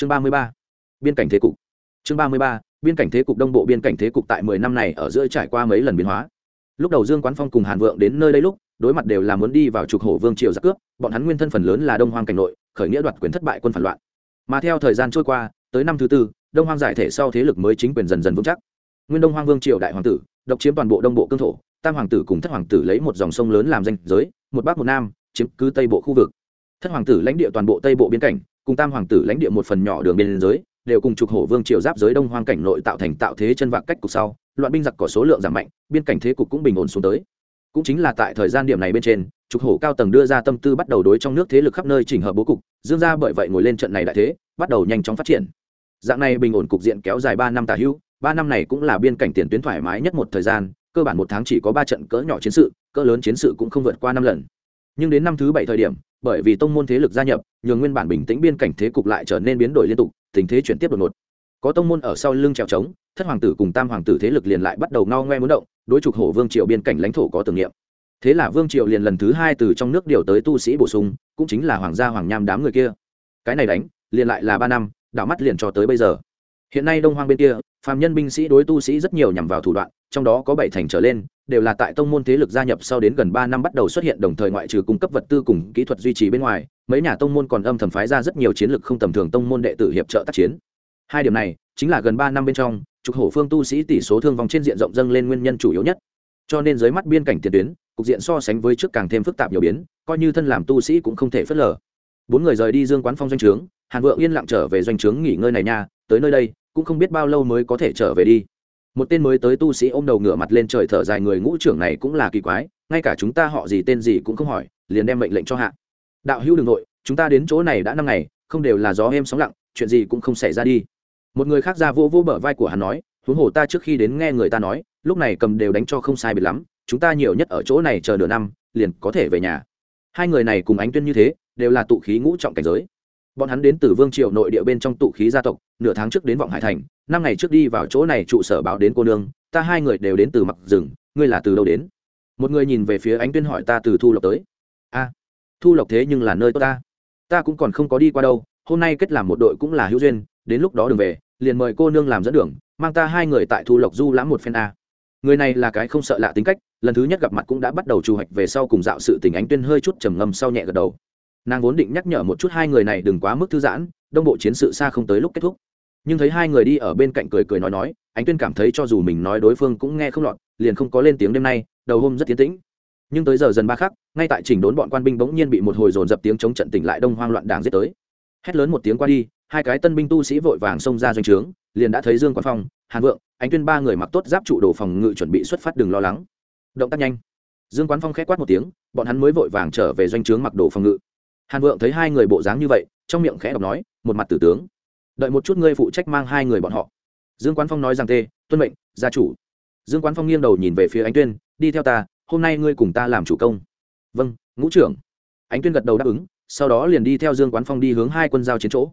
chương ba mươi ba, biên cảnh thế cục. Chương ba mươi ba, biên cảnh thế cục đông bộ biên cảnh thế cục tại mười năm này ở giữa trải qua mấy lần biến hóa. Lúc đầu dương quán phong cùng hàn vượng đến nơi đây lúc, đối mặt đều là muốn đi vào trục hổ vương triều giặc cướp, bọn hắn nguyên thân phần lớn là đông hoang cảnh nội, khởi nghĩa đoạt quyền thất bại quân phản loạn. Mà theo thời gian trôi qua, tới năm thứ tư, đông hoang giải thể sau thế lực mới chính quyền dần dần vững chắc. Nguyên đông hoang vương triều đại hoàng tử, độc chiếm toàn bộ đông bộ cương thổ, tam hoàng tử cùng thất hoàng tử lấy một dòng sông lớn làm danh giới, một bắc một nam, chiếm cứ tây bộ khu vực. Thất hoàng tử lãnh địa toàn bộ tây bộ biên cảnh cùng tam hoàng tử lãnh địa một phần nhỏ đường biên giới, đều cùng trục hổ vương triều giáp giới đông hoang cảnh nội tạo thành tạo thế chân vạc cách cục sau, loạn binh giặc có số lượng giảm mạnh, biên cảnh thế cục cũng bình ổn xuống tới. Cũng chính là tại thời gian điểm này bên trên, trục hổ cao tầng đưa ra tâm tư bắt đầu đối trong nước thế lực khắp nơi chỉnh hợp bố cục, dương ra bởi vậy ngồi lên trận này đại thế, bắt đầu nhanh chóng phát triển. Dạng này bình ổn cục diện kéo dài ba năm tả hữu, ba năm này cũng là biên cảnh tiền tuyến thoải mái nhất một thời gian, cơ bản một tháng chỉ có ba trận cỡ nhỏ chiến sự, cỡ lớn chiến sự cũng không vượt qua năm lần. Nhưng đến năm thứ bảy thời điểm bởi vì tông môn thế lực gia nhập, nhường nguyên bản bình tĩnh biên cảnh thế cục lại trở nên biến đổi liên tục, tình thế chuyển tiếp đột ngột. Có tông môn ở sau lưng trèo trống, thất hoàng tử cùng tam hoàng tử thế lực liền lại bắt đầu ngao ngoe muốn động, đối trục hổ vương triều biên cảnh lãnh thổ có tưởng niệm. Thế là vương triều liền lần thứ hai từ trong nước điều tới tu sĩ bổ sung, cũng chính là hoàng gia hoàng nham đám người kia. Cái này đánh, liền lại là ba năm, đảo mắt liền cho tới bây giờ. Hiện nay đông hoang bên kia, phàm nhân binh sĩ đối tu sĩ rất nhiều nhằm vào thủ đoạn, trong đó có bảy thành trở lên đều là tại tông môn thế lực gia nhập sau đến gần ba năm bắt đầu xuất hiện đồng thời ngoại trừ cung cấp vật tư cùng kỹ thuật duy trì bên ngoài, mấy nhà tông môn còn âm thầm phái ra rất nhiều chiến lược không tầm thường tông môn đệ tử hiệp trợ tác chiến. Hai điểm này, chính là gần ba năm bên trong, trục hổ phương tu sĩ tỷ số thương vong trên diện rộng dâng lên nguyên nhân chủ yếu nhất. Cho nên dưới mắt biên cảnh tiền tuyến, cục diện so sánh với trước càng thêm phức tạp nhiều biến, coi như thân làm tu sĩ cũng không thể phớt lờ. Bốn người rời đi dương quán phong doanh trướng, hàn vượng yên lặng trở về doanh trướng nghỉ ngơi này nha, tới nơi đây, cũng không biết bao lâu mới có thể trở về đi một tên mới tới tu sĩ ôm đầu ngửa mặt lên trời thở dài người ngũ trưởng này cũng là kỳ quái, ngay cả chúng ta họ gì tên gì cũng không hỏi, liền đem mệnh lệnh cho hạ. Đạo hữu đường nội chúng ta đến chỗ này đã năm ngày, không đều là gió êm sóng lặng, chuyện gì cũng không xảy ra đi. Một người khác ra vô vô bờ vai của hắn nói, huống hồ ta trước khi đến nghe người ta nói, lúc này cầm đều đánh cho không sai biệt lắm, chúng ta nhiều nhất ở chỗ này chờ nửa năm, liền có thể về nhà. Hai người này cùng ánh tuyên như thế, đều là tụ khí ngũ trọng cảnh giới bọn hắn đến từ vương triều nội địa bên trong tụ khí gia tộc, nửa tháng trước đến vọng hải thành, năm ngày trước đi vào chỗ này trụ sở báo đến cô nương, ta hai người đều đến từ mặc rừng ngươi là từ đâu đến? Một người nhìn về phía ánh tuyên hỏi, ta từ thu lộc tới. A, thu lộc thế nhưng là nơi tốt ta. Ta cũng còn không có đi qua đâu, hôm nay kết làm một đội cũng là hữu duyên, đến lúc đó đường về, liền mời cô nương làm dẫn đường, mang ta hai người tại thu lộc du lãm một phen a. Người này là cái không sợ lạ tính cách, lần thứ nhất gặp mặt cũng đã bắt đầu trù hoạch về sau cùng dạo sự tình ánh tuyên hơi chút trầm ngâm sau nhẹ gật đầu nàng vốn định nhắc nhở một chút hai người này đừng quá mức thư giãn, đông bộ chiến sự xa không tới lúc kết thúc. Nhưng thấy hai người đi ở bên cạnh cười cười nói nói, ánh tuyên cảm thấy cho dù mình nói đối phương cũng nghe không lọt, liền không có lên tiếng đêm nay, đầu hôm rất tiến tĩnh. Nhưng tới giờ dần ba khắc, ngay tại chỉnh đốn bọn quan binh bỗng nhiên bị một hồi dồn dập tiếng chống trận tỉnh lại đông hoang loạn đảng giết tới. Hét lớn một tiếng qua đi, hai cái tân binh tu sĩ vội vàng xông ra doanh trướng, liền đã thấy dương quán phong, hàn vượng, ánh tuyên ba người mặc tốt giáp trụ đồ phòng ngự chuẩn bị xuất phát đừng lo lắng. Động tác nhanh. Dương quán phong khẽ quát một tiếng, bọn hắn mới vội vàng trở về doanh trướng mặc đồ phòng ngự hàn vượng thấy hai người bộ dáng như vậy, trong miệng khẽ đọc nói, một mặt tử tướng. Đợi một chút ngươi phụ trách mang hai người bọn họ. Dương quán phong nói rằng tê, tuân mệnh, gia chủ. Dương quán phong nghiêng đầu nhìn về phía ánh tuyên, đi theo ta, hôm nay ngươi cùng ta làm chủ công. Vâng ngũ trưởng. Ánh tuyên gật đầu đáp ứng, sau đó liền đi theo dương quán phong đi hướng hai quân giao chiến chỗ.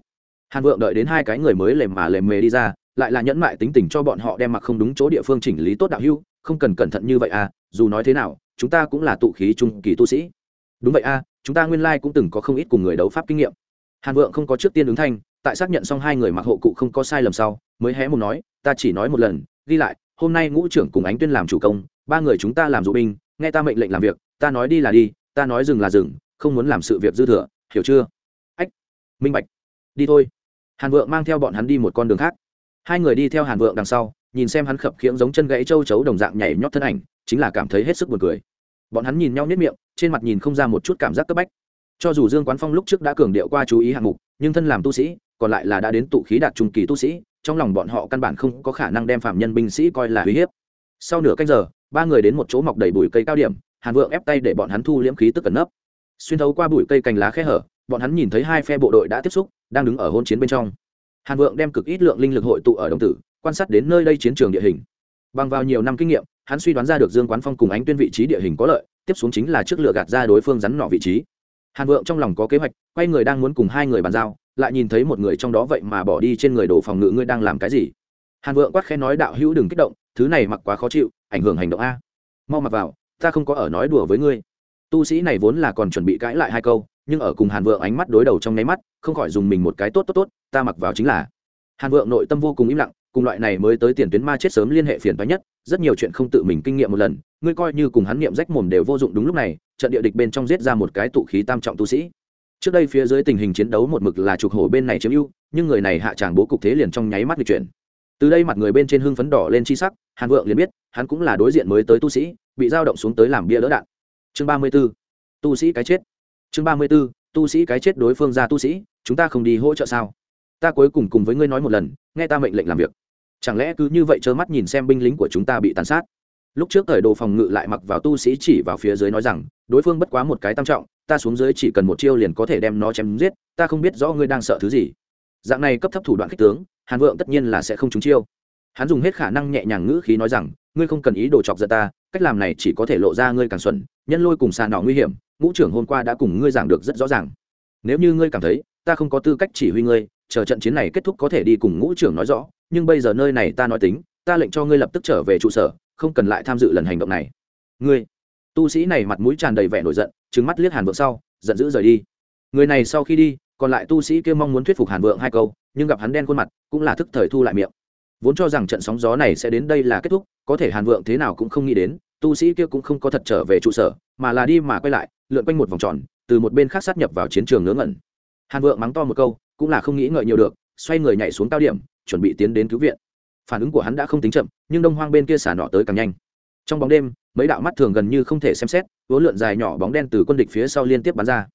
Hàn vượng đợi đến hai cái người mới lềm mà lềm mề đi ra, lại là nhẫn mại tính tình cho bọn họ đem mặc không đúng chỗ địa phương chỉnh lý tốt đạo hưu không cần cẩn thận như vậy à dù nói thế nào, chúng ta cũng là tụ khí trung kỳ tu sĩ đúng vậy à chúng ta nguyên lai cũng từng có không ít cùng người đấu pháp kinh nghiệm. Hàn vượng không có trước tiên ứng thanh, tại xác nhận xong hai người mặc hộ cụ không có sai lầm sau, mới hé một nói, ta chỉ nói một lần, ghi lại, hôm nay ngũ trưởng cùng ánh tuyên làm chủ công, ba người chúng ta làm dụ binh, nghe ta mệnh lệnh làm việc, ta nói đi là đi, ta nói dừng là dừng, không muốn làm sự việc dư thừa, hiểu chưa? Ách, minh bạch. Đi thôi. Hàn vượng mang theo bọn hắn đi một con đường khác. Hai người đi theo hàn vượng đằng sau, nhìn xem hắn khập khiễng giống chân gãy châu chấu đồng dạng nhảy nhót thân ảnh, chính là cảm thấy hết sức buồn cười. Bọn hắn nhìn nhau nếp miệng trên mặt nhìn không ra một chút cảm giác cấp bách. Cho dù dương quán phong lúc trước đã cường điệu qua chú ý hạng mục, nhưng thân làm tu sĩ, còn lại là đã đến tụ khí đạt trung kỳ tu sĩ, trong lòng bọn họ căn bản không có khả năng đem phạm nhân binh sĩ coi là uy hiếp. Sau nửa canh giờ, ba người đến một chỗ mọc đầy bụi cây cao điểm, hàn vượng ép tay để bọn hắn thu liễm khí tức cẩn nấp. Xuyên thấu qua bụi cây cành lá khe hở, bọn hắn nhìn thấy hai phe bộ đội đã tiếp xúc, đang đứng ở hôn chiến bên trong. Hàn vượng đem cực ít lượng linh lực hội tụ ở đồng tử, quan sát đến nơi đây chiến trường địa hình. Bằng vào nhiều năm kinh nghiệm, hắn suy đoán ra được dương quán phong cùng ánh tuyên vị trí địa hình có lợi tiếp xuống chính là trước lựa gạt ra đối phương rắn nọ vị trí. Hàn vượng trong lòng có kế hoạch, quay người đang muốn cùng hai người bàn giao, lại nhìn thấy một người trong đó vậy mà bỏ đi trên người đồ phòng ngự ngươi đang làm cái gì? Hàn vượng quát khẽ nói, đạo hữu đừng kích động, thứ này mặc quá khó chịu, ảnh hưởng hành động a. Mau mặc vào, ta không có ở nói đùa với ngươi. Tu sĩ này vốn là còn chuẩn bị cãi lại hai câu, nhưng ở cùng hàn vượng ánh mắt đối đầu trong nháy mắt, không khỏi dùng mình một cái tốt tốt tốt, ta mặc vào chính là. Hàn vượng nội tâm vô cùng im lặng cùng loại này mới tới tiền tuyến ma chết sớm liên hệ phiền toái nhất, rất nhiều chuyện không tự mình kinh nghiệm một lần, ngươi coi như cùng hắn niệm rách mồm đều vô dụng đúng lúc này, trận địa địch bên trong giết ra một cái tụ khí tam trọng tu sĩ. Trước đây phía dưới tình hình chiến đấu một mực là trục hổ bên này chiếm ưu, nhưng người này hạ tràng bố cục thế liền trong nháy mắt bị chuyển. Từ đây mặt người bên trên hưng phấn đỏ lên chi sắc, hàn vượng liền biết, hắn cũng là đối diện mới tới tu sĩ, bị dao động xuống tới làm bia đỡ đạn. Chương ba mươi b ố tu sĩ cái chết. Chương ba mươi b ố tu sĩ cái chết đối phương ra tu sĩ, chúng ta không đi hỗ trợ sao? Ta cuối cùng cùng với ngươi nói một lần, nghe ta mệnh lệnh làm việc chẳng lẽ cứ như vậy trơ mắt nhìn xem binh lính của chúng ta bị tàn sát? Lúc trước thời đồ phòng ngự lại mặc vào tu sĩ chỉ vào phía dưới nói rằng, đối phương bất quá một cái tam trọng, ta xuống dưới chỉ cần một chiêu liền có thể đem nó chém giết, ta không biết rõ ngươi đang sợ thứ gì. Dạng này cấp thấp thủ đoạn kích tướng, hàn vượng tất nhiên là sẽ không trúng chiêu. Hắn dùng hết khả năng nhẹ nhàng ngữ khí nói rằng, ngươi không cần ý đồ chọc giận ta, cách làm này chỉ có thể lộ ra ngươi càng xuẩn, nhân lôi cùng sàn đỏ nguy hiểm, ngũ trưởng hôm qua đã cùng ngươi giảng được rất rõ ràng. Nếu như ngươi cảm thấy, ta không có tư cách chỉ huy ngươi, chờ trận chiến này kết thúc có thể đi cùng ngũ trưởng nói rõ nhưng bây giờ nơi này ta nói tính, ta lệnh cho ngươi lập tức trở về trụ sở, không cần lại tham dự lần hành động này. Ngươi, tu sĩ này mặt mũi tràn đầy vẻ nổi giận trứng mắt liếc hàn vượng sau, giận dữ rời đi. Người này sau khi đi, còn lại tu sĩ kia mong muốn thuyết phục hàn vượng hai câu, nhưng gặp hắn đen khuôn mặt, cũng là thức thời thu lại miệng. Vốn cho rằng trận sóng gió này sẽ đến đây là kết thúc, có thể hàn vượng thế nào cũng không nghĩ đến, tu sĩ kia cũng không có thật trở về trụ sở, mà là đi mà quay lại, lượn quanh một vòng tròn, từ một bên khác sát nhập vào chiến trường ngớ ngẩn. Hàn vượng mắng to một câu, cũng là không nghĩ ngợi nhiều được, xoay người nhảy xuống cao điểm chuẩn bị tiến đến cứu viện. Phản ứng của hắn đã không tính chậm, nhưng đông hoang bên kia xả nọ tới càng nhanh. Trong bóng đêm, mấy đạo mắt thường gần như không thể xem xét, vốn lượn dài nhỏ bóng đen từ quân địch phía sau liên tiếp bắn ra.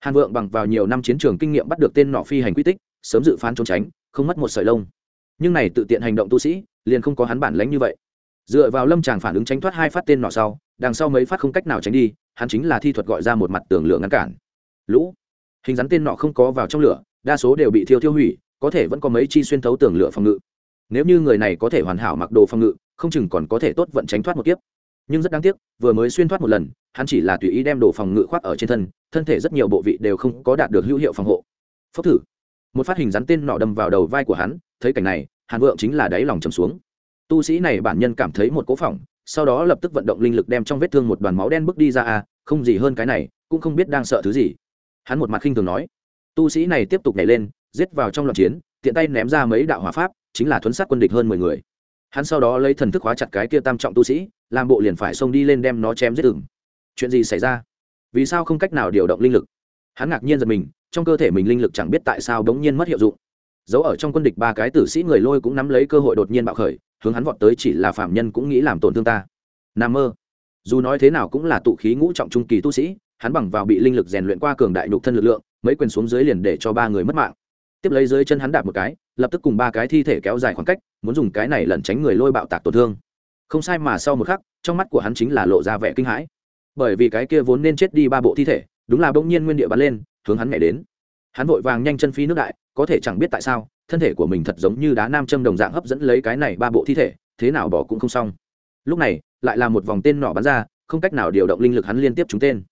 Hàn vượng bằng vào nhiều năm chiến trường kinh nghiệm bắt được tên nọ phi hành quy tích, sớm dự phán trốn tránh, không mất một sợi lông. Nhưng này tự tiện hành động tu sĩ, liền không có hắn bản lánh như vậy. Dựa vào lâm tràng phản ứng tránh thoát hai phát tên nọ sau, đằng sau mấy phát không cách nào tránh đi, hắn chính là thi thuật gọi ra một mặt tường lửa ngăn cản. Lũ. Hình dáng tên nọ không có vào trong lửa, đa số đều bị thiêu thiêu hủy có thể vẫn có mấy chi xuyên thấu tường lửa phòng ngự. Nếu như người này có thể hoàn hảo mặc đồ phòng ngự, không chừng còn có thể tốt vận tránh thoát một kiếp. Nhưng rất đáng tiếc, vừa mới xuyên thoát một lần, hắn chỉ là tùy ý đem đồ phòng ngự khoác ở trên thân thân thể rất nhiều bộ vị đều không có đạt được hữu hiệu phòng hộ. Phốc thử. Một phát hình rắn tên nọ đâm vào đầu vai của hắn, thấy cảnh này, hàn vượng chính là đáy lòng trầm xuống. Tu sĩ này bản nhân cảm thấy một cố phỏng, sau đó lập tức vận động linh lực đem trong vết thương một đoàn máu đen bước đi ra à không gì hơn cái này, cũng không biết đang sợ thứ gì. Hắn một mặt khinh thường nói. Tu sĩ này tiếp tục nhảy lên giết vào trong loạn chiến, tiện tay ném ra mấy đạo hỏa pháp, chính là thuấn sát quân địch hơn mười người. Hắn sau đó lấy thần thức hóa chặt cái kia tam trọng tu sĩ, làm bộ liền phải xông đi lên đem nó chém giết ửng chuyện gì xảy ra? Vì sao không cách nào điều động linh lực? Hắn ngạc nhiên giật mình, trong cơ thể mình linh lực chẳng biết tại sao đống nhiên mất hiệu dụng. Giấu ở trong quân địch ba cái tử sĩ người lôi cũng nắm lấy cơ hội đột nhiên bạo khởi, hướng hắn vọt tới chỉ là phạm nhân cũng nghĩ làm tổn thương ta. Nam mơ. Dù nói thế nào cũng là tụ khí ngũ trọng trung kỳ tu sĩ, hắn bằng vào bị linh lực rèn luyện qua cường đại nhục thân lực lượng, mấy quyền xuống dưới liền để cho ba người mất mạng tiếp lấy dưới chân hắn đạp một cái, lập tức cùng ba cái thi thể kéo dài khoảng cách, muốn dùng cái này lẩn tránh người lôi bạo tạc tổn thương. Không sai mà sau một khắc, trong mắt của hắn chính là lộ ra vẻ kinh hãi. Bởi vì cái kia vốn nên chết đi ba bộ thi thể, đúng là bỗng nhiên nguyên địa bắn lên, hướng hắn nhảy đến. Hắn vội vàng nhanh chân phi nước đại, có thể chẳng biết tại sao, thân thể của mình thật giống như đá nam châm đồng dạng hấp dẫn lấy cái này ba bộ thi thể, thế nào bỏ cũng không xong. Lúc này, lại là một vòng tên nỏ bắn ra, không cách nào điều động linh lực hắn liên tiếp trúng tên.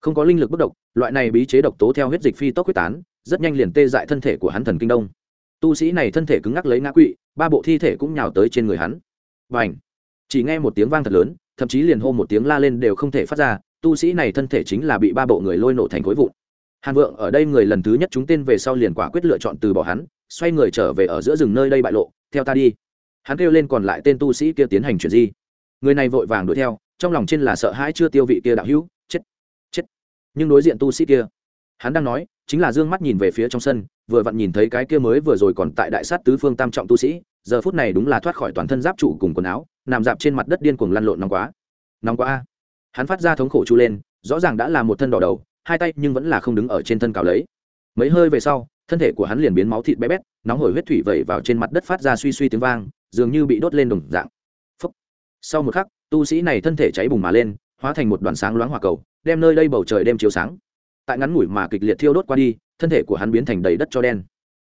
Không có linh lực bất độc, loại này bí chế độc tố theo huyết dịch phi tốc quyết tán rất nhanh liền tê dại thân thể của hắn thần kinh đông. Tu sĩ này thân thể cứng ngắc lấy ngã quỵ, ba bộ thi thể cũng nhào tới trên người hắn. Và ảnh chỉ nghe một tiếng vang thật lớn, thậm chí liền hô một tiếng la lên đều không thể phát ra, tu sĩ này thân thể chính là bị ba bộ người lôi nổ thành khối vụn. Hàn vượng, ở đây người lần thứ nhất chúng tên về sau liền quả quyết lựa chọn từ bỏ hắn, xoay người trở về ở giữa rừng nơi đây bại lộ, theo ta đi. Hắn kêu lên còn lại tên tu sĩ kia tiến hành chuyện gì người này vội vàng đuổi theo, trong lòng trên là sợ hãi chưa tiêu vị kia đạo hữu, chết chết. Nhưng đối diện tu sĩ kia, hắn đang nói chính là dương mắt nhìn về phía trong sân, vừa vặn nhìn thấy cái kia mới vừa rồi còn tại đại sát tứ phương tam trọng tu sĩ, giờ phút này đúng là thoát khỏi toàn thân giáp trụ cùng quần áo, nằm dạp trên mặt đất điên cuồng lăn lộn nóng quá. Nóng quá a. Hắn phát ra thống khổ chu lên, rõ ràng đã là một thân đỏ đầu, hai tay nhưng vẫn là không đứng ở trên thân cào lấy. Mấy hơi về sau, thân thể của hắn liền biến máu thịt bé bét, nóng hổi huyết thủy vẩy vào trên mặt đất phát ra suy suy tiếng vang, dường như bị đốt lên đồng dạng. Phúc. sau một khắc, tu sĩ này thân thể cháy bùng mà lên, hóa thành một đoàn sáng loáng hỏa cầu, đem nơi đây bầu trời đêm chiếu sáng tại ngắn ngủi mà kịch liệt thiêu đốt qua đi, thân thể của hắn biến thành đầy đất cho đen.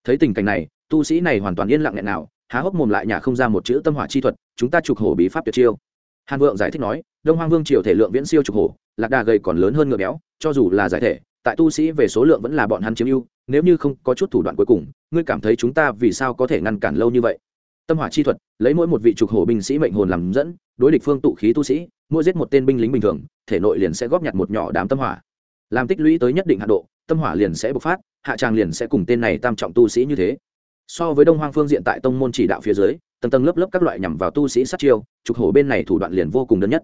Thấy tình cảnh này, tu sĩ này hoàn toàn yên lặng nghẹn nào, há hốc mồm lại nhà không ra một chữ tâm hỏa chi thuật, chúng ta trục hổ bí pháp tuyệt chiêu. Hàn vượng giải thích nói, đông hoang vương triều thể lượng viễn siêu trục hổ, lạc đà gầy còn lớn hơn ngựa béo, cho dù là giải thể, tại tu sĩ về số lượng vẫn là bọn hắn chiếm ưu, nếu như không có chút thủ đoạn cuối cùng, ngươi cảm thấy chúng ta vì sao có thể ngăn cản lâu như vậy? Tâm hỏa chi thuật, lấy mỗi một vị trục hổ binh sĩ mệnh hồn làm dẫn, đối địch phương tụ khí tu sĩ, mỗi giết một tên binh lính bình thường, thể nội liền sẽ góp nhặt một nhỏ đám tâm hỏa làm tích lũy tới nhất định hạ độ, tâm hỏa liền sẽ bộc phát, hạ tràng liền sẽ cùng tên này tam trọng tu sĩ như thế. So với đông hoang phương diện tại tông môn chỉ đạo phía dưới, tầng tầng lớp lớp các loại nhằm vào tu sĩ sát chiêu, trục hổ bên này thủ đoạn liền vô cùng đơn nhất.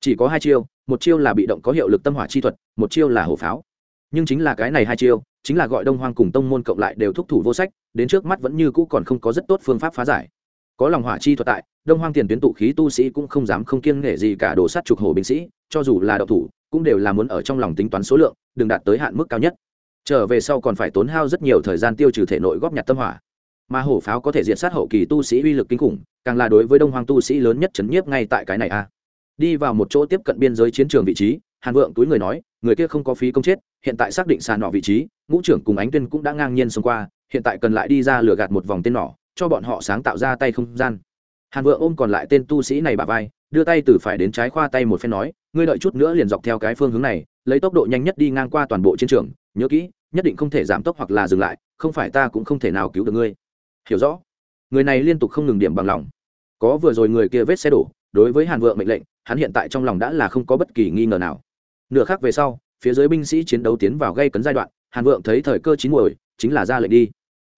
Chỉ có hai chiêu, một chiêu là bị động có hiệu lực tâm hỏa chi thuật, một chiêu là hổ pháo. Nhưng chính là cái này hai chiêu, chính là gọi đông hoang cùng tông môn cộng lại đều thúc thủ vô sách, đến trước mắt vẫn như cũ còn không có rất tốt phương pháp phá giải. Có lòng hỏa chi thuật tại, đông hoang tiền tuyến tụ khí tu sĩ cũng không dám không kiêng nghệ gì cả đồ sát trục hổ binh sĩ, cho dù là đạo thủ cũng đều là muốn ở trong lòng tính toán số lượng, đừng đạt tới hạn mức cao nhất. Trở về sau còn phải tốn hao rất nhiều thời gian tiêu trừ thể nội góp nhặt tâm hỏa. Mà hổ pháo có thể diệt sát hậu kỳ tu sĩ uy lực kinh khủng, càng là đối với đông hoàng tu sĩ lớn nhất chấn nhiếp ngay tại cái này a. Đi vào một chỗ tiếp cận biên giới chiến trường vị trí, hàn vượng túi người nói, người kia không có phí công chết, hiện tại xác định sàn nọ vị trí, ngũ trưởng cùng ánh tuyên cũng đã ngang nhiên xông qua, hiện tại cần lại đi ra lừa gạt một vòng tên nỏ, cho bọn họ sáng tạo ra tay không gian. Hàn vượng ôm còn lại tên tu sĩ này bà vai, đưa tay từ phải đến trái khoa tay một phen nói ngươi đợi chút nữa liền dọc theo cái phương hướng này, lấy tốc độ nhanh nhất đi ngang qua toàn bộ chiến trường, nhớ kỹ, nhất định không thể giảm tốc hoặc là dừng lại, không phải ta cũng không thể nào cứu được ngươi. Hiểu rõ. Người này liên tục không ngừng điểm bằng lòng. Có vừa rồi người kia vết xe đổ, đối với hàn vượng mệnh lệnh, hắn hiện tại trong lòng đã là không có bất kỳ nghi ngờ nào. Nửa khác về sau, phía dưới binh sĩ chiến đấu tiến vào gây cấn giai đoạn, hàn vượng thấy thời cơ chín muồi, chính là ra lệnh đi.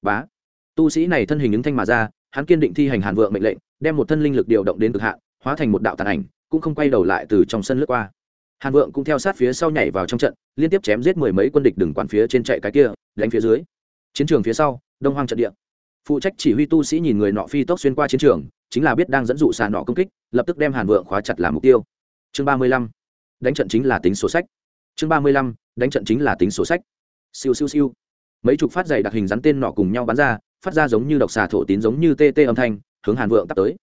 Bá. Tu sĩ này thân hình ứng thanh mà ra, hắn kiên định thi hành hàn vượng mệnh lệnh, đem một thân linh lực điều động đến cực hạn, hóa thành một đạo tàn ảnh cũng không quay đầu lại từ trong sân lướt qua. Hàn vượng cũng theo sát phía sau nhảy vào trong trận, liên tiếp chém giết mười mấy quân địch đừng quản phía trên chạy cái kia, đánh phía dưới. Chiến trường phía sau, đông hoang trận địa. Phụ trách chỉ huy tu sĩ nhìn người nọ phi tốc xuyên qua chiến trường, chính là biết đang dẫn dụ xà nọ công kích, lập tức đem hàn vượng khóa chặt làm mục tiêu. Chương ba mươi lăm, đánh trận chính là tính sổ sách. Chương ba mươi lăm, đánh trận chính là tính sổ sách. Siêu siêu siêu. Mấy chục phát dày đặc hình rắn tên nọ cùng nhau bắn ra, phát ra giống như độc xà thổ tín giống như tê tê âm thanh, hướng hàn vượng tắt tới.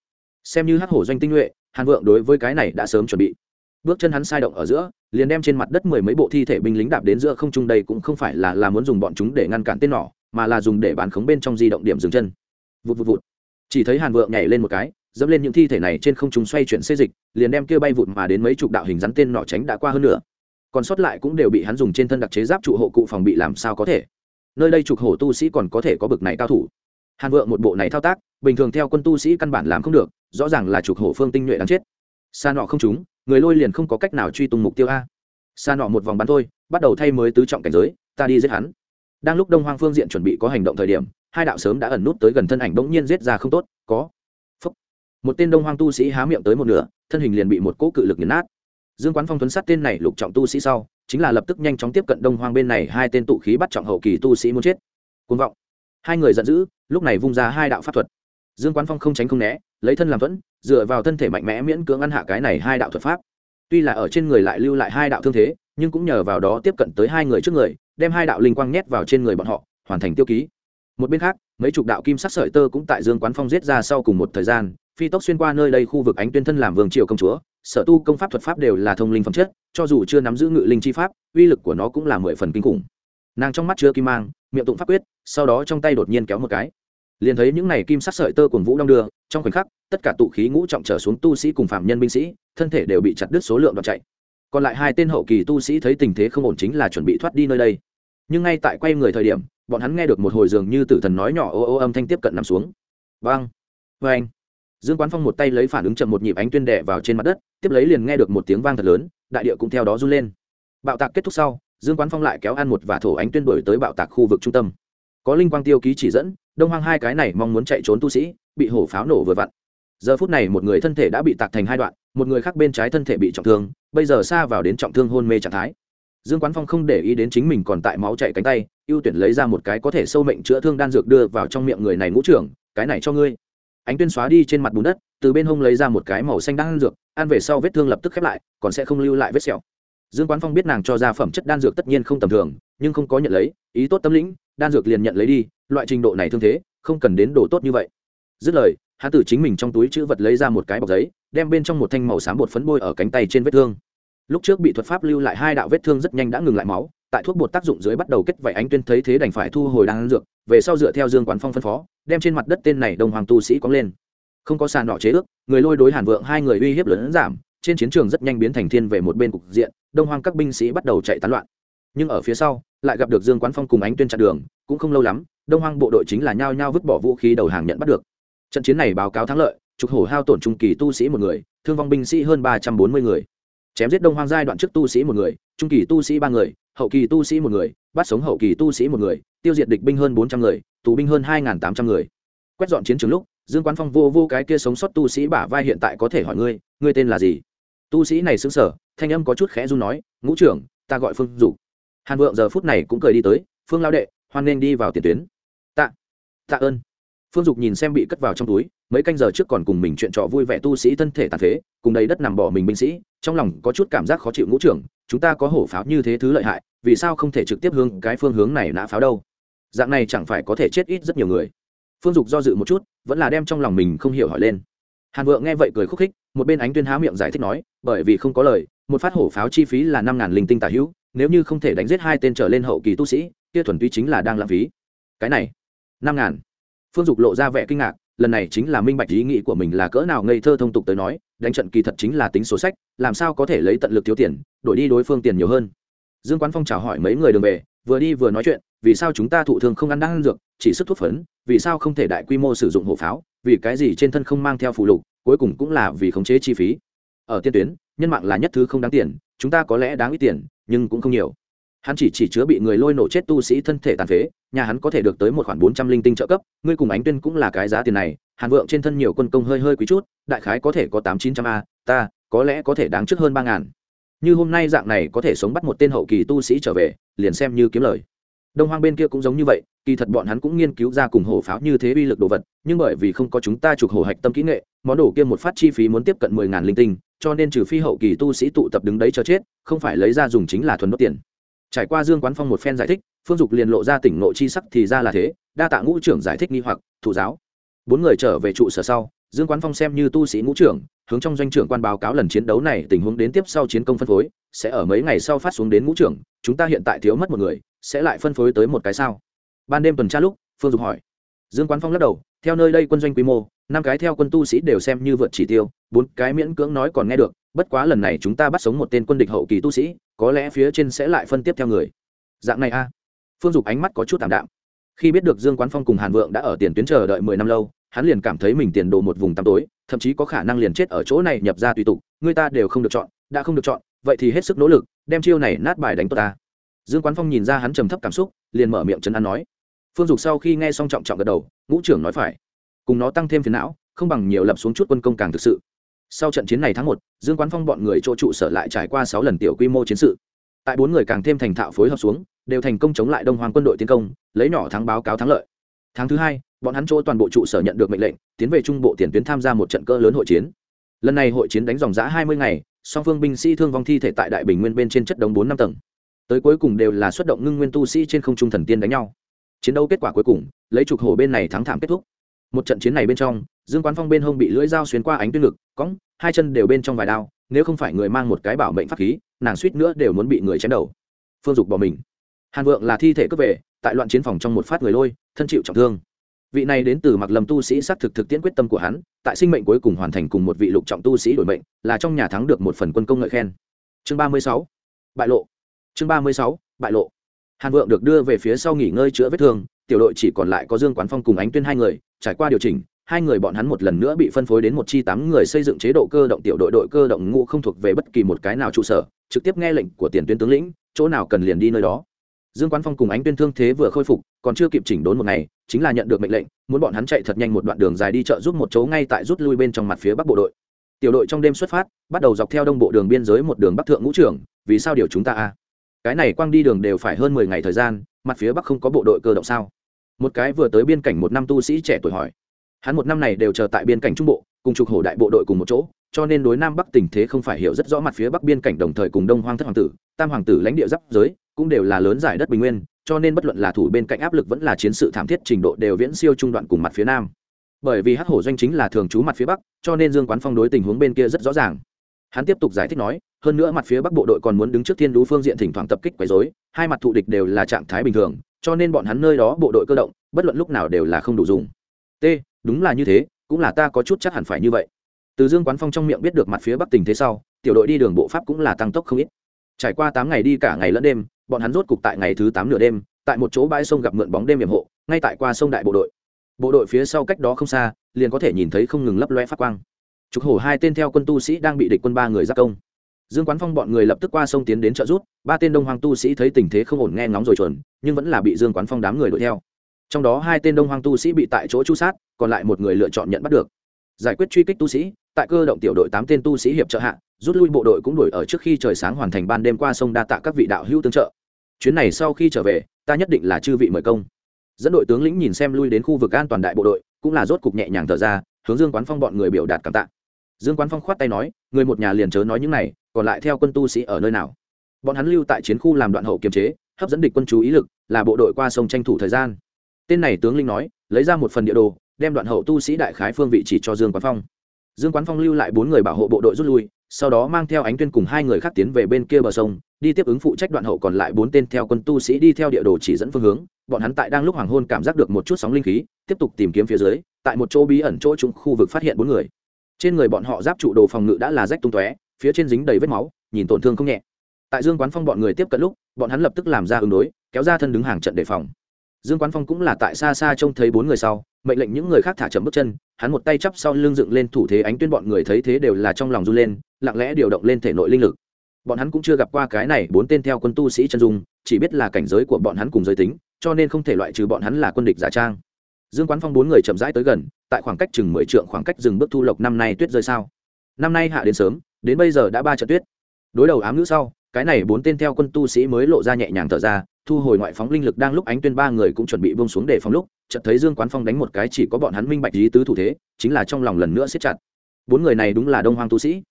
Xem như hắc hổ doanh tinh nhuệ hàn vượng đối với cái này đã sớm chuẩn bị. Bước chân hắn sai động ở giữa, liền đem trên mặt đất mười mấy bộ thi thể binh lính đạp đến giữa không trung đây cũng không phải là là muốn dùng bọn chúng để ngăn cản tên nỏ, mà là dùng để bán khống bên trong di động điểm dừng chân. Vụt vụt vụt. Chỉ thấy hàn vượng nhảy lên một cái, dẫm lên những thi thể này trên không trung xoay chuyển xê dịch, liền đem kia bay vụt mà đến mấy chục đạo hình rắn tên nỏ tránh đã qua hơn nữa còn sót lại cũng đều bị hắn dùng trên thân đặc chế giáp trụ hộ cụ phòng bị làm sao có thể. Nơi đây trục hổ tu sĩ còn có thể có bực này cao thủ hàn vượng một bộ này thao tác, bình thường theo quân tu sĩ căn bản làm không được, rõ ràng là trục hổ phương tinh nhuệ đáng chết. Xa nọ không trúng, người lôi liền không có cách nào truy tung mục tiêu a. Xa nọ một vòng bắn thôi, bắt đầu thay mới tứ trọng cảnh giới, ta đi giết hắn. Đang lúc đông hoang phương diện chuẩn bị có hành động thời điểm, hai đạo sớm đã ẩn nút tới gần thân ảnh bỗng nhiên giết ra không tốt, có. Phúc. một tên đông hoang tu sĩ há miệng tới một nửa, thân hình liền bị một cỗ cự lực nghiền nát. Dương quán phong tuấn sát tên này lục trọng tu sĩ sau, chính là lập tức nhanh chóng tiếp cận đông hoang bên này hai tên tụ khí bắt trọng hậu kỳ tu sĩ muốn chết. Côn vọng. Hai người giận dữ lúc này vung ra hai đạo pháp thuật. Dương quán phong không tránh không né, lấy thân làm thuẫn, dựa vào thân thể mạnh mẽ miễn cưỡng ăn hạ cái này hai đạo thuật pháp. Tuy là ở trên người lại lưu lại hai đạo thương thế, nhưng cũng nhờ vào đó tiếp cận tới hai người trước người, đem hai đạo linh quang nhét vào trên người bọn họ, hoàn thành tiêu ký. Một bên khác, mấy chục đạo kim sắc sợi tơ cũng tại dương quán phong giết ra sau cùng một thời gian, phi tốc xuyên qua nơi đây khu vực ánh tuyên thân làm vương triều công chúa, sở tu công pháp thuật pháp đều là thông linh phẩm chất, cho dù chưa nắm giữ ngự linh chi pháp, uy lực của nó cũng là mười phần kinh khủng nàng trong mắt chứa kim mang, miệng tụng pháp quyết, sau đó trong tay đột nhiên kéo một cái. Liền thấy những này kim sắc sợi tơ cuồng vũ đong đưa, trong khoảnh khắc, tất cả tụ khí ngũ trọng trở xuống tu sĩ cùng phạm nhân binh sĩ, thân thể đều bị chặt đứt số lượng đoạn chạy. Còn lại hai tên hậu kỳ tu sĩ thấy tình thế không ổn chính là chuẩn bị thoát đi nơi đây. Nhưng ngay tại quay người thời điểm, bọn hắn nghe được một hồi dường như tử thần nói nhỏ ô ô âm thanh tiếp cận nằm xuống. Vang vê anh dương quán phong một tay lấy phản ứng chậm một nhịp ánh tuyên đẻ vào trên mặt đất, tiếp lấy liền nghe được một tiếng vang thật lớn, đại địa cũng theo đó run lên. Bạo tạc kết thúc sau dương quán phong lại kéo ăn một và thổ ánh tuyên đổi tới bạo tạc khu vực trung tâm. Có linh quang tiêu ký chỉ dẫn, đông hoang hai cái này mong muốn chạy trốn tu sĩ, bị hổ pháo nổ vừa vặn. Giờ phút này một người thân thể đã bị tạc thành hai đoạn, một người khác bên trái thân thể bị trọng thương, bây giờ xa vào đến trọng thương hôn mê trạng thái. Dương quán phong không để ý đến chính mình còn tại máu chạy cánh tay, ưu tuyển lấy ra một cái có thể sâu mệnh chữa thương đan dược đưa vào trong miệng người này ngũ trưởng, cái này cho ngươi. Ánh tuyên xóa đi trên mặt bùn đất, từ bên hông lấy ra một cái màu xanh đan dược, ăn về sau vết thương lập tức khép lại, còn sẽ không lưu lại vết sẹo dương quán phong biết nàng cho ra phẩm chất đan dược tất nhiên không tầm thường, nhưng không có nhận lấy, ý tốt tâm lĩnh, đan dược liền nhận lấy đi, loại trình độ này thương thế, không cần đến đồ tốt như vậy. Dứt lời hắn tử chính mình trong túi chữ vật lấy ra một cái bọc giấy, đem bên trong một thanh màu xám bột phấn bôi ở cánh tay trên vết thương. Lúc trước bị thuật pháp lưu lại hai đạo vết thương rất nhanh đã ngừng lại máu, tại thuốc bột tác dụng dưới bắt đầu kết vảy ánh tuyên thấy thế đành phải thu hồi đan dược, về sau dựa theo dương quán phong phân phó, đem trên mặt đất tên này đông hoàng tu sĩ cóng lên. Không có sàn nọ chế ước, người lôi đối hàn vượng hai người uy hiếp lớn giảm trên chiến trường rất nhanh biến thành thiên về một bên cục diện, đông hoang các binh sĩ bắt đầu chạy tán loạn. Nhưng ở phía sau, lại gặp được dương quán phong cùng ánh tuyên chặn đường, cũng không lâu lắm, đông hoang bộ đội chính là nhao nhao vứt bỏ vũ khí đầu hàng nhận bắt được. Trận chiến này báo cáo thắng lợi, trục hổ hao tổn trung kỳ tu sĩ một người, thương vong binh sĩ hơn ba trăm bốn mươi người. Chém giết đông hoang giai đoạn trước tu sĩ một người, trung kỳ tu sĩ ba người, hậu kỳ tu sĩ một người, bắt sống hậu kỳ tu sĩ một người, tiêu diệt địch binh hơn bốn trăm người, tù binh hơn hai tám trăm người. Quét dọn chiến trường lúc, dương quán phong vô vô cái kia sống sót tu sĩ bả vai hiện tại có thể hỏi ngươi ngươi tên là gì? Tu sĩ này xứng sở thanh âm có chút khẽ run nói, ngũ trưởng, ta gọi phương dục. Hàn vượng giờ phút này cũng cười đi tới, phương lao đệ, hoan nên đi vào tiền tuyến. Tạ tạ ơn. Phương dục nhìn xem bị cất vào trong túi, mấy canh giờ trước còn cùng mình chuyện trò vui vẻ tu sĩ thân thể tàn phế, cùng đầy đất nằm bỏ mình binh sĩ, trong lòng có chút cảm giác khó chịu ngũ trưởng, chúng ta có hổ pháo như thế thứ lợi hại, vì sao không thể trực tiếp hướng cái phương hướng này nã pháo đâu? Dạng này chẳng phải có thể chết ít rất nhiều người. Phương dục do dự một chút, vẫn là đem trong lòng mình không hiểu hỏi lên. Hàn vượng nghe vậy cười khúc khích, một bên ánh tuyên há miệng giải thích nói bởi vì không có lời, một phát hổ pháo chi phí là năm ngàn linh tinh tả hữu, nếu như không thể đánh giết hai tên trở lên hậu kỳ tu sĩ, kia thuần túy chính là đang lãng phí. Cái này, năm ngàn. Phương dục lộ ra vẻ kinh ngạc, lần này chính là minh bạch ý nghĩ của mình là cỡ nào ngây thơ thông tục tới nói, đánh trận kỳ thật chính là tính số sách, làm sao có thể lấy tận lực thiếu tiền, đổi đi đối phương tiền nhiều hơn. Dương quán phong chào hỏi mấy người đường về, vừa đi vừa nói chuyện, vì sao chúng ta thụ thường không ăn đang ăn dược, chỉ sức thuốc phấn, vì sao không thể đại quy mô sử dụng hổ pháo, vì cái gì trên thân không mang theo phụ lục, cuối cùng cũng là vì khống chế chi phí ở tiên tuyến, nhân mạng là nhất thứ không đáng tiền, chúng ta có lẽ đáng ít tiền, nhưng cũng không nhiều. Hắn chỉ chỉ chứa bị người lôi nổ chết tu sĩ thân thể tàn phế, nhà hắn có thể được tới một khoản bốn trăm linh tinh trợ cấp, ngươi cùng ánh tuyên cũng là cái giá tiền này, hàn vượng trên thân nhiều quân công hơi hơi quý chút, đại khái có thể có tám chín trăm a, ta, có lẽ có thể đáng trước hơn ba ngàn. Như hôm nay dạng này có thể sống bắt một tên hậu kỳ tu sĩ trở về, liền xem như kiếm lời. Đông hoang bên kia cũng giống như vậy, kỳ thật bọn hắn cũng nghiên cứu ra cùng hổ pháo như thế uy lực đồ vật, nhưng bởi vì không có chúng ta trục hổ hạch tâm kỹ nghệ, món đồ kia một phát chi phí muốn tiếp cận mười ngàn linh tinh cho nên trừ phi hậu kỳ tu sĩ tụ tập đứng đấy cho chết, không phải lấy ra dùng chính là thuần đốt tiền. Trải qua dương quán phong một phen giải thích, phương dục liền lộ ra tỉnh nội chi sắc thì ra là thế, đa tạ ngũ trưởng giải thích nghi hoặc thủ giáo. Bốn người trở về trụ sở sau, dương quán phong xem như tu sĩ ngũ trưởng, hướng trong doanh trưởng quan báo cáo lần chiến đấu này tình huống đến tiếp sau chiến công phân phối, sẽ ở mấy ngày sau phát xuống đến ngũ trưởng, chúng ta hiện tại thiếu mất một người, sẽ lại phân phối tới một cái sao? Ban đêm tuần tra lúc, phương dục hỏi. Dương quán phong lắc đầu theo nơi đây quân doanh quy mô, năm cái theo quân tu sĩ đều xem như vượt chỉ tiêu, bốn cái miễn cưỡng nói còn nghe được, bất quá lần này chúng ta bắt sống một tên quân địch hậu kỳ tu sĩ, có lẽ phía trên sẽ lại phân tiếp theo người. Dạng này a. Phương dục ánh mắt có chút t ạ m đạm. Khi biết được dương quán phong cùng hàn vượng đã ở tiền tuyến chờ đợi mười năm lâu, hắn liền cảm thấy mình tiền đồ một vùng tăm tối, thậm chí có khả năng liền chết ở chỗ này nhập ra tùy tục, người ta đều không được chọn, đã không được chọn, vậy thì hết sức nỗ lực, đem chiêu này nát bài đánh tốt ta. Dương quán phong nhìn ra hắn trầm thấp cảm xúc, liền mở miệng chấn an nói phương dục sau khi nghe xong trọng trọng gật đầu, ngũ trưởng nói phải. Cùng nó tăng thêm phiền não, không bằng nhiều lập xuống chút quân công càng thực sự. Sau trận chiến này tháng một, dương quán phong bọn người chỗ trụ sở lại trải qua sáu lần tiểu quy mô chiến sự. Tại bốn người càng thêm thành thạo phối hợp xuống, đều thành công chống lại đông hoàng quân đội tiến công, lấy nhỏ thắng báo cáo thắng lợi. Tháng thứ hai, bọn hắn chỗ toàn bộ trụ sở nhận được mệnh lệnh, tiến về trung bộ tiền tuyến tham gia một trận cỡ lớn hội chiến. Lần này hội chiến đánh dòng giã hai mươi ngày, song phương binh sĩ thương vong thi thể tại đại bình nguyên bên trên chất đống bốn năm tầng. Tới cuối cùng đều là xuất động ngưng nguyên tu sĩ trên không trung thần tiên đánh nhau chiến đấu kết quả cuối cùng, lấy trục hổ bên này thắng thảm kết thúc. Một trận chiến này bên trong, dương quán phong bên hông bị lưỡi dao xuyên qua ánh tuyên ngực, cõng, hai chân đều bên trong vài đao, nếu không phải người mang một cái bảo mệnh pháp khí, nàng suýt nữa đều muốn bị người chém đầu. Phương dục bỏ mình. Hàn vượng là thi thể cướp về, tại loạn chiến phòng trong một phát người lôi, thân chịu trọng thương. Vị này đến từ mặc lầm tu sĩ xác thực thực tiễn quyết tâm của hắn, tại sinh mệnh cuối cùng hoàn thành cùng một vị lục trọng tu sĩ đổi mệnh, là trong nhà thắng được một phần quân công ngợi khen. Chương ba mươi sáu, bại lộ. Chương ba mươi sáu, bại lộ hàn vượng được đưa về phía sau nghỉ ngơi chữa vết thương, tiểu đội chỉ còn lại có dương quán phong cùng ánh tuyên hai người, trải qua điều chỉnh, hai người bọn hắn một lần nữa bị phân phối đến một chi tám người xây dựng chế độ cơ động tiểu đội đội cơ động ngũ không thuộc về bất kỳ một cái nào trụ sở, trực tiếp nghe lệnh của tiền tuyến tướng lĩnh, chỗ nào cần liền đi nơi đó. Dương quán phong cùng ánh tuyên thương thế vừa khôi phục, còn chưa kịp chỉnh đốn một ngày, chính là nhận được mệnh lệnh, muốn bọn hắn chạy thật nhanh một đoạn đường dài đi chợ giúp một chỗ ngay tại rút lui bên trong mặt phía bắc bộ đội. Tiểu đội trong đêm xuất phát, bắt đầu dọc theo đông bộ đường biên giới một đường bắc thượng ngũ trưởng, vì sao điều chúng ta a? Cái này quang đi đường đều phải hơn mười ngày thời gian, mặt phía bắc không có bộ đội cơ động sao? Một cái vừa tới biên cảnh một năm tu sĩ trẻ tuổi hỏi. Hắn một năm này đều chờ tại biên cảnh trung bộ, cùng trục hổ đại bộ đội cùng một chỗ, cho nên đối nam bắc tình thế không phải hiểu rất rõ mặt phía bắc biên cảnh đồng thời cùng đông hoang thất hoàng tử, tam hoàng tử lãnh địa giáp giới, cũng đều là lớn giải đất bình nguyên, cho nên bất luận là thủ bên cạnh áp lực vẫn là chiến sự thảm thiết trình độ đều viễn siêu trung đoạn cùng mặt phía nam. Bởi vì hắc hổ doanh chính là thường trú mặt phía bắc, cho nên dương quán phong đối tình huống bên kia rất rõ ràng hắn tiếp tục giải thích nói, hơn nữa mặt phía bắc bộ đội còn muốn đứng trước thiên đú phương diện thỉnh thoảng tập kích quấy dối hai mặt thụ địch đều là trạng thái bình thường, cho nên bọn hắn nơi đó bộ đội cơ động, bất luận lúc nào đều là không đủ dùng. T, đúng là như thế, cũng là ta có chút chắc hẳn phải như vậy. Từ dương quán phong trong miệng biết được mặt phía bắc tình thế sau, tiểu đội đi đường bộ pháp cũng là tăng tốc không ít. Trải qua tám ngày đi cả ngày lẫn đêm, bọn hắn rốt cục tại ngày thứ tám nửa đêm, tại một chỗ bãi sông gặp mượn bóng đêm hiểm hộ, ngay tại qua sông đại bộ đội. Bộ đội phía sau cách đó không xa, liền có thể nhìn thấy không ngừng lấp loe phát quang trục hổ hai tên theo quân tu sĩ đang bị địch quân ba người giác công. Dương quán phong bọn người lập tức qua sông tiến đến trợ rút ba tên đông hoang tu sĩ thấy tình thế không ổn nghe ngóng rồi chuẩn, nhưng vẫn là bị dương quán phong đám người đuổi theo. Trong đó hai tên đông hoang tu sĩ bị tại chỗ chu sát, còn lại một người lựa chọn nhận bắt được. Giải quyết truy kích tu sĩ, tại cơ động tiểu đội tám tên tu sĩ hiệp trợ hạ, rút lui bộ đội cũng đuổi ở trước khi trời sáng hoàn thành ban đêm qua sông đa tạ các vị đạo hữu tương trợ. Chuyến này sau khi trở về, ta nhất định là chư vị mời công. Dẫn đội tướng lĩnh nhìn xem lui đến khu vực an toàn đại bộ đội, cũng là rốt cục nhẹ nhàng thở ra, hướng dương quán phong bọn người biểu đạt cảm tạ dương quán phong khoát tay nói, người một nhà liền chớ nói những này, còn lại theo quân tu sĩ ở nơi nào? Bọn hắn lưu tại chiến khu làm đoạn hậu kiềm chế, hấp dẫn địch quân chú ý lực, là bộ đội qua sông tranh thủ thời gian. Tên này tướng linh nói, lấy ra một phần địa đồ, đem đoạn hậu tu sĩ đại khái phương vị chỉ cho dương quán phong. Dương quán phong lưu lại bốn người bảo hộ bộ đội rút lui, sau đó mang theo ánh tuyên cùng hai người khác tiến về bên kia bờ sông, đi tiếp ứng phụ trách đoạn hậu còn lại bốn tên theo quân tu sĩ đi theo địa đồ chỉ dẫn phương hướng. Bọn hắn tại đang lúc hoàng hôn cảm giác được một chút sóng linh khí, tiếp tục tìm kiếm phía dưới, tại một chỗ bí ẩn chỗ trúng khu vực phát hiện bốn người trên người bọn họ giáp trụ đồ phòng ngự đã là rách tung tóe, phía trên dính đầy vết máu, nhìn tổn thương không nhẹ. Tại dương quán phong bọn người tiếp cận lúc, bọn hắn lập tức làm ra ứng đối, kéo ra thân đứng hàng trận đề phòng. Dương quán phong cũng là tại xa xa trông thấy bốn người sau, mệnh lệnh những người khác thả chậm bước chân, hắn một tay chắp sau lưng dựng lên thủ thế ánh tuyên bọn người thấy thế đều là trong lòng run lên, lặng lẽ điều động lên thể nội linh lực. Bọn hắn cũng chưa gặp qua cái này bốn tên theo quân tu sĩ chân dung, chỉ biết là cảnh giới của bọn hắn cùng giới tính, cho nên không thể loại trừ bọn hắn là quân địch giả trang dương quán phong bốn người chậm rãi tới gần, tại khoảng cách chừng mười trượng khoảng cách dừng bước thu lộc năm nay tuyết rơi sao? Năm nay hạ đến sớm, đến bây giờ đã ba trận tuyết. Đối đầu ám ngữ sau, cái này bốn tên theo quân tu sĩ mới lộ ra nhẹ nhàng thở ra, thu hồi ngoại phóng linh lực đang lúc ánh tuyên ba người cũng chuẩn bị buông xuống để phóng lúc, chợt thấy dương quán phong đánh một cái chỉ có bọn hắn minh bạch lý tứ thủ thế, chính là trong lòng lần nữa siết chặt. Bốn người này đúng là đông hoang tu sĩ.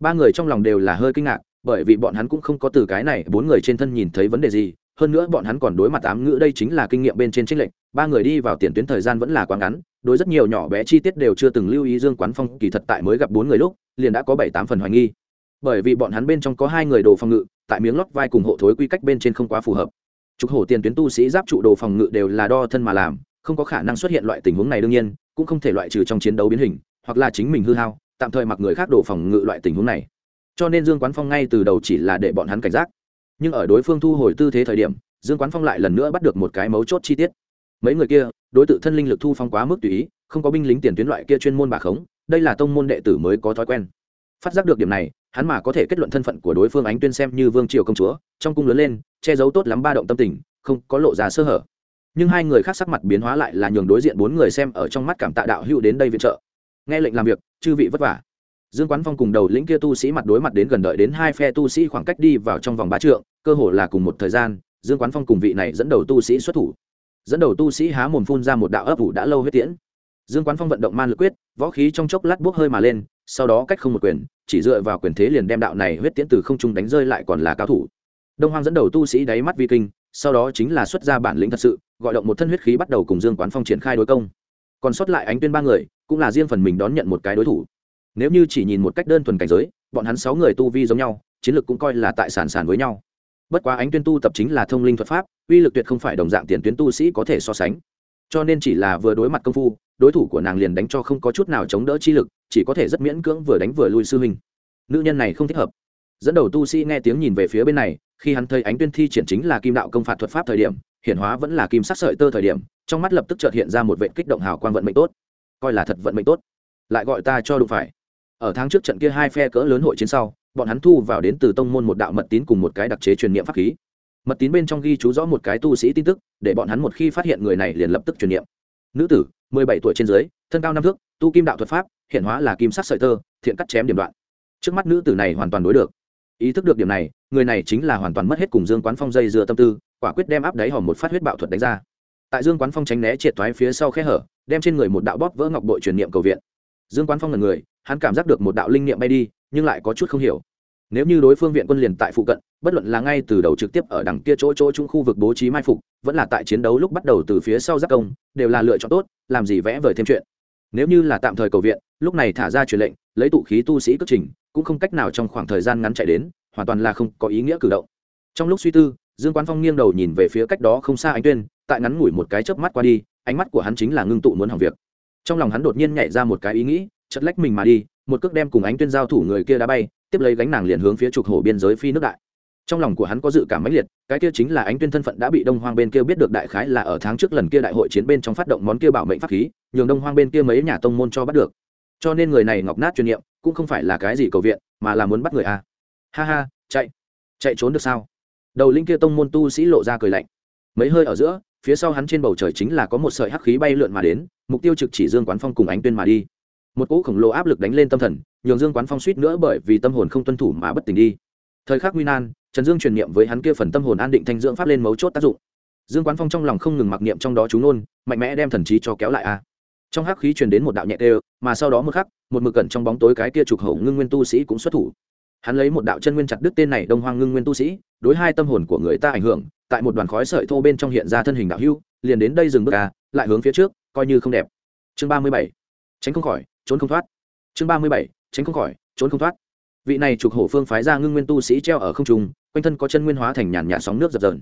Ba người trong lòng đều là hơi kinh ngạc, bởi vì bọn hắn cũng không có từ cái này, bốn người trên thân nhìn thấy vấn đề gì hơn nữa bọn hắn còn đối mặt ám ngữ, đây chính là kinh nghiệm bên trên trích lệnh ba người đi vào tiền tuyến thời gian vẫn là quá ngắn, đối rất nhiều nhỏ bé chi tiết đều chưa từng lưu ý, dương quán phong kỳ thật tại mới gặp bốn người lúc, liền đã có bảy tám phần hoài nghi. Bởi vì bọn hắn bên trong có hai người đồ phòng ngự, tại miếng lót vai cùng hộ thối quy cách bên trên không quá phù hợp. Trục hổ tiền tuyến tu sĩ giáp trụ đồ phòng ngự đều là đo thân mà làm, không có khả năng xuất hiện loại tình huống này đương nhiên, cũng không thể loại trừ trong chiến đấu biến hình, hoặc là chính mình hư hao, tạm thời mặc người khác đồ phòng ngự loại tình huống này. Cho nên dương quán phong ngay từ đầu chỉ là để bọn hắn cảnh giác nhưng ở đối phương thu hồi tư thế thời điểm, dương quán phong lại lần nữa bắt được một cái mấu chốt chi tiết. Mấy người kia, đối tượng thân linh lực thu phong quá mức tùy ý, không có binh lính tiền tuyến loại kia chuyên môn bà khống, đây là tông môn đệ tử mới có thói quen. Phát giác được điểm này, hắn mà có thể kết luận thân phận của đối phương ánh tuyên xem như vương triều công chúa, trong cung lớn lên, che giấu tốt lắm ba động tâm tình, không có lộ ra sơ hở. Nhưng hai người khác sắc mặt biến hóa lại là nhường đối diện bốn người xem ở trong mắt cảm tạ đạo hữu đến đây viện trợ. Nghe lệnh làm việc, chư vị vất vả dương quán phong cùng đầu lĩnh kia tu sĩ mặt đối mặt đến gần đợi đến hai phe tu sĩ khoảng cách đi vào trong vòng ba trượng, cơ hồ là cùng một thời gian, dương quán phong cùng vị này dẫn đầu tu sĩ xuất thủ. Dẫn đầu tu sĩ há mồm phun ra một đạo ấp ủ đã lâu huyết tiễn. Dương quán phong vận động man lực quyết, võ khí trong chốc lát bốc hơi mà lên, sau đó cách không một quyền, chỉ dựa vào quyền thế liền đem đạo này huyết tiễn từ không trung đánh rơi lại còn là cao thủ. Đông hoang dẫn đầu tu sĩ đáy mắt vi kinh, sau đó chính là xuất ra bản lĩnh thật sự, gọi động một thân huyết khí bắt đầu cùng dương quán phong triển khai đối công. Còn sót lại ánh tuyên ba người, cũng là riêng phần mình đón nhận một cái đối thủ nếu như chỉ nhìn một cách đơn thuần cảnh giới, bọn hắn sáu người tu vi giống nhau, chiến lược cũng coi là tại sản sản với nhau. Bất quá ánh tuyên tu tập chính là thông linh thuật pháp, uy lực tuyệt không phải đồng dạng tiền tuyến tu sĩ có thể so sánh. Cho nên chỉ là vừa đối mặt công phu, đối thủ của nàng liền đánh cho không có chút nào chống đỡ chi lực, chỉ có thể rất miễn cưỡng vừa đánh vừa lui sư huynh. Nữ nhân này không thích hợp. Dẫn đầu tu sĩ nghe tiếng nhìn về phía bên này, khi hắn thấy ánh tuyên thi triển chính là kim đạo công phạt thuật pháp thời điểm, hiển hóa vẫn là kim sắc sợi tơ thời điểm, trong mắt lập tức chợt hiện ra một vệ kích động hào quang vận mệnh tốt. Coi là thật vận mệnh tốt. Lại gọi ta cho đụng phải ở tháng trước trận kia hai phe cỡ lớn hội chiến sau, bọn hắn thu vào đến từ tông môn một đạo mật tín cùng một cái đặc chế truyền niệm pháp khí. Mật tín bên trong ghi chú rõ một cái tu sĩ tin tức, để bọn hắn một khi phát hiện người này liền lập tức truyền niệm. Nữ tử, mười bảy tuổi trên dưới, thân cao năm thước, tu kim đạo thuật pháp, hiện hóa là kim sắc sợi tơ, thiện cắt chém điểm đoạn. Trước mắt nữ tử này hoàn toàn đối được. Ý thức được điểm này, người này chính là hoàn toàn mất hết cùng dương quán phong dây dựa tâm tư, quả quyết đem áp đáy hòm một phát huyết bạo thuật đánh ra. Tại dương quán phong tránh né triệt thoái phía sau khe hở, đem trên người một đạo bóp vỡ ngọc bội truyền niệm cầu viện. Dương quán phong là người hắn cảm giác được một đạo linh niệm bay đi, nhưng lại có chút không hiểu. Nếu như đối phương viện quân liền tại phụ cận, bất luận là ngay từ đầu trực tiếp ở đằng kia chỗ chỗ chung khu vực bố trí mai phục, vẫn là tại chiến đấu lúc bắt đầu từ phía sau giác công, đều là lựa chọn tốt, làm gì vẽ vời thêm chuyện. Nếu như là tạm thời cầu viện, lúc này thả ra truyền lệnh, lấy tụ khí tu sĩ cất trình, cũng không cách nào trong khoảng thời gian ngắn chạy đến, hoàn toàn là không có ý nghĩa cử động. Trong lúc suy tư, dương quán phong nghiêng đầu nhìn về phía cách đó không xa ánh tuyên, tại ngắn ngủi một cái chớp mắt qua đi, ánh mắt của hắn chính là ngưng tụ muốn hỏng việc. Trong lòng hắn đột nhiên nhảy ra một cái ý nghĩ chật lách mình mà đi, một cước đem cùng ánh tuyên giao thủ người kia đã bay, tiếp lấy gánh nàng liền hướng phía trục hổ biên giới phi nước đại. Trong lòng của hắn có dự cảm mãnh liệt, cái kia chính là ánh tuyên thân phận đã bị đông hoang bên kia biết được đại khái là ở tháng trước lần kia đại hội chiến bên trong phát động món kia bảo mệnh pháp khí, nhường đông hoang bên kia mấy nhà tông môn cho bắt được. Cho nên người này ngọc nát chuyên nghiệm cũng không phải là cái gì cầu viện, mà là muốn bắt người a. Ha ha, chạy chạy trốn được sao? Đầu linh kia tông môn tu sĩ lộ ra cười lạnh. Mấy hơi ở giữa, phía sau hắn trên bầu trời chính là có một sợi hắc khí bay lượn mà đến, mục tiêu trực chỉ dương quán phong cùng ánh tuyên mà đi một cỗ khổng lồ áp lực đánh lên tâm thần nhường dương quán phong suýt nữa bởi vì tâm hồn không tuân thủ mà bất tỉnh đi. Thời khắc nguy nan trần dương truyền niệm với hắn kia phần tâm hồn an định thanh dưỡng pháp lên mấu chốt tác dụng. Dương quán phong trong lòng không ngừng mặc niệm trong đó chú nôn mạnh mẽ đem thần trí cho kéo lại a. Trong hắc khí truyền đến một đạo nhẹ tê mà sau đó một khắc một mực cẩn trong bóng tối cái kia trục hậu ngưng nguyên tu sĩ cũng xuất thủ. Hắn lấy một đạo chân nguyên chặt đứt tên này đông hoang ngưng nguyên tu sĩ đối hai tâm hồn của người ta ảnh hưởng tại một đoàn khói sợi thô bên trong hiện ra thân hình đạo hưu liền đến đây dừng bước ra, lại hướng phía trước coi như không đẹp. Chương ba mươi bảy. Tránh không khỏi trốn không thoát. Chương ba mươi bảy, tránh không khỏi, trốn không thoát. Vị này trục hổ phương phái ra ngưng nguyên tu sĩ treo ở không trung, quanh thân có chân nguyên hóa thành nhàn nhạt sóng nước dập dờn.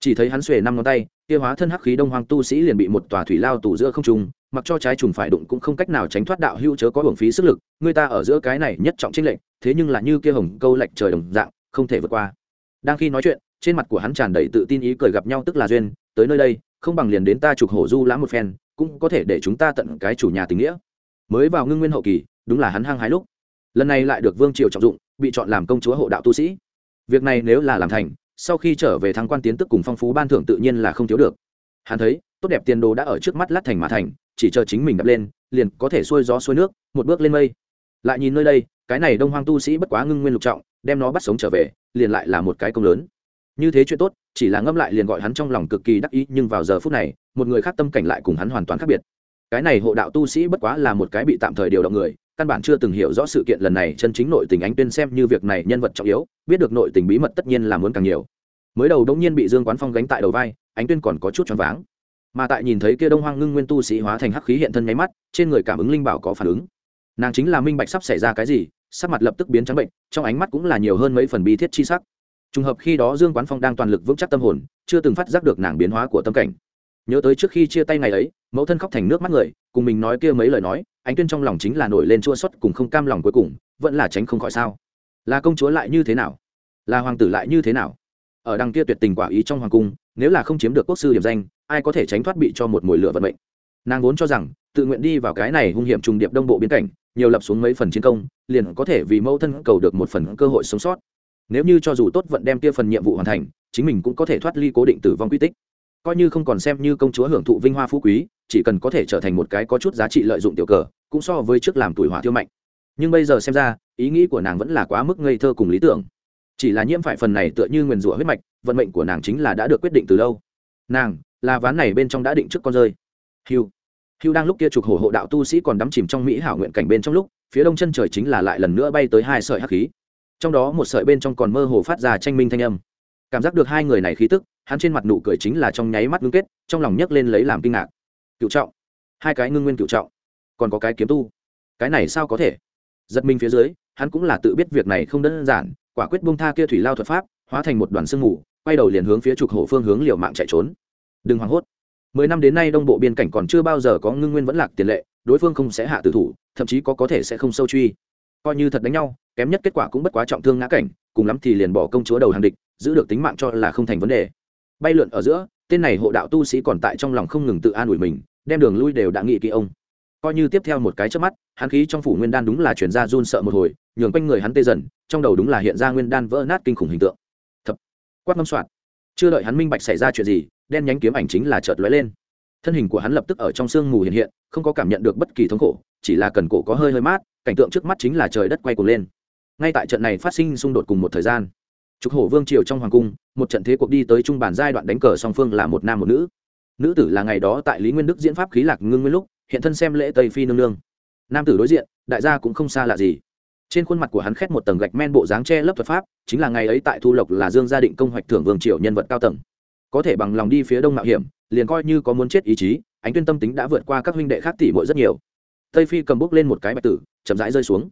Chỉ thấy hắn xuề năm ngón tay kia hóa thân hắc khí đông hoang tu sĩ liền bị một tòa thủy lao tủ giữa không trung, mặc cho trái trùng phải đụng cũng không cách nào tránh thoát đạo hữu chớ có hưởng phí sức lực, người ta ở giữa cái này nhất trọng trinh lệnh thế nhưng là như kia hồng câu lệch trời đồng dạng, không thể vượt qua. Đang khi nói chuyện, trên mặt của hắn tràn đầy tự tin ý cười gặp nhau tức là duyên, tới nơi đây, không bằng liền đến ta trục hổ du lãm một phen, cũng có thể để chúng ta tận cái chủ nhà tình nghĩa mới vào ngưng nguyên hậu kỳ, đúng là hắn hăng hái lúc. Lần này lại được vương triều trọng dụng, bị chọn làm công chúa hộ đạo tu sĩ. Việc này nếu là làm thành, sau khi trở về thăng quan tiến tức cùng phong phú ban thưởng tự nhiên là không thiếu được. Hắn thấy, tốt đẹp tiền đồ đã ở trước mắt lát thành mà thành, chỉ chờ chính mình đập lên, liền có thể xuôi gió xuôi nước, một bước lên mây. Lại nhìn nơi đây, cái này đông hoang tu sĩ bất quá ngưng nguyên lục trọng, đem nó bắt sống trở về, liền lại là một cái công lớn. Như thế chuyện tốt, chỉ là ngâm lại liền gọi hắn trong lòng cực kỳ đắc ý, nhưng vào giờ phút này, một người khác tâm cảnh lại cùng hắn hoàn toàn khác biệt cái này hộ đạo tu sĩ bất quá là một cái bị tạm thời điều động người, căn bản chưa từng hiểu rõ sự kiện lần này chân chính nội tình ánh tuyên xem như việc này nhân vật trọng yếu, biết được nội tình bí mật tất nhiên là muốn càng nhiều. Mới đầu đống nhiên bị dương quán phong gánh tại đầu vai ánh tuyên còn có chút choáng váng. Mà tại nhìn thấy kia đông hoang ngưng nguyên tu sĩ hóa thành hắc khí hiện thân nháy mắt, trên người cảm ứng linh bảo có phản ứng. Nàng chính là minh bạch sắp xảy ra cái gì, sắc mặt lập tức biến trắng bệnh, trong ánh mắt cũng là nhiều hơn mấy phần bi thiết chi sắc. Trùng hợp khi đó dương quán phong đang toàn lực vững chắc tâm hồn, chưa từng phát giác được nàng biến hóa của tâm cảnh nhớ tới trước khi chia tay ngày ấy, mẫu thân khóc thành nước mắt người, cùng mình nói kia mấy lời nói anh tuyên trong lòng chính là nổi lên chua xuất cùng không cam lòng cuối cùng, vẫn là tránh không khỏi sao. Là công chúa lại như thế nào? Là hoàng tử lại như thế nào? Ở đằng kia tuyệt tình quả ý trong hoàng cung, nếu là không chiếm được quốc sư điểm danh, ai có thể tránh thoát bị cho một mồi lửa vận mệnh? Nàng vốn cho rằng, tự nguyện đi vào cái này hung hiểm trùng điệp đông bộ biến cảnh, nhiều lập xuống mấy phần chiến công, liền có thể vì mẫu thân cầu được một phần cơ hội sống sót. Nếu như cho dù tốt vận đem kia phần nhiệm vụ hoàn thành, chính mình cũng có thể thoát ly cố định tử vong quy tích coi như không còn xem như công chúa hưởng thụ vinh hoa phú quý, chỉ cần có thể trở thành một cái có chút giá trị lợi dụng tiểu cờ, cũng so với trước làm tuổi hỏa thiêu mạnh. Nhưng bây giờ xem ra, ý nghĩ của nàng vẫn là quá mức ngây thơ cùng lý tưởng. Chỉ là nhiễm phải phần này tựa như nguyền rủa huyết mạch, vận mệnh của nàng chính là đã được quyết định từ lâu. Nàng, là ván này bên trong đã định trước con rơi. Hiu hiu đang lúc kia trục hổ hộ đạo tu sĩ còn đắm chìm trong mỹ hảo nguyện cảnh bên trong lúc, phía đông chân trời chính là lại lần nữa bay tới hai sợi hắc khí. Trong đó một sợi bên trong còn mơ hồ phát ra tranh minh thanh âm cảm giác được hai người này khí tức, hắn trên mặt nụ cười chính là trong nháy mắt ngưng kết, trong lòng nhấc lên lấy làm kinh ngạc. Cựu trọng. Hai cái ngưng nguyên cựu trọng. Còn có cái kiếm tu. Cái này sao có thể? Giật mình phía dưới, hắn cũng là tự biết việc này không đơn giản, quả quyết bông tha kia thủy lao thuật pháp, hóa thành một đoàn sương mù, quay đầu liền hướng phía trục hổ phương hướng liều mạng chạy trốn. Đừng hoảng hốt. Mười năm đến nay đông bộ biên cảnh còn chưa bao giờ có ngưng nguyên vẫn lạc tiền lệ, đối phương không sẽ hạ tử thủ, thậm chí có có thể sẽ không sâu truy. Coi như thật đánh nhau, kém nhất kết quả cũng bất quá trọng thương ngã cảnh, cùng lắm thì liền bỏ công chúa đầu hàng địch giữ được tính mạng cho là không thành vấn đề. Bay lượn ở giữa, tên này hộ đạo tu sĩ còn tại trong lòng không ngừng tự an ủi mình, đem đường lui đều đã nghị kỹ ông. Coi như tiếp theo một cái trước mắt, hắn khí trong phủ nguyên đan đúng là chuyển ra run sợ một hồi, nhường quanh người hắn tê dần, trong đầu đúng là hiện ra nguyên đan vỡ nát kinh khủng hình tượng. Thập. Quát ngâm soạn. Chưa đợi hắn minh bạch xảy ra chuyện gì, đen nhánh kiếm ảnh chính là chợt lóe lên. Thân hình của hắn lập tức ở trong sương mù hiện hiện, không có cảm nhận được bất kỳ thống khổ, chỉ là cần cổ có hơi hơi mát, cảnh tượng trước mắt chính là trời đất quay cuồng lên. Ngay tại trận này phát sinh xung đột cùng một thời gian trục hổ vương triều trong hoàng cung, một trận thế cuộc đi tới trung bản giai đoạn đánh cờ song phương là một nam một nữ. Nữ tử là ngày đó tại lý nguyên đức diễn pháp khí lạc ngưng nguyên lúc, hiện thân xem lễ tây phi nương nương. Nam tử đối diện, đại gia cũng không xa lạ gì. Trên khuôn mặt của hắn khét một tầng gạch men bộ dáng che lấp thuật pháp, chính là ngày ấy tại thu lộc là dương gia định công hoạch thưởng vương triều nhân vật cao tầng. Có thể bằng lòng đi phía đông mạo hiểm, liền coi như có muốn chết ý chí, ánh tuyên tâm tính đã vượt qua các huynh đệ khác tỷ muội rất nhiều. Tây phi cầm bút lên một cái bạch tử, chậm rãi rơi xuống.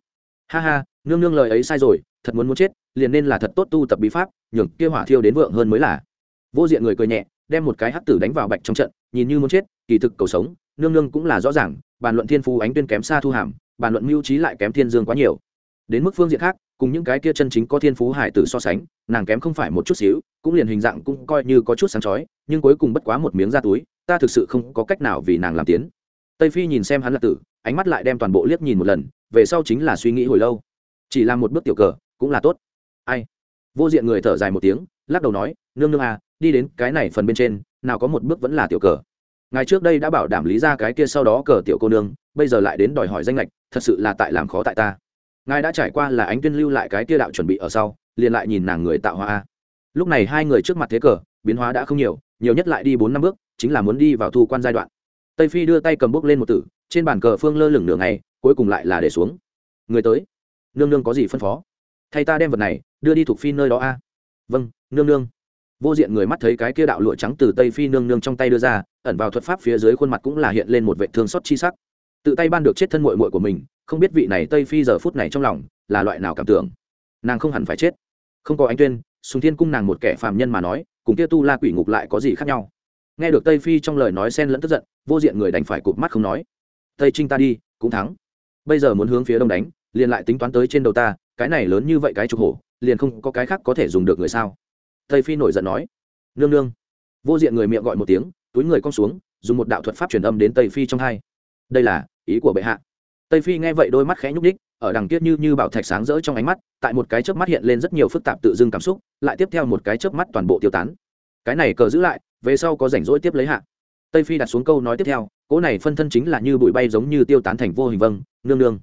Ha ha, nương nương lời ấy sai rồi, thật muốn muốn chết liền nên là thật tốt tu tập bí pháp, nhường kia hỏa thiêu đến vượng hơn mới là. Vô diện người cười nhẹ, đem một cái hắc tử đánh vào bạch trong trận, nhìn như muốn chết, kỳ thực cầu sống, nương nương cũng là rõ ràng, bàn luận thiên phú ánh tuyên kém xa thu hàm, bàn luận mưu trí lại kém thiên dương quá nhiều. Đến mức phương diện khác, cùng những cái kia chân chính có thiên phú hải tử so sánh, nàng kém không phải một chút xíu, cũng liền hình dạng cũng coi như có chút sáng chói, nhưng cuối cùng bất quá một miếng ra túi, ta thực sự không có cách nào vì nàng làm tiến. Tây phi nhìn xem hắn là tử, ánh mắt lại đem toàn bộ liếc nhìn một lần, về sau chính là suy nghĩ hồi lâu. Chỉ làm một bước tiểu cờ, cũng là tốt ai? Vô diện người thở dài một tiếng, lắc đầu nói, nương nương à đi đến cái này phần bên trên, nào có một bước vẫn là tiểu cờ. Ngài trước đây đã bảo đảm lý ra cái kia sau đó cờ tiểu cô nương, bây giờ lại đến đòi hỏi danh lệch, thật sự là tại làm khó tại ta. Ngài đã trải qua là ánh tuyên lưu lại cái kia đạo chuẩn bị ở sau, liền lại nhìn nàng người tạo hóa lúc này hai người trước mặt thế cờ, biến hóa đã không nhiều nhiều nhất lại đi bốn năm bước, chính là muốn đi vào thu quan giai đoạn. Tây phi đưa tay cầm bước lên một tử, trên bàn cờ phương lơ lửng nửa ngày, cuối cùng lại là để xuống. Người tới. Nương nương có gì phân phó? Thay ta đem vật này, đưa đi thuộc phi nơi đó a. Vâng nương nương. Vô diện người mắt thấy cái kia đạo lụa trắng từ tây phi nương nương trong tay đưa ra, ẩn vào thuật pháp phía dưới khuôn mặt cũng là hiện lên một vệ thương xót chi sắc. Tự tay ban được chết thân mội mội của mình, không biết vị này tây phi giờ phút này trong lòng là loại nào cảm tưởng. Nàng không hẳn phải chết. Không có anh tuyên, sùng thiên cung nàng một kẻ phàm nhân mà nói, cùng kia tu la quỷ ngục lại có gì khác nhau? Nghe được tây phi trong lời nói xen lẫn tức giận, vô diện người đành phải cụp mắt không nói. Tây trinh ta đi, cũng thắng. Bây giờ muốn hướng phía đông đánh, liền lại tính toán tới trên đầu ta cái này lớn như vậy cái trục hổ, liền không có cái khác có thể dùng được người sao? Tây phi nổi giận nói, nương nương. Vô diện người miệng gọi một tiếng, túi người cong xuống, dùng một đạo thuật pháp truyền âm đến tây phi trong hai. Đây là ý của bệ hạ. Tây phi nghe vậy đôi mắt khẽ nhúc ních ở đằng kiết như như bảo thạch sáng rỡ trong ánh mắt, tại một cái chớp mắt hiện lên rất nhiều phức tạp tự dưng cảm xúc, lại tiếp theo một cái chớp mắt toàn bộ tiêu tán. Cái này cờ giữ lại, về sau có rảnh rỗi tiếp lấy hạ. Tây phi đặt xuống câu nói tiếp theo, cỗ này phân thân chính là như bụi bay giống như tiêu tán thành vô hình vâng nương nương.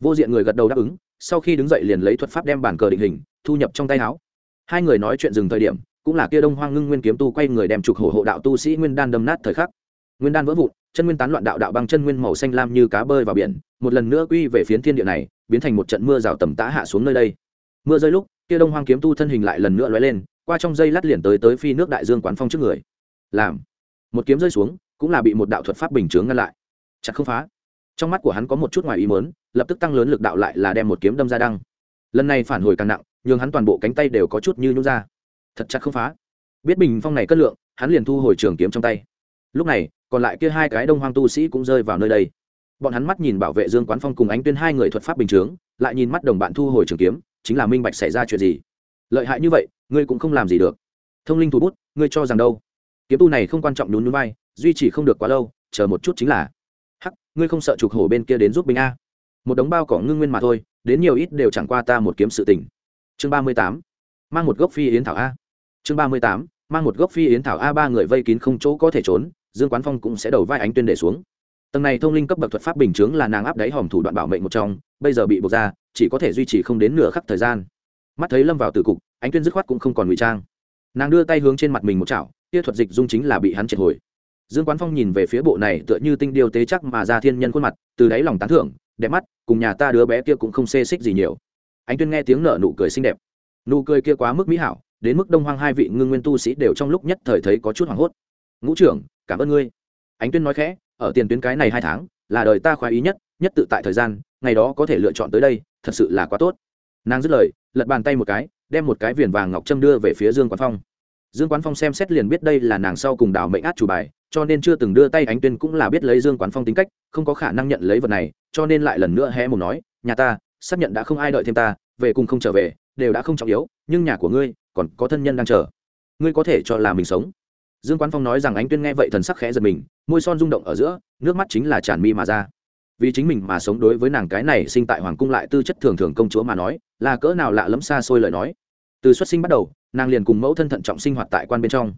Vô diện người gật đầu đáp ứng sau khi đứng dậy liền lấy thuật pháp đem bản cờ định hình, thu nhập trong tay áo. Hai người nói chuyện dừng thời điểm, cũng là kia đông hoang ngưng nguyên kiếm tu quay người đem trục hổ hộ đạo tu sĩ nguyên đan đâm nát thời khắc. Nguyên đan vỡ vụn, chân nguyên tán loạn đạo đạo băng chân nguyên màu xanh lam như cá bơi vào biển, một lần nữa quy về phiến thiên địa này, biến thành một trận mưa rào tầm tã hạ xuống nơi đây. Mưa rơi lúc, kia đông hoang kiếm tu thân hình lại lần nữa lóe lên, qua trong dây lát liền tới tới phi nước đại dương quán phong trước người. Làm, một kiếm rơi xuống, cũng là bị một đạo thuật pháp bình chướng ngăn lại. Chặt không phá trong mắt của hắn có một chút ngoài ý mớn lập tức tăng lớn lực đạo lại là đem một kiếm đâm ra đăng. Lần này phản hồi càng nặng, nhường hắn toàn bộ cánh tay đều có chút như nhút ra. Thật chặt không phá. Biết bình phong này cất lượng, hắn liền thu hồi trường kiếm trong tay. Lúc này, còn lại kia hai cái đông hoang tu sĩ cũng rơi vào nơi đây. Bọn hắn mắt nhìn bảo vệ dương quán phong cùng ánh tuyên hai người thuật pháp bình chướng, lại nhìn mắt đồng bạn thu hồi trường kiếm, chính là minh bạch xảy ra chuyện gì. Lợi hại như vậy, ngươi cũng không làm gì được. Thông linh thủ bút, ngươi cho rằng đâu? Kiếm tu này không quan trọng nhún núi bay duy trì không được quá lâu, chờ một chút chính là ngươi không sợ trục hổ bên kia đến giúp binh a? Một đống bao cỏ ngưng nguyên mà thôi, đến nhiều ít đều chẳng qua ta một kiếm sự tình. Chương ba mươi tám, mang một gốc phi yến thảo a. Chương ba mươi tám, mang một gốc phi yến thảo a, ba người vây kín không chỗ có thể trốn, dương quán phong cũng sẽ đầu vai ánh tuyên để xuống. Tầng này thông linh cấp bậc thuật pháp bình chướng là nàng áp đáy hòm thủ đoạn bảo mệnh một trong, bây giờ bị buộc ra, chỉ có thể duy trì không đến nửa khắc thời gian. Mắt thấy lâm vào từ cục, ánh tuyên dứt khoát cũng không còn ngụy trang. Nàng đưa tay hướng trên mặt mình một chảo, kia thuật dịch dung chính là bị hắn triệt hồi dương quán phong nhìn về phía bộ này tựa như tinh điều tế chắc mà ra thiên nhân khuôn mặt, từ đáy lòng tán thưởng, đẹp mắt, cùng nhà ta đứa bé kia cũng không xê xích gì nhiều. Anh tuyên nghe tiếng nở nụ cười xinh đẹp. Nụ cười kia quá mức mỹ hảo, đến mức đông hoang hai vị ngưng nguyên tu sĩ đều trong lúc nhất thời thấy có chút hoảng hốt. Ngũ trưởng, cảm ơn ngươi. Ánh tuyên nói khẽ, ở tiền tuyến cái này hai tháng, là đời ta khoái ý nhất nhất tự tại thời gian, ngày đó có thể lựa chọn tới đây, thật sự là quá tốt. Nàng dứt lời, lật bàn tay một cái, đem một cái viền vàng ngọc trâm đưa về phía dương quán phong dương quán phong xem xét liền biết đây là nàng sau cùng đảo mệnh át chủ bài, cho nên chưa từng đưa tay ánh tuyên cũng là biết lấy dương quán phong tính cách, không có khả năng nhận lấy vật này, cho nên lại lần nữa hé mồm nói, nhà ta, xác nhận đã không ai đợi thêm ta, về cùng không trở về, đều đã không trọng yếu, nhưng nhà của ngươi còn có thân nhân đang chờ. Ngươi có thể cho là mình sống. Dương quán phong nói rằng ánh tuyên nghe vậy thần sắc khẽ giật mình, môi son rung động ở giữa, nước mắt chính là tràn mi mà ra. Vì chính mình mà sống đối với nàng cái này sinh tại hoàng cung lại tư chất thường thường công chúa mà nói, là cỡ nào lạ lẫm xa xôi lời nói. Từ xuất sinh bắt đầu nàng liền cùng mẫu thân thận trọng sinh hoạt tại quan bên trong.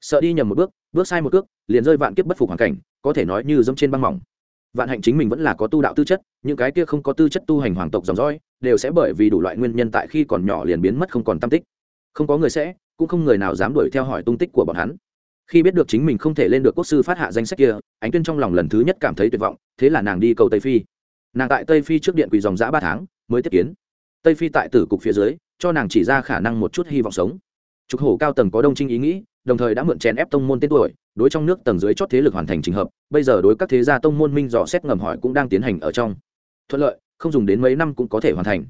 Sợ đi nhầm một bước bước sai một bước liền rơi vạn kiếp bất phục hoàn cảnh, có thể nói như dẫm trên băng mỏng. Vạn hạnh chính mình vẫn là có tu đạo tư chất, những cái kia không có tư chất tu hành hoàng tộc dòng dõi, đều sẽ bởi vì đủ loại nguyên nhân tại khi còn nhỏ liền biến mất không còn tâm tích. Không có người sẽ, cũng không người nào dám đuổi theo hỏi tung tích của bọn hắn. Khi biết được chính mình không thể lên được quốc sư phát hạ danh sách kia, ánh tuyên trong lòng lần thứ nhất cảm thấy tuyệt vọng, thế là nàng đi cầu tây phi. Nàng tại tây phi trước điện quỳ dòng giã ba tháng, mới tiếp kiến. Tây phi tại tử cục phía dưới cho nàng chỉ ra khả năng một chút hy vọng sống. Trục hổ cao tầng có đông trinh ý nghĩ, đồng thời đã mượn chèn ép tông môn tên tuổi, đối trong nước tầng dưới chót thế lực hoàn thành trình hợp, bây giờ đối các thế gia tông môn minh dò xét ngầm hỏi cũng đang tiến hành ở trong. Thuận lợi, không dùng đến mấy năm cũng có thể hoàn thành.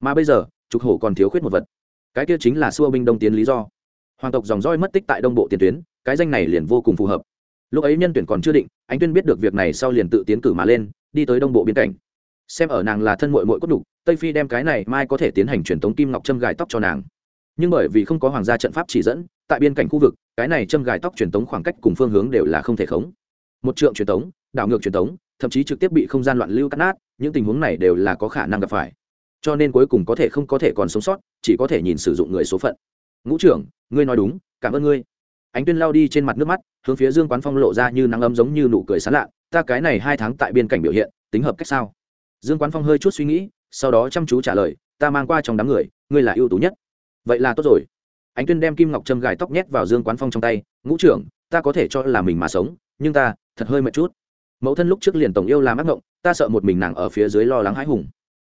Mà bây giờ, trục hổ còn thiếu khuyết một vật. Cái kia chính là xua binh đông tiến lý do. Hoàng tộc dòng roi mất tích tại đông bộ tiền tuyến, cái danh này liền vô cùng phù hợp. Lúc ấy nhân tuyển còn chưa định anh tuyên biết được việc này sau liền tự tiến cử mà lên, đi tới đông bộ biên cảnh xem ở nàng là thân mội mội cốt đục tây phi đem cái này mai có thể tiến hành truyền thống kim ngọc châm gài tóc cho nàng. Nhưng bởi vì không có hoàng gia trận pháp chỉ dẫn, tại biên cảnh khu vực, cái này châm gài tóc truyền tống khoảng cách cùng phương hướng đều là không thể khống. Một trượng truyền tống, đảo ngược truyền tống, thậm chí trực tiếp bị không gian loạn lưu cắt nát, những tình huống này đều là có khả năng gặp phải. Cho nên cuối cùng có thể không có thể còn sống sót, chỉ có thể nhìn sử dụng người số phận. Ngũ trưởng, ngươi nói đúng, cảm ơn ngươi. Ánh tuyên lao đi trên mặt nước mắt, hướng phía dương quán phong lộ ra như nắng ấm giống như nụ cười sán lạ. Ta cái này hai tháng tại biên cảnh biểu hiện, tính hợp cách sao? Dương quán phong hơi chút suy nghĩ, sau đó chăm chú trả lời, ta mang qua trong đám người, ngươi là ưu tú nhất. Vậy là tốt rồi. Ánh tuyên đem kim ngọc trâm gài tóc nhét vào dương quán phong trong tay, ngũ trưởng, ta có thể cho là mình mà sống, nhưng ta thật hơi mệt chút. Mẫu thân lúc trước liền tổng yêu làm ác ngộng ta sợ một mình nàng ở phía dưới lo lắng hãi hùng.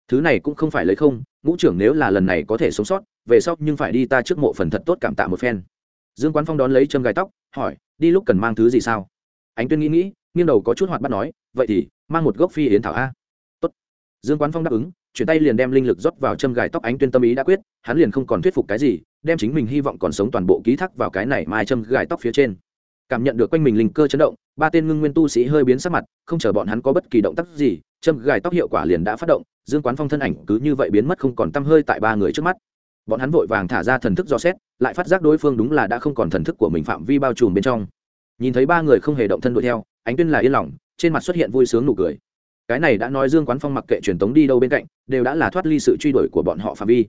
Thứ này cũng không phải lấy không, ngũ trưởng nếu là lần này có thể sống sót, về sau nhưng phải đi ta trước mộ phần thật tốt cảm tạ một phen. Dương quán phong đón lấy châm gài tóc, hỏi, đi lúc cần mang thứ gì sao? Ánh tuyên nghĩ nghĩ, nghiêng đầu có chút hoạt bắt nói, vậy thì, mang một gốc phi yến thảo a dương quán phong đáp ứng, chuyển tay liền đem linh lực rót vào châm gài tóc ánh tuyên tâm ý đã quyết, hắn liền không còn thuyết phục cái gì, đem chính mình hy vọng còn sống toàn bộ ký thác vào cái này mai châm gài tóc phía trên. Cảm nhận được quanh mình linh cơ chấn động, ba tên ngưng nguyên tu sĩ hơi biến sắc mặt, không chờ bọn hắn có bất kỳ động tác gì, châm gài tóc hiệu quả liền đã phát động, dương quán phong thân ảnh cứ như vậy biến mất không còn t hơi tại ba người trước mắt. Bọn hắn vội vàng thả ra thần thức do xét, lại phát giác đối phương đúng là đã không còn thần thức của mình phạm vi bao trùm bên trong. Nhìn thấy ba người không hề động thân đuổi theo, ánh tuyên là yên lòng, trên mặt xuất hiện vui sướng nụ cười cái này đã nói dương quán phong mặc kệ truyền tống đi đâu bên cạnh, đều đã là thoát ly sự truy đuổi của bọn họ phạm vi.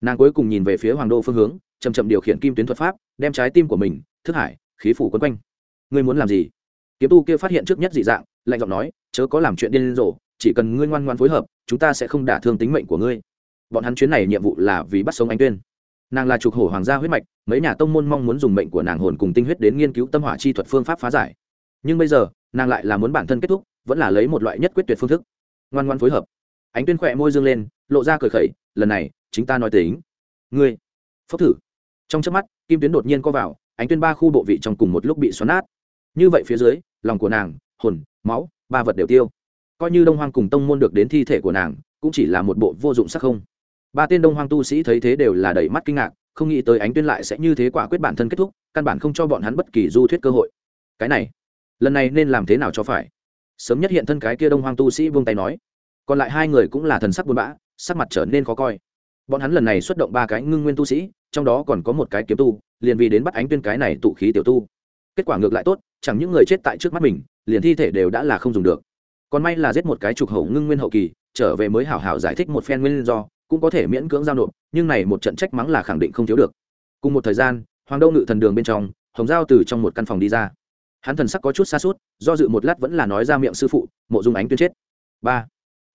Nàng cuối cùng nhìn về phía hoàng đô phương hướng chầm chậm điều khiển kim tuyến thuật pháp, đem trái tim của mình, thức hải, khí phủ quấn quanh. Ngươi muốn làm gì? Kiếm tu kia phát hiện trước nhất dị dạng, lạnh giọng nói, chớ có làm chuyện điên rồ, chỉ cần ngươi ngoan ngoan phối hợp, chúng ta sẽ không đả thương tính mệnh của ngươi. Bọn hắn chuyến này nhiệm vụ là vì bắt sống anh tuyên. Nàng là trục hổ hoàng gia huyết mạch, mấy nhà tông môn mong muốn dùng mệnh của nàng hồn cùng tinh huyết đến nghiên cứu tâm hỏa chi thuật phương pháp phá giải. Nhưng bây giờ, nàng lại là muốn bản thân kết thúc vẫn là lấy một loại nhất quyết tuyệt phương thức. Ngoan ngoan phối hợp. Ánh tuyên khỏe môi dương lên, lộ ra cười khẩy, lần này, chính ta nói tính. Ngươi? Phốc thử. Trong trước mắt, kim tuyến đột nhiên co vào, ánh tuyên ba khu bộ vị trong cùng một lúc bị xoắn nát. Như vậy phía dưới, lòng của nàng, hồn, máu, ba vật đều tiêu. Coi như đông hoang cùng tông môn được đến thi thể của nàng, cũng chỉ là một bộ vô dụng sắc không. Ba tên đông hoang tu sĩ thấy thế đều là đầy mắt kinh ngạc, không nghĩ tới ánh tuyên lại sẽ như thế quả quyết bản thân kết thúc, căn bản không cho bọn hắn bất kỳ du thuyết cơ hội. Cái này, lần này nên làm thế nào cho phải? Sớm nhất hiện thân cái kia đông hoang tu sĩ buông tay nói. Còn lại hai người cũng là thần sắc buồn bã, sắc mặt trở nên khó coi. Bọn hắn lần này xuất động ba cái ngưng nguyên tu sĩ, trong đó còn có một cái kiếm tu, liền vì đến bắt ánh tuyên cái này tụ khí tiểu tu. Kết quả ngược lại tốt, chẳng những người chết tại trước mắt mình, liền thi thể đều đã là không dùng được. Còn may là giết một cái trục hậu ngưng nguyên hậu kỳ, trở về mới hảo hảo giải thích một phen nguyên do, cũng có thể miễn cưỡng giao nộp, nhưng này một trận trách mắng là khẳng định không thiếu được. Cùng một thời gian, hoàng đô ngự thần đường bên trong, hồng giao từ trong một căn phòng đi ra hắn thần sắc có chút xa suốt, do dự một lát vẫn là nói ra miệng sư phụ, mộ dung ánh tuyên chết. Ba.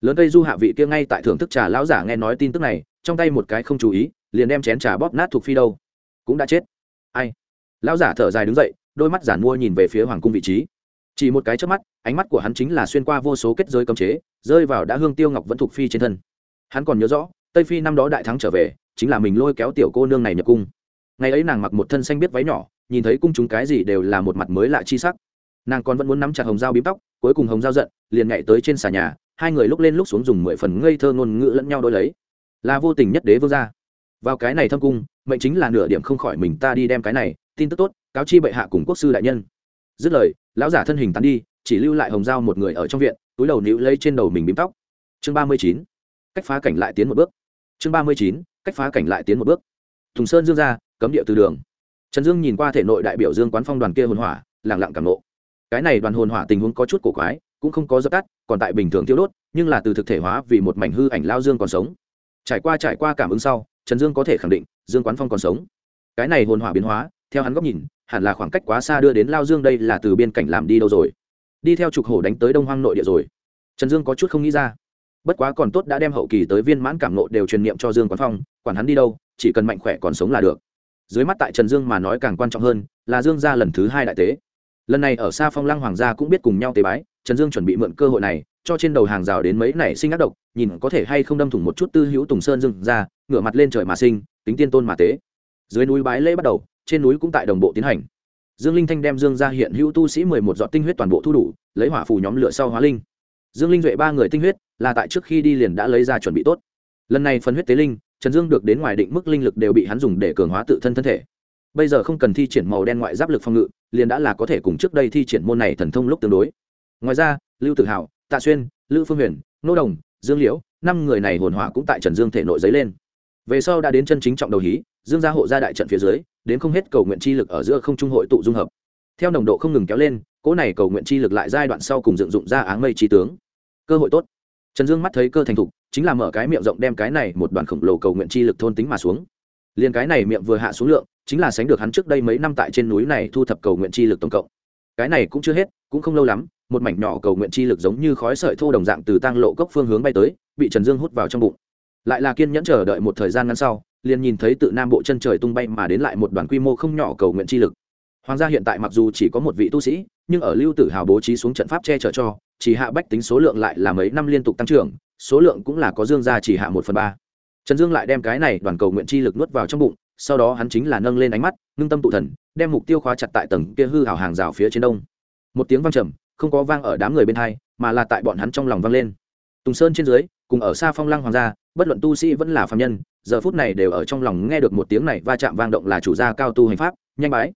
Lớn cây du hạ vị kia ngay tại thưởng thức trà lão giả nghe nói tin tức này, trong tay một cái không chú ý, liền đem chén trà bóp nát thuộc phi đâu. Cũng đã chết. Ai? Lão giả thở dài đứng dậy, đôi mắt giản mua nhìn về phía hoàng cung vị trí. Chỉ một cái trước mắt, ánh mắt của hắn chính là xuyên qua vô số kết giới cấm chế, rơi vào đã hương tiêu ngọc vẫn thuộc phi trên thân. Hắn còn nhớ rõ, tây phi năm đó đại thắng trở về, chính là mình lôi kéo tiểu cô nương này nhập cung. Ngày ấy nàng mặc một thân xanh biết váy nhỏ nhìn thấy cung chúng cái gì đều là một mặt mới lạ chi sắc. Nàng còn vẫn muốn nắm chặt hồng dao bím tóc, cuối cùng hồng dao giận, liền nhảy tới trên xà nhà, hai người lúc lên lúc xuống dùng mười phần ngây thơ ngôn ngữ lẫn nhau đôi lấy. Là vô tình nhất đế vương gia. Vào cái này thâm cung, mệnh chính là nửa điểm không khỏi mình ta đi đem cái này, tin tức tốt, cáo chi bệ hạ cùng quốc sư đại nhân. Dứt lời, lão giả thân hình tán đi, chỉ lưu lại hồng dao một người ở trong viện, túi đầu níu lấy trên đầu mình bím tóc. Chương ba mươi chín, cách phá cảnh lại tiến một bước. Chương ba mươi chín, cách phá cảnh lại tiến một bước. Thùng sơn dương ra, cấm địa từ đường trần dương nhìn qua thể nội đại biểu dương quán phong đoàn kia hồn hỏa lẳng lặng cảm nộ. Cái này đoàn hồn hỏa tình huống có chút cổ quái, cũng không có dập tắt, còn tại bình thường tiêu đốt, nhưng là từ thực thể hóa vì một mảnh hư ảnh lao dương còn sống. Trải qua trải qua cảm ứng sau, trần dương có thể khẳng định, dương quán phong còn sống. Cái này hồn hỏa biến hóa, theo hắn góc nhìn, hẳn là khoảng cách quá xa đưa đến lao dương đây là từ biên cảnh làm đi đâu rồi. Đi theo trục hổ đánh tới đông hoang nội địa rồi. Trần dương có chút không nghĩ ra. Bất quá còn tốt đã đem hậu kỳ tới viên mãn cảm nộ đều truyền niệm cho dương quán phong, quản hắn đi đâu, chỉ cần mạnh khỏe còn sống là được dưới mắt tại trần dương mà nói càng quan trọng hơn là dương gia lần thứ hai đại tế. Lần này ở xa phong lăng hoàng gia cũng biết cùng nhau tế bái, trần dương chuẩn bị mượn cơ hội này, cho trên đầu hàng rào đến mấy nảy sinh ác độc, nhìn có thể hay không đâm thủng một chút tư hữu tùng sơn dương ra ngửa mặt lên trời mà sinh tính tiên tôn mà tế. Dưới núi bái lễ bắt đầu, trên núi cũng tại đồng bộ tiến hành. Dương linh thanh đem dương ra hiện hữu tu sĩ mười một giọt tinh huyết toàn bộ thu đủ, lấy hỏa phù nhóm lửa sau hóa linh. Dương linh duệ ba người tinh huyết, là tại trước khi đi liền đã lấy ra chuẩn bị tốt. Lần này phần huyết tế linh trần dương được đến ngoài định mức linh lực đều bị hắn dùng để cường hóa tự thân thân thể. Bây giờ không cần thi triển màu đen ngoại giáp lực phòng ngự, liền đã là có thể cùng trước đây thi triển môn này thần thông lúc tương đối. Ngoài ra, lưu tự hào tạ xuyên, lữ phương huyền, nô đồng, dương liễu, năm người này hồn hỏa cũng tại trần dương thể nội giấy lên. Về sau đã đến chân chính trọng đầu hí, dương gia hộ gia đại trận phía dưới, đến không hết cầu nguyện chi lực ở giữa không trung hội tụ dung hợp. Theo nồng độ không ngừng kéo lên, cỗ này cầu nguyện chi lực lại giai đoạn sau cùng dựng dụng ra áng mây trí tướng. Cơ hội tốt trần dương mắt thấy cơ thành thục, chính là mở cái miệng rộng đem cái này một đoàn khổng lồ cầu nguyện chi lực thôn tính mà xuống. Liền cái này miệng vừa hạ xuống lượng, chính là sánh được hắn trước đây mấy năm tại trên núi này thu thập cầu nguyện chi lực tổng cộng. Cái này cũng chưa hết, cũng không lâu lắm, một mảnh nhỏ cầu nguyện chi lực giống như khói sợi thô đồng dạng từ tăng lộ cốc phương hướng bay tới, bị trần dương hút vào trong bụng. Lại là kiên nhẫn chờ đợi một thời gian ngắn sau, liền nhìn thấy tự nam bộ chân trời tung bay mà đến lại một đoàn quy mô không nhỏ cầu nguyện chi lực. Hoàng gia hiện tại mặc dù chỉ có một vị tu sĩ, nhưng ở lưu tử hào bố trí xuống trận pháp che chở cho chỉ hạ bách tính số lượng lại là mấy năm liên tục tăng trưởng, số lượng cũng là có dương gia chỉ hạ một phần ba. Trần dương lại đem cái này đoàn cầu nguyện chi lực nuốt vào trong bụng, sau đó hắn chính là nâng lên ánh mắt, ngưng tâm tụ thần, đem mục tiêu khóa chặt tại tầng kia hư hào hàng rào phía trên đông. Một tiếng vang trầm, không có vang ở đám người bên hai, mà là tại bọn hắn trong lòng vang lên. Tùng sơn trên dưới, cùng ở xa phong lăng hoàng gia, bất luận tu sĩ vẫn là phạm nhân, giờ phút này đều ở trong lòng nghe được một tiếng này va chạm vang động là chủ gia cao tu hành pháp, nhanh bái.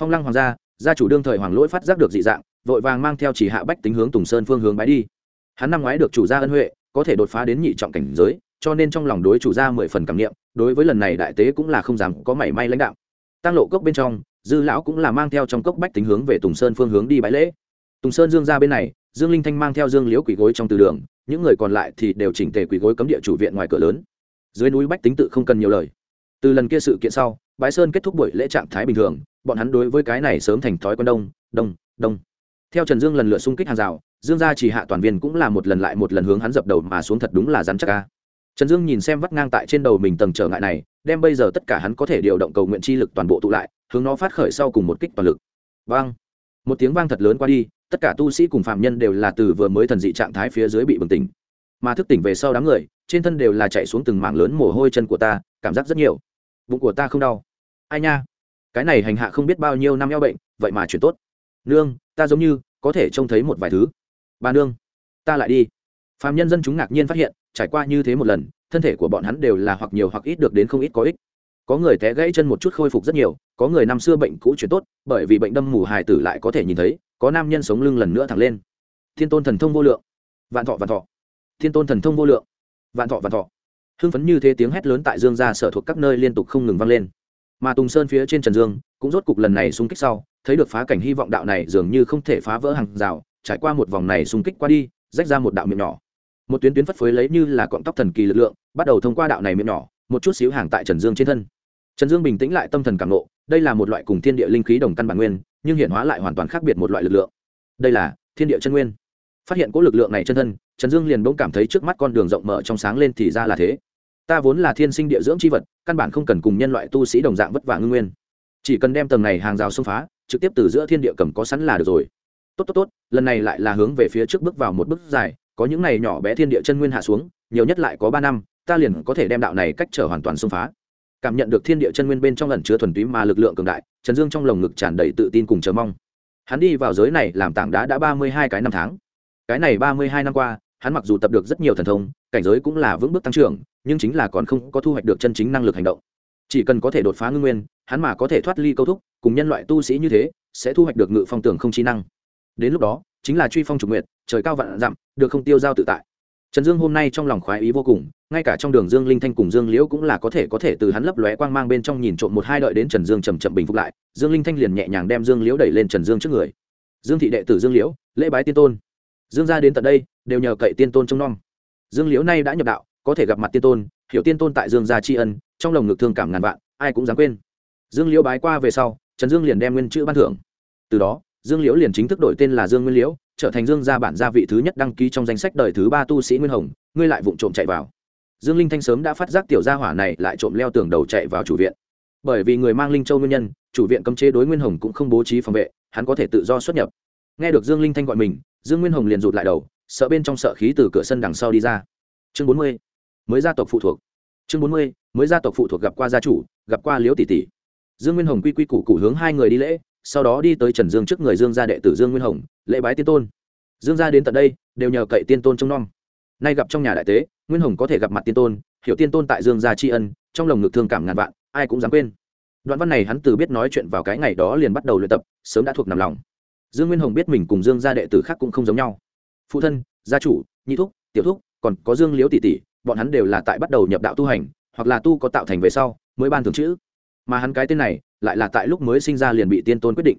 Phong lăng hoàng gia gia chủ đương thời hoàng lỗi phát giác được dị dạng vội vàng mang theo chỉ hạ bách tính hướng tùng sơn phương hướng bái đi. Hắn năm ngoái được chủ gia ân huệ, có thể đột phá đến nhị trọng cảnh giới, cho nên trong lòng đối chủ gia mười phần cảm nghiệm đối với lần này đại tế cũng là không dám có mảy may lãnh đạo. Tăng lộ cốc bên trong, dư lão cũng là mang theo trong cốc bách tính hướng về tùng sơn phương hướng đi bãi lễ. Tùng sơn dương ra bên này, dương linh thanh mang theo dương liễu quỷ gối trong từ đường, những người còn lại thì đều chỉnh tề quỷ gối cấm địa chủ viện ngoài cửa lớn. Dưới núi bách tính tự không cần nhiều lời. Từ lần kia sự kiện sau, bái sơn kết thúc buổi lễ trạng thái bình thường, bọn hắn đối với cái này sớm thành thói quen đông đông đông theo trần dương lần lượt xung kích hàng rào, dương gia chỉ hạ toàn viên cũng là một lần lại một lần hướng hắn dập đầu mà xuống thật đúng là rắn chắc ca trần dương nhìn xem vắt ngang tại trên đầu mình tầng trở ngại này, đem bây giờ tất cả hắn có thể điều động cầu nguyện chi lực toàn bộ tụ lại, hướng nó phát khởi sau cùng một kích toàn lực. Vang! Một tiếng vang thật lớn qua đi, tất cả tu sĩ cùng phạm nhân đều là từ vừa mới thần dị trạng thái phía dưới bị bừng tỉnh. Mà thức tỉnh về sau đám người, trên thân đều là chạy xuống từng mảng lớn mồ hôi chân của ta, cảm giác rất nhiều. Bụng của ta không đau. Ai nha? Cái này hành hạ không biết bao nhiêu năm eo bệnh, vậy mà chuyển tốt. Nương ta giống như có thể trông thấy một vài thứ. Ba nương, ta lại đi. Phàm nhân dân chúng ngạc nhiên phát hiện, trải qua như thế một lần, thân thể của bọn hắn đều là hoặc nhiều hoặc ít được đến không ít có ích. Có người té gãy chân một chút khôi phục rất nhiều, có người năm xưa bệnh cũ chuyển tốt, bởi vì bệnh đâm mù hài tử lại có thể nhìn thấy, có nam nhân sống lưng lần nữa thẳng lên. Thiên tôn thần thông vô lượng. Vạn thọ vạn thọ. Thiên tôn thần thông vô lượng. Vạn thọ vạn thọ. Hưng phấn như thế tiếng hét lớn tại dương gia sở thuộc các nơi liên tục không ngừng vang lên mà tùng sơn phía trên trần dương cũng rốt cục lần này xung kích sau, thấy được phá cảnh hy vọng đạo này dường như không thể phá vỡ hàng rào, trải qua một vòng này xung kích qua đi, rách ra một đạo miệng nhỏ. Một tuyến tuyến phất phới lấy như là cọng tóc thần kỳ lực lượng, bắt đầu thông qua đạo này miệng nhỏ, một chút xíu hàng tại trần dương trên thân. Trần dương bình tĩnh lại tâm thần cảm nộ đây là một loại cùng thiên địa linh khí đồng căn bản nguyên, nhưng hiện hóa lại hoàn toàn khác biệt một loại lực lượng. Đây là thiên địa chân nguyên. Phát hiện cỗ lực lượng này chân thân, trần dương liền bỗng cảm thấy trước mắt con đường rộng mở trong sáng lên thì ra là thế ta vốn là thiên sinh địa dưỡng c h i vật, căn bản không cần cùng nhân loại tu sĩ đồng dạng vất vả ngưng nguyên. Chỉ cần đem tầng này hàng rào xông phá, trực tiếp từ giữa thiên địa cầm có sẵn là được rồi. Tốt tốt tốt, lần này lại là hướng về phía trước bước vào một bước dài, có những này nhỏ bé thiên địa chân nguyên hạ xuống, nhiều nhất lại có ba năm, ta liền có thể đem đạo này cách trở hoàn toàn xông phá. Cảm nhận được thiên địa chân nguyên bên trong lần chứa thuần túy mà lực lượng cường đại, trần dương trong lồng ngực tràn đầy tự tin cùng chờ mong. Hắn đi vào giới này làm tảng đá đã ba mươi hai cái năm tháng. Cái này ba mươi hai năm qua, hắn mặc dù tập được rất nhiều thần thông, cảnh giới cũng là vững bước tăng trưởng nhưng chính là còn không có thu hoạch được chân chính năng lực hành động. Chỉ cần có thể đột phá ngưng nguyên, hắn mà có thể thoát ly câu thúc, cùng nhân loại tu sĩ như thế, sẽ thu hoạch được ngự phong tưởng không trí năng. Đến lúc đó, chính là truy phong trục nguyện trời cao vạn dặm, được không tiêu giao tự tại. Trần dương hôm nay trong lòng khoái ý vô cùng, ngay cả trong đường dương linh thanh cùng dương liễu cũng là có thể có thể từ hắn lấp lóe quang mang bên trong nhìn trộm một hai đợi đến trần dương chầm chậm bình phục lại, dương linh thanh liền nhẹ nhàng đem dương liễu đẩy lên trần dương trước người. Dương thị đệ tử dương liễu, lễ bái tiên tôn. Dương gia đến tận đây, đều nhờ cậy tiên tôn trông nom. Dương liễu nay đã nhập đạo có thể gặp mặt tiên tôn, hiểu tiên tôn tại dương gia tri ân, trong lòng ngực thương cảm ngàn vạn, ai cũng dám quên. Dương liễu bái qua về sau, trần dương liền đem nguyên chữ ban thưởng. Từ đó, dương liễu liền chính thức đổi tên là dương nguyên liễu, trở thành dương gia bản gia vị thứ nhất đăng ký trong danh sách đời thứ ba tu sĩ nguyên hồng, ngươi lại vụng trộm chạy vào. Dương linh thanh sớm đã phát giác tiểu gia hỏa này lại trộm leo tường đầu chạy vào chủ viện. Bởi vì người mang linh châu nguyên nhân, chủ viện cấm chế đối nguyên hồng cũng không bố trí phòng vệ, hắn có thể tự do xuất nhập. Nghe được dương linh thanh gọi mình, dương nguyên hồng liền rụt lại đầu, sợ bên trong sợ khí từ cửa sân đằng sau đi ra. Chương bốn mươi mới gia tộc phụ thuộc. Chương bốn mươi, mới gia tộc phụ thuộc gặp qua gia chủ, gặp qua liễu tỷ tỷ. Dương nguyên hồng quy quy củ củ hướng hai người đi lễ, sau đó đi tới trần dương trước người dương gia đệ tử dương nguyên hồng, lễ bái tiên tôn. Dương gia đến tận đây, đều nhờ cậy tiên tôn trông nom. Nay gặp trong nhà đại tế, nguyên hồng có thể gặp mặt tiên tôn, hiểu tiên tôn tại dương gia tri ân, trong lồng ngực thương cảm ngàn vạn, ai cũng dám quên. Đoạn văn này hắn từ biết nói chuyện vào cái ngày đó liền bắt đầu luyện tập, sớm đã thuộc nằm lòng. Dương nguyên hồng biết mình cùng dương gia đệ tử khác cũng không giống nhau. Phụ thân, gia chủ, nhị thúc, tiểu thúc, còn có dương liễu tỷ tỷ bọn hắn đều là tại bắt đầu nhập đạo tu hành, hoặc là tu có tạo thành về sau, mới ban thường chữ. Mà hắn cái tên này, lại là tại lúc mới sinh ra liền bị tiên tôn quyết định.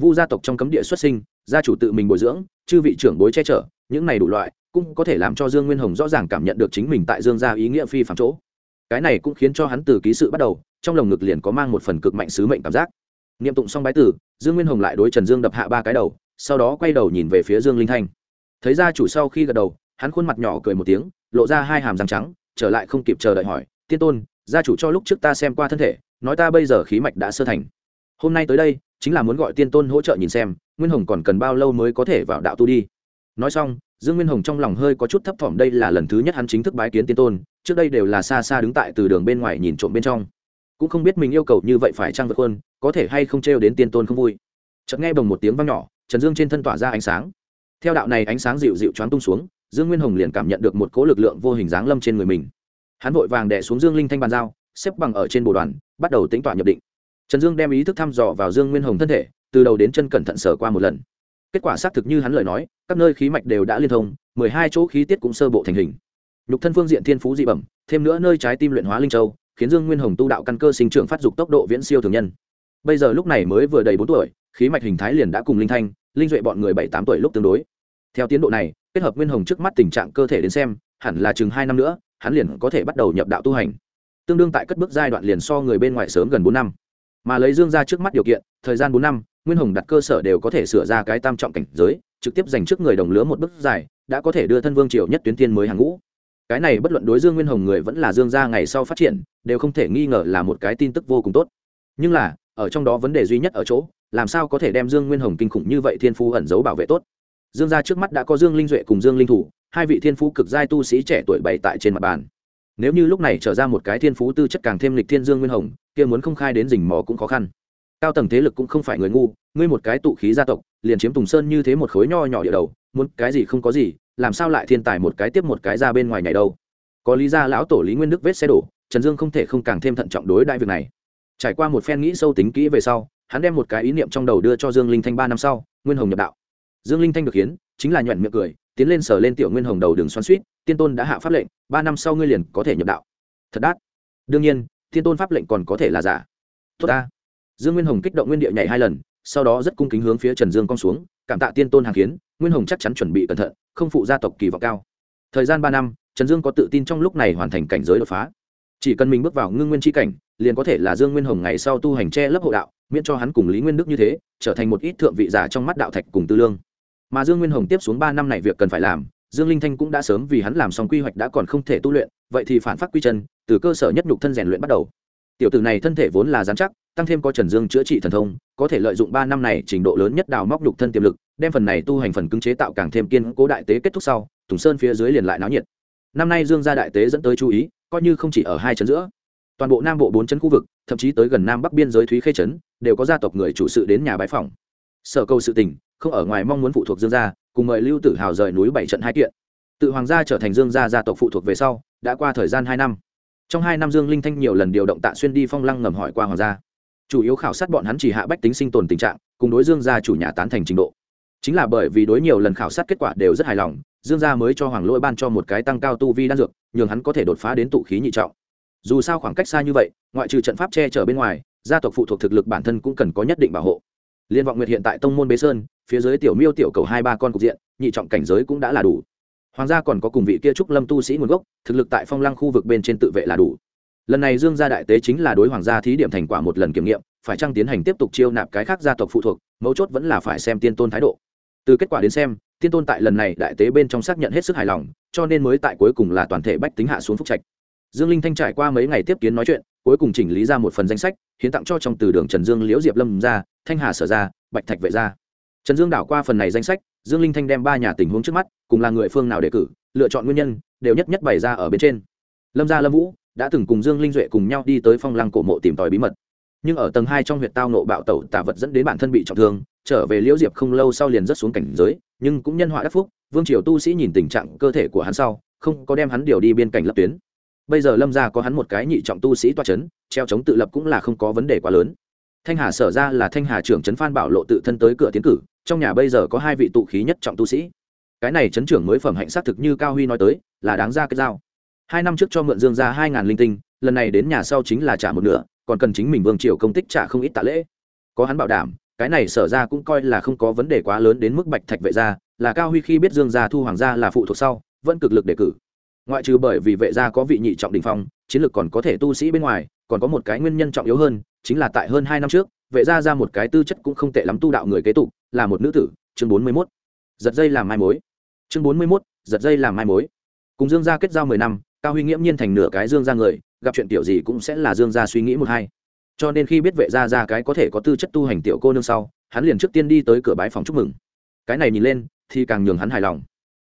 Vu gia tộc trong cấm địa xuất sinh, gia chủ tự mình bồi dưỡng, chư vị trưởng bối che chở, những này đủ loại, cũng có thể làm cho dương nguyên hồng rõ ràng cảm nhận được chính mình tại dương gia ý nghĩa phi phạm chỗ. Cái này cũng khiến cho hắn từ ký sự bắt đầu, trong lồng ngực liền có mang một phần cực mạnh sứ mệnh cảm giác. Niệm tụng xong bái tử, dương nguyên hồng lại đối trần dương đập hạ ba cái đầu, sau đó quay đầu nhìn về phía dương linh thanh. Thấy gia chủ sau khi gật đầu, hắn khuôn mặt nhỏ cười một tiếng lộ ra hai hàm răng trắng, trở lại không kịp chờ đợi hỏi, tiên tôn, gia chủ cho lúc trước ta xem qua thân thể, nói ta bây giờ khí mạch đã sơ thành. Hôm nay tới đây, chính là muốn gọi tiên tôn hỗ trợ nhìn xem, nguyên hồng còn cần bao lâu mới có thể vào đạo tu đi? Nói xong, dương nguyên hồng trong lòng hơi có chút thấp thỏm, đây là lần thứ nhất hắn chính thức bái kiến tiên tôn, trước đây đều là xa xa đứng tại từ đường bên ngoài nhìn trộm bên trong. Cũng không biết mình yêu cầu như vậy phải trăng vượt hơn có thể hay không trêu đến tiên tôn không vui. Chợt nghe bồng một tiếng vang nhỏ, trần dương trên thân tỏa ra ánh sáng. Theo đạo này ánh sáng dịu dịu choáng tung xuống dương nguyên hồng liền cảm nhận được một cỗ lực lượng vô hình dáng lâm trên người mình. Hắn vội vàng đẻ xuống dương linh thanh bàn giao, xếp bằng ở trên bồ đoàn, bắt đầu tính tỏa nhập định. Trần dương đem ý thức thăm dò vào dương nguyên hồng thân thể, từ đầu đến chân cẩn thận sở qua một lần. Kết quả xác thực như hắn lời nói, các nơi khí mạch đều đã liên thông, mười hai chỗ khí tiết cũng sơ bộ thành hình. Nhục thân phương diện thiên phú dị bẩm, thêm nữa nơi trái tim luyện hóa linh châu, khiến dương nguyên hồng tu đạo căn cơ sinh trưởng phát dục tốc độ viễn siêu thường nhân. Bây giờ lúc này mới vừa đầy bốn tuổi, khí mạch hình thái liền đã cùng linh thanh, linh duệ bọn người bảy tám tuổi lúc tương đối. Theo tiến độ này kết hợp nguyên hồng trước mắt tình trạng cơ thể đến xem, hẳn là chừng hai năm nữa, hắn liền có thể bắt đầu nhập đạo tu hành. Tương đương tại cất bước giai đoạn liền so người bên ngoài sớm gần bốn năm. Mà lấy dương ra trước mắt điều kiện, thời gian bốn năm, nguyên hồng đặt cơ sở đều có thể sửa ra cái tam trọng cảnh giới, trực tiếp dành trước người đồng lứa một bước dài, đã có thể đưa thân vương triều nhất tuyến tiên mới hàng ngũ. Cái này bất luận đối dương nguyên hồng người vẫn là dương gia ngày sau phát triển, đều không thể nghi ngờ là một cái tin tức vô cùng tốt. Nhưng là, ở trong đó vấn đề duy nhất ở chỗ, làm sao có thể đem dương nguyên hồng kinh khủng như vậy thiên phú ẩn giấu bảo vệ tốt? Dương gia trước mắt đã có dương linh duệ cùng dương linh thủ, hai vị thiên phú cực giai tu sĩ trẻ tuổi bảy tại trên mặt bàn. Nếu như lúc này trở ra một cái thiên phú tư chất càng thêm lịch thiên dương nguyên hồng, kia muốn không khai đến rình mò cũng khó khăn. Cao tầng thế lực cũng không phải người ngu, ngươi một cái tụ khí gia tộc, liền chiếm tùng sơn như thế một khối nho nhỏ địa đầu, muốn cái gì không có gì, làm sao lại thiên tài một cái tiếp một cái ra bên ngoài nhảy đâu? Có lý ra lão tổ lý nguyên đức vết xe đổ, trần dương không thể không càng thêm thận trọng đối đại việc này. Trải qua một phen nghĩ sâu tính kỹ về sau, hắn đem một cái ý niệm trong đầu đưa cho dương linh thanh ba năm sau, nguyên hồng nhập đạo dương linh thanh được hiến, chính là nhuận miệng cười, tiến lên sở lên tiểu nguyên hồng đầu đường xoắn suýt tiên tôn đã hạ pháp lệnh, ba năm sau ngươi liền có thể nhập đạo. Thật đắt. Đương nhiên, tiên tôn pháp lệnh còn có thể là giả. Tốt ta. Dương nguyên hồng kích động nguyên địa nhảy hai lần, sau đó rất cung kính hướng phía trần dương cong xuống, cảm tạ tiên tôn hàng kiến nguyên hồng chắc chắn chuẩn bị cẩn thận, không phụ gia tộc kỳ vọng cao. Thời gian ba năm, trần dương có tự tin trong lúc này hoàn thành cảnh giới đột phá. Chỉ cần mình bước vào ngưng nguyên tri cảnh, liền có thể là dương nguyên hồng ngày sau tu hành che lấp hộ đạo, miễn cho hắn cùng lý nguyên đức như thế, trở thành một ít thượng vị giả trong mắt đạo thạch cùng tư lương mà dương nguyên hồng tiếp xuống ba năm này việc cần phải làm, dương linh thanh cũng đã sớm vì hắn làm xong quy hoạch đã còn không thể tu luyện, vậy thì phản phát quy chân, từ cơ sở nhất nhục thân rèn luyện bắt đầu. Tiểu tử này thân thể vốn là dán chắc, tăng thêm có trần dương chữa trị thần thông, có thể lợi dụng ba năm này trình độ lớn nhất đào móc nhục thân tiềm lực, đem phần này tu hành phần cứng chế tạo càng thêm kiên cố đại tế kết thúc sau, tùng sơn phía dưới liền lại náo nhiệt. Năm nay dương gia đại tế dẫn tới chú ý, coi như không chỉ ở hai chân giữa, toàn bộ nam bộ bốn chân khu vực, thậm chí tới gần nam bắc biên giới thúy khê trấn, đều có gia tộc người chủ sự đến nhà bái phòng sở câu sự tình không ở ngoài mong muốn phụ thuộc dương gia, cùng mời lưu tử hào rời núi bảy trận hai kiện. Tự hoàng gia trở thành dương gia gia tộc phụ thuộc về sau, đã qua thời gian hai năm. Trong hai năm dương linh thanh nhiều lần điều động tạ xuyên đi phong lăng ngầm hỏi qua hoàng gia. Chủ yếu khảo sát bọn hắn chỉ hạ bách tính sinh tồn tình trạng, cùng đối dương gia chủ nhà tán thành trình độ. Chính là bởi vì đối nhiều lần khảo sát kết quả đều rất hài lòng, dương gia mới cho hoàng lỗi ban cho một cái tăng cao tu vi đan dược, nhường hắn có thể đột phá đến tụ khí nhị trọng. Dù sao khoảng cách xa như vậy, ngoại trừ trận pháp che chở bên ngoài, gia tộc phụ thuộc thực lực bản thân cũng cần có nhất định bảo hộ liên vọng nguyệt hiện tại tông môn bế sơn, phía dưới tiểu miêu tiểu cầu hai ba con cục diện, nhị trọng cảnh giới cũng đã là đủ. Hoàng gia còn có cùng vị kia trúc lâm tu sĩ nguồn gốc, thực lực tại phong lăng khu vực bên trên tự vệ là đủ. Lần này dương gia đại tế chính là đối hoàng gia thí điểm thành quả một lần kiểm nghiệm, phải chăng tiến hành tiếp tục chiêu nạp cái khác gia tộc phụ thuộc, mấu chốt vẫn là phải xem tiên tôn thái độ. Từ kết quả đến xem, tiên tôn tại lần này đại tế bên trong xác nhận hết sức hài lòng, cho nên mới tại cuối cùng là toàn thể bách tính hạ xuống phúc trạch. Dương linh thanh trải qua mấy ngày tiếp kiến nói chuyện, cuối cùng chỉnh lý ra một phần danh sách hiến tặng cho trong từ đường trần dương liễu diệp lâm ra, thanh hà sở ra, bạch thạch vệ ra. Trần dương đảo qua phần này danh sách, dương linh thanh đem ba nhà tình huống trước mắt, cùng là người phương nào đề cử, lựa chọn nguyên nhân, đều nhất nhất bày ra ở bên trên. Lâm gia lâm vũ đã từng cùng dương linh duệ cùng nhau đi tới phong lăng cổ mộ tìm tòi bí mật. Nhưng ở tầng hai trong huyện tao nộ bạo tẩu tả vật dẫn đến bản thân bị trọng thương, trở về liễu diệp không lâu sau liền rớt xuống cảnh giới, nhưng cũng nhân họa đắc phúc, vương triều tu sĩ nhìn tình trạng cơ thể của hắn sau, không có đem hắn điều đi biên cảnh lập tuyến bây giờ lâm gia có hắn một cái nhị trọng tu sĩ toa c h ấ n treo chống tự lập cũng là không có vấn đề quá lớn. Thanh hà sở ra là thanh hà trưởng trấn phan bảo lộ tự thân tới cửa tiến cử, trong nhà bây giờ có hai vị tụ khí nhất trọng tu sĩ. Cái này trấn trưởng mới phẩm hạnh xác thực như cao huy nói tới, là đáng ra cái dao. Hai năm trước cho mượn dương ra hai ngàn linh tinh, lần này đến nhà sau chính là trả một nửa, còn cần chính mình vương triều công tích trả không ít tạ lễ. Có hắn bảo đảm, cái này sở ra cũng coi là không có vấn đề quá lớn đến mức bạch thạch vệ gia, là cao huy khi biết dương gia thu hoàng gia là phụ thuộc sau, vẫn cực lực đề cử ngoại trừ bởi vì vệ gia có vị nhị trọng đình phong, chiến lược còn có thể tu sĩ bên ngoài, còn có một cái nguyên nhân trọng yếu hơn, chính là tại hơn hai năm trước, vệ gia ra một cái tư chất cũng không tệ lắm tu đạo người kế tục, là một nữ tử, chương bốn mươi mốt. Giật dây làm mai mối. Chương bốn mươi mốt, giật dây làm mai mối. Cùng dương gia kết giao mười năm, cao huy nghiễm nhiên thành nửa cái dương gia người, gặp chuyện tiểu gì cũng sẽ là dương gia suy nghĩ một hai. Cho nên khi biết vệ gia ra cái có thể có tư chất tu hành tiểu cô nương sau, hắn liền trước tiên đi tới cửa bái phòng chúc mừng. Cái này nhìn lên, thì càng nhường hắn hài lòng.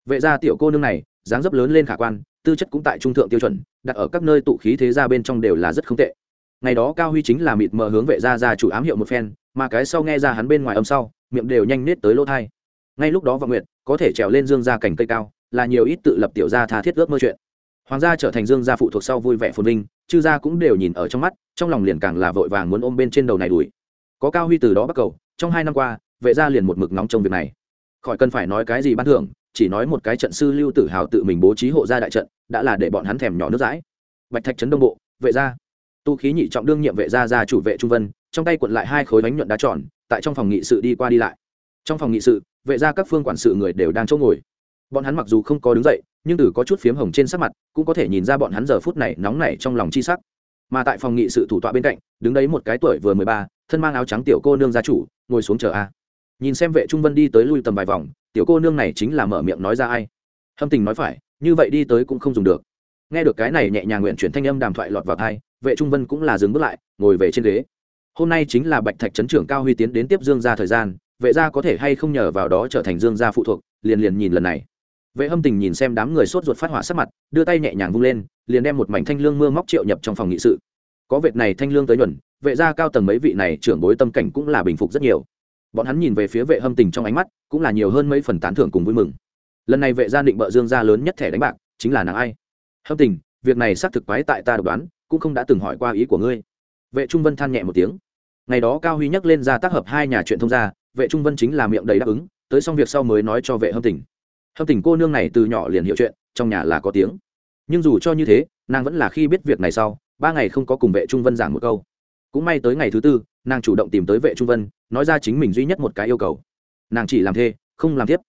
Vệ gia tiểu cô nương này dáng dấp lớn lên khả quan, tư chất cũng tại trung thượng tiêu chuẩn, đặt ở các nơi tụ khí thế gia bên trong đều là rất không tệ. Ngày đó cao huy chính là mịt mờ hướng vệ gia ra chủ ám hiệu một phen, mà cái sau nghe ra hắn bên ngoài âm sau, miệng đều nhanh nết tới lỗ thai ngay lúc đó vọng nguyệt, có thể trèo lên dương gia cảnh cây cao, là nhiều ít tự lập tiểu gia tha thiết ước mơ chuyện. Hoàng gia trở thành dương gia phụ thuộc sau vui vẻ phồn vinh, chư gia cũng đều nhìn ở trong mắt, trong lòng liền càng là vội vàng muốn ôm bên trên đầu này đuổi. Có cao huy từ đó bắt cầu, trong hai năm qua, vệ gia liền một mực nóng trong việc này. Khỏi cần phải nói cái gì ban thưởng chỉ nói một cái trận sư lưu tử hào tự mình bố trí hộ gia đại trận, đã là để bọn hắn thèm nhỏ nước dãi. Bạch thạch trấn đông bộ, vệ gia. Tu khí nhị trọng đương nhiệm vệ gia gia chủ vệ trung vân, trong tay cuộn lại hai khối bánh nhuận đá tròn, tại trong phòng nghị sự đi qua đi lại. Trong phòng nghị sự, vệ gia các phương quản sự người đều đang chỗ ngồi. Bọn hắn mặc dù không có đứng dậy, nhưng từ có chút phiếm hồng trên sắc mặt, cũng có thể nhìn ra bọn hắn giờ phút này nóng nảy trong lòng chi sắc. Mà tại phòng nghị sự thủ tọa bên cạnh, đứng đấy một cái tuổi vừa mười ba, thân mang áo trắng tiểu cô nương gia chủ, ngồi xuống chờ a. Nhìn xem vệ trung vân đi tới lui tầm vài vòng tiểu cô nương này chính là mở miệng nói ra ai? Hâm tình nói phải, như vậy đi tới cũng không dùng được. Nghe được cái này nhẹ nhàng nguyện chuyển thanh âm đàm thoại lọt vào thai vệ trung vân cũng là dừng bước lại, ngồi về trên ghế. Hôm nay chính là bạch thạch trấn trưởng cao huy tiến đến tiếp dương ra thời gian, vệ gia có thể hay không nhờ vào đó trở thành dương gia phụ thuộc, liền liền nhìn lần này. Vệ hâm tình nhìn xem đám người sốt ruột phát hỏa sắc mặt, đưa tay nhẹ nhàng vung lên, liền đem một mảnh thanh lương mưa móc triệu nhập trong phòng nghị sự. Có vệt này thanh lương tới nhuần vệ gia cao tầng mấy vị này trưởng bối tâm cảnh cũng là bình phục rất nhiều. Bọn hắn nhìn về phía vệ hâm tình trong ánh mắt cũng là nhiều hơn mấy phần tán thưởng cùng vui mừng. Lần này vệ gia định bợ dương gia lớn nhất thẻ đánh bạc, chính là nàng ai? Hâm tình, việc này xác thực quái tại ta độc đoán, cũng không đã từng hỏi qua ý của ngươi. Vệ trung vân than nhẹ một tiếng. Ngày đó cao huy nhắc lên ra tác hợp hai nhà chuyện thông gia, vệ trung vân chính là miệng đầy đáp ứng, tới xong việc sau mới nói cho vệ hâm tình. Hâm tình cô nương này từ nhỏ liền hiểu chuyện, trong nhà là có tiếng. Nhưng dù cho như thế, nàng vẫn là khi biết việc này sau, ba ngày không có cùng vệ trung vân giảng một câu. Cũng may tới ngày thứ tư, nàng chủ động tìm tới vệ trung vân, nói ra chính mình duy nhất một cái yêu cầu nàng chỉ làm thê, không làm tiếp.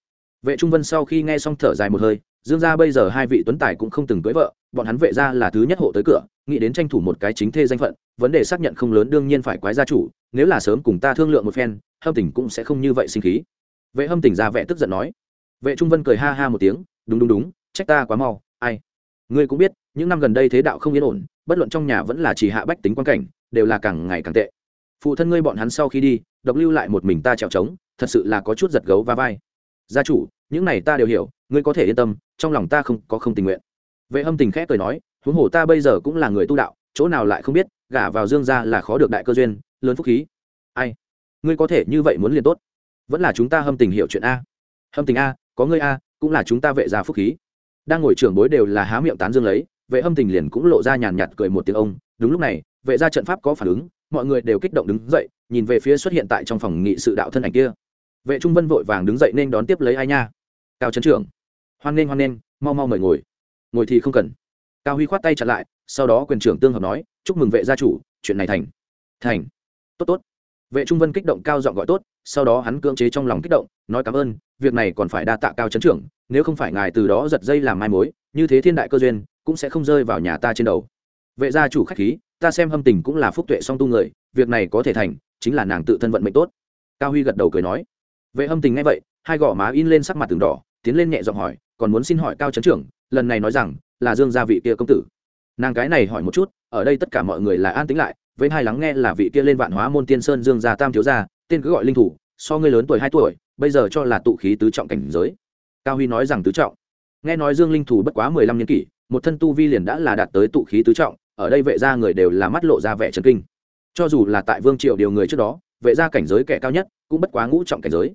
Vệ trung vân sau khi nghe xong thở dài một hơi, dương gia bây giờ hai vị tuấn tài cũng không từng cưới vợ, bọn hắn vệ gia là thứ nhất hộ tới cửa, nghĩ đến tranh thủ một cái chính thê danh phận, vấn đề xác nhận không lớn đương nhiên phải quái gia chủ, nếu là sớm cùng ta thương lượng một phen, hâm tình cũng sẽ không như vậy sinh khí. Vệ hâm tình ra vẻ tức giận nói. Vệ trung vân cười ha ha một tiếng, đúng đúng đúng, trách ta quá mau, ai? Ngươi cũng biết, những năm gần đây thế đạo không yên ổn, bất luận trong nhà vẫn là chỉ hạ bách tính quan cảnh, đều là càng ngày càng tệ. Phụ thân ngươi bọn hắn sau khi đi, độc lưu lại một mình ta trèo trống thật sự là có chút giật gấu va vai. Gia chủ, những này ta đều hiểu, ngươi có thể yên tâm, trong lòng ta không, có không tình nguyện. Vệ hâm tình khẽ cười nói, huống hồ ta bây giờ cũng là người tu đạo, chỗ nào lại không biết, gả vào dương gia là khó được đại cơ duyên, lớn phúc khí. Ai? Ngươi có thể như vậy muốn liền tốt. Vẫn là chúng ta hâm tình hiểu chuyện a. Hâm tình a, có ngươi a, cũng là chúng ta vệ gia phúc khí. Đang ngồi trưởng bối đều là há miệng tán dương lấy, vệ hâm tình liền cũng lộ ra nhàn nhạt cười một tiếng ông. Đúng lúc này, vệ gia trận pháp có phản ứng, mọi người đều kích động đứng dậy, nhìn về phía xuất hiện tại trong phòng nghị sự đạo thân ảnh kia vệ trung vân vội vàng đứng dậy nên đón tiếp lấy ai nha? Cao trấn trưởng. Hoan nghênh hoan nghênh, mau mau mời ngồi. Ngồi thì không cần. Cao huy khoát tay chặn lại, sau đó quyền trưởng tương hợp nói, chúc mừng vệ gia chủ, chuyện này thành. Thành. Tốt tốt. Vệ trung vân kích động cao giọng gọi tốt, sau đó hắn cưỡng chế trong lòng kích động, nói cảm ơn, việc này còn phải đa tạ cao trấn trưởng, nếu không phải ngài từ đó giật dây làm mai mối, như thế thiên đại cơ duyên, cũng sẽ không rơi vào nhà ta trên đầu. Vệ gia chủ khách khí, ta xem hâm tình cũng là phúc tuệ song tu người, việc này có thể thành, chính là nàng tự thân vận mệnh tốt. Cao huy gật đầu cười nói vệ hâm tình nghe vậy, hai gò má in lên sắc mặt từng đỏ, tiến lên nhẹ giọng hỏi, còn muốn xin hỏi cao trấn trưởng, lần này nói rằng là dương gia vị kia công tử. Nàng cái này hỏi một chút, ở đây tất cả mọi người là an tính lại, với hai lắng nghe là vị kia lên vạn hóa môn tiên sơn dương gia tam thiếu gia, tên cứ gọi linh thủ, so ngươi lớn tuổi hai tuổi, bây giờ cho là tụ khí tứ trọng cảnh giới. Cao huy nói rằng tứ trọng. Nghe nói dương linh thủ bất quá mười lăm niên kỷ, một thân tu vi liền đã là đạt tới tụ khí tứ trọng, ở đây vệ gia người đều là mắt lộ ra vẻ trần kinh. Cho dù là tại vương triều điều người trước đó, vệ gia cảnh giới kẻ cao nhất cũng bất quá ngũ trọng cảnh giới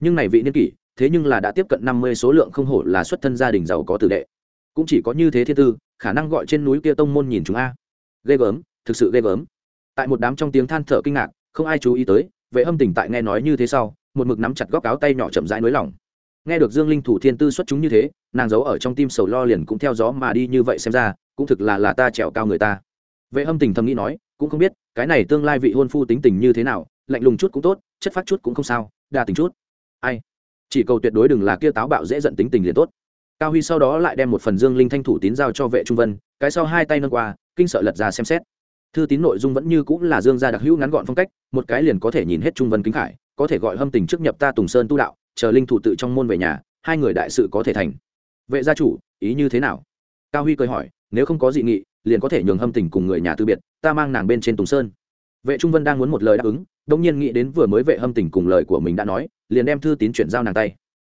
nhưng này vị niên kỷ, thế nhưng là đã tiếp cận năm mươi số lượng không hổ là xuất thân gia đình giàu có tử đệ. Cũng chỉ có như thế thiên tư, khả năng gọi trên núi kia tông môn nhìn chúng a. Ghê gớm, thực sự ghê gớm. Tại một đám trong tiếng than thở kinh ngạc, không ai chú ý tới, vệ âm tỉnh tại nghe nói như thế sau, một mực nắm chặt góc áo tay nhỏ chậm rãi nới lỏng. Nghe được dương linh thủ thiên tư xuất chúng như thế, nàng giấu ở trong tim sầu lo liền cũng theo gió mà đi như vậy xem ra, cũng thực là là ta trèo cao người ta. Vệ âm tình thầm nghĩ nói, cũng không biết, cái này tương lai vị hôn phu tính tình như thế nào, lạnh lùng chút cũng tốt, chất phát chút cũng không sao, đa tình chút ai? Chỉ cầu tuyệt đối đừng là kia táo bạo dễ giận tính tình liền tốt. Cao huy sau đó lại đem một phần dương linh thanh thủ tín giao cho vệ trung vân, cái sau hai tay nâng qua, kinh sợ lật ra xem xét. Thư tín nội dung vẫn như cũng là dương gia đặc hữu ngắn gọn phong cách, một cái liền có thể nhìn hết trung vân kính khải, có thể gọi hâm tình trước nhập ta tùng sơn tu đạo, chờ linh thủ tự trong môn về nhà, hai người đại sự có thể thành. Vệ gia chủ, ý như thế nào? Cao huy cười hỏi, nếu không có dị nghị, liền có thể nhường hâm tình cùng người nhà tư biệt, ta mang nàng bên trên tùng sơn. Vệ trung vân đang muốn một lời đáp ứng đông nhiên nghĩ đến vừa mới vệ hâm tình cùng lời của mình đã nói, liền đem thư tín chuyển giao nàng tay.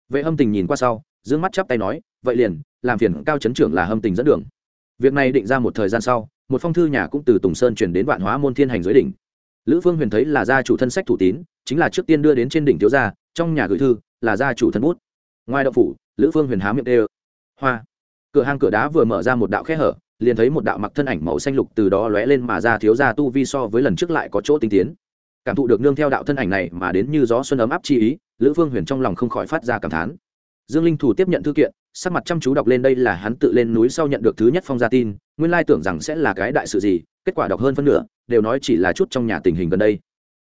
Vệ hâm tình nhìn qua sau d mắt chắp tay nói, vậy liền, làm phiền cao chấn trưởng là hâm tình dẫn đường. Việc này định ra một thời gian sau, một phong thư nhà cũng từ tùng sơn chuyển đến vạn hóa môn thiên hành dưới đỉnh. Lữ phương huyền thấy là gia chủ thân sách thủ tín, chính là trước tiên đưa đến trên đỉnh thiếu gia, trong nhà gửi thư, là gia chủ thân bút. Ngoài đậu phủ, lữ phương huyền há miệng đê hoa! Cửa hang cửa đá vừa mở ra một đạo khe hở, liền thấy một đạo mặc thân ảnh màu xanh lục từ đó lóe lên mà ra thiếu gia tu vi so với lần trước lại có chỗ tinh tiến cảm thụ được nương theo đạo thân ảnh này mà đến như gió xuân ấm áp chi ý, lữ phương huyền trong lòng không khỏi phát ra cảm thán. Dương linh thủ tiếp nhận thư kiện, sắc mặt chăm chú đọc lên đây là hắn tự lên núi sau nhận được thứ nhất phong gia tin, nguyên lai tưởng rằng sẽ là cái đại sự gì, kết quả đọc hơn phân nửa, đều nói chỉ là chút trong nhà tình hình gần đây.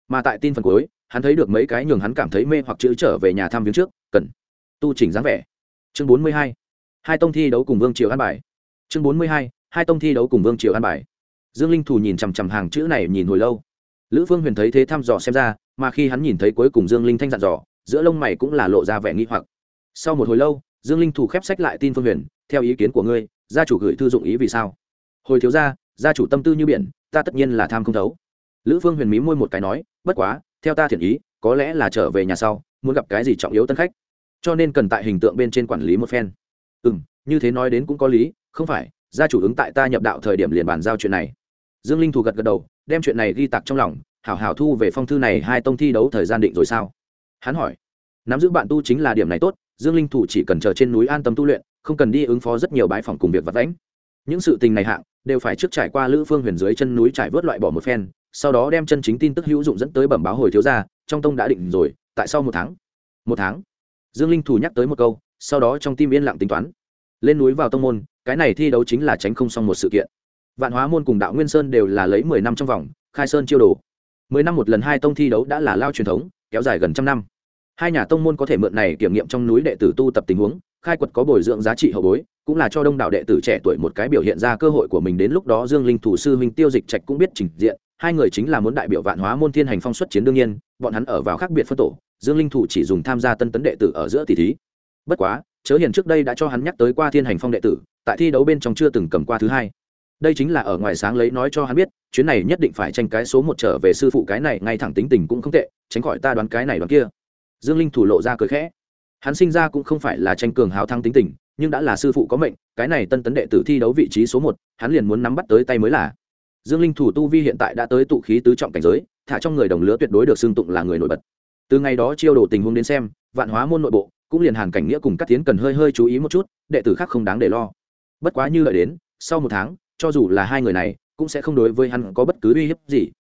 Mà tại tin phần cuối, hắn thấy được mấy cái nhường hắn cảm thấy mê hoặc chữ trở về nhà thăm viếng trước, cần tu chỉnh dáng vẻ. Chương bốn mươi hai hai tông thi đấu cùng vương triều an bài. Chương bốn mươi hai hai tông thi đấu cùng vương triều an bài. Dương linh thủ nhìn chằm chằm hàng chữ này nhìn hồi lâu lữ phương huyền thấy thế thăm dò xem ra, mà khi hắn nhìn thấy cuối cùng dương linh thanh dặn dò, giữa lông mày cũng là lộ ra vẻ nghi hoặc. Sau một hồi lâu, dương linh thủ khép sách lại tin phương huyền, theo ý kiến của ngươi, gia chủ gửi thư dụng ý vì sao? Hồi thiếu gia gia chủ tâm tư như biển, ta tất nhiên là tham không thấu. Lữ phương huyền mí môi một cái nói, bất quá, theo ta thiện ý, có lẽ là trở về nhà sau, muốn gặp cái gì trọng yếu tân khách. Cho nên cần tại hình tượng bên trên quản lý một phen. Ừ m như thế nói đến cũng có lý, không phải, gia chủ ứng tại ta nhập đạo thời điểm liền bàn giao chuyện này. Dương linh thủ gật gật đầu đem chuyện này ghi tặc trong lòng, hảo hảo thu về phong thư này hai tông thi đấu thời gian định rồi sao? Hắn hỏi. Nắm giữ bạn tu chính là điểm này tốt, dương linh thủ chỉ cần chờ trên núi an tâm tu luyện, không cần đi ứng phó rất nhiều bãi phòng cùng việc vật lãnh những sự tình này hạng, đều phải trước trải qua lữ phương huyền dưới chân núi trải vớt loại bỏ một phen, sau đó đem chân chính tin tức hữu dụng dẫn tới bẩm báo hồi thiếu gia, trong tông đã định rồi, tại sau một tháng. Một tháng? Dương linh thủ nhắc tới một câu, sau đó trong tim yên lặng tính toán. Lên núi vào tông môn, cái này thi đấu chính là tránh không xong một sự kiện vạn hóa môn cùng đạo nguyên sơn đều là lấy mười năm trong vòng, khai sơn chiêu đồ. Mười năm một lần hai tông thi đấu đã là lao truyền thống, kéo dài gần trăm năm. Hai nhà tông môn có thể mượn này kiểm nghiệm trong núi đệ tử tu tập tình huống, khai quật có bồi dưỡng giá trị hậu bối, cũng là cho đông đảo đệ tử trẻ tuổi một cái biểu hiện ra cơ hội của mình. Đến lúc đó dương linh thủ sư huynh tiêu dịch trạch cũng biết trình diện, hai người chính là muốn đại biểu vạn hóa môn thiên hành phong xuất chiến đương nhiên, bọn hắn ở vào khác biệt phân tổ, dương linh thủ chỉ dùng tham gia tân tấn đệ tử ở giữa tỷ thí. Bất quá, chớ hiền trước đây đã cho hắn nhắc tới qua thiên hành phong đệ tử, tại thi đấu bên trong chưa từng cầm qua thứ hai đây chính là ở ngoài sáng lấy nói cho hắn biết, chuyến này nhất định phải tranh cái số một trở về sư phụ cái này, ngay thẳng tính tình cũng không tệ, tránh khỏi ta đoán cái này đoán kia. Dương linh thủ lộ ra cười khẽ. Hắn sinh ra cũng không phải là tranh cường hào thăng tính tình, nhưng đã là sư phụ có mệnh, cái này tân tấn đệ tử thi đấu vị trí số một, hắn liền muốn nắm bắt tới tay mới là. Dương linh thủ tu vi hiện tại đã tới tụ khí tứ trọng cảnh giới, thả trong người đồng lứa tuyệt đối được xưng tụng là người nổi bật. Từ ngày đó chiêu đồ tình huống đến xem, vạn hóa môn nội bộ, cũng liền hàn cảnh nghĩa cùng các tiến cần hơi hơi chú ý một chút, đệ tử khác không đáng để lo. Bất quá như lợi đến, sau một tháng cho dù là hai người này, cũng sẽ không đối với hắn có bất cứ uy hiếp gì.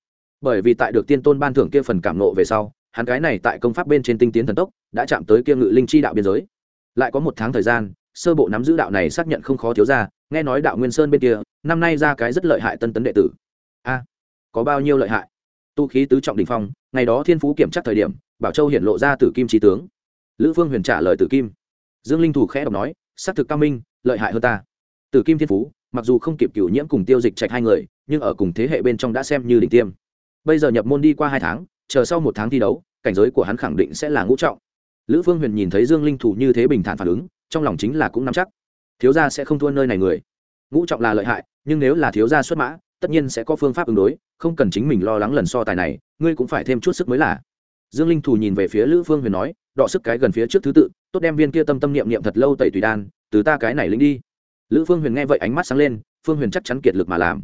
Bởi vì tại được tiên tôn ban thưởng kia phần cảm nộ về sau, hắn cái này tại công pháp bên trên tinh tiến thần tốc, đã chạm tới kia ngự linh chi đạo biên giới. Lại có một tháng thời gian, sơ bộ nắm giữ đạo này xác nhận không khó thiếu ra, nghe nói đạo nguyên sơn bên kia, năm nay ra cái rất lợi hại tân tấn đệ tử. A, có bao nhiêu lợi hại? Tu khí tứ trọng đình phong, ngày đó thiên phú kiểm tra thời điểm, bảo châu hiện lộ ra tử kim trí tướng. Lữ phương huyền trả lời tử kim. Dương linh thủ khẽ đọc nói xác thực cao minh, lợi hại hơn ta. Tử kim thiên phú mặc dù không kịp cửu nhiễm cùng tiêu dịch trạch hai người, nhưng ở cùng thế hệ bên trong đã xem như đỉnh tiêm. Bây giờ nhập môn đi qua hai tháng, chờ sau một tháng thi đấu, cảnh giới của hắn khẳng định sẽ là ngũ trọng. Lữ phương huyền nhìn thấy dương linh thủ như thế bình thản phản ứng, trong lòng chính là cũng nắm chắc. Thiếu gia sẽ không thua nơi này người. Ngũ trọng là lợi hại, nhưng nếu là thiếu gia xuất mã, tất nhiên sẽ có phương pháp ứng đối, không cần chính mình lo lắng lần so tài này, ngươi cũng phải thêm chút sức mới là. Dương linh thủ nhìn về phía lữ phương huyền nói, đọ sức cái gần phía trước thứ tự, tốt đem viên kia tâm tâm niệm niệm thật lâu tẩy tùy đan, từ ta cái này lính đi lữ phương huyền nghe vậy ánh mắt sáng lên, phương huyền chắc chắn kiệt lực mà làm.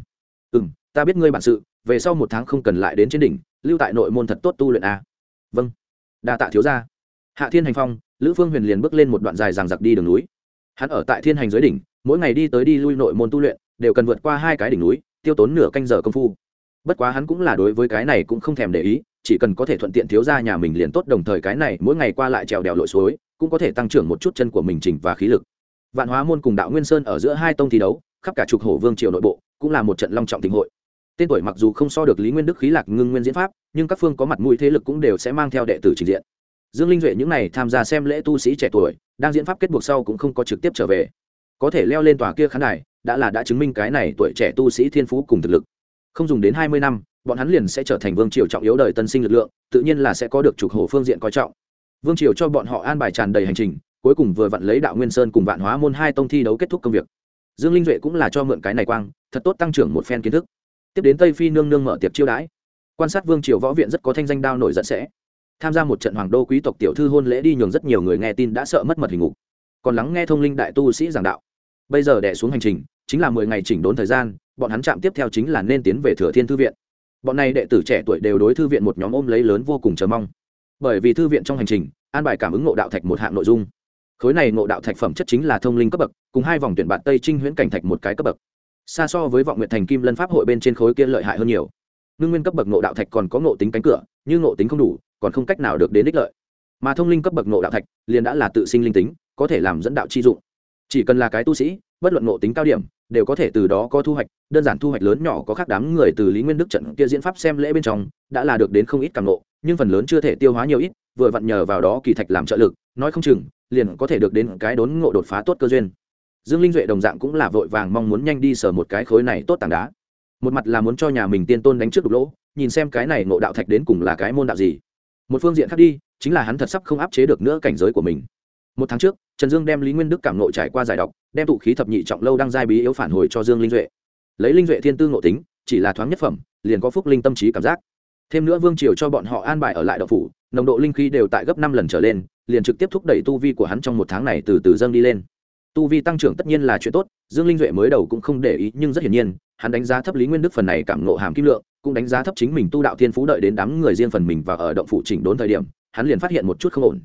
Ừ m ta biết ngươi bản sự, về sau một tháng không cần lại đến trên đỉnh, lưu tại nội môn thật tốt tu luyện a. Vâng. Đa tạ thiếu gia. Hạ thiên hành phong, lữ phương huyền liền bước lên một đoạn dài ràng giặc đi đường núi. Hắn ở tại thiên hành dưới đỉnh, mỗi ngày đi tới đi lui nội môn tu luyện, đều cần vượt qua hai cái đỉnh núi, tiêu tốn nửa canh giờ công phu. Bất quá hắn cũng là đối với cái này cũng không thèm để ý, chỉ cần có thể thuận tiện thiếu ra nhà mình liền tốt, đồng thời cái này mỗi ngày qua lại trèo đèo lội suối, cũng có thể tăng trưởng một chút chân của mình trình và khí lực vạn hóa môn cùng đạo nguyên sơn ở giữa hai tông thi đấu, khắp cả trục hổ vương triều nội bộ, cũng là một trận long trọng tình hội. Tên tuổi mặc dù không so được lý nguyên đức khí lạc ngưng nguyên diễn pháp, nhưng các phương có mặt mũi thế lực cũng đều sẽ mang theo đệ tử trình diện. Dương linh duệ những n à y tham gia xem lễ tu sĩ trẻ tuổi, đang diễn pháp kết buộc sau cũng không có trực tiếp trở về. Có thể leo lên tòa kia khán đài, đã là đã chứng minh cái này tuổi trẻ tu sĩ thiên phú cùng thực lực. Không dùng đến hai mươi năm, bọn hắn liền sẽ trở thành vương triều trọng yếu đời tân sinh lực lượng, tự nhiên là sẽ có được trục hổ phương diện coi trọng. Vương triều cho bọn họ an bài tràn đầy hành trình cuối cùng vừa vặn lấy đạo nguyên sơn cùng vạn hóa môn hai tông thi đấu kết thúc công việc. Dương linh duệ cũng là cho mượn cái này quang, thật tốt tăng trưởng một phen kiến thức. Tiếp đến tây phi nương nương mở tiệc chiêu đãi. Quan sát vương triều võ viện rất có thanh danh đao nổi giận sẽ. Tham gia một trận hoàng đô quý tộc tiểu thư hôn lễ đi nhường rất nhiều người nghe tin đã sợ mất mật hình ngục. Còn lắng nghe thông linh đại tu sĩ giảng đạo. Bây giờ đẻ xuống hành trình, chính là mười ngày chỉnh đốn thời gian, bọn hắn chạm tiếp theo chính là nên tiến về thừa thiên thư viện. Bọn này đệ tử trẻ tuổi đều đối thư viện một nhóm ôm lấy lớn vô cùng chờ mong. Bởi vì thư viện trong hành trình, an bài cảm ứng ngộ đạo thạch một hạng nội dung khối này ngộ đạo thạch phẩm chất chính là thông linh cấp bậc, cùng hai vòng tuyển bạn tây trinh huyễn cảnh thạch một cái cấp bậc. Xa so với vọng nguyện thành kim lân pháp hội bên trên khối kia lợi hại hơn nhiều. Ngưng nguyên cấp bậc ngộ đạo thạch còn có ngộ tính cánh cửa nhưng ngộ tính không đủ, còn không cách nào được đến đích lợi. Mà thông linh cấp bậc ngộ đạo thạch, liền đã là tự sinh linh tính, có thể làm dẫn đạo chi dụng. Chỉ cần là cái tu sĩ, bất luận ngộ tính cao điểm, đều có thể từ đó có thu hoạch, đơn giản thu hoạch lớn nhỏ có khác đám người từ lý nguyên đức trận kia diễn pháp xem lễ bên trong, đã là được đến không ít càng ngộ, nhưng phần lớn chưa thể tiêu hóa nhiều ít vừa vặn nhờ vào đó kỳ thạch làm trợ lực, nói không chừng, liền có thể được đến cái đốn ngộ đột phá tốt cơ duyên. Dương linh duệ đồng dạng cũng là vội vàng mong muốn nhanh đi sờ một cái khối này tốt tảng đá. Một mặt là muốn cho nhà mình tiên tôn đánh trước đục lỗ, nhìn xem cái này ngộ đạo thạch đến cùng là cái môn đạo gì. Một phương diện khác đi, chính là hắn thật sắp không áp chế được nữa cảnh giới của mình. Một tháng trước, trần dương đem lý nguyên đức cảm nộ trải qua giải đọc đem tụ khí thập nhị trọng lâu đang giai bí yếu phản hồi cho dương linh duệ. Lấy linh duệ thiên tư ngộ tính, chỉ là thoáng nhất phẩm, liền có phúc linh tâm trí cảm giác thêm nữa vương triều cho bọn họ an bài ở lại đậu phủ, nồng độ linh khí đều tại gấp năm lần trở lên, liền trực tiếp thúc đẩy tu vi của hắn trong một tháng này từ từ dâng đi lên. Tu vi tăng trưởng tất nhiên là chuyện tốt, dương linh duệ mới đầu cũng không để ý, nhưng rất hiển nhiên, hắn đánh giá thấp lý nguyên đức phần này cảm nộ hàm kim lượng, cũng đánh giá thấp chính mình tu đạo thiên phú đợi đến đám người riêng phần mình và ở động phủ chỉnh đốn thời điểm, hắn liền phát hiện một chút không ổn.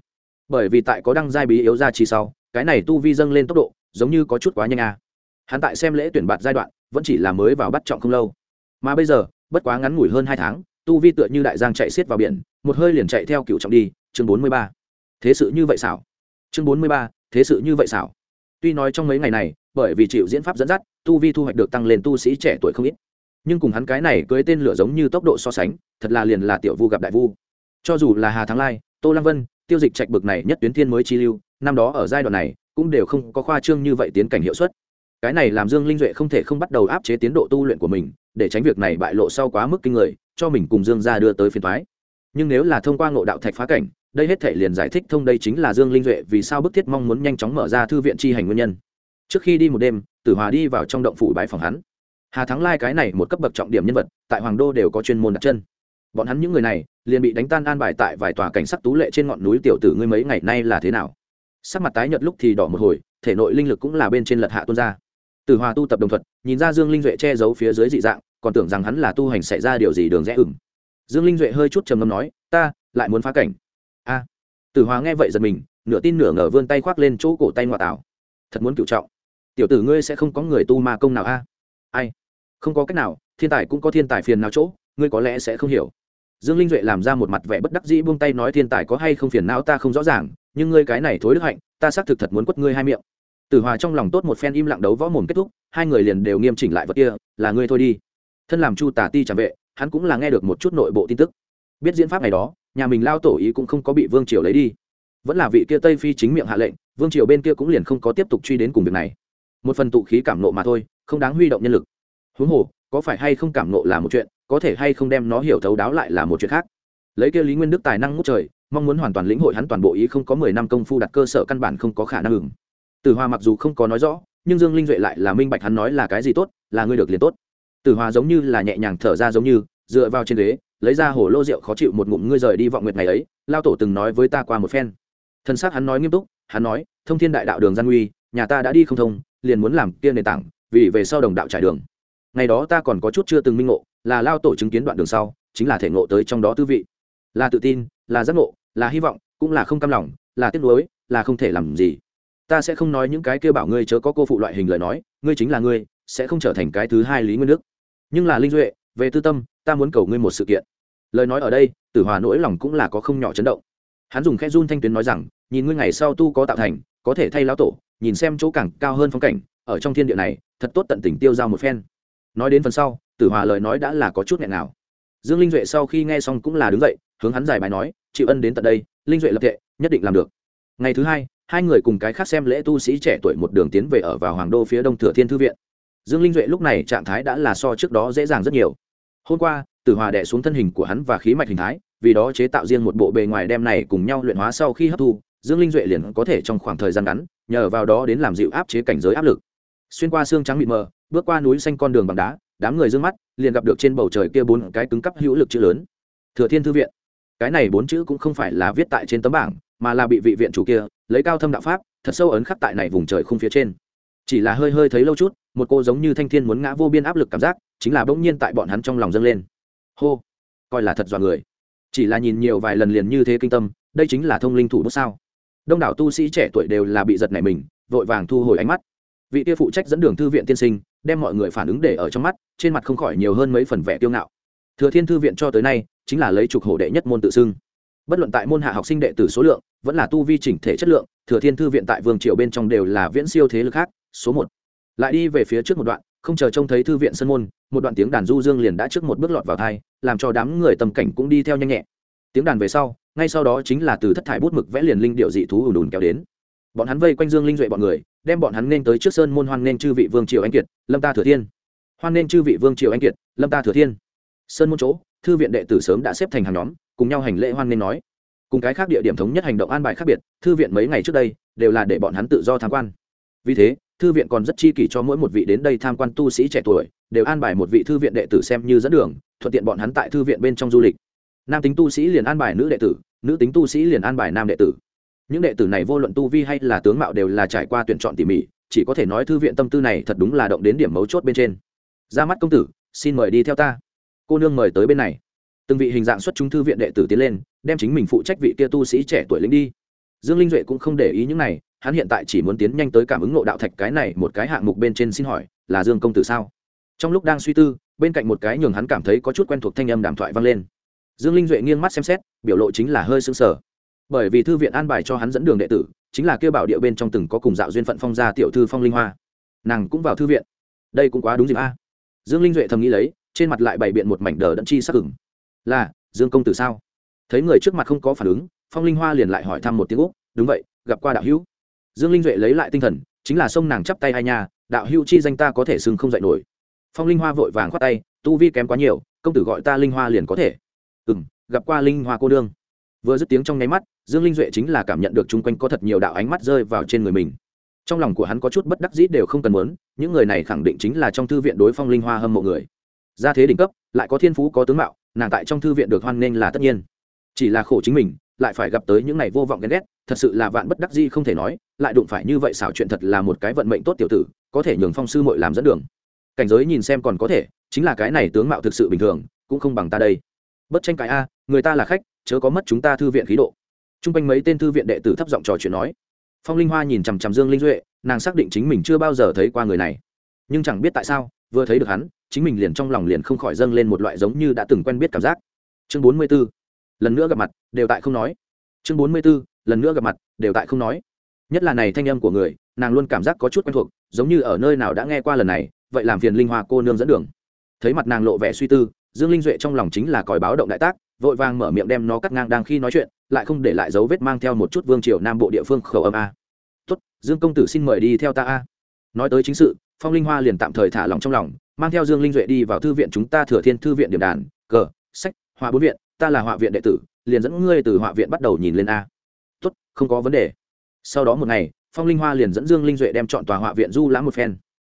Bởi vì tại có đăng giai bí yếu ra chi sau, cái này tu vi dâng lên tốc độ, giống như có chút quá nhanh a. À. hắn tại xem lễ tuyển bạt giai đoạn, vẫn chỉ là mới vào bắt trọng không lâu. Mà bây giờ, bất quá ngắn ngủi hơn hai tháng tu vi tựa như đại giang chạy xiết vào biển, một hơi liền chạy theo cựu trọng đi, chương bốn mươi ba. Thế sự như vậy xảo. Chương bốn mươi ba, thế sự như vậy xảo. Tuy nói trong mấy ngày này, bởi vì chịu diễn pháp dẫn dắt, tu vi thu hoạch được tăng lên tu sĩ trẻ tuổi không ít. Nhưng cùng hắn cái này cưới tên lửa giống như tốc độ so sánh, thật là liền là tiểu vu gặp đại vu. Cho dù là hà thắng lai, tô lăng vân, tiêu dịch trạch bực này nhất tuyến thiên mới chi lưu, năm đó ở giai đoạn này, cũng đều không có khoa trương như vậy tiến cảnh hiệu suất. Cái này làm dương linh duệ không thể không bắt đầu áp chế tiến độ tu luyện của mình, để tránh việc này bại lộ sau quá mức kinh người cho mình cùng dương gia đưa tới phiên thoái nhưng nếu là thông qua ngộ đạo thạch phá cảnh, đây hết thể liền giải thích thông đây chính là dương linh duệ vì sao bức thiết mong muốn nhanh chóng mở ra thư viện chi hành nguyên nhân. Trước khi đi một đêm, tử hòa đi vào trong động phủ bãi phòng hắn. Hà thắng lai cái này một cấp bậc trọng điểm nhân vật, tại hoàng đô đều có chuyên môn đặt chân. Bọn hắn những người này, liền bị đánh tan an bài tại vài tòa cảnh sắc tú lệ trên ngọn núi tiểu tử ngươi mấy ngày nay là thế nào? Sắc mặt tái nhợt lúc thì đỏ một hồi, thể nội linh lực cũng là bên trên lật hạ tuôn ra. Tử hòa tu tập đồng thuật, nhìn ra dương linh duệ che giấu phía dưới dị dạng còn tưởng rằng hắn là tu hành xảy ra điều gì đường rẽ ửng. Dương linh duệ hơi chút trầm ngâm nói ta lại muốn phá cảnh. A. À, từ hòa nghe vậy giật mình nửa tin nửa ngờ vươn tay khoác lên chỗ cổ tay ngoại tảo. Thật muốn cựu trọng. Tiểu tử ngươi sẽ không có người tu ma công nào a? Ai? Không có cách nào thiên tài cũng có thiên tài phiền nào chỗ ngươi có lẽ sẽ không hiểu. Dương linh duệ làm ra một mặt vẻ bất đắc dĩ buông tay nói thiên tài có hay không phiền não ta không rõ ràng nhưng ngươi cái này thối đức hạnh ta xác thực thật muốn quất ngươi hai miệng. Tử hòa trong lòng tốt một phen im lặng đấu võ mồm kết thúc hai người liền đều nghiêm chỉnh lại vật kia là ngươi thôi đi thân làm chu tả ti trạm vệ, hắn cũng là nghe được một chút nội bộ tin tức. Biết diễn pháp này đó, nhà mình lao tổ ý cũng không có bị vương triều lấy đi. Vẫn là vị kia tây phi chính miệng hạ lệnh, vương triều bên kia cũng liền không có tiếp tục truy đến cùng việc này. Một phần tụ khí cảm nộ mà thôi, không đáng huy động nhân lực. Huống hồ, có phải hay không cảm nộ là một chuyện, có thể hay không đem nó hiểu thấu đáo lại là một chuyện khác. Lấy kia lý nguyên đức tài năng ngút trời, mong muốn hoàn toàn lĩnh hội hắn toàn bộ ý không có mười năm công phu đặt cơ sở căn bản không có khả năng ngừng từ hoa mặc dù không có nói rõ, nhưng dương linh duệ lại là minh bạch hắn nói là cái gì tốt, là ngươi được liền tốt từ hòa giống như là nhẹ nhàng thở ra giống như, dựa vào trên ghế, lấy ra hồ lô rượu khó chịu một ngụm ngươi rời đi vọng nguyệt ngày ấy, lao tổ từng nói với ta qua một phen. Thân xác hắn nói nghiêm túc, hắn nói, thông thiên đại đạo đường gian nguy, nhà ta đã đi không thông, liền muốn làm tiên nền tảng, vì về sau đồng đạo trải đường. Ngày đó ta còn có chút chưa từng minh ngộ, là lao tổ chứng kiến đoạn đường sau, chính là thể ngộ tới trong đó tư vị. Là tự tin, là giác ngộ, là hy vọng, cũng là không cam lòng, là tiếc nuối, là không thể làm gì. Ta sẽ không nói những cái kêu bảo ngươi chớ có cô phụ loại hình lời nói, ngươi chính là ngươi, sẽ không trở thành cái thứ hai lý nguyên đức nhưng là linh duệ, về tư tâm, ta muốn cầu ngươi một sự kiện. Lời nói ở đây, tử hòa nỗi lòng cũng là có không nhỏ chấn động. Hắn dùng khe run thanh tuyến nói rằng, nhìn ngươi ngày sau tu có tạo thành, có thể thay lão tổ, nhìn xem chỗ càng cao hơn phong cảnh, ở trong thiên địa này, thật tốt tận tình tiêu giao một phen. Nói đến phần sau, tử hòa lời nói đã là có chút nghẹn nào. Dương linh duệ sau khi nghe xong cũng là đứng dậy, hướng hắn giải bài nói, chịu ân đến tận đây, linh duệ lập tệ, nhất định làm được. Ngày thứ hai hai người cùng cái khác xem lễ tu sĩ trẻ tuổi một đường tiến về ở vào hoàng đô phía đông thừa thiên thư viện dương linh duệ lúc này trạng thái đã là so trước đó dễ dàng rất nhiều. Hôm qua, tử hòa đẻ xuống thân hình của hắn và khí mạch hình thái, vì đó chế tạo riêng một bộ bề ngoài đem này cùng nhau luyện hóa sau khi hấp thu, dương linh duệ liền có thể trong khoảng thời gian ngắn, nhờ vào đó đến làm dịu áp chế cảnh giới áp lực. Xuyên qua xương trắng mịt mờ, bước qua núi xanh con đường bằng đá, đám người d ư ơ n g mắt liền gặp được trên bầu trời kia bốn cái cứng cắp hữu lực chữ lớn. Thừa thiên thư viện. Cái này bốn chữ cũng không phải là viết tại trên tấm bảng, mà là bị vị viện chủ kia lấy cao thâm đạo pháp, thật sâu ấn khắc tại này vùng trời không phía trên. Chỉ là hơi hơi thấy lâu chút một cô giống như thanh thiên muốn ngã vô biên áp lực cảm giác, chính là bỗng nhiên tại bọn hắn trong lòng dâng lên. Hô, coi là thật dọa người. Chỉ là nhìn nhiều vài lần liền như thế kinh tâm, đây chính là thông linh thủ bút sao. Đông đảo tu sĩ trẻ tuổi đều là bị giật nảy mình, vội vàng thu hồi ánh mắt. Vị kia phụ trách dẫn đường thư viện tiên sinh, đem mọi người phản ứng để ở trong mắt, trên mặt không khỏi nhiều hơn mấy phần vẻ kiêu ngạo. Thừa thiên thư viện cho tới nay, chính là lấy trục hổ đệ nhất môn tự xưng. Bất luận tại môn hạ học sinh đệ tử số lượng, vẫn là tu vi chỉnh thể chất lượng, thừa thiên thư viện tại vương triều bên trong đều là viễn siêu thế lực khác, số một lại đi về phía trước một đoạn, không chờ trông thấy thư viện sân môn, một đoạn tiếng đàn du dương liền đã trước một bước lọt vào thai, làm cho đám người tầm cảnh cũng đi theo nhanh nhẹ. Tiếng đàn về sau, ngay sau đó chính là từ thất thải bút mực vẽ liền linh điệu dị thú ùn ùn kéo đến. Bọn hắn vây quanh dương linh duệ bọn người, đem bọn hắn nên tới trước sơn môn hoan nên chư vị vương triều anh kiệt, lâm ta thừa thiên. Hoan nên chư vị vương triều anh kiệt, lâm ta thừa thiên. Sơn môn chỗ, thư viện đệ tử sớm đã xếp thành hàng nhóm, cùng nhau hành lễ hoan nên nói. Cùng cái khác địa điểm thống nhất hành động an bài khác biệt, thư viện mấy ngày trước đây, đều là để bọn hắn tự do tham quan. Vì thế thư viện còn rất chi kỷ cho mỗi một vị đến đây tham quan tu sĩ trẻ tuổi, đều an bài một vị thư viện đệ tử xem như dẫn đường, thuận tiện bọn hắn tại thư viện bên trong du lịch. Nam tính tu sĩ liền an bài nữ đệ tử, nữ tính tu sĩ liền an bài nam đệ tử. Những đệ tử này vô luận tu vi hay là tướng mạo đều là trải qua tuyển chọn tỉ mỉ, chỉ có thể nói thư viện tâm tư này thật đúng là động đến điểm mấu chốt bên trên. Ra mắt công tử, xin mời đi theo ta. Cô nương mời tới bên này. Từng vị hình dạng xuất chúng thư viện đệ tử tiến lên, đem chính mình phụ trách vị kia tu sĩ trẻ tuổi lính đi. Dương linh duệ cũng không để ý những này hắn hiện tại chỉ muốn tiến nhanh tới cảm ứng ngộ đạo thạch cái này một cái hạng mục bên trên xin hỏi, là dương công tử sao? Trong lúc đang suy tư, bên cạnh một cái nhường hắn cảm thấy có chút quen thuộc thanh âm đàm thoại vang lên. Dương linh duệ nghiêng mắt xem xét, biểu lộ chính là hơi sưng sờ. Bởi vì thư viện an bài cho hắn dẫn đường đệ tử, chính là kêu bảo địa bên trong từng có cùng dạo duyên phận phong gia tiểu thư phong linh hoa. Nàng cũng vào thư viện. Đây cũng quá đúng dịp a. Dương linh duệ thầm nghĩ lấy, trên mặt lại bày biện một mảnh đờ đẫn chi sắc ửng. Là, dương công tử sao? Thấy người trước mặt không có phản ứng, phong linh hoa liền lại hỏi thăm một tiếng úc đúng vậy, gặp qua đạo hữu dương linh duệ lấy lại tinh thần, chính là sông nàng chắp tay hai nhà đạo hữu chi danh ta có thể sưng không dạy nổi. Phong linh hoa vội vàng khoát tay, tu vi kém quá nhiều, công tử gọi ta linh hoa liền có thể. Ừ m gặp qua linh hoa cô đương. Vừa dứt tiếng trong nháy mắt, dương linh duệ chính là cảm nhận được chung quanh có thật nhiều đạo ánh mắt rơi vào trên người mình. Trong lòng của hắn có chút bất đắc dĩ đều không cần muốn, những người này khẳng định chính là trong thư viện đối phong linh hoa hâm mộ người. Ra thế đỉnh cấp, lại có thiên phú, có tướng mạo, nàng tại trong thư viện được hoan nghênh là tất nhiên. Chỉ là khổ chính mình, lại phải gặp tới những này vô vọng ghen ghét, thật sự là vạn bất đắc dĩ không thể nói lại đụng phải như vậy xảo chuyện thật là một cái vận mệnh tốt tiểu tử, có thể nhường phong sư mội làm dẫn đường. Cảnh giới nhìn xem còn có thể, chính là cái này tướng mạo thực sự bình thường, cũng không bằng ta đây. Bất tranh cãi a, người ta là khách, chớ có mất chúng ta thư viện khí độ. T r u n g quanh mấy tên thư viện đệ tử thấp giọng trò chuyện nói. Phong linh hoa nhìn chằm chằm dương linh duệ, nàng xác định chính mình chưa bao giờ thấy qua người này. Nhưng chẳng biết tại sao, vừa thấy được hắn, chính mình liền trong lòng liền không khỏi dâng lên một loại giống như đã từng quen biết cảm giác. Chương bốn mươi b ố lần nữa gặp mặt, đều tại không nói. Chương bốn mươi b ố lần nữa gặp mặt, đều tại không nói nhất là này thanh âm của người, nàng luôn cảm giác có chút quen thuộc, giống như ở nơi nào đã nghe qua lần này, vậy làm phiền linh hoa cô nương dẫn đường. Thấy mặt nàng lộ vẻ suy tư, dương linh duệ trong lòng chính là còi báo động đại tác, vội vàng mở miệng đem nó cắt ngang đang khi nói chuyện, lại không để lại dấu vết mang theo một chút vương triều nam bộ địa phương khẩu âm a. Tốt, dương công tử xin mời đi theo ta a. Nói tới chính sự, phong linh hoa liền tạm thời thả lòng trong lòng, mang theo dương linh duệ đi vào thư viện chúng ta thừa thiên thư viện điểm đàn cờ sách, họa bốn viện, ta là họa viện đệ tử, liền dẫn ngươi từ họa viện bắt đầu nhìn lên a. Tốt, không có vấn đề sau đó một ngày, phong linh hoa liền dẫn dương linh duệ đem chọn tòa họa viện du lãm một phen.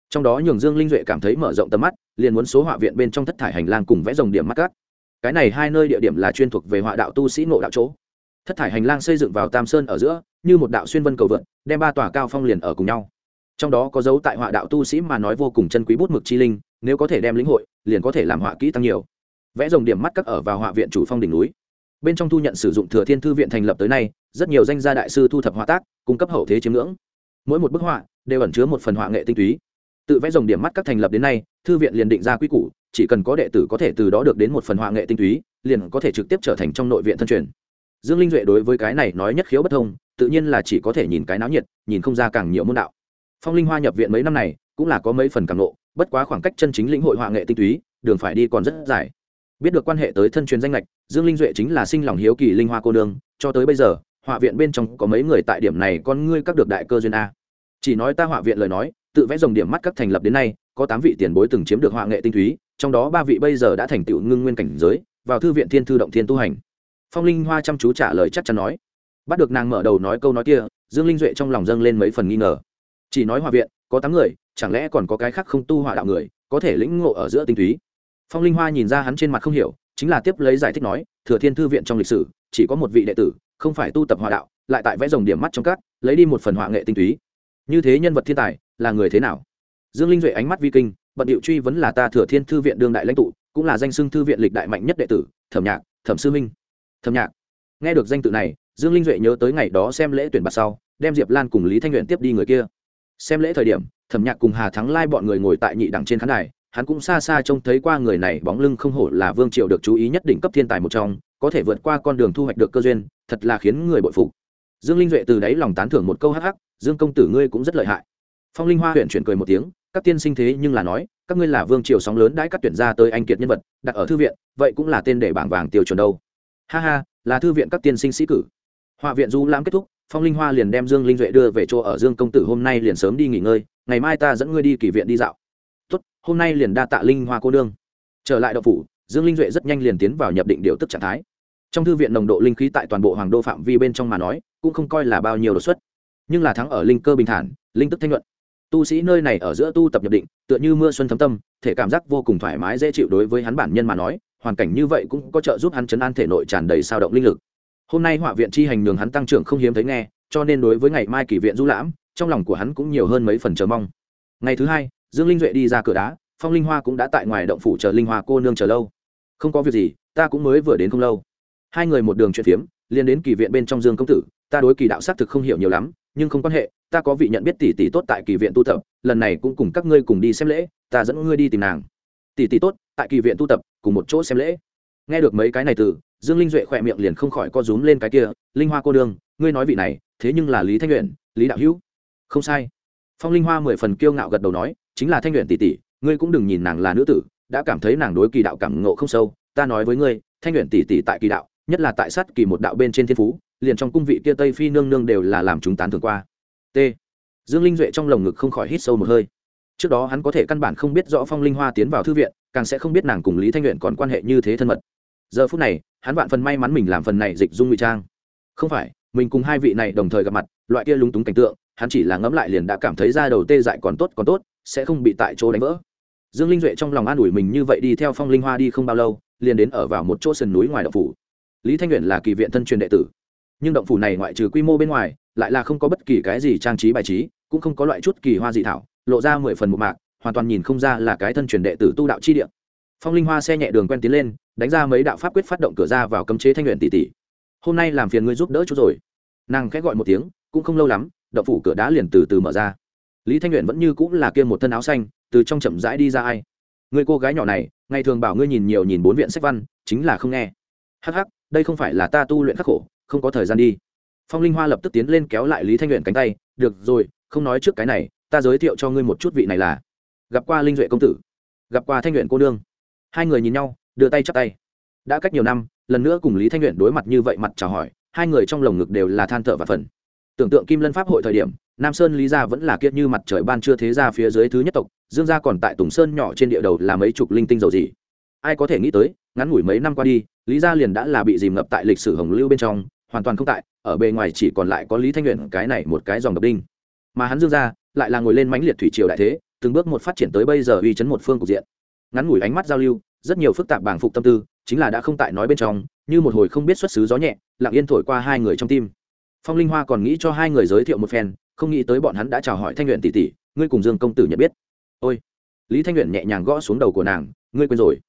Trong đó nhường dương linh duệ cảm thấy mở rộng tầm mắt, liền muốn số họa viện bên trong thất thải hành lang cùng vẽ dòng điểm mắt cát. Cái này hai nơi địa điểm là chuyên thuộc về họa đạo tu sĩ ngộ đạo chỗ. Thất thải hành lang xây dựng vào tam sơn ở giữa, như một đạo xuyên vân cầu vượt đem ba tòa cao phong liền ở cùng nhau. Trong đó có dấu tại họa đạo tu sĩ mà nói vô cùng chân quý bút mực chi linh, nếu có thể đem lĩnh hội, liền có thể làm họa kỹ tăng nhiều. Vẽ dòng điểm mắt cắt ở vào họa viện chủ phong đỉnh núi bên trong thu nhận sử dụng thừa thiên thư viện thành lập tới nay, rất nhiều danh gia đại sư thu thập họa tác, cung cấp hậu thế chiếm ngưỡng. Mỗi một bức họa đều ẩn chứa một phần họa nghệ tinh túy. Tự vẽ dòng điểm mắt các thành lập đến nay, thư viện liền định ra quy củ, chỉ cần có đệ tử có thể từ đó được đến một phần họa nghệ tinh túy, liền có thể trực tiếp trở thành trong nội viện thân truyền. Dương linh duệ đối với cái này nói nhất khiếu bất thông, tự nhiên là chỉ có thể nhìn cái náo nhiệt, nhìn không ra càng nhiều môn đạo. Phong linh hoa nhập viện mấy năm này, cũng là có mấy phần càng lộ bất quá khoảng cách chân chính lĩnh hội họa nghệ tinh túy, đường phải đi còn rất dài biết được quan hệ tới thân truyền danh lệch dương linh duệ chính là sinh lòng hiếu kỳ linh hoa cô nương, cho tới bây giờ, họa viện bên trong có mấy người tại điểm này con ngươi các được đại cơ duyên a. Chỉ nói ta họa viện lời nói, tự vẽ dòng điểm mắt các thành lập đến nay, có tám vị tiền bối từng chiếm được họa nghệ tinh túy, trong đó ba vị bây giờ đã thành tựu ngưng nguyên cảnh giới, vào thư viện thiên thư động thiên tu hành. Phong linh hoa chăm chú trả lời chắc chắn nói. Bắt được nàng mở đầu nói câu nói kia, dương linh duệ trong lòng dâng lên mấy phần nghi ngờ. Chỉ nói họa viện, có tám người, chẳng lẽ còn có cái khác không tu họa đạo người, có thể lĩnh ngộ ở giữa tinh túy? Phong linh hoa nhìn ra hắn trên mặt không hiểu, chính là tiếp lấy giải thích nói, thừa thiên thư viện trong lịch sử, chỉ có một vị đệ tử, không phải tu tập hòa đạo, lại tại vẽ dòng điểm mắt trong các, lấy đi một phần họa nghệ tinh túy. Như thế nhân vật thiên tài, là người thế nào? Dương linh duệ ánh mắt vi kinh, bận điệu truy vấn là ta thừa thiên thư viện đương đại lãnh tụ, cũng là danh xưng thư viện lịch đại mạnh nhất đệ tử, thẩm nhạc, thẩm sư minh. Thẩm nhạc. Nghe được danh tự này, dương linh duệ nhớ tới ngày đó xem lễ tuyển bạt sau, đem diệp lan cùng lý thanh nguyện tiếp đi người kia. Xem lễ thời điểm, thẩm nhạc cùng hà thắng lai bọn người ngồi tại nhị đẳng trên khán đài hắn cũng xa xa trông thấy qua người này bóng lưng không hổ là vương triều được chú ý nhất đỉnh cấp thiên tài một trong, có thể vượt qua con đường thu hoạch được cơ duyên, thật là khiến người bội phục. Dương linh duệ từ đáy lòng tán thưởng một câu hắc hắc, dương công tử ngươi cũng rất lợi hại. Phong linh hoa huyện chuyển cười một tiếng, các tiên sinh thế nhưng là nói, các ngươi là vương triều sóng lớn đãi cắt tuyển ra tới anh kiệt nhân vật, đặt ở thư viện, vậy cũng là tên để bảng vàng tiêu chuẩn đâu. Ha ha, là thư viện các tiên sinh sĩ cử. Họa viện du lãm kết thúc, phong linh hoa liền đem dương linh duệ đưa về chỗ ở dương công tử hôm nay liền sớm đi nghỉ ngơi, ngày mai ta dẫn ngươi đi kỳ viện đi dạo hôm nay liền đa tạ linh hoa cô nương. Trở lại đậu phủ, dương linh duệ rất nhanh liền tiến vào nhập định điều tức trạng thái. Trong thư viện nồng độ linh khí tại toàn bộ hoàng đô phạm vi bên trong mà nói, cũng không coi là bao nhiêu đột xuất. Nhưng là thắng ở linh cơ bình thản, linh tức thanh luận tu sĩ nơi này ở giữa tu tập nhập định, tựa như mưa xuân thấm tâm, thể cảm giác vô cùng thoải mái dễ chịu đối với hắn bản nhân mà nói, hoàn cảnh như vậy cũng có trợ giúp hắn chấn an thể nội tràn đầy sao động linh lực. Hôm nay họa viện chi hành nhường hắn tăng trưởng không hiếm thấy nghe, cho nên đối với ngày mai kỷ viện du lãm, trong lòng của hắn cũng nhiều hơn mấy phần chờ mong. Ngày thứ hai dương linh duệ đi ra cửa đá, phong linh hoa cũng đã tại ngoài động phủ chờ linh hoa cô nương chờ lâu. Không có việc gì, ta cũng mới vừa đến không lâu. Hai người một đường chuyện phiếm, liền đến kỳ viện bên trong dương công tử, ta đối kỳ đạo xác thực không hiểu nhiều lắm, nhưng không quan hệ, ta có vị nhận biết tỷ tỷ tốt tại kỳ viện tu tập, lần này cũng cùng các ngươi cùng đi xem lễ, ta dẫn ngươi đi tìm nàng. Tỷ tỷ tốt, tại kỳ viện tu tập, cùng một chỗ xem lễ. Nghe được mấy cái này từ, dương linh duệ khỏe miệng liền không khỏi co rúm lên cái kia, linh hoa cô đương ngươi nói vị này, thế nhưng là lý thanh luyện lý đạo hữu. Không sai. Phong linh hoa mười phần kiêu ngạo gật đầu nói chính là thanh luyện tỷ tỷ, ngươi cũng đừng nhìn nàng là nữ tử, đã cảm thấy nàng đối kỳ đạo cảm ngộ không sâu, ta nói với ngươi, thanh luyện tỷ tỷ tại kỳ đạo, nhất là tại sát kỳ một đạo bên trên thiên phú, liền trong cung vị kia tây phi nương nương đều là làm chúng tán thường qua. T. Dương linh duệ trong lồng ngực không khỏi hít sâu một hơi. Trước đó hắn có thể căn bản không biết rõ phong linh hoa tiến vào thư viện, càng sẽ không biết nàng cùng lý thanh luyện còn quan hệ như thế thân mật. Giờ phút này, hắn vạn phần may mắn mình làm phần này dịch dung ngụy trang. Không phải, mình cùng hai vị này đồng thời gặp mặt, loại kia lúng túng cảnh tượng, hắn chỉ là ngẫm lại liền đã cảm thấy ra đầu tê dại còn tốt còn tốt sẽ không bị tại chỗ đánh vỡ. Dương linh duệ trong lòng an ủi mình như vậy đi theo phong linh hoa đi không bao lâu, liền đến ở vào một chỗ sườn núi ngoài động phủ. Lý thanh nguyện là kỳ viện thân truyền đệ tử. Nhưng động phủ này ngoại trừ quy mô bên ngoài, lại là không có bất kỳ cái gì trang trí bài trí, cũng không có loại chút kỳ hoa dị thảo, lộ ra mười phần một mạc, hoàn toàn nhìn không ra là cái thân truyền đệ tử tu đạo chi địa. Phong linh hoa xe nhẹ đường quen tiến lên, đánh ra mấy đạo pháp quyết phát động cửa ra vào cấm chế thanh luyện tỷ tỷ. Hôm nay làm phiền ngươi giúp đỡ chút rồi. Nàng khẽ gọi một tiếng, cũng không lâu lắm, động phủ cửa đá liền từ từ mở ra lý thanh luyện vẫn như cũng là kia một thân áo xanh, từ trong chậm rãi đi ra ai. Người cô gái nhỏ này, ngày thường bảo ngươi nhìn nhiều nhìn bốn viện sách văn, chính là không nghe. Hắc hắc, đây không phải là ta tu luyện khắc khổ, không có thời gian đi. Phong linh hoa lập tức tiến lên kéo lại lý thanh luyện cánh tay, được rồi, không nói trước cái này, ta giới thiệu cho ngươi một chút vị này là gặp qua linh duệ công tử, gặp qua thanh luyện cô nương. Hai người nhìn nhau, đưa tay chắp tay. Đã cách nhiều năm, lần nữa cùng lý thanh luyện đối mặt như vậy mặt chào hỏi, hai người trong lồng ngực đều là than thở và phần tưởng tượng kim lân pháp hội thời điểm, nam sơn lý gia vẫn là kiệt như mặt trời ban chưa thế ra phía dưới thứ nhất tộc, dương gia còn tại tùng sơn nhỏ trên địa đầu là mấy chục linh tinh dầu gì ai có thể nghĩ tới, ngắn ngủi mấy năm qua đi, lý gia liền đã là bị dìm ngập tại lịch sử hồng lưu bên trong, hoàn toàn không tại, ở bề ngoài chỉ còn lại có lý thanh nguyện cái này một cái dòng độc đinh. Mà hắn dương gia lại là ngồi lên mãnh liệt thủy triều đại thế, từng bước một phát triển tới bây giờ uy chấn một phương cục diện. Ngắn ngủi ánh mắt giao lưu, rất nhiều phức tạp bảng phục tâm tư, chính là đã không tại nói bên trong, như một hồi không biết xuất xứ gió nhẹ, lặng yên thổi qua hai người trong tim phong linh hoa còn nghĩ cho hai người giới thiệu một phen, không nghĩ tới bọn hắn đã chào hỏi thanh luyện tỷ tỷ, ngươi cùng dương công tử nhận biết. Ôi. Lý thanh luyện nhẹ nhàng gõ xuống đầu của nàng, ngươi quên rồi.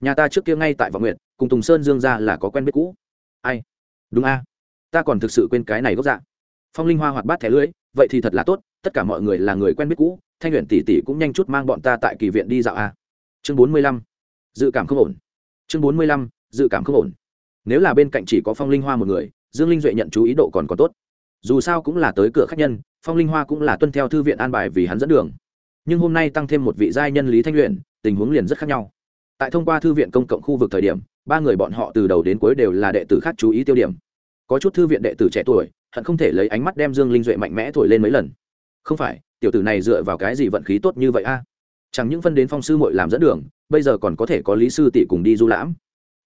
Nhà ta trước kia ngay tại vọng nguyện cùng tùng sơn dương ra là có quen biết cũ. Ai? Đúng a. Ta còn thực sự quên cái này gốc dạng phong linh hoa hoạt bát thẻ lưỡi, vậy thì thật là tốt, tất cả mọi người là người quen biết cũ, thanh luyện tỷ tỷ cũng nhanh chút mang bọn ta tại kỳ viện đi dạo a. Chương bốn mươi lăm. Dự cảm không ổn. Chương bốn mươi lăm, dự cảm không ổn. Nếu là bên cạnh chỉ có phong linh hoa một người dương linh duệ nhận chú ý độ còn có tốt. Dù sao cũng là tới cửa khách nhân, phong linh hoa cũng là tuân theo thư viện an bài vì hắn dẫn đường. Nhưng hôm nay tăng thêm một vị giai nhân lý thanh luyện tình huống liền rất khác nhau. Tại thông qua thư viện công cộng khu vực thời điểm, ba người bọn họ từ đầu đến cuối đều là đệ tử khác chú ý tiêu điểm. Có chút thư viện đệ tử trẻ tuổi, hận không thể lấy ánh mắt đem dương linh duệ mạnh mẽ thổi lên mấy lần. Không phải, tiểu tử này dựa vào cái gì vận khí tốt như vậy a? Chẳng những phân đến phong sư mội làm dẫn đường, bây giờ còn có thể có lý sư tỷ cùng đi du lãm.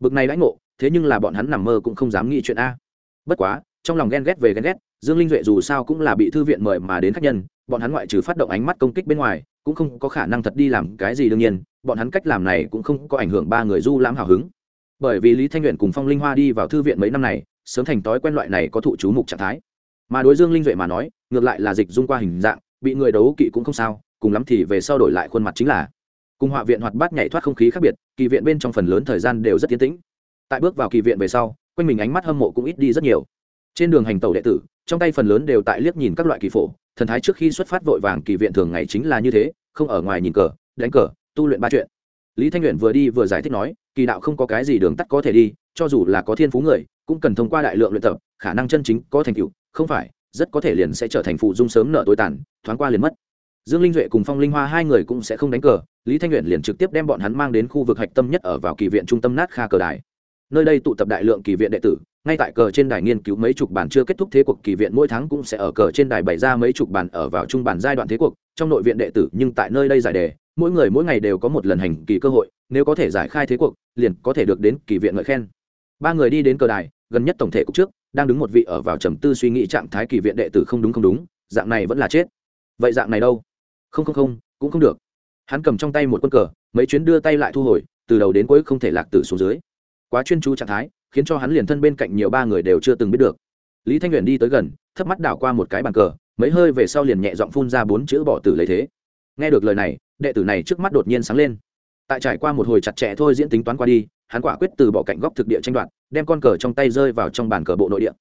Bực này đãi ngộ, thế nhưng là bọn hắn nằm mơ cũng không dám nghĩ chuyện a bất quá, trong lòng ghen ghét về ghen ghét, dương linh duệ dù sao cũng là bị thư viện mời mà đến khách nhân, bọn hắn ngoại trừ phát động ánh mắt công kích bên ngoài, cũng không có khả năng thật đi làm cái gì đương nhiên, bọn hắn cách làm này cũng không có ảnh hưởng ba người du lãm hào hứng. Bởi vì lý thanh luyện cùng phong linh hoa đi vào thư viện mấy năm này, sớm thành thói quen loại này có thụ chú mục trạng thái. Mà đối dương linh duệ mà nói, ngược lại là dịch dung qua hình dạng, bị người đấu kỵ cũng không sao, cùng lắm thì về sau đổi lại khuôn mặt chính là. Cùng họa viện hoạt bát nhảy thoát không khí khác biệt, kỳ viện bên trong phần lớn thời gian đều rất tiến tĩnh. Tại bước vào kỳ viện về sau quanh mình ánh mắt hâm mộ cũng ít đi rất nhiều. Trên đường hành tàu đệ tử, trong tay phần lớn đều tại liếc nhìn các loại kỳ phổ. Thần thái trước khi xuất phát vội vàng kỳ viện thường ngày chính là như thế, không ở ngoài nhìn cờ, đánh cờ, tu luyện ba chuyện. Lý thanh luyện vừa đi vừa giải thích nói, kỳ đạo không có cái gì đường tắt có thể đi, cho dù là có thiên phú người, cũng cần thông qua đại lượng luyện tập, khả năng chân chính có thành tựu, không phải, rất có thể liền sẽ trở thành phụ dung sớm nợ tối tàn, thoáng qua liền mất. Dương linh duệ cùng phong linh hoa hai người cũng sẽ không đánh cờ, lý thanh luyện liền trực tiếp đem bọn hắn mang đến khu vực hạch tâm nhất ở vào kỳ viện trung tâm nát kha cờ đài nơi đây tụ tập đại lượng kỳ viện đệ tử, ngay tại cờ trên đài nghiên cứu mấy chục bản chưa kết thúc thế cuộc kỳ viện, mỗi tháng cũng sẽ ở cờ trên đài bày ra mấy chục bản ở vào trung bản giai đoạn thế cuộc. Trong nội viện đệ tử, nhưng tại nơi đây giải đề, mỗi người mỗi ngày đều có một lần hành kỳ cơ hội, nếu có thể giải khai thế cuộc, liền có thể được đến kỳ viện ngợi khen. Ba người đi đến cờ đài, gần nhất tổng thể cục trước, đang đứng một vị ở vào trầm tư suy nghĩ trạng thái kỳ viện đệ tử không đúng không đúng, dạng này vẫn là chết. Vậy dạng này đâu? Không không không, cũng không được. Hắn cầm trong tay một quân cờ, mấy chuyến đưa tay lại thu hồi, từ đầu đến cuối không thể lạc tử xuống dưới quá chuyên chú trạng thái, khiến cho hắn liền thân bên cạnh nhiều ba người đều chưa từng biết được. Lý thanh huyền đi tới gần, thấp mắt đảo qua một cái bàn cờ, mấy hơi về sau liền nhẹ giọng phun ra bốn chữ bỏ tử lấy thế. Nghe được lời này, đệ tử này trước mắt đột nhiên sáng lên. Tại trải qua một hồi chặt chẽ thôi diễn tính toán qua đi, hắn quả quyết từ bỏ cạnh góc thực địa tranh đoạt, đem con cờ trong tay rơi vào trong bàn cờ bộ nội địa.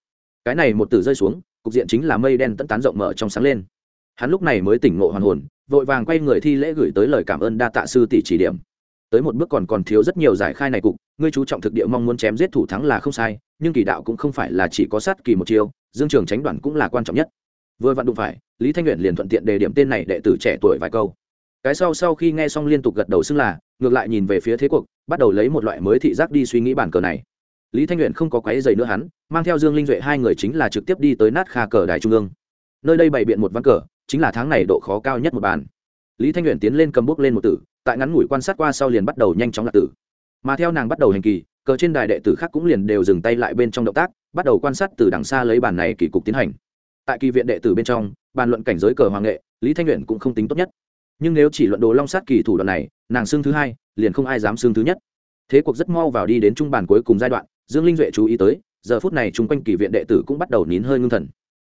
Cái này một tử rơi xuống, cục diện chính là mây đen tẫn tán rộng mở trong sáng lên. Hắn lúc này mới tỉnh ngộ hoàn hồn, vội vàng quay người thi lễ gửi tới lời cảm ơn đa tạ sư tỷ chỉ điểm tới một bước còn còn thiếu rất nhiều giải khai này cục, ngươi chú trọng thực địa mong muốn chém giết thủ thắng là không sai, nhưng kỳ đạo cũng không phải là chỉ có sát kỳ một chiêu, dương trường tránh đoạn cũng là quan trọng nhất. Vừa vặn đụng phải, lý thanh nguyện liền thuận tiện đề điểm tên này đệ tử trẻ tuổi vài câu. Cái sau sau khi nghe xong liên tục gật đầu xưng là, ngược lại nhìn về phía thế cuộc, bắt đầu lấy một loại mới thị giác đi suy nghĩ bản cờ này. Lý thanh nguyện không có quái dày nữa hắn, mang theo dương linh duệ hai người chính là trực tiếp đi tới nát kha cờ đài trung ương. Nơi đây bày biện một ván cờ, chính là tháng này độ khó cao nhất một bàn. Lý thanh nguyện tiến lên cầm bút lên một tử tại ngắn ngủi quan sát qua sau liền bắt đầu nhanh chóng lạc tử. Mà theo nàng bắt đầu hành kỳ, cờ trên đài đệ tử khác cũng liền đều dừng tay lại bên trong động tác, bắt đầu quan sát từ đằng xa lấy bàn này kỳ cục tiến hành. Tại kỳ viện đệ tử bên trong, bàn luận cảnh giới cờ hoàng nghệ, lý thanh luyện cũng không tính tốt nhất. Nhưng nếu chỉ luận đồ long sát kỳ thủ đoạn này, nàng xương thứ hai, liền không ai dám xương thứ nhất. Thế cuộc rất mau vào đi đến trung bàn cuối cùng giai đoạn, dương linh duệ chú ý tới, giờ phút này chung quanh kỳ viện đệ tử cũng bắt đầu nín hơi ngưng thần.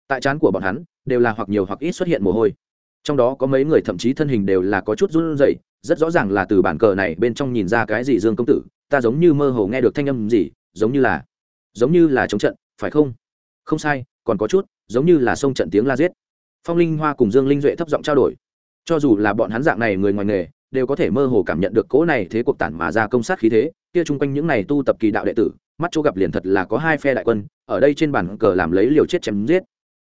Tại trán của bọn hắn, đều là hoặc nhiều hoặc ít xuất hiện mồ hôi. Trong đó có mấy người thậm chí thân hình đều là có chút run rẩy rất rõ ràng là từ bản cờ này bên trong nhìn ra cái gì dương công tử, ta giống như mơ hồ nghe được thanh âm gì, giống như là, giống như là chống trận, phải không? Không sai, còn có chút, giống như là sông trận tiếng la giết. Phong linh hoa cùng dương linh duệ thấp giọng trao đổi. Cho dù là bọn hắn dạng này người ngoài nghề, đều có thể mơ hồ cảm nhận được cỗ này thế cuộc tản mà ra công sát khí thế, kia chung quanh những này tu tập kỳ đạo đệ tử, mắt chỗ gặp liền thật là có hai phe đại quân, ở đây trên bàn cờ làm lấy liều chết chém giết.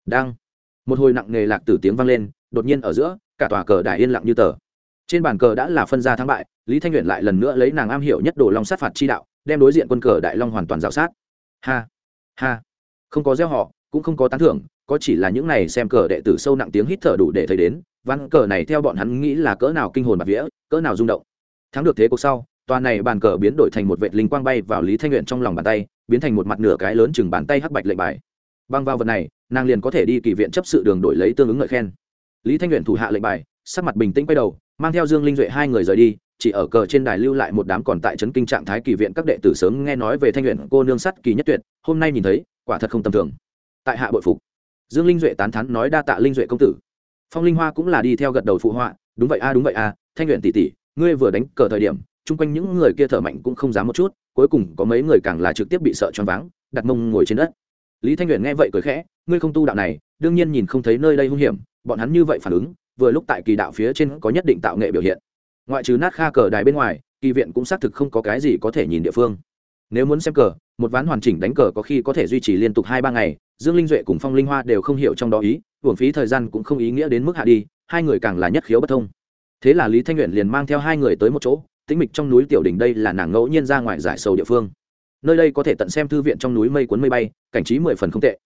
Đang, một hồi nặng nghề lạc tử tiếng vang lên, đột nhiên ở giữa, cả tòa cờ đài yên lặng như tờ trên bàn cờ đã là phân ra thắng bại, lý thanh luyện lại lần nữa lấy nàng am hiểu nhất đồ long sát phạt chi đạo, đem đối diện quân cờ đại long hoàn toàn rào sát. Ha ha. Không có gieo họ, cũng không có tán thưởng, có chỉ là những này xem cờ đệ tử sâu nặng tiếng hít thở đủ để thấy đến, ván cờ này theo bọn hắn nghĩ là cỡ nào kinh hồn bạc vía, cỡ nào rung động. Thắng được thế cuộc sau, toàn này bàn cờ biến đổi thành một vệ linh quang bay vào lý thanh luyện trong lòng bàn tay, biến thành một mặt nửa cái lớn chừng bàn tay hắc bạch lệnh bài. Băng vào vật này, nàng liền có thể đi kỳ viện chấp sự đường đổi lấy tương ứng ngợi khen. Lý thanh luyện thủ hạ lệnh bài, sắc mặt bình tĩnh quay đầu mang theo dương linh duệ hai người rời đi, chỉ ở cờ trên đài lưu lại một đám còn tại trấn kinh trạng thái kỳ viện các đệ tử sớm nghe nói về thanh luyện cô nương sắt kỳ nhất tuyệt, hôm nay nhìn thấy, quả thật không tầm thường. Tại hạ bội phục. Dương linh duệ tán thắn nói đa tạ linh duệ công tử. Phong linh hoa cũng là đi theo gật đầu phụ họa, đúng vậy a, đúng vậy a, thanh luyện tỷ tỷ, ngươi vừa đánh cờ thời điểm, chung quanh những người kia thở mạnh cũng không dám một chút, cuối cùng có mấy người càng là trực tiếp bị sợ choáng váng, đặt mông ngồi trên đất. Lý thanh luyện nghe vậy cười khẽ, ngươi không tu đạo này, đương nhiên nhìn không thấy nơi đây hung hiểm, bọn hắn như vậy phản ứng vừa lúc tại kỳ đạo phía trên có nhất định tạo nghệ biểu hiện. Ngoại trừ nát kha cờ đài bên ngoài, kỳ viện cũng xác thực không có cái gì có thể nhìn địa phương. Nếu muốn xem cờ, một ván hoàn chỉnh đánh cờ có khi có thể duy trì liên tục hai ba ngày, dương linh duệ cùng phong linh hoa đều không hiểu trong đó ý, hưởng phí thời gian cũng không ý nghĩa đến mức hạ đi, hai người càng là nhất khiếu bất thông. Thế là lý thanh luyện liền mang theo hai người tới một chỗ, tĩnh mịch trong núi tiểu đình đây là nàng ngẫu nhiên ra ngoài giải sầu địa phương. Nơi đây có thể tận xem thư viện trong núi mây cuốn mây bay, cảnh trí mười phần không tệ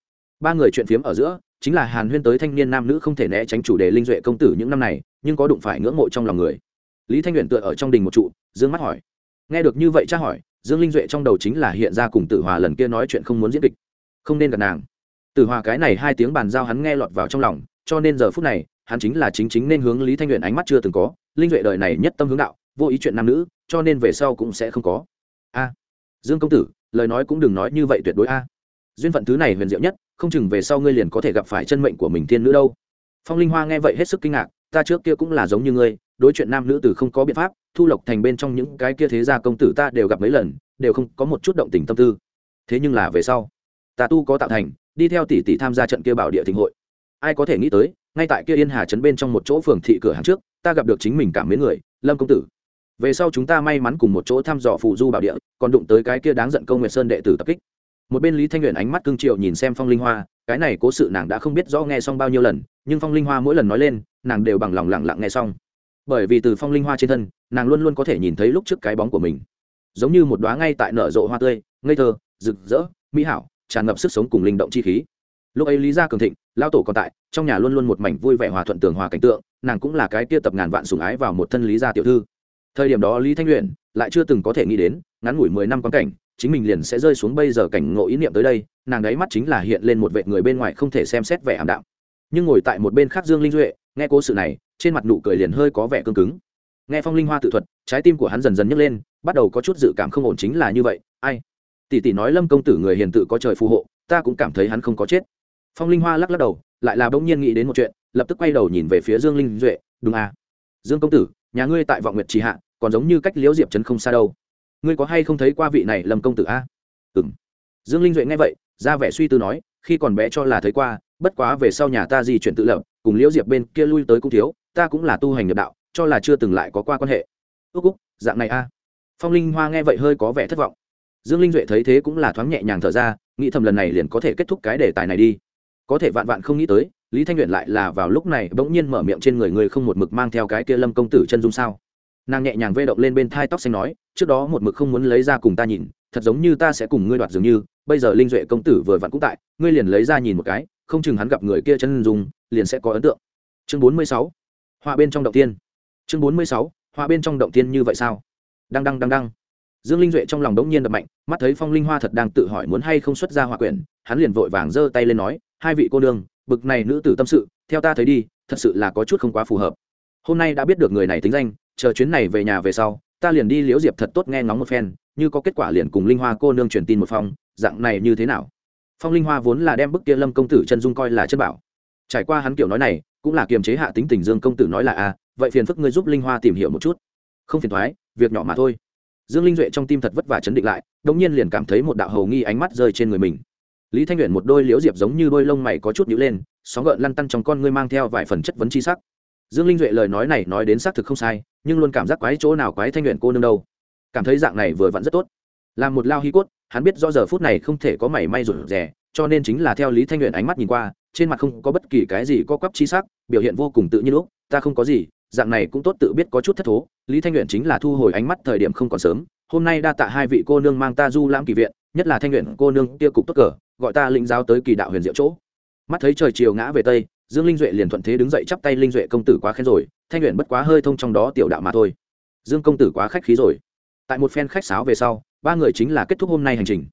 ba người chuyện phiếm ở giữa, chính là hàn huyên tới thanh niên nam nữ không thể né tránh chủ đề linh duệ công tử những năm này, nhưng có đụng phải ngưỡng mộ trong lòng người. Lý thanh nguyện tựa ở trong đình một trụ, dương mắt hỏi. Nghe được như vậy tra hỏi, dương linh duệ trong đầu chính là hiện ra cùng tử hòa lần kia nói chuyện không muốn diễn kịch. Không nên gặp nàng. Tử hòa cái này hai tiếng bàn giao hắn nghe lọt vào trong lòng, cho nên giờ phút này, hắn chính là chính chính nên hướng lý thanh nguyện ánh mắt chưa từng có, linh duệ đời này nhất tâm hướng đạo, vô ý chuyện nam nữ, cho nên về sau cũng sẽ không có. A. Dương công tử, lời nói cũng đừng nói như vậy tuyệt đối a. Duyên phận thứ này huyền diệu nhất không chừng về sau ngươi liền có thể gặp phải chân mệnh của mình thiên nữ đâu. Phong linh hoa nghe vậy hết sức kinh ngạc, ta trước kia cũng là giống như ngươi, đối chuyện nam nữ từ không có biện pháp, thu lộc thành bên trong những cái kia thế gia công tử ta đều gặp mấy lần, đều không có một chút động tình tâm tư. Thế nhưng là về sau, ta tu có tạo thành, đi theo tỷ tỷ tham gia trận kia bảo địa thịnh hội. Ai có thể nghĩ tới, ngay tại kia yên hà trấn bên trong một chỗ phường thị cửa hàng trước, ta gặp được chính mình cảm mến người, lâm công tử. Về sau chúng ta may mắn cùng một chỗ thăm dò phù du bảo địa, còn đụng tới cái kia đáng giận công nguyệt sơn đệ tử tập kích một bên lý thanh luyện ánh mắt cương triệu nhìn xem phong linh hoa, cái này cố sự nàng đã không biết rõ nghe xong bao nhiêu lần, nhưng phong linh hoa mỗi lần nói lên, nàng đều bằng lòng lặng lặng nghe xong. Bởi vì từ phong linh hoa trên thân, nàng luôn luôn có thể nhìn thấy lúc trước cái bóng của mình. Giống như một đoá ngay tại nở rộ hoa tươi, ngây thơ, rực rỡ, mỹ hảo, tràn ngập sức sống cùng linh động chi khí. Lúc ấy lý gia cường thịnh lao tổ còn tại, trong nhà luôn luôn một mảnh vui vẻ hòa thuận tường hòa cảnh tượng, nàng cũng là cái kia tập ngàn vạn sùng ái vào một thân lý gia tiểu thư. Thời điểm đó lý thanh luyện lại chưa từng có thể nghĩ đến, ngắn ngủi mười năm quan cảnh chính mình liền sẽ rơi xuống bây giờ cảnh ngộ ý niệm tới đây, nàng đáy mắt chính là hiện lên một vệ người bên ngoài không thể xem xét vẻ ảm đạm. Nhưng ngồi tại một bên khác dương linh duệ, nghe cố sự này, trên mặt nụ cười liền hơi có vẻ cương cứng. Nghe phong linh hoa tự thuật, trái tim của hắn dần dần nhấc lên, bắt đầu có chút dự cảm không ổn chính là như vậy, ai? Tỷ tỷ nói lâm công tử người hiền tự có trời phù hộ, ta cũng cảm thấy hắn không có chết. Phong linh hoa lắc lắc đầu, lại là bỗng nhiên nghĩ đến một chuyện, lập tức quay đầu nhìn về phía dương linh duệ, đúng à? Dương công tử, nhà ngươi tại vọng nguyệt trì hạ, còn giống như cách liễu diệp trấn không xa đâu ngươi có hay không thấy qua vị này lâm công tử a? Ừng dương linh duệ nghe vậy, ra vẻ suy tư nói, khi còn bé cho là thấy qua, bất quá về sau nhà ta di chuyển tự lập, cùng liễu diệp bên kia lui tới cũng thiếu, ta cũng là tu hành nhập đạo, cho là chưa từng lại có qua quan hệ. Ước úc, dạng này a. Phong linh hoa nghe vậy hơi có vẻ thất vọng. Dương linh duệ thấy thế cũng là thoáng nhẹ nhàng thở ra, nghĩ thầm lần này liền có thể kết thúc cái đề tài này đi. Có thể vạn vạn không nghĩ tới, lý thanh luyện lại là vào lúc này bỗng nhiên mở miệng trên người người không một mực mang theo cái kia lâm công tử chân dung sao? Nàng nhẹ nhàng vê động lên bên thai tóc xanh nói trước đó một mực không muốn lấy ra cùng ta nhìn thật giống như ta sẽ cùng ngươi đoạt dường như bây giờ linh duệ công tử vừa vặn cũng tại ngươi liền lấy ra nhìn một cái không chừng hắn gặp người kia chân dùng liền sẽ có ấn tượng. Chương bốn mươi sáu họa bên trong động tiên. Chương bốn mươi sáu họa bên trong động tiên như vậy sao? Đăng đăng đăng đăng. Dương linh duệ trong lòng đống nhiên đập mạnh mắt thấy phong linh hoa thật đang tự hỏi muốn hay không xuất ra họa quyển hắn liền vội vàng giơ tay lên nói hai vị cô đương, bực này nữ tử tâm sự theo ta thấy đi thật sự là có chút không quá phù hợp. Hôm nay đã biết được người này tính danh chờ chuyến này về nhà về sau, ta liền đi liễu diệp thật tốt nghe ngóng một phen, như có kết quả liền cùng linh hoa cô nương truyền tin một phong, dạng này như thế nào? Phong linh hoa vốn là đem bức kia lâm công tử chân dung coi là chân bảo. Trải qua hắn kiểu nói này, cũng là kiềm chế hạ tính tình dương công tử nói là a vậy phiền phức ngươi giúp linh hoa tìm hiểu một chút. Không phiền thoái, việc nhỏ mà thôi. Dương linh duệ trong tim thật vất vả chấn định lại, đống nhiên liền cảm thấy một đạo hầu nghi ánh mắt rơi trên người mình. Lý thanh luyện một đôi liễu diệp giống như đôi lông mày có chút nhữ lên, sóng gợn lăn tăn trong con ngươi mang theo vài phần chất vấn chi sắc dương linh duệ lời nói này nói đến xác thực không sai, nhưng luôn cảm giác quái chỗ nào quái thanh luyện cô nương đâu. Cảm thấy dạng này vừa vặn rất tốt. Làm một lao hi cốt, hắn biết do giờ phút này không thể có mảy may rủi rẻ cho nên chính là theo lý thanh luyện ánh mắt nhìn qua, trên mặt không có bất kỳ cái gì có quắp chi sắc, biểu hiện vô cùng tự nhiên lúc ta không có gì, dạng này cũng tốt tự biết có chút thất thố. Lý thanh luyện chính là thu hồi ánh mắt thời điểm không còn sớm, hôm nay đa tạ hai vị cô nương mang ta du lãm kỳ viện, nhất là thanh luyện cô nương kia cục tốt cờ, gọi ta lĩnh giáo tới kỳ đạo huyền diệu chỗ. Mắt thấy trời chiều ngã về tây dương linh duệ liền thuận thế đứng dậy chắp tay linh duệ công tử quá khen rồi, thanh luyện bất quá hơi thông trong đó tiểu đạo mà thôi. Dương công tử quá khách khí rồi. Tại một phen khách sáo về sau, ba người chính là kết thúc hôm nay hành trình.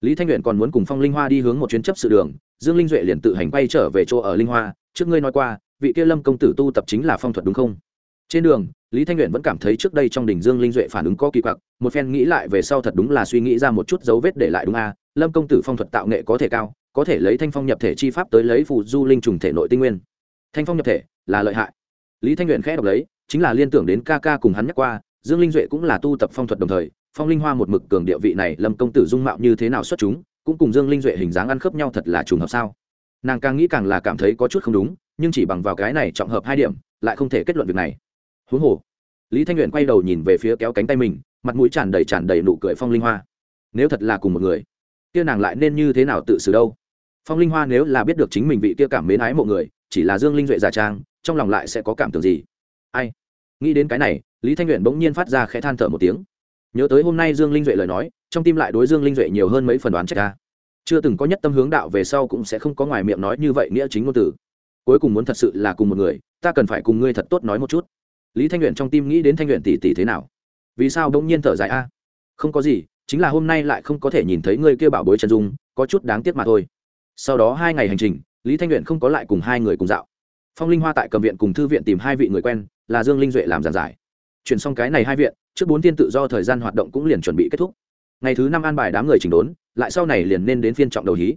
Lý thanh luyện còn muốn cùng phong linh hoa đi hướng một chuyến chấp sự đường, dương linh duệ liền tự hành quay trở về chỗ ở linh hoa. Trước ngươi nói qua, vị kia lâm công tử tu tập chính là phong thuật đúng không? Trên đường lý thanh luyện vẫn cảm thấy trước đây trong đỉnh dương linh duệ phản ứng có kỳ quặc, một phen nghĩ lại về sau thật đúng là suy nghĩ ra một chút dấu vết để lại đúng a, lâm công tử phong thuật tạo nghệ có thể cao, có thể lấy thanh phong nhập thể chi pháp tới lấy phù du linh trùng thể nội tinh nguyên. Thanh phong nhập thể là lợi hại. Lý thanh luyện khẽ đọc lấy, chính là liên tưởng đến ca ca cùng hắn nhắc qua, dương linh duệ cũng là tu tập phong thuật đồng thời, phong linh hoa một mực cường địa vị này lâm công tử dung mạo như thế nào xuất chúng, cũng cùng dương linh duệ hình dáng ăn khớp nhau thật là trùng hợp sao? Nàng càng nghĩ càng là cảm thấy có chút không đúng, nhưng chỉ bằng vào cái này trọng hợp hai điểm, lại không thể kết luận việc này huống hồ, lý thanh luyện quay đầu nhìn về phía kéo cánh tay mình, mặt mũi tràn đầy tràn đầy nụ cười phong linh hoa. Nếu thật là cùng một người, kia nàng lại nên như thế nào tự xử đâu? Phong linh hoa nếu là biết được chính mình vị kia cảm mến ái mộ người, chỉ là dương linh duệ già trang, trong lòng lại sẽ có cảm tưởng gì? Ai? Nghĩ đến cái này, lý thanh luyện bỗng nhiên phát ra khẽ than thở một tiếng. Nhớ tới hôm nay dương linh duệ lời nói, trong tim lại đối dương linh duệ nhiều hơn mấy phần đoán trách ta. Chưa từng có nhất tâm hướng đạo về sau cũng sẽ không có ngoài miệng nói như vậy nghĩa chính ngôn từ. Cuối cùng muốn thật sự là cùng một người, ta cần phải cùng ngươi thật tốt nói một chút lý thanh luyện trong tim nghĩ đến thanh luyện tỷ tỷ thế nào? Vì sao bỗng nhiên thở dài a? Không có gì, chính là hôm nay lại không có thể nhìn thấy ngươi kêu bảo bối trần dung, có chút đáng tiếc mà thôi. Sau đó hai ngày hành trình, lý thanh luyện không có lại cùng hai người cùng dạo. Phong linh hoa tại cầm viện cùng thư viện tìm hai vị người quen, là dương linh duệ làm giảng giải. Chuyển xong cái này hai viện, trước bốn tiên tự do thời gian hoạt động cũng liền chuẩn bị kết thúc. Ngày thứ năm an bài đám người chỉnh đốn, lại sau này liền nên đến phiên trọng đầu hí.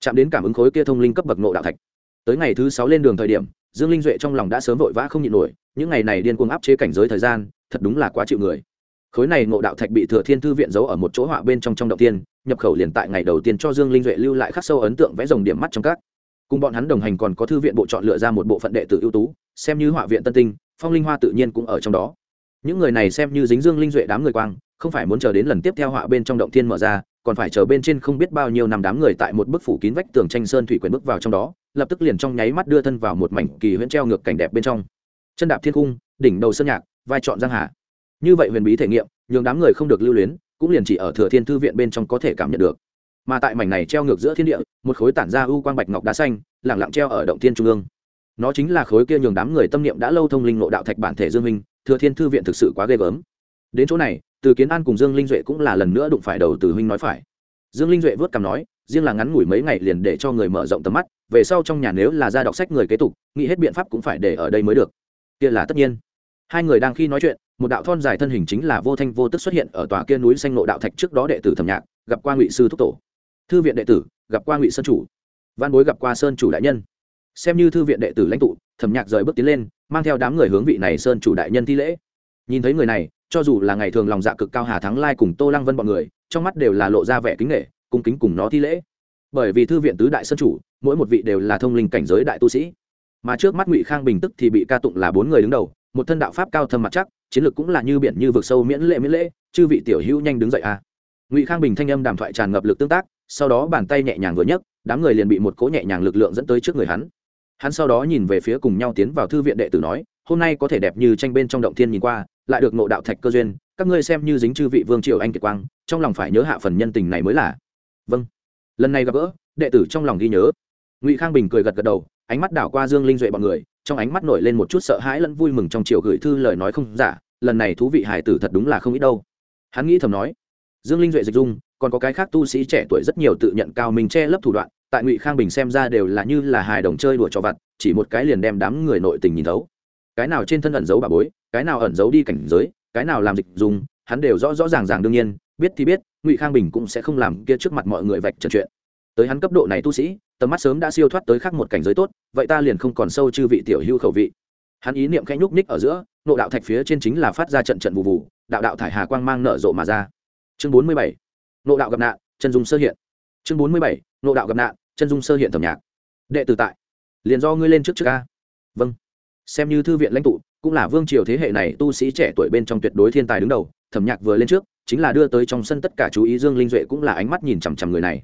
Chạm đến cảm ứng khối kia thông linh cấp bậc nộ đạo thạch. Tới ngày thứ sáu lên đường thời điểm dương linh duệ trong lòng đã sớm vội vã không nhịn nổi, những ngày này điên cuồng áp chế cảnh giới thời gian, thật đúng là quá chịu người. Khối này ngộ đạo thạch bị thừa thiên thư viện giấu ở một chỗ họa bên trong trong động tiên, nhập khẩu liền tại ngày đầu tiên cho dương linh duệ lưu lại khắc sâu ấn tượng vẽ rồng điểm mắt trong các. Cùng bọn hắn đồng hành còn có thư viện bộ chọn lựa ra một bộ phận đệ tử ưu tú, xem như họa viện tân tinh, phong linh hoa tự nhiên cũng ở trong đó. Những người này xem như dính dương linh duệ đám người quang, không phải muốn chờ đến lần tiếp theo họa bên trong động thiên mở ra còn phải chờ bên trên không biết bao nhiêu năm đám người tại một bức phủ kín vách tường tranh sơn thủy quyển bước vào trong đó, lập tức liền trong nháy mắt đưa thân vào một mảnh kỳ huyễn treo ngược cảnh đẹp bên trong. Chân đạp thiên cung, đỉnh đầu sơn nhạc, vai trọn giang hà. Như vậy huyền bí thể nghiệm, nhường đám người không được lưu luyến, cũng liền chỉ ở thừa thiên thư viện bên trong có thể cảm nhận được. Mà tại mảnh này treo ngược giữa thiên địa, một khối tản ra ưu quang bạch ngọc đá xanh lẳng lặng treo ở động thiên trung ương. Nó chính là khối kia nhường đám người tâm niệm đã lâu thông linh ngộ đạo thạch bản thể dương minh, thừa thiên thư viện thực sự quá ghê gớm. Đến chỗ này từ kiến an cùng dương linh duệ cũng là lần nữa đụng phải đầu từ huynh nói phải. Dương linh duệ vớt cằm nói, riêng là ngắn ngủi mấy ngày liền để cho người mở rộng tầm mắt, về sau trong nhà nếu là ra đọc sách người kế tục, nghĩ hết biện pháp cũng phải để ở đây mới được. Kia là tất nhiên. Hai người đang khi nói chuyện, một đạo thon dài thân hình chính là vô thanh vô tức xuất hiện ở tòa kia núi xanh nộ đạo thạch trước đó đệ tử thẩm nhạc, gặp qua ngụy sư thúc tổ. Thư viện đệ tử, gặp qua ngụy sơn chủ. Văn bối gặp qua sơn chủ đại nhân. Xem như thư viện đệ tử lãnh tụ, thẩm nhạc rời bước tiến lên, mang theo đám người hướng vị này sơn chủ đại nhân thi lễ. Nhìn thấy người này cho dù là ngày thường lòng dạ cực cao hà thắng lai cùng tô lăng vân b ọ n người, trong mắt đều là lộ ra vẻ kính nghệ cung kính cùng nó thi lễ. Bởi vì thư viện tứ đại sơn chủ, mỗi một vị đều là thông linh cảnh giới đại tu sĩ. Mà trước mắt ngụy khang bình tức thì bị ca tụng là bốn người đứng đầu, một thân đạo pháp cao thâm mặt chắc, chiến lược cũng là như biển như vực sâu miễn lệ miễn lễ, chư vị tiểu hữu nhanh đứng dậy à. ngụy khang bình thanh âm đàm thoại tràn ngập lực tương tác, sau đó bàn tay nhẹ nhàng vừa nhấc, đám người liền bị một cỗ nhẹ nhàng lực lượng dẫn tới trước người hắn. Hắn sau đó nhìn về phía cùng nhau tiến vào thư viện đệ tử nói hôm nay có thể đẹp như tranh bên trong động thiên nhìn qua, lại được nộ đạo thạch cơ duyên, các ngươi xem như dính chư vị vương triều anh kiệt quang, trong lòng phải nhớ hạ phần nhân tình này mới là. Vâng. Lần này gặp gỡ, đệ tử trong lòng ghi nhớ. Ngụy khang bình cười gật gật đầu, ánh mắt đảo qua dương linh duệ bọn người, trong ánh mắt nổi lên một chút sợ hãi lẫn vui mừng trong chiều gửi thư lời nói không giả, lần này thú vị hải tử thật đúng là không ít đâu. Hắn nghĩ thầm nói, dương linh duệ dịch dung, còn có cái khác tu sĩ trẻ tuổi rất nhiều tự nhận cao mình che lấp thủ đoạn, tại ngụy khang bình xem ra đều là như là hài đồng chơi đùa cho vặt, chỉ một cái liền đem đám người nội tình nhìn thấu cái nào trên thân ẩn giấu bà bối cái nào ẩn giấu đi cảnh giới cái nào làm dịch dùng, hắn đều rõ rõ ràng ràng đương nhiên biết thì biết ngụy khang bình cũng sẽ không làm kia trước mặt mọi người vạch trần chuyện. Tới hắn cấp độ này tu sĩ tầm mắt sớm đã siêu thoát tới khác một cảnh giới tốt vậy ta liền không còn sâu chư vị tiểu hưu khẩu vị. Hắn ý niệm khẽ nhúc ních ở giữa nộ đạo thạch phía trên chính là phát ra trận trận vụ vụ đạo đạo thải hà quang mang nở rộ mà ra. Chương bốn mươi bảy nộ đạo gặp nạn chân dung sơ hiện. Chương bốn mươi bảy nộ đạo gặp nạn chân dung sơ hiện thẩm nhạc. Đệ tử tại liền do ngươi lên trước trước ca vâng xem như thư viện lãnh tụ, cũng là vương triều thế hệ này tu sĩ trẻ tuổi bên trong tuyệt đối thiên tài đứng đầu, thẩm nhạc vừa lên trước, chính là đưa tới trong sân tất cả chú ý dương linh duệ cũng là ánh mắt nhìn chằm chằm người này.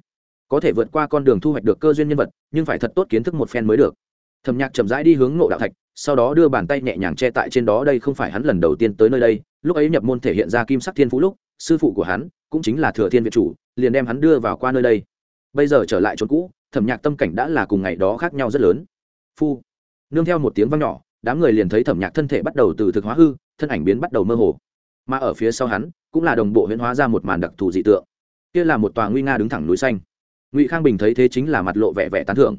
Có thể vượt qua con đường thu hoạch được cơ duyên nhân vật, nhưng phải thật tốt kiến thức một phen mới được. Thẩm nhạc chậm rãi đi hướng ngộ đạo thạch, sau đó đưa bàn tay nhẹ nhàng che tại trên đó, đây không phải hắn lần đầu tiên tới nơi đây, lúc ấy nhập môn thể hiện ra kim sắc thiên phú lúc, sư phụ của hắn cũng chính là thừa thiên việt chủ, liền đem hắn đưa vào qua nơi đây. Bây giờ trở lại chỗ cũ, thẩm nhạc tâm cảnh đã là cùng ngày đó khác nhau rất lớn. Phu, nương theo một tiếng vang nhỏ đám người liền thấy thẩm nhạc thân thể bắt đầu từ thực hóa hư, thân ảnh biến bắt đầu mơ hồ. Mà ở phía sau hắn, cũng là đồng bộ huyễn hóa ra một màn đặc thù dị tượng. Kia là một tòa nguy nga đứng thẳng núi xanh. Ngụy khang bình thấy thế chính là mặt lộ vẻ vẻ tán thưởng.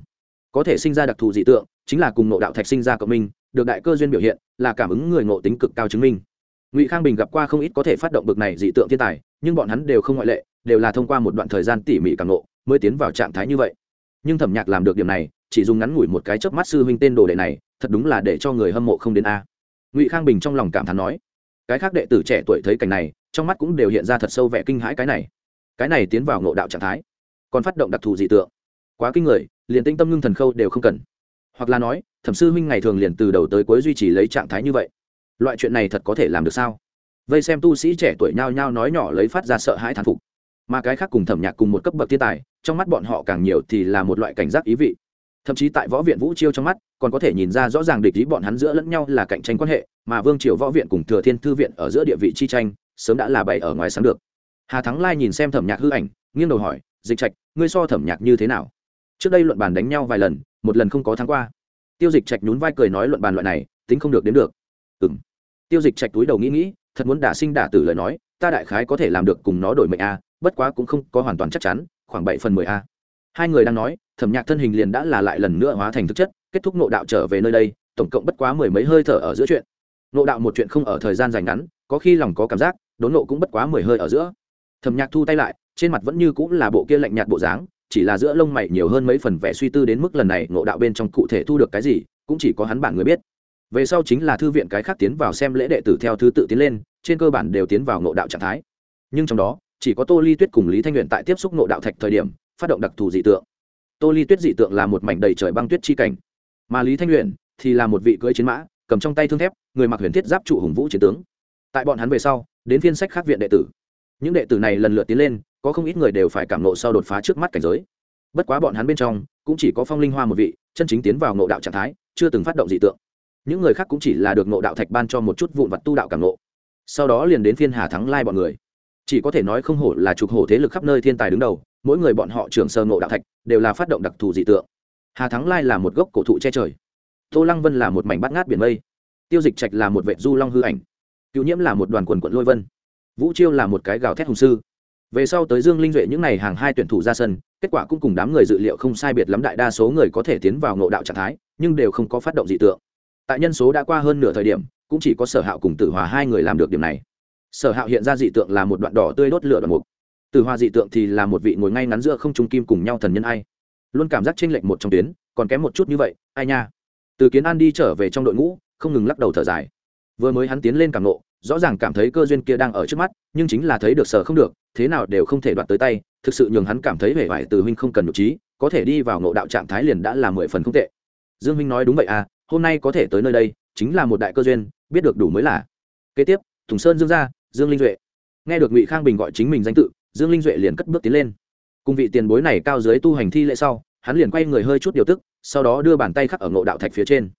Có thể sinh ra đặc thù dị tượng, chính là cùng nộ đạo thạch sinh ra cộng minh, được đại cơ duyên biểu hiện, là cảm ứng người ngộ tính cực cao chứng minh. Ngụy khang bình gặp qua không ít có thể phát động bực này dị tượng thiên tài, nhưng bọn hắn đều không ngoại lệ, đều là thông qua một đoạn thời gian tỉ mỉ càng ngộ, mới tiến vào trạng thái như vậy. Nhưng thẩm nhạc làm được điểm này chỉ dùng ngắn ngủi một cái chớp mắt sư huynh tên đồ đệ này, thật đúng là để cho người hâm mộ không đến a. Ngụy khang bình trong lòng cảm thán nói, cái khác đệ tử trẻ tuổi thấy cảnh này, trong mắt cũng đều hiện ra thật sâu vẻ kinh hãi cái này. Cái này tiến vào ngộ đạo trạng thái, còn phát động đặc thù dị tượng. Quá kinh người, liền tinh tâm ngưng thần khâu đều không cần. Hoặc là nói, thẩm sư huynh ngày thường liền từ đầu tới cuối duy trì lấy trạng thái như vậy. Loại chuyện này thật có thể làm được sao? Vây xem tu sĩ trẻ tuổi nhao nhao nói nhỏ lấy phát ra sợ hãi thán phục. Mà cái khác cùng thẩm nhạc cùng một cấp bậc thiên tài, trong mắt bọn họ càng nhiều thì là một loại cảnh giác ý vị thậm chí tại võ viện vũ chiêu trong mắt, còn có thể nhìn ra rõ ràng địch ý bọn hắn giữa lẫn nhau là cạnh tranh quan hệ, mà vương triều võ viện cùng thừa thiên thư viện ở giữa địa vị chi tranh, sớm đã là bày ở ngoài sáng được. Hà thắng lai nhìn xem thẩm nhạc hư ảnh, nghiêng đầu hỏi, dịch trạch, ngươi so thẩm nhạc như thế nào? Trước đây luận bàn đánh nhau vài lần, một lần không có thắng qua. Tiêu dịch trạch nhún vai cười nói luận bàn loại này, tính không được đến được. Ừ m tiêu dịch trạch túi đầu nghĩ nghĩ, thật muốn đả sinh đả tử lời nói, ta đại khái có thể làm được cùng nó đổi mệnh a, bất quá cũng không có hoàn toàn chắc chắn, khoảng bảy phần mười a. Hai người đang nói thẩm nhạc thân hình liền đã là lại lần nữa hóa thành thực chất, kết thúc nộ đạo trở về nơi đây, tổng cộng bất quá mười mấy hơi thở ở giữa chuyện. Nộ đạo một chuyện không ở thời gian dài ngắn, có khi lòng có cảm giác, đốn nộ cũng bất quá mười hơi ở giữa. Thẩm nhạc thu tay lại, trên mặt vẫn như cũng là bộ kia lạnh nhạt bộ dáng, chỉ là giữa lông mày nhiều hơn mấy phần vẻ suy tư đến mức lần này nộ đạo bên trong cụ thể thu được cái gì, cũng chỉ có hắn bản người biết. Về sau chính là thư viện cái khác tiến vào xem lễ đệ tử theo thứ tự tiến lên, trên cơ bản đều tiến vào nộ đạo trạng thái. Nhưng trong đó, chỉ có tô ly tuyết cùng lý thanh nguyện tại tiếp xúc nộ đạo thạch thời điểm, phát động đặc thù dị tượng tô ly tuyết dị tượng là một mảnh đầy trời băng tuyết chi cảnh. Mà lý thanh luyện thì là một vị cưỡi chiến mã, cầm trong tay thương thép, người mặc huyền thiết giáp trụ hùng vũ chiến tướng. Tại bọn hắn về sau, đến phiên sách khác viện đệ tử. Những đệ tử này lần lượt tiến lên, có không ít người đều phải cảm nộ sau đột phá trước mắt cảnh giới. Bất quá bọn hắn bên trong, cũng chỉ có phong linh hoa một vị, chân chính tiến vào nộ đạo trạng thái, chưa từng phát động dị tượng. Những người khác cũng chỉ là được nộ đạo thạch ban cho một chút vụn vặt tu đạo cảm nộ. Sau đó liền đến phiên hà thắng lai bọn người. Chỉ có thể nói không hổ là trục hổ thế lực khắp nơi thiên tài đứng đầu mỗi người bọn họ trưởng sơ nộ đạo thạch, đều là phát động đặc thù dị tượng. Hà thắng lai là một gốc cổ thụ che trời. Tô lăng vân là một mảnh bắt ngát biển mây. Tiêu dịch trạch là một vệ du long hư ảnh. Cựu nhiễm là một đoàn quần quận lôi vân. Vũ chiêu là một cái gào thét hùng sư. Về sau tới dương linh duệ những n à y hàng hai tuyển thủ ra sân, kết quả cũng cùng đám người dự liệu không sai biệt lắm đại đa số người có thể tiến vào ngộ đạo trạng thái, nhưng đều không có phát động dị tượng. Tại nhân số đã qua hơn nửa thời điểm, cũng chỉ có sở hạo cùng tử hòa hai người làm được điểm này. Sở hạo hiện ra dị tượng là một đoạn đỏ tươi đốt lửa đoạn mục tử hoa dị tượng thì là một vị ngồi ngay ngắn giữa không trung kim cùng nhau thần nhân ai. Luôn cảm giác chênh lệch một trong tuyến, còn kém một chút như vậy, ai nha. Từ kiến an đi trở về trong đội ngũ, không ngừng lắc đầu thở dài. Vừa mới hắn tiến lên cảm nộ, rõ ràng cảm thấy cơ duyên kia đang ở trước mắt, nhưng chính là thấy được sở không được, thế nào đều không thể đoạt tới tay, thực sự nhường hắn cảm thấy vẻ vải từ huynh không cần nhục trí, có thể đi vào ngộ đạo trạng thái liền đã là mười phần không tệ. Dương huynh nói đúng vậy à hôm nay có thể tới nơi đây, chính là một đại cơ duyên, biết được đủ mới là. Kế tiếp, thùng sơn dương gia, dương linh duệ. Nghe được ngụy khang bình gọi chính mình danh tự dương linh duệ liền cất bước tiến lên. Cùng vị tiền bối này cao dưới tu hành thi lễ sau, hắn liền quay người hơi chút điều tức, sau đó đưa bàn tay khắc ở ngộ đạo thạch phía trên.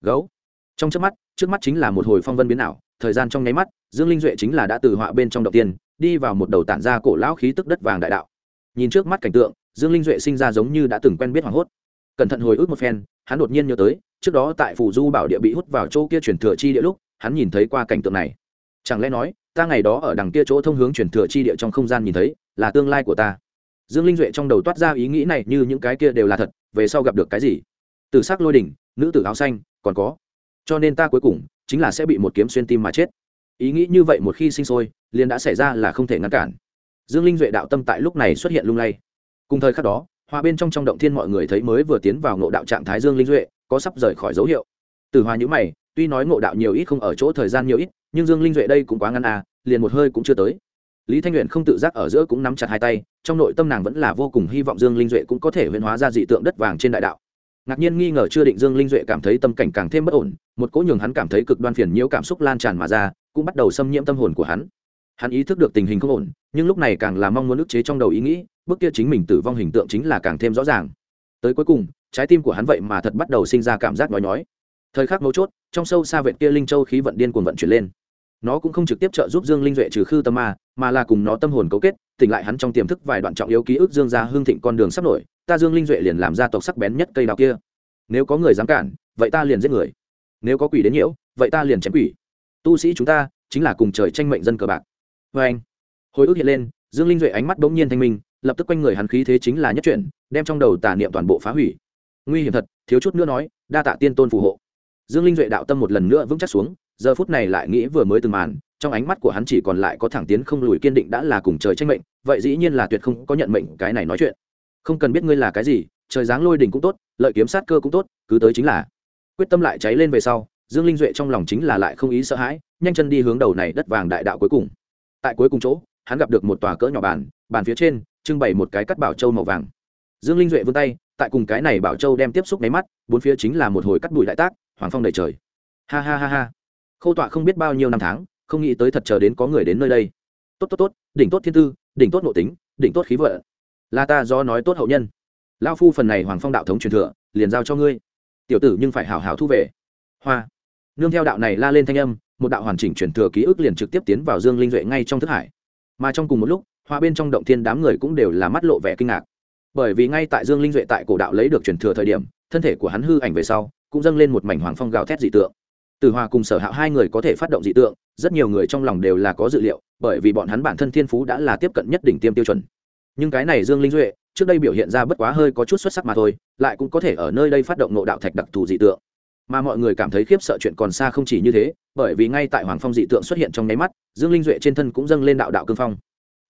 Gấu. Trong trước mắt trước mắt chính là một hồi phong vân biến ảo, thời gian trong nháy mắt, dương linh duệ chính là đã từ họa bên trong đầu tiên, đi vào một đầu tản ra cổ lão khí tức đất vàng đại đạo. Nhìn trước mắt cảnh tượng, dương linh duệ sinh ra giống như đã từng quen biết hoảng hốt. Cẩn thận hồi ức một phen, hắn đột nhiên nhớ tới, trước đó tại phủ du bảo địa bị hút vào chỗ kia chuyển thừa chi địa lúc, hắn nhìn thấy qua cảnh tượng này. Chẳng lẽ nói ta ngày đó ở đằng kia chỗ thông hướng chuyển thừa chi địa trong không gian nhìn thấy, là tương lai của ta. Dương linh duệ trong đầu toát ra ý nghĩ này như những cái kia đều là thật, về sau gặp được cái gì? Từ s ắ c lôi đỉnh, nữ tử áo xanh, còn có. Cho nên ta cuối cùng, chính là sẽ bị một kiếm xuyên tim mà chết. Ý nghĩ như vậy một khi sinh sôi, liền đã xảy ra là không thể ngăn cản. Dương linh duệ đạo tâm tại lúc này xuất hiện lung lay. Cùng thời khắc đó hòa bên trong trong động thiên mọi người thấy mới vừa tiến vào ngộ đạo trạng thái dương linh duệ, có sắp rời khỏi dấu hiệu. Từ hòa nhữ mày, tuy nói ngộ đạo nhiều ít không ở chỗ thời gian nhiều ít nhưng dương linh duệ đây cũng quá ngăn à liền một hơi cũng chưa tới. Lý thanh luyện không tự giác ở giữa cũng nắm chặt hai tay, trong nội tâm nàng vẫn là vô cùng hy vọng dương linh duệ cũng có thể huyễn hóa ra dị tượng đất vàng trên đại đạo. Ngạc nhiên nghi ngờ chưa định dương linh duệ cảm thấy tâm cảnh càng thêm bất ổn, một cỗ nhường hắn cảm thấy cực đoan phiền nhiễu cảm xúc lan tràn mà ra, cũng bắt đầu xâm nhiễm tâm hồn của hắn. Hắn ý thức được tình hình không ổn, nhưng lúc này càng là mong muốn ức chế trong đầu ý nghĩ, bước kia chính mình tử vong hình tượng chính là càng thêm rõ ràng. Tới cuối cùng, trái tim của hắn vậy mà thật bắt đầu sinh ra cảm giác nói nhói. Thời khắc mấu chốt, trong sâu xa vệt kia linh châu khí vận điên cuồng vận chuyển lên nó cũng không trực tiếp trợ giúp dương linh duệ trừ khư tâm ma, mà là cùng nó tâm hồn cấu kết, tỉnh lại hắn trong tiềm thức vài đoạn trọng yếu ký ức dương ra hương thịnh con đường sắp nổi, ta dương linh duệ liền làm ra tộc sắc bén nhất cây đào kia. Nếu có người dám cản, vậy ta liền giết người. Nếu có quỷ đến nhiễu, vậy ta liền chém quỷ. Tu sĩ chúng ta, chính là cùng trời tranh mệnh dân cờ bạc. Vê anh, hồi ức hiện lên, dương linh duệ ánh mắt bỗng nhiên thanh minh, lập tức quanh người hắn khí thế chính là nhất chuyển, đem trong đầu tà niệm toàn bộ phá hủy. Nguy hiểm thật, thiếu chút nữa nói, đa tạ tiên tôn phù hộ. Dương linh duệ đạo tâm một lần nữa vững chắc xuống giờ phút này lại nghĩ vừa mới từng màn, trong ánh mắt của hắn chỉ còn lại có thẳng tiến không lùi kiên định đã là cùng trời tranh mệnh, vậy dĩ nhiên là tuyệt không có nhận mệnh cái này nói chuyện. Không cần biết ngươi là cái gì, trời giáng lôi đỉnh cũng tốt, lợi kiếm sát cơ cũng tốt, cứ tới chính là. Quyết tâm lại cháy lên về sau, dương linh duệ trong lòng chính là lại không ý sợ hãi, nhanh chân đi hướng đầu này đất vàng đại đạo cuối cùng. Tại cuối cùng chỗ, hắn gặp được một tòa cỡ nhỏ bàn bàn phía trên, trưng bày một cái cắt bảo châu màu vàng. Dương linh duệ vươn tay, tại cùng cái này bảo châu đem tiếp xúc máy mắt, bốn phía chính là một hồi cắt bụi đại tác, hoàng phong đầy trời. Ha ha ha ha khâu tọa không biết bao nhiêu năm tháng, không nghĩ tới thật chờ đến có người đến nơi đây. Tốt tốt tốt, đỉnh tốt thiên tư, đỉnh tốt nội tính, đỉnh tốt khí vợ là ta do nói tốt hậu nhân. Lao phu phần này hoàng phong đạo thống truyền thừa, liền giao cho ngươi. Tiểu tử nhưng phải hào hào thu về. Hoa. Nương theo đạo này la lên thanh âm, một đạo hoàn chỉnh truyền thừa ký ức liền trực tiếp tiến vào dương linh duệ ngay trong thức hải. Mà trong cùng một lúc, hoa bên trong động thiên đám người cũng đều là mắt lộ vẻ kinh ngạc. Bởi vì ngay tại dương linh duệ tại cổ đạo lấy được truyền thừa thời điểm, thân thể của hắn hư ảnh về sau, cũng dâng lên một mảnh hoàng phong gào thét dị tượng từ hòa cùng sở hạo hai người có thể phát động dị tượng, rất nhiều người trong lòng đều là có dự liệu, bởi vì bọn hắn bản thân thiên phú đã là tiếp cận nhất đỉnh tiêm tiêu chuẩn. Nhưng cái này dương linh duệ, trước đây biểu hiện ra bất quá hơi có chút xuất sắc mà thôi, lại cũng có thể ở nơi đây phát động nộ đạo thạch đặc thù dị tượng. Mà mọi người cảm thấy khiếp sợ chuyện còn xa không chỉ như thế, bởi vì ngay tại hoàng phong dị tượng xuất hiện trong nháy mắt, dương linh duệ trên thân cũng dâng lên đạo đạo cương phong.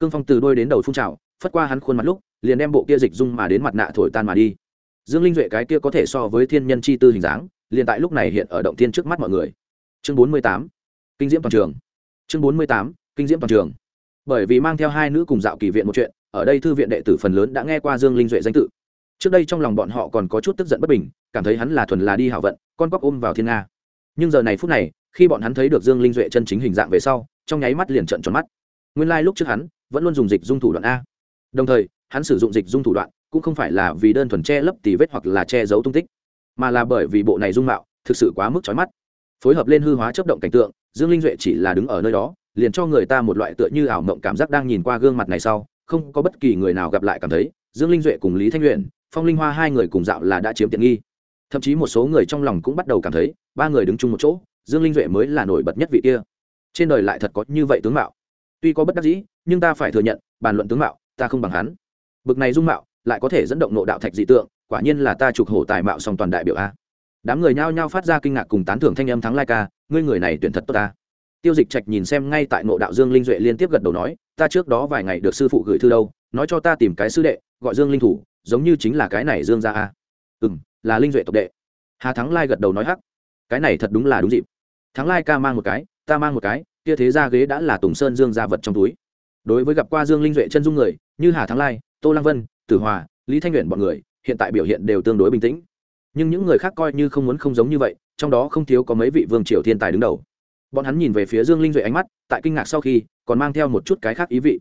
Cương phong từ đôi đến đầu phun trào, phất qua hắn khuôn mặt lúc, liền đem bộ kia dịch dung mà đến mặt nạ thổi tan mà đi dương linh duệ cái kia có thể so với thiên nhân chi tư hình dáng, liền tại lúc này hiện ở động thiên trước mắt mọi người. Chương bốn mươi tám, kinh diễm toàn trường. Chương bốn mươi tám, kinh diễm toàn trường. Bởi vì mang theo hai nữ cùng dạo kỳ viện một chuyện, ở đây thư viện đệ tử phần lớn đã nghe qua dương linh duệ danh tự. Trước đây trong lòng bọn họ còn có chút tức giận bất bình, cảm thấy hắn là thuần là đi hảo vận, con cóc ôm vào thiên nga. Nhưng giờ này phút này, khi bọn hắn thấy được dương linh duệ chân chính hình dạng về sau, trong nháy mắt liền trận tròn mắt. Nguyên lai、like、lúc trước hắn vẫn luôn dùng dịch dung thủ đoạn a. Đồng thời, hắn sử dụng dịch dung thủ đoạn cũng không phải là vì đơn thuần che lấp tì vết hoặc là che giấu tung tích, mà là bởi vì bộ này dung mạo thực sự quá mức trói mắt. Phối hợp lên hư hóa chấp động cảnh tượng, dương linh duệ chỉ là đứng ở nơi đó, liền cho người ta một loại tựa như ảo mộng cảm giác đang nhìn qua gương mặt này sau, không có bất kỳ người nào gặp lại cảm thấy, dương linh duệ cùng lý thanh luyện phong linh hoa hai người cùng dạo là đã chiếm tiện nghi. Thậm chí một số người trong lòng cũng bắt đầu cảm thấy, ba người đứng chung một chỗ, dương linh duệ mới là nổi bật nhất vị kia. Trên đời lại thật có như vậy tướng mạo. Tuy có bất đắc dĩ, nhưng ta phải thừa nhận, bàn luận tướng mạo, ta không bằng hắn. Bực này dung mạo lại có thể dẫn động nộ đạo thạch dị tượng, quả nhiên là ta trục hổ tài mạo song toàn đại biểu a. Đám người nhao nhao phát ra kinh ngạc cùng tán thưởng thanh âm thắng lai ca, ngươi người này tuyển thật tốt ta. Tiêu dịch trạch nhìn xem ngay tại nộ đạo dương linh duệ liên tiếp gật đầu nói, ta trước đó vài ngày được sư phụ gửi thư đâu, nói cho ta tìm cái sư đệ, gọi dương linh thủ, giống như chính là cái này dương gia a. Ừ m là linh duệ tộc đệ. Hà thắng lai gật đầu nói hắc. Cái này thật đúng là đúng dịp. Thắng lai ca mang một cái, ta mang một cái, kia thế ra ghế đã là tùng sơn dương gia vật trong túi. Đối với gặp qua dương linh duệ chân dung người, như hà thắng lai, tô lăng vân tử hòa, lý thanh nguyện bọn người, hiện tại biểu hiện đều tương đối bình tĩnh. Nhưng những người khác coi như không muốn không giống như vậy, trong đó không thiếu có mấy vị vương triều thiên tài đứng đầu. Bọn hắn nhìn về phía dương linh duệ ánh mắt, tại kinh ngạc sau khi, còn mang theo một chút cái khác ý vị.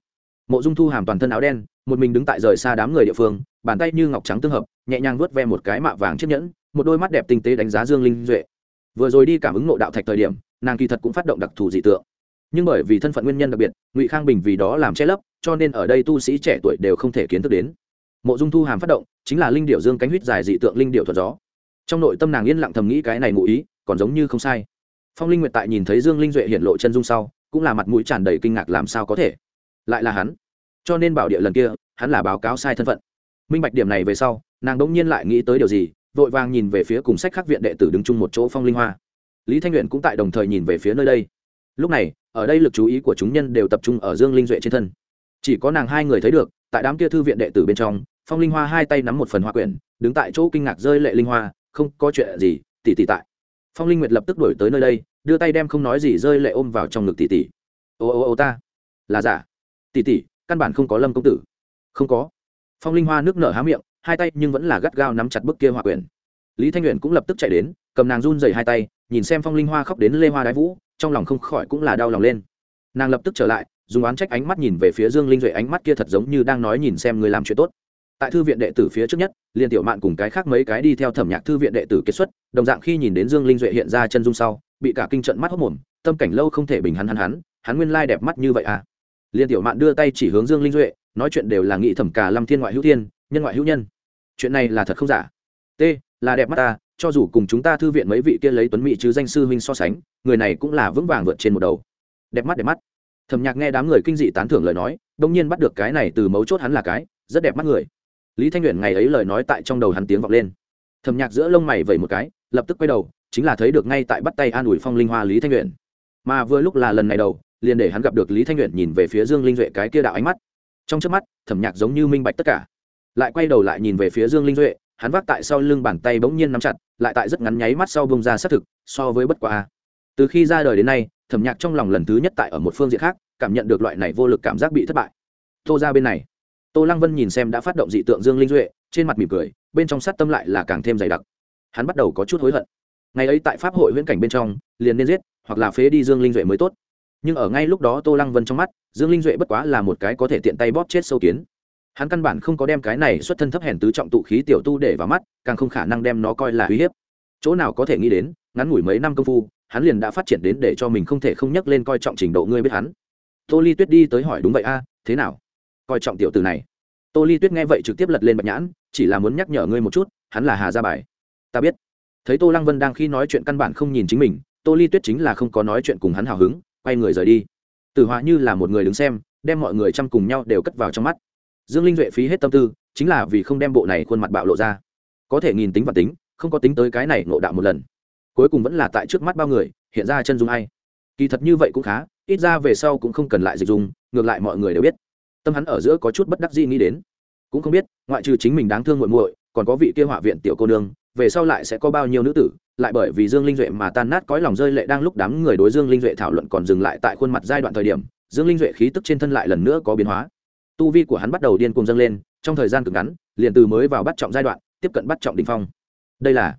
Mộ dung thu hàm toàn thân áo đen, một mình đứng tại rời xa đám người địa phương, bàn tay như ngọc trắng tương hợp, nhẹ nhàng vớt ve một cái mạ vàng chiếc nhẫn, một đôi mắt đẹp tinh tế đánh giá dương linh duệ. Vừa rồi đi cảm ứng nộ đạo thạch thời điểm, nàng kỳ thật cũng phát động đặc thù dị tượng. Nhưng bởi vì thân phận nguyên nhân đặc biệt, ngụy khang bình vì đó làm che lấp, cho nên ở đây tu sĩ trẻ tuổi đều không thể kiến thức đến mộ dung thu hàm phát động, chính là linh điệu dương cánh huyết dài dị tượng linh điệu thuật gió. Trong nội tâm nàng yên lặng thầm nghĩ cái này ngụ ý, còn giống như không sai. Phong linh nguyệt tại nhìn thấy dương linh duệ hiện lộ chân dung sau, cũng là mặt mũi tràn đầy kinh ngạc làm sao có thể. Lại là hắn. Cho nên bảo địa lần kia, hắn là báo cáo sai thân phận. Minh bạch điểm này về sau, nàng đỗng nhiên lại nghĩ tới điều gì, vội vàng nhìn về phía cùng sách khắc viện đệ tử đứng chung một chỗ phong linh hoa. Lý thanh nguyện cũng tại đồng thời nhìn về phía nơi đây. Lúc này, ở đây lực chú ý của chúng nhân đều tập trung ở dương linh duệ trên thân. Chỉ có nàng hai người thấy được, tại đám kia thư viện đệ tử bên trong phong linh hoa hai tay nắm một phần hoa quyển, đứng tại chỗ kinh ngạc rơi lệ linh hoa, không, có chuyện gì, tỷ tỷ tại. Phong linh nguyệt lập tức đổi tới nơi đây, đưa tay đem không nói gì rơi lệ ôm vào trong ngực tỷ tỷ. Ô ô ô ta, là giả. Tỷ tỷ, căn bản không có lâm công tử. Không có. Phong linh hoa nước nở há miệng, hai tay nhưng vẫn là gắt gao nắm chặt bức kia hoa quyển. Lý thanh nguyện cũng lập tức chạy đến, cầm nàng run dày hai tay, nhìn xem phong linh hoa khóc đến lê hoa đái vũ, trong lòng không khỏi cũng là đau lòng lên. Nàng lập tức trở lại, dùng oán trách ánh mắt nhìn về phía dương linh duệ, ánh mắt kia thật giống như đang nói nhìn xem người làm chuyện tốt tại thư viện đệ tử phía trước nhất liền tiểu mạn cùng cái khác mấy cái đi theo thẩm nhạc thư viện đệ tử kết xuất, đồng dạng khi nhìn đến dương linh duệ hiện ra chân dung sau, bị cả kinh trận mắt hốc mồm, tâm cảnh lâu không thể bình hắn hắn hắn hắn nguyên lai đẹp mắt như vậy à. Liền tiểu mạn đưa tay chỉ hướng dương linh duệ, nói chuyện đều là nghị thẩm cả lâm thiên ngoại hữu thiên, nhân ngoại hữu nhân. Chuyện này là thật không giả. T, là đẹp mắt ta, cho dù cùng chúng ta thư viện mấy vị kia lấy tuấn mỹ chứ danh sư huynh so sánh, người này cũng là vững vàng vượt trên một đầu. Đẹp mắt đẹp mắt. Thẩm nhạc nghe đám người kinh dị tán thưởng lời nói, đông nhiên bắt được cái này từ mấu chốt hắn là cái, rất đẹp mắt người lý thanh luyện ngày ấy lời nói tại trong đầu hắn tiếng vọng lên. Thẩm nhạc giữa lông mày vẩy một cái, lập tức quay đầu, chính là thấy được ngay tại bắt tay an ủi phong linh hoa lý thanh luyện mà vừa lúc là lần này đầu, liền để hắn gặp được lý thanh luyện nhìn về phía dương linh duệ cái kia đạo ánh mắt. Trong trước mắt, thẩm nhạc giống như minh bạch tất cả. Lại quay đầu lại nhìn về phía dương linh duệ, hắn vác tại sau lưng bàn tay bỗng nhiên nắm chặt, lại tại rất ngắn nháy mắt sau bông ra xác thực, so với bất quả từ khi ra đời đến nay, thẩm nhạc trong lòng lần thứ nhất tại ở một phương diện khác, cảm nhận được loại này vô lực cảm giác bị thất bại. Tô ra bên này tô lăng vân nhìn xem đã phát động dị tượng dương linh duệ, trên mặt mỉm cười, bên trong sát tâm lại là càng thêm dày đặc. Hắn bắt đầu có chút hối hận. Ngày ấy tại pháp hội viễn cảnh bên trong, liền nên giết, hoặc là phế đi dương linh duệ mới tốt. Nhưng ở ngay lúc đó tô lăng vân trong mắt, dương linh duệ bất quá là một cái có thể tiện tay bóp chết sâu kiến. Hắn căn bản không có đem cái này xuất thân thấp hèn tứ trọng tụ khí tiểu tu để vào mắt, càng không khả năng đem nó coi là uy hiếp. Chỗ nào có thể nghĩ đến, ngắn ngủi mấy năm công phu, hắn liền đã phát triển đến để cho mình không thể không nhắc lên coi trọng trình độ ngươi biết hắn. Tô ly tuyết đi tới hỏi đúng vậy a, thế nào? Coi trọng tiểu tử này. Tô ly tuyết nghe vậy trực tiếp lật lên bạch nhãn, chỉ là muốn nhắc nhở ngươi một chút, hắn là hà gia bài. Ta biết. Thấy tô lăng vân đang khi nói chuyện căn bản không nhìn chính mình, tô ly tuyết chính là không có nói chuyện cùng hắn hào hứng, quay người rời đi. Tử họa như là một người đứng xem, đem mọi người chăm cùng nhau đều cất vào trong mắt. Dương linh duệ phí hết tâm tư, chính là vì không đem bộ này khuôn mặt bạo lộ ra. Có thể nghìn tính và tính, không có tính tới cái này nộ đạo một lần. Cuối cùng vẫn là tại trước mắt bao người, hiện ra chân dung ai. Kỳ thật như vậy cũng khá, ít ra về sau cũng không cần lại dịch dùng ngược lại mọi người đều biết tâm hắn ở giữa có chút bất đắc dĩ nghĩ đến. Cũng không biết, ngoại trừ chính mình đáng thương muội muội, còn có vị kia họa viện tiểu cô nương, về sau lại sẽ có bao nhiêu nữ tử, lại bởi vì dương linh duệ mà tan nát cõi lòng rơi lệ đang lúc đám người đối dương linh duệ thảo luận còn dừng lại tại khuôn mặt giai đoạn thời điểm, dương linh duệ khí tức trên thân lại lần nữa có biến hóa. Tu vi của hắn bắt đầu điên cuồng dâng lên, trong thời gian cực ngắn, liền từ mới vào bắt trọng giai đoạn, tiếp cận bắt trọng đ ỉ n h phong. Đây là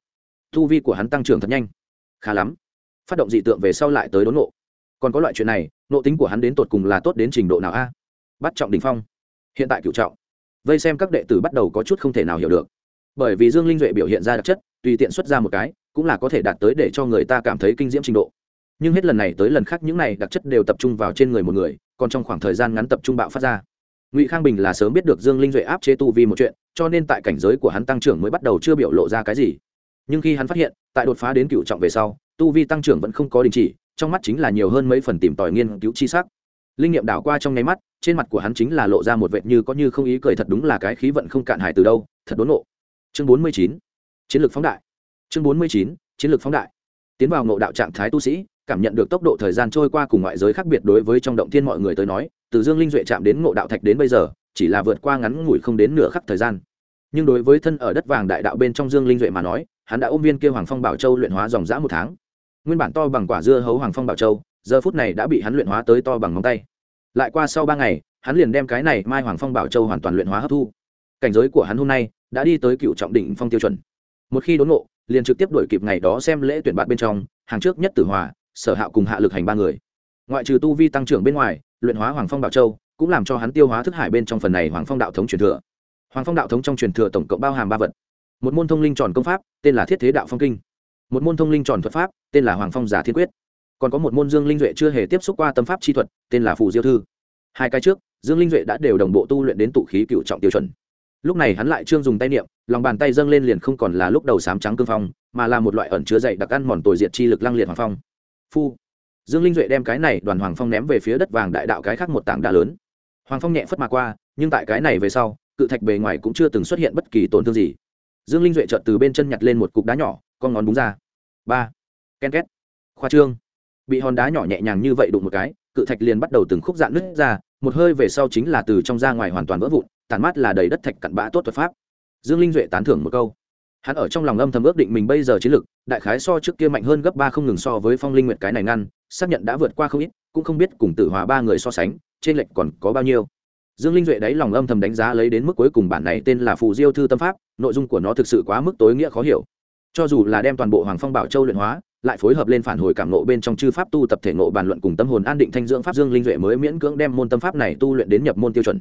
tu vi của hắn tăng trưởng thật nhanh. Khá lắm. Phát động dị tượng về sau lại tới đốn nộ còn có loại chuyện này nộ tính của hắn đến tột cùng là tốt đến trình độ nào a? Bắt trọng đỉnh phong. Hiện tại cựu trọng. Vây xem các đệ tử bắt đầu có chút không thể nào hiểu được. Bởi vì dương linh duệ biểu hiện ra đặc chất, tùy tiện xuất ra một cái, cũng là có thể đạt tới để cho người ta cảm thấy kinh diễm trình độ. Nhưng hết lần này tới lần khác những này đặc chất đều tập trung vào trên người một người, còn trong khoảng thời gian ngắn tập trung bạo phát ra. Ngụy khang bình là sớm biết được dương linh duệ áp chế tu vi một chuyện, cho nên tại cảnh giới của hắn tăng trưởng mới bắt đầu chưa biểu lộ ra cái gì. Nhưng khi hắn phát hiện, tại đột phá đến cựu trọng về sau, tu vi tăng trưởng vẫn không có đình chỉ, trong mắt chính là nhiều hơn mấy phần tìm tòi nghiên cứu chi sắc linh nghiệm đảo qua trong nháy mắt, trên mặt của hắn chính là lộ ra một vệt như có như không ý cười thật đúng là cái khí vận không cạn hải từ đâu, thật đốn ngộ. Chương bốn mươi chín, chiến lược phóng đại. Chương bốn mươi chín, chiến lược phóng đại. Tiến vào ngộ đạo trạng thái tu sĩ, cảm nhận được tốc độ thời gian trôi qua cùng ngoại giới khác biệt đối với trong động thiên mọi người tới nói, từ dương linh duệ chạm đến ngộ đạo thạch đến bây giờ, chỉ là vượt qua ngắn ngủi không đến nửa khắc thời gian. Nhưng đối với thân ở đất vàng đại đạo bên trong dương linh duệ mà nói, hắn đã ôm viên kêu hoàng phong bảo châu luyện hóa dòng dã một tháng. Nguyên bản to bằng quả dưa hấu hoàng phong bảo châu giờ phút này đã bị hắn luyện hóa tới to bằng ngón tay. Lại qua sau ba ngày, hắn liền đem cái này mai hoàng phong bảo châu hoàn toàn luyện hóa hấp thu. Cảnh giới của hắn hôm nay đã đi tới cựu trọng đỉnh phong tiêu chuẩn. Một khi đốn ngộ, liền trực tiếp đổi kịp ngày đó xem lễ tuyển bạn bên trong, hàng trước nhất tử hòa, sở hạo cùng hạ lực hành ba người. Ngoại trừ tu vi tăng trưởng bên ngoài, luyện hóa hoàng phong bảo châu cũng làm cho hắn tiêu hóa thức hải bên trong phần này hoàng phong đạo thống truyền thừa. Hoàng phong đạo thống trong truyền thừa tổng cộng bao hàm ba vật. Một môn thông linh tròn công pháp, tên là thiết thế đạo phong kinh. Một môn thông linh tròn thuật pháp, tên là hoàng phong giả thiên quyết còn có một môn dương linh duệ chưa hề tiếp xúc qua tâm pháp chi thuật, tên là phù diêu thư. Hai cái trước, dương linh duệ đã đều đồng bộ tu luyện đến tụ khí cựu trọng tiêu chuẩn. Lúc này hắn lại trương dùng tay niệm, lòng bàn tay dâng lên liền không còn là lúc đầu sám trắng cương phong, mà là một loại ẩn chứa dậy đặc ăn mòn tồi diệt chi lực lăng liệt hoàng phong. Phu. Dương linh duệ đem cái này đoàn hoàng phong ném về phía đất vàng đại đạo cái khác một tảng đá lớn. Hoàng phong nhẹ phất mà qua, nhưng tại cái này về sau, cự thạch bề ngoài cũng chưa từng xuất hiện bất kỳ tổn thương gì. Dương linh duệ chợt từ bên chân nhặt lên một cục đá nhỏ, con ngón búng ra. Ba. Ken két. Khoa trương bị hòn đá nhỏ nhẹ nhàng như vậy đụng một cái, cự thạch liền bắt đầu từng khúc dạn nứt ra, một hơi về sau chính là từ trong ra ngoài hoàn toàn vỡ vụn tàn mát là đầy đất thạch cặn bã tốt thuật pháp. Dương linh duệ tán thưởng một câu. Hắn ở trong lòng âm thầm ước định mình bây giờ chiến lực, đại khái so trước kia mạnh hơn gấp ba không ngừng so với phong linh nguyệt cái này ngăn, xác nhận đã vượt qua không ít, cũng không biết cùng tử hòa ba người so sánh, trên lệch còn có bao nhiêu. Dương linh duệ đáy lòng âm thầm đánh giá lấy đến mức cuối cùng bản này tên là phù diêu thư tâm pháp, nội dung của nó thực sự quá mức tối nghĩa khó hiểu. Cho dù là đem toàn bộ hoàng phong bảo châu luyện hóa lại phối hợp lên phản hồi cảm nộ bên trong chư pháp tu tập thể nộ bàn luận cùng tâm hồn an định thanh dưỡng pháp dương linh duệ mới miễn cưỡng đem môn tâm pháp này tu luyện đến nhập môn tiêu chuẩn.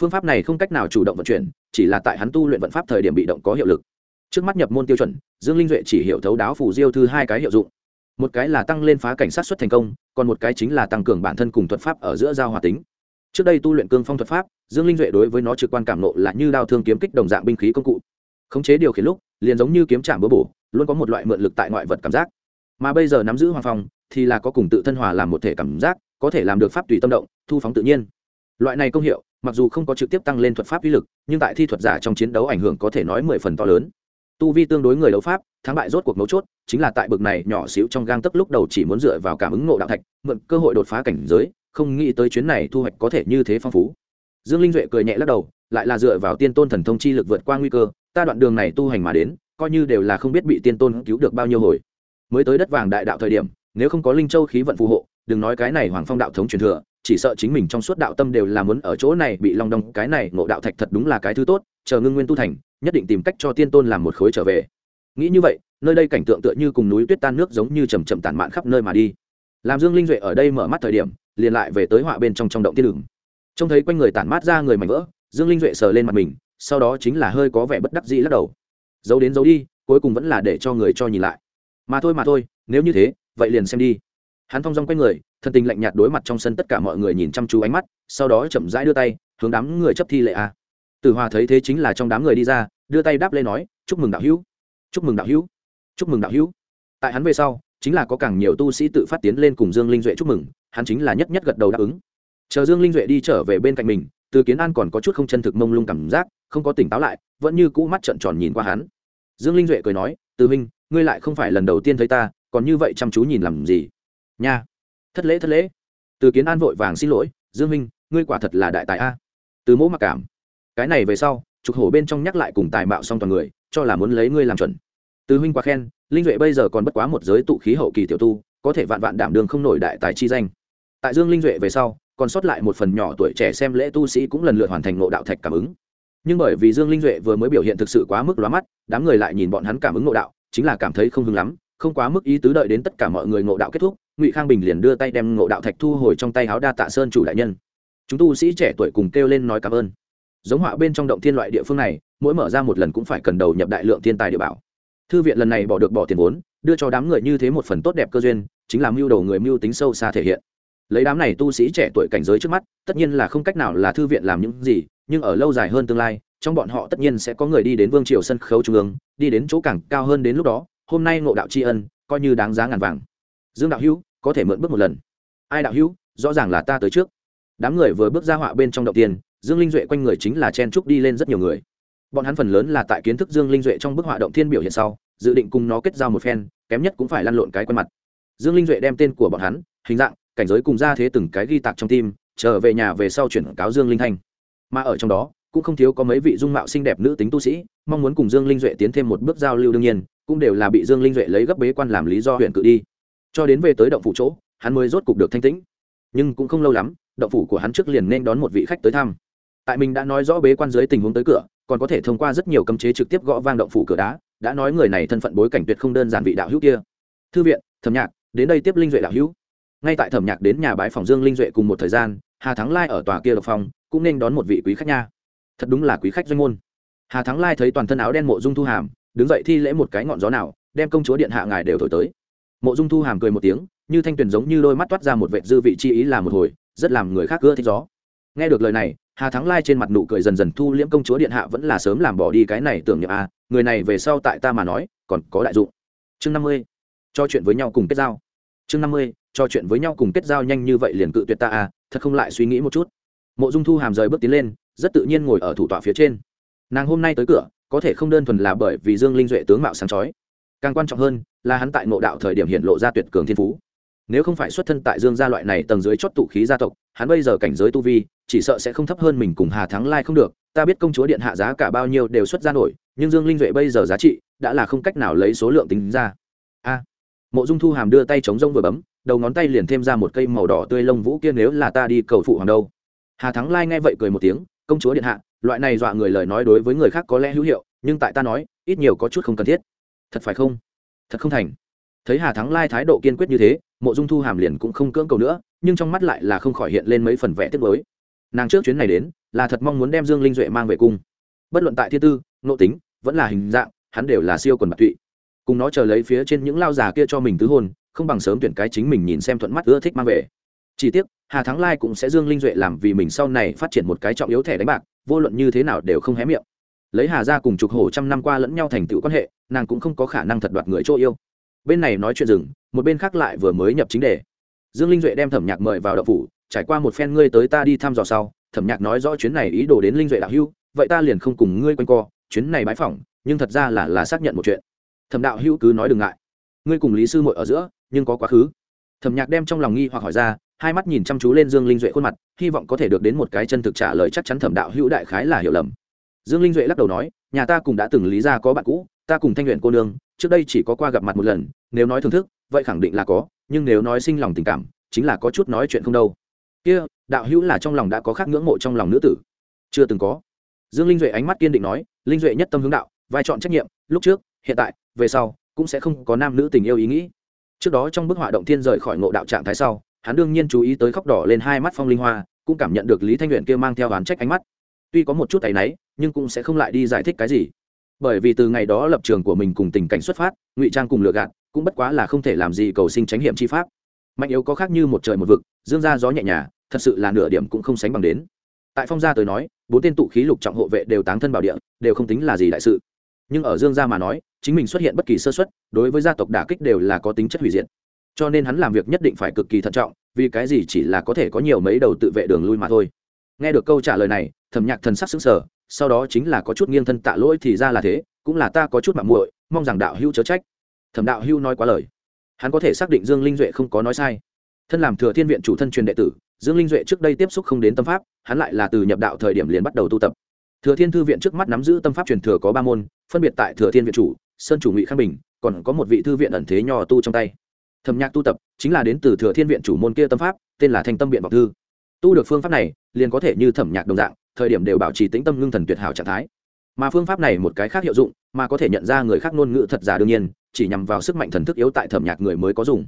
Phương pháp này không cách nào chủ động vận chuyển, chỉ là tại hắn tu luyện vận pháp thời điểm bị động có hiệu lực. Trước mắt nhập môn tiêu chuẩn, dương linh duệ chỉ hiểu thấu đáo phù diêu thư hai cái hiệu dụng. Một cái là tăng lên phá cảnh sát xuất thành công, còn một cái chính là tăng cường bản thân cùng thuật pháp ở giữa giao hòa tính. Trước đây tu luyện cương phong thuật pháp, dương linh duệ đối với nó trực quan cảm nộ là như đao thương kiếm kích đồng dạng binh khí công cụ. Khống chế điều khiển lúc, liền giống như kiếm trạm bữa bổ, luôn có một loại mượn lực tại ngoại vật cảm giác mà bây giờ nắm giữ hoàng phong thì là có cùng tự thân hòa làm một thể cảm giác, có thể làm được pháp tùy tâm động, thu phóng tự nhiên. Loại này công hiệu, mặc dù không có trực tiếp tăng lên thuật pháp uy lực, nhưng tại thi thuật giả trong chiến đấu ảnh hưởng có thể nói mười phần to lớn. Tu vi tương đối người đấu pháp, thắng bại rốt cuộc mấu chốt, chính là tại bực này nhỏ xíu trong gang tấc lúc đầu chỉ muốn dựa vào cảm ứng ngộ đạo thạch, mượn cơ hội đột phá cảnh giới, không nghĩ tới chuyến này thu hoạch có thể như thế phong phú. Dương linh duệ cười nhẹ lắc đầu, lại là dựa vào tiên tôn thần thông chi lực vượt qua nguy cơ, ta đoạn đường này tu hành mà đến, coi như đều là không biết bị tiên tôn cứu được bao nhiêu hồi mới tới đất vàng đại đạo thời điểm, nếu không có linh châu khí vận phù hộ, đừng nói cái này hoàng phong đạo thống truyền thừa, chỉ sợ chính mình trong suốt đạo tâm đều là muốn ở chỗ này bị long đong cái này ngộ đạo thạch thật đúng là cái thứ tốt, chờ ngưng nguyên tu thành, nhất định tìm cách cho tiên tôn làm một khối trở về. Nghĩ như vậy, nơi đây cảnh tượng tựa như cùng núi tuyết tan nước giống như chầm chậm tản mạn khắp nơi mà đi. Làm dương linh duệ ở đây mở mắt thời điểm, liền lại về tới họa bên trong trong động tiên đường. Trông thấy quanh người tản mát ra người mảnh vỡ, dương linh duệ sờ lên mặt mình, sau đó chính là hơi có vẻ bất đắc dĩ lắc đầu. Giấu đến giấu đi, cuối cùng vẫn là để cho người cho nhìn lại mà thôi mà thôi, nếu như thế, vậy liền xem đi. Hắn thong dong quay người, thân tình lạnh nhạt đối mặt trong sân tất cả mọi người nhìn chăm chú ánh mắt, sau đó chậm rãi đưa tay, hướng đám người chấp thi lệ a. Tử hòa thấy thế chính là trong đám người đi ra, đưa tay đáp lê nói, chúc mừng đạo hữu, chúc mừng đạo hữu, chúc mừng đạo hữu. Tại hắn về sau, chính là có càng nhiều tu sĩ tự phát tiến lên cùng dương linh duệ chúc mừng, hắn chính là nhất nhất gật đầu đáp ứng. Chờ dương linh duệ đi trở về bên cạnh mình, từ kiến an còn có chút không chân thực mông lung cảm giác, không có tỉnh táo lại, vẫn như cũ mắt trợn tròn nhìn qua hắn. Dương linh duệ cười nói, từ minh ngươi lại không phải lần đầu tiên thấy ta, còn như vậy chăm chú nhìn làm gì? Nha. Thất lễ thất lễ. Từ kiến an vội vàng xin lỗi, dương minh ngươi quả thật là đại tài a. Từ mỗ mặc cảm. Cái này về sau, trục hổ bên trong nhắc lại cùng tài mạo xong toàn người, cho là muốn lấy ngươi làm chuẩn. Từ huynh quá khen, linh duệ bây giờ còn bất quá một giới tụ khí hậu kỳ tiểu tu, có thể vạn vạn đảm đường không nổi đại tài chi danh. Tại dương linh duệ về sau, còn sót lại một phần nhỏ tuổi trẻ xem lễ tu sĩ cũng lần lượt hoàn thành ngộ đạo thạch cảm ứng. Nhưng bởi vì dương linh duệ vừa mới biểu hiện thực sự quá mức lóa mắt, đám người lại nhìn bọn hắn cảm ứng ngộ đạo chính là cảm thấy không hứng lắm, không quá mức ý tứ đợi đến tất cả mọi người ngộ đạo kết thúc, ngụy khang bình liền đưa tay đem ngộ đạo thạch thu hồi trong tay áo đa tạ sơn chủ đại nhân. Chúng tu sĩ trẻ tuổi cùng kêu lên nói cảm ơn. Giống họa bên trong động thiên loại địa phương này, mỗi mở ra một lần cũng phải cần đầu nhập đại lượng thiên tài địa bảo. Thư viện lần này bỏ được bỏ tiền vốn, đưa cho đám người như thế một phần tốt đẹp cơ duyên, chính là mưu đầu người mưu tính sâu xa thể hiện. Lấy đám này tu sĩ trẻ tuổi cảnh giới trước mắt, tất nhiên là không cách nào là thư viện làm những gì, nhưng ở lâu dài hơn tương lai trong bọn họ tất nhiên sẽ có người đi đến vương triều sân khấu trung ương, đi đến chỗ càng cao hơn đến lúc đó, hôm nay ngộ đạo tri ân, coi như đáng giá ngàn vàng. Dương đạo hữu, có thể mượn bước một lần. Ai đạo hữu, rõ ràng là ta tới trước. Đám người vừa bước ra họa bên trong động tiền, dương linh duệ quanh người chính là chen trúc đi lên rất nhiều người. Bọn hắn phần lớn là tại kiến thức dương linh duệ trong bức họa động thiên biểu hiện sau, dự định cùng nó kết giao một phen, kém nhất cũng phải lăn lộn cái quen mặt. Dương linh duệ đem tên của bọn hắn, hình dạng, cảnh giới cùng ra thế từng cái ghi tạc trong tim, trở về nhà về sau chuyển cáo dương linh thanh. Mà ở trong đó cũng không thiếu có mấy vị dung mạo xinh đẹp nữ tính tu sĩ, mong muốn cùng dương linh duệ tiến thêm một bước giao lưu đương nhiên, cũng đều là bị dương linh duệ lấy gấp bế quan làm lý do huyện cự đi. Cho đến về tới động phủ chỗ, hắn mới rốt cục được thanh tĩnh. Nhưng cũng không lâu lắm, động phủ của hắn trước liền nên đón một vị khách tới thăm. Tại mình đã nói rõ bế quan dưới tình huống tới cửa, còn có thể thông qua rất nhiều cấm chế trực tiếp gõ vang động phủ cửa đá, đã nói người này thân phận bối cảnh tuyệt không đơn giản vị đạo hữu kia. Thư viện, thẩm nhạc, đến đây tiếp linh duệ đạo hữu. Ngay tại thẩm nhạc đến nhà bái phòng dương linh duệ cùng một thời gian, hà thắng lai ở tòa kia độc phòng, cũng nên đón một vị quý khách nha thật đúng là quý khách doanh môn. Hà thắng lai thấy toàn thân áo đen mộ dung thu hàm đứng dậy thi lễ một cái ngọn gió nào đem công chúa điện hạ ngài đều thổi tới. Mộ dung thu hàm cười một tiếng như thanh tuyền giống như đôi mắt toát ra một vệ dư vị chi ý là một hồi rất làm người khác ưa thích gió. Nghe được lời này hà thắng lai trên mặt nụ cười dần dần thu liễm công chúa điện hạ vẫn là sớm làm bỏ đi cái này tưởng nhậm a à, người này về sau tại ta mà nói còn có đại dụng. Chương năm mươi cho chuyện với nhau cùng kết giao. Chương năm mươi cho chuyện với nhau cùng kết giao nhanh như vậy liền cự tuyệt ta à thật không lại suy nghĩ một chút. Mộ dung thu hàm rời bước tiến lên rất tự nhiên ngồi ở thủ tọa phía trên. Nàng hôm nay tới cửa, có thể không đơn thuần là bởi vì dương linh duệ tướng mạo sáng chói. Càng quan trọng hơn, là hắn tại ngộ đạo thời điểm hiện lộ ra tuyệt cường thiên phú. Nếu không phải xuất thân tại dương gia loại này tầng dưới chót tụ khí gia tộc, hắn bây giờ cảnh giới tu vi, chỉ sợ sẽ không thấp hơn mình cùng hà thắng lai không được. Ta biết công chúa điện hạ giá cả bao nhiêu đều xuất ra nổi, nhưng dương linh duệ bây giờ giá trị đã là không cách nào lấy số lượng tính ra. A. Mộ dung thu hàm đưa tay chống rông vừa bấm, đầu ngón tay liền thêm ra một cây màu đỏ tươi lông vũ kia, nếu là ta đi cầu phụ hoàng đâu. Hà thắng lai nghe vậy cười một tiếng công chúa điện hạ, loại này dọa người lời nói đối với người khác có lẽ hữu hiệu, nhưng tại ta nói, ít nhiều có chút không cần thiết. Thật phải không? Thật không thành. Thấy hà thắng lai thái độ kiên quyết như thế, mộ dung thu hàm liền cũng không cưỡng cầu nữa, nhưng trong mắt lại là không khỏi hiện lên mấy phần vẽ tiếp mới nàng trước chuyến này đến, là thật mong muốn đem dương linh duệ mang về cung. Bất luận tại thiên tư nộ tính, vẫn là hình dạng, hắn đều là siêu quần bạc tụy. Cùng nó chờ lấy phía trên những lao già kia cho mình tứ hôn không bằng sớm tuyển cái chính mình nhìn xem thuận mắt ưa thích mang về. Chỉ tiếc hà thắng lai cũng sẽ dương linh duệ làm vì mình sau này phát triển một cái trọng yếu thẻ đánh bạc, vô luận như thế nào đều không hé miệng. Lấy hà ra cùng chục hổ trăm năm qua lẫn nhau thành tựu quan hệ, nàng cũng không có khả năng thật đoạt người chỗ yêu. Bên này nói chuyện rừng, một bên khác lại vừa mới nhập chính đề. Dương linh duệ đem thẩm nhạc mời vào đậu phủ, trải qua một phen ngươi tới ta đi thăm dò sau, thẩm nhạc nói rõ chuyến này ý đồ đến linh duệ đạo hưu vậy ta liền không cùng ngươi quanh co, chuyến này bãi phỏng, nhưng thật ra là là xác nhận một chuyện. Thẩm đạo hưu cứ nói đừng ngại. Ngươi cùng lý sư muội ở giữa, nhưng có quá khứ. Thẩm nhạc đem trong lòng nghi hoặc hỏi ra hai mắt nhìn chăm chú lên dương linh duệ khuôn mặt, hy vọng có thể được đến một cái chân thực trả lời chắc chắn thẩm đạo hữu đại khái là hiểu lầm. Dương linh duệ lắc đầu nói, nhà ta cùng đã từng lý ra có bạn cũ, ta cùng thanh luyện cô nương, trước đây chỉ có qua gặp mặt một lần, nếu nói thưởng thức, vậy khẳng định là có, nhưng nếu nói sinh lòng tình cảm, chính là có chút nói chuyện không đâu. Kia, đạo hữu là trong lòng đã có khác ngưỡng mộ trong lòng nữ tử. Chưa từng có. Dương linh duệ ánh mắt kiên định nói, linh duệ nhất tâm hướng đạo, vai trọn trách nhiệm, lúc trước, hiện tại, về sau, cũng sẽ không có nam nữ tình yêu ý nghĩ. Trước đó trong bức họa động thiên rời khỏi ngộ đạo trạng thái sau hắn đương nhiên chú ý tới khóc đỏ lên hai mắt phong linh hoa, cũng cảm nhận được lý thanh luyện kia mang theo oán trách ánh mắt. Tuy có một chút tay náy, nhưng cũng sẽ không lại đi giải thích cái gì. Bởi vì từ ngày đó lập trường của mình cùng tình cảnh xuất phát, ngụy trang cùng lựa gạt, cũng bất quá là không thể làm gì cầu sinh tránh hiểm chi pháp. Mạnh yếu có khác như một trời một vực, dương ra gió nhẹ nhàng, thật sự là nửa điểm cũng không sánh bằng đến. Tại phong gia tới nói, bốn tên tụ khí lục trọng hộ vệ đều táng thân bảo địa, đều không tính là gì đại sự. Nhưng ở dương gia mà nói, chính mình xuất hiện bất kỳ sơ xuất đối với gia tộc đả kích đều là có tính chất hủy diệt cho nên hắn làm việc nhất định phải cực kỳ thận trọng, vì cái gì chỉ là có thể có nhiều mấy đầu tự vệ đường lui mà thôi. Nghe được câu trả lời này, thẩm nhạc thần sắc xứng sở sau đó chính là có chút nghiêng thân tạ lỗi thì ra là thế, cũng là ta có chút mạng muội, mong rằng đạo hữu chớ trách. Thẩm đạo hữu nói quá lời. Hắn có thể xác định dương linh duệ không có nói sai. Thân làm thừa thiên viện chủ thân truyền đệ tử, dương linh duệ trước đây tiếp xúc không đến tâm pháp, hắn lại là từ nhập đạo thời điểm liền bắt đầu tu tập. Thừa thiên thư viện trước mắt nắm giữ tâm pháp truyền thừa có ba môn, phân biệt tại thừa thiên viện chủ, sơn chủ ngụy khang bình, còn có một vị thư viện ẩn thế nho tu trong tay. Thẩm nhạc tu tập, chính là đến từ thừa thiên viện chủ môn kia tâm pháp, tên là thanh tâm biện vọng thư. Tu được phương pháp này, liền có thể như thẩm nhạc đồng dạng, thời điểm đều bảo trì tĩnh tâm ngưng thần tuyệt hảo trạng thái. Mà phương pháp này một cái khác hiệu dụng, mà có thể nhận ra người khác ngôn ngữ thật giả đương nhiên, chỉ nhằm vào sức mạnh thần thức yếu tại thẩm nhạc người mới có dùng.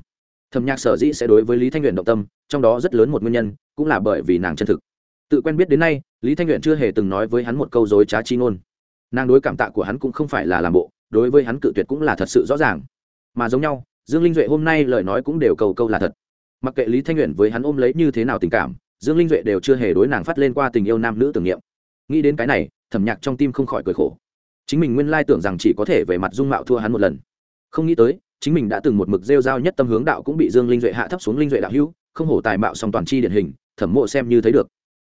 Thẩm nhạc sở dĩ sẽ đối với lý thanh luyện động tâm, trong đó rất lớn một nguyên nhân, cũng là bởi vì nàng chân thực. Tự quen biết đến nay, lý thanh luyện chưa hề từng nói với hắn một câu dối trá chi ngôn. Nàng đối cảm tạ của hắn cũng không phải là làm bộ, đối với hắn cự tuyệt cũng là thật sự rõ ràng. Mà giống nhau dương linh duệ hôm nay lời nói cũng đều cầu câu là thật. Mặc kệ lý thanh nguyện với hắn ôm lấy như thế nào tình cảm, dương linh duệ đều chưa hề đối nàng phát lên qua tình yêu nam nữ tưởng niệm. Nghĩ đến cái này, thẩm nhạc trong tim không khỏi cười khổ. Chính mình nguyên lai tưởng rằng chỉ có thể về mặt dung mạo thua hắn một lần. Không nghĩ tới, chính mình đã từng một mực rêu rao nhất tâm hướng đạo cũng bị dương linh duệ hạ thấp xuống linh duệ đạo hữu, không hổ tài mạo song toàn chi điển hình, thẩm mộ xem như thấy được.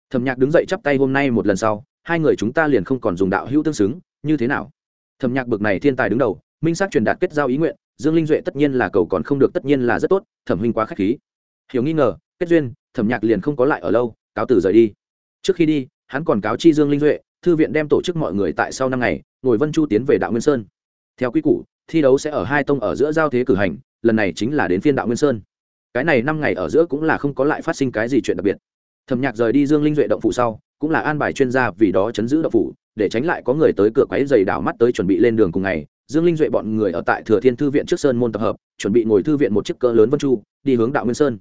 Thẩm nhạc đứng dậy chắp tay hôm nay một lần sau, hai người chúng ta liền không còn dùng đạo hữu tương xứng, như thế nào? Thẩm nhạc bực này thiên tài đứng đầu, minh xác truyền đạt kết giao ý nguyện dương linh duệ tất nhiên là cầu còn không được, tất nhiên là rất tốt, thẩm huynh quá k h á c h khí. Hiểu nghi ngờ, kết duyên, thẩm nhạc liền không có lại ở lâu, cáo từ rời đi. Trước khi đi, hắn còn cáo chi dương linh duệ, thư viện đem tổ chức mọi người tại sau năm ngày, ngồi vân chu tiến về đạo nguyên sơn. Theo quy củ, thi đấu sẽ ở hai tông ở giữa giao thế cử hành, lần này chính là đến phiên đạo nguyên sơn. Cái này năm ngày ở giữa cũng là không có lại phát sinh cái gì chuyện đặc biệt. Thẩm nhạc rời đi dương linh duệ động phủ sau, cũng là an bài chuyên gia vì đó chấn giữ động phủ, để tránh lại có người tới cửa quáy dày đảo mắt tới chuẩn bị lên đường cùng ngày dương linh duệ bọn người ở tại thừa thiên thư viện trước sơn môn tập hợp, chuẩn bị ngồi thư viện một chiếc cỡ lớn vân chu, đi hướng đạo nguyên sơn.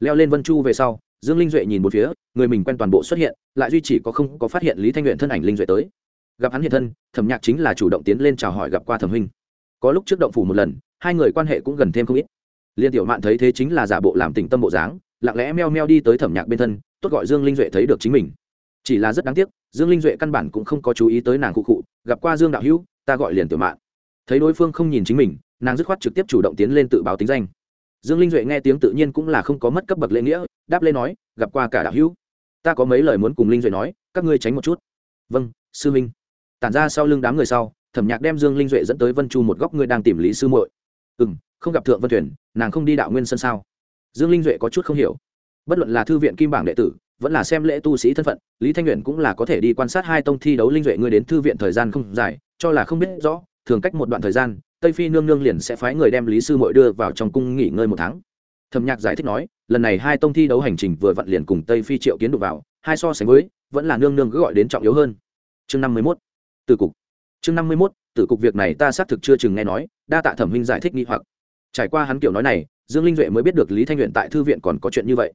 Leo lên vân chu về sau, dương linh duệ nhìn một phía, người mình quen toàn bộ xuất hiện, lại duy chỉ có không có phát hiện lý thanh luyện thân ảnh linh duệ tới. Gặp hắn hiện thân, thẩm nhạc chính là chủ động tiến lên chào hỏi gặp qua thẩm huynh. Có lúc trước động phủ một lần, hai người quan hệ cũng gần thêm không ít. Liên tiểu mạn thấy thế chính là giả bộ làm tình tâm bộ dáng, lặng lẽ meo meo đi tới thẩm nhạc bên thân, tốt gọi dương linh duệ thấy được chính mình. Chỉ là rất đáng tiếc, dương linh duệ căn bản cũng không có chú ý tới nàng cụ cụ, gặp qua dương đạo hữu, ta gọi liền tiểu mạn thấy đối phương không nhìn chính mình, nàng dứt khoát trực tiếp chủ động tiến lên tự báo tính danh. Dương linh duệ nghe tiếng tự nhiên cũng là không có mất cấp bậc lễ nghĩa, đáp lên nói, gặp qua cả đạo hữu. Ta có mấy lời muốn cùng linh duệ nói, các ngươi tránh một chút. Vâng sư minh. Tản ra sau lưng đám người sau, thẩm nhạc đem dương linh duệ dẫn tới vân chu một góc ngươi đang tìm lý sư muội. Ừ m không gặp thượng vân thuyền, nàng không đi đạo nguyên sân sao? Dương linh duệ có chút không hiểu. Bất luận là thư viện kim bảng đệ tử, vẫn là xem lễ tu sĩ thân phận, lý thanh nguyện cũng là có thể đi quan sát hai tông thi đấu linh duệ ngươi đến thư viện thời gian không dài, cho là không biết rõ thường cách một đoạn thời gian, tây phi nương nương liền sẽ phái người đem lý sư mội đưa vào trong cung nghỉ ngơi một tháng. Thẩm nhạc giải thích nói, lần này hai tông thi đấu hành trình vừa vặn liền cùng tây phi triệu kiến đụng vào, hai so sánh với, vẫn là nương nương cứ gọi đến trọng yếu hơn. Chương năm mươi mốt từ cục. Chương năm mươi mốt từ cục việc này ta xác thực chưa chừng nghe nói, đa tạ thẩm huynh giải thích nghi hoặc. Trải qua hắn kiểu nói này, dương linh duệ mới biết được lý thanh luyện tại thư viện còn có chuyện như vậy.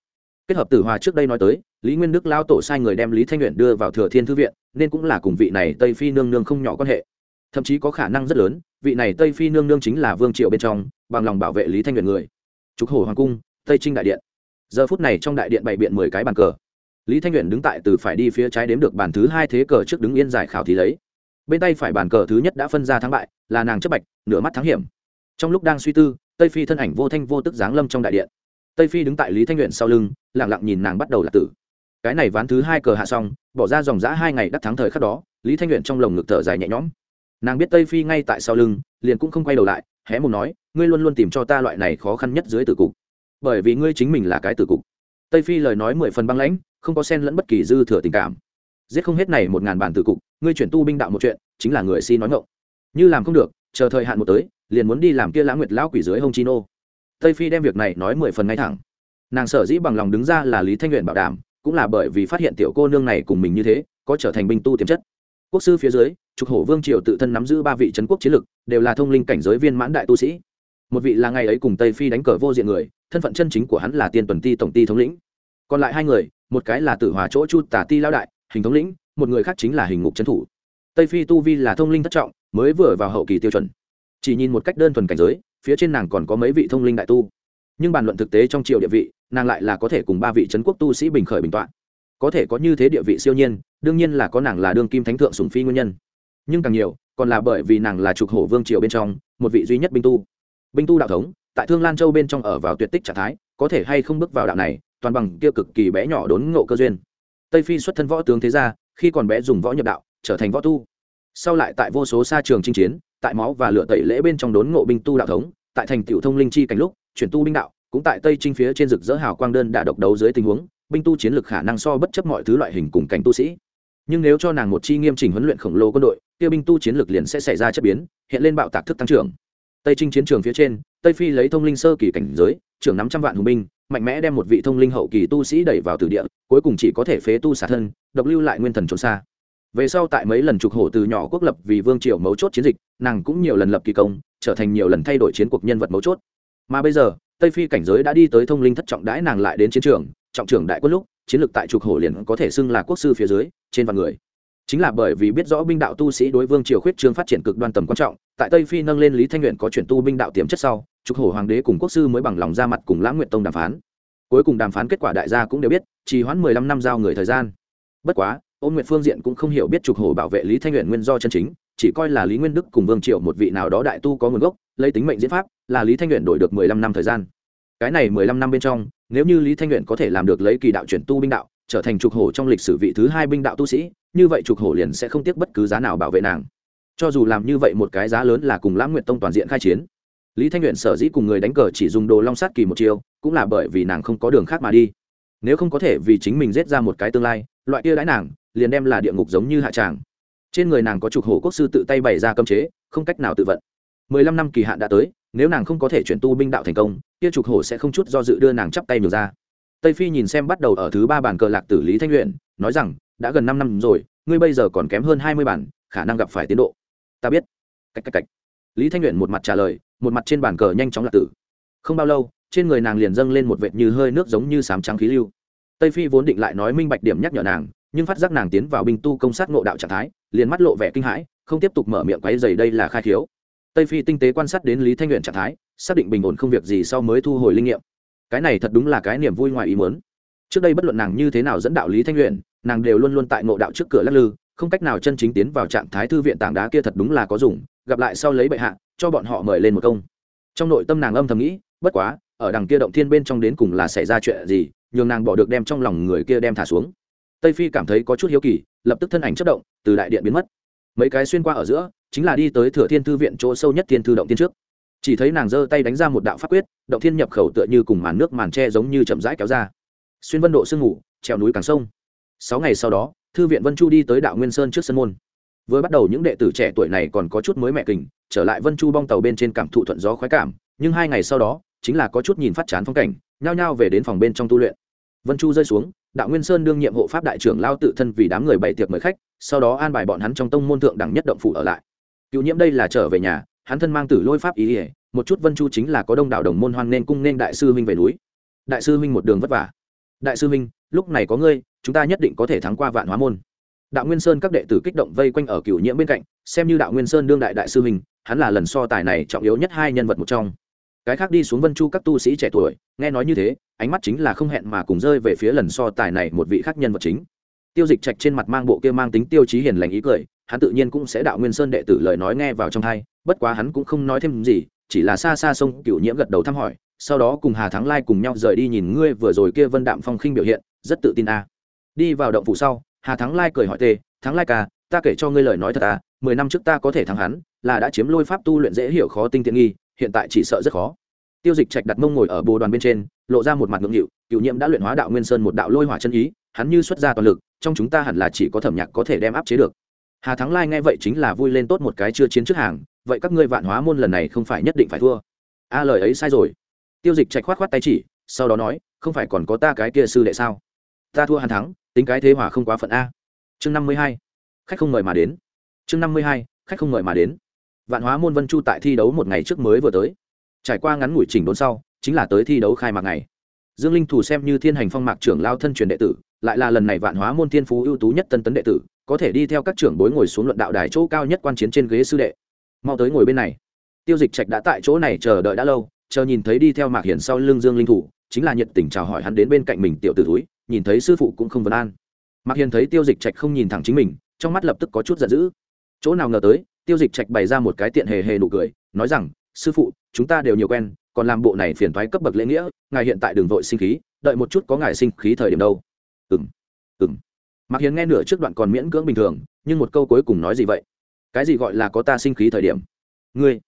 Kết hợp tử hòa trước đây nói tới, lý nguyên đức lao tổ sai người đem lý thanh luyện đưa vào thừa thiên thư viện, nên cũng là cùng vị này tây phi nương nương không nhỏ quan hệ thậm chí có khả năng rất lớn, vị này tây phi nương nương chính là vương triệu bên trong, bằng lòng bảo vệ lý thanh nguyện người. Trục hổ hoàng cung, tây trinh đại điện. Giờ phút này trong đại điện bày biện mười cái bàn cờ. Lý thanh nguyện đứng tại từ phải đi phía trái đếm được bàn thứ hai thế cờ trước đứng yên giải khảo thì lấy. Bên tay phải bàn cờ thứ nhất đã phân ra thắng bại, là nàng chấp bạch, nửa mắt thắng hiểm. Trong lúc đang suy tư, tây phi thân ảnh vô thanh vô tức giáng lâm trong đại điện. Tây phi đứng tại lý thanh nguyện sau lưng lẳng lặng nhìn nàng bắt đầu là tử. Cái này ván thứ hai cờ hạ xong, bỏ ra dòng giã hai ngày đắc thắng thời khắc đó, lý thanh nguyện trong lồng ngực thở dài nhẹ nhõm nàng biết tây phi ngay tại sau lưng, liền cũng không quay đầu lại, hé mồm nói, ngươi luôn luôn tìm cho ta loại này khó khăn nhất dưới tử cục. Bởi vì ngươi chính mình là cái tử cục. Tây phi lời nói mười phần băng lãnh, không có sen lẫn bất kỳ dư thừa tình cảm. Giết không hết này một ngàn bản tử cục, ngươi chuyển tu binh đạo một chuyện, chính là người si nói ngộng như làm không được, chờ thời hạn một tới, liền muốn đi làm kia lãng nguyệt lão quỷ dưới hông chino tây phi đem việc này nói mười phần ngay thẳng. Nàng sở dĩ bằng lòng đứng ra là lý thanh luyện bảo đảm, cũng là bởi vì phát hiện tiểu cô nương này cùng mình như thế, có trở thành binh tu tiềm chất quốc sư phía dưới, trục hổ vương triều tự thân nắm giữ ba vị trấn quốc chiến lực, đều là thông linh cảnh giới viên mãn đại tu sĩ. Một vị là ngày ấy cùng tây phi đánh cờ vô diện người, thân phận chân chính của hắn là tiên tuần ti tổng ti thống lĩnh. Còn lại hai người, một cái là tử hòa chỗ chu tả ti lao đại, hình thống lĩnh, một người khác chính là hình ngục trấn thủ. Tây phi tu vi là thông linh thất trọng, mới vừa vào hậu kỳ tiêu chuẩn. Chỉ nhìn một cách đơn thuần cảnh giới, phía trên nàng còn có mấy vị thông linh đại tu. Nhưng bàn luận thực tế trong triều địa vị, nàng lại là có thể cùng ba vị trấn quốc tu sĩ bình khởi bình tọa có thể có như thế địa vị siêu nhiên, đương nhiên là có nàng là đương kim thánh thượng sùng phi nguyên nhân. Nhưng càng nhiều, còn là bởi vì nàng là trục hổ vương triều bên trong, một vị duy nhất binh tu. Binh tu đạo thống, tại thương lan châu bên trong ở vào tuyệt tích trạng thái, có thể hay không bước vào đạo này, toàn bằng kia cực kỳ bé nhỏ đốn ngộ cơ duyên. Tây phi xuất thân võ tướng thế gia, khi còn bé dùng võ nhập đạo, trở thành võ tu. Sau lại tại vô số xa trường chinh chiến, tại máu và lửa tẩy lễ bên trong đốn ngộ binh tu đạo thống, tại thành tiểu thông linh chi cảnh lúc, chuyển tu binh đạo, cũng tại tây trinh phía trên rực dỡ hào quang đơn đã độc đấu dưới tình huống binh tu chiến lược khả năng so bất chấp mọi thứ loại hình cùng cảnh tu sĩ. Nhưng nếu cho nàng một chi nghiêm chỉnh huấn luyện khổng lồ quân đội, kia binh tu chiến lược liền sẽ xảy ra chất biến, hiện lên bạo tạc thức tăng trưởng. Tây trinh chiến trường phía trên, tây phi lấy thông linh sơ kỳ cảnh giới, trưởng năm trăm vạn hùng binh, mạnh mẽ đem một vị thông linh hậu kỳ tu sĩ đẩy vào tử địa, cuối cùng chỉ có thể phế tu xả thân, độc lưu lại nguyên thần trốn xa. Về sau tại mấy lần trục hổ từ nhỏ quốc lập vì vương triều mấu chốt chiến dịch, nàng cũng nhiều lần lập kỳ công, trở thành nhiều lần thay đổi chiến cuộc nhân vật mấu chốt. Mà bây giờ, tây phi cảnh giới đã đi tới thông linh thất trọng đãi nàng lại đến chiến trường trọng trưởng đại quân lúc, chiến lược tại trục hổ liền có thể xưng là quốc sư phía dưới, trên vạn người. Chính là bởi vì biết rõ binh đạo tu sĩ đối vương triều khuyết trương phát triển cực đoan tầm quan trọng, tại tây phi nâng lên lý thanh nguyện có chuyển tu binh đạo tiềm chất sau, trục hổ hoàng đế cùng quốc sư mới bằng lòng ra mặt cùng lãng nguyện tông đàm phán. Cuối cùng đàm phán kết quả đại gia cũng đều biết, trì hoãn mười lăm năm giao người thời gian. Bất quá, ôn nguyện phương diện cũng không hiểu biết trục hổ bảo vệ lý thanh nguyện nguyên do chân chính, chỉ coi là lý nguyên đức cùng vương triệu một vị nào đó đại tu có nguồn gốc, lấy tính mệnh diễn pháp, là lý thanh nguyện đổi được mười lăm năm thời gian. Cái này mười lăm năm bên trong nếu như lý thanh nguyện có thể làm được lấy kỳ đạo chuyển tu binh đạo, trở thành trục hổ trong lịch sử vị thứ hai binh đạo tu sĩ, như vậy trục hổ liền sẽ không tiếc bất cứ giá nào bảo vệ nàng. Cho dù làm như vậy một cái giá lớn là cùng lãng nguyện tông toàn diện khai chiến. Lý thanh nguyện sở dĩ cùng người đánh cờ chỉ dùng đồ long sát kỳ một chiều cũng là bởi vì nàng không có đường khác mà đi. Nếu không có thể vì chính mình giết ra một cái tương lai, loại kia đãi nàng, liền đem là địa ngục giống như hạ tràng. Trên người nàng có trục hổ quốc sư tự tay bày ra cấm chế, không cách nào tự vận. Mười lăm năm kỳ hạn đã tới nếu nàng không có thể chuyển tu binh đạo thành công, kia trục hổ sẽ không chút do dự đưa nàng chắp tay ngược ra. Tây phi nhìn xem bắt đầu ở thứ ba bản cờ lạc tử lý thanh luyện, nói rằng, đã gần năm năm rồi, ngươi bây giờ còn kém hơn hai mươi bản khả năng gặp phải tiến độ. Ta biết. Cách cách cách. Lý thanh luyện một mặt trả lời, một mặt trên bàn cờ nhanh chóng lạc tử. Không bao lâu, trên người nàng liền dâng lên một vệt như hơi nước giống như sám trắng khí lưu. Tây phi vốn định lại nói minh bạch điểm nhắc nhở nàng, nhưng phát giác nàng tiến vào binh tu công sát ngộ đạo trạng thái, liền mắt lộ vẻ kinh hãi, không tiếp tục mở miệng quấy dày đây là khai khiếu tây phi tinh tế quan sát đến lý thanh luyện trạng thái, xác định bình ổn không việc gì sau mới thu hồi linh nghiệm. Cái này thật đúng là cái niềm vui ngoài ý muốn. Trước đây bất luận nàng như thế nào dẫn đạo lý thanh luyện nàng đều luôn luôn tại ngộ đạo trước cửa lắc lư, không cách nào chân chính tiến vào trạng thái thư viện tảng đá kia thật đúng là có dùng, gặp lại sau lấy bệ hạ, cho bọn họ mời lên một công. Trong nội tâm nàng âm thầm nghĩ, bất quá, ở đằng kia động thiên bên trong đến cùng là xảy ra chuyện gì, nhường nàng bỏ được đem trong lòng người kia đem thả xuống. Tây phi cảm thấy có chút hiếu kỳ, lập tức thân ảnh chất động, từ đại điện biến mất. Mấy cái xuyên qua ở giữa chính là đi tới thừa thiên thư viện chỗ sâu nhất thiên thư động tiên trước. Chỉ thấy nàng giơ tay đánh ra một đạo pháp quyết, động thiên nhập khẩu tựa như cùng màn nước màn tre giống như chậm rãi kéo ra. Xuyên vân độ sương ngủ, trèo núi càng sông. Sáu ngày sau đó, thư viện vân chu đi tới đạo nguyên sơn trước sân môn. Vừa bắt đầu những đệ tử trẻ tuổi này còn có chút mới mẹ kình, trở lại vân chu bong tàu bên trên cảm thụ thuận gió khoái cảm, nhưng hai ngày sau đó, chính là có chút nhìn phát chán phong cảnh, nhao nhao về đến phòng bên trong tu luyện. Vân chu rơi xuống, đạo nguyên sơn đương nhiệm hộ pháp đại trưởng lao tự thân vì đám người bày tiệc mời khách, sau đó an bài bọn hắn trong tông môn thượng đẳng nhất động phủ ở lại cựu nhiễm đây là trở về nhà, hắn thân mang tử lôi pháp ý ỉa một chút vân chu chính là có đông đảo đồng môn hoan nên cung nên đại sư huynh về núi. Đại sư huynh một đường vất vả. Đại sư huynh, lúc này có ngươi, chúng ta nhất định có thể thắng qua vạn hóa môn. Đạo nguyên sơn các đệ tử kích động vây quanh ở cựu nhiễm bên cạnh, xem như đạo nguyên sơn đương đại đại sư huynh, hắn là lần so tài này trọng yếu nhất hai nhân vật một trong. Cái khác đi xuống vân chu các tu sĩ trẻ tuổi, nghe nói như thế, ánh mắt chính là không hẹn mà cùng rơi về phía lần so tài này một vị khác nhân vật chính. Tiêu dịch trạch trên mặt mang bộ kia mang tính tiêu chí hiền lành ý cười hắn tự nhiên cũng sẽ đạo nguyên sơn đệ tử lời nói nghe vào trong thai, bất quá hắn cũng không nói thêm gì, chỉ là xa xa sông cựu nhiễm gật đầu thăm hỏi, sau đó cùng hà thắng lai cùng nhau rời đi nhìn ngươi vừa rồi kia vân đạm phong khinh biểu hiện, rất tự tin a. Đi vào động phủ sau, hà thắng lai cười hỏi tê, thắng lai ca, ta kể cho ngươi lời nói thật à mười năm trước ta có thể thắng hắn, là đã chiếm lôi pháp tu luyện dễ hiểu khó tinh tiện nghi, hiện tại chỉ sợ rất khó. Tiêu dịch trạch đặt mông ngồi ở bồ đoàn bên trên, lộ ra một mặt ngưỡng nghịu cựu nhiễm đã luyện hóa đạo nguyên sơn một đạo lôi hỏa chân ý, hắn như xuất ra toàn lực, trong chúng ta hẳn là chỉ có thẩm nhạc có thể đem áp chế được hà thắng lai nghe vậy chính là vui lên tốt một cái chưa chiến trước hàng, vậy các ngươi vạn hóa môn lần này không phải nhất định phải thua. A, lời ấy sai rồi. Tiêu dịch trạch khoát khoát tay chỉ, sau đó nói, không phải còn có ta cái kia sư đệ sao? Ta thua hàn thắng, tính cái thế hòa không quá phận a. Chương năm mươi hai, khách không mời mà đến. Chương năm mươi hai, khách không mời mà đến. Vạn hóa môn vân chu tại thi đấu một ngày trước mới vừa tới. Trải qua ngắn ngủi chỉnh đốn sau, chính là tới thi đấu khai mạc ngày. Dương linh thủ xem như thiên hành phong mạc trưởng lao thân truyền đệ tử, lại là lần này vạn hóa môn thiên phú ưu tú nhất tân tấn đệ tử có thể đi theo các trưởng bối ngồi xuống luận đạo đài chỗ cao nhất quan chiến trên ghế sư đệ. Mau tới ngồi bên này. Tiêu dịch trạch đã tại chỗ này chờ đợi đã lâu, chờ nhìn thấy đi theo mạc hiển sau lưng dương linh thủ, chính là nhiệt tình chào hỏi hắn đến bên cạnh mình tiểu t ử túi nhìn thấy sư phụ cũng không vấn an. Mạc hiền thấy tiêu dịch trạch không nhìn thẳng chính mình, trong mắt lập tức có chút giận dữ. Chỗ nào ngờ tới, tiêu dịch trạch bày ra một cái tiện hề hề nụ cười, nói rằng, sư phụ, chúng ta đều nhiều quen, còn làm bộ này phiền thoái cấp bậc lễ nghĩa, ngài hiện tại đường vội sinh khí, đợi một chút có ngài sinh khí thời điểm đâu. Ừng ừng mạc hiền nghe nửa trước đoạn còn miễn cưỡng bình thường, nhưng một câu cuối cùng nói gì vậy? Cái gì gọi là có ta sinh khí thời điểm? Ngươi,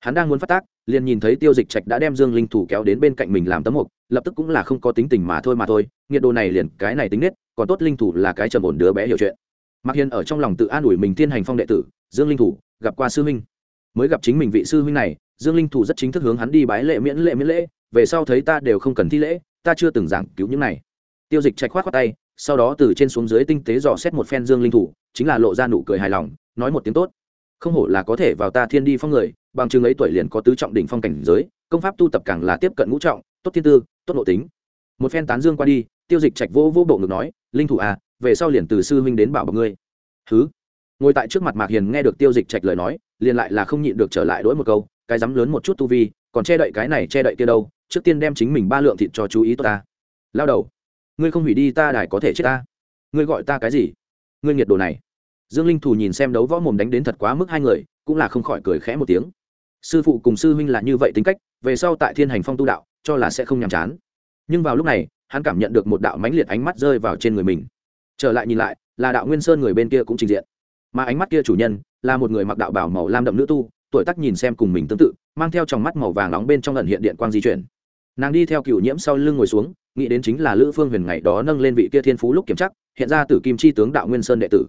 hắn đang muốn phát tác, liền nhìn thấy tiêu dịch trạch đã đem dương linh thủ kéo đến bên cạnh mình làm tấm mục, lập tức cũng là không có tính tình mà thôi mà thôi, nghiệt đồ này liền cái này tính nết, còn tốt linh thủ là cái trầm ổn đứa bé hiểu chuyện. Mạc hiền ở trong lòng tự an ủi mình thiên hành phong đệ tử, dương linh thủ, gặp qua sư huynh. Mới gặp chính mình vị sư huynh này, dương linh thủ rất chính thức hướng hắn đi bái lệ miễn lệ miễn lễ, về sau thấy ta đều không cần thi lễ, ta chưa từng giảng cứu những này. Tiêu dịch trạch khoát khoát tay sau đó từ trên xuống dưới tinh tế dò xét một phen dương linh thủ, chính là lộ ra nụ cười hài lòng, nói một tiếng tốt. Không hổ là có thể vào ta thiên đi phong người, bằng chừng ấy tuổi liền có tứ trọng đỉnh phong cảnh giới, công pháp tu tập càng là tiếp cận ngũ trọng, tốt thiên tư, tốt nội tính. Một phen tán dương qua đi, tiêu dịch trạch vô vô bộ ngực nói, linh thủ à về sau liền từ sư huynh đến bảo bọc ngươi. Thứ ngồi tại trước mặt mạc hiền nghe được tiêu dịch trạch lời nói, liền lại là không nhịn được trở lại đỗi một câu, cái dám lớn một chút tu vi, còn che đậy cái này che đậy kia đâu, trước tiên đem chính mình ba lượng thịt cho chú ý tốt ta. Lao đầu ngươi không hủy đi ta đài có thể chết ta. Ngươi gọi ta cái gì? Ngươi nghiệt đồ này. Dương linh thủ nhìn xem đấu võ mồm đánh đến thật quá mức hai người, cũng là không khỏi cười khẽ một tiếng. Sư phụ cùng sư huynh là như vậy tính cách, về sau tại thiên hành phong tu đạo, cho là sẽ không nhàm chán. Nhưng vào lúc này, hắn cảm nhận được một đạo mãnh liệt ánh mắt rơi vào trên người mình. Trở lại nhìn lại, là đạo nguyên sơn người bên kia cũng trình diện. Mà ánh mắt kia chủ nhân, là một người mặc đạo bảo màu lam đậm nữ tu, tuổi tác nhìn xem cùng mình tương tự, mang theo tròng mắt màu vàng nóng bên trong lần hiện điện quang di chuyển. Nàng đi theo cựu nhiễm sau lưng ngồi xuống nghĩ đến chính là lữ phương huyền ngày đó nâng lên vị kia thiên phú lúc kiểm chắc, hiện ra tử kim chi tướng đạo nguyên sơn đệ tử.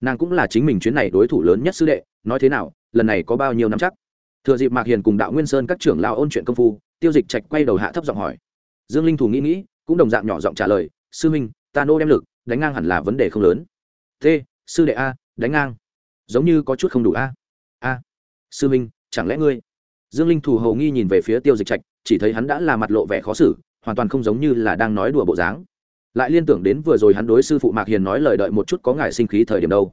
Nàng cũng là chính mình chuyến này đối thủ lớn nhất sư đệ, nói thế nào, lần này có bao nhiêu năm chắc? Thừa dịp mạc hiền cùng đạo nguyên sơn các trưởng lao ôn chuyện công phu, tiêu dịch trạch quay đầu hạ thấp giọng hỏi. Dương linh thủ nghĩ nghĩ, cũng đồng dạng nhỏ giọng trả lời, sư minh, ta nô đem lực, đánh ngang hẳn là vấn đề không lớn. T, sư đệ a, đánh ngang. Giống như có chút không đủ a. A, sư minh, chẳng lẽ ngươi? Dương linh thủ hầu nghi nhìn về phía tiêu dịch trạch, chỉ thấy hắn đã là mặt lộ vẻ khó xử hoàn toàn không giống như là đang nói đùa bộ dáng. Lại liên tưởng đến vừa rồi hắn đối sư phụ mạc hiền nói lời đợi một chút có ngại sinh khí thời điểm đâu.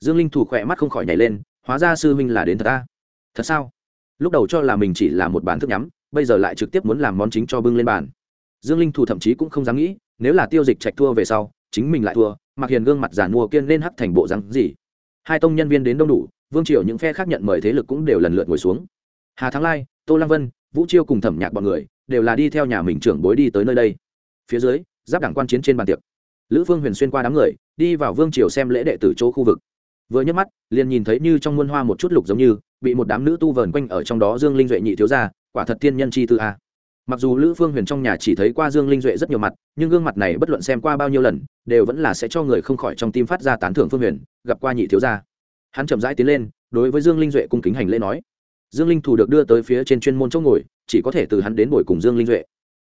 Dương linh thủ khỏe mắt không khỏi nhảy lên, hóa ra sư huynh là đến thật ta thật sao? Lúc đầu cho là mình chỉ là một bàn thức nhắm, bây giờ lại trực tiếp muốn làm món chính cho bưng lên bàn. Dương linh thủ thậm chí cũng không dám nghĩ, nếu là tiêu dịch trạch thua về sau, chính mình lại thua mặc hiền gương mặt giàn mua kiên nên hắc thành bộ rắn gì. Hai tông nhân viên đến đông đủ, vương triều những phe khác nhận mời thế lực cũng đều lần lượt ngồi xuống. Hà thắng lai, tô lăng vân, vũ chiêu cùng thẩm nhạc bọn người đều là đi theo nhà mình trưởng bối đi tới nơi đây. Phía dưới, giáp đảng quan chiến trên bàn tiệc. Lữ phương huyền xuyên qua đám người, đi vào vương triều xem lễ đệ tử chỗ khu vực. Vừa nhấc mắt, liền nhìn thấy như trong muôn hoa một chút lục giống như, bị một đám nữ tu vờn quanh ở trong đó dương linh duệ nhị thiếu gia, quả thật thiên nhân chi tư a. Mặc dù lữ phương huyền trong nhà chỉ thấy qua dương linh duệ rất nhiều mặt, nhưng gương mặt này bất luận xem qua bao nhiêu lần, đều vẫn là sẽ cho người không khỏi trong tim phát ra tán thưởng phương huyền, gặp qua nhị thiếu gia. Hắn chậm rãi tiến lên, đối với dương linh duệ cung kính hành lễ nói dương linh thủ được đưa tới phía trên chuyên môn chỗ ngồi, chỉ có thể từ hắn đến ngồi cùng dương linh duệ.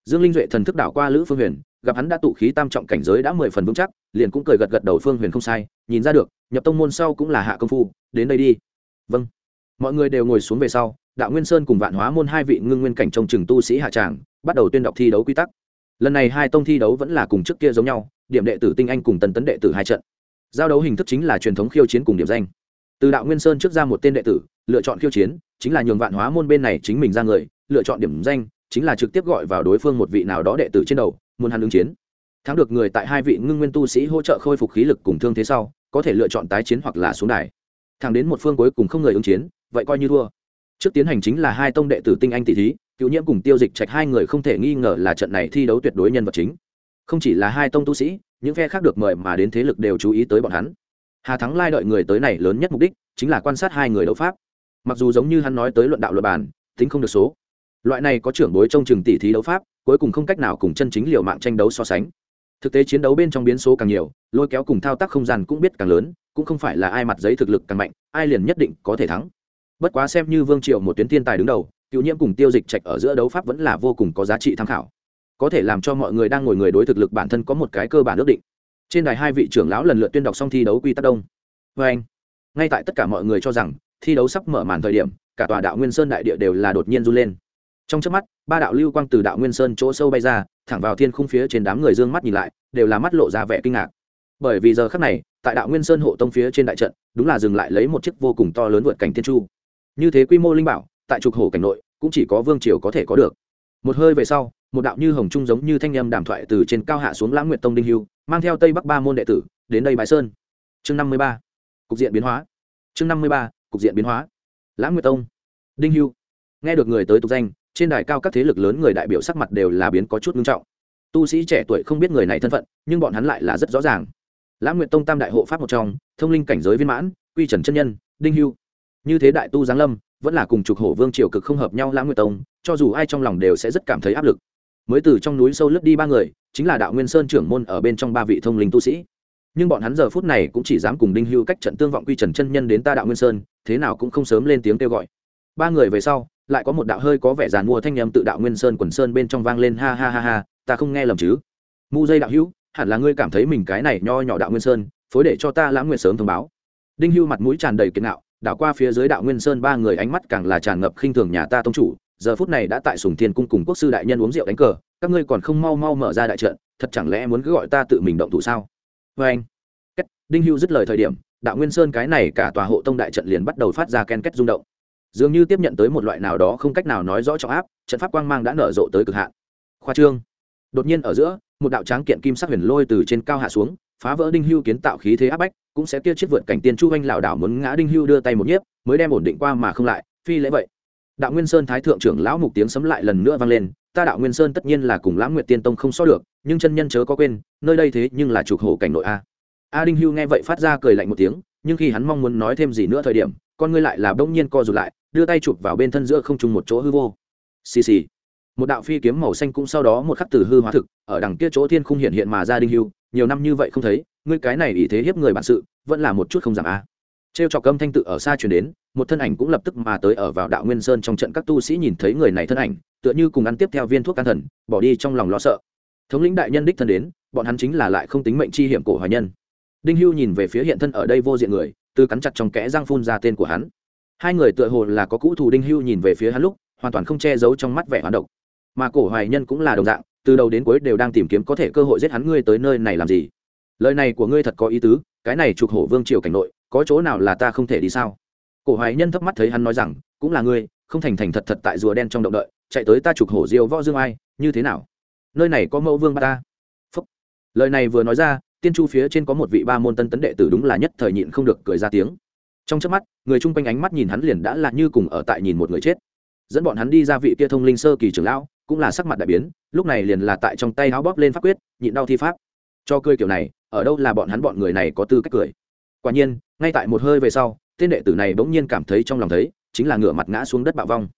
Dương linh duệ thần thức đảo qua lữ phương huyền, gặp hắn đã tụ khí tam trọng cảnh giới đã mười phần vững chắc, liền cũng cười gật gật đầu phương huyền không sai, nhìn ra được, nhập tông môn sau cũng là hạ công phu, đến đây đi. Vâng. Mọi người đều ngồi xuống về sau, đạo nguyên sơn cùng vạn hóa môn hai vị ngưng nguyên cảnh trong trường tu sĩ hạ tràng, bắt đầu tuyên đọc thi đấu quy tắc. Lần này hai tông thi đấu vẫn là cùng trước kia giống nhau, điểm đệ tử tinh anh cùng tần tấn đệ tử hai trận. Giao đấu hình thức chính là truyền thống khiêu chiến cùng điểm danh. Từ đạo nguyên sơn trước ra một tên đệ tử, lựa chọn khiêu chiến chính là nhường vạn hóa môn bên này chính mình ra người, lựa chọn điểm danh, chính là trực tiếp gọi vào đối phương một vị nào đó đệ tử trên đầu, muốn hắn ứng chiến. Thắng được người tại hai vị ngưng nguyên tu sĩ hỗ trợ khôi phục khí lực cùng thương thế sau, có thể lựa chọn tái chiến hoặc là xuống đài. Thẳng đến một phương cuối cùng không người ứng chiến, vậy coi như thua. Trước tiến hành chính là hai tông đệ tử tinh anh tỷ thí, cựu nhiễm cùng tiêu dịch trạch hai người không thể nghi ngờ là trận này thi đấu tuyệt đối nhân vật chính. Không chỉ là hai tông tu sĩ, những phe khác được mời mà đến thế lực đều chú ý tới bọn hắn. Hà thắng lai đợi người tới này lớn nhất mục đích, chính là quan sát hai người đấu pháp mặc dù giống như hắn nói tới luận đạo luật bản tính không được số. Loại này có trưởng bối trong trường tỷ thí đấu pháp, cuối cùng không cách nào cùng chân chính liều mạng tranh đấu so sánh. Thực tế chiến đấu bên trong biến số càng nhiều, lôi kéo cùng thao tác không gian cũng biết càng lớn, cũng không phải là ai mặt giấy thực lực càng mạnh, ai liền nhất định có thể thắng. Bất quá xem như vương triệu một tuyến thiên tài đứng đầu, cựu nhiễm cùng tiêu dịch trạch ở giữa đấu pháp vẫn là vô cùng có giá trị tham khảo. Có thể làm cho mọi người đang ngồi người đối thực lực bản thân có một cái cơ bản ước định. Trên đài hai vị trưởng lão lần lượt tuyên đọc xong thi đấu quy tắc đông. Vê anh ngay tại tất cả mọi người cho rằng thi đấu sắp mở màn thời điểm, cả tòa đạo nguyên sơn đại địa đều là đột nhiên run lên. Trong trước mắt, ba đạo lưu quang từ đạo nguyên sơn chỗ sâu bay ra, thẳng vào thiên khung phía trên đám người d ư ơ n g mắt nhìn lại, đều là mắt lộ ra vẻ kinh ngạc. Bởi vì giờ khắc này, tại đạo nguyên sơn hộ tông phía trên đại trận, đúng là dừng lại lấy một chiếc vô cùng to lớn vượt cảnh thiên chu. Như thế quy mô linh bảo, tại trục hồ cảnh nội, cũng chỉ có vương triều có thể có được. Một hơi về sau, một đạo như hồng trung giống như thanh âm đàm thoại từ trên cao hạ xuống lãng nguyện tông đinh hưu, mang theo tây bắc ba môn đệ tử, đến đây bãi sơn. Chương năm mươi ba. Cục diện biến hóa. Chương năm mươi ba cục diện biến hóa. Lãng nguyệt tông, đinh hưu. Nghe được người tới tục danh, trên đài cao các thế lực lớn người đại biểu sắc mặt đều là biến có chút nghiêm trọng. Tu sĩ trẻ tuổi không biết người này thân phận, nhưng bọn hắn lại là rất rõ ràng. Lãng nguyệt tông tam đại hộ pháp một trong, thông linh cảnh giới viên mãn, quy trần chân nhân, đinh hưu. Như thế đại tu giáng lâm, vẫn là cùng trục hổ vương triều cực không hợp nhau lãng nguyệt tông, cho dù ai trong lòng đều sẽ rất cảm thấy áp lực. Mới từ trong núi sâu lướt đi ba người, chính là đạo nguyên sơn trưởng môn ở bên trong ba vị thông linh tu sĩ. Nhưng bọn hắn giờ phút này cũng chỉ dám cùng đinh hưu cách trận tương vọng quy trần chân nhân đến ta đạo nguyên sơn thế nào cũng không sớm lên tiếng kêu gọi. Ba người về sau, lại có một đạo hơi có vẻ giàn mua thanh em tự đạo nguyên sơn quần sơn bên trong vang lên ha ha ha ha, ta không nghe lầm chứ? Mu dây đạo hữu, hẳn là ngươi cảm thấy mình cái này nho nhỏ đạo nguyên sơn, phối để cho ta lãng nguyện sớm thông báo. Đinh hưu mặt mũi tràn đầy kiến nạo, đảo qua phía dưới đạo nguyên sơn ba người ánh mắt càng là tràn ngập khinh thường nhà ta tông chủ, giờ phút này đã tại sùng thiên cung cùng quốc sư đại nhân uống rượu đánh cờ, các ngươi còn không mau mau mở ra đại trận, thật chẳng lẽ muốn cứ gọi ta tự mình động thủ sao? Vê anh đinh hưu dứt lời thời điểm đạo nguyên sơn cái này cả tòa hộ tông đại trận liền bắt đầu phát ra ken kết rung động. Dường như tiếp nhận tới một loại nào đó không cách nào nói rõ trọng áp, trận pháp quang mang đã nở rộ tới cực hạn. Khoa trương. Đột nhiên ở giữa, một đạo tráng kiện kim sắc huyền lôi từ trên cao hạ xuống, phá vỡ đinh hưu kiến tạo khí thế áp bách, cũng sẽ kia chiếc vượt cảnh tiên chu anh lảo đảo muốn ngã đinh hưu đưa tay một nhiếp, mới đem ổn định qua mà không lại, phi lễ vậy. Đạo nguyên sơn thái thượng trưởng lão mục tiếng sấm lại lần nữa vang lên, ta đạo nguyên sơn tất nhiên là cùng lãng nguyệt tiên tông không so được, nhưng chân nhân chớ có quên, nơi đây thế nhưng là trục hổ cảnh nội a a đinh hưu nghe vậy phát ra cười lạnh một tiếng, nhưng khi hắn mong muốn nói thêm gì nữa thời điểm, con ngươi lại là bỗng nhiên co rụt lại, đưa tay chụp vào bên thân giữa không trung một chỗ hư vô. Xì xì. Một đạo phi kiếm màu xanh cũng sau đó một khắc từ hư hóa thực, ở đằng kia chỗ thiên không hiện hiện mà ra đinh hưu, nhiều năm như vậy không thấy, ngươi cái này ý thế hiếp người bản sự, vẫn là một chút không giảm a. Trêu trọc âm thanh tự ở xa truyền đến, một thân ảnh cũng lập tức mà tới ở vào đạo nguyên sơn trong trận các tu sĩ nhìn thấy người này thân ảnh, tựa như cùng ăn tiếp theo viên thuốc can thần, bỏ đi trong lòng lo sợ. Thống lĩnh đại nhân đích thân đến, bọn hắn chính là lại không tính mệnh chi hiểm cổ hoài nhân đinh hưu nhìn về phía hiện thân ở đây vô diện người, từ cắn chặt trong kẽ răng phun ra tên của hắn. Hai người tựa hồ là có cũ thù đinh hưu nhìn về phía hắn lúc, hoàn toàn không che giấu trong mắt vẻ hoán độc. Mà cổ hoài nhân cũng là đồng dạng, từ đầu đến cuối đều đang tìm kiếm có thể cơ hội giết hắn ngươi tới nơi này làm gì. Lời này của ngươi thật có ý tứ, cái này trục hổ vương triều cảnh nội, có chỗ nào là ta không thể đi sao? Cổ hoài nhân thấp mắt thấy hắn nói rằng, cũng là ngươi, không thành thành thật thật tại rùa đen trong động đợi, chạy tới ta trục hổ diêu võ dương ai, như thế nào? Nơi này có mẫu vương ba ta. Phúc. lời này vừa nói ra tiên chu phía trên có một vị ba môn tân tấn đệ tử đúng là nhất thời nhịn không được cười ra tiếng. Trong chớp mắt, người chung quanh ánh mắt nhìn hắn liền đã là như cùng ở tại nhìn một người chết. Dẫn bọn hắn đi ra vị kia thông linh sơ kỳ trưởng lão, cũng là sắc mặt đại biến, lúc này liền là tại trong tay áo bóp lên pháp quyết, nhịn đau thi pháp. Cho cười kiểu này, ở đâu là bọn hắn bọn người này có tư cách cười. Quả nhiên, ngay tại một hơi về sau, tên đệ tử này bỗng nhiên cảm thấy trong lòng thấy, chính là ngửa mặt ngã xuống đất bạo vong.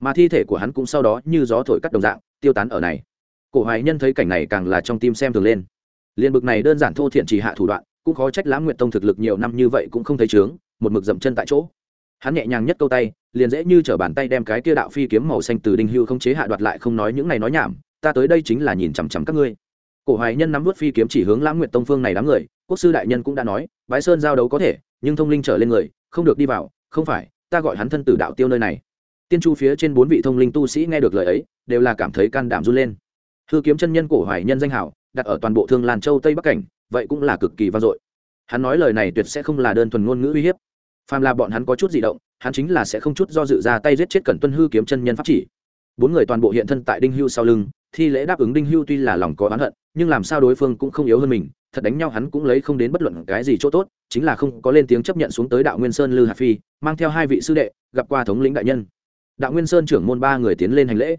Mà thi thể của hắn cũng sau đó như gió thổi cắt đồng dạng, tiêu tán ở này. Cổ hoài nhân thấy cảnh này càng là trong tim xem thường lên liền bực này đơn giản thô thiện chỉ hạ thủ đoạn, cũng khó trách lãng nguyện tông thực lực nhiều năm như vậy cũng không thấy chướng, một mực dậm chân tại chỗ. Hắn nhẹ nhàng nhất câu tay, liền dễ như t bàn tay đem cái kia đạo phi kiếm màu xanh từ đinh hưu không chế hạ đoạt lại không nói những này nói nhảm, ta tới đây chính là nhìn chằm chằm các ngươi. Cổ hoài nhân nắm vút phi kiếm chỉ hướng lãng nguyện tông phương này đám người, quốc sư đại nhân cũng đã nói, bái sơn giao đấu có thể, nhưng thông linh trở lên người, không được đi vào, không phải, ta gọi hắn thân tử đạo tiêu nơi này. Tiên chu phía trên bốn vị thông linh tu sĩ nghe được lời ấy, đều là cảm thấy can đảm run lên. Hư kiếm chân nhân cổ hoài nhân danh hảo đặt ở toàn bộ thương lan châu tây bắc cảnh, vậy cũng là cực kỳ vang dội. Hắn nói lời này tuyệt sẽ không là đơn thuần ngôn ngữ uy hiếp. Phàm là bọn hắn có chút di động, hắn chính là sẽ không chút do dự ra tay giết chết cẩn tuân hư kiếm chân nhân pháp chỉ. Bốn người toàn bộ hiện thân tại đinh hưu sau lưng, thi lễ đáp ứng đinh hưu tuy là lòng có oán hận, nhưng làm sao đối phương cũng không yếu hơn mình, thật đánh nhau hắn cũng lấy không đến bất luận cái gì chỗ tốt, chính là không có lên tiếng chấp nhận xuống tới đạo nguyên sơn lư hạt phi, mang theo hai vị sư đệ, gặp qua thống lĩnh đại nhân. Đạo nguyên sơn trưởng môn ba người tiến lên hành lễ.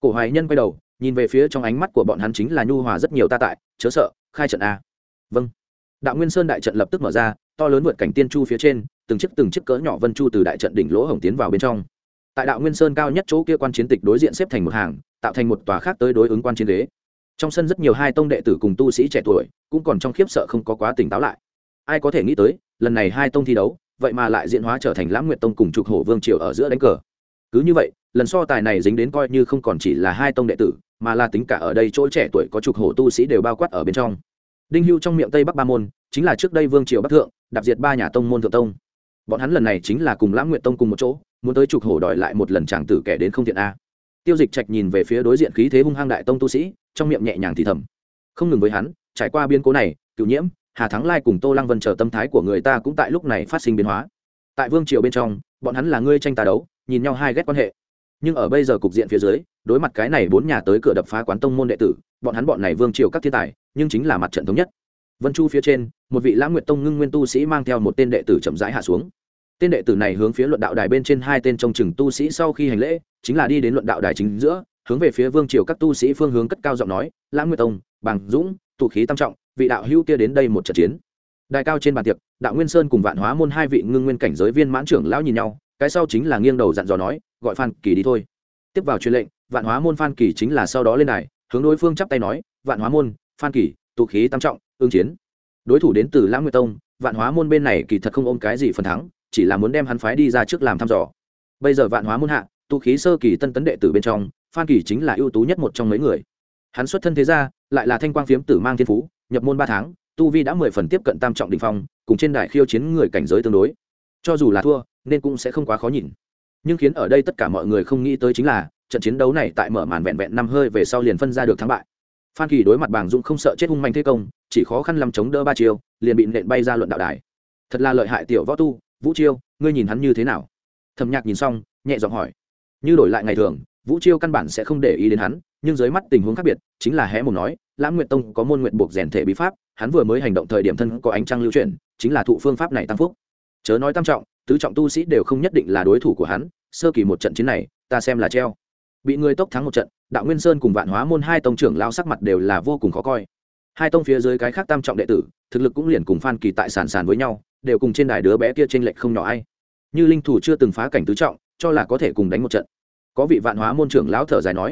Cổ hoài nhân quay đầu nhìn về phía trong ánh mắt của bọn hắn chính là nhu hòa rất nhiều ta tại, chớ sợ, khai trận a. Vâng. Đạo nguyên sơn đại trận lập tức mở ra, to lớn vượt cảnh tiên chu phía trên, từng chiếc từng chiếc cỡ nhỏ vân chu từ đại trận đỉnh lỗ hổng tiến vào bên trong. Tại đạo nguyên sơn cao nhất chỗ kia quan chiến tịch đối diện xếp thành một hàng, tạo thành một tòa khác tới đối ứng quan chiến đế trong sân rất nhiều hai tông đệ tử cùng tu sĩ trẻ tuổi, cũng còn trong khiếp sợ không có quá tỉnh táo lại. Ai có thể nghĩ tới, lần này hai tông thi đấu, vậy mà lại diễn hóa trở thành lãng nguyệt tông cùng trục hổ vương triều ở giữa đánh cờ. Cứ như vậy, lần so tài này dính đến coi như không còn chỉ là hai tông đệ tử mà là tính cả ở đây chỗ trẻ tuổi có trục hổ tu sĩ đều bao quát ở bên trong. Đinh hưu trong miệng tây bắc ba môn, chính là trước đây vương triều bắc thượng, đạp diệt ba nhà tông môn thượng tông. Bọn hắn lần này chính là cùng lãng nguyện tông cùng một chỗ, muốn tới trục hổ đòi lại một lần chàng tử kẻ đến không thiện a. Tiêu dịch trạch nhìn về phía đối diện khí thế hung hăng đại tông tu sĩ, trong miệng nhẹ nhàng thì thầm. Không ngừng với hắn, trải qua biên cố này cựu nhiễm, hà thắng lai cùng tô lăng vân chờ tâm thái của người ta cũng tại lúc này phát sinh biến hóa. Tại vương triều bên trong, bọn hắn là ngươi tranh tà đấu, nhìn nhau hai ghét quan hệ nhưng ở bây giờ cục diện phía dưới, đối mặt cái này bốn nhà tới cửa đập phá quán tông môn đệ tử, bọn hắn bọn này vương triều các thiên tài, nhưng chính là mặt trận thống nhất. Vân chu phía trên, một vị lãng nguyệt tông ngưng nguyên tu sĩ mang theo một tên đệ tử chậm rãi hạ xuống. Tên đệ tử này hướng phía luận đạo đài bên trên hai tên trông chừng tu sĩ sau khi hành lễ, chính là đi đến luận đạo đài chính giữa, hướng về phía vương triều các tu sĩ phương hướng cất cao giọng nói, lãng nguyệt tông bằng dũng, tụ khí tam trọng, vị đạo hữu kia đến đây một trận chiến. Đài cao trên bàn tiệc, đạo nguyên sơn cùng vạn hóa môn hai vị ngưng nguyên cảnh giới viên mãn trưởng lão nhìn nhau cái sau chính là nghiêng đầu dặn dò nói, gọi phan kỳ đi thôi. Tiếp vào truyền lệnh, vạn hóa môn phan kỳ chính là sau đó lên đài, hướng đối phương chắp tay nói, vạn hóa môn, phan kỳ, tụ khí tam trọng ương chiến. Đối thủ đến từ lãng nguyệt tông, vạn hóa môn bên này kỳ thật không ôm cái gì phần thắng, chỉ là muốn đem hắn phái đi ra trước làm thăm dò. Bây giờ vạn hóa môn hạ, tụ khí sơ kỳ tân tấn đệ tử bên trong, phan kỳ chính là ưu tú nhất một trong mấy người. Hắn xuất thân thế ra lại là thanh quang phiếm tử mang thiên phú, nhập môn ba tháng, tu vi đã mười phần tiếp cận tam trọng đình phong, cùng trên đài khiêu chiến người cảnh giới tương đối cho dù là thua, nên cũng sẽ không quá khó nhìn. Nhưng khiến ở đây tất cả mọi người không nghĩ tới chính là, trận chiến đấu này tại mở màn vẹn vẹn năm hơi về sau liền phân ra được thắng bại. Phan kỳ đối mặt bàng dũng không sợ chết hung manh thế công, chỉ khó khăn làm chống đỡ ba chiêu, liền bị nện bay ra luận đạo đài. Thật là lợi hại tiểu võ tu, vũ chiêu, ngươi nhìn hắn như thế nào? Thầm nhạc nhìn xong, nhẹ giọng hỏi. Như đổi lại ngày thường, vũ chiêu căn bản sẽ không để ý đến hắn, nhưng dưới mắt tình huống khác biệt, chính là hé một nói, lãng nguyện tông có môn nguyện buộc rèn thể bí pháp, hắn vừa mới hành động thời điểm thân có ánh trăng lưu chuyển, chính là thụ phương pháp này tăng phúc chớ nói tam trọng, tứ trọng tu sĩ đều không nhất định là đối thủ của hắn, sơ kỳ một trận chiến này, ta xem là treo. Bị người tốc thắng một trận, đạo nguyên sơn cùng vạn hóa môn hai tông trưởng lao sắc mặt đều là vô cùng khó coi. Hai tông phía dưới cái khác tam trọng đệ tử, thực lực cũng liền cùng phan kỳ tại sản sản với nhau, đều cùng trên đài đứa bé kia t r ê n lệch không nhỏ ai. Như linh thủ chưa từng phá cảnh tứ trọng, cho là có thể cùng đánh một trận. Có vị vạn hóa môn trưởng lão thở dài nói,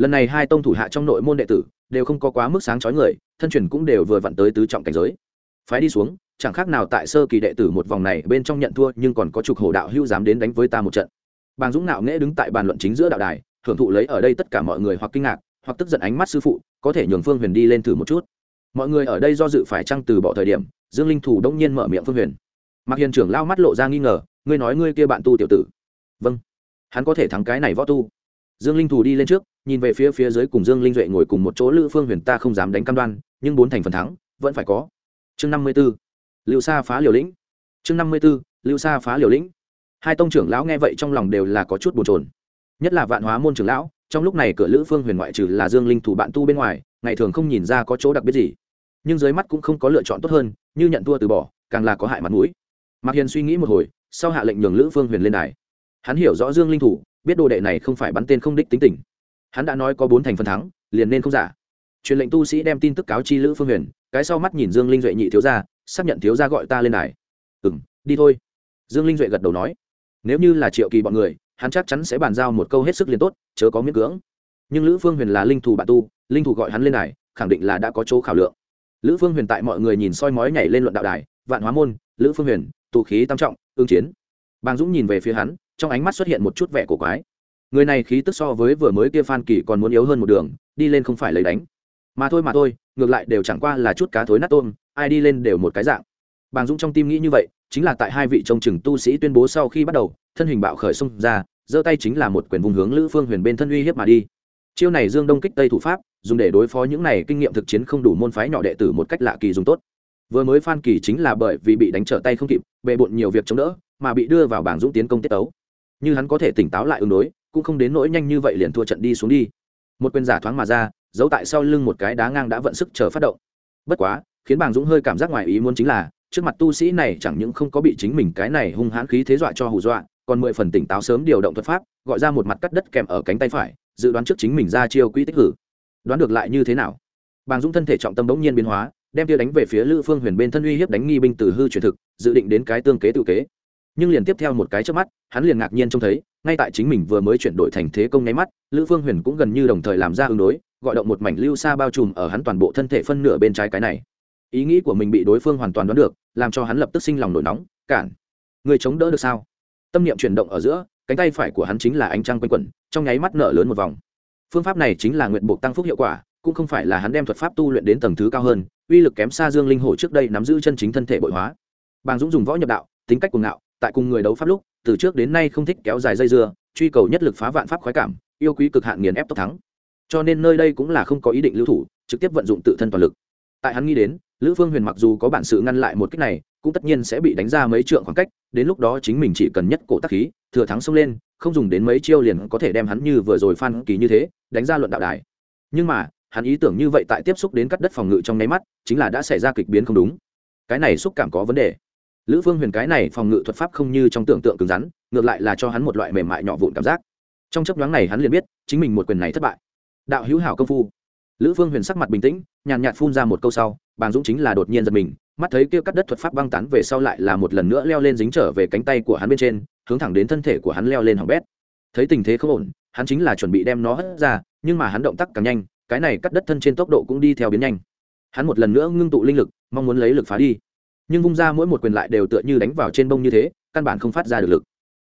lần này hai tông thủ hạ trong nội môn đệ tử, đều không có quá mức sáng chói người, thân truyền cũng đều vừa vặn tới tứ trọng cảnh giới. Phái đi xuống chẳng khác nào tại sơ kỳ đệ tử một vòng này bên trong nhận thua, nhưng còn có chục hồ đạo hưu dám đến đánh với ta một trận. Bàng dũng nạo nghễ đứng tại bàn luận chính giữa đạo đài, hưởng thụ lấy ở đây tất cả mọi người hoặc kinh ngạc, hoặc tức giận ánh mắt sư phụ, có thể nhường phương huyền đi lên thử một chút. Mọi người ở đây do dự phải trăng từ bỏ thời điểm, dương linh thủ đông nhiên mở miệng phương huyền. Mặc hiền trưởng lao mắt lộ ra nghi ngờ, ngươi nói ngươi kia bạn tu tiểu tử. Vâng. Hắn có thể thắng cái này võ tu. Dương linh thủ đi lên trước, nhìn về phía phía dưới cùng dương linh duệ ngồi cùng một chỗ, lữ phương huyền, ta không dám đánh cam đoan, nhưng bốn thành phần thắng, vẫn phải có. Chương năm mươi b ố lưu sa phá liều lĩnh. Chương năm mươi b ố lưu sa phá liều lĩnh. Hai tông trưởng lão nghe vậy trong lòng đều là có chút bồn trồn nhất là vạn hóa môn trưởng lão, trong lúc này cửa lữ phương huyền ngoại trừ là dương linh thủ bạn tu bên ngoài, ngày thường không nhìn ra có chỗ đặc biệt gì. Nhưng dưới mắt cũng không có lựa chọn tốt hơn, như nhận thua từ bỏ, càng là có hại mặt mũi. Mạc hiền suy nghĩ một hồi, sau hạ lệnh nhường lữ phương huyền lên đài. Hắn hiểu rõ dương linh thủ, biết đồ đệ này không phải bắn tên không đích tính tình. Hắn đã nói có bốn thành phần thắng, liền nên không giả. Truyền lệnh tu sĩ đem tin tức cáo chi lữ phương huyền, cái sau mắt nhìn dương linh duệ nhị thiếu gia xác nhận thiếu gia gọi ta lên này, ừ m đi thôi. Dương linh duệ gật đầu nói. Nếu như là triệu kỳ bọn người hắn chắc chắn sẽ bàn giao một câu hết sức liền tốt chớ có miễn cưỡng. Nhưng lữ phương huyền là linh thủ bạn tu linh thủ gọi hắn lên này, khẳng định là đã có chỗ khảo lượng. Lữ phương huyền tại mọi người nhìn soi mói nhảy lên luận đạo đài vạn hóa môn lữ phương huyền tụ khí tam trọng ương chiến. Bàng dũng nhìn về phía hắn trong ánh mắt xuất hiện một chút vẻ cổ quái. Người này khí tức so với vừa mới kia phan kỳ còn muốn yếu hơn một đường đi lên không phải lấy đánh. Mà thôi mà thôi ngược lại đều chẳng qua là chút cá thối nát tôm ai đi lên đều một cái dạng. Bàng dũng trong tim nghĩ như vậy, chính là tại hai vị trông chừng tu sĩ tuyên bố sau khi bắt đầu, thân hình bạo khởi xông ra, giơ tay chính là một quyền vùng hướng lữ phương huyền bên thân uy hiếp mà đi. Chiêu này dương đông kích tây thủ pháp, dùng để đối phó những này kinh nghiệm thực chiến không đủ môn phái nhỏ đệ tử một cách lạ kỳ dùng tốt. Vừa mới phan kỳ chính là bởi vì bị đánh trở tay không kịp, bề bộn nhiều việc chống đỡ, mà bị đưa vào bảng dũng tiến công tiết tấu. Như hắn có thể tỉnh táo lại ứng đối, cũng không đến nỗi nhanh như vậy liền thua trận đi xuống đi. Một quyền giả thoáng mà ra, giấu tại sau lưng một cái đá ngang đã vận sức chờ phát động. Bất quá khiến bàng dũng hơi cảm giác ngoài ý muốn chính là, trước mặt tu sĩ này chẳng những không có bị chính mình cái này hung hãn khí thế dọa cho hù dọa, còn mười phần tỉnh táo sớm điều động thuật pháp, gọi ra một mặt cắt đất kèm ở cánh tay phải, dự đoán trước chính mình ra chiêu quỹ tích hử. Đoán được lại như thế nào? Bàng dũng thân thể trọng tâm bỗng nhiên biến hóa, đem tiêu đánh về phía lữ phương huyền bên thân uy hiếp đánh nghi binh từ hư truyền thực, dự định đến cái tương kế tự kế. Nhưng liền tiếp theo một cái trước mắt, hắn liền ngạc nhiên trông thấy, ngay tại chính mình vừa mới chuyển đổi thành thế công nháy mắt, lữ phương huyền cũng gần như đồng thời làm ra ứng đối, gọi động một mảnh lưu xa bao trùm ở hắn toàn bộ thân thể phân nửa bên trái cái này ý nghĩ của mình bị đối phương hoàn toàn đoán được, làm cho hắn lập tức sinh lòng nổi nóng, cản, người chống đỡ được sao? Tâm niệm chuyển động ở giữa, cánh tay phải của hắn chính là ánh trăng quanh quẩn, trong nháy mắt nở lớn một vòng. Phương pháp này chính là nguyện buộc tăng phúc hiệu quả, cũng không phải là hắn đem thuật pháp tu luyện đến tầng thứ cao hơn, uy lực kém xa dương linh hổ trước đây nắm giữ chân chính thân thể bội hóa. Bàng dũng dùng võ nhập đạo, tính cách cuồng ngạo, tại cùng người đấu pháp lúc, từ trước đến nay không thích kéo dài dây dưa, truy cầu nhất lực phá vạn pháp khoái cảm, yêu quý cực hạn nghiền ép tốc thắng. Cho nên nơi đây cũng là không có ý định lưu thủ, trực tiếp vận dụng tự thân toàn lực. Tại hắn nghĩ đến lữ phương huyền mặc dù có bản sự ngăn lại một cách này, cũng tất nhiên sẽ bị đánh ra mấy trượng khoảng cách, đến lúc đó chính mình chỉ cần nhất cổ tắc khí, thừa thắng xông lên, không dùng đến mấy chiêu liền có thể đem hắn như vừa rồi phan kỳ như thế, đánh ra luận đạo đài. Nhưng mà, hắn ý tưởng như vậy tại tiếp xúc đến cắt đất phòng ngự trong nháy mắt, chính là đã xảy ra kịch biến không đúng. Cái này xúc cảm có vấn đề. Lữ phương huyền cái này phòng ngự thuật pháp không như trong tưởng tượng cứng rắn, ngược lại là cho hắn một loại mềm mại nhỏ vụn cảm giác. Trong chấp nhoáng này hắn liền biết, chính mình một quyền này thất bại. Đạo hữu hảo công phu. Lữ phương huyền sắc mặt bình tĩnh, nhàn nhạt phun ra một câu sau bàng dũng chính là đột nhiên giật mình, mắt thấy kia cắt đất thuật pháp băng tán về sau lại là một lần nữa leo lên dính trở về cánh tay của hắn bên trên, hướng thẳng đến thân thể của hắn leo lên hỏng bét. Thấy tình thế không ổn, hắn chính là chuẩn bị đem nó hất ra, nhưng mà hắn động tác càng nhanh, cái này cắt đất thân trên tốc độ cũng đi theo biến nhanh. Hắn một lần nữa ngưng tụ linh lực, mong muốn lấy lực phá đi. Nhưng vung ra mỗi một quyền lại đều tựa như đánh vào trên bông như thế, căn bản không phát ra được lực.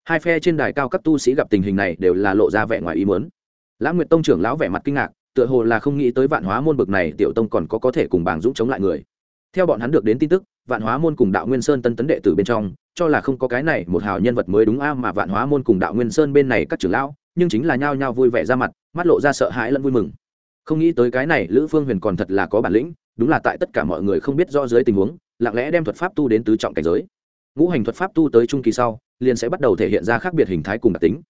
Hai phe trên đài cao các tu sĩ gặp tình hình này đều là lộ ra vẻ ngoài ý muốn. Lãng nguyệt tông trưởng lão vẻ mặt kinh ngạc tựa hồ là không nghĩ tới vạn hóa môn bực này tiểu tông còn có có thể cùng bảng dũng chống lại người. Theo bọn hắn được đến tin tức, vạn hóa môn cùng đạo nguyên sơn tân tấn đệ tử bên trong, cho là không có cái này một hào nhân vật mới đúng a mà vạn hóa môn cùng đạo nguyên sơn bên này các trưởng lão, nhưng chính là nhao nhao vui vẻ ra mặt, mắt lộ ra sợ hãi lẫn vui mừng. Không nghĩ tới cái này lữ phương huyền còn thật là có bản lĩnh, đúng là tại tất cả mọi người không biết rõ dưới tình huống, lặng lẽ đem thuật pháp tu đến tứ trọng cảnh giới. Ngũ hành thuật pháp tu tới trung kỳ sau, liền sẽ bắt đầu thể hiện ra khác biệt hình thái cùng đặc tính.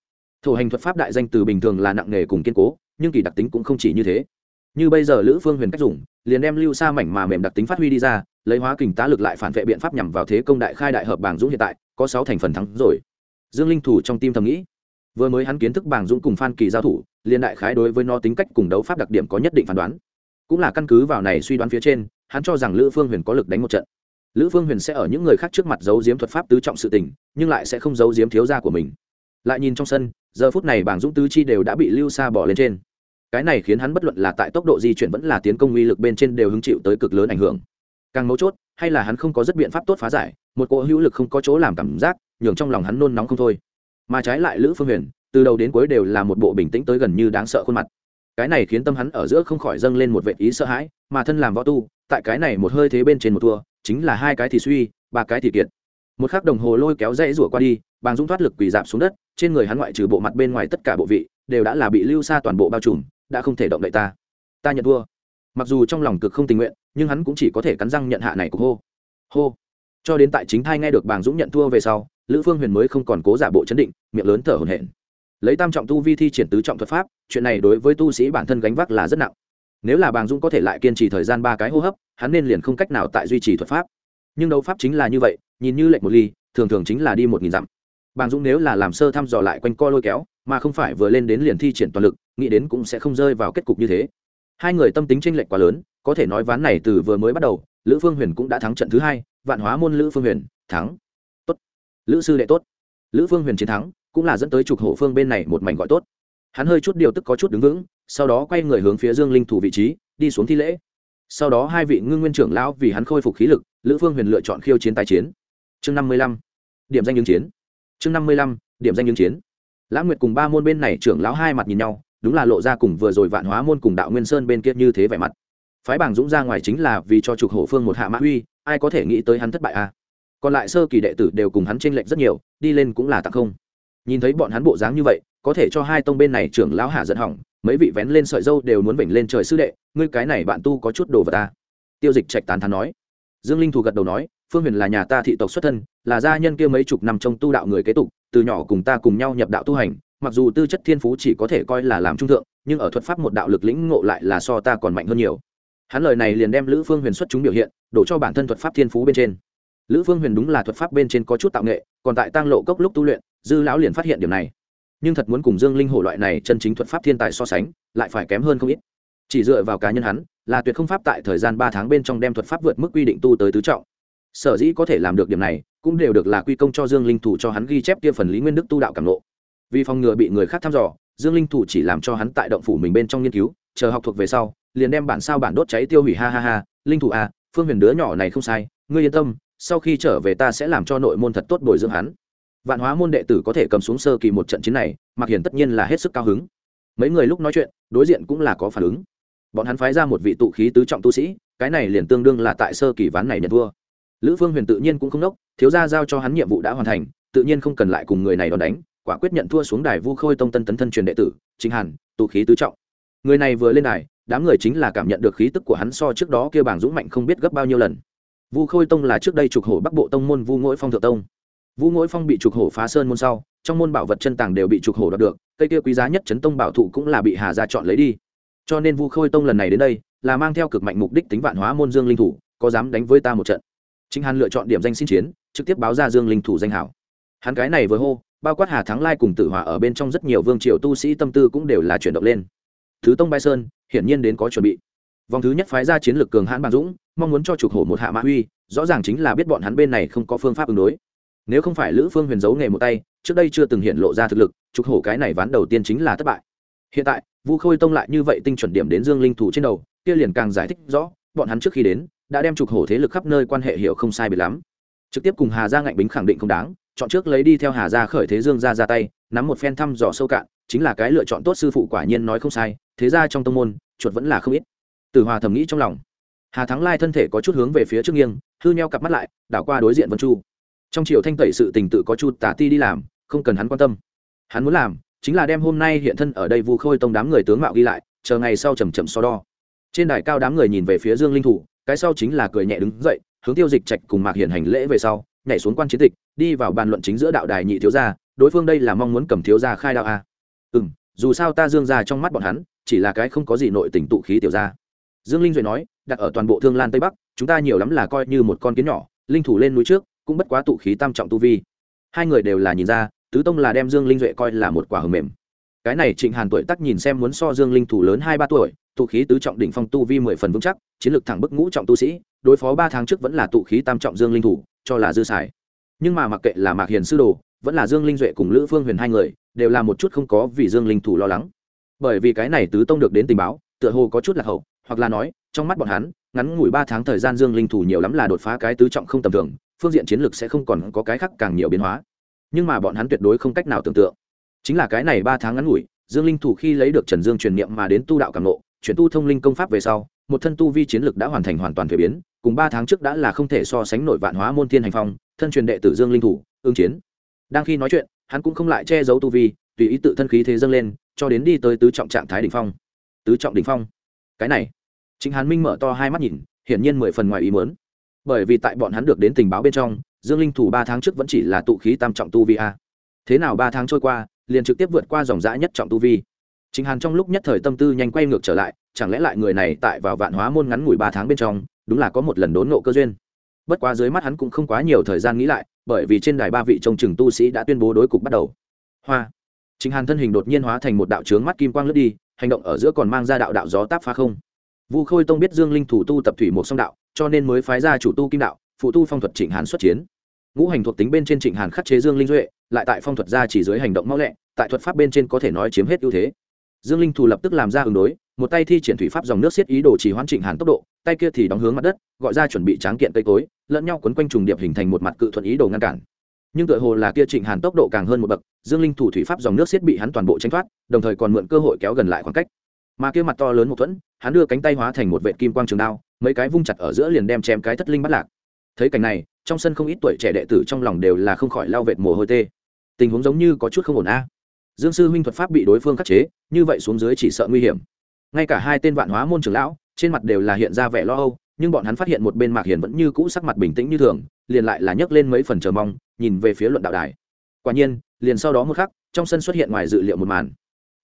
Thổ hành thuật pháp đại danh từ bình thường là nặng nghề cùng kiên cố nhưng kỳ đặc tính cũng không chỉ như thế. Như bây giờ lữ phương huyền cách dùng, liền đem lưu xa mảnh mà mềm đặc tính phát huy đi ra, lấy hóa kình tá lực lại phản vệ biện pháp nhằm vào thế công đại khai đại hợp bảng dũng hiện tại, có sáu thành phần thắng rồi. Dương linh thủ trong tim thầm nghĩ. Vừa mới hắn kiến thức bảng dũng cùng phan kỳ giao thủ, liền đại khái đối với nó tính cách cùng đấu pháp đặc điểm có nhất định phán đoán. Cũng là căn cứ vào này suy đoán phía trên, hắn cho rằng lữ phương huyền có lực đánh một trận. Lữ phương huyền sẽ ở những người khác trước mặt giấu giếm thuật pháp tứ trọng sự tình, nhưng lại sẽ không giấu giếm thiếu gia của mình. Lại nhìn trong sân, giờ phút này bảng dũng tứ chi đều đã bị lưu xa bỏ lên trên cái này khiến hắn bất luận là tại tốc độ di chuyển vẫn là tiến công uy lực bên trên đều hứng chịu tới cực lớn ảnh hưởng. Càng mấu chốt, hay là hắn không có rất biện pháp tốt phá giải, một cỗ hữu lực không có chỗ làm cảm giác, nhường trong lòng hắn nôn nóng không thôi. Mà trái lại lữ phương huyền, từ đầu đến cuối đều là một bộ bình tĩnh tới gần như đáng sợ khuôn mặt. Cái này khiến tâm hắn ở giữa không khỏi dâng lên một vệ ý sợ hãi, mà thân làm võ tu, tại cái này một hơi thế bên trên một thua, chính là hai cái thì suy, ba cái thì kiệt. Một khắc đồng hồ lôi kéo dãy rủa qua đi, bàng dũng thoát lực quỳ dạp xuống đất, trên người hắn ngoại trừ bộ mặt bên ngoài tất cả bộ vị, đều đã là bị lưu xa toàn bộ bao trùm đã không thể động đậy ta. Ta nhận thua. Mặc dù trong lòng cực không tình nguyện, nhưng hắn cũng chỉ có thể cắn răng nhận hạ này của hô. Hô. Cho đến tại chính thai nghe được bàng dũng nhận thua về sau, lữ phương huyền mới không còn cố giả bộ chấn định, miệng lớn thở hổn hển. Lấy tam trọng tu vi thi triển tứ trọng thuật pháp, chuyện này đối với tu sĩ bản thân gánh vác là rất nặng. Nếu là bàng dũng có thể lại kiên trì thời gian ba cái hô hấp, hắn nên liền không cách nào tại duy trì thuật pháp. Nhưng đấu pháp chính là như vậy, nhìn như lệnh một ly, thường thường chính là đi một nghìn dặm bàng dũng nếu là làm sơ thăm dò lại quanh co lôi kéo, mà không phải vừa lên đến liền thi triển toàn lực, nghĩ đến cũng sẽ không rơi vào kết cục như thế. Hai người tâm tính tranh lệch quá lớn, có thể nói ván này từ vừa mới bắt đầu, lữ phương huyền cũng đã thắng trận thứ hai, vạn hóa môn lữ phương huyền, thắng. Tốt. Lữ sư đệ tốt. Lữ phương huyền chiến thắng, cũng là dẫn tới trục hổ phương bên này một mảnh gọi tốt. Hắn hơi chút điều tức có chút đứng vững, sau đó quay người hướng phía dương linh thủ vị trí, đi xuống thi lễ. Sau đó hai vị ngưng nguyên trưởng lão vì hắn khôi phục khí lực, lữ phương huyền lựa chọn khiêu chiến tài chiến. Chương năm mươi lăm. Điểm danh ứng chiến chương năm mươi lăm, điểm danh ứng chiến. Lãng nguyệt cùng ba môn bên này trưởng lão hai mặt nhìn nhau, đúng là lộ ra cùng vừa rồi vạn hóa môn cùng đạo nguyên sơn bên kia như thế vẻ mặt. Phái bảng dũng ra ngoài chính là vì cho trục hổ phương một hạ mã huy ai có thể nghĩ tới hắn thất bại à? Còn lại sơ kỳ đệ tử đều cùng hắn tranh lệch rất nhiều, đi lên cũng là tặng không. Nhìn thấy bọn hắn bộ dáng như vậy, có thể cho hai tông bên này trưởng lão hạ giận hỏng, mấy vị vén lên sợi dâu đều muốn vểnh lên trời sư đệ, ngươi cái này bạn tu có chút đồ vật ta tiêu dịch trạch tán thán nói. Dương linh thù gật đầu nói phương huyền là nhà ta thị tộc xuất thân, là gia nhân kia mấy chục năm trong tu đạo người kế tục, từ nhỏ cùng ta cùng nhau nhập đạo tu hành, mặc dù tư chất thiên phú chỉ có thể coi là làm trung thượng, nhưng ở thuật pháp một đạo lực lĩnh ngộ lại là so ta còn mạnh hơn nhiều. Hắn lời này liền đem lữ phương huyền xuất chúng biểu hiện, đổ cho bản thân thuật pháp thiên phú bên trên. Lữ phương huyền đúng là thuật pháp bên trên có chút tạo nghệ, còn tại tăng lộ cốc lúc tu luyện, dư lão liền phát hiện điểm này. Nhưng thật muốn cùng dương linh hổ loại này chân chính thuật pháp thiên tài so sánh, lại phải kém hơn không ít. Chỉ dựa vào cá nhân hắn, là tuyệt không pháp tại thời gian ba tháng bên trong đem thuật pháp vượt mức quy định tu tới tứ trọng sở dĩ có thể làm được điểm này, cũng đều được là quy công cho dương linh thủ cho hắn ghi chép kia phần lý nguyên đức tu đạo cảm lộ vì phòng ngừa bị người khác thăm dò, dương linh thủ chỉ làm cho hắn tại động phủ mình bên trong nghiên cứu, chờ học thuộc về sau, liền đem bản sao bản đốt cháy tiêu hủy, ha ha ha, linh thủ à phương huyền đứa nhỏ này không sai, ngươi yên tâm, sau khi trở về ta sẽ làm cho nội môn thật tốt bồi dưỡng hắn. Vạn hóa môn đệ tử có thể cầm xuống sơ kỳ một trận chiến này mặc hiển tất nhiên là hết sức cao hứng. Mấy người lúc nói chuyện, đối diện cũng là có phản ứng. Bọn hắn phái ra một vị tụ khí tứ trọng tu sĩ, cái này liền tương đương là tại sơ kỳ ván này nhận thua lữ phương huyền tự nhiên cũng không đốc thiếu gia giao cho hắn nhiệm vụ đã hoàn thành, tự nhiên không cần lại cùng người này đòn đánh, quả quyết nhận thua xuống đài vu khôi tông tân tấn thân truyền đệ tử chính hàn, tụ khí tứ trọng. Người này vừa lên đài, đám người chính là cảm nhận được khí tức của hắn so trước đó kia bảng dũng mạnh không biết gấp bao nhiêu lần. Vu khôi tông là trước đây trục hổ bắc bộ tông môn vu ngỗi phong thượng tông. Vu ngỗi phong bị trục hổ phá sơn môn sau, trong môn bảo vật chân tàng đều bị trục hổ đoạt được, cây kia quý giá nhất chấn tông bảo thụ cũng là bị hà gia chọn lấy đi. Cho nên vu khôi tông lần này đến đây, là mang theo cực mạnh mục đích tính vạn hóa môn dương linh thủ, có dám đánh với ta một trận chính hàn lựa chọn điểm danh xin chiến, trực tiếp báo ra dương linh thủ danh hảo. Hắn cái này vừa hô, bao quát hà thắng lai cùng tử hòa ở bên trong rất nhiều vương triều tu sĩ tâm tư cũng đều là chuyển động lên. Thứ tông bai sơn, hiển nhiên đến có chuẩn bị. Vòng thứ nhất phái ra chiến lược cường hãn bằng dũng, mong muốn cho trục hổ một hạ mã huy rõ ràng chính là biết bọn hắn bên này không có phương pháp ứng đối. Nếu không phải lữ phương huyền giấu nghề một tay, trước đây chưa từng hiện lộ ra thực lực, trục hổ cái này ván đầu tiên chính là thất bại. Hiện tại, vu khôi tông lại như vậy tinh chuẩn điểm đến dương linh thủ trên đầu, kia liền càng giải thích rõ, bọn hắn trước khi đến đã đem trục hổ thế lực khắp nơi quan hệ hiểu không sai biệt lắm. Trực tiếp cùng hà gia ngạnh bính khẳng định không đáng, chọn trước lấy đi theo hà gia khởi thế dương ra ra tay, nắm một phen thăm dò sâu cạn, chính là cái lựa chọn tốt sư phụ quả nhiên nói không sai, thế ra trong tông môn, chuột vẫn là không ít. Từ hòa thầm nghĩ trong lòng. Hà thắng lai thân thể có chút hướng về phía trước nghiêng, hư nheo cặp mắt lại, đảo qua đối diện vân chu. Trong triều thanh tẩy sự tình tự có chu tả ti đi làm, không cần hắn quan tâm. Hắn muốn làm, chính là đem hôm nay hiện thân ở đây vu khôi tông đám người tướng mạo ghi lại, chờ ngày sau chầm chậm so đo. Trên đài cao đám người nhìn về phía dương linh thủ cái sau chính là cười nhẹ đứng dậy, hướng tiêu dịch trạch cùng mạc hiển hành lễ về sau, nhảy xuống quan chiến tịch, đi vào bàn luận chính giữa đạo đài nhị thiếu gia, đối phương đây là mong muốn cầm thiếu gia khai đạo a. Ừ dù sao ta dương ra trong mắt bọn hắn, chỉ là cái không có gì nội tình tụ khí tiểu gia. Dương linh duệ nói, đặt ở toàn bộ thương lan tây bắc, chúng ta nhiều lắm là coi như một con kiến nhỏ, linh thủ lên núi trước, cũng bất quá tụ khí tam trọng tu vi. Hai người đều là nhìn ra, tứ tông là đem dương linh duệ coi là một quả hầm mềm cái này trịnh hàn tuổi tắc nhìn xem muốn so dương linh thủ lớn hai ba tuổi, tụ khí tứ trọng đỉnh phong tu vi mười phần vững chắc, chiến lược thẳng bức ngũ trọng tu sĩ, đối phó ba tháng trước vẫn là tụ khí tam trọng dương linh thủ, cho là dư xài. Nhưng mà mặc kệ là mạc hiền sư đồ, vẫn là dương linh duệ cùng lữ phương huyền hai người, đều là một chút không có vì dương linh thủ lo lắng. Bởi vì cái này tứ tông được đến tình báo, tựa hồ có chút là hậu, hoặc là nói, trong mắt bọn hắn, ngắn ngủi ba tháng thời gian dương linh thủ nhiều lắm là đột phá cái tứ trọng không tầm thường, phương diện chiến lược sẽ không còn có cái khác càng nhiều biến hóa. Nhưng mà bọn hắn tuyệt đối không cách nào tưởng tượng chính là cái này ba tháng ngắn ngủi, dương linh thủ khi lấy được trần dương truyền niệm mà đến tu đạo càng lộ chuyển tu thông linh công pháp về sau, một thân tu vi chiến lược đã hoàn thành hoàn toàn thuế biến, cùng ba tháng trước đã là không thể so sánh nổi vạn hóa môn thiên hành phong, thân truyền đệ tử dương linh thủ ương chiến. Đang khi nói chuyện, hắn cũng không lại che giấu tu vi, tùy ý tự thân khí thế dâng lên, cho đến đi tới tứ trọng trạng thái đ ỉ n h phong. Tứ trọng đ ỉ n h phong. Cái này chính hàn minh mở to hai mắt nhìn, hiển nhiên mười phần ngoài ý mớn bởi vì tại bọn hắn được đến tình báo bên trong, dương linh thủ ba tháng trước vẫn chỉ là tụ khí tam trọng tu vi a. Thế nào ba tháng trôi qua liền trực tiếp vượt qua dòng dã nhất trọng tu vi. Chính hàn trong lúc nhất thời tâm tư nhanh quay ngược trở lại, chẳng lẽ lại người này tại vào vạn hóa môn ngắn ngủi ba tháng bên trong, đúng là có một lần đốn nộ cơ duyên. Bất quá dưới mắt hắn cũng không quá nhiều thời gian nghĩ lại, bởi vì trên đài ba vị trông chừng tu sĩ đã tuyên bố đối cục bắt đầu. Hoa. Chính hàn thân hình đột nhiên hóa thành một đạo trướng mắt kim quang lướt đi, hành động ở giữa còn mang ra đạo đạo gió táp phá không. Vu khôi tông biết dương linh thủ tu tập thủy một song đạo, cho nên mới phái ra chủ tu kim đạo, phụ tu phong thuật trịnh hàn xuất chiến ngũ hành thuộc tính bên trên trịnh hàn khắc chế dương linh duệ, lại tại phong thuật ra chỉ dưới hành động mau lẹ, tại thuật pháp bên trên có thể nói chiếm hết ưu thế. Dương linh thủ lập tức làm ra ứng đối, một tay thi triển thủy pháp dòng nước xiết ý đồ chỉ hoãn trịnh hàn tốc độ, tay kia thì đóng hướng mặt đất, gọi ra chuẩn bị tráng kiện cây cối, lẫn nhau quấn quanh trùng điệp hình thành một mặt cự thuận ý đồ ngăn cản. Nhưng tựa hồ là kia trịnh hàn tốc độ càng hơn một bậc, dương linh thủ thủy pháp dòng nước xiết bị hắn toàn bộ tránh thoát, đồng thời còn mượn cơ hội kéo gần lại khoảng cách. Mà kia mặt to lớn một thuẫn, hắn đưa cánh tay hóa thành một vệ kim quang trường đao, mấy cái vung chặt ở giữa liền đem chém cái thất linh bắt lạc. Thấy cảnh này trong sân không ít tuổi trẻ đệ tử trong lòng đều là không khỏi lao vệt mồ hôi tê. Tình huống giống như có chút không ổn a. Dương sư huynh thuật pháp bị đối phương khắc chế, như vậy xuống dưới chỉ sợ nguy hiểm. Ngay cả hai tên vạn hóa môn trưởng lão, trên mặt đều là hiện ra vẻ lo âu, nhưng bọn hắn phát hiện một bên mạc hiền vẫn như cũ sắc mặt bình tĩnh như thường, liền lại là nhấc lên mấy phần chờ mong, nhìn về phía luận đạo đài. Quả nhiên, liền sau đó một khắc, trong sân xuất hiện ngoài dự liệu một màn.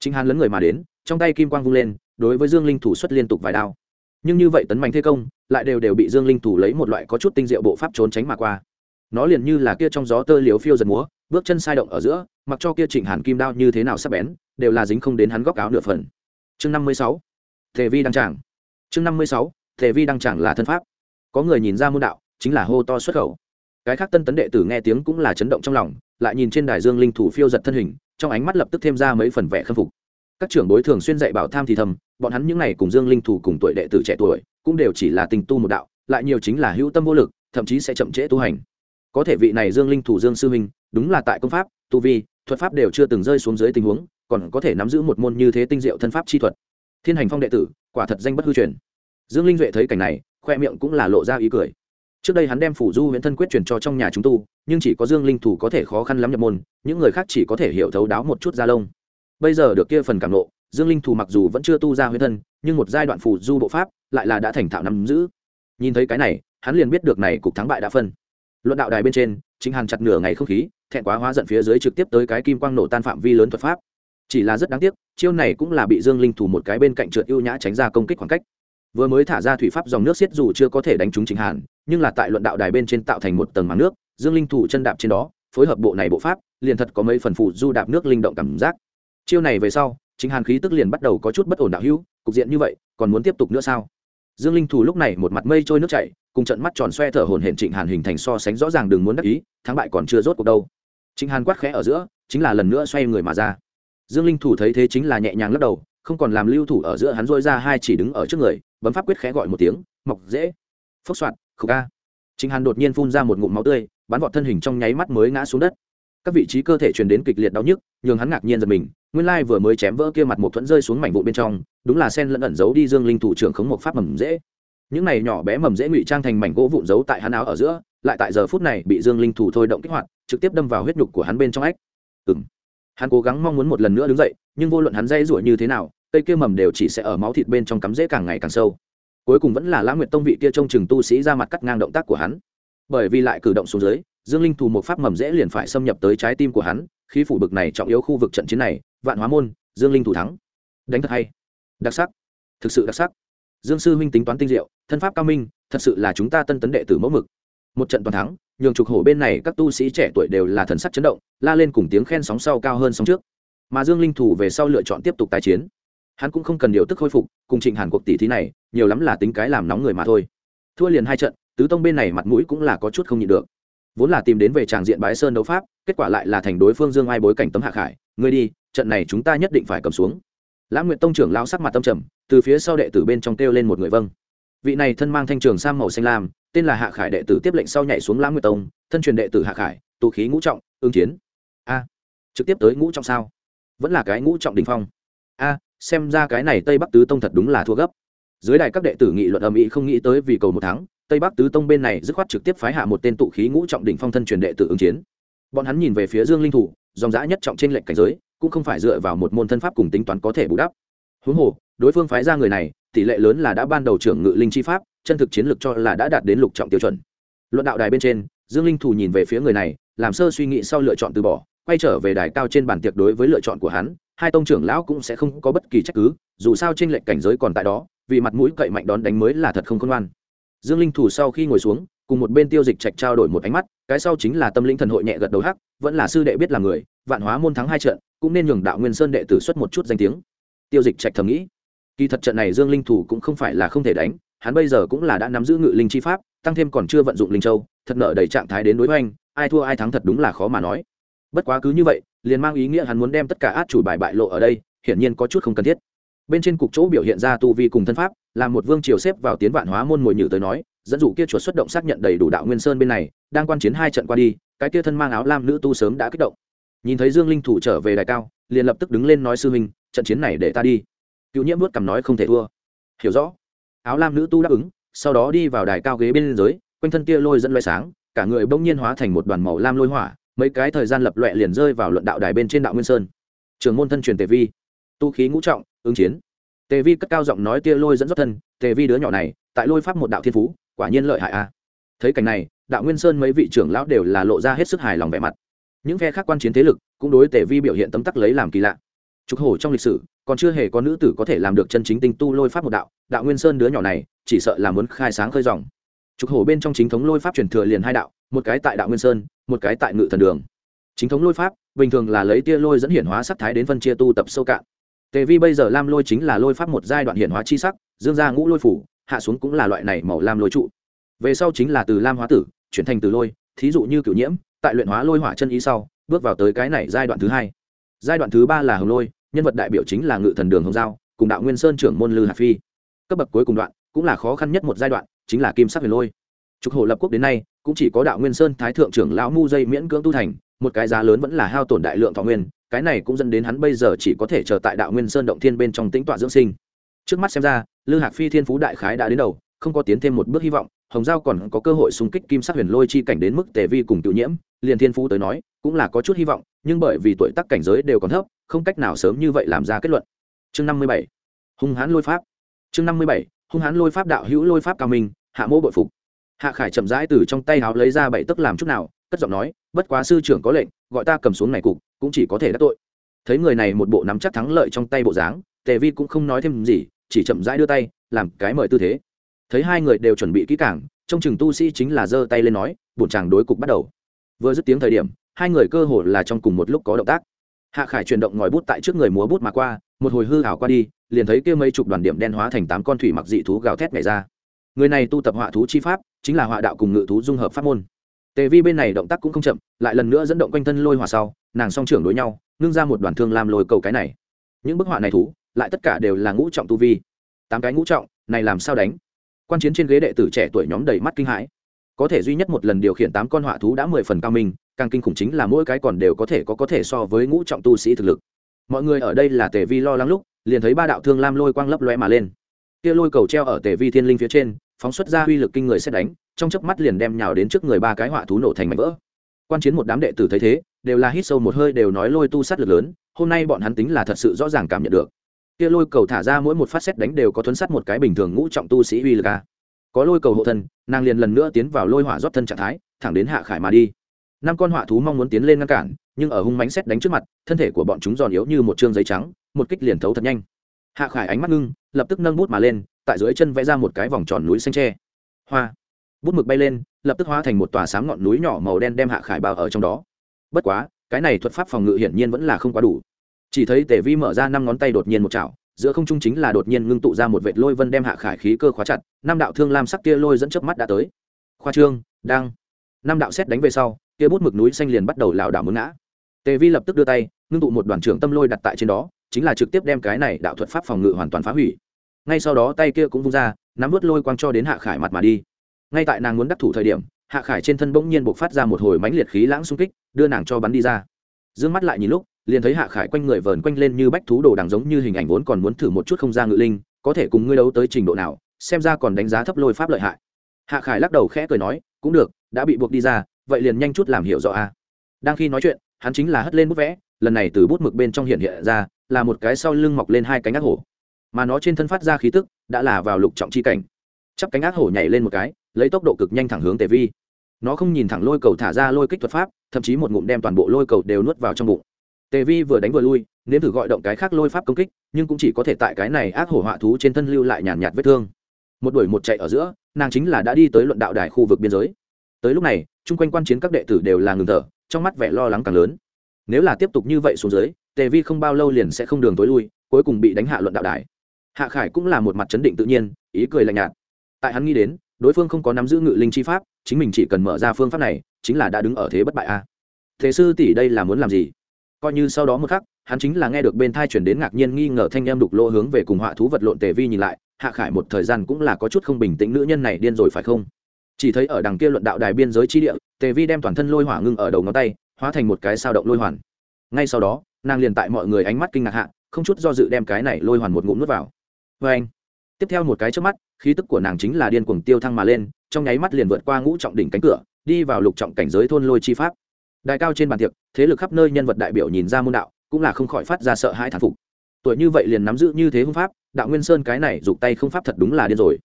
Chính hàn lấn người mà đến, trong tay kim quang vung lên, đối với dương linh thủ xuất liên tục vài đao nhưng như vậy tấn mạnh thế công, lại đều đều bị dương linh thủ lấy một loại có chút tinh diệu bộ pháp trốn tránh mà qua. Nó liền như là kia trong gió tơ liếu phiêu giật múa, bước chân sai động ở giữa, mặc cho kia trịnh hàn kim đao như thế nào sắp bén, đều là dính không đến hắn góc áo nửa phần. Chương năm mươi sáu, thể vi đăng tràng. Chương năm mươi sáu, thể vi đăng tràng là thân pháp. Có người nhìn ra môn đạo, chính là hô to xuất khẩu. Cái khác tân tấn đệ tử nghe tiếng cũng là chấn động trong lòng, lại nhìn trên đài dương linh thủ phiêu giật thân hình, trong ánh mắt lập tức thêm ra mấy phần vẻ khâm phục các trưởng bối thường xuyên dạy bảo tham thì thầm, bọn hắn những n à y cùng dương linh thủ cùng tuổi đệ tử trẻ tuổi, cũng đều chỉ là tình tu một đạo, lại nhiều chính là hữu tâm vô lực, thậm chí sẽ chậm trễ tu hành. Có thể vị này dương linh thủ dương sư huynh đúng là tại công pháp, tu vi, thuật pháp đều chưa từng rơi xuống dưới tình huống, còn có thể nắm giữ một môn như thế tinh diệu thân pháp chi thuật. Thiên hành phong đệ tử, quả thật danh bất hư truyền. Dương linh duệ thấy cảnh này, khoe miệng cũng là lộ ra ý cười. Trước đây hắn đem phủ du huyễn thân quyết truyền cho trong nhà chúng tu, nhưng chỉ có dương linh thủ có thể khó khăn lắm nhập môn, những người khác chỉ có thể hiểu thấu đáo một chút gia lông bây giờ được kia phần cảm nộ, dương linh thủ mặc dù vẫn chưa tu ra huyết thân, nhưng một giai đoạn phù du bộ pháp lại là đã thành thạo nắm giữ. Nhìn thấy cái này, hắn liền biết được này cục thắng bại đã phân. Luận đạo đài bên trên, chính hàn chặt nửa ngày không khí, thẹn quá hóa giận phía dưới trực tiếp tới cái kim quang nổ tan phạm vi lớn thuật pháp. Chỉ là rất đáng tiếc, chiêu này cũng là bị dương linh thủ một cái bên cạnh trượt ưu nhã tránh ra công kích khoảng cách. Vừa mới thả ra thủy pháp dòng nước xiết dù chưa có thể đánh trúng chính hàn, nhưng là tại luận đạo đài bên trên tạo thành một tầng màng nước, dương linh thủ chân đạp trên đó, phối hợp bộ này bộ pháp, liền thật có mấy phần phụ du đạp nước linh động cảm giác chiêu này về sau chính hàn khí tức liền bắt đầu có chút bất ổn đạo hữu cục diện như vậy còn muốn tiếp tục nữa sao? Dương linh thủ lúc này một mặt mây trôi nước chảy cùng trận mắt tròn xoe thở hồn hển trịnh hàn hình thành so sánh rõ ràng đừng muốn đắc ý thắng bại còn chưa rốt cuộc đâu. Trịnh hàn quát khẽ ở giữa chính là lần nữa xoay người mà ra. Dương linh thủ thấy thế chính là nhẹ nhàng lắc đầu không còn làm lưu thủ ở giữa hắn dôi ra hai chỉ đứng ở trước người bấm pháp quyết khẽ gọi một tiếng mọc dễ. Phốc soạn, khục ca trịnh hàn đột nhiên phun ra một ngụm máu tươi bắn vọt thân hình trong nháy mắt mới ngã xuống đất các vị trí cơ thể truyền đến kịch liệt đau nhức, nhường hắn ngạc nhiên giật mình, nguyên lai vừa mới chém vỡ kia mặt một thuẫn rơi xuống mảnh vụn bên trong, đúng là sen lẫn ẩn giấu đi dương linh thủ trưởng khống một pháp mầm dễ. Những này nhỏ bé mầm dễ ngụy trang thành mảnh gỗ vụn giấu tại hắn áo ở giữa, lại tại giờ phút này bị dương linh thủ thôi động kích hoạt, trực tiếp đâm vào huyết nhục của hắn bên trong ách. Ừng hắn cố gắng mong muốn một lần nữa đứng dậy, nhưng vô luận hắn dây rủa như thế nào, cây kia mầm đều chỉ sẽ ở máu thịt bên trong cắm dễ càng ngày càng sâu. Cuối cùng vẫn là lã nguyệt tông vị kia trông chừng tu sĩ ra mặt cắt ngang động tác của hắn. Bởi vì lại cử động xuống dưới dương linh thủ một pháp mầm dễ liền phải xâm nhập tới trái tim của hắn khi phủ bực này trọng yếu khu vực trận chiến này, vạn hóa môn, dương linh thủ thắng. Đánh thật hay. Đặc sắc. Thực sự đặc sắc. Dương sư huynh tính toán tinh diệu, thân pháp cao minh, thật sự là chúng ta tân tấn đệ tử mẫu mực. Một trận toàn thắng, nhường trục hổ bên này các tu sĩ trẻ tuổi đều là thần sắc chấn động, la lên cùng tiếng khen sóng sau cao hơn sóng trước. Mà dương linh thủ về sau lựa chọn tiếp tục tái chiến. Hắn cũng không cần điều tức khôi phục, cùng trịnh hàn cuộc tỷ thí này, nhiều lắm là tính cái làm nóng người mà thôi. Thua liền hai trận, tứ tông bên này mặt mũi cũng là có chút không nhịn được vốn là tìm đến về tràng diện bái sơn đấu pháp, kết quả lại là thành đối phương dương ai bối cảnh tấm hạ khải. Ngươi đi, trận này chúng ta nhất định phải cầm xuống. Lãng nguyện tông trưởng lao sắc mặt tâm trầm, từ phía sau đệ tử bên trong kêu lên một người vâng. Vị này thân mang thanh trường sam màu xanh lam, tên là hạ khải đệ tử tiếp lệnh sau nhảy xuống lãng nguyện tông, thân truyền đệ tử hạ khải, tụ khí ngũ trọng ương chiến. A, trực tiếp tới ngũ trọng sao? Vẫn là cái ngũ trọng đình phong. A, xem ra cái này tây bắc tứ tông thật đúng là thua gấp. Dưới đài các đệ tử nghị luận âm ý không nghĩ tới vì cầu một thắng tây bắc tứ tông bên này dứt khoát trực tiếp phái hạ một tên tụ khí ngũ trọng đỉnh phong thân truyền đệ tử ứng chiến. Bọn hắn nhìn về phía dương linh thủ, dòng dã nhất trọng trên lệnh cảnh giới, cũng không phải dựa vào một môn thân pháp cùng tính toán có thể bù đắp. Huống hồ, đối phương phái ra người này, tỷ lệ lớn là đã ban đầu trưởng ngự linh chi pháp, chân thực chiến lược cho là đã đạt đến lục trọng tiêu chuẩn. Luận đạo đài bên trên, dương linh thủ nhìn về phía người này, làm sơ suy nghĩ sau lựa chọn từ bỏ, quay trở về đài cao trên bàn tiệc đối với lựa chọn của hắn, hai tông trưởng lão cũng sẽ không có bất kỳ trách cứ, dù sao trên lệnh cảnh giới còn tại đó, vì mặt mũi cậy mạnh đón đánh mới là thật không khôn ngoan dương linh thủ sau khi ngồi xuống, cùng một bên tiêu dịch trạch trao đổi một ánh mắt, cái sau chính là tâm linh thần hội nhẹ gật đầu hắc, vẫn là sư đệ biết là người, vạn hóa môn thắng hai trận, cũng nên nhường đạo nguyên sơn đệ tử xuất một chút danh tiếng. Tiêu dịch trạch thầm nghĩ. Kỳ thật trận này dương linh thủ cũng không phải là không thể đánh, hắn bây giờ cũng là đã nắm giữ ngự linh chi pháp, tăng thêm còn chưa vận dụng linh châu, thật nợ đầy trạng thái đến đối hoành, ai thua ai thắng thật đúng là khó mà nói. Bất quá cứ như vậy, liền mang ý nghĩa hắn muốn đem tất cả át chủ bài bại lộ ở đây, hiển nhiên có chút không cần thiết bên trên cục chỗ biểu hiện ra tu vi cùng thân pháp, là một vương triều xếp vào tiến vạn hóa môn mồi nhử tới nói, dẫn dụ kia chuột xuất động xác nhận đầy đủ đạo nguyên sơn bên này, đang quan chiến hai trận qua đi, cái kia thân mang áo lam nữ tu sớm đã kích động. Nhìn thấy dương linh thủ trở về đài cao, liền lập tức đứng lên nói sư huynh, trận chiến này để ta đi. Cựu nhiễm vớt cầm nói không thể thua. Hiểu rõ. Áo lam nữ tu đáp ứng, sau đó đi vào đài cao ghế bên dưới, quanh thân tia lôi dẫn loay sáng, cả người bỗng nhiên hóa thành một đoàn màu lam lôi hỏa, mấy cái thời gian lập loẹ liền rơi vào luận đạo đài bên trên đạo nguyên sơn. Trường môn thân truyền tề vi tu khí ngũ trọng, ứng chiến. Tề vi cất cao giọng nói tia lôi dẫn dắt thân, tề vi đứa nhỏ này, tại lôi pháp một đạo thiên phú, quả nhiên lợi hại a. Thấy cảnh này, đạo nguyên sơn mấy vị trưởng lão đều là lộ ra hết sức hài lòng vẻ mặt. Những phe khác quan chiến thế lực cũng đối tề vi biểu hiện tấm tắc lấy làm kỳ lạ. Trục hổ trong lịch sử, còn chưa hề có nữ tử có thể làm được chân chính tinh tu lôi pháp một đạo đạo nguyên sơn đứa nhỏ này, chỉ sợ là muốn khai sáng khơi dòng. Trục hổ bên trong chính thống lôi pháp truyền thừa liền hai đạo, một cái tại đạo nguyên sơn, một cái tại ngự thần đường. Chính thống lôi pháp, bình thường là lấy tia lôi dẫn hiển hóa sắc thái đến phân chia tu tập sâu cạn tề vi bây giờ lam lôi chính là lôi pháp một giai đoạn hiển hóa chi sắc, dương ra ngũ lôi phủ, hạ xuống cũng là loại này màu lam lôi trụ. Về sau chính là từ lam hóa tử, chuyển thành từ lôi, thí dụ như cửu nhiễm, tại luyện hóa lôi hỏa chân ý sau, bước vào tới cái này giai đoạn thứ hai. Giai đoạn thứ ba là hồng lôi, nhân vật đại biểu chính là ngự thần đường hồng giao, cùng đạo nguyên sơn trưởng môn lư hà phi. Cấp bậc cuối cùng đoạn, cũng là khó khăn nhất một giai đoạn, chính là kim sắc huyền lôi. Trục hồ lập quốc đến nay, cũng chỉ có đạo nguyên sơn thái thượng trưởng lão mu dây miễn cưỡng tu thành, một cái giá lớn vẫn là hao tổn đại lượng thọ nguyên cái này cũng dẫn đến hắn bây giờ chỉ có thể chờ tại đạo nguyên sơn động thiên bên trong tĩnh tọa dưỡng sinh. Trước mắt xem ra, lư hạc phi thiên phú đại khái đã đến đầu, không có tiến thêm một bước hy vọng, hồng giao còn có cơ hội xung kích kim sắc huyền lôi chi cảnh đến mức tề vi cùng cựu nhiễm, liền thiên phú tới nói, cũng là có chút hy vọng, nhưng bởi vì tuổi tác cảnh giới đều còn thấp, không cách nào sớm như vậy làm ra kết luận. Chương năm mươi bảy, hung hãn lôi pháp. Chương năm mươi bảy, hung hãn lôi pháp đạo hữu lôi pháp cao minh, hạ mô bội phục. Hạ khải chậm rãi từ trong tay háo lấy ra bảy tấc làm chút nào, cất giọng nói, bất quá sư trưởng có lệnh, gọi ta cầm xuống này cục cũng chỉ có thể đắc tội. Thấy người này một bộ nắm chắc thắng lợi trong tay bộ dáng tề vi cũng không nói thêm gì chỉ chậm rãi đưa tay làm cái mời tư thế. Thấy hai người đều chuẩn bị kỹ càng, trong chừng tu sĩ chính là giơ tay lên nói bổn chàng đối cục bắt đầu. Vừa dứt tiếng thời điểm hai người cơ hồ là trong cùng một lúc có động tác. Hạ khải chuyển động ngòi bút tại trước người múa bút mà qua một hồi hư ảo qua đi liền thấy kia mấy chục đoàn điểm đen hóa thành tám con thủy mặc dị thú gào thét nhảy ra. Người này tu tập họa thú chi pháp chính là họa đạo cùng ngự thú dung hợp pháp môn tề vi bên này động tác cũng không chậm, lại lần nữa dẫn động quanh thân lôi hòa sau, nàng song trưởng đối nhau, ngưng ra một đoàn thương làm lôi cầu cái này. Những bức họa này thú, lại tất cả đều là ngũ trọng tu vi. Tám cái ngũ trọng, này làm sao đánh? Quan chiến trên ghế đệ tử trẻ tuổi nhóm đầy mắt kinh hãi. Có thể duy nhất một lần điều khiển tám con họa thú đã mười phần cao minh, càng kinh khủng chính là mỗi cái còn đều có thể có có thể so với ngũ trọng tu sĩ thực lực. Mọi người ở đây là tề vi lo lắng lúc, liền thấy ba đạo thương lam lôi quang lấp lóe mà lên. Kia lôi cầu treo ở tề vi thiên linh phía trên, phóng xuất ra uy lực kinh người xét đánh trong chớp mắt liền đem nhào đến trước người ba cái họa thú nổ thành mảnh vỡ. Quan chiến một đám đệ tử thấy thế, đều là hít sâu một hơi, đều nói lôi tu sát lực lớn, hôm nay bọn hắn tính là thật sự rõ ràng cảm nhận được. Kia lôi cầu thả ra mỗi một phát xét đánh đều có thuấn sát một cái bình thường ngũ trọng tu sĩ uy lực a. Có lôi cầu hộ thân, nàng liền lần nữa tiến vào lôi hỏa rót thân trạng thái, thẳng đến hạ khải mà đi. Năm con họa thú mong muốn tiến lên ngăn cản, nhưng ở hung mánh xét đánh trước mặt, thân thể của bọn chúng giòn yếu như một chương giấy trắng, một kích liền thấu thật nhanh. Hạ khải ánh mắt ngưng, lập tức nâng bút mà lên, tại dưới chân vẽ ra một cái vòng tròn núi xanh tre. Hoa! Bút mực bay lên, lập tức hóa thành một tòa sáng ngọn núi nhỏ màu đen đem hạ khải bao ở trong đó. Bất quá, cái này thuật pháp phòng ngự hiển nhiên vẫn là không quá đủ. Chỉ thấy tề vi mở ra năm ngón tay đột nhiên một chảo, giữa không trung chính là đột nhiên ngưng tụ ra một vệt lôi vân đem hạ khải khí cơ khóa chặt, năm đạo thương lam sắc kia lôi dẫn chớp mắt đã tới. Khoa trương, đang. Năm đạo xét đánh về sau kia bút mực núi xanh liền bắt đầu lảo đảo muốn ngã. Tề vi lập tức đưa tay, ngưng tụ một đoàn trưởng tâm lôi đặt tại trên đó, chính là trực tiếp đem cái này đạo thuật pháp phòng ngự hoàn toàn phá hủy. Ngay sau đó tay kia cũng vung ra, nắm vớt lôi quang cho đến hạ khải mặt mà đi ngay tại nàng muốn đắc thủ thời điểm, hạ khải trên thân bỗng nhiên buộc phát ra một hồi mãnh liệt khí lãng xung kích, đưa nàng cho bắn đi ra. D ư ơ n g mắt lại nhìn lúc, liền thấy hạ khải quanh người vờn quanh lên như bách thú đồ đằng giống như hình ảnh vốn còn muốn thử một chút không gian ngự linh, có thể cùng ngươi đấu tới trình độ nào, xem ra còn đánh giá thấp lôi pháp lợi hại. Hạ khải lắc đầu khẽ cười nói, cũng được, đã bị buộc đi ra, vậy liền nhanh chút làm hiểu rõ a. Đang khi nói chuyện, hắn chính là hất lên bút vẽ, lần này từ bút mực bên trong hiện hiện ra, là một cái sau lưng mọc lên hai cánh ác hổ. Mà nó trên thân phát ra khí tức, đã là vào lục trọng chi cảnh. Chắp cánh ác hổ nhảy lên một cái lấy tốc độ cực nhanh thẳng hướng tề vi. Nó không nhìn thẳng lôi cầu thả ra lôi kích thuật pháp, thậm chí một ngụm đem toàn bộ lôi cầu đều nuốt vào trong bụng. Tề vi vừa đánh vừa lui nếm thử gọi động cái khác lôi pháp công kích, nhưng cũng chỉ có thể tại cái này ác hổ họa thú trên thân lưu lại nhàn nhạt vết thương. Một đuổi một chạy ở giữa, nàng chính là đã đi tới luận đạo đài khu vực biên giới. Tới lúc này, chung quanh quan chiến các đệ tử đều là ngừng thở, trong mắt vẻ lo lắng càng lớn. Nếu là tiếp tục như vậy xuống dưới, tề vi không bao lâu liền sẽ không đường tối lui, cuối cùng bị đánh hạ luận đạo đài. Hạ khải cũng là một mặt chấn định tự nhiên, ý cười lạnh nhạt. Tại hắn nghĩ đến đối phương không có nắm giữ ngự linh chi pháp, chính mình chỉ cần mở ra phương pháp này, chính là đã đứng ở thế bất bại a. Thế sư tỷ đây là muốn làm gì? Coi như sau đó một khắc, hắn chính là nghe được bên thai chuyển đến ngạc nhiên nghi ngờ thanh em đục lỗ hướng về cùng họa thú vật lộn tề vi nhìn lại, hạ khải một thời gian cũng là có chút không bình tĩnh nữ nhân này điên rồi phải không? Chỉ thấy ở đằng kia luận đạo đài biên giới chi địa, tề vi đem toàn thân lôi hỏa ngưng ở đầu ngón tay, hóa thành một cái sao động lôi hoàn. Ngay sau đó, nàng liền tại mọi người ánh mắt kinh ngạc hạ, không chút do dự đem cái này lôi hoàn một ngụm nuốt vào. Vê anh tiếp theo một cái trước mắt, khí tức của nàng chính là điên cuồng tiêu thăng mà lên, trong nháy mắt liền vượt qua ngũ trọng đỉnh cánh cửa, đi vào lục trọng cảnh giới thôn lôi chi pháp. Đại cao trên bàn tiệc, thế lực khắp nơi nhân vật đại biểu nhìn ra môn đạo, cũng là không khỏi phát ra sợ hãi thản phục. Tuổi như vậy liền nắm giữ như thế hung pháp, đạo nguyên sơn cái này giục tay không pháp thật đúng là điên rồi.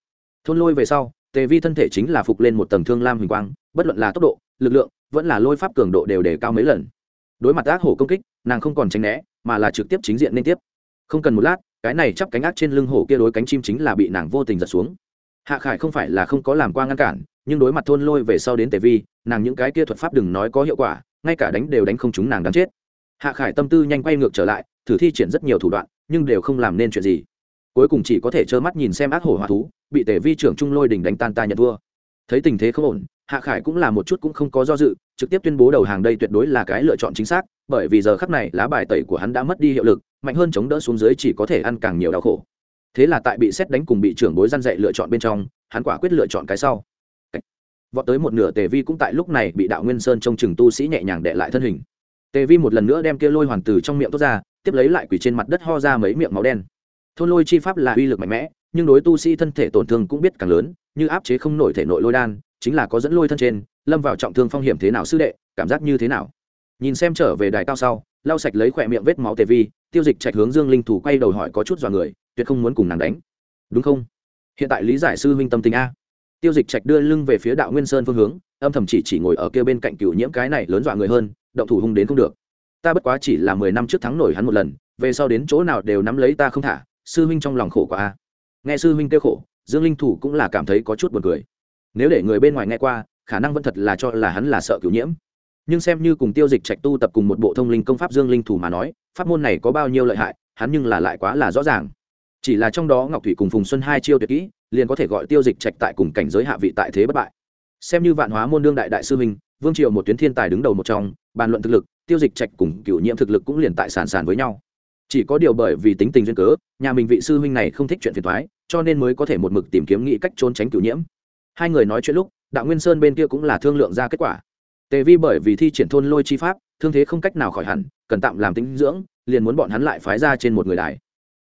Thôn lôi về sau, tề vi thân thể chính là phục lên một tầng thương lam huỳnh quang, bất luận là tốc độ, lực lượng, vẫn là lôi pháp cường độ đều đề cao mấy lần. Đối mặt ác hổ công kích, nàng không còn tránh né, mà là trực tiếp chính diện liên tiếp. Không cần một lát cái này chắp cánh ác trên lưng hổ kia đối cánh chim chính là bị nàng vô tình giật xuống. Hạ khải không phải là không có làm qua ngăn cản, nhưng đối mặt thôn lôi về sau đến tề vi, nàng những cái kia thuật pháp đừng nói có hiệu quả, ngay cả đánh đều đánh không chúng nàng đáng chết. Hạ khải tâm tư nhanh quay ngược trở lại, thử thi triển rất nhiều thủ đoạn, nhưng đều không làm nên chuyện gì. Cuối cùng chỉ có thể trơ mắt nhìn xem ác hổ hòa thú, bị tề vi trưởng trung lôi đình đánh tan ta nhận thua. Thấy tình thế không ổn, hạ khải cũng là một chút cũng không có do dự, trực tiếp tuyên bố đầu hàng đây tuyệt đối là cái lựa chọn chính xác, bởi vì giờ khắc này lá bài tẩy của hắn đã mất đi hiệu lực mạnh hơn chống đỡ xuống dưới chỉ có thể ăn càng nhiều đau khổ. Thế là tại bị xét đánh cùng bị trưởng bối gian dạy lựa chọn bên trong, hắn quả quyết lựa chọn cái sau. Vọt tới một nửa tề vi cũng tại lúc này bị đạo nguyên sơn trông chừng tu sĩ nhẹ nhàng đệ lại thân hình. Tề vi một lần nữa đem kia lôi hoàn từ trong miệng tốt ra, tiếp lấy lại quỷ trên mặt đất ho ra mấy miệng máu đen. Thôn lôi chi pháp là uy lực mạnh mẽ, nhưng đối tu sĩ thân thể tổn thương cũng biết càng lớn, như áp chế không nổi thể nội lôi đan, chính là có dẫn lôi thân trên, lâm vào trọng thương phong hiểm thế nào sư đệ, cảm giác như thế nào? Nhìn xem trở về đài cao sau, lau sạch lấy khỏe miệng vết máu tề vi tiêu dịch trạch hướng dương linh thủ quay đầu hỏi có chút dọa người, tuyệt không muốn cùng nàng đánh. Đúng không? Hiện tại lý giải sư huynh tâm tình a. Tiêu dịch trạch đưa lưng về phía đạo nguyên sơn phương hướng, âm thầm chỉ chỉ ngồi ở kia bên cạnh cựu nhiễm cái này lớn dọa người hơn, động thủ hung đến không được. Ta bất quá chỉ là mười năm trước thắng nổi hắn một lần, về sau đến chỗ nào đều nắm lấy ta không thả, sư huynh trong lòng khổ quá a. Nghe sư huynh kêu khổ, dương linh thủ cũng là cảm thấy có chút buồn cười. Nếu để người bên ngoài nghe qua, khả năng vẫn thật là cho là hắn là sợ cựu nhiễm nhưng xem như cùng tiêu dịch trạch tu tập cùng một bộ thông linh công pháp dương linh thủ mà nói, pháp môn này có bao nhiêu lợi hại, hắn nhưng là lại quá là rõ ràng. Chỉ là trong đó ngọc thủy cùng phùng xuân hai chiêu tuyệt kỹ, liền có thể gọi tiêu dịch trạch tại cùng cảnh giới hạ vị tại thế bất bại. Xem như vạn hóa môn đương đại đại sư minh vương triều một tuyến thiên tài đứng đầu một trong, bàn luận thực lực, tiêu dịch trạch cùng cựu nhiễm thực lực cũng liền tại sàn sàn với nhau. Chỉ có điều bởi vì tính tình duyên cớ, nhà mình vị sư huynh này không thích chuyện phiền thoái cho nên mới có thể một mực tìm kiếm nghĩ cách trốn tránh cựu nhiễm. Hai người nói chuyện lúc, đạo nguyên sơn bên kia cũng là thương lượng ra kết quả tề vi bởi vì thi triển thôn lôi chi pháp, thương thế không cách nào khỏi hẳn, cần tạm làm tính dưỡng, liền muốn bọn hắn lại phái ra trên một người đài.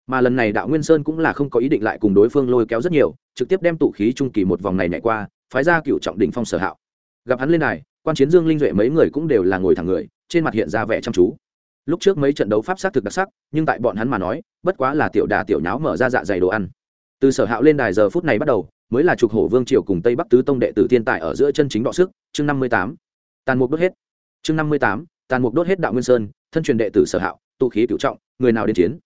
Mà lần này đạo nguyên sơn cũng là không có ý định lại cùng đối phương lôi kéo rất nhiều, trực tiếp đem tụ khí trung kỳ một vòng này nhảy qua, phái ra cựu trọng đỉnh phong sở hạo. Gặp hắn lên đài, quan chiến dương linh duệ mấy người cũng đều là ngồi thẳng người, trên mặt hiện ra vẻ chăm chú. Lúc trước mấy trận đấu pháp sát thực đặc sắc, nhưng tại bọn hắn mà nói, bất quá là tiểu đà tiểu nháo mở ra dạ dày đồ ăn. Từ sở hạo lên đài giờ phút này bắt đầu, mới là trục hổ vương triều cùng tây bắc tứ tông đệ tử thiên tài ở giữa chân chính đọ sức, chương năm mươi tám tàn mục đốt hết. Chương năm mươi tám, tàn mục đốt hết đạo nguyên sơn, thân truyền đệ tử sở hạo, tụ khí cựu trọng, người nào đến chiến?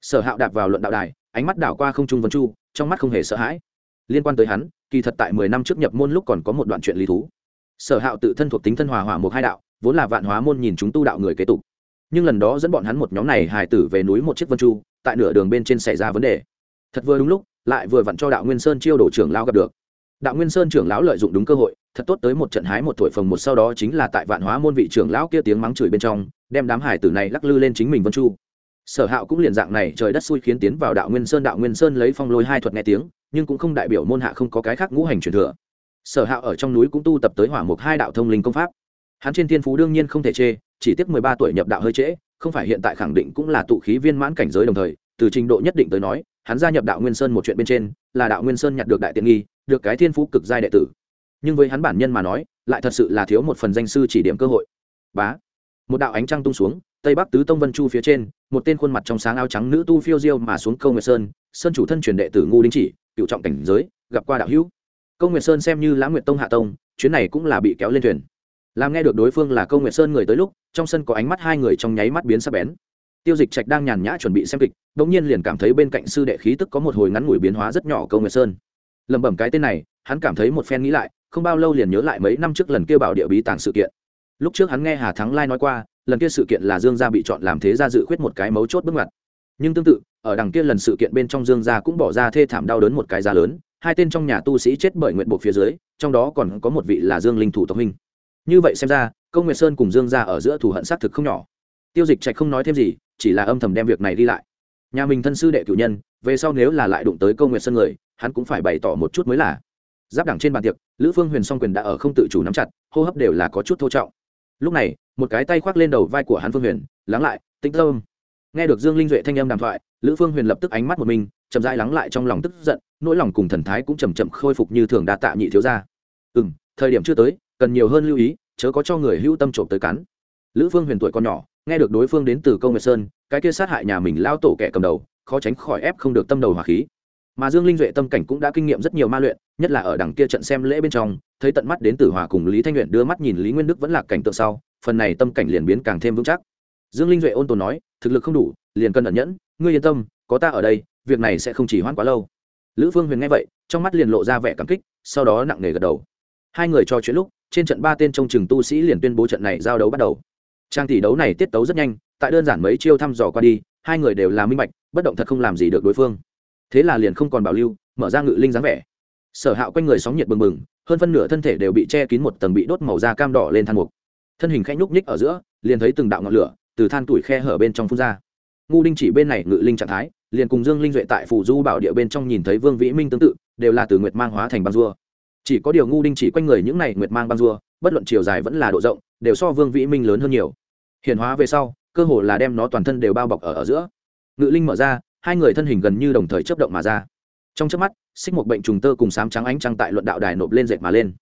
Sở hạo đạp vào luận đạo đài, ánh mắt đảo qua không trung vân chu, trong mắt không hề sợ hãi. Liên quan tới hắn, kỳ thật tại mười năm trước nhập môn lúc còn có một đoạn chuyện lý thú. Sở hạo tự thân thuộc tính thân hòa hỏa một hai đạo, vốn là vạn hóa môn nhìn chúng tu đạo người kế tục. Nhưng lần đó dẫn bọn hắn một nhóm này hài tử về núi một chiếc vân chu, tại nửa đường bên trên xảy ra vấn đề. Thật vừa đúng lúc, lại vừa vặn cho đạo nguyên sơn chiêu đổ trưởng lao gặp được đạo nguyên sơn trưởng lão lợi dụng đúng cơ hội, thật tốt tới một trận hái một tuổi phồng một sau đó chính là tại vạn hóa môn vị trưởng lão kia tiếng mắng chửi bên trong, đem đám hải tử này lắc lư lên chính mình vân chu. Sở hạo cũng liền dạng này, trời đất xui khiến tiến vào đạo nguyên sơn, đạo nguyên sơn lấy phong lôi hai thuật nghe tiếng, nhưng cũng không đại biểu môn hạ không có cái khác ngũ hành truyền thừa. Sở hạo ở trong núi cũng tu tập tới hỏa mục hai đạo thông linh công pháp. Hắn trên thiên phú đương nhiên không thể chê, chỉ tiếc mười ba tuổi nhập đạo hơi trễ, không phải hiện tại khẳng định cũng là tụ khí viên mãn cảnh giới đồng thời, từ trình độ nhất định tới nói, hắn gia nhập đạo nguyên sơn một chuyện bên trên, là đạo nguyên sơn nhặt được đại tiện nghi được cái thiên phú cực giai đệ tử. Nhưng với hắn bản nhân mà nói, lại thật sự là thiếu một phần danh sư chỉ điểm cơ hội. Bá. Một đạo ánh trăng tung xuống, tây bắc tứ tông vân chu phía trên, một tên khuôn mặt trong sáng áo trắng nữ tu phiêu diêu mà xuống câu nguyệt sơn sơn chủ thân truyền đệ tử ngu đinh chỉ, cựu trọng cảnh giới, gặp qua đạo hữu. Câu nguyệt sơn xem như lãng nguyệt tông hạ tông, chuyến này cũng là bị kéo lên thuyền. Làm nghe được đối phương là câu nguyệt sơn người tới lúc, trong sân có ánh mắt hai người trong nháy mắt biến sắc bén. Tiêu dịch trạch đang nhàn nhã chuẩn bị xem kịch đ ỗ n g nhiên liền cảm thấy bên cạnh sư đệ khí tức có một hồi ngắn ngủi biến hóa rất nhỏ câu nguyệt sơn lẩm bẩm cái tên này, hắn cảm thấy một phen nghĩ lại, không bao lâu liền nhớ lại mấy năm trước lần kia bảo địa bí tàng sự kiện. Lúc trước hắn nghe hà thắng lai nói qua, lần kia sự kiện là dương gia bị chọn làm thế gia dự khuyết một cái mấu chốt bước ngoặt. Nhưng tương tự, ở đằng kia lần sự kiện bên trong dương gia cũng bỏ ra thê thảm đau đớn một cái giá lớn, hai tên trong nhà tu sĩ chết bởi nguyện bộ phía dưới, trong đó còn có một vị là dương linh thủ tộc huynh. Như vậy xem ra, công nguyệt sơn cùng dương gia ở giữa thù hận xác thực không nhỏ. Tiêu dịch trạch không nói thêm gì, chỉ là âm thầm đem việc này đi lại. Nhà mình thân sư đệ cử nhân về sau nếu là lại đụng tới công nguyệt sơn người, hắn cũng phải bày tỏ một chút mới là. Giáp đẳng trên bàn tiệc, lữ phương huyền song quyền đã ở không tự chủ nắm chặt, hô hấp đều là có chút thô trọng. Lúc này, một cái tay khoác lên đầu vai của hắn phương huyền, lắng lại, tĩnh tâm. Nghe được dương linh duệ thanh âm đàm thoại, lữ phương huyền lập tức ánh mắt một mình, chậm rãi lắng lại trong lòng tức giận, nỗi lòng cùng thần thái cũng chầm chậm khôi phục như thường đa tạ nhị thiếu gia. Ừ m thời điểm chưa tới, cần nhiều hơn lưu ý, chớ có cho người hữu tâm trộm tới cắn. Lữ phương huyền tuổi còn nhỏ, nghe được đối phương đến từ câu nguyệt sơn, cái kia sát hại nhà mình lao tổ kẻ cầm đầu khó tránh khỏi ép không được tâm đầu hỏa khí. Mà dương linh duệ tâm cảnh cũng đã kinh nghiệm rất nhiều ma luyện, nhất là ở đằng kia trận xem lễ bên trong, thấy tận mắt đến tử hòa cùng lý thanh luyện đưa mắt nhìn lý nguyên đức vẫn là cảnh tượng sau, phần này tâm cảnh liền biến càng thêm vững chắc. Dương linh duệ ôn tồn nói, thực lực không đủ, liền cân ẩn nhẫn, ngươi yên tâm, có ta ở đây, việc này sẽ không chỉ hoãn quá lâu. Lữ phương huyền nghe vậy, trong mắt liền lộ ra vẻ cảm kích, sau đó nặng nề gật đầu. Hai người trò chuyện lúc, trên trận ba tên trong trường tu sĩ liền tuyên bố trận này giao đấu bắt đầu. Trang tỷ đấu này tiết tấu rất nhanh, tại đơn giản mấy chiêu thăm dò qua đi hai người đều là minh bạch, bất động thật không làm gì được đối phương. Thế là liền không còn bảo lưu, mở ra ngự linh dáng vẻ. Sở hạo quanh người sóng nhiệt bừng bừng, hơn phân nửa thân thể đều bị che kín một tầng bị đốt màu da cam đỏ lên than mục. Thân hình khẽ nhúc nhích ở giữa, liền thấy từng đạo ngọn lửa từ than tuổi khe hở bên trong phun ra. Ngu đinh chỉ bên này ngự linh trạng thái, liền cùng dương linh duệ tại phủ du bảo địa bên trong nhìn thấy vương vĩ minh tương tự, đều là từ nguyệt mang hóa thành băng dua chỉ có điều ngu đinh chỉ quanh người những này nguyệt mang băng dua bất luận chiều dài vẫn là độ rộng, đều so vương vĩ minh lớn hơn nhiều. Hiện hóa về sau cơ hồ là đem nó toàn thân đều bao bọc ở ở giữa. Ngự linh mở ra, hai người thân hình gần như đồng thời chấp động mà ra. Trong chớp mắt, xích một bệnh trùng tơ cùng sám trắng ánh trăng tại luận đạo đài nộp lên dệt mà lên.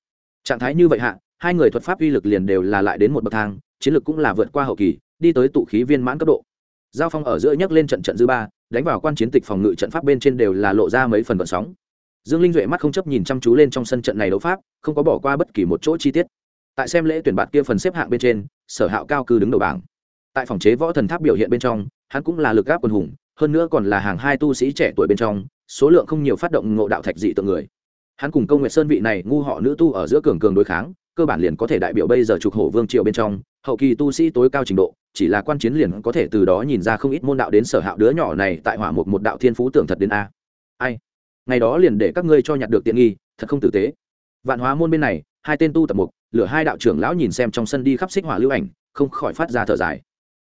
Trạng thái như vậy hạ, hai người thuật pháp uy lực liền đều là lại đến một bậc thang, chiến lực cũng là vượt qua hậu kỳ, đi tới tụ khí viên mãn cấp độ. Giao phong ở giữa nhấc lên trận trận dư ba, đánh vào quan chiến tịch phòng ngự trận pháp bên trên đều là lộ ra mấy phần vận sóng. Dương linh duệ mắt không chấp nhìn chăm chú lên trong sân trận này đấu pháp, không có bỏ qua bất kỳ một chỗ chi tiết. Tại xem lễ tuyển bạt kia phần xếp hạng bên trên, sở hạo cao cư đứng đầu bảng tại phòng chế võ thần tháp biểu hiện bên trong, hắn cũng là lực gáp quân hùng, hơn nữa còn là hàng hai tu sĩ trẻ tuổi bên trong, số lượng không nhiều phát động ngộ đạo thạch dị tượng người. Hắn cùng công nguyệt sơn vị này ngu họ nữ tu ở giữa cường cường đối kháng, cơ bản liền có thể đại biểu bây giờ trục hổ vương triều bên trong, hậu kỳ tu sĩ tối cao trình độ, chỉ là quan chiến liền có thể từ đó nhìn ra không ít môn đạo đến sở hạo đứa nhỏ này tại hỏa mục một đạo thiên phú tưởng thật đến a. Ai? Ngày đó liền để các ngươi cho nhặt được tiện nghi, thật không tử tế. Vạn hóa môn bên này, hai tên tu tập mục, lửa hai đạo trưởng lão nhìn xem trong sân đi khắp xích hỏa lưu ảnh, không khỏi phát ra thở dài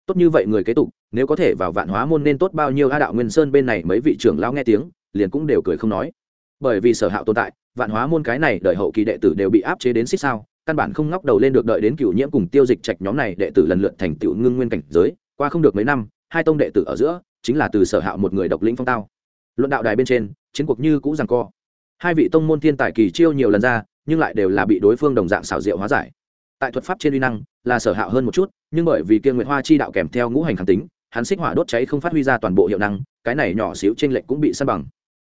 tốt như vậy người kế tục, nếu có thể vào vạn hóa môn nên tốt bao nhiêu, a đạo nguyên sơn bên này mấy vị trưởng lão nghe tiếng, liền cũng đều cười không nói. Bởi vì sở hạo tồn tại, vạn hóa môn cái này đợi hậu kỳ đệ tử đều bị áp chế đến xích sao, căn bản không ngóc đầu lên được đợi đến cựu nhiễm cùng tiêu dịch trạch nhóm này đệ tử lần lượt thành tựu ngưng nguyên cảnh giới, qua không được mấy năm, hai tông đệ tử ở giữa, chính là từ sở hạo một người độc lĩnh phong tao. Luận đạo đài bên trên, chiến cuộc như cũ rằng co. Hai vị tông môn thiên tài kỳ chiêu nhiều lần ra, nhưng lại đều là bị đối phương đồng dạng xảo diệu hóa giải tại thuật pháp trên uy năng là sở hạo hơn một chút, nhưng bởi vì kiên nguyệt hoa chi đạo kèm theo ngũ hành kháng tính, hắn xích hỏa đốt cháy không phát huy ra toàn bộ hiệu năng, cái này nhỏ xíu trên lệch cũng bị săn bằng.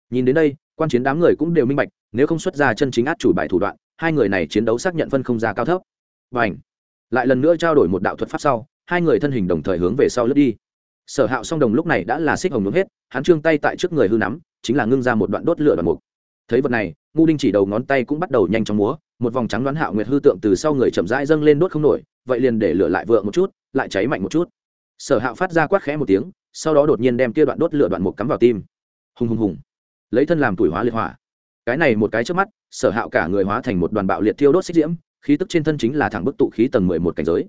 Nhìn đến đây, quan chiến đám người cũng đều minh bạch, nếu không xuất ra chân chính át chủ bài thủ đoạn, hai người này chiến đấu xác nhận phân không ra cao thấp. Và ảnh lại lần nữa trao đổi một đạo thuật pháp sau, hai người thân hình đồng thời hướng về sau lướt đi. Sở hạo song đồng lúc này đã là xích hồng nướng hết, hắn trương tay tại trước người hư nắm, chính là ngưng ra một đoạn đốt lửa đoạn mục. Thấy vật này ngu đinh chỉ đầu ngón tay cũng bắt đầu nhanh chóng múa một vòng trắng đoán hạo nguyệt hư tượng từ sau người chậm rãi dâng lên đốt không nổi, vậy liền để lửa lại vượng một chút, lại cháy mạnh một chút. Sở hạo phát ra quát khẽ một tiếng, sau đó đột nhiên đem kia đoạn đốt lửa đoạn mục cắm vào tim. Hùng hùng hùng. Lấy thân làm tuổi hóa liệt hỏa. Cái này một cái trước mắt, sở hạo cả người hóa thành một đoàn bạo liệt thiêu đốt xích diễm, khí tức trên thân chính là thẳng bức tụ khí tầng mười một cảnh giới.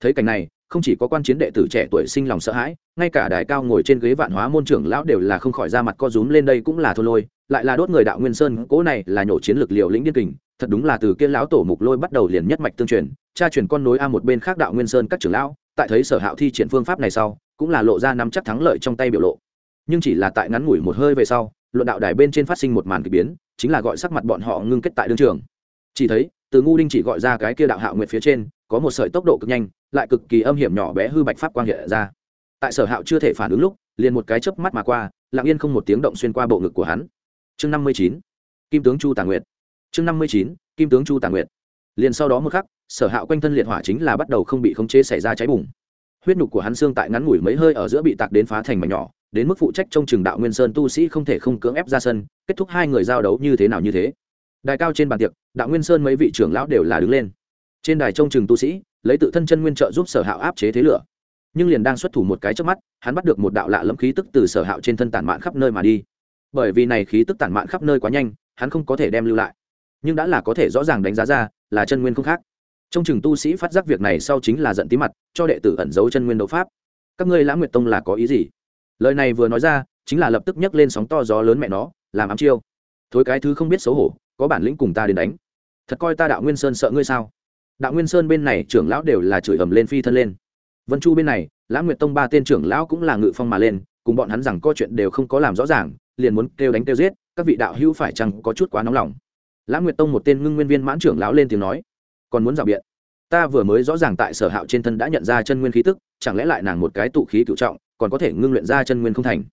Thấy cảnh này, không chỉ có quan chiến đệ tử trẻ tuổi sinh lòng sợ hãi, ngay cả đài cao ngồi trên ghế vạn hóa môn trưởng lão đều là không khỏi ra mặt co rúm lên đây cũng là thôi lôi, lại là đốt người đạo nguyên sơn cỗ này là nhổ chiến lược liều lĩnh điên kình thật đúng là từ kia lão tổ mục lôi bắt đầu liền nhất mạch tương truyền, cha truyền con nối a một bên khác đạo nguyên sơn các trưởng lão, tại thấy sở hạo thi triển phương pháp này sau, cũng là lộ ra nắm chắc thắng lợi trong tay biểu lộ. Nhưng chỉ là tại ngắn ngủi một hơi về sau, luận đạo đài bên trên phát sinh một màn k ỳ biến, chính là gọi sắc mặt bọn họ ngưng kết tại đương trường. Chỉ thấy, từ ngu đinh chỉ gọi ra cái kia đạo hạo nguyệt phía trên, có một sợi tốc độ cực nhanh, lại cực kỳ âm hiểm nhỏ bé hư bạch pháp quang hiện ra. Tại sở hạo chưa thể phản ứng lúc, liền một cái chớp mắt mà qua, lặng yên không một tiếng động xuyên qua bộ ngực của hắn. Chương năm mươi chín, kim tướng chu tà nguyệt chương năm mươi chín, kim tướng chu tàng nguyệt. Liền sau đó một khắc, sở hạo quanh thân liệt hỏa chính là bắt đầu không bị khống chế xảy ra cháy bùng. Huyết nhục của hắn xương tại ngắn ngủi mấy hơi ở giữa bị tạc đến phá thành mảnh nhỏ, đến mức phụ trách trong trường đạo nguyên sơn tu sĩ không thể không cưỡng ép ra sân, kết thúc hai người giao đấu như thế nào như thế. Đài cao trên bàn tiệc, đạo nguyên sơn mấy vị trưởng lão đều là đứng lên. Trên đài trông trường tu sĩ, lấy tự thân chân nguyên trợ giúp sở hạo áp chế thế lửa. Nhưng liền đang xuất thủ một cái trước mắt, hắn bắt được một đạo lạ lẫm khí tức từ sở hạo trên thân tản mạn khắp nơi mà đi. Bởi vì này khí tức tản mạn khắp nơi quá nhanh, hắn không có thể đem lưu lại nhưng đã là có thể rõ ràng đánh giá ra là chân nguyên không khác. Trong trường tu sĩ phát giác việc này sau chính là giận tí mặt, cho đệ tử ẩn giấu chân nguyên đấu pháp. Các ngươi lãng nguyệt tông là có ý gì? Lời này vừa nói ra, chính là lập tức nhấc lên sóng to gió lớn mẹ nó, làm ám chiêu. Thối cái thứ không biết xấu hổ, có bản lĩnh cùng ta đến đánh. Thật coi ta đạo nguyên sơn sợ ngươi sao? Đạo nguyên sơn bên này trưởng lão đều là chửi ầm lên phi thân lên. Vân chu bên này, lãng nguyệt tông ba tên trưởng lão cũng là ngự phong mà lên, cùng bọn hắn rằng có chuyện đều không có làm rõ ràng, liền muốn kêu đánh kêu giết, các vị đạo hữu phải chăng có chút quá nóng lòng? Lãng nguyệt tông một tên ngưng nguyên viên mãn trưởng lão lên tiếng nói, còn muốn rào biện? Ta vừa mới rõ ràng tại sở hạo trên thân đã nhận ra chân nguyên khí tức, chẳng lẽ lại nàng một cái tụ khí cựu trọng, còn có thể ngưng luyện ra chân nguyên không thành?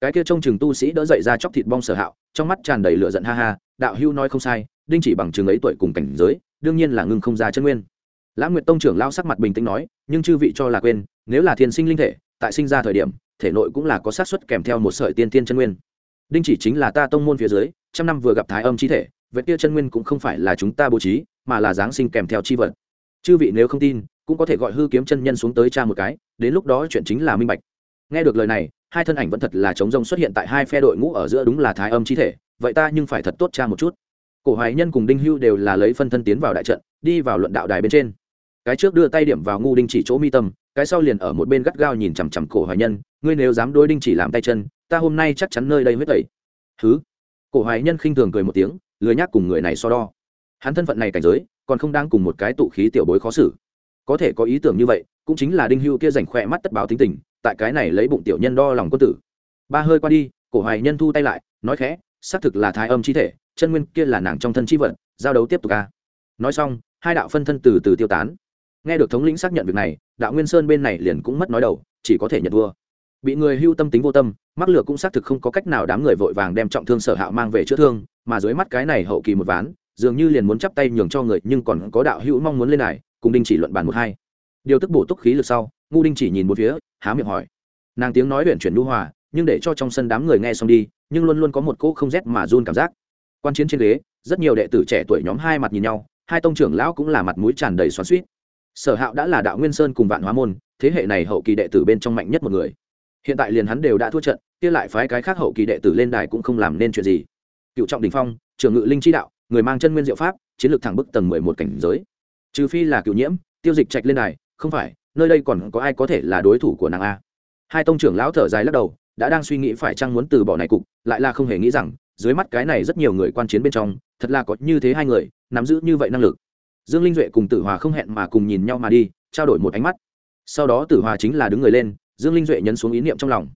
Cái kia trông chừng tu sĩ đỡ dậy ra chóc thịt bong sở hạo, trong mắt tràn đầy lửa giận ha ha, đạo hưu nói không sai, đinh chỉ bằng chừng ấy tuổi cùng cảnh giới, đương nhiên là ngưng không ra chân nguyên. Lãng nguyệt tông trưởng lao sắc mặt bình tĩnh nói, nhưng chư vị cho là quên, nếu là thiên sinh linh thể, tại sinh ra thời điểm, thể nội cũng là có sát xuất kèm theo một sợi tiên tiên chân nguyên đinh chỉ chính là ta tông môn phía dưới, trăm năm vừa gặp thái âm chi thể vậy kia chân nguyên cũng không phải là chúng ta bố trí, mà là giáng sinh kèm theo chi vật. Chư vị nếu không tin, cũng có thể gọi hư kiếm chân nhân xuống tới cha một cái, đến lúc đó chuyện chính là minh bạch. Nghe được lời này, hai thân ảnh vẫn thật là chống rông xuất hiện tại hai phe đội ngũ ở giữa đúng là thái âm chi thể, vậy ta nhưng phải thật tốt cha một chút. Cổ hoài nhân cùng đinh hưu đều là lấy phân thân tiến vào đại trận, đi vào luận đạo đài bên trên. Cái trước đưa tay điểm vào ngu đinh chỉ chỗ mi tâm, cái sau liền ở một bên gắt gao nhìn chằm chằm cổ hoài nhân, ngươi nếu dám đối đinh chỉ làm tay chân ta hôm nay chắc chắn nơi đây huyết tẩy. Thứ cổ hoài nhân khinh thường cười một tiếng, lười nhác cùng người này so đo. Hắn thân phận này cảnh giới, còn không đang cùng một cái tụ khí tiểu bối khó xử. Có thể có ý tưởng như vậy, cũng chính là đinh hưu kia rảnh khỏe mắt tất báo tính tình, tại cái này lấy bụng tiểu nhân đo lòng quân tử. Ba hơi qua đi, cổ hoài nhân thu tay lại, nói khẽ, xác thực là thái âm chi thể, chân nguyên kia là nàng trong thân chi vận giao đấu tiếp tục ca nói xong, hai đạo phân thân từ từ tiêu tán. Nghe được thống lĩnh xác nhận việc này, đạo nguyên sơn bên này liền cũng mất nói đầu, chỉ có thể nhận vua bị người hưu tâm tính vô tâm, mắc lửa cũng xác thực không có cách nào đám người vội vàng đem trọng thương sở hạo mang về chữa thương, mà dưới mắt cái này hậu kỳ một ván, dường như liền muốn chắp tay nhường cho người, nhưng còn có đạo hữu mong muốn lên này cùng đinh chỉ luận bàn một hai. Điều tức bổ túc khí lực sau, ngu đinh chỉ nhìn một phía, há miệng hỏi. Nàng tiếng nói huyện chuyển lưu hòa, nhưng để cho trong sân đám người nghe xong đi, nhưng luôn luôn có một cỗ không rét mà run cảm giác. Quan chiến trên ghế, rất nhiều đệ tử trẻ tuổi nhóm hai mặt nhìn nhau, hai tông trưởng lão cũng là mặt mũi tràn đầy xoắn suýt sở hạo đã là đạo nguyên sơn cùng vạn hóa môn, thế hệ này hậu kỳ đệ tử bên trong mạnh nhất một người hiện tại liền hắn đều đã thua trận, kia lại phái cái khác hậu kỳ đệ tử lên đài cũng không làm nên chuyện gì. Cựu trọng đình phong, trưởng ngự linh chi đạo, người mang chân nguyên diệu pháp, chiến lược thẳng bức tầng mười một cảnh giới. Trừ phi là cựu nhiễm, tiêu dịch trạch lên đài, không phải, nơi đây còn có ai có thể là đối thủ của nàng a? Hai tông trưởng lão thở dài lắc đầu, đã đang suy nghĩ phải chăng muốn từ bỏ này cục, lại là không hề nghĩ rằng, dưới mắt cái này rất nhiều người quan chiến bên trong, thật là có như thế hai người, nắm giữ như vậy năng lực. Dương linh duệ cùng tử hòa không hẹn mà cùng nhìn nhau mà đi, trao đổi một ánh mắt. Sau đó tử hòa chính là đứng người lên dương linh duệ nhấn xuống ý niệm trong lòng.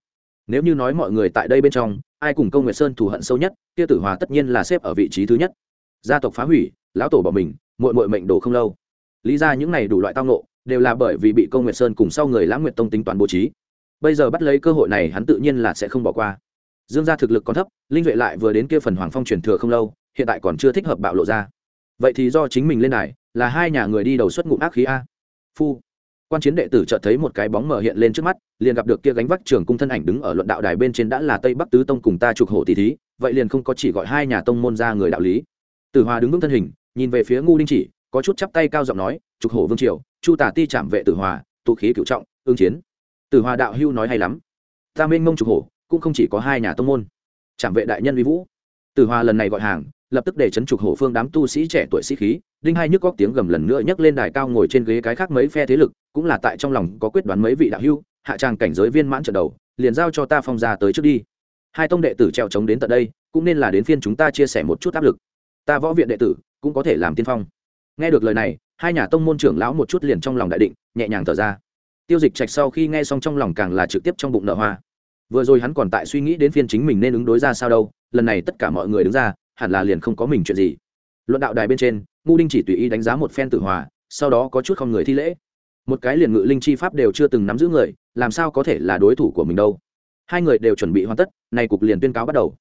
Nếu như nói mọi người tại đây bên trong, ai cùng công nguyệt sơn thù hận sâu nhất, kia tử hòa tất nhiên là xếp ở vị trí thứ nhất. Gia tộc phá hủy, lão tổ bỏ mình mội mội mệnh đồ không lâu. Lý ra những này đủ loại tao nộ đều là bởi vì bị công nguyệt sơn cùng sau người lãng nguyệt tông tính toán bố trí. Bây giờ bắt lấy cơ hội này, hắn tự nhiên là sẽ không bỏ qua. Dương gia thực lực còn thấp, linh duệ lại vừa đến kia phần hoàng phong truyền thừa không lâu, hiện tại còn chưa thích hợp bạo lộ ra. Vậy thì do chính mình lên này là hai nhà người đi đầu xuất ngụm ác khí a. Phu quan chiến đệ tử chợt thấy một cái bóng mờ hiện lên trước mắt, liền gặp được kia gánh vác trường cung thân ảnh đứng ở luận đạo đài bên trên đã là tây bắc tứ tông cùng ta trục hổ tỷ thí, vậy liền không có chỉ gọi hai nhà tông môn ra người đạo lý. Tử hòa đứng vững thân hình, nhìn về phía ngu đinh chỉ, có chút chắp tay cao giọng nói, trục hổ vương triều, chu tả ti chạm vệ tử hòa, tụ khí cựu trọng ương chiến. Tử hòa đạo hưu nói hay lắm, ta mênh mông trục hổ, cũng không chỉ có hai nhà tông môn. Chạm vệ đại nhân vi vũ. Tử hòa lần này gọi hàng lập tức để chấn trục hổ phương đám tu sĩ trẻ tuổi sĩ khí, đinh hai nhức góc tiếng gầm lần nữa nhấc lên đài cao ngồi trên ghế cái khác mấy phe thế lực, cũng là tại trong lòng có quyết đoán mấy vị đạo hưu hạ tràng cảnh giới viên mãn trận đầu, liền giao cho ta phong ra tới trước đi. Hai tông đệ tử treo chống đến tận đây, cũng nên là đến phiên chúng ta chia sẻ một chút áp lực. Ta võ viện đệ tử, cũng có thể làm tiên phong. Nghe được lời này, hai nhà tông môn trưởng lão một chút liền trong lòng đại định, nhẹ nhàng thở ra. Tiêu dịch trạch sau khi nghe xong trong lòng càng là trực tiếp trong bụng nở hoa. Vừa rồi hắn còn tại suy nghĩ đến phiên chính mình nên ứng đối ra sao đâu, lần này tất cả mọi người đứng ra hẳn là liền không có mình chuyện gì. Luận đạo đài bên trên ngu đinh chỉ tùy ý đánh giá một phen Tử hòa, sau đó có chút không người thi lễ. Một cái liền ngự linh chi pháp đều chưa từng nắm giữ người, làm sao có thể là đối thủ của mình đâu? Hai người đều chuẩn bị hoàn tất này cục liền tuyên cáo bắt đầu.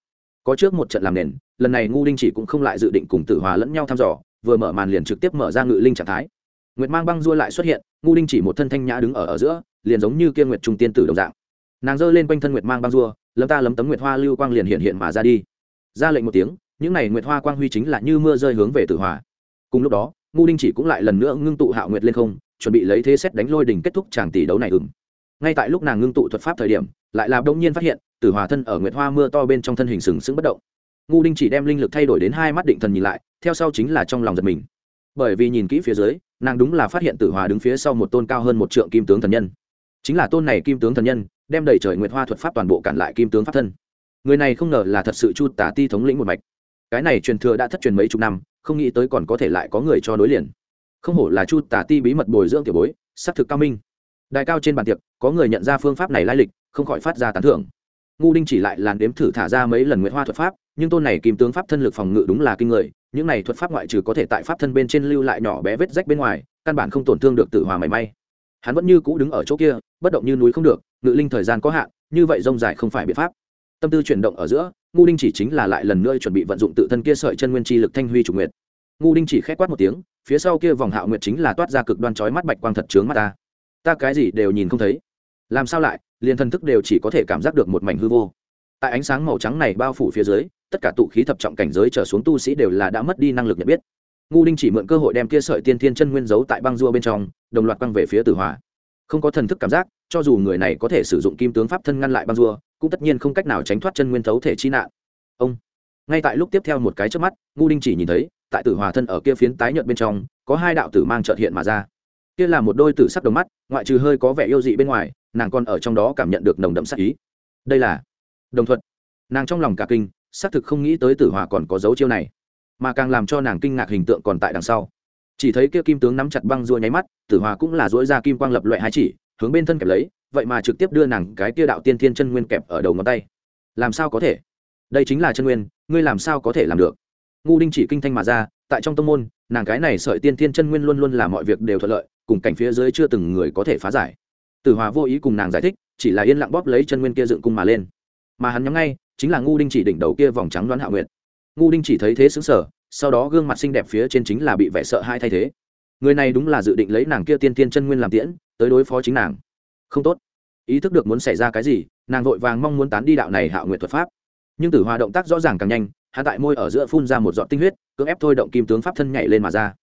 Có trước một trận làm nền, lần này ngu đinh chỉ cũng không lại dự định cùng tử hòa lẫn nhau thăm dò, vừa mở màn liền trực tiếp mở ra ngự linh trạng thái. Nguyệt mang băng dua lại xuất hiện ngu đinh chỉ một thân thanh nhã đứng ở ở giữa, liền giống như kia nguyệt trung tiên tử đồng dạng. Nàng giơ lên quanh thân nguyệt mang băng dua lấm ta lấm tấm nguyệt hoa lưu quang liền hiện hiện mà ra đi. Ra lệnh một tiếng những này nguyệt hoa quang huy chính là như mưa rơi hướng về tử hòa. Cùng lúc đó ngu đinh chỉ cũng lại lần nữa ngưng tụ hạo nguyệt lên không, chuẩn bị lấy thế xét đánh lôi đỉnh kết thúc tràng tỷ đấu này ừng ngay tại lúc nàng ngưng tụ thuật pháp thời điểm, lại là đông nhiên phát hiện, tử hòa thân ở nguyệt hoa mưa to bên trong thân hình sừng sững bất động. Ngu đinh chỉ đem linh lực thay đổi đến hai mắt định thần nhìn lại, theo sau chính là trong lòng giật mình. Bởi vì nhìn kỹ phía dưới, nàng đúng là phát hiện tử hòa đứng phía sau một tôn cao hơn một trượng kim tướng thần nhân. Chính là tôn này kim tướng thần nhân, đem đầy trời nguyệt hoa thuật pháp toàn bộ cản lại kim tướng pháp thân. Người này không ngờ là thật sự chu tả ti thống lĩnh một mạch cái này truyền thừa đã thất truyền mấy chục năm, không nghĩ tới còn có thể lại có người cho đối liền. Không hổ là chu tả ti bí mật bồi dưỡng tiểu bối, xác thực cao minh. Đại cao trên bàn tiệc, có người nhận ra phương pháp này lai lịch, không khỏi phát ra tán thưởng. Ngu đinh chỉ lại làn đếm thử thả ra mấy lần nguyệt hoa thuật pháp, nhưng tôn này kim tướng pháp thân lực phòng ngự đúng là kinh người, những này thuật pháp ngoại trừ có thể tại pháp thân bên trên lưu lại nhỏ bé vết rách bên ngoài, căn bản không tổn thương được tử hòa mảy may. Hắn vẫn như cũ đứng ở chỗ kia, bất động như núi không được, ngự linh thời gian có hạn, như vậy rông dài không phải biện pháp. Tâm tư chuyển động ở giữa ngu đinh chỉ chính là lại lần nữa chuẩn bị vận dụng tự thân kia sợi chân nguyên chi lực thanh huy chủ nguyệt. Ngu đinh chỉ khét quát một tiếng, phía sau kia vòng hạo nguyệt chính là toát ra cực đoan chói mắt bạch quang thật trướng mắt ta. Ta cái gì đều nhìn không thấy. Làm sao lại, liền thần thức đều chỉ có thể cảm giác được một mảnh hư vô. Tại ánh sáng màu trắng này bao phủ phía dưới, tất cả tụ khí thập trọng cảnh giới trở xuống tu sĩ đều là đã mất đi năng lực nhận biết. Ngu đinh chỉ mượn cơ hội đem kia sợi tiên thiên chân nguyên giấu tại băng dua bên trong, đồng loạt băng về phía tử hòa không có thần thức cảm giác, cho dù người này có thể sử dụng kim tướng pháp thân ngăn lại băng dua cũng tất nhiên không cách nào tránh thoát chân nguyên thấu thể chi nạn. Ông, ngay tại lúc tiếp theo một cái trước mắt, ngu đinh chỉ nhìn thấy, tại tử hòa thân ở kia phiến tái nhợt bên trong, có hai đạo tử mang trợt hiện mà ra. Kia là một đôi tử sắc đồng mắt, ngoại trừ hơi có vẻ yêu dị bên ngoài, nàng còn ở trong đó cảm nhận được nồng đậm sắc ý. Đây là đồng thuận nàng trong lòng cả kinh, xác thực không nghĩ tới tử hòa còn có dấu chiêu này, mà càng làm cho nàng kinh ngạc hình tượng còn tại đằng sau. Chỉ thấy kia kim tướng nắm chặt băng rua nháy mắt, tử hòa cũng là dỗi ra kim quang lập loại hai chỉ, hướng bên thân kẹp lấy vậy mà trực tiếp đưa nàng cái kia đạo tiên thiên chân nguyên kẹp ở đầu ngón tay. Làm sao có thể? Đây chính là chân nguyên, ngươi làm sao có thể làm được? Ngu đinh chỉ kinh thanh mà ra, tại trong tông môn, nàng cái này sợi tiên thiên chân nguyên luôn luôn là mọi việc đều thuận lợi, cùng cảnh phía dưới chưa từng người có thể phá giải. Tử hòa vô ý cùng nàng giải thích, chỉ là yên lặng bóp lấy chân nguyên kia dựng cung mà lên. Mà hắn nhắm ngay, chính là ngu đinh chỉ đỉnh đầu kia vòng trắng đoán hạ nguyệt. Ngu đinh chỉ thấy thế xứng sở sau đó gương mặt xinh đẹp phía trên chính là bị vẻ sợ hai thay thế. Người này đúng là dự định lấy nàng kia tiên tiên chân nguyên làm tiễn, tới đối phó chính nàng không tốt. Ý thức được muốn xảy ra cái gì, nàng vội vàng mong muốn tán đi đạo này hạ nguyện thuật pháp. Nhưng tử hòa động tác rõ ràng càng nhanh hạ tại môi ở giữa phun ra một giọt tinh huyết, cưỡng ép thôi động kim tướng pháp thân nhảy lên mà ra.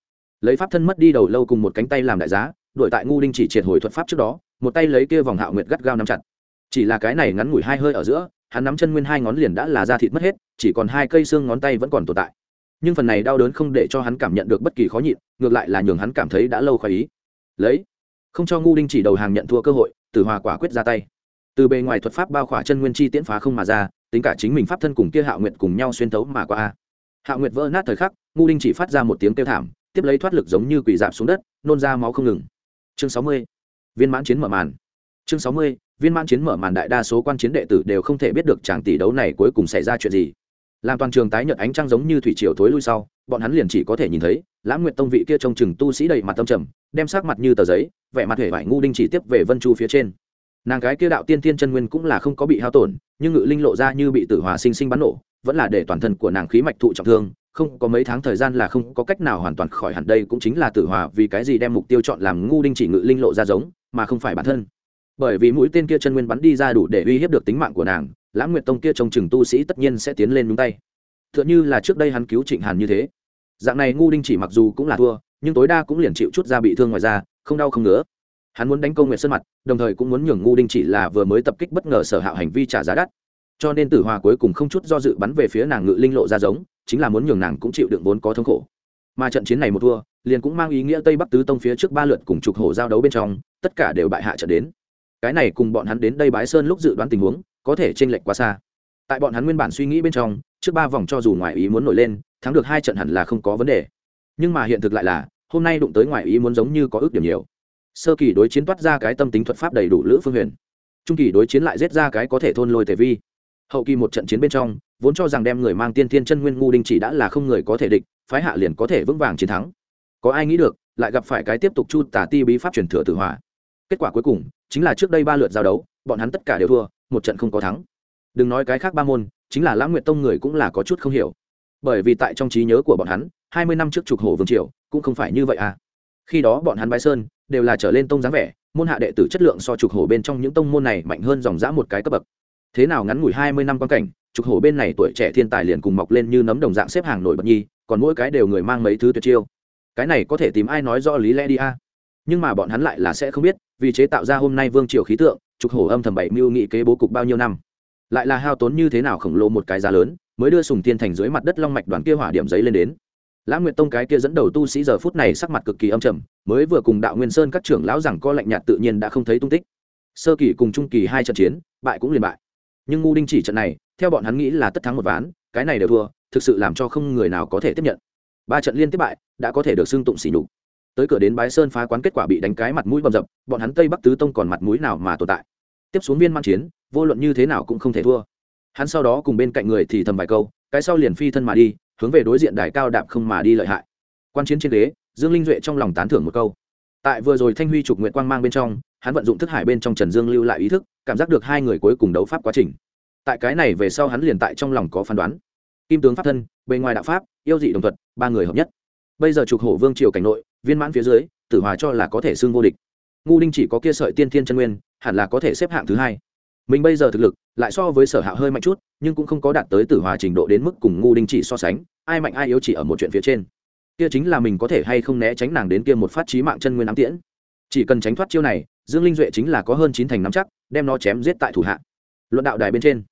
Lấy pháp thân mất đi đầu lâu cùng một cánh tay làm đại giá, đuổi tại ngu đinh chỉ triệt hồi thuật pháp trước đó, một tay lấy kia vòng hạo nguyệt gắt gao nắm chặt. Chỉ là cái này ngắn ngủi hai hơi ở giữa, hắn nắm chân nguyên hai ngón liền đã là da thịt mất hết, chỉ còn hai cây xương ngón tay vẫn còn tồn tại. Nhưng phần này đau đớn không để cho hắn cảm nhận được bất kỳ khó nhịn, ngược lại là nhường hắn cảm thấy đã lâu khỏi ý. Lấy, không cho ngu đinh chỉ đầu hàng nhận thua cơ hội từ hòa quả quyết ra tay. Từ bề ngoài thuật pháp bao khỏa chân nguyên chi tiễn phá không mà ra, tính cả chính mình pháp thân cùng kia hạ nguyệt cùng nhau xuyên tấu mà qua. Hạ nguyệt vỡ nát thời khắc ngu đinh chỉ phát ra một tiếng kêu thảm, tiếp lấy thoát lực giống như quỷ dạp xuống đất, nôn ra máu không ngừng. Chương sáu mươi, viên mãn chiến mở màn. Chương sáu mươi, viên mãn chiến mở màn đại đa số quan chiến đệ tử đều không thể biết được tràng tỷ đấu này cuối cùng xảy ra chuyện gì. Làm toàn trường tái nhợt ánh trăng giống như thủy triều thối lui sau, bọn hắn liền chỉ có thể nhìn thấy lãng nguyệt tông vị kia trông chừng tu sĩ đầy mặt tâm trầm đem sắc mặt như tờ giấy, vẻ mặt hể vải ngu đinh chỉ tiếp về vân chu phía trên. Nàng cái kia đạo tiên thiên chân nguyên cũng là không có bị hao tổn, nhưng ngự linh lộ ra như bị tử hòa sinh sinh bắn nổ, vẫn là để toàn thân của nàng khí mạch thụ trọng thương, không có mấy tháng thời gian là không có cách nào hoàn toàn khỏi hẳn đây cũng chính là tử hòa vì cái gì đem mục tiêu chọn làm ngu đinh chỉ ngự linh lộ ra giống, mà không phải bản thân. Bởi vì mũi tên kia chân nguyên bắn đi ra đủ để uy hiếp được tính mạng của nàng, lãng nguyệt tông kia trông chừng tu sĩ tất nhiên sẽ tiến lên nhúng tay. T h ư ợ n h ư là trước đây hắn cứu trịnh hàn như thế. Dạng này ngu đinh chỉ mặc dù cũng là thua nhưng tối đa cũng liền chịu chút da bị thương ngoài ra không đau không ngứa. Hắn muốn đánh công nguyện sơn mặt, đồng thời cũng muốn nhường ngu đinh chỉ là vừa mới tập kích bất ngờ sở hạo hành vi trả giá đắt. Cho nên tử hòa cuối cùng không chút do dự bắn về phía nàng ngự linh lộ ra giống, chính là muốn nhường nàng cũng chịu đựng vốn có thống khổ. Mà trận chiến này một thua, liền cũng mang ý nghĩa tây bắc tứ tông phía trước ba lượt cùng trục hổ giao đấu bên trong, tất cả đều bại hạ trận đến. Cái này cùng bọn hắn đến đây bái sơn lúc dự đoán tình huống, có thể t r ê n lệch quá xa. Tại bọn hắn nguyên bản suy nghĩ bên trong, trước ba vòng cho dù ngoại ý muốn nổi lên, thắng được hai trận hẳn là không có vấn đề nhưng mà hiện thực lại là, hôm nay đụng tới ngoại ý muốn giống như có ước điểm nhiều. Sơ kỳ đối chiến toát ra cái tâm tính thuật pháp đầy đủ lữ phương huyền. Trung kỳ đối chiến lại giết ra cái có thể thôn lôi thể vi. Hậu kỳ một trận chiến bên trong, vốn cho rằng đem người mang tiên thiên chân nguyên ngu đinh chỉ đã là không người có thể địch, phái hạ liền có thể vững vàng chiến thắng. Có ai nghĩ được, lại gặp phải cái tiếp tục chu tả ti bí pháp truyền thừa tử hỏa. Kết quả cuối cùng, chính là trước đây ba lượt giao đấu, bọn hắn tất cả đều thua, một trận không có thắng. Đừng nói cái khác ba môn, chính là lãng nguyện tông người cũng là có chút không hiểu. Bởi vì tại trong trí nhớ của bọn hắn hai mươi năm trước trục hổ vương triều, cũng không phải như vậy à. Khi đó bọn hắn bái sơn đều là trở lên tông dáng vẻ, môn hạ đệ tử chất lượng so trục hổ bên trong những tông môn này mạnh hơn dòng dã một cái cấp bậc. Thế nào ngắn ngủi hai mươi năm quan cảnh, trục hổ bên này tuổi trẻ thiên tài liền cùng mọc lên như nấm đồng dạng xếp hàng nổi bật nhi, còn mỗi cái đều người mang mấy thứ tuyệt chiêu. Cái này có thể tìm ai nói rõ lý lẽ đi a? À? nhưng mà bọn hắn lại là sẽ không biết, vì chế tạo ra hôm nay vương triều khí tượng, trục hổ âm thầm bảy mưu nghị kế bố cục bao nhiêu năm. Lại là hao tốn như thế nào khổng lồ một cái giá lớn, mới đưa sùng tiên thành dưới mặt đất long mạch đoàn kia hỏa điểm giấy lên đến lãng nguyệt tông cái kia dẫn đầu tu sĩ giờ phút này sắc mặt cực kỳ âm trầm, mới vừa cùng đạo nguyên sơn các trưởng lão rằng co lạnh nhạt tự nhiên đã không thấy tung tích. Sơ kỳ cùng trung kỳ hai trận chiến, bại cũng liền bại. Nhưng ngu đinh chỉ trận này, theo bọn hắn nghĩ là tất thắng một ván, cái này đều thua, thực sự làm cho không người nào có thể tiếp nhận. Ba trận liên tiếp bại, đã có thể được xưng tụng xỉ nhục. Tới cửa đến bái sơn phá quán kết quả bị đánh cái mặt mũi bầm dập, bọn hắn tây bắc tứ tông còn mặt mũi nào mà tồn tại. Tiếp xuống viên mang chiến, vô luận như thế nào cũng không thể thua. Hắn sau đó cùng bên cạnh người thì thầm vài câu, cái sau liền phi thân mà đi hướng về đối diện đài cao đạp không mà đi lợi hại. Quan chiến trên ghế, dương linh duệ trong lòng tán thưởng một câu. Tại vừa rồi thanh huy trục nguyện quang mang bên trong, hắn vận dụng thức hải bên trong trần dương lưu lại ý thức, cảm giác được hai người cuối cùng đấu pháp quá trình. Tại cái này về sau hắn liền tại trong lòng có phán đoán. Kim tướng pháp thân, bề ngoài đạo pháp, yêu dị đồng thuật, ba người hợp nhất. Bây giờ trục hổ vương triều cảnh nội, viên mãn phía dưới, tử hòa cho là có thể xưng vô địch. Ngu đinh chỉ có kia sợi tiên thiên chân nguyên, hẳn là có thể xếp hạng thứ hai mình bây giờ thực lực lại so với sở hạ hơi mạnh chút, nhưng cũng không có đạt tới tử hòa trình độ đến mức cùng ngu đinh chỉ so sánh, ai mạnh ai yếu chỉ ở một chuyện phía trên. Kia chính là mình có thể hay không né tránh nàng đến kia một phát trí mạng chân nguyên ám tiễn. Chỉ cần tránh thoát chiêu này, dương linh duệ chính là có hơn chín thành nắm chắc, đem nó chém giết tại thủ hạ. Luận đạo đài bên trên,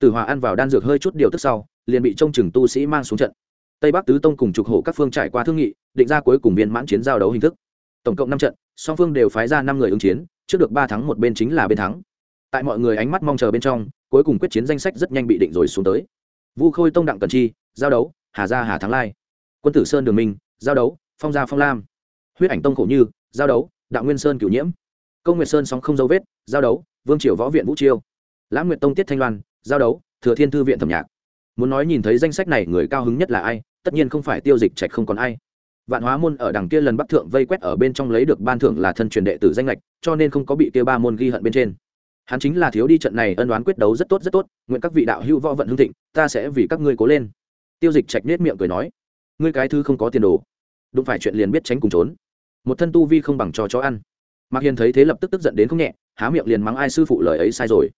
tử hòa ăn vào đan dược hơi chút điều tức sau, liền bị trông chừng tu sĩ mang xuống trận. Tây bắc tứ tông cùng trục hộ các phương trải qua thương nghị, định ra cuối cùng viên mãn chiến giao đấu hình thức. Tổng cộng năm trận, song phương đều phái ra năm người ứng chiến, trước được ba thắng một bên chính là bên thắng tại mọi người ánh mắt mong chờ bên trong, cuối cùng quyết chiến danh sách rất nhanh bị định rồi xuống tới. Vu khôi tông đặng cần chi, giao đấu, hà gia hà thắng lai. Quân tử sơn đường minh, giao đấu, phong gia phong lam. Huyết ảnh tông khổ như, giao đấu đạo nguyên sơn cửu nhiễm. Công nguyệt sơn sóng không dấu vết, giao đấu, vương triều võ viện vũ chiêu. Lãng nguyệt tông tiết thanh loan, giao đấu, thừa thiên thư viện thẩm nhạc. Muốn nói nhìn thấy danh sách này người cao hứng nhất là ai, tất nhiên không phải tiêu dịch trạch không còn ai. Vạn hóa môn ở đằng kia lần bắc thượng vây quét ở bên trong lấy được ban thưởng là thân truyền đệ tử danh lệch, cho nên không có bị kia ba môn ghi hận bên trên hắn chính là thiếu đi trận này ân đoán quyết đấu rất tốt rất tốt, nguyện các vị đạo hữu võ vận hưng thịnh, ta sẽ vì các ngươi cố lên. Tiêu dịch trạch nết miệng cười nói, ngươi cái thứ không có tiền đồ, đụng phải chuyện liền biết tránh cùng trốn. Một thân tu vi không bằng cho chó ăn. Mạc hiền thấy thế lập tức tức giận đến không nhẹ, há miệng liền mắng ai sư phụ lời ấy sai rồi.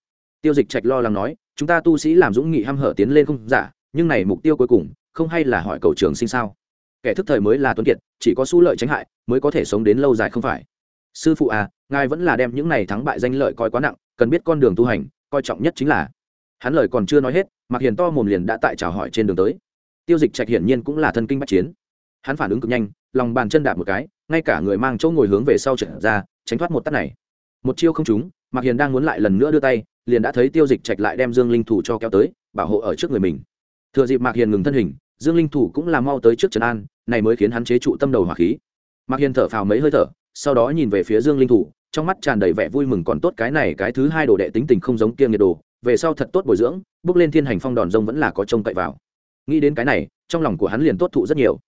Tiêu dịch trạch lo lắng nói, chúng ta tu sĩ làm dũng nghị hăm hở tiến lên không giả, nhưng này mục tiêu cuối cùng, không hay là hỏi cầu trường sinh sao? Kẻ thức thời mới là tuấn kiệt, chỉ có xu lợi tránh hại, mới có thể sống đến lâu dài không phải. Sư phụ à ngài vẫn là đem những này thắng bại danh lợi coi quá nặng cần biết con đường tu hành, coi trọng nhất chính là. Hắn lời còn chưa nói hết mặc hiền to mồm liền đã tại chào hỏi trên đường tới. Tiêu dịch trạch hiển nhiên cũng là thân kinh bắt chiến. Hắn phản ứng cực nhanh, lòng bàn chân đạp một cái, ngay cả người mang chỗ ngồi hướng về sau trở ra, tránh thoát một tắt này. Một chiêu không trúng, mạc hiền đang muốn lại lần nữa đưa tay, liền đã thấy tiêu dịch trạch lại đem dương linh thủ cho kéo tới, bảo hộ ở trước người mình. Thừa dịp mạc hiền ngừng thân hình, dương linh thủ cũng là mau tới trước trần an, này mới khiến hắn chế trụ tâm đầu hỏa khí. Mạc hiền thở phào mấy hơi thở, sau đó nhìn về phía dương linh thủ trong mắt tràn đầy vẻ vui mừng còn tốt cái này cái thứ hai đồ đệ tính tình không giống kia nhiệt đồ, về sau thật tốt bồi dưỡng, bước lên thiên hành phong đòn rông vẫn là có trông cậy vào. Nghĩ đến cái này, trong lòng của hắn liền tốt thụ rất nhiều.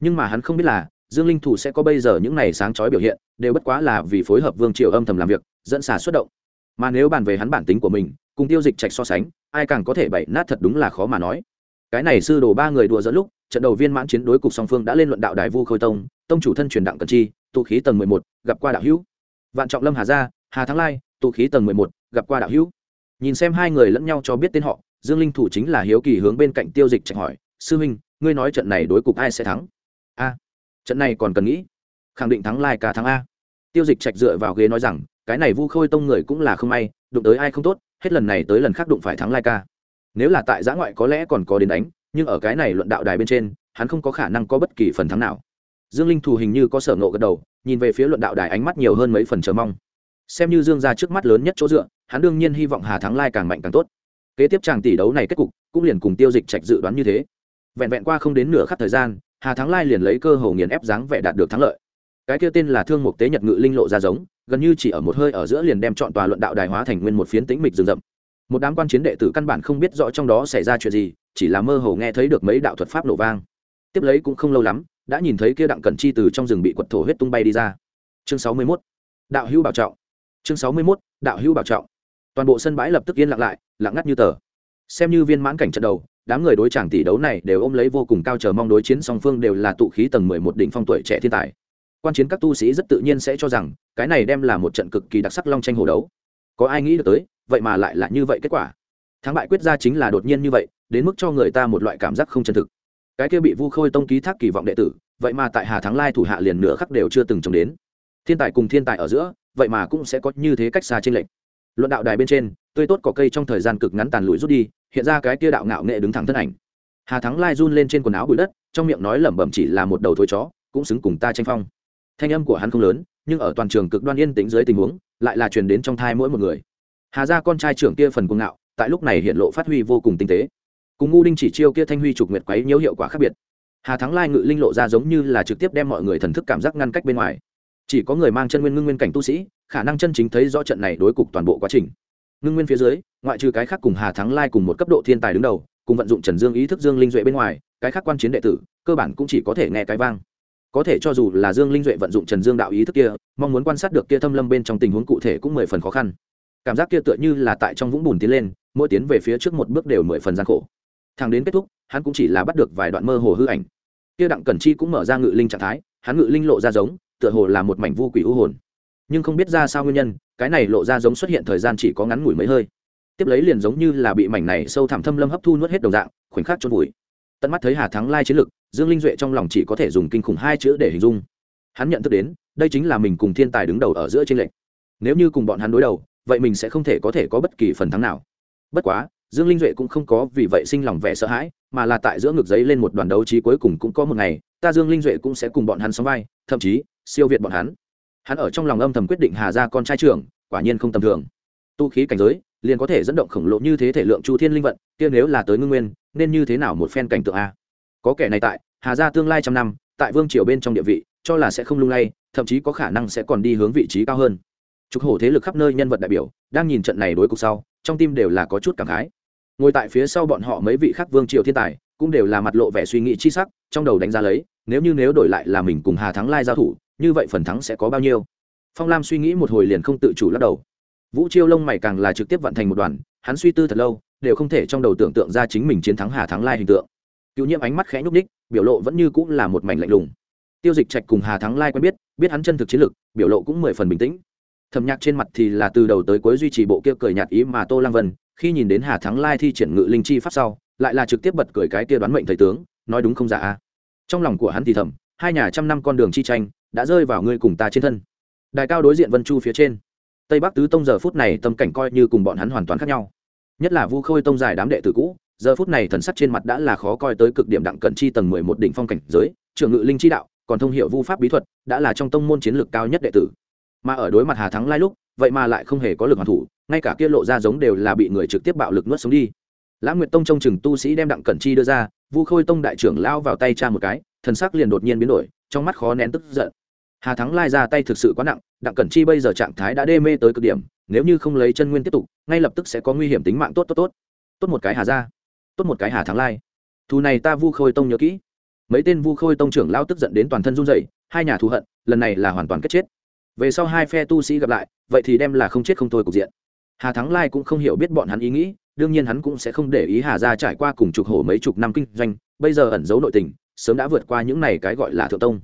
Nhưng mà hắn không biết là, dương linh thủ sẽ có bây giờ những này sáng chói biểu hiện, đều bất quá là vì phối hợp vương triều âm thầm làm việc, dẫn xả xuất động. Mà nếu bàn về hắn bản tính của mình, cùng tiêu dịch trạch so sánh, ai càng có thể bậy nát thật đúng là khó mà nói. Cái này sư đồ ba người đùa dẫn lúc, trận đầu viên mãn chiến đối cục song phương đã lên luận đạo đài vu khôi tông tông chủ thân truyền đặng cần chi tụ khí tầng mười một, gặp qua đạo hữu vạn trọng lâm hà gia, hà thắng lai, tụ khí tầng mười một, gặp qua đạo hữu. Nhìn xem hai người lẫn nhau cho biết tên họ, dương linh thủ chính là hiếu kỳ hướng bên cạnh tiêu dịch trạch hỏi, sư huynh, ngươi nói trận này đối cục ai sẽ thắng? A, trận này còn cần nghĩ. Khẳng định thắng lai cả thắng a. Tiêu dịch trạch dựa vào ghế nói rằng, cái này vu khôi tông người cũng là không may, đụng tới ai không tốt, hết lần này tới lần khác đụng phải thắng lai ca. Nếu là tại giã ngoại có lẽ còn có đến đánh, nhưng ở cái này luận đạo đài bên trên, hắn không có khả năng có bất kỳ phần thắng nào. Dương linh thù hình như có sở ngộ gật đầu nhìn về phía luận đạo đài ánh mắt nhiều hơn mấy phần chờ mong. Xem như dương ra trước mắt lớn nhất chỗ dựa, hắn đương nhiên hy vọng hà thắng lai càng mạnh càng tốt. Kế tiếp chàng tỷ đấu này kết cục, cũng liền cùng tiêu dịch trạch dự đoán như thế. Vẹn vẹn qua không đến nửa khắc thời gian, hà thắng lai liền lấy cơ hồ nghiền ép dáng vẻ đạt được thắng lợi. Cái kia tên là thương mục tế nhật ngự linh lộ ra giống, gần như chỉ ở một hơi ở giữa liền đem chọn tòa luận đạo đài hóa thành nguyên một phiến tĩnh mịch rừng rậm. Một đám quan chiến đệ tử căn bản không biết rõ trong đó xảy ra chuyện gì, chỉ là mơ hồ nghe thấy được mấy đạo thuật pháp nổ vang. Tiếp lấy cũng không lâu lắm đã nhìn thấy kia đặng cẩn chi từ trong rừng bị quật thổ huyết tung bay đi ra. Chương sáu mươi 61. đạo hữu bảo trọng. Chương sáu mươi 61. đạo hữu bảo trọng. Toàn bộ sân bãi lập tức yên lặng lại, lặng ngắt như tờ. Xem như viên mãn cảnh trận đầu, đám người đối chàng tỷ đấu này đều ôm lấy vô cùng cao chờ mong đối chiến song phương đều là tụ khí tầng mười một đỉnh phong tuổi trẻ thiên tài. Quan chiến các tu sĩ rất tự nhiên sẽ cho rằng, cái này đem là một trận cực kỳ đặc sắc long tranh hồ đấu. Có ai nghĩ được tới, vậy mà lại là như vậy kết quả. Thắng bại quyết ra chính là đột nhiên như vậy, đến mức cho người ta một loại cảm giác không chân thực cái kia bị vu khôi tông ký thác kỳ vọng đệ tử, vậy mà tại hà thắng lai thủ hạ liền nửa khắc đều chưa từng trông đến. Thiên tài cùng thiên tài ở giữa, vậy mà cũng sẽ có như thế cách xa trên lệnh luận đạo đài bên trên, tươi tốt có cây trong thời gian cực ngắn tàn lụi rút đi, hiện ra cái kia đạo ngạo nghệ đứng thẳng thân ảnh. Hà thắng lai run lên trên quần áo bụi đất, trong miệng nói lẩm bẩm chỉ là một đầu thối chó, cũng xứng cùng ta tranh phong. Thanh âm của hắn không lớn, nhưng ở toàn trường cực đoan yên tĩnh dưới tình huống, lại là truyền đến trong thai mỗi một người. Hà gia con trai trưởng kia phần cuồng ngạo, tại lúc này hiện lộ phát huy vô cùng tinh tế cùng ngu đinh chỉ chiêu kia thanh huy trục nguyệt quấy nhiễu hiệu quả khác biệt. Hà thắng lai ngự linh lộ ra giống như là trực tiếp đem mọi người thần thức cảm giác ngăn cách bên ngoài. Chỉ có người mang chân nguyên ngưng nguyên cảnh tu sĩ, khả năng chân chính thấy rõ trận này đối cục toàn bộ quá trình. Ngưng nguyên phía dưới, ngoại trừ cái khác cùng hà thắng lai cùng một cấp độ thiên tài đứng đầu, cùng vận dụng trần dương ý thức dương linh duệ bên ngoài, cái khác quan chiến đệ tử, cơ bản cũng chỉ có thể nghe cái vang. Có thể cho dù là dương linh duệ vận dụng trần dương đạo ý thức kia, mong muốn quan sát được kia thâm lâm bên trong tình huống cụ thể cũng mười phần khó khăn. Cảm giác kia tựa như là tại trong vũng bùn tiến lên, mỗi tiến về phía trước một bước đều mười phần gian khổ thằng đến kết thúc, hắn cũng chỉ là bắt được vài đoạn mơ hồ hư ảnh. Kia đặng cẩn chi cũng mở ra ngự linh trạng thái, hắn ngự linh lộ ra giống, tựa hồ là một mảnh vu quỷ u hồn. Nhưng không biết ra sao nguyên nhân, cái này lộ ra giống xuất hiện thời gian chỉ có ngắn ngủi mấy hơi. Tiếp lấy liền giống như là bị mảnh này sâu thẳm thâm lâm hấp thu nuốt hết đồng dạng, khoảnh khắc chôn vùi. Tận mắt thấy hà thắng lai chiến lực, dương linh duệ trong lòng chỉ có thể dùng kinh khủng hai chữ để hình dung. Hắn nhận thức đến, đây chính là mình cùng thiên tài đứng đầu ở giữa tranh lệch. nếu như cùng bọn hắn đối đầu, vậy mình sẽ không thể có thể có bất kỳ phần thắng nào. Bất quá dương linh duệ cũng không có vì vậy sinh lòng vẻ sợ hãi, mà là tại giữa ngực giấy lên một đoàn đấu trí cuối cùng cũng có một ngày, ta dương linh duệ cũng sẽ cùng bọn hắn sóng vai, thậm chí, siêu việt bọn hắn. Hắn ở trong lòng âm thầm quyết định hà ra con trai trưởng, quả nhiên không tầm thường. Tu khí cảnh giới, liền có thể dẫn động khổng lồ như thế thể lượng chu thiên linh vận, kia nếu là tới ngưng nguyên, nên như thế nào một phen cảnh tượng a? Có kẻ này tại, hà ra tương lai trăm năm, tại vương triều bên trong địa vị, cho là sẽ không lung lay, thậm chí có khả năng sẽ còn đi hướng vị trí cao hơn. Trục hổ thế lực khắp nơi nhân vật đại biểu, đang nhìn trận này đối cục sau, trong tim đều là có chút cảm khái ngồi tại phía sau bọn họ mấy vị khác vương triều thiên tài, cũng đều là mặt lộ vẻ suy nghĩ chi sắc, trong đầu đánh giá lấy, nếu như nếu đổi lại là mình cùng hà thắng lai giao thủ, như vậy phần thắng sẽ có bao nhiêu? Phong lam suy nghĩ một hồi liền không tự chủ lắc đầu. Vũ chiêu lông mày càng là trực tiếp vận thành một đoàn, hắn suy tư thật lâu, đều không thể trong đầu tưởng tượng ra chính mình chiến thắng hà thắng lai hình tượng. Cựu nhiễm ánh mắt khẽ nhúc ních biểu lộ vẫn như cũng là một mảnh lạnh lùng. Tiêu dịch trạch cùng hà thắng lai quen biết biết hắn chân thực chiến lực, biểu lộ cũng mười phần bình tĩnh. Thầm nhạc trên mặt thì là từ đầu tới cuối duy trì bộ kia cười nhạt ý mà tô lăng vân khi nhìn đến hà thắng lai thi triển ngự linh chi pháp sau, lại là trực tiếp bật cười cái kia đoán mệnh thầy tướng, nói đúng không giả a? Trong lòng của hắn thì thầm, hai nhà trăm năm con đường chi tranh, đã rơi vào ngươi cùng ta trên thân. Đài cao đối diện vân chu phía trên. Tây bắc tứ tông giờ phút này tâm cảnh coi như cùng bọn hắn hoàn toàn khác nhau. Nhất là vu khôi tông dài đám đệ tử cũ, giờ phút này thần sắc trên mặt đã là khó coi tới cực điểm đặng cận chi tầng mười một đỉnh phong cảnh giới, trưởng ngự linh chi đạo, còn thông hiệu vu pháp bí thuật, đã là trong tông môn chiến lược cao nhất đệ tử mà ở đối mặt hà thắng lai lúc, vậy mà lại không hề có lực hoàn thủ, ngay cả kia lộ ra giống đều là bị người trực tiếp bạo lực nuốt sống đi. Lãng nguyệt tông trông chừng tu sĩ đem đặng cẩn chi đưa ra, vu khôi tông đại trưởng lao vào tay cha một cái, thần sắc liền đột nhiên biến đổi, trong mắt khó nén tức giận. Hà thắng lai ra tay thực sự quá nặng, đặng cẩn chi bây giờ trạng thái đã đê mê tới cực điểm, nếu như không lấy chân nguyên tiếp tục, ngay lập tức sẽ có nguy hiểm tính mạng tốt tốt tốt. Tốt một cái hà ra tốt một cái hà thắng lai. Thù này ta vu khôi tông nhớ kỹ. Mấy tên vu khôi tông trưởng lao tức giận đến toàn thân run rẩy, hai nhà thù hận, lần này là hoàn toàn kết chết về sau hai phe tu sĩ gặp lại, vậy thì đem là không chết không thôi cục diện. Hà thắng lai cũng không hiểu biết bọn hắn ý nghĩ, đương nhiên hắn cũng sẽ không để ý hà ra trải qua cùng chục hổ mấy chục năm kinh doanh, bây giờ ẩn giấu nội tình, sớm đã vượt qua những này cái gọi là thượng tông.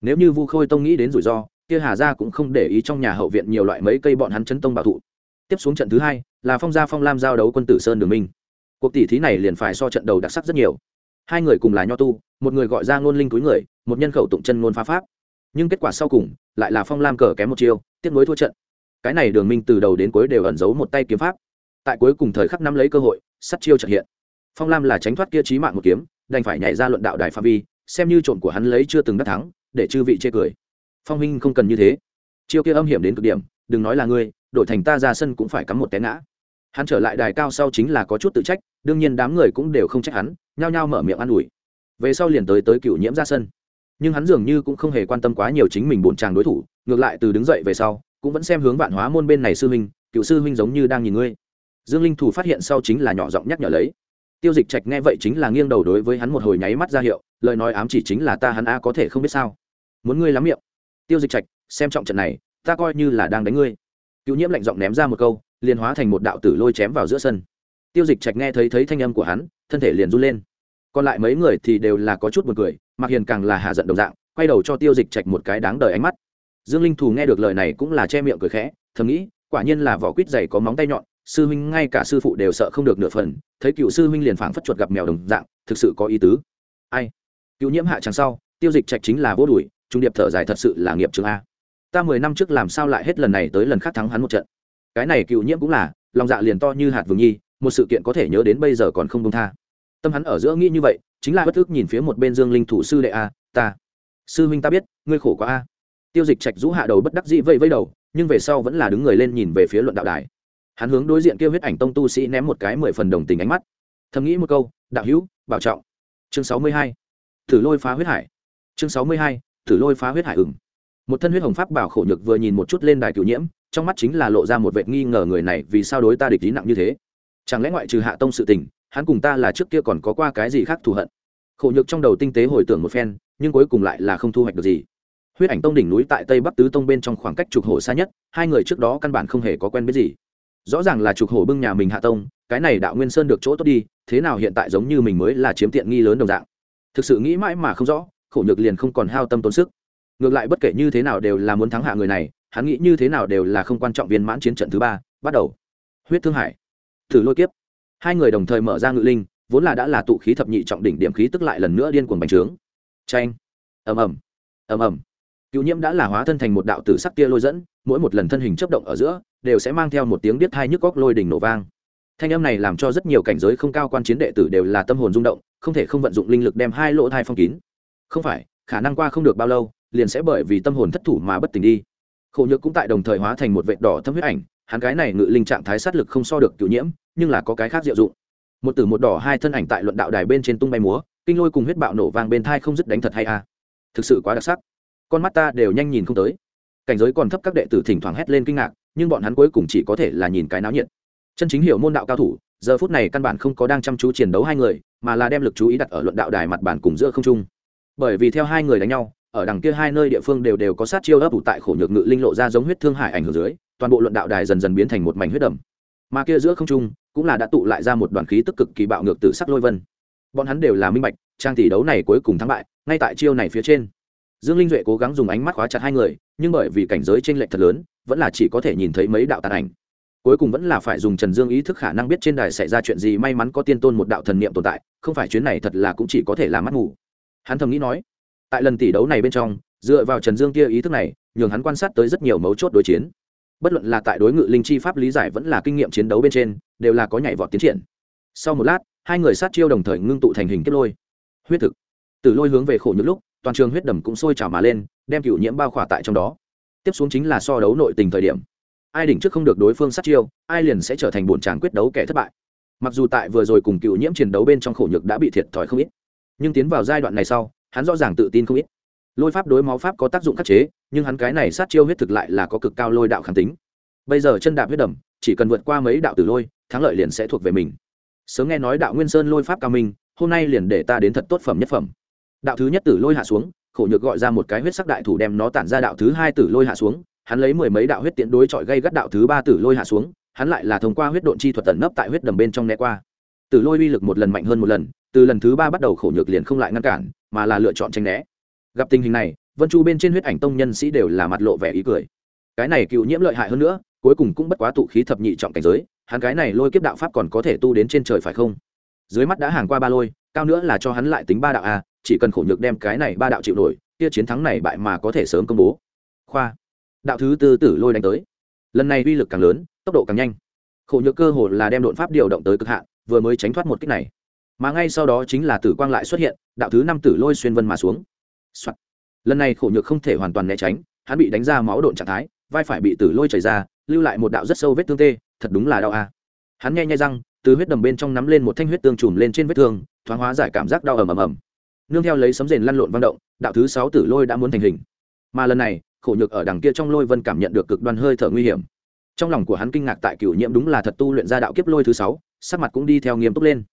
Nếu như vu khôi tông nghĩ đến rủi ro, kia hà ra cũng không để ý trong nhà hậu viện nhiều loại mấy cây bọn hắn chấn tông bảo thụ. Tiếp xuống trận thứ hai, là phong gia phong lam giao đấu quân tử sơn đường minh. Cuộc tỷ thí này liền phải so trận đầu đặc sắc rất nhiều. Hai người cùng là nho tu, một người gọi ra ngôn linh túi người, một nhân khẩu tụng chân ngôn phá pháp nhưng kết quả sau cùng lại là phong lam cờ kém một chiêu, tiếp nối thua trận. Cái này đường minh từ đầu đến cuối đều ẩn giấu một tay kiếm pháp. Tại cuối cùng thời khắc nắm lấy cơ hội sắt chiêu trận hiện. Phong lam là tránh thoát kia trí mạng một kiếm, đành phải nhảy ra luận đạo đài phạm vi, xem như trộm của hắn lấy chưa từng đắc thắng, để chư vị chê cười. Phong minh không cần như thế. Chiêu kia âm hiểm đến cực điểm, đừng nói là ngươi, đổi thành ta ra sân cũng phải cắm một té ngã. Hắn trở lại đài cao sau chính là có chút tự trách, đương nhiên đám người cũng đều không trách hắn, nhao nhao mở miệng an ủi. Về sau liền tới tới cựu nhiễm ra sân nhưng hắn dường như cũng không hề quan tâm quá nhiều chính mình bổn chàng đối thủ, ngược lại từ đứng dậy về sau, cũng vẫn xem hướng vạn hóa môn bên này sư huynh, cựu sư huynh giống như đang nhìn ngươi. Dương linh thủ phát hiện sau chính là nhỏ giọng nhắc nhở lấy. Tiêu dịch trạch nghe vậy chính là nghiêng đầu đối với hắn một hồi nháy mắt ra hiệu, lời nói ám chỉ chính là ta hắn a có thể không biết sao. Muốn ngươi lắm miệng. Tiêu dịch trạch, xem trọng trận này, ta coi như là đang đánh ngươi. Cựu nhiễm lạnh giọng ném ra một câu, liền hóa thành một đạo tử lôi chém vào giữa sân. Tiêu dịch trạch nghe thấy thấy thanh âm của hắn, thân thể liền run lên còn lại mấy người thì đều là có chút buồn cười mặc hiền càng là hạ giận đồng dạng, quay đầu cho tiêu dịch trạch một cái đáng đời ánh mắt. Dương linh thù nghe được lời này cũng là che miệng cười khẽ, thầm nghĩ, quả nhiên là vỏ quýt dày có móng tay nhọn, sư huynh ngay cả sư phụ đều sợ không được nửa phần, thấy cựu sư huynh liền phảng phất chuột gặp mèo đồng dạng, thực sự có ý tứ. Ai? Cựu nhiễm hạ chẳng sau, tiêu dịch trạch chính là vô đuổi, trung điệp thở dài thật sự là nghiệp trường a. Ta mười năm trước làm sao lại hết lần này tới lần khác thắng hắn một trận? Cái này cựu nhiễm cũng là, lòng dạ liền to như hạt vừng nhi, một sự kiện có thể nhớ đến bây giờ còn không công tha tâm hắn ở giữa nghĩ như vậy, chính là bất thức nhìn phía một bên dương linh thủ sư đệ a, ta, sư huynh ta biết, ngươi khổ quá a. Tiêu dịch trạch rũ hạ đầu bất đắc dĩ vây vây đầu, nhưng về sau vẫn là đứng người lên nhìn về phía luận đạo đài. Hắn hướng đối diện kêu huyết ảnh tông tu sĩ ném một cái mười phần đồng tình ánh mắt. Thầm nghĩ một câu, đạo hữu, bảo trọng. Chương sáu mươi hai, thử lôi phá huyết hải. Chương sáu mươi hai, thử lôi phá huyết hải ừng một thân huyết hồng pháp bảo khổ nhược vừa nhìn một chút lên đài cựu nhiễm, trong mắt chính là lộ ra một vệ nghi ngờ người này vì sao đối ta địch ý nặng như thế. Chẳng lẽ ngoại trừ hạ tông sự tình hắn cùng ta là trước kia còn có qua cái gì khác thù hận. Khổ nhược trong đầu tinh tế hồi tưởng một phen, nhưng cuối cùng lại là không thu hoạch được gì. Huyết ảnh tông đỉnh núi tại tây bắc tứ tông bên trong khoảng cách trục hổ xa nhất, hai người trước đó căn bản không hề có quen biết gì. Rõ ràng là trục hổ bưng nhà mình hạ tông, cái này đạo nguyên sơn được chỗ tốt đi, thế nào hiện tại giống như mình mới là chiếm tiện nghi lớn đồng dạng. Thực sự nghĩ mãi mà không rõ, khổ nhược liền không còn hao tâm tốn sức. Ngược lại bất kể như thế nào đều là muốn thắng hạ người này, hắn nghĩ như thế nào đều là không quan trọng viên mãn chiến trận thứ ba, bắt đầu. Huyết thương hải. Thử lôi kiếp hai người đồng thời mở ra ngự linh, vốn là đã là tụ khí thập nhị trọng đỉnh điểm khí tức lại lần nữa điên cuồng bành trướng. Tranh ầm ầm. Ầm ầm. Cựu nhiễm đã là hóa thân thành một đạo tử sắc tia lôi dẫn, mỗi một lần thân hình chấp động ở giữa, đều sẽ mang theo một tiếng biết thai nhức góc lôi đỉnh nổ vang. Thanh âm này làm cho rất nhiều cảnh giới không cao quan chiến đệ tử đều là tâm hồn rung động, không thể không vận dụng linh lực đem hai lỗ thai phong kín. Không phải, khả năng qua không được bao lâu, liền sẽ bởi vì tâm hồn thất thủ mà bất tỉnh đi. Khổ nhược cũng tại đồng thời hóa thành một vệt đỏ thâm huyết ảnh hắn cái này ngự linh trạng thái sát lực không so được cựu nhiễm, nhưng là có cái khác diệu dụng. Một tử một đỏ, hai thân ảnh tại luận đạo đài bên trên tung bay múa, kinh lôi cùng huyết bạo nổ vang bên thai không dứt đánh thật hay à. thực sự quá đặc sắc. Con mắt ta đều nhanh nhìn không tới. Cảnh giới còn thấp các đệ tử thỉnh thoảng hét lên kinh ngạc, nhưng bọn hắn cuối cùng chỉ có thể là nhìn cái náo nhiệt. Chân chính hiểu môn đạo cao thủ, giờ phút này căn bản không có đang chăm chú chiến đấu hai người, mà là đem lực chú ý đặt ở luận đạo đài mặt bản cùng giữa không trung. Bởi vì theo hai người đánh nhau, ở đằng kia hai nơi địa phương đều đều có sát chiêu ấp ủ tại khổ nhược ngự linh lộ ra giống huyết thương hải ảnh hưởng dưới toàn bộ luận đạo đài dần dần biến thành một mảnh huyết đầm. Mà kia giữa không trung cũng là đã tụ lại ra một đoàn khí tức cực kỳ bạo ngược từ sắc lôi vân. Bọn hắn đều là minh bạch, trang tỷ đấu này cuối cùng thắng bại, ngay tại chiêu này phía trên. Dương linh duệ cố gắng dùng ánh mắt khóa chặt hai người, nhưng bởi vì cảnh giới t r ê n lệch thật lớn, vẫn là chỉ có thể nhìn thấy mấy đạo tàn ảnh. Cuối cùng vẫn là phải dùng trần dương ý thức khả năng biết trên đài xảy ra chuyện gì, may mắn có tiên tôn một đạo thần niệm tồn tại, không phải chuyến này thật là cũng chỉ có thể là mắt ngủ hắn thầm nghĩ nói, tại lần tỷ đấu này bên trong, dựa vào trần dương kia ý thức này, nhường hắn quan sát tới rất nhiều mấu chốt đối chiến bất luận là tại đối ngự linh chi pháp lý giải vẫn là kinh nghiệm chiến đấu bên trên, đều là có nhảy vọt tiến triển. Sau một lát, hai người sát chiêu đồng thời ngưng tụ thành hình kết lôi. Huyết thực. Từ lôi hướng về khổ những lúc, toàn trường huyết đầm cũng sôi trào mà lên, đem cựu nhiễm bao khỏa tại trong đó. Tiếp xuống chính là so đấu nội tình thời điểm. Ai đỉnh trước không được đối phương sát chiêu, ai liền sẽ trở thành bổn tràng quyết đấu kẻ thất bại. Mặc dù tại vừa rồi cùng cựu nhiễm chiến đấu bên trong khổ nhược đã bị thiệt thòi không ít, nhưng tiến vào giai đoạn này sau, hắn rõ ràng tự tin không ít lôi pháp đối máu pháp có tác dụng khắc chế, nhưng hắn cái này sát chiêu huyết thực lại là có cực cao lôi đạo kháng tính. Bây giờ chân đạp huyết đầm, chỉ cần vượt qua mấy đạo tử lôi, thắng lợi liền sẽ thuộc về mình. Sớm nghe nói đạo nguyên sơn lôi pháp cao minh, hôm nay liền để ta đến thật tốt phẩm nhất phẩm. Đạo thứ nhất tử lôi hạ xuống, khổ nhược gọi ra một cái huyết sắc đại thủ đem nó tản ra đạo thứ hai tử lôi hạ xuống, hắn lấy mười mấy đạo huyết tiện đối chọi gây gắt đạo thứ ba tử lôi hạ xuống, hắn lại là thông qua huyết độn chi thuật tận nấp tại huyết đầm bên trong né qua. Tử lôi uy lực một lần mạnh hơn một lần, từ lần thứ ba bắt đầu khổ nhược liền không lại ngăn cản, mà là lựa chọn tranh né gặp tình hình này, vân chu bên trên huyết ảnh tông nhân sĩ đều là mặt lộ vẻ ý cười. Cái này cựu nhiễm lợi hại hơn nữa, cuối cùng cũng bất quá tụ khí thập nhị trọng cảnh giới, hắn cái này lôi kiếp đạo pháp còn có thể tu đến trên trời phải không? Dưới mắt đã hàng qua ba lôi, cao nữa là cho hắn lại tính ba đạo a, chỉ cần khổ nhược đem cái này ba đạo chịu nổi, kia chiến thắng này bại mà có thể sớm công bố. Khoa. Đạo thứ tư tử lôi đánh tới. Lần này uy lực càng lớn, tốc độ càng nhanh. Khổ nhược cơ hồ là đem đột pháp điều động tới cực hạn, vừa mới tránh thoát một kích này. Mà ngay sau đó chính là tử quang lại xuất hiện, đạo thứ năm tử lôi xuyên vân mà xuống、Soạn. lần này khổ nhược không thể hoàn toàn né tránh, hắn bị đánh ra máu độn trạng thái, vai phải bị tử lôi chảy ra, lưu lại một đạo rất sâu vết thương tê, thật đúng là đau a. Hắn nghe nhai răng, từ huyết đầm bên trong nắm lên một thanh huyết tương trùm lên trên vết thương, thoáng hóa giải cảm giác đau ầm ầm ầm. Nương theo lấy sấm rền lăn lộn vang động, đạo thứ sáu tử lôi đã muốn thành hình. Mà lần này, khổ nhược ở đằng kia trong lôi vân cảm nhận được cực đoan hơi thở nguy hiểm. Trong lòng của hắn kinh ngạc tại cửu nhiễm đúng là thật tu luyện ra đạo kiếp lôi thứ sáu, sắc mặt cũng đi theo nghiêm túc lên.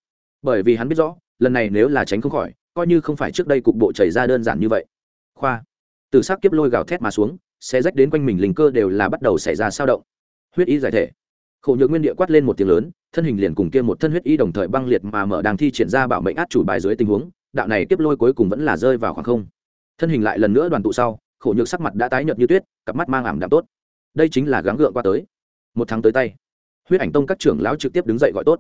Bởi vì hắn biết rõ, lần này nếu là tránh không khỏi coi như không phải trước đây cục bộ chảy ra đơn giản như vậy. Khoa. Từ sắc kiếp lôi gào thét mà xuống sẽ rách đến quanh mình linh cơ đều là bắt đầu xảy ra sao động. Huyết ý giải thể. Khổ nhược nguyên địa quát lên một tiếng lớn, thân hình liền cùng kia một thân huyết ý đồng thời băng liệt mà mở đang thi triển ra bảo mệnh át chủ bài dưới tình huống, đạo này kiếp lôi cuối cùng vẫn là rơi vào khoảng không. Thân hình lại lần nữa đoàn tụ sau, khổ nhược sắc mặt đã tái nhợt như tuyết, cặp mắt mang ảm đạm tốt. Đây chính là gắng gượng qua tới. Một tháng tới tay. Huyết ảnh tông các trưởng lão trực tiếp đứng dậy gọi tốt.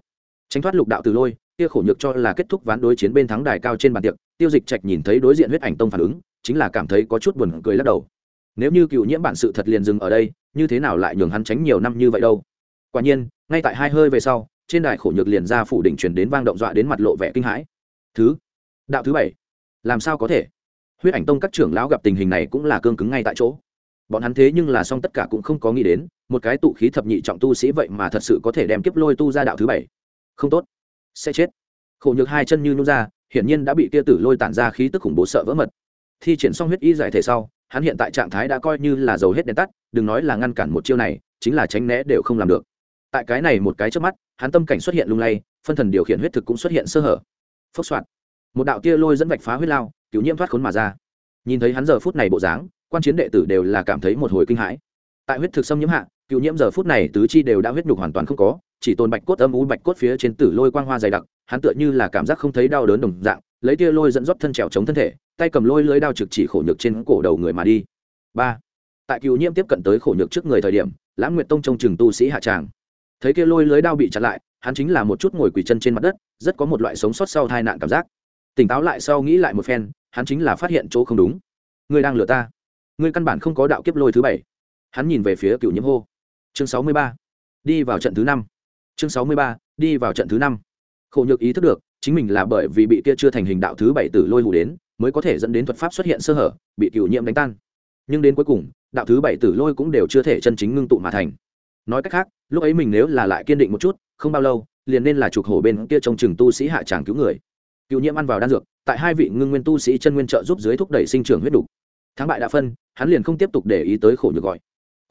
Tránh thoát lục đạo từ lôi kia khổ nhược cho là kết thúc ván đối chiến bên thắng đài cao trên bàn tiệc, tiêu dịch trạch nhìn thấy đối diện huyết ảnh tông phản ứng, chính là cảm thấy có chút buồn cười lắc đầu. Nếu như cựu nhiễm bản sự thật liền dừng ở đây, như thế nào lại nhường hắn tránh nhiều năm như vậy đâu? Quả nhiên, ngay tại hai hơi về sau, trên đài khổ nhược liền ra phủ đỉnh truyền đến vang động dọa đến mặt lộ vẻ kinh hãi. Thứ, đạo thứ bảy. Làm sao có thể? Huyết ảnh tông các trưởng lão gặp tình hình này cũng là cương cứng ngay tại chỗ. Bọn hắn thế nhưng là xong tất cả cũng không có nghĩ đến, một cái tụ khí thập nhị trọng tu sĩ vậy mà thật sự có thể đem kiếp lôi tu ra đạo thứ bảy. Không tốt sẽ chết. Khổ nhược hai chân như nung ra, hiển nhiên đã bị kia tử lôi tản ra khí tức khủng bố sợ vỡ mật. Thi triển xong huyết y giải thể sau, hắn hiện tại trạng thái đã coi như là dầu hết đèn tắt, đừng nói là ngăn cản một chiêu này, chính là tránh né đều không làm được. Tại cái này một cái trước mắt, hắn tâm cảnh xuất hiện lung lay, phân thần điều khiển huyết thực cũng xuất hiện sơ hở. Phốc soạn một đạo tia lôi dẫn vạch phá huyết lao, cứu nhiễm thoát khốn mà ra. Nhìn thấy hắn giờ phút này bộ dáng, quan chiến đệ tử đều là cảm thấy một hồi kinh hãi. Tại huyết thực xâm nhiễm hạ cựu nhiễm giờ phút này tứ chi đều đã huyết nhục hoàn toàn không có chỉ tồn bạch cốt âm u bạch cốt phía trên tử lôi quang hoa dày đặc, hắn tựa như là cảm giác không thấy đau đớn đồng dạng, lấy tia lôi dẫn dắt thân trèo chống thân thể, tay cầm lôi lưới đao trực chỉ khổ nhược trên cổ đầu người mà đi. Ba. Tại cựu nhiễm tiếp cận tới khổ nhược trước người thời điểm, lãng nguyệt tông trông chừng tu sĩ hạ tràng. Thấy kia lôi lưới đao bị chặn lại, hắn chính là một chút ngồi quỳ chân trên mặt đất, rất có một loại sống sót sau tai nạn cảm giác. Tỉnh táo lại sau nghĩ lại một phen, hắn chính là phát hiện chỗ không đúng. Ngươi đang lừa ta. Ngươi căn bản không có đạo kiếp lôi thứ bảy. Hắn nhìn về phía cựu nhiễm hô. Chương sáu mươi ba. Đi vào trận thứ năm chương sáu mươi ba, đi vào trận thứ năm. Khổ nhược ý thức được, chính mình là bởi vì bị kia chưa thành hình đạo thứ bảy tử lôi hủ đến, mới có thể dẫn đến thuật pháp xuất hiện sơ hở, bị cựu nhiễm đánh tan. Nhưng đến cuối cùng, đạo thứ bảy tử lôi cũng đều chưa thể chân chính ngưng tụ mà thành. Nói cách khác, lúc ấy mình nếu là lại kiên định một chút, không bao lâu, liền nên là trục hổ bên kia trong chừng tu sĩ hạ tràng cứu người. Cựu nhiễm ăn vào đan dược, tại hai vị ngưng nguyên tu sĩ chân nguyên trợ giúp dưới thúc đẩy sinh trưởng huyết đục thắng bại đã phân, hắn liền không tiếp tục để ý tới khổ nhược gọi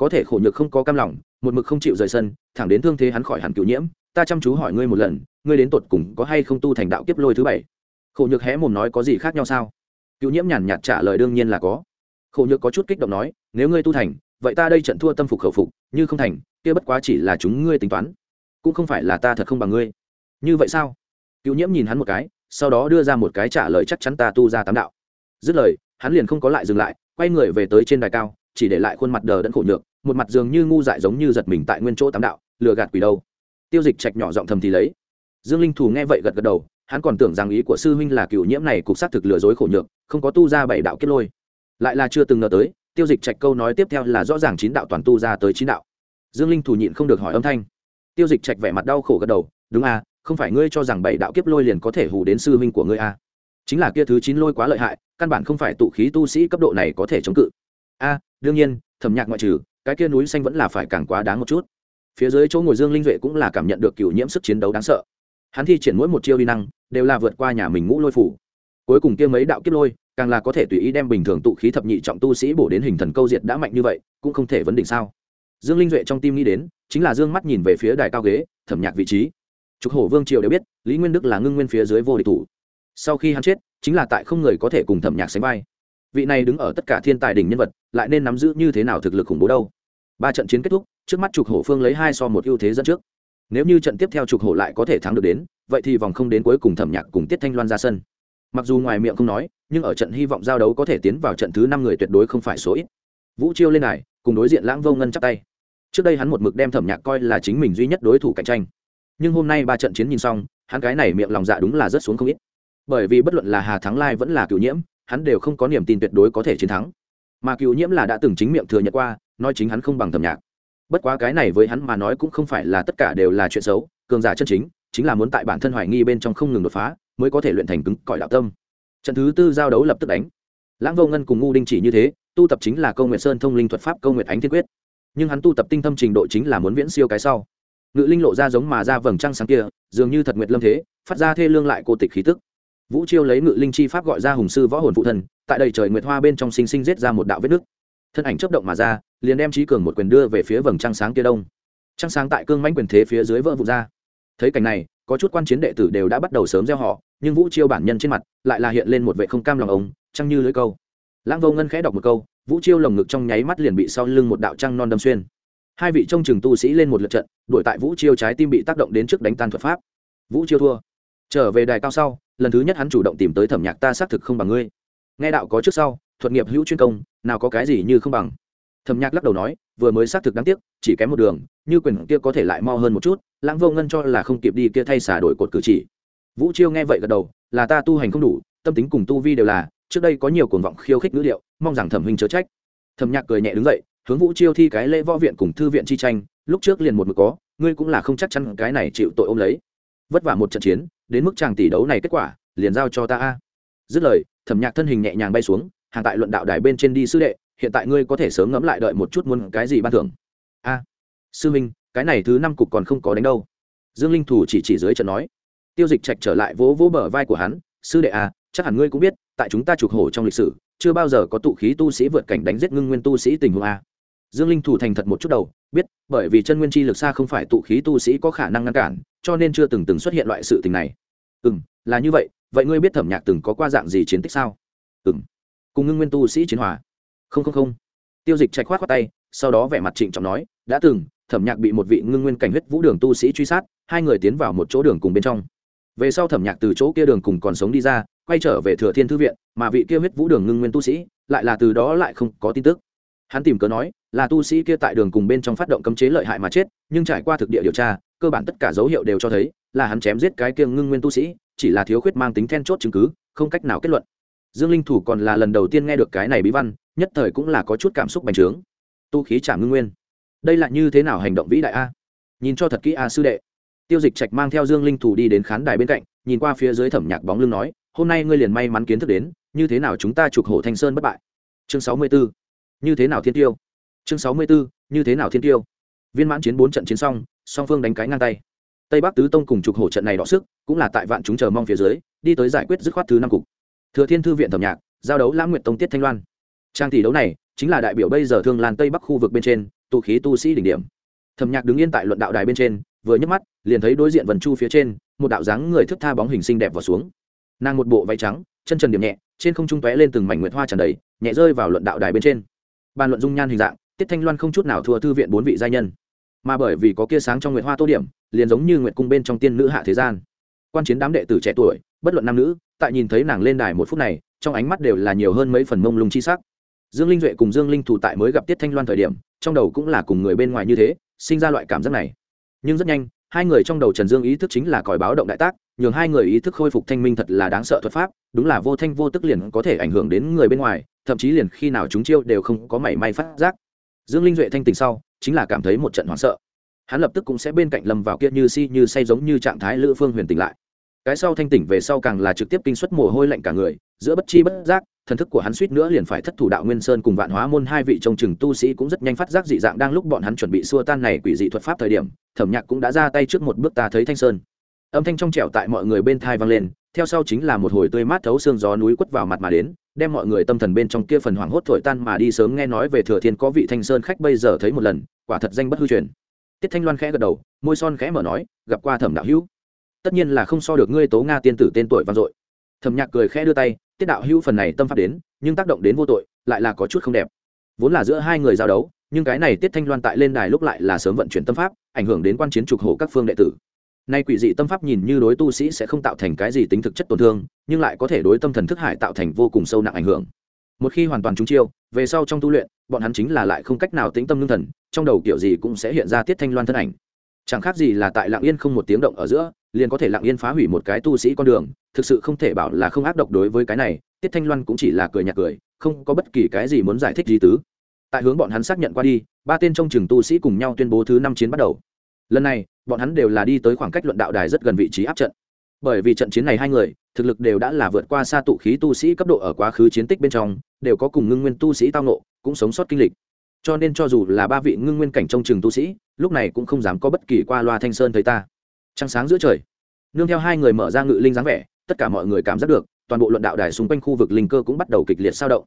có thể khổ nhược không có cam lòng, một mực không chịu rời sân, thẳng đến thương thế hắn khỏi hẳn cựu nhiễm, ta chăm chú hỏi ngươi một lần, ngươi đến tột cùng có hay không tu thành đạo kiếp lôi thứ bảy? Khổ nhược hé mồm nói có gì khác nhau sao? Cựu nhiễm nhàn nhạt trả lời đương nhiên là có. Khổ nhược có chút kích động nói, nếu ngươi tu thành, vậy ta đây trận thua tâm phục khẩu phục, như không thành, kia bất quá chỉ là chúng ngươi tính toán, cũng không phải là ta thật không bằng ngươi. Như vậy sao? Cựu nhiễm nhìn hắn một cái, sau đó đưa ra một cái trả lời chắc chắn ta tu ra tám đạo. Dứt lời, hắn liền không có lại dừng lại, quay người về tới trên đài cao chỉ để lại khuôn mặt đờ đẫn khổ nhược, một mặt dường như ngu dại giống như giật mình tại nguyên chỗ tám đạo, lừa gạt quỷ đâu. Tiêu dịch trạch nhỏ giọng thầm thì lấy. Dương linh thù nghe vậy gật gật đầu, hắn còn tưởng rằng ý của sư huynh là cựu nhiễm này cục xác thực lừa dối khổ nhược, không có tu ra bảy đạo kết lôi. Lại là chưa từng ngờ tới, tiêu dịch trạch câu nói tiếp theo là rõ ràng chín đạo toàn tu ra tới chín đạo. Dương linh thủ nhịn không được hỏi âm thanh. Tiêu dịch trạch vẻ mặt đau khổ gật đầu, đúng à không phải ngươi cho rằng bảy đạo kiếp lôi liền có thể hù đến sư huynh của ngươi à? Chính là kia thứ chín lôi quá lợi hại, căn bản không phải tụ khí tu sĩ cấp độ này có thể chống cự. A đương nhiên, thẩm nhạc ngoại trừ, cái kia núi xanh vẫn là phải càng quá đáng một chút. Phía dưới chỗ ngồi dương linh duệ cũng là cảm nhận được cựu nhiễm sức chiến đấu đáng sợ. Hắn thi triển mỗi một chiêu đi năng, đều là vượt qua nhà mình ngũ lôi phủ. Cuối cùng kia mấy đạo kiếp lôi, càng là có thể tùy ý đem bình thường tụ khí thập nhị trọng tu sĩ bổ đến hình thần câu diệt đã mạnh như vậy, cũng không thể vấn đỉnh sao. Dương linh duệ trong tim nghĩ đến, chính là dương mắt nhìn về phía đài cao ghế, thẩm nhạc vị trí. Trục hổ vương triều đều biết, lý nguyên đức là ngưng nguyên phía dưới vô địch thủ. Sau khi hắn chết, chính là tại không người có thể cùng thẩm nhạc sánh vai vị này đứng ở tất cả thiên tài đỉnh nhân vật, lại nên nắm giữ như thế nào thực lực khủng bố đâu? Ba trận chiến kết thúc, trước mắt trục hổ phương lấy hai so một ưu thế dẫn trước. Nếu như trận tiếp theo trục hổ lại có thể thắng được đến, vậy thì vòng không đến cuối cùng thẩm nhạc cùng tiết thanh loan ra sân. Mặc dù ngoài miệng không nói, nhưng ở trận hy vọng giao đấu có thể tiến vào trận thứ năm người tuyệt đối không phải số ít. Vũ chiêu lên này, cùng đối diện lãng vô ngân chắc tay. Trước đây hắn một mực đem thẩm nhạc coi là chính mình duy nhất đối thủ cạnh tranh. Nhưng hôm nay ba trận chiến nhìn xong, hắn cái này miệng lòng dạ đúng là rất xuống không ít. Bởi vì bất luận là hà thắng lai vẫn là cựu nhiễm hắn đều không có niềm tin tuyệt đối có thể chiến thắng. Mà cựu nhiễm là đã từng chính miệng thừa nhận qua, nói chính hắn không bằng thẩm nhạc. Bất quá cái này với hắn mà nói cũng không phải là tất cả đều là chuyện xấu, cường giả chân chính chính là muốn tại bản thân hoài nghi bên trong không ngừng đột phá, mới có thể luyện thành cứng cỏi đạo tâm. Trận thứ tư giao đấu lập tức đánh. Lãng vô ngân cùng ngu đinh chỉ như thế, tu tập chính là câu nguyệt sơn thông linh thuật pháp, câu nguyệt ánh thiên quyết. Nhưng hắn tu tập tinh tâm trình độ chính là muốn viễn siêu cái sau. Ngự linh lộ ra giống mà ra vầng trăng sáng kia, dường như thật nguyệt lâm thế, phát ra thê lương lại cô tịch khí tức vũ chiêu lấy ngự linh chi pháp gọi ra hùng sư võ hồn phụ thần tại đầy trời nguyệt hoa bên trong sinh sinh giết ra một đạo vết nước thân ảnh chấp động mà ra, liền đem trí cường một quyền đưa về phía vầng trăng sáng kia đông. Trăng sáng tại cương mãnh quyền thế phía dưới vỡ vụt ra. Thấy cảnh này, có chút quan chiến đệ tử đều đã bắt đầu sớm gieo họ, nhưng vũ chiêu bản nhân trên mặt lại là hiện lên một vệ không cam lòng ống trăng như lưới câu. Lãng vô ngân khẽ đọc một câu, vũ chiêu lồng ngực trong nháy mắt liền bị sau lưng một đạo trăng non đâm xuyên. Hai vị trông chừng tu sĩ lên một lượt trận, đuổi tại vũ chiêu trái tim bị tác động đến trước đánh tan thuật pháp. Vũ chiêu thua. Trở về đài cao sau lần thứ nhất hắn chủ động tìm tới thẩm nhạc ta xác thực không bằng ngươi. Nghe đạo có trước sau, thuật nghiệp hữu chuyên công, nào có cái gì như không bằng. Thẩm nhạc lắc đầu nói, vừa mới xác thực đáng tiếc, chỉ kém một đường, như quyền kia có thể lại mo hơn một chút, lãng vô ngân cho là không kịp đi kia thay xả đổi cột cử chỉ. Vũ chiêu nghe vậy gật đầu, là ta tu hành không đủ, tâm tính cùng tu vi đều là, trước đây có nhiều cuồng vọng khiêu khích ngữ liệu mong rằng thẩm huynh chớ trách. Thẩm nhạc cười nhẹ đứng dậy, hướng vũ chiêu thi cái lễ võ viện cùng thư viện chi tranh, lúc trước liền một mực có, ngươi cũng là không chắc chắn cái này chịu tội ôm lấy. Vất vả một trận chiến đến mức chàng tỷ đấu này kết quả, liền giao cho ta a. Dứt lời, thẩm nhạc thân hình nhẹ nhàng bay xuống, hàng tại luận đạo đài bên trên đi sư đệ, hiện tại ngươi có thể sớm ngẫm lại đợi một chút muốn cái gì ban thưởng. A, sư minh cái này thứ năm cục còn không có đánh đâu. Dương linh thủ chỉ chỉ dưới trận nói. Tiêu dịch trạch trở lại vỗ vỗ bờ vai của hắn, sư đệ a chắc hẳn ngươi cũng biết, tại chúng ta trục hổ trong lịch sử, chưa bao giờ có tụ khí tu sĩ vượt cảnh đánh giết ngưng nguyên tu sĩ tình huống a dương linh thủ thành thật một chút đầu, biết, bởi vì chân nguyên chi lực xa không phải tụ khí tu sĩ có khả năng ngăn cản, cho nên chưa từng từng xuất hiện loại sự tình này. Ừ m là như vậy vậy ngươi biết thẩm nhạc từng có qua dạng gì chiến tích sao? Ừ m cùng ngưng nguyên tu sĩ chiến hòa. Không không không. Tiêu dịch chạy khoát khoát tay, sau đó vẻ mặt trịnh trọng nói, đã từng, thẩm nhạc bị một vị ngưng nguyên cảnh huyết vũ đường tu sĩ truy sát, hai người tiến vào một chỗ đường cùng bên trong. Về sau thẩm nhạc từ chỗ kia đường cùng còn sống đi ra, quay trở về thừa thiên thư viện, mà vị kia huyết vũ đường ngưng nguyên tu sĩ lại là từ đó lại không có tin tức hắn tìm cớ nói, là tu sĩ kia tại đường cùng bên trong phát động cấm chế lợi hại mà chết, nhưng trải qua thực địa điều tra, cơ bản tất cả dấu hiệu đều cho thấy là hắn chém giết cái kia ngưng nguyên tu sĩ, chỉ là thiếu khuyết mang tính then chốt chứng cứ, không cách nào kết luận. Dương linh thủ còn là lần đầu tiên nghe được cái này bí văn, nhất thời cũng là có chút cảm xúc bành trướng. Tu khí trả ngưng nguyên. Đây là như thế nào hành động vĩ đại a? Nhìn cho thật kỹ a, sư đệ. Tiêu dịch trạch mang theo dương linh thủ đi đến khán đài bên cạnh, nhìn qua phía dưới thẩm nhạc bóng lưng nói, hôm nay ngươi liền may mắn kiến thức đến, như thế nào chúng ta trục hổ thanh sơn bất bại? Chương sáu mươi bốn như thế nào thiên tiêu? Chương sáu mươi 64. như thế nào thiên tiêu? Viên mãn chiến bốn trận chiến xong, song phương đánh cái ngang tay. Tây bắc tứ tông cùng trục hổ trận này đọ sức, cũng là tại vạn chúng chờ mong phía dưới, đi tới giải quyết dứt khoát thứ năm cục. Thừa thiên thư viện thẩm nhạc, giao đấu lãng nguyện tông tiết thanh loan. Trang tỷ đấu này, chính là đại biểu bây giờ thương lan tây bắc khu vực bên trên, tụ khí tu sĩ đỉnh điểm. Thẩm nhạc đứng yên tại luận đạo đài bên trên, vừa nhấc mắt, liền thấy đối diện vần chu phía trên, một đạo dáng người thức tha bóng hình xinh đẹp vào xuống. Nàng một bộ váy trắng, chân trần điểm nhẹ, trên không trung tóe lên từng mảnh nguyệt hoa tràn đầy, nhẹ rơi vào luận đạo đài bên trên bàn luận dung nhan hình dạng, tiết thanh loan không chút nào thua thư viện bốn vị gia nhân. Mà bởi vì có kia sáng trong nguyệt hoa tô điểm, liền giống như nguyệt cung bên trong tiên nữ hạ thế gian. Quan chiến đám đệ tử trẻ tuổi, bất luận nam nữ, tại nhìn thấy nàng lên đài một phút này, trong ánh mắt đều là nhiều hơn mấy phần mông lung chi sắc. Dương linh duệ cùng dương linh thủ tại mới gặp tiết thanh loan thời điểm, trong đầu cũng là cùng người bên ngoài như thế, sinh ra loại cảm giác này. Nhưng rất nhanh, hai người trong đầu trần dương ý thức chính là còi báo động đại tác, nhường hai người ý thức khôi phục thanh minh thật là đáng sợ thuật pháp, đúng là vô thanh vô tức liền có thể ảnh hưởng đến người bên ngoài thậm chí liền khi nào chúng chiêu đều không có mảy may phát giác. Dương linh duệ thanh tình sau, chính là cảm thấy một trận hoảng sợ. Hắn lập tức cũng sẽ bên cạnh lâm vào kia như si như say giống như trạng thái lữ phương huyền tỉnh lại. Cái sau thanh tỉnh về sau càng là trực tiếp kinh xuất mồ hôi lạnh cả người, giữa bất chi bất giác, thần thức của hắn suýt nữa liền phải thất thủ đạo nguyên sơn cùng vạn hóa môn hai vị trông chừng tu sĩ cũng rất nhanh phát giác dị dạng đang lúc bọn hắn chuẩn bị xua tan này quỷ dị thuật pháp thời điểm, thẩm nhạc cũng đã ra tay trước một bước ta thấy thanh sơn. Âm thanh trong trẻo tại mọi người bên thai vang lên, theo sau chính là một hồi tươi mát thấu xương gió núi quất vào mặt mà đến đem mọi người tâm thần bên trong kia phần hoảng hốt thổi tan mà đi sớm nghe nói về thừa thiên có vị thanh sơn khách bây giờ thấy một lần, quả thật danh bất hư truyền. Tiết thanh loan khẽ gật đầu, môi son khẽ mở nói, gặp qua thẩm đạo hữu. Tất nhiên là không so được ngươi tố nga tiên tử tên tuổi vang dội. Thẩm nhạc cười khẽ đưa tay, tiết đạo hữu phần này tâm pháp đến, nhưng tác động đến vô tội, lại là có chút không đẹp. Vốn là giữa hai người giao đấu, nhưng cái này tiết thanh loan tại lên đài lúc lại là sớm vận chuyển tâm pháp, ảnh hưởng đến quan chiến trục hổ các phương đệ tử nay quỷ dị tâm pháp nhìn như đối tu sĩ sẽ không tạo thành cái gì tính thực chất tổn thương, nhưng lại có thể đối tâm thần thức hải tạo thành vô cùng sâu nặng ảnh hưởng. Một khi hoàn toàn trúng chiêu, về sau trong tu luyện, bọn hắn chính là lại không cách nào tĩnh tâm lương thần, trong đầu kiểu gì cũng sẽ hiện ra tiết thanh loan thân ảnh. Chẳng khác gì là tại lạng yên không một tiếng động ở giữa, liền có thể lặng yên phá hủy một cái tu sĩ con đường, thực sự không thể bảo là không ác độc đối với cái này, tiết thanh loan cũng chỉ là cười nhạt cười, không có bất kỳ cái gì muốn giải thích gì tứ. Tại hướng bọn hắn xác nhận qua đi, ba tên trong trường tu sĩ cùng nhau tuyên bố thứ năm chiến bắt đầu lần này, bọn hắn đều là đi tới khoảng cách luận đạo đài rất gần vị trí áp trận. Bởi vì trận chiến này hai người, thực lực đều đã là vượt qua xa tụ khí tu sĩ cấp độ ở quá khứ chiến tích bên trong, đều có cùng ngưng nguyên tu sĩ tao nộ cũng sống sót kinh lịch. Cho nên cho dù là ba vị ngưng nguyên cảnh trong trường tu sĩ, lúc này cũng không dám có bất kỳ qua loa thanh sơn thấy ta. Trăng sáng giữa trời, nương theo hai người mở ra ngự linh dáng vẻ, tất cả mọi người cảm giác được, toàn bộ luận đạo đài xung quanh khu vực linh cơ cũng bắt đầu kịch liệt sao động.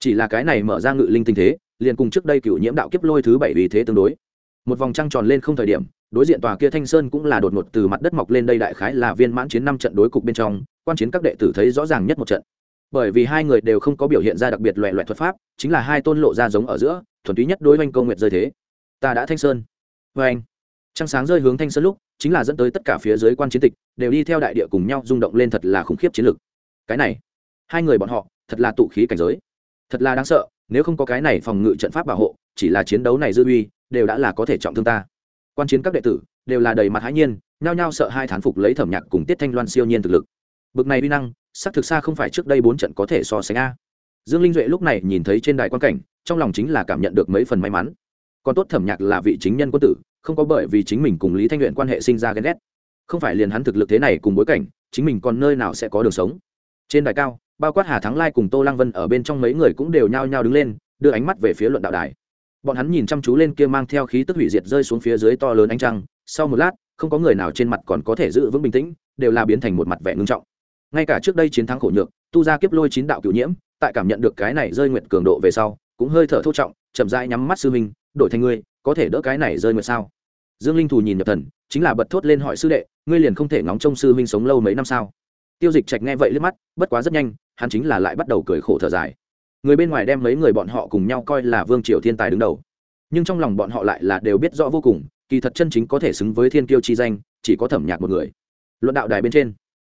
Chỉ là cái này mở ra ngự linh tinh thế, liền cùng trước đây cựu nhiễm đạo kiếp lôi thứ bảy vì thế tương đối. Một vòng trăng tròn lên không thời điểm đối diện tòa kia thanh sơn cũng là đột ngột từ mặt đất mọc lên đây đại khái là viên mãn chiến năm trận đối cục bên trong, quan chiến các đệ tử thấy rõ ràng nhất một trận. Bởi vì hai người đều không có biểu hiện ra đặc biệt loẹ loẹt thuật pháp, chính là hai tôn lộ ra giống ở giữa, thuần túy nhất đối oanh công nguyệt rơi thế. Ta đã thanh sơn. Vê anh, trăng sáng rơi hướng thanh sơn lúc, chính là dẫn tới tất cả phía dưới quan chiến tịch, đều đi theo đại địa cùng nhau rung động lên thật là khủng khiếp chiến lược cái này, hai người bọn họ, thật là tụ khí cảnh giới. Thật là đáng sợ, nếu không có cái này phòng ngự trận pháp bảo hộ, chỉ là chiến đấu này dư uy, đều đã là có thể trọng thương ta quan chiến các đệ tử đều là đầy mặt hãi nhiên, nhao nhao sợ hai thán phục lấy thẩm nhạc cùng tiết thanh loan siêu nhiên thực lực. Bực này uy năng sắc thực xa không phải trước đây bốn trận có thể so sánh a. Dương linh duệ lúc này nhìn thấy trên đài quan cảnh, trong lòng chính là cảm nhận được mấy phần may mắn. Còn tốt thẩm nhạc là vị chính nhân quân tử, không có bởi vì chính mình cùng lý thanh luyện quan hệ sinh ra ghen ghét. Không phải liền hắn thực lực thế này cùng bối cảnh, chính mình còn nơi nào sẽ có đường sống. Trên đài cao, bao quát hà thắng lai cùng tô lang vân ở bên trong mấy người cũng đều nhao nhao đứng lên, đưa ánh mắt về phía luận đạo đài bọn hắn nhìn chăm chú lên kia mang theo khí tức hủy diệt rơi xuống phía dưới to lớn ánh trăng, sau một lát, không có người nào trên mặt còn có thể giữ vững bình tĩnh, đều là biến thành một mặt vẻ ngưng trọng. Ngay cả trước đây chiến thắng khổ nhược, tu ra kiếp lôi chín đạo cựu nhiễm, tại cảm nhận được cái này rơi nguyệt cường độ về sau, cũng hơi thở thô trọng, chậm rãi nhắm mắt sư minh đổi thành ngươi, có thể đỡ cái này rơi nguyệt sao? Dương linh thù nhìn nhập thần, chính là bật thốt lên hỏi sư đệ, ngươi liền không thể ngóng trông sư minh sống lâu mấy năm sao? Tiêu dịch trạch nghe vậy liếc mắt, bất quá rất nhanh, hắn chính là lại bắt đầu cười khổ thở dài người bên ngoài đem mấy người bọn họ cùng nhau coi là vương triều thiên tài đứng đầu. Nhưng trong lòng bọn họ lại là đều biết rõ vô cùng, kỳ thật chân chính có thể xứng với thiên kiêu chi danh, chỉ có thẩm nhạc một người. Luận đạo đài bên trên.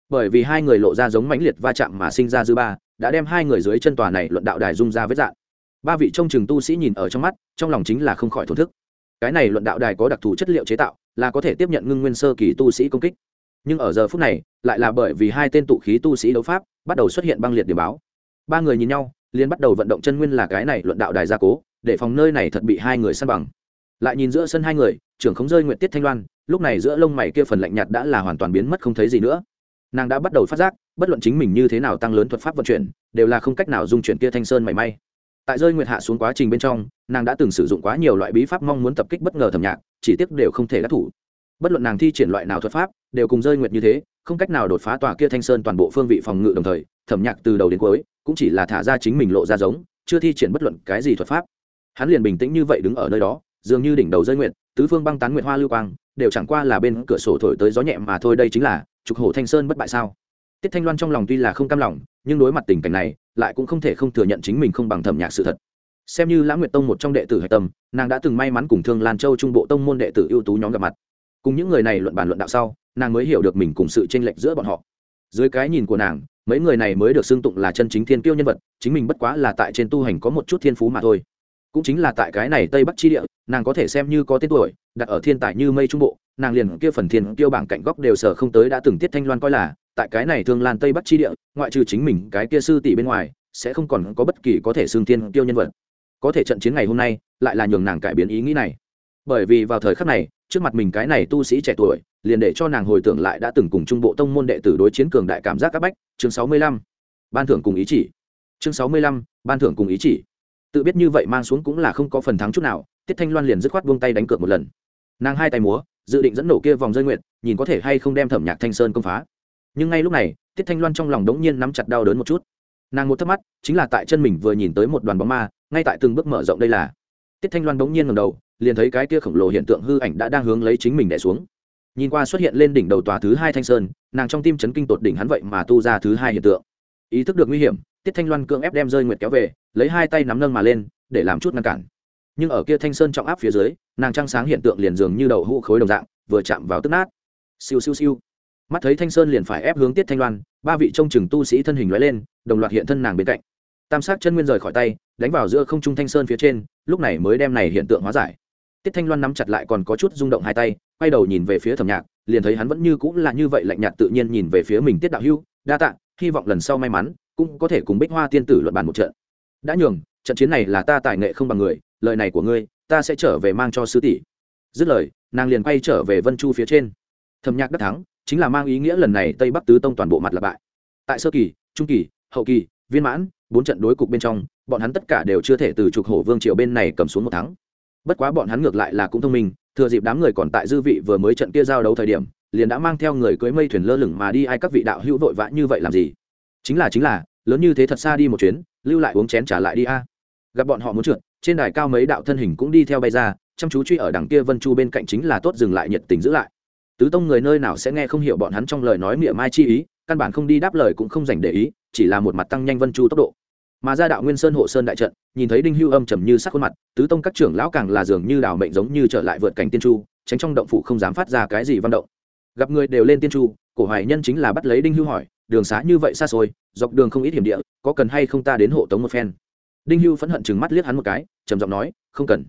Bởi vì hai người lộ ra giống mãnh liệt va chạm mà sinh ra dư ba, đã đem hai người dưới chân tòa này luận đạo đài rung ra vết dạn. Ba vị trông chừng tu sĩ nhìn ở trong mắt, trong lòng chính là không khỏi thổn thức. Cái này luận đạo đài có đặc thù chất liệu chế tạo, là có thể tiếp nhận ngưng nguyên sơ kỳ tu sĩ công kích. Nhưng ở giờ phút này, lại là bởi vì hai tên tụ khí tu sĩ đấu pháp, bắt đầu xuất hiện băng liệt điểm báo. Ba người nhìn nhau liền bắt đầu vận động chân nguyên là cái này luận đạo đài gia cố, để phòng nơi này thật bị hai người săn bằng. Lại nhìn giữa sân hai người, trưởng khống rơi nguyện tiết thanh loan, lúc này giữa lông mày kia phần lạnh nhạt đã là hoàn toàn biến mất không thấy gì nữa. Nàng đã bắt đầu phát giác, bất luận chính mình như thế nào tăng lớn thuật pháp vận chuyển, đều là không cách nào dung chuyển kia thanh sơn mảy may. Tại rơi nguyệt hạ xuống quá trình bên trong, nàng đã từng sử dụng quá nhiều loại bí pháp mong muốn tập kích bất ngờ thẩm nhạc, chỉ tiếc đều không thể đắc thủ. Bất luận nàng thi triển loại nào thuật pháp, đều cùng rơi nguyệt như thế không cách nào đột phá tòa kia thanh sơn toàn bộ phương vị phòng ngự đồng thời, thẩm nhạc từ đầu đến cuối, cũng chỉ là thả ra chính mình lộ ra giống, chưa thi triển bất luận cái gì thuật pháp. Hắn liền bình tĩnh như vậy đứng ở nơi đó, dường như đỉnh đầu rơi nguyện tứ phương băng tán nguyện hoa lưu quang, đều chẳng qua là bên cửa sổ thổi tới gió nhẹ mà thôi, đây chính là trục hổ thanh sơn bất bại sao? Tiết thanh loan trong lòng tuy là không cam lòng, nhưng đối mặt tình cảnh này, lại cũng không thể không thừa nhận chính mình không bằng thẩm nhạc sự thật. Xem như lãng nguyệt tông một trong đệ tử hạch tâm, nàng đã từng may mắn cùng thương lan châu trung bộ tông môn đệ tử ưu tú nhóm gặp mặt. Cùng những người này luận bàn luận đạo sau nàng mới hiểu được mình cùng sự tranh lệch giữa bọn họ. Dưới cái nhìn của nàng, mấy người này mới được xưng tụng là chân chính thiên kiêu nhân vật, chính mình bất quá là tại trên tu hành có một chút thiên phú mà thôi. Cũng chính là tại cái này tây bắc chi địa, nàng có thể xem như có tên tuổi, đặt ở thiên tài như mây trung bộ, nàng liền kia phần thiên tiêu bảng cạnh góc đều sở không tới đã từng tiết thanh loan coi là, tại cái này thương lan tây bắc chi địa, ngoại trừ chính mình cái kia sư tỷ bên ngoài, sẽ không còn có bất kỳ có thể xưng thiên tiêu nhân vật. Có thể trận chiến ngày hôm nay, lại là nhường nàng cải biến ý nghĩ này. Bởi vì vào thời khắc này trước mặt mình cái này tu sĩ trẻ tuổi, liền để cho nàng hồi tưởng lại đã từng cùng trung bộ tông môn đệ tử đối chiến cường đại cảm giác các bách. Chương sáu mươi lăm, ban thưởng cùng ý chỉ. Chương sáu mươi lăm, ban thưởng cùng ý chỉ. Tự biết như vậy mang xuống cũng là không có phần thắng chút nào, tiết thanh loan liền dứt khoát buông tay đánh cược một lần. Nàng hai tay múa, dự định dẫn nổ kia vòng rơi nguyện nhìn có thể hay không đem thẩm nhạc thanh sơn công phá. Nhưng ngay lúc này, tiết thanh loan trong lòng đống nhiên nắm chặt đau đớn một chút. Nàng một thắc mắt chính là tại chân mình vừa nhìn tới một đoàn bóng ma, ngay tại từng bước mở rộng đây là. Tiết thanh loan đống nhiên ngầm đầu liền thấy cái kia khổng lồ hiện tượng hư ảnh đã đang hướng lấy chính mình đè xuống. Nhìn qua xuất hiện lên đỉnh đầu tòa thứ hai thanh sơn, nàng trong tim chấn kinh tột đỉnh hắn vậy mà tu ra thứ hai hiện tượng. Ý thức được nguy hiểm, tiết thanh loan cưỡng ép đem rơi nguyệt kéo về, lấy hai tay nắm nâng mà lên, để làm chút ngăn cản. Nhưng ở kia thanh sơn trọng áp phía dưới, nàng trăng sáng hiện tượng liền dường như đầu hũ khối đồng dạng, vừa chạm vào tức nát. Siêu siêu siêu. Mắt thấy thanh sơn liền phải ép hướng tiết thanh loan, ba vị trông chừng tu sĩ thân hình lóe lên, đồng loạt hiện thân nàng bên cạnh. Tam sát chân nguyên rời khỏi tay, đánh vào giữa không trung thanh sơn phía trên, lúc này mới đem này hiện tượng hóa giải tiết thanh loan nắm chặt lại còn có chút rung động hai tay, quay đầu nhìn về phía thẩm nhạc, liền thấy hắn vẫn như cũng là như vậy lạnh nhạt tự nhiên nhìn về phía mình tiết đạo hưu, đa tạ, hy vọng lần sau may mắn, cũng có thể cùng bích hoa tiên tử luận bàn một trận. Đã nhường, trận chiến này là ta tài nghệ không bằng người, lời này của ngươi, ta sẽ trở về mang cho sứ tỷ. Dứt lời, nàng liền quay trở về vân chu phía trên. Thẩm nhạc đắc thắng, chính là mang ý nghĩa lần này tây bắc tứ tông toàn bộ mặt là bại. Tại sơ kỳ, trung kỳ, hậu kỳ, viên mãn, bốn trận đối cục bên trong, bọn hắn tất cả đều chưa thể từ trục hổ vương triều bên này cầm xuống một thắng bất quá bọn hắn ngược lại là cũng thông minh, thừa dịp đám người còn tại dư vị vừa mới trận kia giao đấu thời điểm, liền đã mang theo người cưới mây thuyền lơ lửng mà đi, ai các vị đạo hữu vội vã như vậy làm gì? Chính là chính là, lớn như thế thật xa đi một chuyến, lưu lại uống chén trả lại đi a. Gặp bọn họ muốn trượt, trên đài cao mấy đạo thân hình cũng đi theo bay ra, chăm chú truy ở đằng kia vân chu bên cạnh chính là tốt dừng lại nhiệt tình giữ lại. Tứ tông người nơi nào sẽ nghe không hiểu bọn hắn trong lời nói miệng mai chi ý, căn bản không đi đáp lời cũng không dành để ý, chỉ là một mặt tăng nhanh vân chu tốc độ mà ra đạo nguyên sơn hộ sơn đại trận, nhìn thấy đinh hưu âm trầm như sắc khuôn mặt, tứ tông các trưởng lão càng là dường như đào mệnh giống như trở lại vượt cảnh tiên chu, tránh trong động phủ không dám phát ra cái gì văn động. Gặp người đều lên tiên chu, cổ hoài nhân chính là bắt lấy đinh hưu hỏi, đường xá như vậy xa xôi, dọc đường không ít hiểm địa, có cần hay không ta đến hộ tống một phen? Đinh hưu phẫn hận chừng mắt liếc hắn một cái, trầm giọng nói, không cần.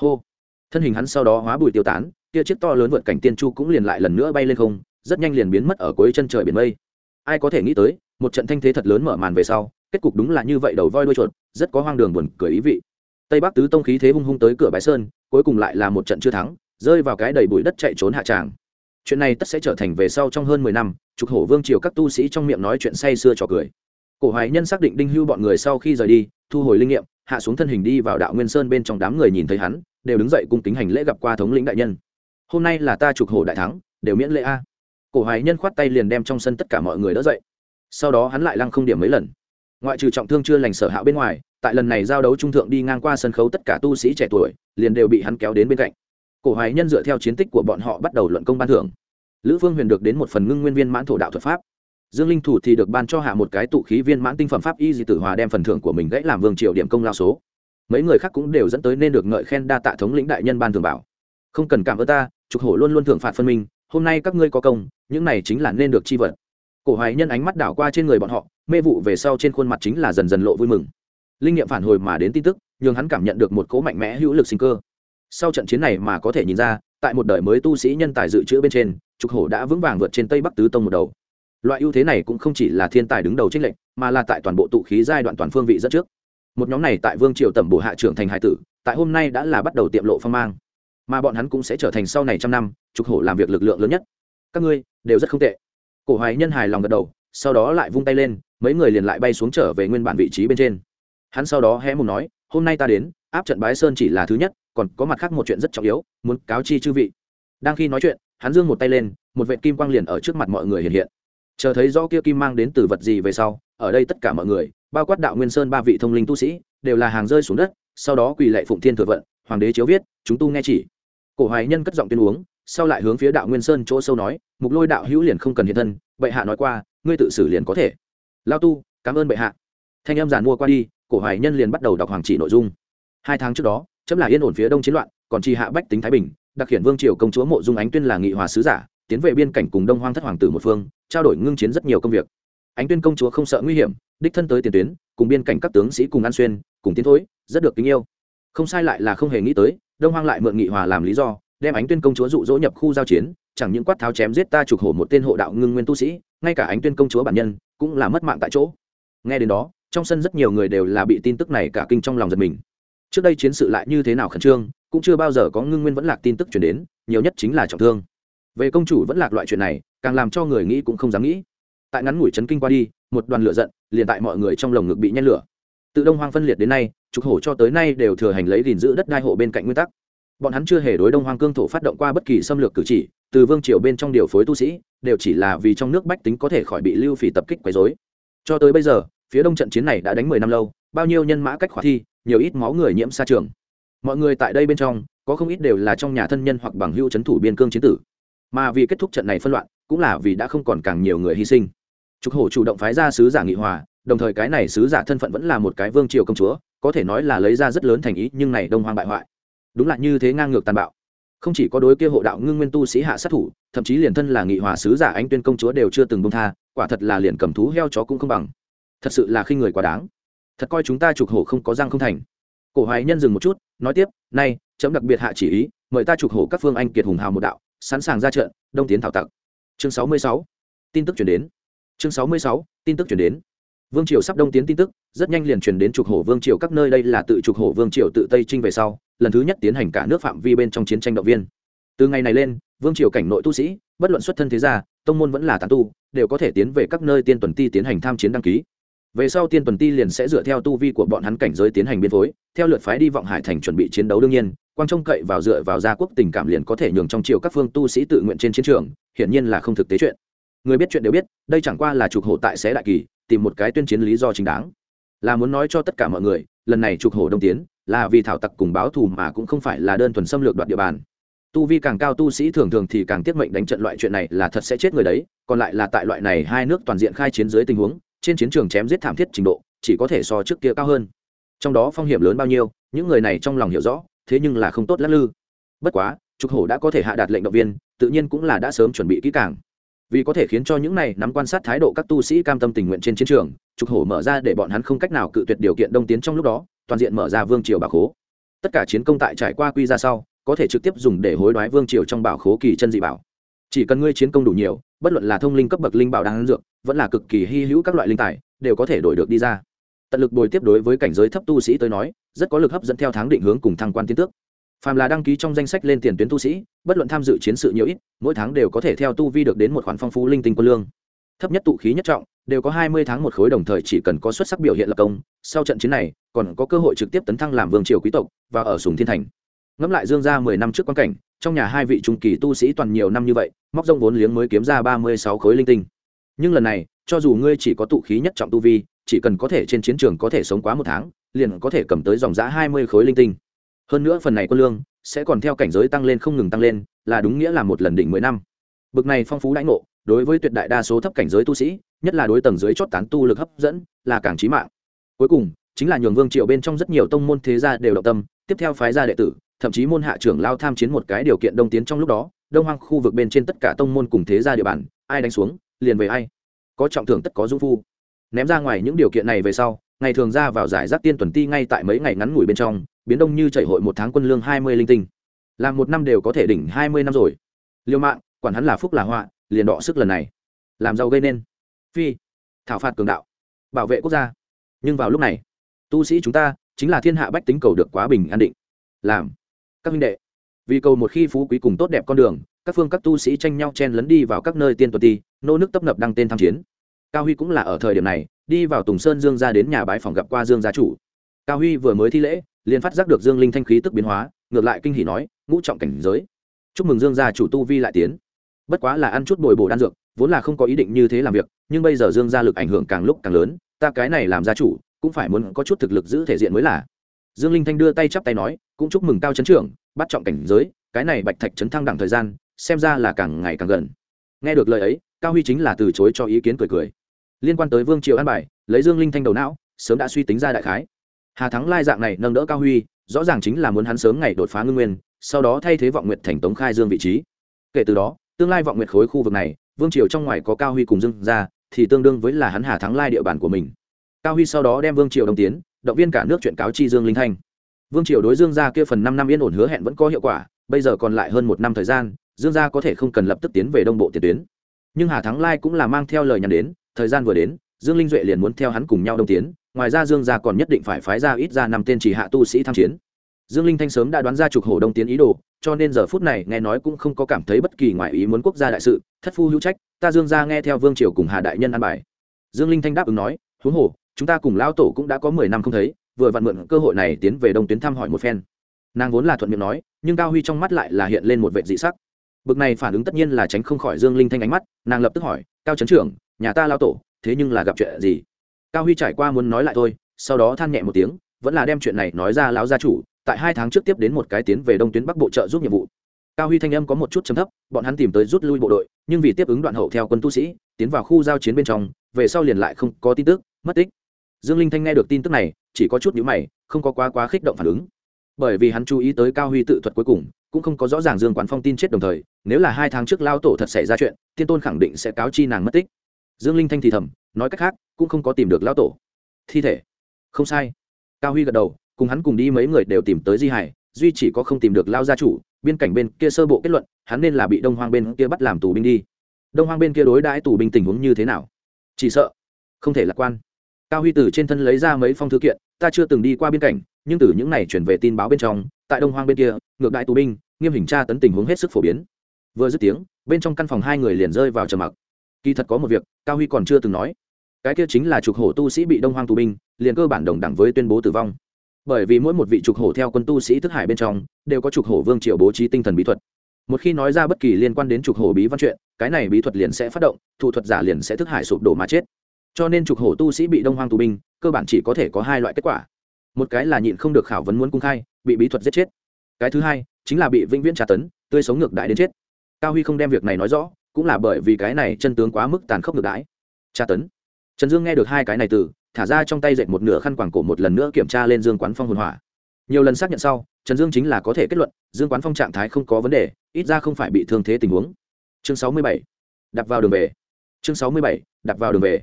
Hô. Thân hình hắn sau đó hóa bụi tiêu tán, kia chiếc to lớn vượt cảnh tiên chu cũng liền lại lần nữa bay lên không, rất nhanh liền biến mất ở cuối chân trời biển mây. Ai có thể nghĩ tới, một trận thanh thế thật lớn mở màn về sau kết cục đúng là như vậy đầu voi đuôi chuột, rất có hoang đường buồn cười ý vị. Tây bắc tứ tông khí thế hung hung tới cửa bãi sơn, cuối cùng lại là một trận chưa thắng, rơi vào cái đầy bụi đất chạy trốn hạ tràng. Chuyện này tất sẽ trở thành về sau trong hơn mười năm, trục hổ vương triều các tu sĩ trong miệng nói chuyện say sưa trò cười. Cổ hoài nhân xác định đinh hưu bọn người sau khi rời đi, thu hồi linh nghiệm, hạ xuống thân hình đi vào đạo nguyên sơn bên trong đám người nhìn thấy hắn, đều đứng dậy cung kính hành lễ gặp qua thống lĩnh đại nhân. Hôm nay là ta trục hổ đại thắng, đều miễn lễ a. Cổ hoài nhân khoát tay liền đem trong sân tất cả mọi người đỡ dậy. Sau đó hắn lại lăng không điểm mấy lần ngoại trừ trọng thương chưa lành sở hạo bên ngoài, tại lần này giao đấu trung thượng đi ngang qua sân khấu tất cả tu sĩ trẻ tuổi, liền đều bị hắn kéo đến bên cạnh. Cổ hoài nhân dựa theo chiến tích của bọn họ bắt đầu luận công ban thưởng. Lữ phương huyền được đến một phần ngưng nguyên viên mãn thổ đạo thuật pháp. Dương linh thủ thì được ban cho hạ một cái tụ khí viên mãn tinh phẩm pháp y di tử hòa đem phần thưởng của mình gãy làm vương triệu điểm công lao số. Mấy người khác cũng đều dẫn tới nên được ngợi khen đa tạ thống lĩnh đại nhân ban thường bảo. Không cần cảm ơn ta, trục hổ luôn luôn thưởng phạt phân minh, hôm nay các ngươi có công, những này chính là nên được chi vật cổ hoài nhân ánh mắt đảo qua trên người bọn họ, mê vụ về sau trên khuôn mặt chính là dần dần lộ vui mừng. Linh nghiệm phản hồi mà đến tin tức, nhường hắn cảm nhận được một cố mạnh mẽ hữu lực sinh cơ. Sau trận chiến này mà có thể nhìn ra, tại một đời mới tu sĩ nhân tài dự trữ bên trên, trục hổ đã vững vàng vượt trên tây bắc tứ tông một đầu. Loại ưu thế này cũng không chỉ là thiên tài đứng đầu trích lệnh mà là tại toàn bộ tụ khí giai đoạn toàn phương vị dẫn trước. Một nhóm này tại vương triều tẩm bổ hạ trưởng thành hải tử, tại hôm nay đã là bắt đầu tiệm lộ phong mang. Mà bọn hắn cũng sẽ trở thành sau này trăm năm, trục hổ làm việc lực lượng lớn nhất. Các ngươi đều rất không tệ cổ hoài nhân hài lòng gật đầu, sau đó lại vung tay lên, mấy người liền lại bay xuống trở về nguyên bản vị trí bên trên. Hắn sau đó hé mùng nói, hôm nay ta đến, áp trận bái sơn chỉ là thứ nhất, còn có mặt khác một chuyện rất trọng yếu, muốn cáo chi chư vị. Đang khi nói chuyện, hắn giương một tay lên, một vệ kim quang liền ở trước mặt mọi người hiện hiện. Chờ thấy rõ kia kim mang đến từ vật gì về sau, ở đây tất cả mọi người, bao quát đạo nguyên sơn ba vị thông linh tu sĩ, đều là hàng rơi xuống đất, sau đó quỳ lệ phụng thiên thừa vận, hoàng đế chiếu viết, chúng tu nghe chỉ. Cổ hoài nhân cất giọng tuyên uống sau lại hướng phía đạo nguyên sơn chỗ sâu nói, mục lôi đạo hữu liền không cần hiện thân, bệ hạ nói qua, ngươi tự xử liền có thể. Lao tu, cảm ơn bệ hạ. Thanh em giàn mua qua đi, cổ hoài nhân liền bắt đầu đọc hoàng chỉ nội dung. Hai tháng trước đó, chấm là yên ổn phía đông chiến loạn, còn tri hạ bách tính thái bình, đặc hiển vương triều công chúa mộ dung ánh tuyên là nghị hòa sứ giả, tiến về biên cảnh cùng đông hoang thất hoàng tử một phương, trao đổi ngưng chiến rất nhiều công việc. Ánh tuyên công chúa không sợ nguy hiểm, đích thân tới tiền tuyến, cùng biên cảnh các tướng sĩ cùng an xuyên, cùng tiến thối, rất được kính yêu. Không sai lại là không hề nghĩ tới, đông hoang lại mượn nghị hòa làm lý do đem ánh tuyên công chúa dụ dỗ nhập khu giao chiến, chẳng những quát tháo chém giết ta trục hổ một tên hộ đạo ngưng nguyên tu sĩ, ngay cả ánh tuyên công chúa bản nhân cũng là mất mạng tại chỗ. Nghe đến đó, trong sân rất nhiều người đều là bị tin tức này cả kinh trong lòng giật mình. Trước đây chiến sự lại như thế nào khẩn trương, cũng chưa bao giờ có ngưng nguyên vẫn lạc tin tức chuyển đến, nhiều nhất chính là trọng thương. Về công chủ vẫn lạc loại chuyện này, càng làm cho người nghĩ cũng không dám nghĩ. Tại ngắn ngủi chấn kinh qua đi, một đoàn lửa giận, liền tại mọi người trong lồng ngực bị nhen lửa. Từ đông hoang phân liệt đến nay, trục hổ cho tới nay đều thừa hành lấy gìn giữ đất đai hộ bên cạnh nguyên tắc bọn hắn chưa hề đối đông hoang cương thổ phát động qua bất kỳ xâm lược cử chỉ, từ vương triều bên trong điều phối tu sĩ, đều chỉ là vì trong nước bách tính có thể khỏi bị lưu phỉ tập kích quấy dối cho tới bây giờ, phía đông trận chiến này đã đánh mười năm lâu, bao nhiêu nhân mã cách khỏa thi, nhiều ít máu người nhiễm xa trường. Mọi người tại đây bên trong, có không ít đều là trong nhà thân nhân hoặc bằng hưu c thủ biên cương chiến tử. Mà vì kết thúc trận này phân loạn, cũng là vì đã không còn càng nhiều người hy sinh. Trục hổ chủ động phái ra sứ giả nghị hòa, đồng thời cái này sứ giả thân phận vẫn là một cái vương triều công chúa, có thể nói là lấy ra rất lớn thành ý, nhưng này đông hoang bại hoại đúng là như thế ngang ngược tàn bạo. Không chỉ có đối kia hộ đạo ngưng nguyên tu sĩ hạ sát thủ, thậm chí liền thân là nghị hòa sứ giả anh tuyên công chúa đều chưa từng bông tha, quả thật là liền cầm thú heo chó cũng không bằng. Thật sự là khi người quá đáng. Thật coi chúng ta trục hổ không có răng không thành. Cổ hoài nhân dừng một chút, nói tiếp nay chấm đặc biệt hạ chỉ ý, mời ta trục hổ các phương anh kiệt hùng hào một đạo, sẵn sàng ra trận, đông tiến thảo tặc. Chương sáu mươi sáu, tin tức chuyển đến. Chương sáu mươi sáu, tin tức chuyển đến. Vương triều sắp đông tiến tin tức, rất nhanh liền truyền đến trục hổ vương triều các nơi, đây là tự trục hổ vương triều tự tây trinh về sau lần thứ nhất tiến hành cả nước phạm vi bên trong chiến tranh động viên. Từ ngày này lên, vương triều cảnh nội tu sĩ, bất luận xuất thân thế gia, tông môn vẫn là tán tu, đều có thể tiến về các nơi tiên tuần ti tiến hành tham chiến đăng ký. Về sau tiên tuần ti liền sẽ dựa theo tu vi của bọn hắn cảnh giới tiến hành biên phối, theo lượt phái đi vọng hải thành chuẩn bị chiến đấu đương nhiên quan trông cậy vào dựa vào gia quốc tình cảm liền có thể nhường trong triều các phương tu sĩ tự nguyện trên chiến trường, hiển nhiên là không thực tế chuyện. Người biết chuyện đều biết, đây chẳng qua là trục hổ tại xé đại kỳ, tìm một cái tuyên chiến lý do chính đáng. Là muốn nói cho tất cả mọi người, lần này trục hổ đông tiến là vì thảo tặc cùng báo thù mà cũng không phải là đơn thuần xâm lược đoạt địa bàn. Tu vi càng cao tu sĩ thường thường thì càng tiết mệnh đánh trận loại chuyện này là thật sẽ chết người đấy, còn lại là tại loại này hai nước toàn diện khai chiến dưới tình huống, trên chiến trường chém giết thảm thiết trình độ, chỉ có thể so trước kia cao hơn. Trong đó phong hiểm lớn bao nhiêu, những người này trong lòng hiểu rõ, thế nhưng là không tốt lắc lư. Bất quá, trục hổ đã có thể hạ đạt lệnh động viên, tự nhiên cũng là đã sớm chuẩn bị kỹ càng. Vì có thể khiến cho những này nắm quan sát thái độ các tu sĩ cam tâm tình nguyện trên chiến trường, trục hổ mở ra để bọn hắn không cách nào cự tuyệt điều kiện đông tiến trong lúc đó toàn diện mở ra vương triều bảo khố. Tất cả chiến công tại trải qua quy ra sau, có thể trực tiếp dùng để hối đoái vương triều trong bảo khố kỳ chân dị bảo. Chỉ cần ngươi chiến công đủ nhiều, bất luận là thông linh cấp bậc linh bảo đáng dược, vẫn là cực kỳ hy hữu các loại linh tài, đều có thể đổi được đi ra. Tận lực bồi tiếp đối với cảnh giới thấp tu sĩ tới nói, rất có lực hấp dẫn theo tháng định hướng cùng thăng quan tiến tước. Phàm là đăng ký trong danh sách lên tiền tuyến tu sĩ, bất luận tham dự chiến sự nhiều ít, mỗi tháng đều có thể theo tu vi được đến một khoản phong phú linh tinh quân lương thấp nhất tụ khí nhất trọng, đều có hai mươi tháng một khối đồng thời chỉ cần có xuất sắc biểu hiện lập công, sau trận chiến này, còn có cơ hội trực tiếp tấn thăng làm vương triều quý tộc và ở sùng thiên thành. Ngẫm lại dương ra mười năm trước quan cảnh, trong nhà hai vị trung kỳ tu sĩ toàn nhiều năm như vậy, móc rông vốn liếng mới kiếm ra ba mươi sáu khối linh tinh. Nhưng lần này, cho dù ngươi chỉ có tụ khí nhất trọng tu vi, chỉ cần có thể trên chiến trường có thể sống quá một tháng, liền có thể cầm tới dòng giã hai mươi khối linh tinh. Hơn nữa phần này quân lương sẽ còn theo cảnh giới tăng lên không ngừng tăng lên, là đúng nghĩa là một lần đỉnh mười năm. Bực này phong phú đãi ngộ đối với tuyệt đại đa số thấp cảnh giới tu sĩ, nhất là đối tầng dưới chót tán tu lực hấp dẫn, là càng trí mạng. Cuối cùng, chính là nhường vương triệu bên trong rất nhiều tông môn thế gia đều động tâm, tiếp theo phái gia đệ tử, thậm chí môn hạ trưởng lao tham chiến một cái điều kiện đông tiến trong lúc đó, đông hoang khu vực bên trên tất cả tông môn cùng thế gia địa bàn, ai đánh xuống, liền về ai. Có trọng thưởng tất có dung phu. Ném ra ngoài những điều kiện này về sau, ngày thường ra vào giải rác tiên tuần ti ngay tại mấy ngày ngắn ngủi bên trong, biến đông như chảy hội một tháng quân lương hai mươi linh tinh. Làm một năm đều có thể đỉnh hai mươi năm rồi. Liêu mạng, quản hắn là phúc là họa liền đọ sức lần này. Làm giàu gây nên. Phi. Thảo phạt cường đạo. Bảo vệ quốc gia. Nhưng vào lúc này, tu sĩ chúng ta chính là thiên hạ bách tính cầu được quá bình an định. Làm. Các minh đệ. Vì cầu một khi phú quý cùng tốt đẹp con đường, các phương các tu sĩ tranh nhau chen lấn đi vào các nơi tiên tuần ti, nô nước tấp nập đăng tên tham chiến. Cao huy cũng là ở thời điểm này, đi vào tùng sơn dương ra đến nhà bái phòng gặp qua dương gia chủ. Cao huy vừa mới thi lễ, liền phát giác được dương linh thanh khí tức biến hóa, ngược lại kinh hỉ nói, ngũ trọng cảnh giới. Chúc mừng dương gia chủ tu vi lại tiến bất quá là ăn chút bồi bổ đan dược, vốn là không có ý định như thế làm việc, nhưng bây giờ dương gia lực ảnh hưởng càng lúc càng lớn, ta cái này làm gia chủ, cũng phải muốn có chút thực lực giữ thể diện mới là. Dương linh thanh đưa tay chắp tay nói, cũng chúc mừng cao chấn trưởng, bắt trọng cảnh giới, cái này bạch thạch chấn thăng đẳng thời gian, xem ra là càng ngày càng gần. Nghe được lời ấy, cao huy chính là từ chối cho ý kiến cười cười. Liên quan tới vương triều an bài, lấy dương linh thanh đầu não, sớm đã suy tính ra đại khái. Hà thắng lai dạng này nâng đỡ cao huy, rõ ràng chính là muốn hắn sớm ngày đột phá ngưng nguyên, sau đó thay thế vọng nguyệt thành tống khai dương vị trí. Kể từ đó tương lai vọng nguyệt khối khu vực này, vương triều trong ngoài có cao huy cùng dương ra thì tương đương với là hắn hà thắng lai địa bàn của mình. Cao huy sau đó đem vương triều đồng tiến, động viên cả nước chuyện cáo chi dương linh thanh. Vương triều đối dương gia kia phần năm năm yên ổn hứa hẹn vẫn có hiệu quả, bây giờ còn lại hơn một năm thời gian, dương gia có thể không cần lập tức tiến về đông bộ tiền tuyến. Nhưng hà thắng lai cũng là mang theo lời nhắn đến, thời gian vừa đến, dương linh duệ liền muốn theo hắn cùng nhau đông tiến, ngoài ra dương gia còn nhất định phải phái ra ít ra năm tên chỉ hạ tu sĩ tham chiến dương linh thanh sớm đã đoán ra trục hổ đông tiến ý đồ, cho nên giờ phút này nghe nói cũng không có cảm thấy bất kỳ ngoại ý muốn quốc gia đại sự, thất phu hữu trách, ta dương gia nghe theo vương triều cùng hà đại nhân an bài. Dương linh thanh đáp ứng nói, huống hồ, chúng ta cùng lão tổ cũng đã có mười năm không thấy, vừa vặn mượn cơ hội này tiến về đông tuyến thăm hỏi một phen. Nàng vốn là thuận miệng nói, nhưng cao huy trong mắt lại là hiện lên một vệ dị sắc. Bực này phản ứng tất nhiên là tránh không khỏi dương linh thanh ánh mắt, nàng lập tức hỏi, cao trấn trưởng, nhà ta lao tổ, thế nhưng là gặp chuyện gì? Cao huy trải qua muốn nói lại thôi, sau đó than nhẹ một tiếng, vẫn là đem chuyện này nói ra lão gia chủ tại hai tháng trước tiếp đến một cái tiến về đông tuyến bắc bộ trợ giúp nhiệm vụ. Cao huy thanh âm có một chút chấm thấp, bọn hắn tìm tới rút lui bộ đội, nhưng vì tiếp ứng đoạn hậu theo quân tu sĩ, tiến vào khu giao chiến bên trong, về sau liền lại không có tin tức, mất tích. Dương linh thanh nghe được tin tức này, chỉ có chút nhữ mày, không có quá quá khích động phản ứng. Bởi vì hắn chú ý tới cao huy tự thuật cuối cùng, cũng không có rõ ràng dương quán phong tin chết đồng thời, nếu là hai tháng trước lao tổ thật xảy ra chuyện tiên tôn khẳng định sẽ cáo chi nàng mất tích. Dương linh thanh thì thầm, nói cách khác, cũng không có tìm được lao tổ. Thi thể. Không sai. Cao huy gật đầu cùng hắn cùng đi mấy người đều tìm tới di hải, duy chỉ có không tìm được lao gia chủ, biên cảnh bên kia sơ bộ kết luận, hắn nên là bị đông hoang bên kia bắt làm tù binh đi. Đông hoang bên kia đối đãi tù binh tình huống như thế nào? Chỉ sợ, không thể lạc quan. Cao huy từ trên thân lấy ra mấy phong thư kiện, ta chưa từng đi qua biên cảnh, nhưng từ những này chuyển về tin báo bên trong, tại đông hoang bên kia, ngược đại tù binh, nghiêm hình tra tấn tình huống hết sức phổ biến. Vừa dứt tiếng, bên trong căn phòng hai người liền rơi vào trầm mặc. Kỳ thật có một việc, cao huy còn chưa từng nói. Cái kia chính là trục hổ tu sĩ bị đông hoang tù binh, liền cơ bản đồng đẳng với tuyên bố tử vong bởi vì mỗi một vị trục hổ theo quân tu sĩ thức hải bên trong, đều có trục hổ vương triệu bố trí tinh thần bí thuật. Một khi nói ra bất kỳ liên quan đến trục hổ bí văn chuyện, cái này bí thuật liền sẽ phát động, thủ thuật giả liền sẽ thức hải sụp đổ mà chết. Cho nên trục hổ tu sĩ bị đông hoang tù binh, cơ bản chỉ có thể có hai loại kết quả. Một cái là nhịn không được khảo vấn muốn cung khai, bị bí thuật giết chết. Cái thứ hai, chính là bị vĩnh viễn tra tấn, tươi sống ngược đãi đến chết. Cao huy không đem việc này nói rõ, cũng là bởi vì cái này chân tướng quá mức tàn khốc ngược đãi. Tra tấn. Trần dương nghe được hai cái này từ thả ra trong tay dệt một nửa khăn quàng cổ một lần nữa kiểm tra lên dương quán phong hồn hỏa. Nhiều lần xác nhận sau, trần dương chính là có thể kết luận, dương quán phong trạng thái không có vấn đề, ít ra không phải bị thương thế tình huống. Chương sáu mươi bảy đặt vào đường về. Chương sáu mươi bảy đặt vào đường về.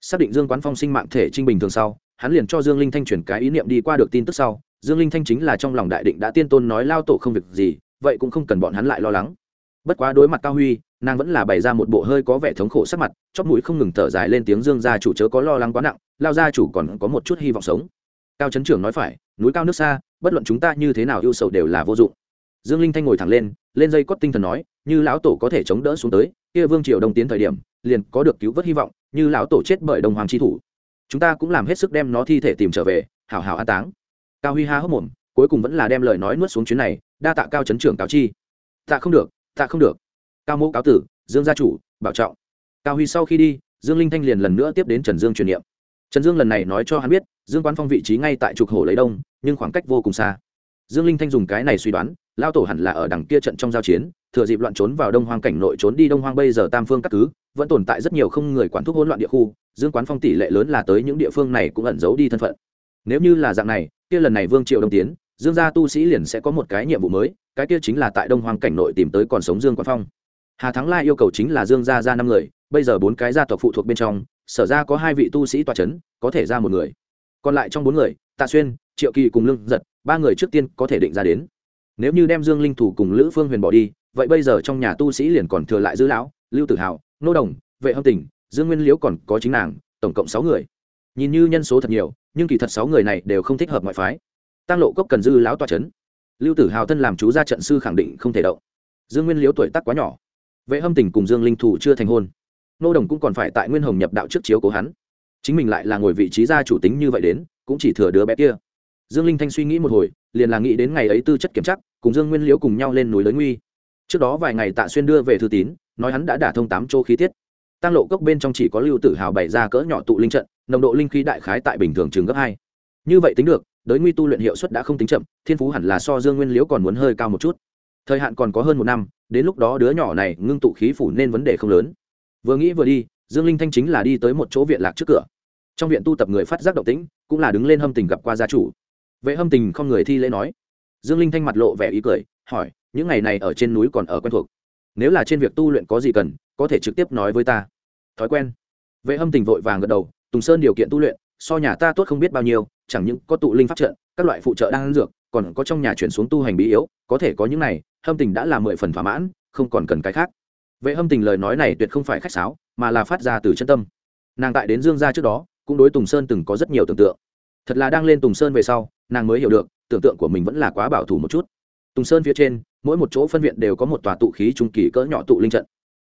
Xác định dương quán phong sinh mạng thể trinh bình thường sau, hắn liền cho dương linh thanh chuyển cái ý niệm đi qua được tin tức sau. Dương linh thanh chính là trong lòng đại định đã tiên tôn nói lao tổ không việc gì, vậy cũng không cần bọn hắn lại lo lắng. Bất quá đối mặt cao huy nàng vẫn là bày ra một bộ hơi có vẻ thống khổ sắc mặt, chóp mũi không ngừng thở dài lên tiếng dương gia chủ chớ có lo lắng quá nặng, lao gia chủ còn có một chút hy vọng sống. Cao trấn trưởng nói phải, núi cao nước xa, bất luận chúng ta như thế nào ưu sầu đều là vô dụng. Dương linh thanh ngồi thẳng lên lên dây cót tinh thần nói, như lão tổ có thể chống đỡ xuống tới, kia vương triều đông tiến thời điểm, liền có được cứu vớt hy vọng, như lão tổ chết bởi đông hoàng tri thủ. Chúng ta cũng làm hết sức đem nó thi thể tìm trở về, hảo hảo an táng. Cao huy ha hốc mồm, cuối cùng vẫn là đem lời nói nuốt xuống chuyến này, đa tạ cao trấn trưởng cáo chi. Tạ không được, tạ không được cao mẫu cáo tử, dương gia chủ, bảo trọng. Cao huy sau khi đi, dương linh thanh liền lần nữa tiếp đến trần dương truyền niệm. Trần dương lần này nói cho hắn biết, dương quán phong vị trí ngay tại trục Hồ lấy đông, nhưng khoảng cách vô cùng xa. Dương linh thanh dùng cái này suy đoán lao tổ hẳn là ở đằng kia trận trong giao chiến, thừa dịp loạn trốn vào đông hoang cảnh nội trốn đi đông hoang bây giờ tam phương các cứ, vẫn tồn tại rất nhiều không người quản thúc hỗn loạn địa khu, dương quán phong tỷ lệ lớn là tới những địa phương này cũng ẩn giấu đi thân phận. Nếu như là dạng này, kia lần này vương triệu đông tiến, dương gia tu sĩ liền sẽ có một cái nhiệm vụ mới, cái kia chính là tại đông hoang cảnh nội tìm tới còn sống dương quán phong hà thắng lai yêu cầu chính là dương gia ra năm người, bây giờ bốn cái gia tộc phụ thuộc bên trong, sở ra có hai vị tu sĩ tòa c h ấ n có thể ra một người. Còn lại trong bốn người, tạ xuyên, triệu kỳ cùng lương giật, ba người trước tiên có thể định ra đến. Nếu như đem dương linh thủ cùng lữ phương huyền bỏ đi, vậy bây giờ trong nhà tu sĩ liền còn thừa lại dư lão, lưu tử hào nô đồng, vệ hâm tình, dương nguyên liễu còn có chính nàng, tổng cộng sáu người. Nhìn như nhân số thật nhiều, nhưng kỳ thật sáu người này đều không thích hợp ngoại phái. Tăng lộ cốc cần dư lão tòa c h ấ n lưu tử hào thân làm chú gia trận sư khẳng định không thể động. Dương nguyên liễu tuổi tắc quá nhỏ vệ hâm tình cùng dương linh thủ chưa thành hôn. Nô đồng cũng còn phải tại nguyên hồng nhập đạo trước chiếu cố hắn. Chính mình lại là ngồi vị trí gia chủ tính như vậy đến, cũng chỉ thừa đứa bé kia. Dương linh thanh suy nghĩ một hồi, liền là nghĩ đến ngày ấy tư chất kiểm chắc, cùng dương nguyên liễu cùng nhau lên núi lớn nguy. Trước đó vài ngày tạ xuyên đưa về thư tín, nói hắn đã đả thông tám chỗ khí tiết. Tăng lộ cốc bên trong chỉ có lưu tử hào bày ra cỡ nhỏ tụ linh trận, nồng độ linh khí đại khái tại bình thường trường gấp hai. Như vậy tính được, đới nguy tu luyện hiệu suất đã không tính chậm, thiên phú hẳn là so dương nguyên liễu còn muốn hơi cao một chút. Thời hạn còn có hơn một năm đến lúc đó đứa nhỏ này ngưng tụ khí phủ nên vấn đề không lớn. Vừa nghĩ vừa đi, dương linh thanh chính là đi tới một chỗ viện lạc trước cửa. Trong viện tu tập người phát giác động tĩnh, cũng là đứng lên hâm tình gặp qua gia chủ. Vệ hâm tình không người thi lễ nói. Dương linh thanh mặt lộ vẻ ý cười, hỏi, những ngày này ở trên núi còn ở quen thuộc? Nếu là trên việc tu luyện có gì cần, có thể trực tiếp nói với ta. Thói quen. Vệ hâm tình vội vàng gật đầu, tùng sơn điều kiện tu luyện, so nhà ta tốt không biết bao nhiêu, chẳng những có tụ linh pháp trận, các loại phụ trợ đang dược, còn có trong nhà chuyển xuống tu hành bí yếu, có thể có những này hâm tình đã là mười phần thỏa mãn, không còn cần cái khác. Vệ hâm tình lời nói này tuyệt không phải khách sáo, mà là phát ra từ chân tâm. Nàng tại đến dương gia trước đó, cũng đối tùng sơn từng có rất nhiều tưởng tượng. Thật là đang lên tùng sơn về sau, nàng mới hiểu được, tưởng tượng của mình vẫn là quá bảo thủ một chút. Tùng sơn phía trên, mỗi một chỗ phân viện đều có một tòa tụ khí trung kỳ cỡ nhỏ tụ linh trận.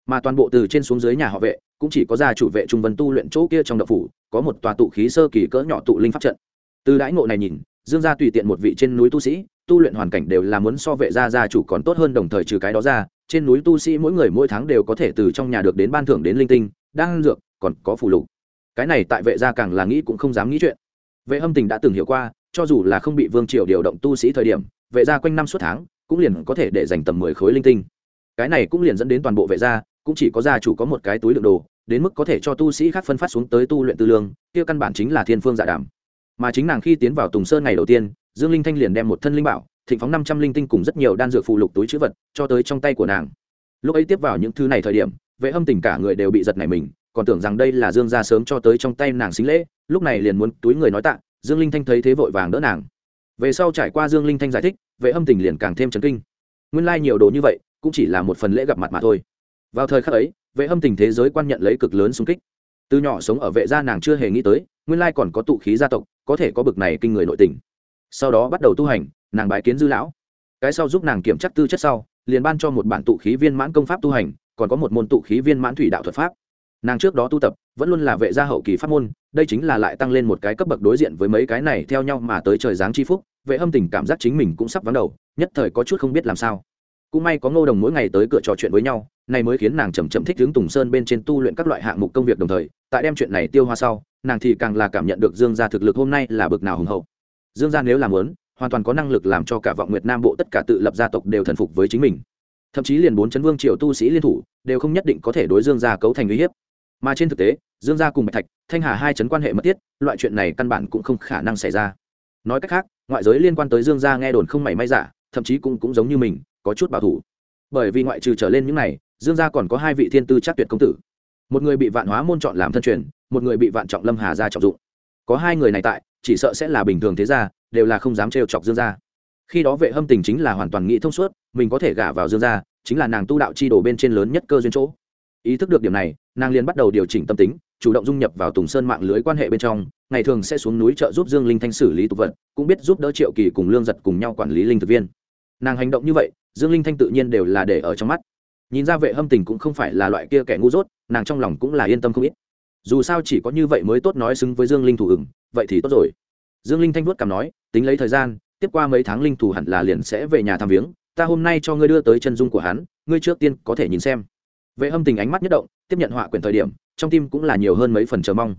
Mà toàn bộ từ trên xuống dưới nhà họ vệ, cũng chỉ có gia chủ vệ trung vân tu luyện chỗ kia trong đậu phủ, có một tòa tụ khí sơ kỳ cỡ nhỏ tụ linh pháp trận. Từ đãi ngộ này nhìn dương gia tùy tiện một vị trên núi tu sĩ, tu luyện hoàn cảnh đều là muốn so vệ gia gia chủ còn tốt hơn đồng thời trừ cái đó ra, trên núi tu sĩ mỗi người mỗi tháng đều có thể từ trong nhà được đến ban thưởng đến linh tinh đang dược, còn có phù lục. Cái này tại vệ gia càng là nghĩ cũng không dám nghĩ chuyện. Vệ hâm tình đã từng hiểu qua, cho dù là không bị vương triều điều động tu sĩ thời điểm, vệ gia quanh năm suốt tháng, cũng liền có thể để dành tầm mười khối linh tinh. Cái này cũng liền dẫn đến toàn bộ vệ gia, cũng chỉ có gia chủ có một cái túi đựng đồ, đến mức có thể cho tu sĩ khác phân phát xuống tới tu luyện tư lương, kia căn bản chính là thiên phương dạ đàm mà chính nàng khi tiến vào tùng sơn ngày đầu tiên, dương linh thanh liền đem một thân linh bảo, thịnh phóng năm trăm linh tinh cùng rất nhiều đan dược phụ lục túi chữ vật, cho tới trong tay của nàng. Lúc ấy tiếp vào những thứ này thời điểm, vệ âm tình cả người đều bị giật này mình, còn tưởng rằng đây là dương gia sớm cho tới trong tay nàng xính lễ, lúc này liền muốn túi người nói tạ, dương linh thanh thấy thế vội vàng đỡ nàng. Về sau trải qua dương linh thanh giải thích, vệ âm tình liền càng thêm chấn kinh. Nguyên lai nhiều đồ như vậy, cũng chỉ là một phần lễ gặp mặt mà thôi. Vào thời khắc ấy, vệ âm tình thế giới quan nhận lấy cực lớn xung kích. Từ nhỏ sống ở vệ gia nàng chưa hề nghĩ tới, nguyên lai còn có tụ khí gia tộc có thể có bực này kinh người nội tình. Sau đó bắt đầu tu hành, nàng bái kiến dư lão. Cái sau giúp nàng kiểm tra tư chất sau, liền ban cho một bản tụ khí viên mãn công pháp tu hành, còn có một môn tụ khí viên mãn thủy đạo thuật pháp. Nàng trước đó tu tập, vẫn luôn là vệ gia hậu kỳ pháp môn, đây chính là lại tăng lên một cái cấp bậc đối diện với mấy cái này theo nhau mà tới trời giáng chi phúc, vệ hâm tình cảm giác chính mình cũng sắp vắng đầu, nhất thời có chút không biết làm sao. Cũng may có ngô đồng mỗi ngày tới cửa trò chuyện với nhau, này mới khiến nàng chầm chậm thích hướng tùng sơn bên trên tu luyện các loại hạng mục công việc đồng thời, tại đem chuyện này tiêu hoa sau nàng thì càng là cảm nhận được dương gia thực lực hôm nay là bực nào hùng hậu. Dương gia nếu làm lớn, hoàn toàn có năng lực làm cho cả vọng nguyệt nam bộ tất cả tự lập gia tộc đều thần phục với chính mình. Thậm chí liền bốn chấn vương triều tu sĩ liên thủ, đều không nhất định có thể đối dương gia cấu thành uy hiếp. Mà trên thực tế, dương gia cùng bạch thạch, thanh hà hai chấn quan hệ mất tiết loại chuyện này căn bản cũng không khả năng xảy ra. Nói cách khác, ngoại giới liên quan tới dương gia nghe đồn không mảy may giả, thậm chí cũng cũng giống như mình, có chút bảo thủ. Bởi vì ngoại trừ trở lên những này, dương gia còn có hai vị thiên tư chắc tuyệt công tử. Một người bị vạn hóa môn chọn làm thân truyền một người bị vạn trọng lâm hà gia trọng dụng. Có hai người này tại, chỉ sợ sẽ là bình thường thế gia, đều là không dám trêu chọc dương gia. Khi đó vệ hâm tình chính là hoàn toàn nghĩ thông suốt, mình có thể gả vào dương gia, chính là nàng tu đạo chi đổ bên trên lớn nhất cơ duyên chỗ. Ý thức được điểm này, nàng liền bắt đầu điều chỉnh tâm tính, chủ động dung nhập vào tùng sơn mạng lưới quan hệ bên trong, ngày thường sẽ xuống núi trợ giúp dương linh thanh xử lý tục vật, cũng biết giúp đỡ triệu kỳ cùng lương giật cùng nhau quản lý linh thực viên. Nàng hành động như vậy, dương linh thanh tự nhiên đều là để ở trong mắt. Nhìn ra vệ hâm tình cũng không phải là loại kia kẻ ngu dốt, nàng trong lòng cũng là yên tâm không ít dù sao chỉ có như vậy mới tốt nói xứng với dương linh thủ ửng, vậy thì tốt rồi. Dương linh thanh vuốt cảm nói, tính lấy thời gian, tiếp qua mấy tháng linh thủ hẳn là liền sẽ về nhà thăm viếng, ta hôm nay cho ngươi đưa tới chân dung của hắn, ngươi trước tiên có thể nhìn xem. Vệ hâm tình ánh mắt nhất động, tiếp nhận họa quyển thời điểm, trong tim cũng là nhiều hơn mấy phần chờ mong.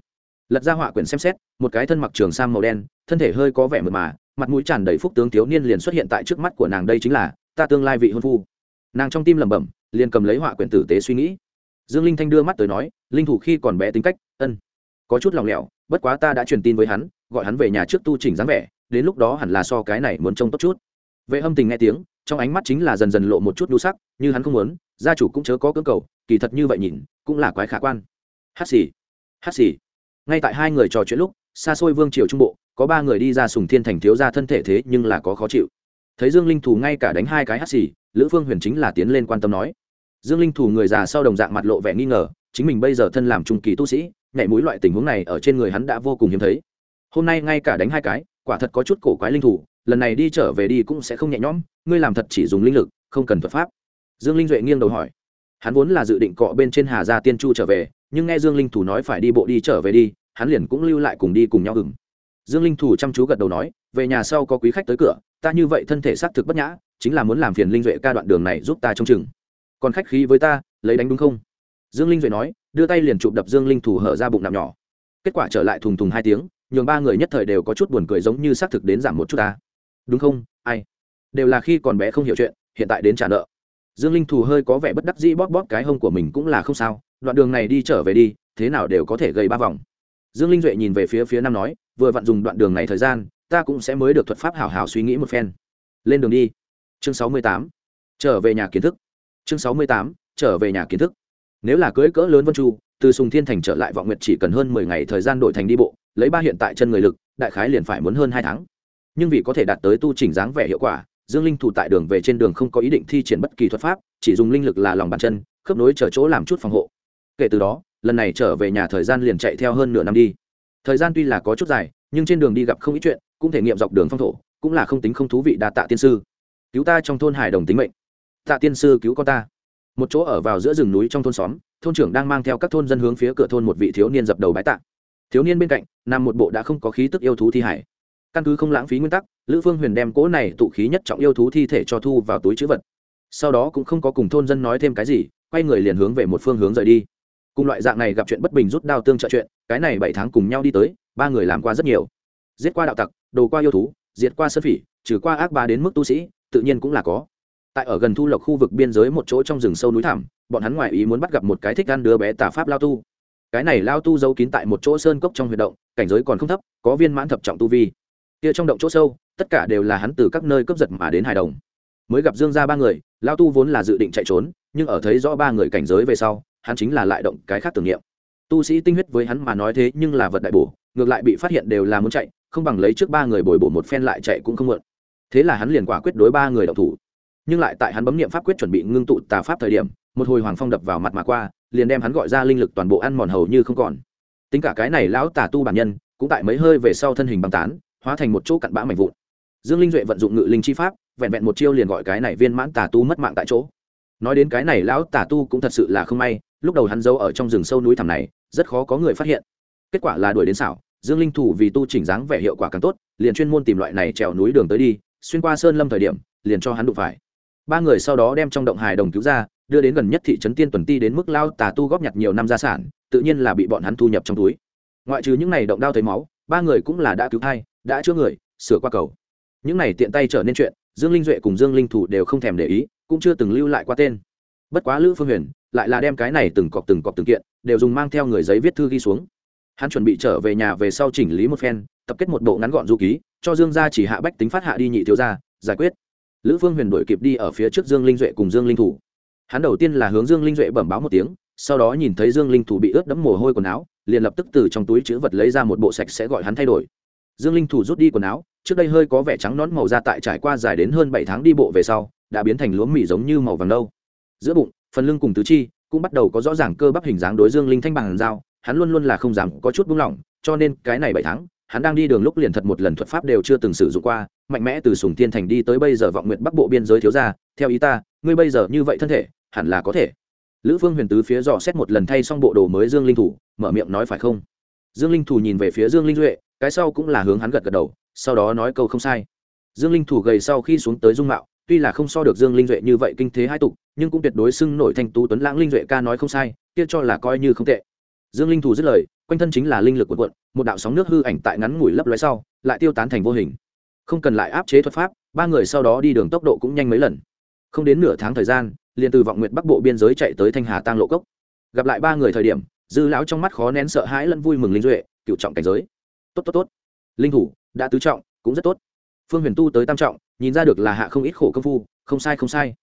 Lật ra họa quyển xem xét, một cái thân mặc trường sang màu đen, thân thể hơi có vẻ mượt mà, mặt mũi tràn đầy phúc tướng thiếu niên liền xuất hiện tại trước mắt của nàng đây chính là, ta tương lai vị hôn phu. Nàng trong tim lẩm bẩm, liền cầm lấy họa quyển tử tế suy nghĩ dương linh thanh đưa mắt tới nói, linh thủ khi còn bé tính cách, ân, có chút lòng lẻo, bất quá ta đã truyền tin với hắn, gọi hắn về nhà trước tu chỉnh dáng vẻ, đến lúc đó hẳn là so cái này muốn trông tốt chút. Vệ hâm tình nghe tiếng, trong ánh mắt chính là dần dần lộ một chút đu sắc, như hắn không muốn, gia chủ cũng chớ có cưỡng cầu, kỳ thật như vậy nhìn, cũng là quái khả quan. Hát xì hát xì. Ngay tại hai người trò chuyện lúc, xa xôi vương triều trung bộ, có ba người đi ra sùng thiên thành thiếu ra thân thể thế nhưng là có khó chịu. Thấy dương linh thù ngay cả đánh hai cái hát xì, lữ phương huyền chính là tiến lên quan tâm nói dương linh Thủ người già sau đồng dạng mặt lộ vẻ nghi ngờ, chính mình bây giờ thân làm trung kỳ tu sĩ, nhảy mũi loại tình huống này ở trên người hắn đã vô cùng hiếm thấy. Hôm nay ngay cả đánh hai cái, quả thật có chút cổ quái linh thủ, lần này đi trở về đi cũng sẽ không nhẹ nhõm, ngươi làm thật chỉ dùng linh lực, không cần thuật pháp. Dương linh duệ nghiêng đầu hỏi. Hắn vốn là dự định cọ bên trên hà gia tiên chu trở về, nhưng nghe dương linh thủ nói phải đi bộ đi trở về đi, hắn liền cũng lưu lại cùng đi cùng nhau hừng dương linh thủ chăm chú gật đầu nói, về nhà sau có quý khách tới cửa, ta như vậy thân thể xác thực bất nhã, chính là muốn làm phiền linh duệ ca đoạn đường này giúp ta trông chừng còn khách khí với ta, lấy đánh đúng không? Dương linh duệ nói, đưa tay liền chụp đập dương linh thủ hở ra bụng nằm nhỏ. Kết quả trở lại thùng thùng hai tiếng, nhường ba người nhất thời đều có chút buồn cười giống như xác thực đến giảm một chút ta. Đúng không? Ai? Đều là khi còn bé không hiểu chuyện, hiện tại đến trả nợ. Dương linh thù hơi có vẻ bất đắc dĩ bóp bóp cái hông của mình cũng là không sao, đoạn đường này đi trở về đi, thế nào đều có thể gây ba vòng. Dương linh duệ nhìn về phía phía nam nói, vừa vặn dùng đoạn đường này thời gian, ta cũng sẽ mới được thuật pháp hảo hảo suy nghĩ một phen. Lên đường đi. Chương sáu mươi tám. Trở về nhà kiến thức chương sáu mươi tám, trở về nhà kiến thức. Nếu là cưỡi cỡ lớn vân chu, từ sùng thiên thành trở lại vọng nguyệt chỉ cần hơn mười ngày thời gian đổi thành đi bộ, lấy ba hiện tại chân người lực, đại khái liền phải muốn hơn hai tháng. Nhưng vì có thể đạt tới tu chỉnh dáng vẻ hiệu quả, dương linh thủ tại đường về trên đường không có ý định thi triển bất kỳ thuật pháp, chỉ dùng linh lực là lòng bàn chân, khớp nối trở chỗ làm chút phòng hộ. Kể từ đó, lần này trở về nhà thời gian liền chạy theo hơn nửa năm đi. Thời gian tuy là có chút dài, nhưng trên đường đi gặp không ít chuyện, cũng thể nghiệm dọc đường phong thổ, cũng là không tính không thú vị đa tạ tiên sư. Cứu ta trong thôn hải đồng tính mệnh tạ tiên sư cứu con ta. Một chỗ ở vào giữa rừng núi trong thôn xóm, thôn trưởng đang mang theo các thôn dân hướng phía cửa thôn một vị thiếu niên dập đầu bái tạ. Thiếu niên bên cạnh, nằm một bộ đã không có khí tức yêu thú thi hải. Căn cứ không lãng phí nguyên tắc, lữ phương huyền đem cỗ này tụ khí nhất trọng yêu thú thi thể cho thu vào túi chữ vật. Sau đó cũng không có cùng thôn dân nói thêm cái gì, quay người liền hướng về một phương hướng rời đi. Cùng loại dạng này gặp chuyện bất bình rút đao tương trợ chuyện, cái này bảy tháng cùng nhau đi tới, ba người làm qua rất nhiều. Giết qua đạo tặc, đồ qua yêu thú, diệt qua sơn phỉ, trừ qua ác ba đến mức tu sĩ, tự nhiên cũng là có tại ở gần thu lộc khu vực biên giới một chỗ trong rừng sâu núi thảm, bọn hắn ngoại ý muốn bắt gặp một cái thích ăn đứa bé tà pháp lao tu. Cái này lao tu giấu kín tại một chỗ sơn cốc trong huyệt động cảnh giới còn không thấp có viên mãn thập trọng tu vi. Kia trong động chỗ sâu tất cả đều là hắn từ các nơi cướp giật mà đến hài đồng. Mới gặp dương ra ba người lao tu vốn là dự định chạy trốn nhưng ở thấy rõ ba người cảnh giới về sau hắn chính là lại động cái khác tưởng niệm. Tu sĩ tinh huyết với hắn mà nói thế nhưng là vật đại bổ ngược lại bị phát hiện đều là muốn chạy không bằng lấy trước ba người bồi bổ một phen lại chạy cũng không mượn thế là hắn liền quả quyết đối ba người đậu thủ nhưng lại tại hắn bấm niệm pháp quyết chuẩn bị ngưng tụ tà pháp thời điểm, một hồi hoàng phong đập vào mặt mà qua, liền đem hắn gọi ra linh lực toàn bộ ăn mòn hầu như không còn. Tính cả cái này lão tà tu bản nhân, cũng tại mấy hơi về sau thân hình băng tán, hóa thành một chỗ cặn bã mảnh vụn. Dương linh duệ vận dụng ngự linh chi pháp, vẹn vẹn một chiêu liền gọi cái này viên mãn tà tu mất mạng tại chỗ. Nói đến cái này lão tà tu cũng thật sự là không may, lúc đầu hắn giấu ở trong rừng sâu núi thẳm này, rất khó có người phát hiện. Kết quả là đuổi đến xảo, dương linh thủ vì tu chỉnh dáng vẻ hiệu quả càng tốt, liền chuyên môn tìm loại này trèo núi đường tới đi, xuyên qua sơn lâm thời điểm, liền cho hắn đụng phải ba người sau đó đem trong động hài đồng cứu ra, đưa đến gần nhất thị trấn tiên tuần ti đến mức lao tà tu góp nhặt nhiều năm gia sản, tự nhiên là bị bọn hắn thu nhập trong túi. Ngoại trừ những này động đao thấy máu, ba người cũng là đã cứu thai, đã chữa người, sửa qua cầu. Những này tiện tay trở nên chuyện, dương linh duệ cùng dương linh thủ đều không thèm để ý, cũng chưa từng lưu lại qua tên. Bất quá lữ phương huyền lại là đem cái này từng cọc từng cọc từng kiện, đều dùng mang theo người giấy viết thư ghi xuống. Hắn chuẩn bị trở về nhà về sau chỉnh lý một phen, tập kết một bộ ngắn gọn du ký, cho dương gia chỉ hạ bách tính phát hạ đi nhị thiếu gia, giải quyết lữ phương huyền đổi kịp đi ở phía trước dương linh duệ cùng dương linh thủ. Hắn đầu tiên là hướng dương linh duệ bẩm báo một tiếng, sau đó nhìn thấy dương linh thủ bị ướt đẫm mồ hôi quần áo, liền lập tức từ trong túi chữ vật lấy ra một bộ sạch sẽ gọi hắn thay đổi. Dương linh thủ rút đi quần áo, trước đây hơi có vẻ trắng nón màu da tại trải qua dài đến hơn bảy tháng đi bộ về sau, đã biến thành lúa mì giống như màu vàng nâu. Giữa bụng, phần lưng cùng tứ chi cũng bắt đầu có rõ ràng cơ bắp hình dáng đối dương linh thanh bằng dao hắn luôn luôn là không dám có chút buông lỏng, cho nên cái này bảy tháng hắn đang đi đường lúc liền thật một lần thuật pháp đều chưa từng sử dụng qua, mạnh mẽ từ sùng tiên thành đi tới bây giờ vọng nguyện bắc bộ biên giới thiếu ra theo ý ta, ngươi bây giờ như vậy thân thể, hẳn là có thể. Lữ phương huyền tứ phía dò xét một lần thay xong bộ đồ mới dương linh thủ, mở miệng nói phải không? Dương linh thủ nhìn về phía dương linh duệ, cái sau cũng là hướng hắn gật gật đầu, sau đó nói câu không sai. Dương linh thủ gầy sau khi xuống tới dung mạo, tuy là không so được dương linh duệ như vậy kinh thế hai tục, nhưng cũng tuyệt đối xưng nổi thành tú tuấn lãng linh duệ ca nói không sai, kia cho là coi như không tệ. Dương linh thủ dứt lời quanh thân chính là linh lực của quận một đạo sóng nước hư ảnh tại ngắn ngủi lấp lóe sau, lại tiêu tán thành vô hình. Không cần lại áp chế thuật pháp, ba người sau đó đi đường tốc độ cũng nhanh mấy lần. Không đến nửa tháng thời gian, liền từ vọng nguyện bắc bộ biên giới chạy tới thanh hà tăng lộ cốc. Gặp lại ba người thời điểm, dư lão trong mắt khó nén sợ hãi lẫn vui mừng linh duệ, cựu trọng cảnh giới. Tốt tốt tốt. Linh thủ, đã tứ trọng, cũng rất tốt. Phương huyền tu tới tam trọng, nhìn ra được là hạ không ít khổ công phu, không sai không sai.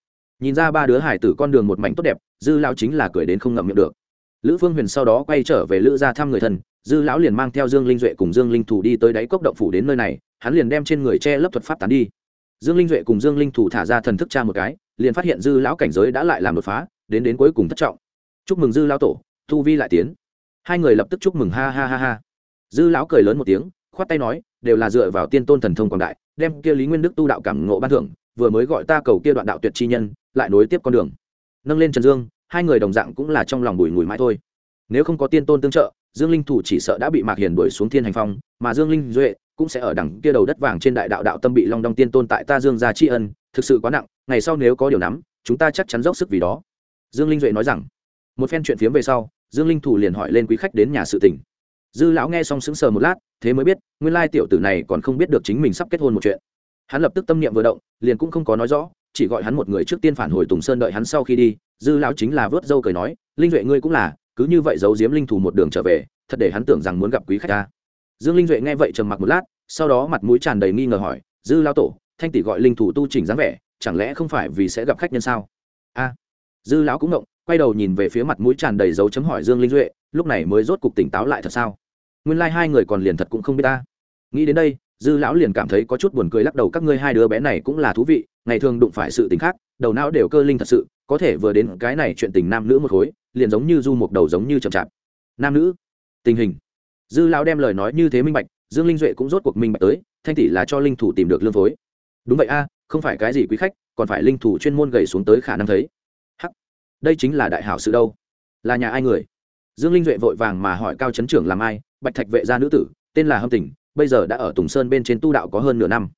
Nhìn ra ba đứa hải tử con đường một mảnh tốt đẹp, dư lão chính là cười đến không ngậm miệng được lữ phương huyền sau đó quay trở về lữ ra thăm người thân, dư lão liền mang theo dương linh duệ cùng dương linh thủ đi tới đáy cốc động phủ đến nơi này, hắn liền đem trên người che lấp thuật pháp tán đi. Dương linh duệ cùng dương linh thủ thả ra thần thức cha một cái, liền phát hiện dư lão cảnh giới đã lại làm đột phá, đến đến cuối cùng thất trọng. Chúc mừng dư lão tổ thu vi lại tiến. Hai người lập tức chúc mừng ha ha ha ha. Dư lão cười lớn một tiếng, khoát tay nói, đều là dựa vào tiên tôn thần thông quảng đại, đem kia lý nguyên đức tu đạo cảm ngộ ban thưởng, vừa mới gọi ta cầu kia đoạn đạo tuyệt chi nhân, lại nối tiếp con đường. Nâng lên trần dương hai người đồng dạng cũng là trong lòng bùi ngùi mãi thôi. Nếu không có tiên tôn tương trợ, dương linh thủ chỉ sợ đã bị mạc hiền đuổi xuống thiên hành phong, mà dương linh duệ cũng sẽ ở đằng kia đầu đất vàng trên đại đạo đạo tâm bị long đong tiên tôn tại ta dương gia tri ân, thực sự quá nặng, ngày sau nếu có điều nắm, chúng ta chắc chắn dốc sức vì đó. Dương linh duệ nói rằng. Một phen chuyện phiếm về sau, dương linh thủ liền hỏi lên quý khách đến nhà sự tỉnh dư lão nghe xong sững sờ một lát, thế mới biết, nguyên lai tiểu tử này còn không biết được chính mình sắp kết hôn một chuyện. Hắn lập tức tâm niệm vừa động, liền cũng không có nói rõ, chỉ gọi hắn một người trước tiên phản hồi tùng sơn đợi hắn sau khi đi dư lão chính là vớt dâu cười nói, linh duệ ngươi cũng là, cứ như vậy giấu giếm linh thủ một đường trở về, thật để hắn tưởng rằng muốn gặp quý khách ta. Dương linh duệ nghe vậy trầm mặc một lát, sau đó mặt mũi tràn đầy nghi ngờ hỏi, dư lao tổ, thanh tỷ gọi linh thủ tu chỉnh dáng vẻ, chẳng lẽ không phải vì sẽ gặp khách nhân sao? A. Dư lão cũng ngộng, quay đầu nhìn về phía mặt mũi tràn đầy dấu chấm hỏi dương linh duệ, lúc này mới rốt cục tỉnh táo lại thật sao? Nguyên lai、like、hai người còn liền thật cũng không biết ta. Nghĩ đến đây, dư lão liền cảm thấy có chút buồn cười lắc đầu, các ngươi hai đứa bé này cũng là thú vị, ngày thường đụng phải sự t ì n h khác đầu não đều cơ linh thật sự, có thể vừa đến cái này chuyện tình nam nữ một khối, liền giống như du một đầu giống như chậm chạp. Nam nữ, tình hình. Dư lão đem lời nói như thế minh bạch, dương linh duệ cũng rốt cuộc minh bạch tới, thanh tỷ là cho linh thủ tìm được lương phối. Đúng vậy a, không phải cái gì quý khách, còn phải linh thủ chuyên môn gầy xuống tới khả năng thấy. Hắc, đây chính là đại hảo sự đâu. Là nhà ai người? Dương linh duệ vội vàng mà hỏi cao chấn trưởng làm ai, bạch thạch vệ gia nữ tử, tên là hâm tình bây giờ đã ở tùng sơn bên trên tu đạo có hơn nửa năm.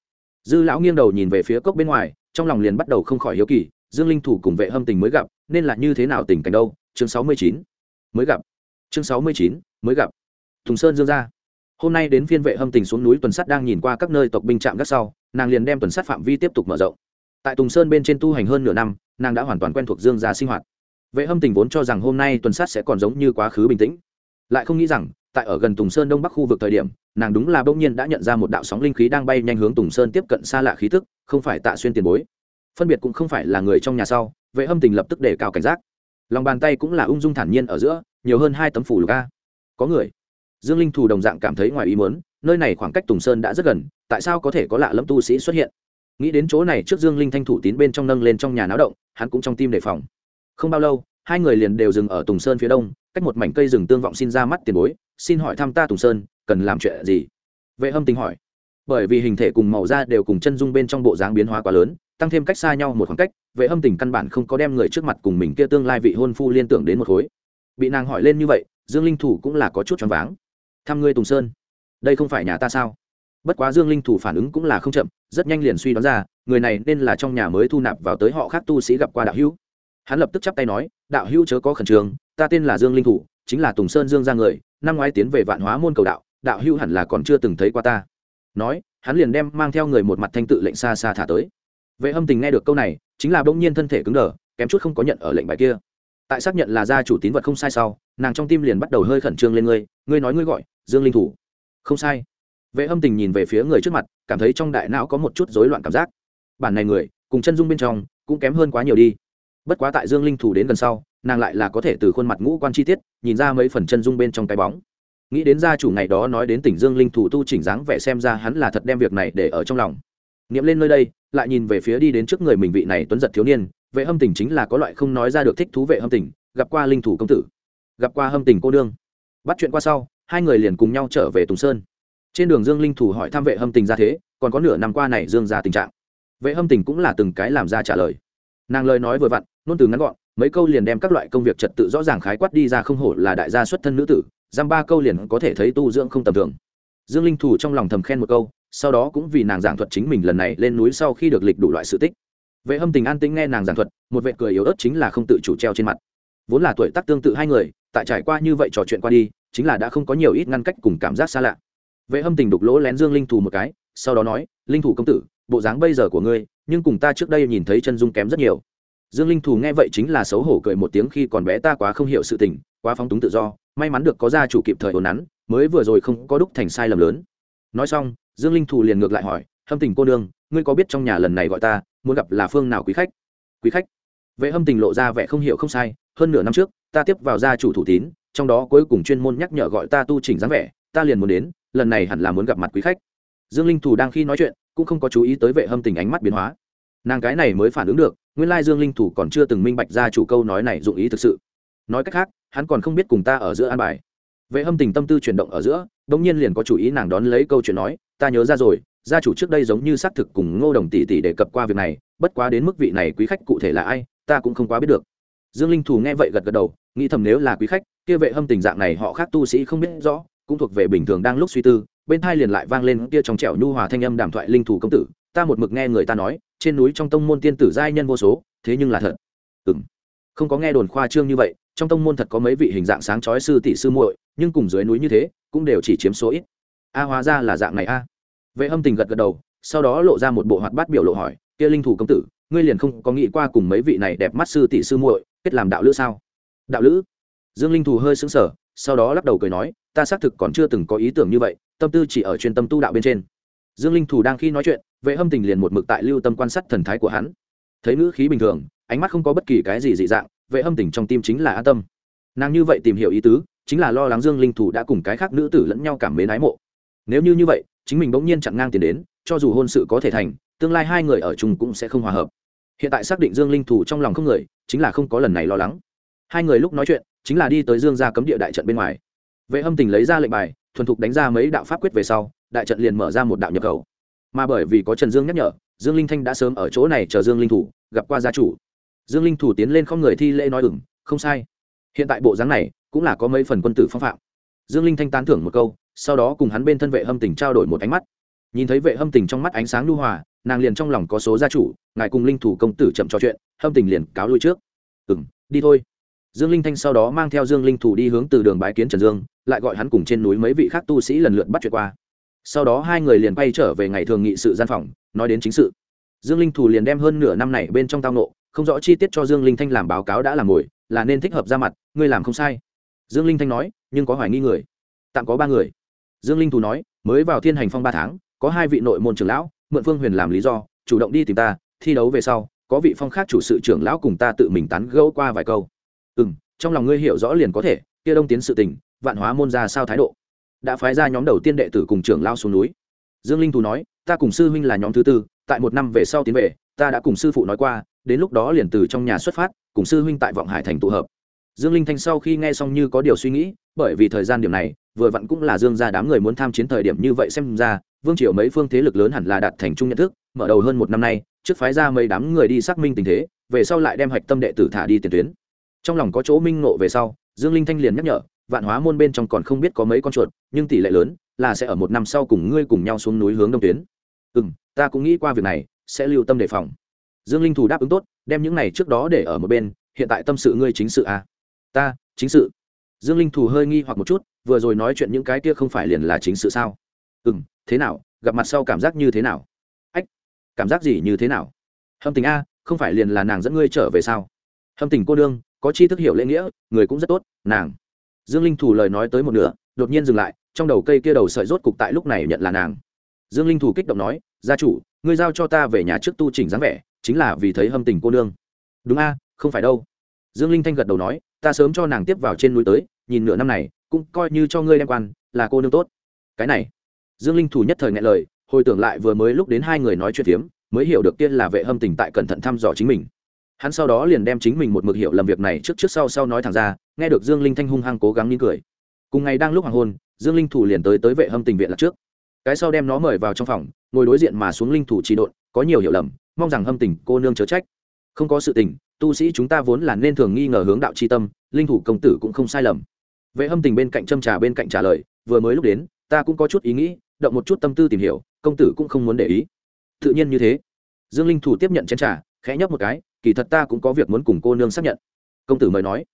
Dư lão nghiêng đầu nhìn về phía cốc bên ngoài trong lòng liền bắt đầu không khỏi hiếu kỳ, dương linh thủ cùng vệ hâm tình mới gặp, nên là như thế nào tình cảnh đâu? Chương sáu mươi chín, mới gặp. Chương sáu mươi chín, mới gặp. Tùng sơn dương ra. Hôm nay đến phiên vệ hâm tình xuống núi tuần sắt đang nhìn qua các nơi tộc binh trạm gác sau, nàng liền đem tuần sắt phạm vi tiếp tục mở rộng. Tại tùng sơn bên trên tu hành hơn nửa năm, nàng đã hoàn toàn quen thuộc dương gia sinh hoạt. Vệ hâm tình vốn cho rằng hôm nay tuần sát sẽ còn giống như quá khứ bình tĩnh. Lại không nghĩ rằng, tại ở gần tùng sơn đông bắc khu vực thời điểm, nàng đúng là bỗng nhiên đã nhận ra một đạo sóng linh khí đang bay nhanh hướng tùng sơn tiếp cận xa lạ khí thức không phải tạ xuyên tiền bối. Phân biệt cũng không phải là người trong nhà sau, vệ hâm tình lập tức để cao cảnh giác. Lòng bàn tay cũng là ung dung thản nhiên ở giữa, nhiều hơn hai tấm phủ lục a. Có người, dương linh thù đồng dạng cảm thấy ngoài ý muốn, nơi này khoảng cách tùng sơn đã rất gần, tại sao có thể có lạ lâm tu sĩ xuất hiện? Nghĩ đến chỗ này trước dương linh thanh thủ tín bên trong nâng lên trong nhà náo động, hắn cũng trong tim đề phòng. Không bao lâu, hai người liền đều dừng ở tùng sơn phía đông, cách một mảnh cây rừng tương vọng xin ra mắt tiền bối, xin hỏi thăm ta tùng sơn, cần làm chuyện gì? Vệ hâm tình hỏi bởi vì hình thể cùng màu da đều cùng chân dung bên trong bộ dáng biến hóa quá lớn, tăng thêm cách xa nhau một khoảng cách, vệ hâm tình căn bản không có đem người trước mặt cùng mình kia tương lai vị hôn phu liên tưởng đến một khối. Bị nàng hỏi lên như vậy, dương linh thủ cũng là có chút choáng váng. Thăm ngươi tùng sơn, đây không phải nhà ta sao? Bất quá dương linh thủ phản ứng cũng là không chậm, rất nhanh liền suy đoán ra, người này nên là trong nhà mới thu nạp vào tới họ khác tu sĩ gặp qua đạo hữu. Hắn lập tức chắp tay nói, đạo hữu chớ có khẩn trương, ta tên là dương linh thủ, chính là tùng sơn dương ra người, năm ngoái tiến về vạn hóa môn cầu đạo đạo hữu hẳn là còn chưa từng thấy qua ta nói, hắn liền đem mang theo người một mặt thanh tự lệnh xa xa thả tới. Vệ hâm tình nghe được câu này, chính là bỗng nhiên thân thể cứng đờ, kém chút không có nhận ở lệnh bài kia. Tại xác nhận là gia chủ tín vật không sai sau, nàng trong tim liền bắt đầu hơi khẩn trương lên ngươi ngươi nói ngươi gọi, dương linh thủ. Không sai. Vệ hâm tình nhìn về phía người trước mặt, cảm thấy trong đại não có một chút rối loạn cảm giác. Bản này người, cùng chân dung bên trong, cũng kém hơn quá nhiều đi. Bất quá tại dương linh thủ đến gần sau, nàng lại là có thể từ khuôn mặt ngũ quan chi tiết, nhìn ra mấy phần chân dung bên trong cái bóng nghĩ đến gia chủ ngày đó nói đến tỉnh dương linh thủ tu chỉnh dáng vẻ xem ra hắn là thật đem việc này để ở trong lòng. Nghiệm lên nơi đây, lại nhìn về phía đi đến trước người mình vị này tuấn giật thiếu niên, vệ hâm tình chính là có loại không nói ra được thích thú vệ hâm tình gặp qua linh thủ công tử, gặp qua hâm tình cô đương bắt chuyện qua sau, hai người liền cùng nhau trở về tùng sơn. Trên đường dương linh thủ hỏi thăm vệ hâm tình ra thế, còn có nửa năm qua này dương ra tình trạng. Vệ hâm tình cũng là từng cái làm ra trả lời. Nàng lời nói vừa vặn nôn từ ngắn gọn, mấy câu liền đem các loại công việc trật tự rõ ràng khái quát đi ra không hổ là đại gia xuất thân nữ tử giam ba câu liền có thể thấy tu dưỡng không tầm thường. Dương linh thủ trong lòng thầm khen một câu, sau đó cũng vì nàng giảng thuật chính mình lần này lên núi sau khi được lịch đủ loại sự tích. Vệ hâm tình an tĩnh nghe nàng giảng thuật, một vệ cười yếu ớt chính là không tự chủ treo trên mặt. Vốn là tuổi tác tương tự hai người, tại trải qua như vậy trò chuyện qua đi, chính là đã không có nhiều ít ngăn cách cùng cảm giác xa lạ. Vệ hâm tình đục lỗ lén dương linh thủ một cái, sau đó nói, linh thủ công tử, bộ dáng bây giờ của ngươi, nhưng cùng ta trước đây nhìn thấy chân dung kém rất nhiều dương linh thù nghe vậy chính là xấu hổ cười một tiếng khi còn bé ta quá không hiểu sự tình, quá phóng túng tự do, may mắn được có gia chủ kịp thời ồn nắn, mới vừa rồi không có đúc thành sai lầm lớn. Nói xong, dương linh thù liền ngược lại hỏi, hâm tình cô nương, ngươi có biết trong nhà lần này gọi ta, muốn gặp là phương nào quý khách? Quý khách? Vệ hâm tình lộ ra vẻ không hiểu không sai, hơn nửa năm trước, ta tiếp vào gia chủ thủ tín, trong đó cuối cùng chuyên môn nhắc nhở gọi ta tu chỉnh dáng vẻ, ta liền muốn đến, lần này hẳn là muốn gặp mặt quý khách. Dương linh thù đang khi nói chuyện, cũng không có chú ý tới vệ hâm tình ánh mắt biến hóa. Nàng cái này mới phản ứng được nguyên lai dương linh thủ còn chưa từng minh bạch ra chủ câu nói này dụng ý thực sự. Nói cách khác, hắn còn không biết cùng ta ở giữa an bài. Vệ hâm tình tâm tư chuyển động ở giữa đ ỗ n g nhiên liền có chủ ý nàng đón lấy câu chuyện nói, ta nhớ ra rồi, gia chủ trước đây giống như xác thực cùng ngô đồng tỷ tỷ đề cập qua việc này, bất quá đến mức vị này quý khách cụ thể là ai, ta cũng không quá biết được. Dương linh thù nghe vậy gật gật đầu, nghĩ thầm nếu là quý khách, kia vệ hâm tình dạng này họ khác tu sĩ không biết rõ, cũng thuộc về bình thường đang lúc suy tư, bên thai liền lại vang lên kia trong trẻo nhu hòa thanh âm đàm thoại linh thủ công tử, ta một mực nghe người ta nói trên núi trong tông môn tiên tử giai nhân vô số, thế nhưng là thật. Ừng không có nghe đồn khoa trương như vậy, trong tông môn thật có mấy vị hình dạng sáng chói sư tỷ sư muội, nhưng cùng dưới núi như thế, cũng đều chỉ chiếm số ít. A hóa ra là dạng này a. Vệ hâm tình gật gật đầu, sau đó lộ ra một bộ hoạt bát biểu lộ hỏi, kia linh thủ công tử, ngươi liền không có nghĩ qua cùng mấy vị này đẹp mắt sư tỷ sư muội kết làm đạo lữ sao? Đạo lữ? Dương linh thủ hơi sững sờ, sau đó lắc đầu cười nói, ta xác thực còn chưa từng có ý tưởng như vậy, tâm tư chỉ ở chuyên tâm tu đạo bên trên. Dương linh thủ đang khi nói chuyện vệ hâm tình liền một mực tại lưu tâm quan sát thần thái của hắn. Thấy ngữ khí bình thường, ánh mắt không có bất kỳ cái gì dị dạng, vệ hâm tình trong tim chính là an tâm. Nàng như vậy tìm hiểu ý tứ, chính là lo lắng dương linh thủ đã cùng cái khác nữ tử lẫn nhau cảm mến ái mộ. Nếu như như vậy, chính mình bỗng nhiên chặn ngang tiền đến, cho dù hôn sự có thể thành, tương lai hai người ở chung cũng sẽ không hòa hợp. Hiện tại xác định dương linh thủ trong lòng không người, chính là không có lần này lo lắng. Hai người lúc nói chuyện, chính là đi tới dương gia cấm địa đại trận bên ngoài. Vệ hâm tình lấy ra lệnh bài, thuần thục đánh ra mấy đạo pháp quyết về sau, đại trận liền mở ra một đạo nhập khẩu mà bởi vì có trần dương nhắc nhở, dương linh thanh đã sớm ở chỗ này chờ dương linh thủ, gặp qua gia chủ. Dương linh thủ tiến lên không người thi lễ nói ừng không sai. Hiện tại bộ dáng này cũng là có mấy phần quân tử phong phạm. Dương linh thanh tán thưởng một câu, sau đó cùng hắn bên thân vệ hâm tình trao đổi một ánh mắt. Nhìn thấy vệ hâm tình trong mắt ánh sáng lưu hòa, nàng liền trong lòng có số gia chủ, ngài cùng linh thủ công tử chậm trò chuyện, hâm tình liền cáo lui trước. Ừ m đi thôi. Dương linh thanh sau đó mang theo dương linh thủ đi hướng từ đường bái kiến trần dương, lại gọi hắn cùng trên núi mấy vị khác tu sĩ lần lượt bắt chuyện qua sau đó hai người liền bay trở về ngày thường nghị sự gian phòng, nói đến chính sự. Dương linh thủ liền đem hơn nửa năm này bên trong tao nộ, không rõ chi tiết cho dương linh thanh làm báo cáo đã làm ngồi là nên thích hợp ra mặt, ngươi làm không sai. Dương linh thanh nói, nhưng có hoài nghi người. Tạm có ba người. Dương linh thủ nói, mới vào thiên hành phong ba tháng, có hai vị nội môn trưởng lão, mượn phương huyền làm lý do, chủ động đi tìm ta, thi đấu về sau, có vị phong khác chủ sự trưởng lão cùng ta tự mình tán gẫu qua vài câu. Ừ m trong lòng ngươi hiểu rõ liền có thể, kia đông tiến sự tình, vạn hóa môn ra sao thái độ? Đã phái ra nhóm đầu tiên đệ tử cùng trưởng lao xuống núi. Dương linh thù nói, ta cùng sư huynh là nhóm thứ tư, tại một năm về sau tiến về, ta đã cùng sư phụ nói qua, đến lúc đó liền từ trong nhà xuất phát, cùng sư huynh tại vọng hải thành tụ hợp. Dương linh thanh sau khi nghe xong như có điều suy nghĩ, bởi vì thời gian điểm này, vừa vặn cũng là dương gia đám người muốn tham chiến thời điểm như vậy xem ra, vương triều mấy phương thế lực lớn hẳn là đạt thành chung nhận thức, mở đầu hơn một năm nay, trước phái ra mấy đám người đi xác minh tình thế, về sau lại đem hạch tâm đệ tử thả đi tiền tuyến. Trong lòng có chỗ minh nộ về sau, dương linh thanh liền nhắc nhở vạn hóa môn bên trong còn không biết có mấy con chuột, nhưng tỷ lệ lớn là sẽ ở một năm sau cùng ngươi cùng nhau xuống núi hướng đông tuyến. Ừ m ta cũng nghĩ qua việc này, sẽ lưu tâm đề phòng. Dương linh thủ đáp ứng tốt, đem những này trước đó để ở một bên, hiện tại tâm sự ngươi chính sự à? ta, chính sự. Dương linh thủ hơi nghi hoặc một chút, vừa rồi nói chuyện những cái kia không phải liền là chính sự sao? Ừ m thế nào, gặp mặt sau cảm giác như thế nào? Ách, cảm giác gì như thế nào? Hâm tình a, không phải liền là nàng dẫn ngươi trở về sao? Hâm tình cô đương, có chi thức hiểu lễ nghĩa, người cũng rất tốt, nàng dương linh thủ lời nói tới một nửa, đột nhiên dừng lại, trong đầu cây kia đầu sợi rốt cục tại lúc này nhận là nàng. Dương linh thủ kích động nói, gia chủ, ngươi giao cho ta về nhà trước tu chỉnh dáng vẻ, chính là vì thấy hâm tình cô nương. Đúng a, không phải đâu. Dương linh thanh gật đầu nói, ta sớm cho nàng tiếp vào trên núi tới, nhìn nửa năm này, cũng coi như cho ngươi đem quan, là cô nương tốt. Cái này. Dương linh thủ nhất thời ngại lời, hồi tưởng lại vừa mới lúc đến hai người nói chuyện phiếm, mới hiểu được kia là vệ hâm tình tại cẩn thận thăm dò chính mình hắn sau đó liền đem chính mình một mực hiểu làm việc này trước trước sau sau nói thẳng ra, nghe được dương linh thanh hung hăng cố gắng nín cười. Cùng ngày đang lúc hoàng hôn, dương linh thủ liền tới tới vệ hâm tình viện là trước. Cái sau đem nó mời vào trong phòng, ngồi đối diện mà xuống linh thủ trì độn, có nhiều hiểu lầm, mong rằng hâm tình cô nương chớ trách. Không có sự tình, tu sĩ chúng ta vốn là nên thường nghi ngờ hướng đạo c h i tâm, linh thủ công tử cũng không sai lầm. Vệ hâm tình bên cạnh châm trà bên cạnh trả lời, vừa mới lúc đến, ta cũng có chút ý nghĩ, động một chút tâm tư tìm hiểu, công tử cũng không muốn để ý. Tự nhiên như thế. Dương linh thủ tiếp nhận chén trà, khẽ nhấp một cái kỳ thật ta cũng có việc muốn cùng cô nương xác nhận. Công tử mời nói.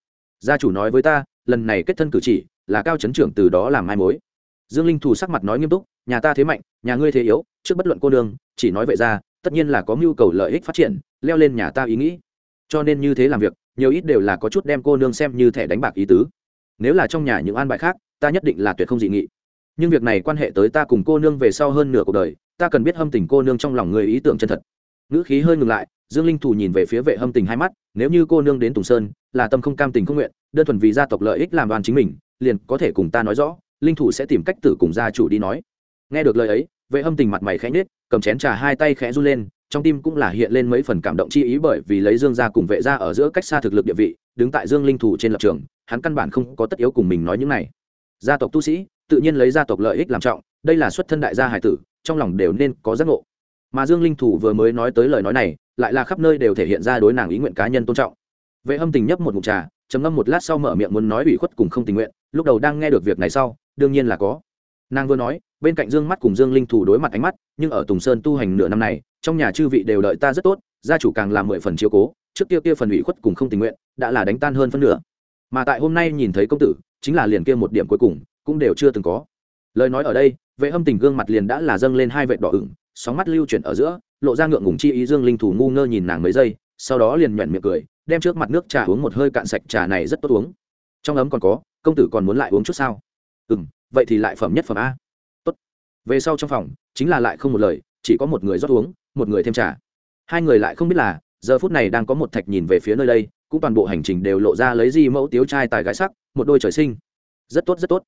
Gia chủ nói với ta, lần này kết thân cử chỉ là cao chấn trưởng từ đó làm mai mối. Dương linh thủ sắc mặt nói nghiêm túc, nhà ta thế mạnh, nhà ngươi thế yếu, trước bất luận cô nương, chỉ nói vậy ra, tất nhiên là có mưu cầu lợi ích phát triển, leo lên nhà ta ý nghĩ. Cho nên như thế làm việc, nhiều ít đều là có chút đem cô nương xem như thẻ đánh bạc ý tứ. Nếu là trong nhà những an bài khác, ta nhất định là tuyệt không dị nghị. Nhưng việc này quan hệ tới ta cùng cô nương về sau hơn nửa cuộc đời, ta cần biết hâm tình cô nương trong lòng người ý tưởng chân thật ngữ khí hơi ngừng lại, dương linh thủ nhìn về phía vệ hâm tình hai mắt, nếu như cô nương đến tùng sơn, là tâm không cam tình không nguyện, đơn thuần vì gia tộc lợi ích làm đoàn chính mình, liền có thể cùng ta nói rõ, linh thủ sẽ tìm cách tử cùng gia chủ đi nói. Nghe được lời ấy, vệ hâm tình mặt mày khẽ nhết cầm chén trà hai tay khẽ run lên, trong tim cũng là hiện lên mấy phần cảm động chi ý bởi vì lấy dương gia cùng vệ gia ở giữa cách xa thực lực địa vị, đứng tại dương linh thủ trên lập trường, hắn căn bản không có tất yếu cùng mình nói những này. Gia tộc tu sĩ, tự nhiên lấy gia tộc lợi ích làm trọng, đây là xuất thân đại gia hải tử, trong lòng đều nên có giác ngộ mà dương linh thủ vừa mới nói tới lời nói này, lại là khắp nơi đều thể hiện ra đối nàng ý nguyện cá nhân tôn trọng. Vệ hâm tình nhấp một mục trà, trầm ngâm một lát sau mở miệng muốn nói ủy khuất cùng không tình nguyện, lúc đầu đang nghe được việc này sau, đương nhiên là có. Nàng vừa nói, bên cạnh dương mắt cùng dương linh thủ đối mặt ánh mắt, nhưng ở tùng sơn tu hành nửa năm này, trong nhà chư vị đều đợi ta rất tốt, gia chủ càng làm mười phần chiếu cố, trước kia kia phần ủy khuất cùng không tình nguyện, đã là đánh tan hơn phân nửa. Mà tại hôm nay nhìn thấy công tử, chính là liền kia một điểm cuối cùng, cũng đều chưa từng có. Lời nói ở đây, vệ hâm tình gương mặt liền đã là dâng lên hai vệt đỏ ửng sóng mắt lưu chuyển ở giữa, lộ ra ngượng ngùng chi ý dương linh thủ ngu ngơ nhìn nàng mấy giây, sau đó liền nhoẻn miệng cười, đem trước mặt nước trà uống một hơi cạn sạch trà này rất tốt uống. Trong ấm còn có, công tử còn muốn lại uống chút sao? Ừ m vậy thì lại phẩm nhất phẩm a. Tốt. về sau trong phòng, chính là lại không một lời, chỉ có một người rót uống, một người thêm trà. Hai người lại không biết là, giờ phút này đang có một thạch nhìn về phía nơi đây, cũng toàn bộ hành trình đều lộ ra lấy di mẫu tiếu trai tài gái sắc, một đôi trời sinh. Rất tốt rất tốt.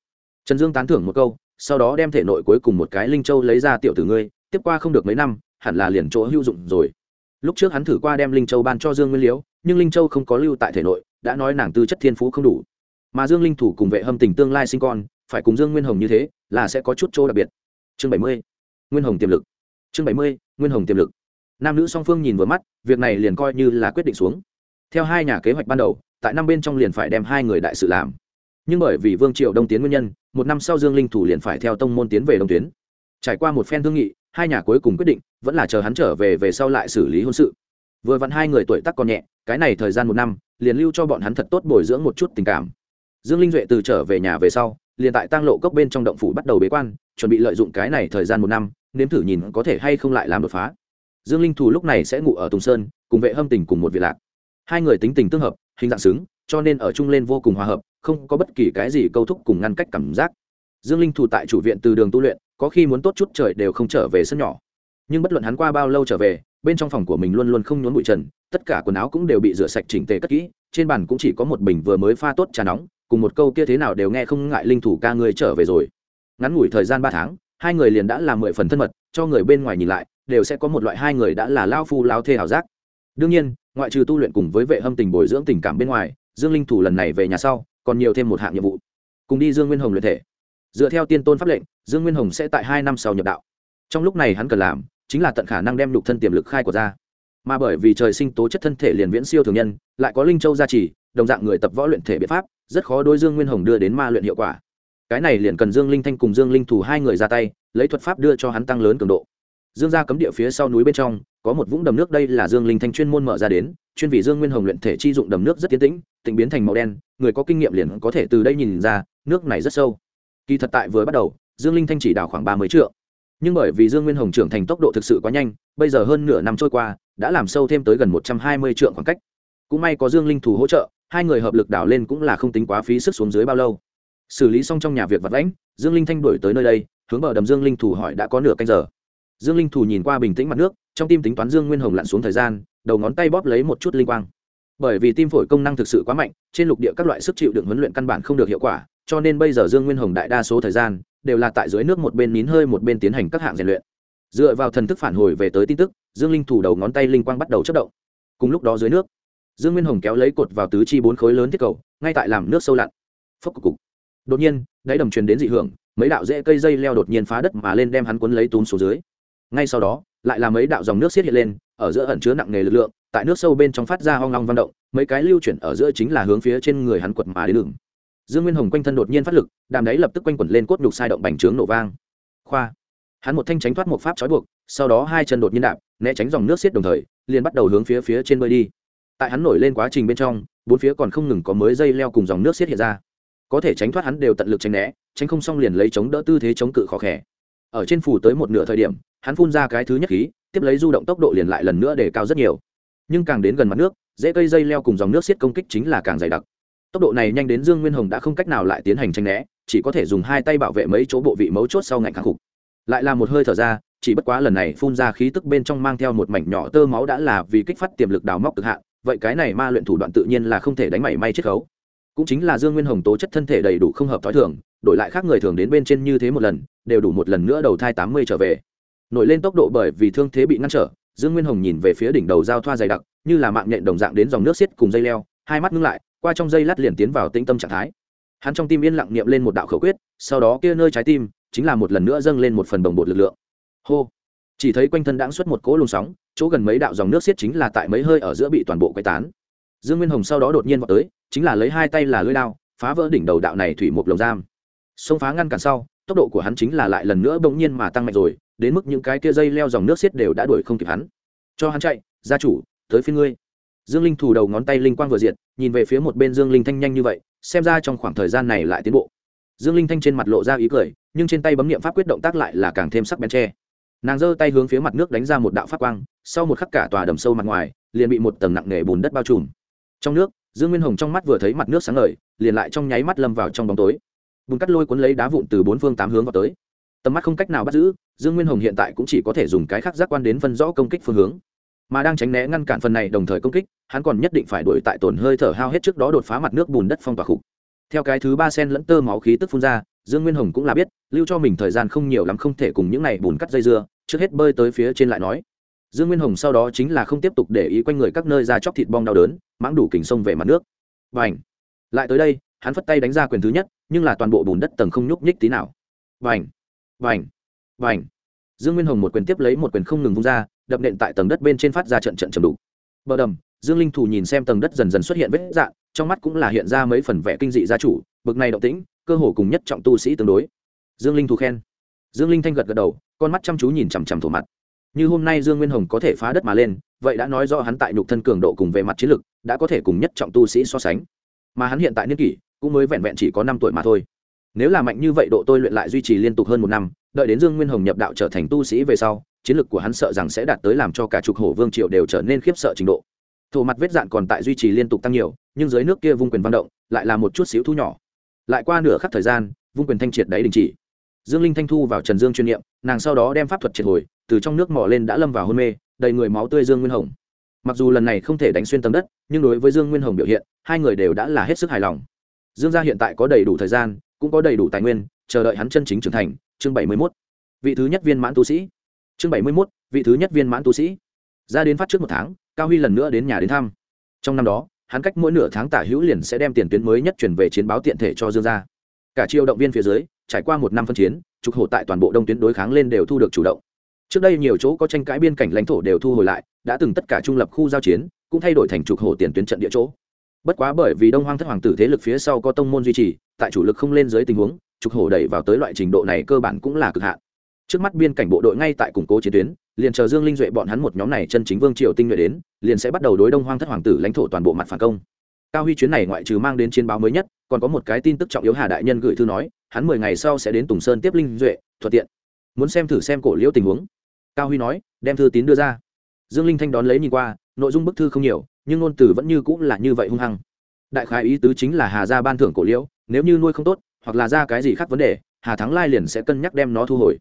Trần dương tán thưởng một câu, sau đó đem thể nội cuối cùng một cái linh châu lấy ra tiểu tử ngươi tiếp qua không được mấy năm, hẳn là liền chỗ hữu dụng rồi. Lúc trước hắn thử qua đem linh châu ban cho dương nguyên liễu, nhưng linh châu không có lưu tại thể nội, đã nói nàng tư chất thiên phú không đủ. Mà dương linh thủ cùng vệ hâm tình tương lai sinh con, phải cùng dương nguyên hồng như thế, là sẽ có chút chỗ đặc biệt. Chương bảy mươi, nguyên hồng tiềm lực. Chương bảy mươi, nguyên hồng tiềm lực. Nam nữ song phương nhìn vừa mắt, việc này liền coi như là quyết định xuống. Theo hai nhà kế hoạch ban đầu, tại năm bên trong liền phải đem hai người đại sự làm. Nhưng bởi vì vương Triệu đông tiến nguyên nhân, một năm sau dương linh thủ liền phải theo tông môn tiến về đông tuyến. Trải qua một phen thương nghị hai nhà cuối cùng quyết định vẫn là chờ hắn trở về về sau lại xử lý hôn sự. Vừa vặn hai người tuổi tác còn nhẹ, cái này thời gian một năm, liền lưu cho bọn hắn thật tốt bồi dưỡng một chút tình cảm. Dương linh duệ từ trở về nhà về sau, liền tại tăng lộ cốc bên trong động phủ bắt đầu bế quan, chuẩn bị lợi dụng cái này thời gian một năm, nếm thử nhìn có thể hay không lại làm đột phá. Dương linh thù lúc này sẽ ngủ ở tùng sơn, cùng vệ hâm tình cùng một vị lạc. Hai người tính tình tương hợp, hình dạng xứng, cho nên ở chung lên vô cùng hòa hợp, không có bất kỳ cái gì câu thúc cùng ngăn cách cảm giác. Dương linh thù tại chủ viện từ đường tu luyện có khi muốn tốt chút trời đều không trở về sân nhỏ. Nhưng bất luận hắn qua bao lâu trở về, bên trong phòng của mình luôn luôn không nhốn bụi trần, tất cả quần áo cũng đều bị rửa sạch chỉnh tề cất kỹ, trên bàn cũng chỉ có một bình vừa mới pha tốt trà nóng, cùng một câu kia thế nào đều nghe không ngại linh thủ ca ngươi trở về rồi. Ngắn ngủi thời gian ba tháng, hai người liền đã làm mười phần thân mật, cho người bên ngoài nhìn lại, đều sẽ có một loại hai người đã là lao phu lao thê hảo giác. Đương nhiên, ngoại trừ tu luyện cùng với vệ hâm tình bồi dưỡng tình cảm bên ngoài, dương linh thủ lần này về nhà sau, còn nhiều thêm một hạng nhiệm vụ. Cùng đi dương nguyên hồng luyện thể. Dựa theo tiên tôn pháp lệnh dương nguyên hồng sẽ tại hai năm sau nhập đạo. Trong lúc này hắn cần làm chính là tận khả năng đem lục thân tiềm lực khai của ra. Mà bởi vì trời sinh tố chất thân thể liền viễn siêu thường nhân, lại có linh châu gia trì, đồng dạng người tập võ luyện thể biện pháp, rất khó đối dương nguyên hồng đưa đến ma luyện hiệu quả. Cái này liền cần dương linh thanh cùng dương linh thủ hai người ra tay, lấy thuật pháp đưa cho hắn tăng lớn cường độ. Dương gia cấm địa phía sau núi bên trong, có một vũng đầm nước đây là dương linh thanh chuyên môn mở ra đến, chuyên vì dương nguyên hồng luyện thể chi dụng đầm nước rất tiến tĩnh tịnh biến thành màu đen, người có kinh nghiệm liền có thể từ đây nhìn ra, nước này rất sâu. Kỳ thật tại vừa bắt đầu dương linh thanh chỉ đào khoảng ba mươi triệu. Nhưng bởi vì dương nguyên hồng trưởng thành tốc độ thực sự quá nhanh, bây giờ hơn nửa năm trôi qua, đã làm sâu thêm tới gần một trăm hai mươi triệu khoảng cách. Cũng may có dương linh thủ hỗ trợ, hai người hợp lực đào lên cũng là không tính quá phí sức xuống dưới bao lâu. Xử lý xong trong nhà việc vật lãnh dương linh thanh đổi tới nơi đây, hướng bờ đầm dương linh thủ hỏi đã có nửa canh giờ. Dương linh thủ nhìn qua bình tĩnh mặt nước, trong tim tính toán dương nguyên hồng lặn xuống thời gian, đầu ngón tay bóp lấy một chút linh quang. Bởi vì tim phổi công năng thực sự quá mạnh, trên lục địa các loại sức chịu đựng huấn luyện căn bản không được hiệu quả, cho nên bây giờ dương nguyên hồng đại đa số thời gian đều là tại dưới nước một bên nín hơi một bên tiến hành các hạng rèn luyện. Dựa vào thần thức phản hồi về tới tin tức, dương linh thủ đầu ngón tay linh quang bắt đầu chất động. Cùng lúc đó dưới nước, dương nguyên hồng kéo lấy cột vào tứ chi bốn khối lớn thiết cầu, ngay tại làm nước sâu lặn. Phốc cục cục. Đột nhiên, đáy đầm truyền đến dị hưởng, mấy đạo rễ cây dây leo đột nhiên phá đất mà lên đem hắn cuốn lấy túm xuống dưới. Ngay sau đó, lại là mấy đạo dòng nước xiết hiện lên, ở giữa ẩn chứa nặng nề lực lượng, tại nước sâu bên trong phát ra hoang long văn động, mấy cái lưu chuyển ở giữa chính là hướng phía trên người hắn quật mà đến đường dương nguyên hồng quanh thân đột nhiên phát lực, đàm đáy lập tức quanh quẩn lên cốt nhục sai động bành trướng nổ vang. Khoa. Hắn một thanh tránh thoát một pháp trói buộc, sau đó hai chân đột nhiên đạp, né tránh dòng nước xiết đồng thời, liền bắt đầu hướng phía phía trên bơi đi. Tại hắn nổi lên quá trình bên trong, bốn phía còn không ngừng có mới dây leo cùng dòng nước xiết hiện ra. Có thể tránh thoát hắn đều tận lực tránh né, tránh không xong liền lấy chống đỡ tư thế chống cự khó khẽ ở trên phủ tới một nửa thời điểm, hắn phun ra cái thứ nhất khí, tiếp lấy du động tốc độ liền lại lần nữa để cao rất nhiều. Nhưng càng đến gần mặt nước, dễ cây dây leo cùng dòng nước xiết công kích chính là càng dày đặc tốc độ này nhanh đến dương nguyên hồng đã không cách nào lại tiến hành tranh né, chỉ có thể dùng hai tay bảo vệ mấy chỗ bộ vị mấu chốt sau ngạnh khắc phục lại là một hơi thở ra, chỉ bất quá lần này phun ra khí tức bên trong mang theo một mảnh nhỏ tơ máu đã là vì kích phát tiềm lực đào móc cực hạn, vậy cái này ma luyện thủ đoạn tự nhiên là không thể đánh mảy may chiết khấu. Cũng chính là dương nguyên hồng tố chất thân thể đầy đủ không hợp thói thường, đổi lại khác người thường đến bên trên như thế một lần, đều đủ một lần nữa đầu thai tám mươi trở về. Nổi lên tốc độ bởi vì thương thế bị ngăn trở, dương nguyên hồng nhìn về phía đỉnh đầu giao thoa dày đặc, như là mạng nhện đồng dạng đến dòng nước xiết cùng dây leo, hai mắt ngưng lại qua trong dây lát liền tiến vào tĩnh tâm trạng thái. Hắn trong tim yên lặng niệm lên một đạo khẩu quyết, sau đó kia nơi trái tim, chính là một lần nữa dâng lên một phần đồng bột lực lượng. Hô! Chỉ thấy quanh thân đãng xuất một cỗ lùng sóng, chỗ gần mấy đạo dòng nước xiết chính là tại mấy hơi ở giữa bị toàn bộ quay tán. Dương nguyên hồng sau đó đột nhiên vào tới, chính là lấy hai tay là lưỡi đao, phá vỡ đỉnh đầu đạo này thủy một lồng giam. Xông phá ngăn cản sau, tốc độ của hắn chính là lại lần nữa bỗng nhiên mà tăng mạnh rồi, đến mức những cái kia dây leo dòng nước xiết đều đã đuổi không kịp hắn. Cho hắn chạy, gia chủ, tới phía ngươi dương linh thủ đầu ngón tay linh quang vừa diệt, nhìn về phía một bên dương linh thanh nhanh như vậy, xem ra trong khoảng thời gian này lại tiến bộ. Dương linh thanh trên mặt lộ ra ý cười, nhưng trên tay bấm nghiệm pháp quyết động tác lại là càng thêm sắc bén tre nàng giơ tay hướng phía mặt nước đánh ra một đạo pháp quang, sau một khắc cả tòa đầm sâu mặt ngoài, liền bị một tầng nặng nề bùn đất bao trùm. Trong nước, dương nguyên hồng trong mắt vừa thấy mặt nước sáng ngời, liền lại trong nháy mắt lâm vào trong bóng tối. Bùn cắt lôi cuốn lấy đá vụn từ bốn phương tám hướng vào tới. Tầm mắt không cách nào bắt giữ, dương nguyên hồng hiện tại cũng chỉ có thể dùng cái khác giác quan đến phân rõ công kích phương hướng mà đang tránh né ngăn cản phần này đồng thời công kích, hắn còn nhất định phải đuổi tại tổn hơi thở hao hết trước đó đột phá mặt nước bùn đất phong tỏa khục theo cái thứ ba sen lẫn tơ máu khí tức phun ra, dương nguyên hồng cũng là biết, lưu cho mình thời gian không nhiều lắm không thể cùng những này bùn cắt dây dưa, trước hết bơi tới phía trên lại nói. Dương nguyên hồng sau đó chính là không tiếp tục để ý quanh người các nơi ra chóc thịt bong đau đớn, mãng đủ kình sông về mặt nước. Và ảnh lại tới đây, hắn phất tay đánh ra quyền thứ nhất, nhưng là toàn bộ bùn đất tầng không nhúc nhích tí nào. Và ảnh và và dương nguyên hồng một quyền tiếp lấy một quyền không ngừng vung ra đập nện tại tầng đất bên trên phát ra trận trận chầm đủ bờ đầm, dương linh thủ nhìn xem tầng đất dần dần xuất hiện vết rạn trong mắt cũng là hiện ra mấy phần vẻ kinh dị gia chủ, bực này động tĩnh, cơ hồ cùng nhất trọng tu sĩ tương đối. Dương linh thủ khen. Dương linh thanh gật gật đầu, con mắt chăm chú nhìn chằm chằm thổ mặt. Như hôm nay dương nguyên hồng có thể phá đất mà lên, vậy đã nói do hắn tại nhục thân cường độ cùng về mặt chiến lực, đã có thể cùng nhất trọng tu sĩ so sánh. Mà hắn hiện tại niên kỷ, cũng mới vẹn vẹn chỉ có năm tuổi mà thôi. Nếu là mạnh như vậy độ tôi luyện lại duy trì liên tục hơn một năm, đợi đến dương nguyên hồng nhập đạo trở thành tu sĩ về sau chiến lược của hắn sợ rằng sẽ đạt tới làm cho cả chục hổ vương triều đều trở nên khiếp sợ trình độ. Thổ mặt vết dạn còn tại duy trì liên tục tăng nhiều, nhưng dưới nước kia vung quyền văn động, lại là một chút xíu thu nhỏ. Lại qua nửa khắc thời gian, vung quyền thanh triệt đáy đình chỉ. Dương linh thanh thu vào trần dương chuyên niệm, nàng sau đó đem pháp thuật triệt hồi, từ trong nước mỏ lên đã lâm vào hôn mê, đầy người máu tươi dương nguyên hồng. Mặc dù lần này không thể đánh xuyên tầm đất, nhưng đối với dương nguyên hồng biểu hiện, hai người đều đã là hết sức hài lòng. Dương gia hiện tại có đầy đủ thời gian, cũng có đầy đủ tài nguyên, chờ đợi hắn chân chính trưởng thành, chương bảy mươi mốt. Vị thứ nhất viên mãn tu sĩ chương bảy mươi mốt, vị thứ nhất viên mãn tu sĩ. Ra đến phát trước một tháng, cao huy lần nữa đến nhà đến thăm. Trong năm đó, hắn cách mỗi nửa tháng tả hữu liền sẽ đem tiền tuyến mới nhất chuyển về chiến báo tiện thể cho dương gia. Cả triều động viên phía dưới, trải qua một năm phân chiến, trục hổ tại toàn bộ đông tuyến đối kháng lên đều thu được chủ động. Trước đây nhiều chỗ có tranh cãi biên cảnh lãnh thổ đều thu hồi lại, đã từng tất cả trung lập khu giao chiến, cũng thay đổi thành trục hổ tiền tuyến trận địa chỗ. Bất quá bởi vì đông hoang thất hoàng tử thế lực phía sau có tông môn duy trì, tại chủ lực không lên dưới tình huống, trục hổ đẩy vào tới loại trình độ này cơ bản cũng là cực hạn trước mắt biên cảnh bộ đội ngay tại củng cố chiến tuyến, liền chờ dương linh duệ bọn hắn một nhóm này chân chính vương triều tinh nhuệ đến, liền sẽ bắt đầu đối đông hoang thất hoàng tử lãnh thổ toàn bộ mặt phản công. Cao huy chuyến này ngoại trừ mang đến chiến báo mới nhất, còn có một cái tin tức trọng yếu hà đại nhân gửi thư nói, hắn mười ngày sau sẽ đến tùng sơn tiếp linh duệ, thuận tiện. Muốn xem thử xem cổ liễu tình huống. Cao huy nói, đem thư tín đưa ra. Dương linh thanh đón lấy nhìn qua, nội dung bức thư không nhiều, nhưng ngôn từ vẫn như cũng là như vậy hung hăng. Đại khái ý tứ chính là hà gia ban thưởng cổ liễu, nếu như nuôi không tốt, hoặc là ra cái gì khác vấn đề, hà thắng lai liền sẽ cân nhắc đem nó thu hồi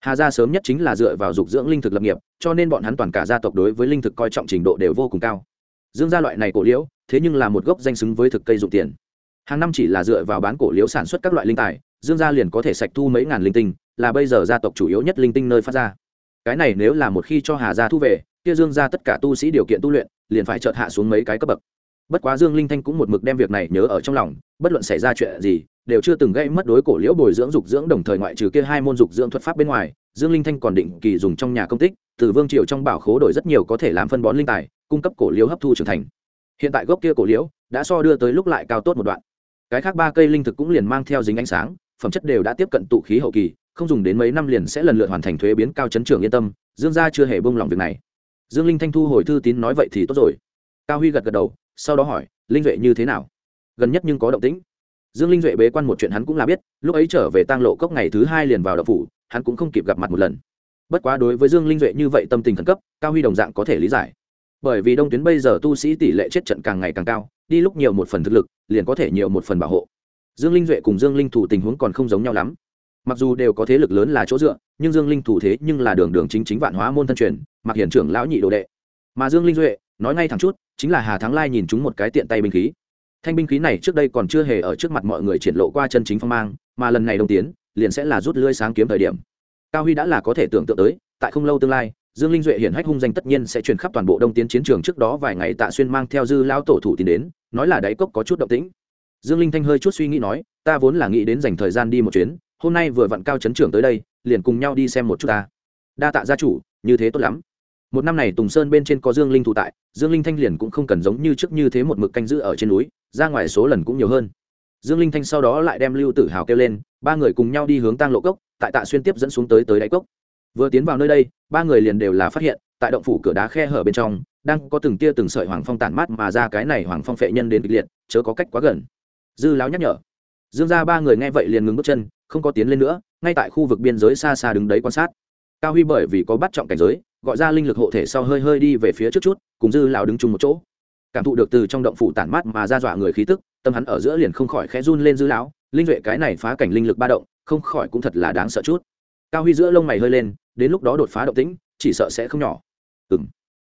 hà gia sớm nhất chính là dựa vào dục dưỡng linh thực lập nghiệp, cho nên bọn hắn toàn cả gia tộc đối với linh thực coi trọng trình độ đều vô cùng cao. Dương gia loại này cổ liễu, thế nhưng là một gốc danh xứng với thực cây dụng tiền. Hàng năm chỉ là dựa vào bán cổ liễu sản xuất các loại linh tài, dương gia liền có thể sạch thu mấy ngàn linh tinh, là bây giờ gia tộc chủ yếu nhất linh tinh nơi phát ra. Cái này nếu là một khi cho hà gia thu về, kia dương gia tất cả tu sĩ điều kiện tu luyện, liền phải chợt hạ xuống mấy cái cấp bậc. Bất quá dương linh thanh cũng một mực đem việc này nhớ ở trong lòng bất luận xảy ra chuyện gì, đều chưa từng gây mất đối cổ liễu bồi dưỡng dục dưỡng đồng thời ngoại trừ kia hai môn dục dưỡng thuật pháp bên ngoài, dương linh thanh còn định kỳ dùng trong nhà công tích, từ vương triều trong bảo khố đổi rất nhiều có thể làm phân bón linh tài, cung cấp cổ liễu hấp thu trưởng thành. Hiện tại gốc kia cổ liễu đã so đưa tới lúc lại cao tốt một đoạn. Cái khác ba cây linh thực cũng liền mang theo dính ánh sáng, phẩm chất đều đã tiếp cận tụ khí hậu kỳ, không dùng đến mấy năm liền sẽ lần lượt hoàn thành thuế biến cao chấn trưởng yên tâm, dương gia chưa hề bông lòng việc này. Dương linh thanh thu hồi thư tín nói vậy thì tốt rồi. Cao huy gật gật đầu, sau đó hỏi, linh vệ như thế nào? Gần nhất nhưng có động tĩnh. Dương linh duệ bế quan một chuyện hắn cũng là biết, lúc ấy trở về tang lộ cốc ngày thứ hai liền vào đậu phủ, hắn cũng không kịp gặp mặt một lần. Bất quá đối với dương linh duệ như vậy tâm tình khẩn cấp, cao huy đồng dạng có thể lý giải. Bởi vì đông tuyến bây giờ tu sĩ tỷ lệ chết trận càng ngày càng cao, đi lúc nhiều một phần thực lực, liền có thể nhiều một phần bảo hộ. Dương linh duệ cùng dương linh thủ tình huống còn không giống nhau lắm. Mặc dù đều có thế lực lớn là chỗ dựa, nhưng dương linh thủ thế nhưng là đường đường chính chính vạn hóa môn thân truyền, mặc hiển trưởng lão nhị đồ đệ. Mà dương linh duệ, nói ngay thẳng chút, chính là hà thắng lai nhìn chúng một cái tiện tay binh khí thanh binh khí này trước đây còn chưa hề ở trước mặt mọi người triển lộ qua chân chính phong mang, mà lần này đông tiến, liền sẽ là rút lưỡi sáng kiếm thời điểm. Cao huy đã là có thể tưởng tượng tới, tại không lâu tương lai, dương linh duệ hiển hách hung danh tất nhiên sẽ truyền khắp toàn bộ đông tiến chiến trường trước đó vài ngày tạ xuyên mang theo dư lão tổ thủ tìm đến, nói là đáy cốc có chút động tĩnh. Dương linh thanh hơi chút suy nghĩ nói, ta vốn là nghĩ đến dành thời gian đi một chuyến, hôm nay vừa vặn cao chấn trưởng tới đây, liền cùng nhau đi xem một chút ta. Đa tạ gia chủ, như thế tốt lắm một năm này tùng sơn bên trên có dương linh thụ tại, dương linh thanh liền cũng không cần giống như trước như thế một mực canh giữ ở trên núi, ra ngoài số lần cũng nhiều hơn. Dương linh thanh sau đó lại đem lưu tử hào kêu lên, ba người cùng nhau đi hướng tang lộ cốc, tại tạ xuyên tiếp dẫn xuống tới tới đáy cốc. Vừa tiến vào nơi đây, ba người liền đều là phát hiện, tại động phủ cửa đá khe hở bên trong, đang có từng tia từng sợi hoàng phong tản mát mà ra cái này hoàng phong phệ nhân đến kịch liệt, chớ có cách quá gần. Dư láo nhắc nhở. Dương ra ba người nghe vậy liền ngừng bước chân, không có tiến lên nữa, ngay tại khu vực biên giới xa xa đứng đấy quan sát. Cao huy bởi vì có bắt trọng cảnh giới gọi ra linh lực hộ thể sau hơi hơi đi về phía trước chút, cùng dư lão đứng chung một chỗ. Cảm thụ được từ trong động phủ tản mát mà ra dọa người khí tức, tâm hắn ở giữa liền không khỏi khẽ run lên dư lão, linh duệ cái này phá cảnh linh lực ba động, không khỏi cũng thật là đáng sợ chút. Cao huy giữa lông mày hơi lên, đến lúc đó đột phá động tĩnh, chỉ sợ sẽ không nhỏ. Ừng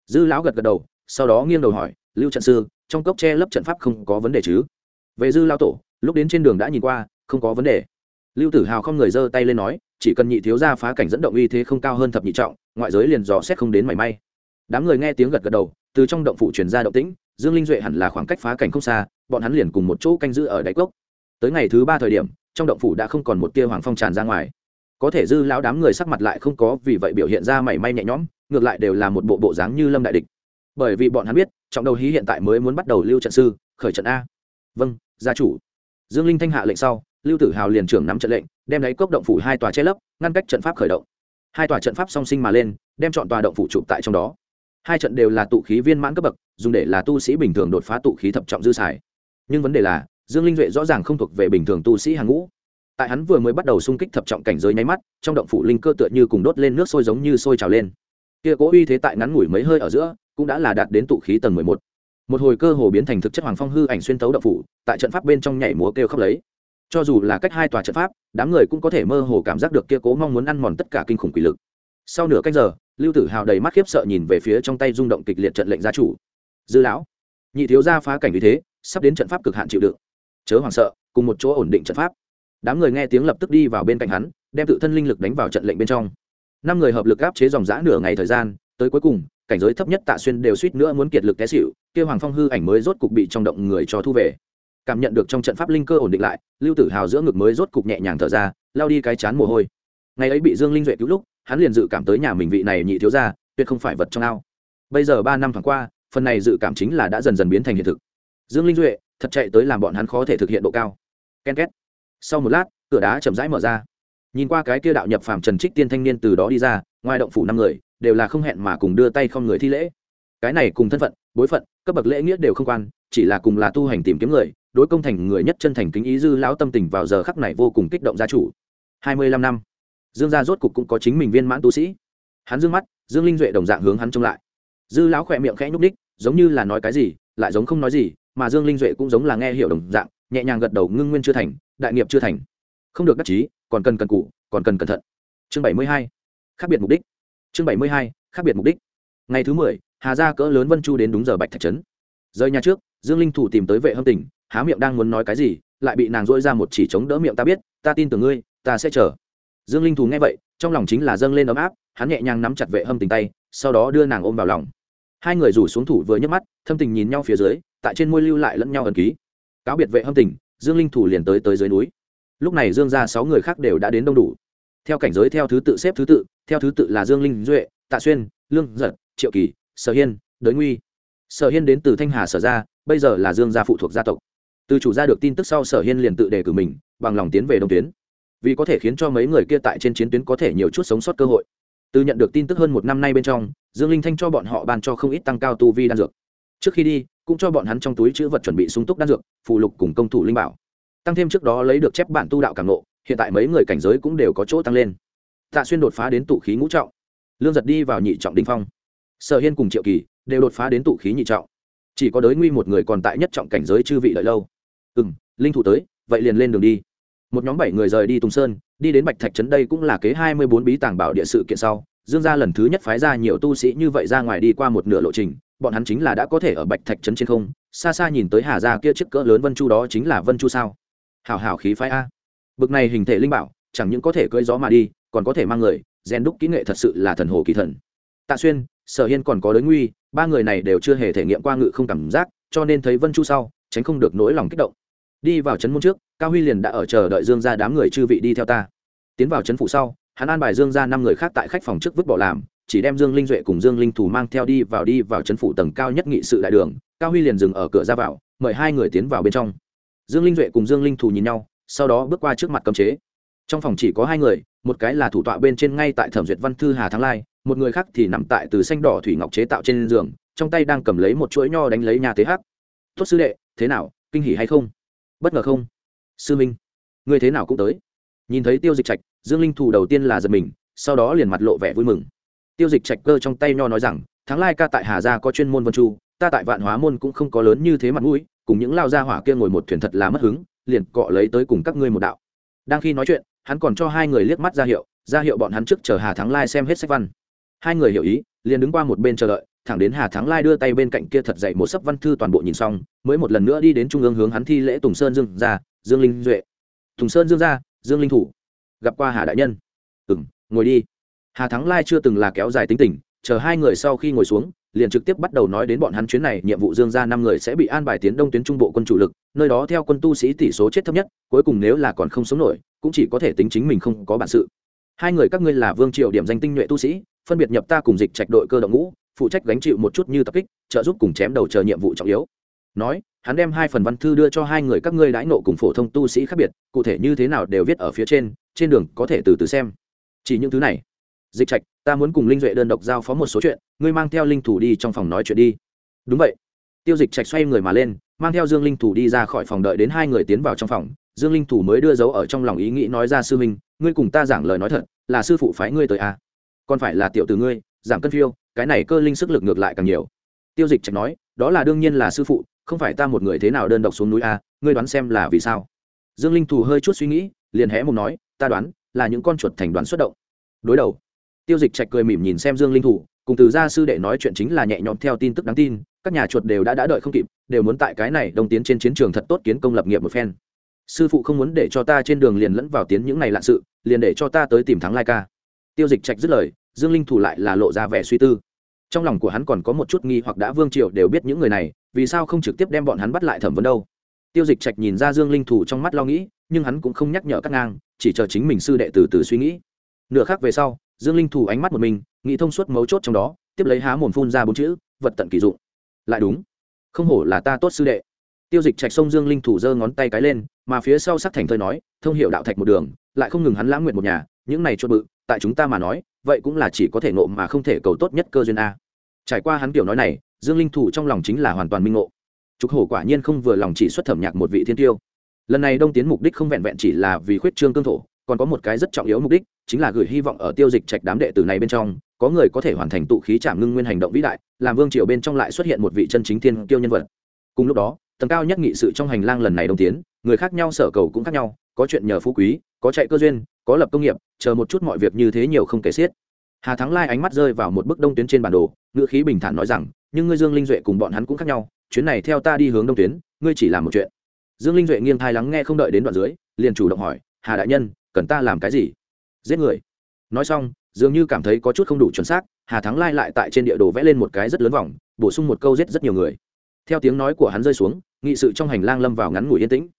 dư lão gật gật đầu, sau đó nghiêng đầu hỏi, lưu trận sư, trong cốc che lấp trận pháp không có vấn đề chứ? Về dư lao tổ, lúc đến trên đường đã nhìn qua, không có vấn đề. Lưu tử hào không người giơ tay lên nói chỉ cần nhị thiếu gia phá cảnh dẫn động uy thế không cao hơn thập nhị trọng, ngoại giới liền dò xét không đến mảy may. Đám người nghe tiếng gật gật đầu, từ trong động phủ truyền ra động tĩnh, dương linh duệ hẳn là khoảng cách phá cảnh không xa, bọn hắn liền cùng một chỗ canh giữ ở đáy cốc. Tới ngày thứ ba thời điểm, trong động phủ đã không còn một tia hoàng phong tràn ra ngoài. Có thể dư lão đám người sắc mặt lại không có, vì vậy biểu hiện ra mảy may nhẹ nhõm, ngược lại đều là một bộ bộ dáng như lâm đại địch. Bởi vì bọn hắn biết, trọng đầu hí hiện tại mới muốn bắt đầu lưu trận sư, khởi trận a. Vâng gia chủ. Dương linh thanh hạ lệnh sau, lưu tử hào liền trưởng nắm trận lệnh đem đáy cốc động phủ hai tòa che lấp, ngăn cách trận pháp khởi động. Hai tòa trận pháp song sinh mà lên, đem chọn tòa động phủ chụp tại trong đó. Hai trận đều là tụ khí viên mãn cấp bậc, dùng để là tu sĩ bình thường đột phá tụ khí thập trọng dư xài. Nhưng vấn đề là, dương linh duệ rõ ràng không thuộc về bình thường tu sĩ hàng ngũ. Tại hắn vừa mới bắt đầu xung kích thập trọng cảnh giới nháy mắt, trong động phủ linh cơ tựa như cùng đốt lên nước sôi giống như sôi trào lên. Kia cố uy thế tại ngắn ngủi mấy hơi ở giữa, cũng đã là đạt đến tụ khí tầng mười một. Một hồi cơ hồ biến thành thực chất hoàng phong hư ảnh xuyên tấu động phủ, tại trận pháp bên trong nhảy múa kêu khóc lấy. Cho dù là cách hai tòa trận pháp đám người cũng có thể mơ hồ cảm giác được kia cố mong muốn ăn mòn tất cả kinh khủng quỷ lực. Sau nửa canh giờ, lưu tử hào đầy mắt khiếp sợ nhìn về phía trong tay rung động kịch liệt trận lệnh gia chủ. Dư lão, nhị thiếu gia phá cảnh vì thế, sắp đến trận pháp cực hạn chịu đựng. Chớ hoảng sợ, cùng một chỗ ổn định trận pháp. Đám người nghe tiếng lập tức đi vào bên cạnh hắn, đem tự thân linh lực đánh vào trận lệnh bên trong. Năm người hợp lực áp chế dòng dã nửa ngày thời gian, tới cuối cùng, cảnh giới thấp nhất tạ xuyên đều suýt nữa muốn kiệt lực té xịu kêu hoàng phong hư ảnh mới rốt cục bị trong động người cho thu về cảm nhận được trong trận pháp linh cơ ổn định lại, lưu tử hào giữa ngực mới rốt cục nhẹ nhàng thở ra, lao đi cái chán mồ hôi. Ngày ấy bị dương linh duệ cứu lúc, hắn liền dự cảm tới nhà mình vị này nhị thiếu ra tuyệt không phải vật trong ao. Bây giờ ba năm tháng qua, phần này dự cảm chính là đã dần dần biến thành hiện thực. Dương linh duệ, thật chạy tới làm bọn hắn khó thể thực hiện độ cao. Ken két. Sau một lát, cửa đá chậm rãi mở ra. Nhìn qua cái kia đạo nhập phàm trần trích tiên thanh niên từ đó đi ra, ngoài động phủ năm người, đều là không hẹn mà cùng đưa tay không người thi lễ cái này cùng thân phận, bối phận, cấp bậc lễ nghĩa đều không quan, chỉ là cùng là tu hành tìm kiếm người, đối công thành người nhất chân thành kính ý dư lão tâm tình vào giờ khắc này vô cùng kích động gia chủ. Hai mươi lăm năm, dương gia rốt cục cũng có chính mình viên mãn tu sĩ. Hắn dương mắt, dương linh duệ đồng dạng hướng hắn trông lại. Dư lão khỏe miệng khẽ nhúc ních giống như là nói cái gì, lại giống không nói gì, mà dương linh duệ cũng giống là nghe hiểu đồng dạng, nhẹ nhàng gật đầu ngưng nguyên chưa thành, đại nghiệp chưa thành. Không được đắc chí, còn cần cần cụ còn cần cẩn thận. Chương bảy mươi hai, khác biệt mục đích. Chương bảy mươi hai, khác biệt mục đích. Ngày thứ mười hà gia cỡ lớn vân chu đến đúng giờ bạch thạch trấn. Rời nhà trước dương linh thủ tìm tới vệ hâm tình, há miệng đang muốn nói cái gì lại bị nàng dỗi ra một chỉ chống đỡ miệng ta biết ta tin tưởng ngươi ta sẽ chờ. Dương linh thù nghe vậy trong lòng chính là dâng lên ấm áp hắn nhẹ nhàng nắm chặt vệ hâm tình tay sau đó đưa nàng ôm vào lòng. Hai người rủ xuống thủ vừa nhấc mắt thâm tình nhìn nhau phía dưới tại trên môi lưu lại lẫn nhau ẩn ký. Cáo biệt vệ hâm tình dương linh thủ liền tới tới dưới núi. Lúc này dương ra sáu người khác đều đã đến đông đủ. Theo cảnh giới theo thứ tự xếp thứ tự theo thứ tự là dương linh duệ tạ xuyên lương giật triệu kỳ sở hiên, đới nguy. Sở hiên đến từ thanh hà sở ra, bây giờ là dương gia phụ thuộc gia tộc. Từ chủ gia được tin tức sau, sở hiên liền tự đề cử mình, bằng lòng tiến về đông tuyến. Vì có thể khiến cho mấy người kia tại trên chiến tuyến có thể nhiều chút sống sót cơ hội. Từ nhận được tin tức hơn một năm nay bên trong, dương linh thanh cho bọn họ ban cho không ít tăng cao tu vi đan dược. Trước khi đi, cũng cho bọn hắn trong túi chữ vật chuẩn bị sung túc đan dược phụ lục cùng công thủ linh bảo. Tăng thêm trước đó lấy được chép bản tu đạo cảm nộ hiện tại mấy người cảnh giới cũng đều có chỗ tăng lên. Tạ xuyên đột phá đến tụ khí ngũ trọng, lương giật đi vào nhị trọng đình phong sở hiên cùng triệu kỳ đều đột phá đến tụ khí nhị trọng. Chỉ có đới nguy một người còn tại nhất trọng cảnh giới chư vị lợi lâu. Ừ m linh thủ tới, vậy liền lên đường đi. Một nhóm bảy người rời đi tùng sơn, đi đến bạch thạch trấn đây cũng là kế hai mươi bốn bí tàng bảo địa sự kiện sau. Dương gia lần thứ nhất phái ra nhiều tu sĩ như vậy ra ngoài đi qua một nửa lộ trình, bọn hắn chính là đã có thể ở bạch thạch trấn trên không, xa xa nhìn tới hà gia kia chiếc cỡ lớn vân chu đó chính là vân chu sao. Hào hào khí phái a. Bực này hình thể linh bảo, chẳng những có thể cưỡi gió mà đi, còn có thể mang người, rèn đúc kỹ nghệ thật sự là thần hồ kỳ thần. Tạ xuyên sở hiên còn có đới nguy, ba người này đều chưa hề thể nghiệm qua ngự không cảm giác, cho nên thấy vân chu sau, tránh không được nỗi lòng kích động. Đi vào trấn môn trước, cao huy liền đã ở chờ đợi dương ra đám người chư vị đi theo ta. Tiến vào trấn phủ sau, hắn an bài dương ra năm người khác tại khách phòng trước vứt bỏ làm, chỉ đem dương linh duệ cùng dương linh thủ mang theo đi vào đi vào trấn phủ tầng cao nhất nghị sự đại đường, cao huy liền dừng ở cửa ra vào, mời hai người tiến vào bên trong. Dương linh duệ cùng dương linh thủ nhìn nhau, sau đó bước qua trước mặt cấm chế. Trong phòng chỉ có hai người, một cái là thủ tọa bên trên ngay tại thẩm duyệt văn thư hà thắng lai một người khác thì nằm tại từ xanh đỏ thủy ngọc chế tạo trên giường, trong tay đang cầm lấy một chuỗi nho đánh lấy nhà tế hắc. Tốt sư đệ, thế nào, kinh hỉ hay không? Bất ngờ không. Sư minh người thế nào cũng tới. Nhìn thấy tiêu dịch trạch, dương linh thủ đầu tiên là giật mình, sau đó liền mặt lộ vẻ vui mừng. Tiêu dịch trạch cơ trong tay nho nói rằng, thắng lai ca tại hà gia có chuyên môn vân chu, ta tại vạn hóa môn cũng không có lớn như thế mặt mũi, cùng những lao gia hỏa kia ngồi một thuyền thật là mất hứng, liền cọ lấy tới cùng các ngươi một đạo. Đang khi nói chuyện, hắn còn cho hai người liếc mắt ra hiệu ra hiệu bọn hắn trước chờ hà thắng lai xem hết sách văn hai người hiểu ý, liền đứng qua một bên chờ đợi, thẳng đến hà thắng lai đưa tay bên cạnh kia thật dậy một sấp văn thư toàn bộ nhìn xong, mới một lần nữa đi đến trung ương hướng hắn thi lễ tùng sơn dương ra dương linh duệ. Tùng sơn dương ra dương linh thủ. Gặp qua hà đại nhân. Ừ m ngồi đi. Hà thắng lai chưa từng là kéo dài tính tình, chờ hai người sau khi ngồi xuống, liền trực tiếp bắt đầu nói đến bọn hắn chuyến này, nhiệm vụ dương ra năm người sẽ bị an bài tiến đông tuyến trung bộ quân chủ lực, nơi đó theo quân tu sĩ tỷ số chết thấp nhất, cuối cùng nếu là còn không sống nổi, cũng chỉ có thể tính chính mình không có bản sự. Hai người các ngươi là vương triều điểm danh tinh nhuệ tu sĩ phân biệt nhập ta cùng dịch trạch đội cơ động ngũ, phụ trách gánh chịu một chút như tập kích, trợ giúp cùng chém đầu chờ nhiệm vụ trọng yếu. Nói, hắn đem hai phần văn thư đưa cho hai người các ngươi đãi nộ cùng phổ thông tu sĩ khác biệt, cụ thể như thế nào đều viết ở phía trên trên đường có thể từ từ xem. Chỉ những thứ này. Dịch trạch, ta muốn cùng linh duệ đơn độc giao phó một số chuyện, ngươi mang theo linh thủ đi trong phòng nói chuyện đi. Đúng vậy. Tiêu dịch trạch xoay người mà lên, mang theo dương linh thủ đi ra khỏi phòng đợi đến hai người tiến vào trong phòng. Dương linh thủ mới đưa dấu ở trong lòng ý nghĩ nói ra sư minh ngươi cùng ta giảng lời nói thật, là sư phụ phái ngươi tới à? Còn phải là tiểu từ ngươi, giảm cân phiêu, cái này cơ linh sức lực ngược lại càng nhiều. Tiêu dịch trạch nói, đó là đương nhiên là sư phụ, không phải ta một người thế nào đơn độc xuống núi a ngươi đoán xem là vì sao? Dương linh thù hơi chút suy nghĩ, liền hé mùng nói, ta đoán là những con chuột thành đoán xuất động. Đối đầu. Tiêu dịch trạch cười mỉm nhìn xem dương linh thủ cùng từ gia sư đệ nói chuyện chính là nhẹ nhõm theo tin tức đáng tin, các nhà chuột đều đã đã đợi không kịp, đều muốn tại cái này đồng tiến trên chiến trường thật tốt kiến công lập nghiệp một phen. Sư phụ không muốn để cho ta trên đường liền lẫn vào tiến những này lạ sự, liền để cho ta tới tìm thắng lai ca tiêu dịch trạch dứt lời, dương linh thủ lại là lộ ra vẻ suy tư. Trong lòng của hắn còn có một chút nghi hoặc đã vương triều đều biết những người này, vì sao không trực tiếp đem bọn hắn bắt lại thẩm vấn đâu? Tiêu dịch trạch nhìn ra dương linh thủ trong mắt lo nghĩ, nhưng hắn cũng không nhắc nhở các ngang, chỉ chờ chính mình sư đệ từ từ suy nghĩ. Nửa khác về sau, dương linh thủ ánh mắt một mình, nghĩ thông suốt mấu chốt trong đó, tiếp lấy há mồm phun ra bốn chữ, vật tận kỳ dụng. Lại đúng. Không hổ là ta tốt sư đệ. Tiêu dịch trạch sông dương linh thủ giơ ngón tay cái lên, mà phía sau sắc thành thơi nói, thông hiệu đạo thạch một đường, lại không ngừng hắn lãng nguyện một nhà, những này cho bự tại chúng ta mà nói, vậy cũng là chỉ có thể nộ mà không thể cầu tốt nhất cơ duyên a. Trải qua hắn kiểu nói này, dương linh thủ trong lòng chính là hoàn toàn minh ngộ. Trục hổ quả nhiên không vừa lòng chỉ xuất thẩm nhạc một vị thiên tiêu. Lần này đông tiến mục đích không vẹn vẹn chỉ là vì khuyết trương cương thổ, còn có một cái rất trọng yếu mục đích, chính là gửi hy vọng ở tiêu dịch trạch đám đệ tử này bên trong, có người có thể hoàn thành tụ khí trảm ngưng nguyên hành động vĩ đại, làm vương triều bên trong lại xuất hiện một vị chân chính thiên tiêu nhân vật. Cùng lúc đó, tầng cao nhất nghị sự trong hành lang lần này đông tiến, người khác nhau sở cầu cũng khác nhau, có chuyện nhờ phú quý, có chạy cơ duyên có lập công nghiệp, chờ một chút mọi việc như thế nhiều không kể xiết. Hà thắng lai ánh mắt rơi vào một bức đông tuyến trên bản đồ, ngữ khí bình thản nói rằng, nhưng ngươi dương linh duệ cùng bọn hắn cũng khác nhau, chuyến này theo ta đi hướng đông tuyến, ngươi chỉ làm một chuyện. Dương linh duệ nghiêng thai lắng nghe không đợi đến đoạn dưới, liền chủ động hỏi, hà đại nhân, cần ta làm cái gì? Giết người. Nói xong, dường như cảm thấy có chút không đủ chuẩn xác, hà thắng lai lại tại trên địa đồ vẽ lên một cái rất lớn vòng, bổ sung một câu giết rất nhiều người. Theo tiếng nói của hắn rơi xuống, nghị sự trong hành lang lâm vào ngắn ngủi yên tĩnh.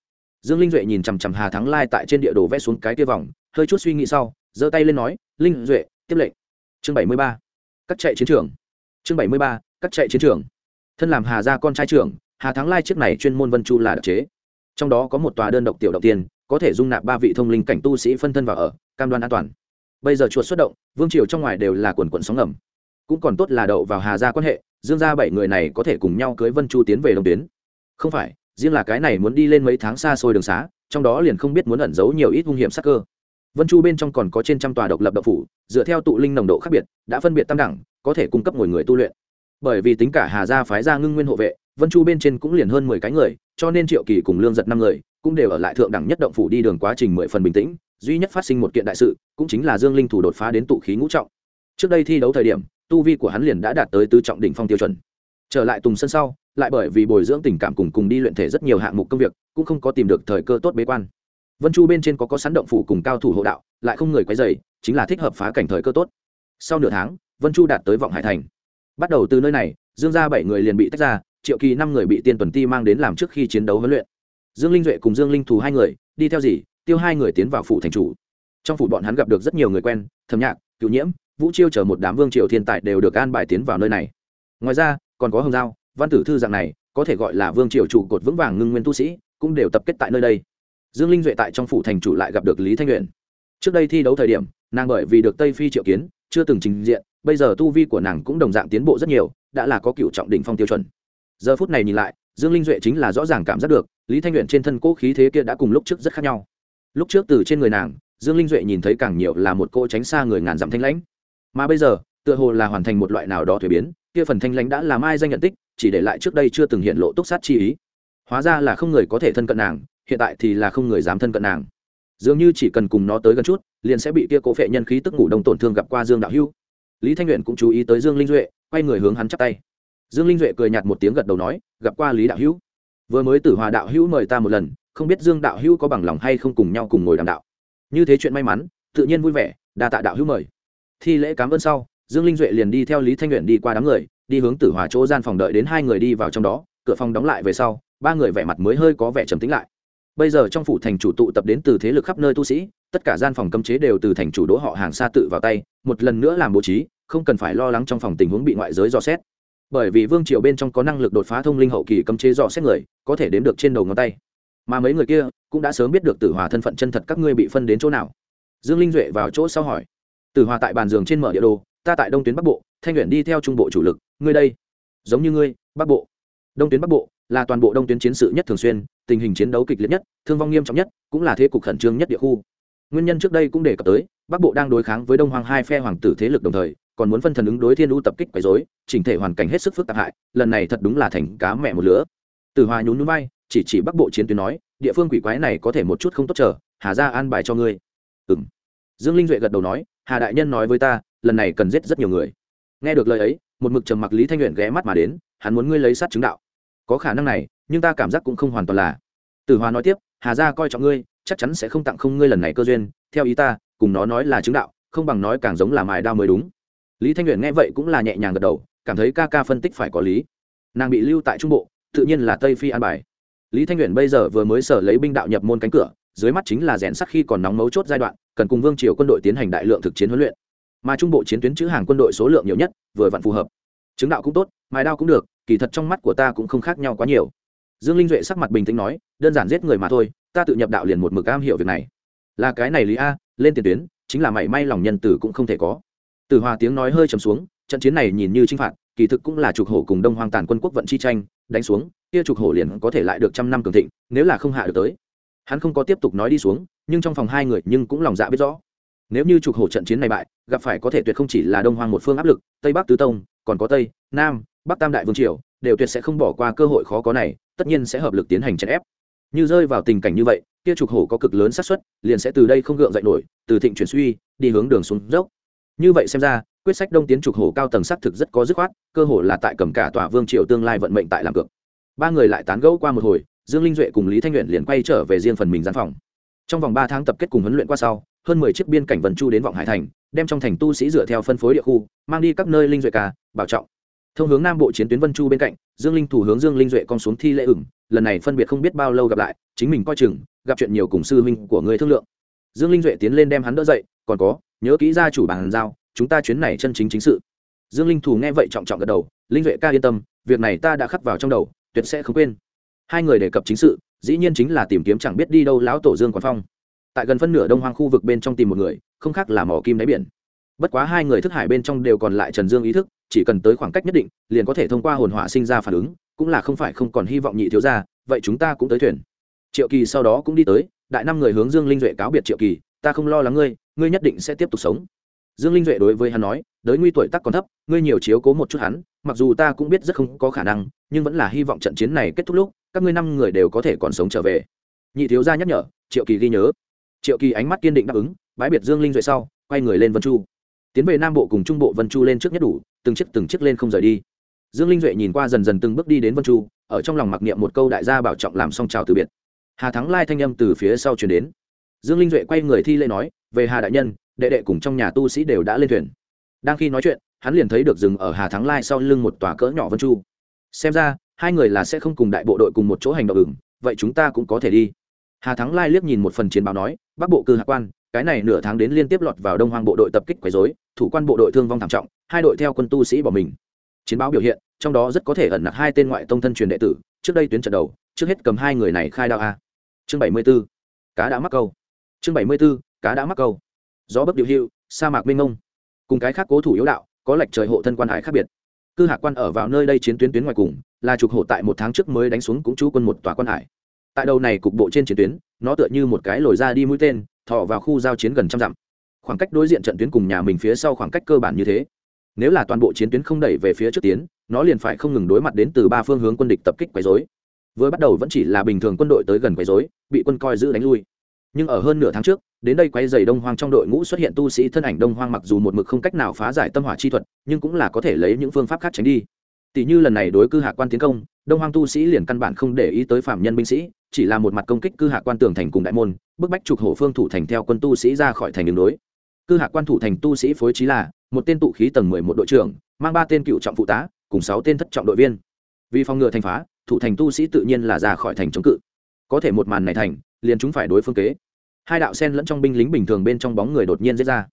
Dương linh duệ nhìn chằm chằm hà thắng lai tại trên địa đồ vẽ xuống cái kia vòng hơi chút suy nghĩ sau, giơ tay lên nói, linh duệ, tiếp lệnh. Chương bảy mươi ba, cắt chạy chiến trường. Chương bảy mươi ba, cắt chạy chiến trường. Thân làm hà gia con trai trưởng, hà thắng lai chiếc này chuyên môn vân chu là đặc chế. Trong đó có một tòa đơn độc tiểu động tiên, có thể dung nạp ba vị thông linh cảnh tu sĩ phân thân vào ở, cam đoan an toàn. Bây giờ chuột xuất động, vương triều trong ngoài đều là quần quận sóng ngầm. Cũng còn tốt là đậu vào hà gia quan hệ, dương gia bảy người này có thể cùng nhau cưới vân chu tiến về đồng tuyến. Không phải, riêng là cái này muốn đi lên mấy tháng xa xôi đường xá, trong đó liền không biết muốn ẩn giấu nhiều ít hung hiểm sắc cơ vân chu bên trong còn có trên trăm tòa độc lập độc phủ, dựa theo tụ linh nồng độ khác biệt, đã phân biệt tam đẳng, có thể cung cấp ngồi người tu luyện. Bởi vì tính cả hà gia phái gia ngưng nguyên hộ vệ, vân chu bên trên cũng liền hơn mười cái người, cho nên triệu kỳ cùng lương giật năm người cũng đều ở lại thượng đẳng nhất động phủ đi đường quá trình mười phần bình tĩnh, duy nhất phát sinh một kiện đại sự, cũng chính là dương linh thủ đột phá đến tụ khí ngũ trọng. Trước đây thi đấu thời điểm, tu vi của hắn liền đã đạt tới tứ trọng đỉnh phong tiêu chuẩn. Trở lại tùng sân sau, lại bởi vì bồi dưỡng tình cảm cùng cùng đi luyện thể rất nhiều hạng mục công việc, cũng không có tìm được thời cơ tốt bế quan vân chu bên trên có có sắn động phủ cùng cao thủ hộ đạo, lại không người quấy dày chính là thích hợp phá cảnh thời cơ tốt. Sau nửa tháng, vân chu đạt tới vọng hải thành. Bắt đầu từ nơi này, dương gia bảy người liền bị tách ra, triệu kỳ năm người bị tiên tuần ti mang đến làm trước khi chiến đấu huấn luyện. Dương linh duệ cùng dương linh thù hai người, đi theo gì, tiêu hai người tiến vào phủ thành chủ. Trong phủ bọn hắn gặp được rất nhiều người quen thầm nhạc cựu nhiễm, vũ chiêu chở một đám vương triều thiên tài đều được an bài tiến vào nơi này. Ngoài ra, còn có hồng giao, văn tử thư dạng này, có thể gọi là vương triều trụ cột vững vàng ngưng nguyên tu sĩ, cũng đều tập kết tại nơi đây dương linh duệ tại trong phủ thành chủ lại gặp được lý thanh luyện trước đây thi đấu thời điểm, nàng bởi vì được tây phi triệu kiến, chưa từng trình diện, bây giờ tu vi của nàng cũng đồng dạng tiến bộ rất nhiều, đã là có cựu trọng đỉnh phong tiêu chuẩn. Giờ phút này nhìn lại, dương linh duệ chính là rõ ràng cảm giác được, lý thanh luyện trên thân cỗ khí thế kia đã cùng lúc trước rất khác nhau. Lúc trước từ trên người nàng, dương linh duệ nhìn thấy càng nhiều là một cô tránh xa người ngàn dặm thanh lãnh. Mà bây giờ, tựa hồ là hoàn thành một loại nào đó thuế biến, kia phần thanh lãnh đã làm ai danh nhận tích, chỉ để lại trước đây chưa từng hiện lộ túc sát chi ý. Hóa ra là không người có thể thân cận nàng hiện tại thì là không người dám thân cận nàng. Dường như chỉ cần cùng nó tới gần chút, liền sẽ bị kia cố phệ nhân khí tức ngủ đông tổn thương gặp qua dương đạo hưu. Lý thanh nguyện cũng chú ý tới dương linh duệ, quay người hướng hắn chắp tay. Dương linh duệ cười nhạt một tiếng gật đầu nói, gặp qua lý đạo hữu vừa mới tử hòa đạo hữu mời ta một lần, không biết dương đạo hữu có bằng lòng hay không cùng nhau cùng ngồi đàm đạo. Như thế chuyện may mắn, tự nhiên vui vẻ, đa tạ đạo hữu mời. Thi lễ cảm ơn sau, dương linh duệ liền đi theo lý thanh nguyện đi qua đám người, đi hướng tử hòa chỗ gian phòng đợi đến hai người đi vào trong đó, cửa phòng đóng lại về sau, ba người vẻ mặt mới hơi có vẻ trầm tính lại bây giờ trong phủ thành chủ tụ tập đến từ thế lực khắp nơi tu sĩ, tất cả gian phòng cấm chế đều từ thành chủ đỗ họ hàng xa tự vào tay, một lần nữa làm bố trí, không cần phải lo lắng trong phòng tình huống bị ngoại giới dò xét. Bởi vì vương triều bên trong có năng lực đột phá thông linh hậu kỳ cấm chế dò xét người, có thể đếm được trên đầu ngón tay. Mà mấy người kia cũng đã sớm biết được tử hòa thân phận chân thật các ngươi bị phân đến chỗ nào. Dương linh duệ vào chỗ sau hỏi. Tử hòa tại bàn giường trên mở địa đồ, ta tại đông tuyến bắc bộ, thanh nguyện đi theo trung bộ chủ lực. Ngươi đây, giống như ngươi, bắc bộ. Đông tuyến bắc bộ là toàn bộ đông tuyến chiến sự nhất thường xuyên tình hình chiến đấu kịch liệt nhất, thương vong nghiêm trọng nhất, cũng là thế cục khẩn trương nhất địa khu. Nguyên nhân trước đây cũng đề cập tới, bắc bộ đang đối kháng với đông hoàng hai phe hoàng tử thế lực đồng thời, còn muốn phân thần ứng đối thiên u tập kích quấy dối chỉnh thể hoàn cảnh hết sức phức tạp hại, lần này thật đúng là thành cá mẹ một lứa. Từ hòa nhún núi bay chỉ chỉ bắc bộ chiến tuyến nói, địa phương quỷ quái này có thể một chút không tốt chờ, hà ra an bài cho ngươi. Ừm. dương linh duệ gật đầu nói, hà đại nhân nói với ta, lần này cần giết rất nhiều người. Nghe được lời ấy, một mực trầm mặc lý thanh nguyện ghé mắt mà đến, hắn muốn ngươi lấy sát chứng đạo có khả năng này, nhưng ta cảm giác cũng không hoàn toàn là. Tử hòa nói tiếp, hà gia coi trọng ngươi, chắc chắn sẽ không tặng không ngươi lần này cơ duyên, theo ý ta, cùng nó nói là chứng đạo, không bằng nói càng giống là mài đao mới đúng. Lý thanh nguyện nghe vậy cũng là nhẹ nhàng gật đầu, cảm thấy ca ca phân tích phải có lý. Nàng bị lưu tại trung bộ, tự nhiên là tây phi an bài. Lý thanh nguyện bây giờ vừa mới sở lấy binh đạo nhập môn cánh cửa, dưới mắt chính là rèn sắc khi còn nóng mấu chốt giai đoạn, cần cùng vương triều quân đội tiến hành đại lượng thực chiến huấn luyện. Mà trung bộ chiến tuyến chữ hàng quân đội số lượng nhiều nhất, vừa vặn phù hợp. Chứng đạo cũng tốt, mài đao cũng được kỳ thật trong mắt của ta cũng không khác nhau quá nhiều. Dương linh duệ sắc mặt bình tĩnh nói, đơn giản giết người mà thôi, ta tự nhập đạo liền một mực am hiểu việc này. Là cái này lý a, lên tiền tuyến, chính là mảy may lòng nhân tử cũng không thể có. Từ hòa tiếng nói hơi trầm xuống, trận chiến này nhìn như chinh phạt, kỳ thực cũng là trục hổ cùng đông hoang tàn quân quốc vận chi tranh, đánh xuống, kia trục hổ liền có thể lại được trăm năm cường thịnh, nếu là không hạ được tới. Hắn không có tiếp tục nói đi xuống, nhưng trong phòng hai người nhưng cũng lòng dạ biết rõ. Nếu như trục hổ trận chiến này bại, gặp phải có thể tuyệt không chỉ là đông hoang một phương áp lực, tây bắc tứ tông, còn có tây, nam bắc tam đại vương triều, đều tuyệt sẽ không bỏ qua cơ hội khó có này, tất nhiên sẽ hợp lực tiến hành chèn ép. Như rơi vào tình cảnh như vậy, kia trục hổ có cực lớn xác suất, liền sẽ từ đây không gượng dậy nổi, từ thịnh chuyển suy, đi hướng đường xuống dốc. Như vậy xem ra, quyết sách đông tiến trục hổ cao tầng xác thực rất có dứt khoát, cơ hội là tại cầm cả tòa vương triều tương lai vận mệnh tại làm cược. Ba người lại tán gẫu qua một hồi, dương linh duệ cùng lý thanh luyện liền quay trở về riêng phần mình gian phòng. Trong vòng ba tháng tập kết cùng huấn luyện qua sau, hơn mười chiếc biên cảnh vần chu đến vọng hải thành, đem trong thành tu sĩ dựa theo phân phối địa khu, mang đi các nơi linh duệ ca, bảo trọng thông hướng nam bộ chiến tuyến vân chu bên cạnh, dương linh thủ hướng dương linh duệ con xuống thi lễ ửng, lần này phân biệt không biết bao lâu gặp lại, chính mình coi chừng, gặp chuyện nhiều cùng sư huynh của người thương lượng. Dương linh duệ tiến lên đem hắn đỡ dậy, còn có, nhớ kỹ ra chủ bàn giao, chúng ta chuyến này chân chính chính sự. Dương linh thủ nghe vậy trọng trọng gật đầu, linh duệ ca yên tâm, việc này ta đã khắc vào trong đầu, tuyệt sẽ không quên. Hai người đề cập chính sự, dĩ nhiên chính là tìm kiếm chẳng biết đi đâu lão tổ dương quán phong. Tại gần phân nửa đông hoang khu vực bên trong tìm một người, không khác là mỏ kim đáy biển bất quá hai người thức hải bên trong đều còn lại trần dương ý thức, chỉ cần tới khoảng cách nhất định, liền có thể thông qua hồn hỏa sinh ra phản ứng, cũng là không phải không còn hy vọng nhị thiếu ra vậy chúng ta cũng tới thuyền. Triệu kỳ sau đó cũng đi tới, đại năm người hướng dương linh duệ cáo biệt triệu kỳ, ta không lo lắng ngươi ngươi nhất định sẽ tiếp tục sống. Dương linh duệ đối với hắn nói, đới nguy tuổi tắc còn thấp, ngươi nhiều chiếu cố một chút hắn, mặc dù ta cũng biết rất không có khả năng, nhưng vẫn là hy vọng trận chiến này kết thúc lúc, các ngươi năm người đều có thể còn sống trở về. Nhị thiếu gia nhắc nhở, triệu kỳ ghi nhớ. Triệu kỳ ánh mắt kiên định đáp ứng bãi biệt dương linh duệ sau, quay người lên vân chu tiến về nam bộ cùng trung bộ vân chu lên trước nhất đủ, từng chiếc từng chiếc lên không rời đi. Dương linh duệ nhìn qua dần dần từng bước đi đến vân chu, ở trong lòng mặc niệm một câu đại gia bảo trọng làm xong chào từ biệt. Hà thắng lai thanh âm từ phía sau chuyển đến. Dương linh duệ quay người thi lễ nói, về hà đại nhân, đệ đệ cùng trong nhà tu sĩ đều đã lên thuyền. Đang khi nói chuyện, hắn liền thấy được dừng ở hà thắng lai sau lưng một tòa cỡ nhỏ vân chu. Xem ra, hai người là sẽ không cùng đại bộ đội cùng một chỗ hành động ửng vậy chúng ta cũng có thể đi. Hà thắng lai liếc nhìn một phần chiến báo nói, bắc bộ cư hạ quan cái này nửa tháng đến liên tiếp lọt vào đông hoang bộ đội tập kích quấy dối thủ quan bộ đội thương vong thảm trọng, hai đội theo quân tu sĩ bỏ mình. Chiến báo biểu hiện, trong đó rất có thể ẩn nặc hai tên ngoại tông thân truyền đệ tử, trước đây tuyến trận đầu, trước hết cầm hai người này khai đạo a. Chương bảy mươi b ố cá đã mắc câu. Chương bảy mươi b ố cá đã mắc câu. Gió bất điều hiệu sa mạc mênh ngông cùng cái khác cố thủ yếu đạo, có lệch trời hộ thân quan hải khác biệt. Cư hạ quan ở vào nơi đây chiến tuyến tuyến ngoài cùng, là trục hộ tại một tháng trước mới đánh xuống cũng chú quân một tòa quan hải tại đầu này cục bộ trên chiến tuyến, nó tựa như một cái lồi ra đi mũi tên thọ vào khu giao chiến gần trăm dặm. Khoảng cách đối diện trận tuyến cùng nhà mình phía sau khoảng cách cơ bản như thế. Nếu là toàn bộ chiến tuyến không đẩy về phía trước tiến, nó liền phải không ngừng đối mặt đến từ ba phương hướng quân địch tập kích quấy dối vừa bắt đầu vẫn chỉ là bình thường quân đội tới gần quấy dối bị quân coi giữ đánh lui. Nhưng ở hơn nửa tháng trước, đến đây quay dày đông hoang trong đội ngũ xuất hiện tu sĩ thân ảnh đông hoang mặc dù một mực không cách nào phá giải tâm hỏa chi thuật, nhưng cũng là có thể lấy những phương pháp khác tránh đi tỷ như lần này đối cư hạ quan tiến công, đông hoang tu sĩ liền căn bản không để ý tới phạm nhân binh sĩ, chỉ là một mặt công kích cư hạ quan tường thành cùng đại môn, bức bách trục hổ phương thủ thành theo quân tu sĩ ra khỏi thành đường đối. Cư hạ quan thủ thành tu sĩ phối trí là, một tên tụ khí tầng mười một đội trưởng, mang ba tên cựu trọng phụ tá, cùng sáu tên thất trọng đội viên. Vì phòng ngừa thành phá, thủ thành tu sĩ tự nhiên là ra khỏi thành chống cự. Có thể một màn này thành, liền chúng phải đối phương kế. Hai đạo sen lẫn trong binh lính bình thường bên trong bóng người đột nhiên diễn ra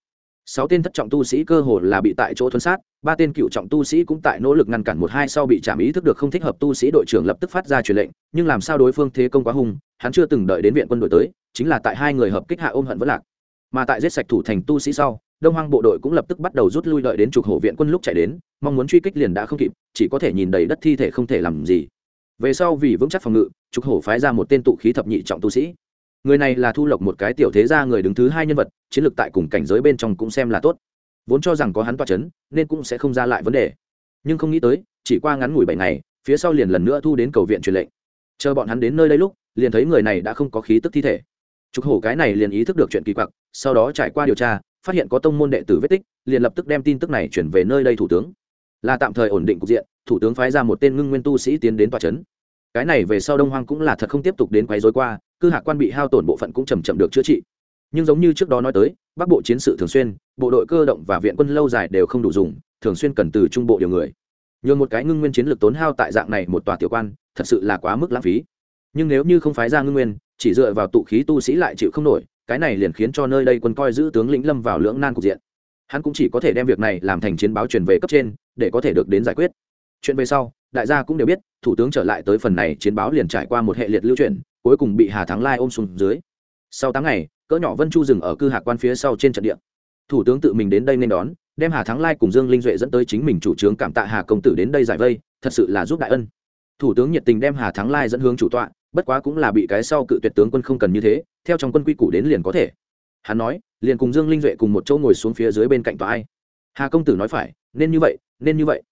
sáu tên thất trọng tu sĩ cơ hồ là bị tại chỗ thuấn sát, ba tên cựu trọng tu sĩ cũng tại nỗ lực ngăn cản một hai sau bị chạm ý thức được không thích hợp tu sĩ đội trưởng lập tức phát ra truyền lệnh, nhưng làm sao đối phương thế công quá hung, hắn chưa từng đợi đến viện quân đội tới, chính là tại hai người hợp kích hạ ôm hận vẫn lạc. Mà tại giết sạch thủ thành tu sĩ sau, đông hoang bộ đội cũng lập tức bắt đầu rút lui đợi đến trục hổ viện quân lúc chạy đến, mong muốn truy kích liền đã không kịp, chỉ có thể nhìn đầy đất thi thể không thể làm gì. Về sau vì vững chắc phòng ngự, trục hổ phái ra một tên tụ khí thập nhị trọng tu sĩ người này là thu lộc một cái tiểu thế gia người đứng thứ hai nhân vật, chiến lược tại cùng cảnh giới bên trong cũng xem là tốt. Vốn cho rằng có hắn toa c h ấ n nên cũng sẽ không ra lại vấn đề. Nhưng không nghĩ tới, chỉ qua ngắn ngủi bảy ngày, phía sau liền lần nữa thu đến cầu viện truyền lệnh. Chờ bọn hắn đến nơi đây lúc, liền thấy người này đã không có khí tức thi thể. Trục hổ cái này liền ý thức được chuyện kỳ quặc, sau đó trải qua điều tra, phát hiện có tông môn đệ tử vết tích, liền lập tức đem tin tức này chuyển về nơi đây thủ tướng. Là tạm thời ổn định cục diện, thủ tướng phái ra một tên ngưng nguyên tu sĩ tiến đến tòa c cái này về sau đông hoang cũng là thật không tiếp tục đến quấy rối qua, cư hạ quan bị hao tổn bộ phận cũng chầm chậm được chữa trị. Nhưng giống như trước đó nói tới, bắc bộ chiến sự thường xuyên, bộ đội cơ động và viện quân lâu dài đều không đủ dùng, thường xuyên cần từ trung bộ điều người. Nhường một cái ngưng nguyên chiến lược tốn hao tại dạng này một tòa tiểu quan, thật sự là quá mức lãng phí. Nhưng nếu như không phái ra ngưng nguyên, chỉ dựa vào tụ khí tu sĩ lại chịu không nổi, cái này liền khiến cho nơi đây quân coi giữ tướng lĩnh lâm vào lưỡng nan cục diện. Hắn cũng chỉ có thể đem việc này làm thành chiến báo truyền về cấp trên, để có thể được đến giải quyết. Chuyện về sau đại gia cũng đều biết, thủ tướng trở lại tới phần này chiến báo liền trải qua một hệ liệt lưu truyền cuối cùng bị hà thắng lai ôm xuống dưới. Sau tám ngày, cỡ nhỏ vân chu dừng ở cư hạ quan phía sau trên trận địa. Thủ tướng tự mình đến đây nên đón, đem hà thắng lai cùng dương linh duệ dẫn tới chính mình chủ trướng cảm tạ hà công tử đến đây giải vây, thật sự là giúp đại ân. Thủ tướng nhiệt tình đem hà thắng lai dẫn hướng chủ tọa, bất quá cũng là bị cái sau cự tuyệt tướng quân không cần như thế, theo trong quân quy củ đến liền có thể. Hắn nói, liền cùng dương linh duệ cùng một chỗ ngồi xuống phía dưới bên cạnh tòa ai. Hà công tử nói phải, nên như vậy, nên như vậy.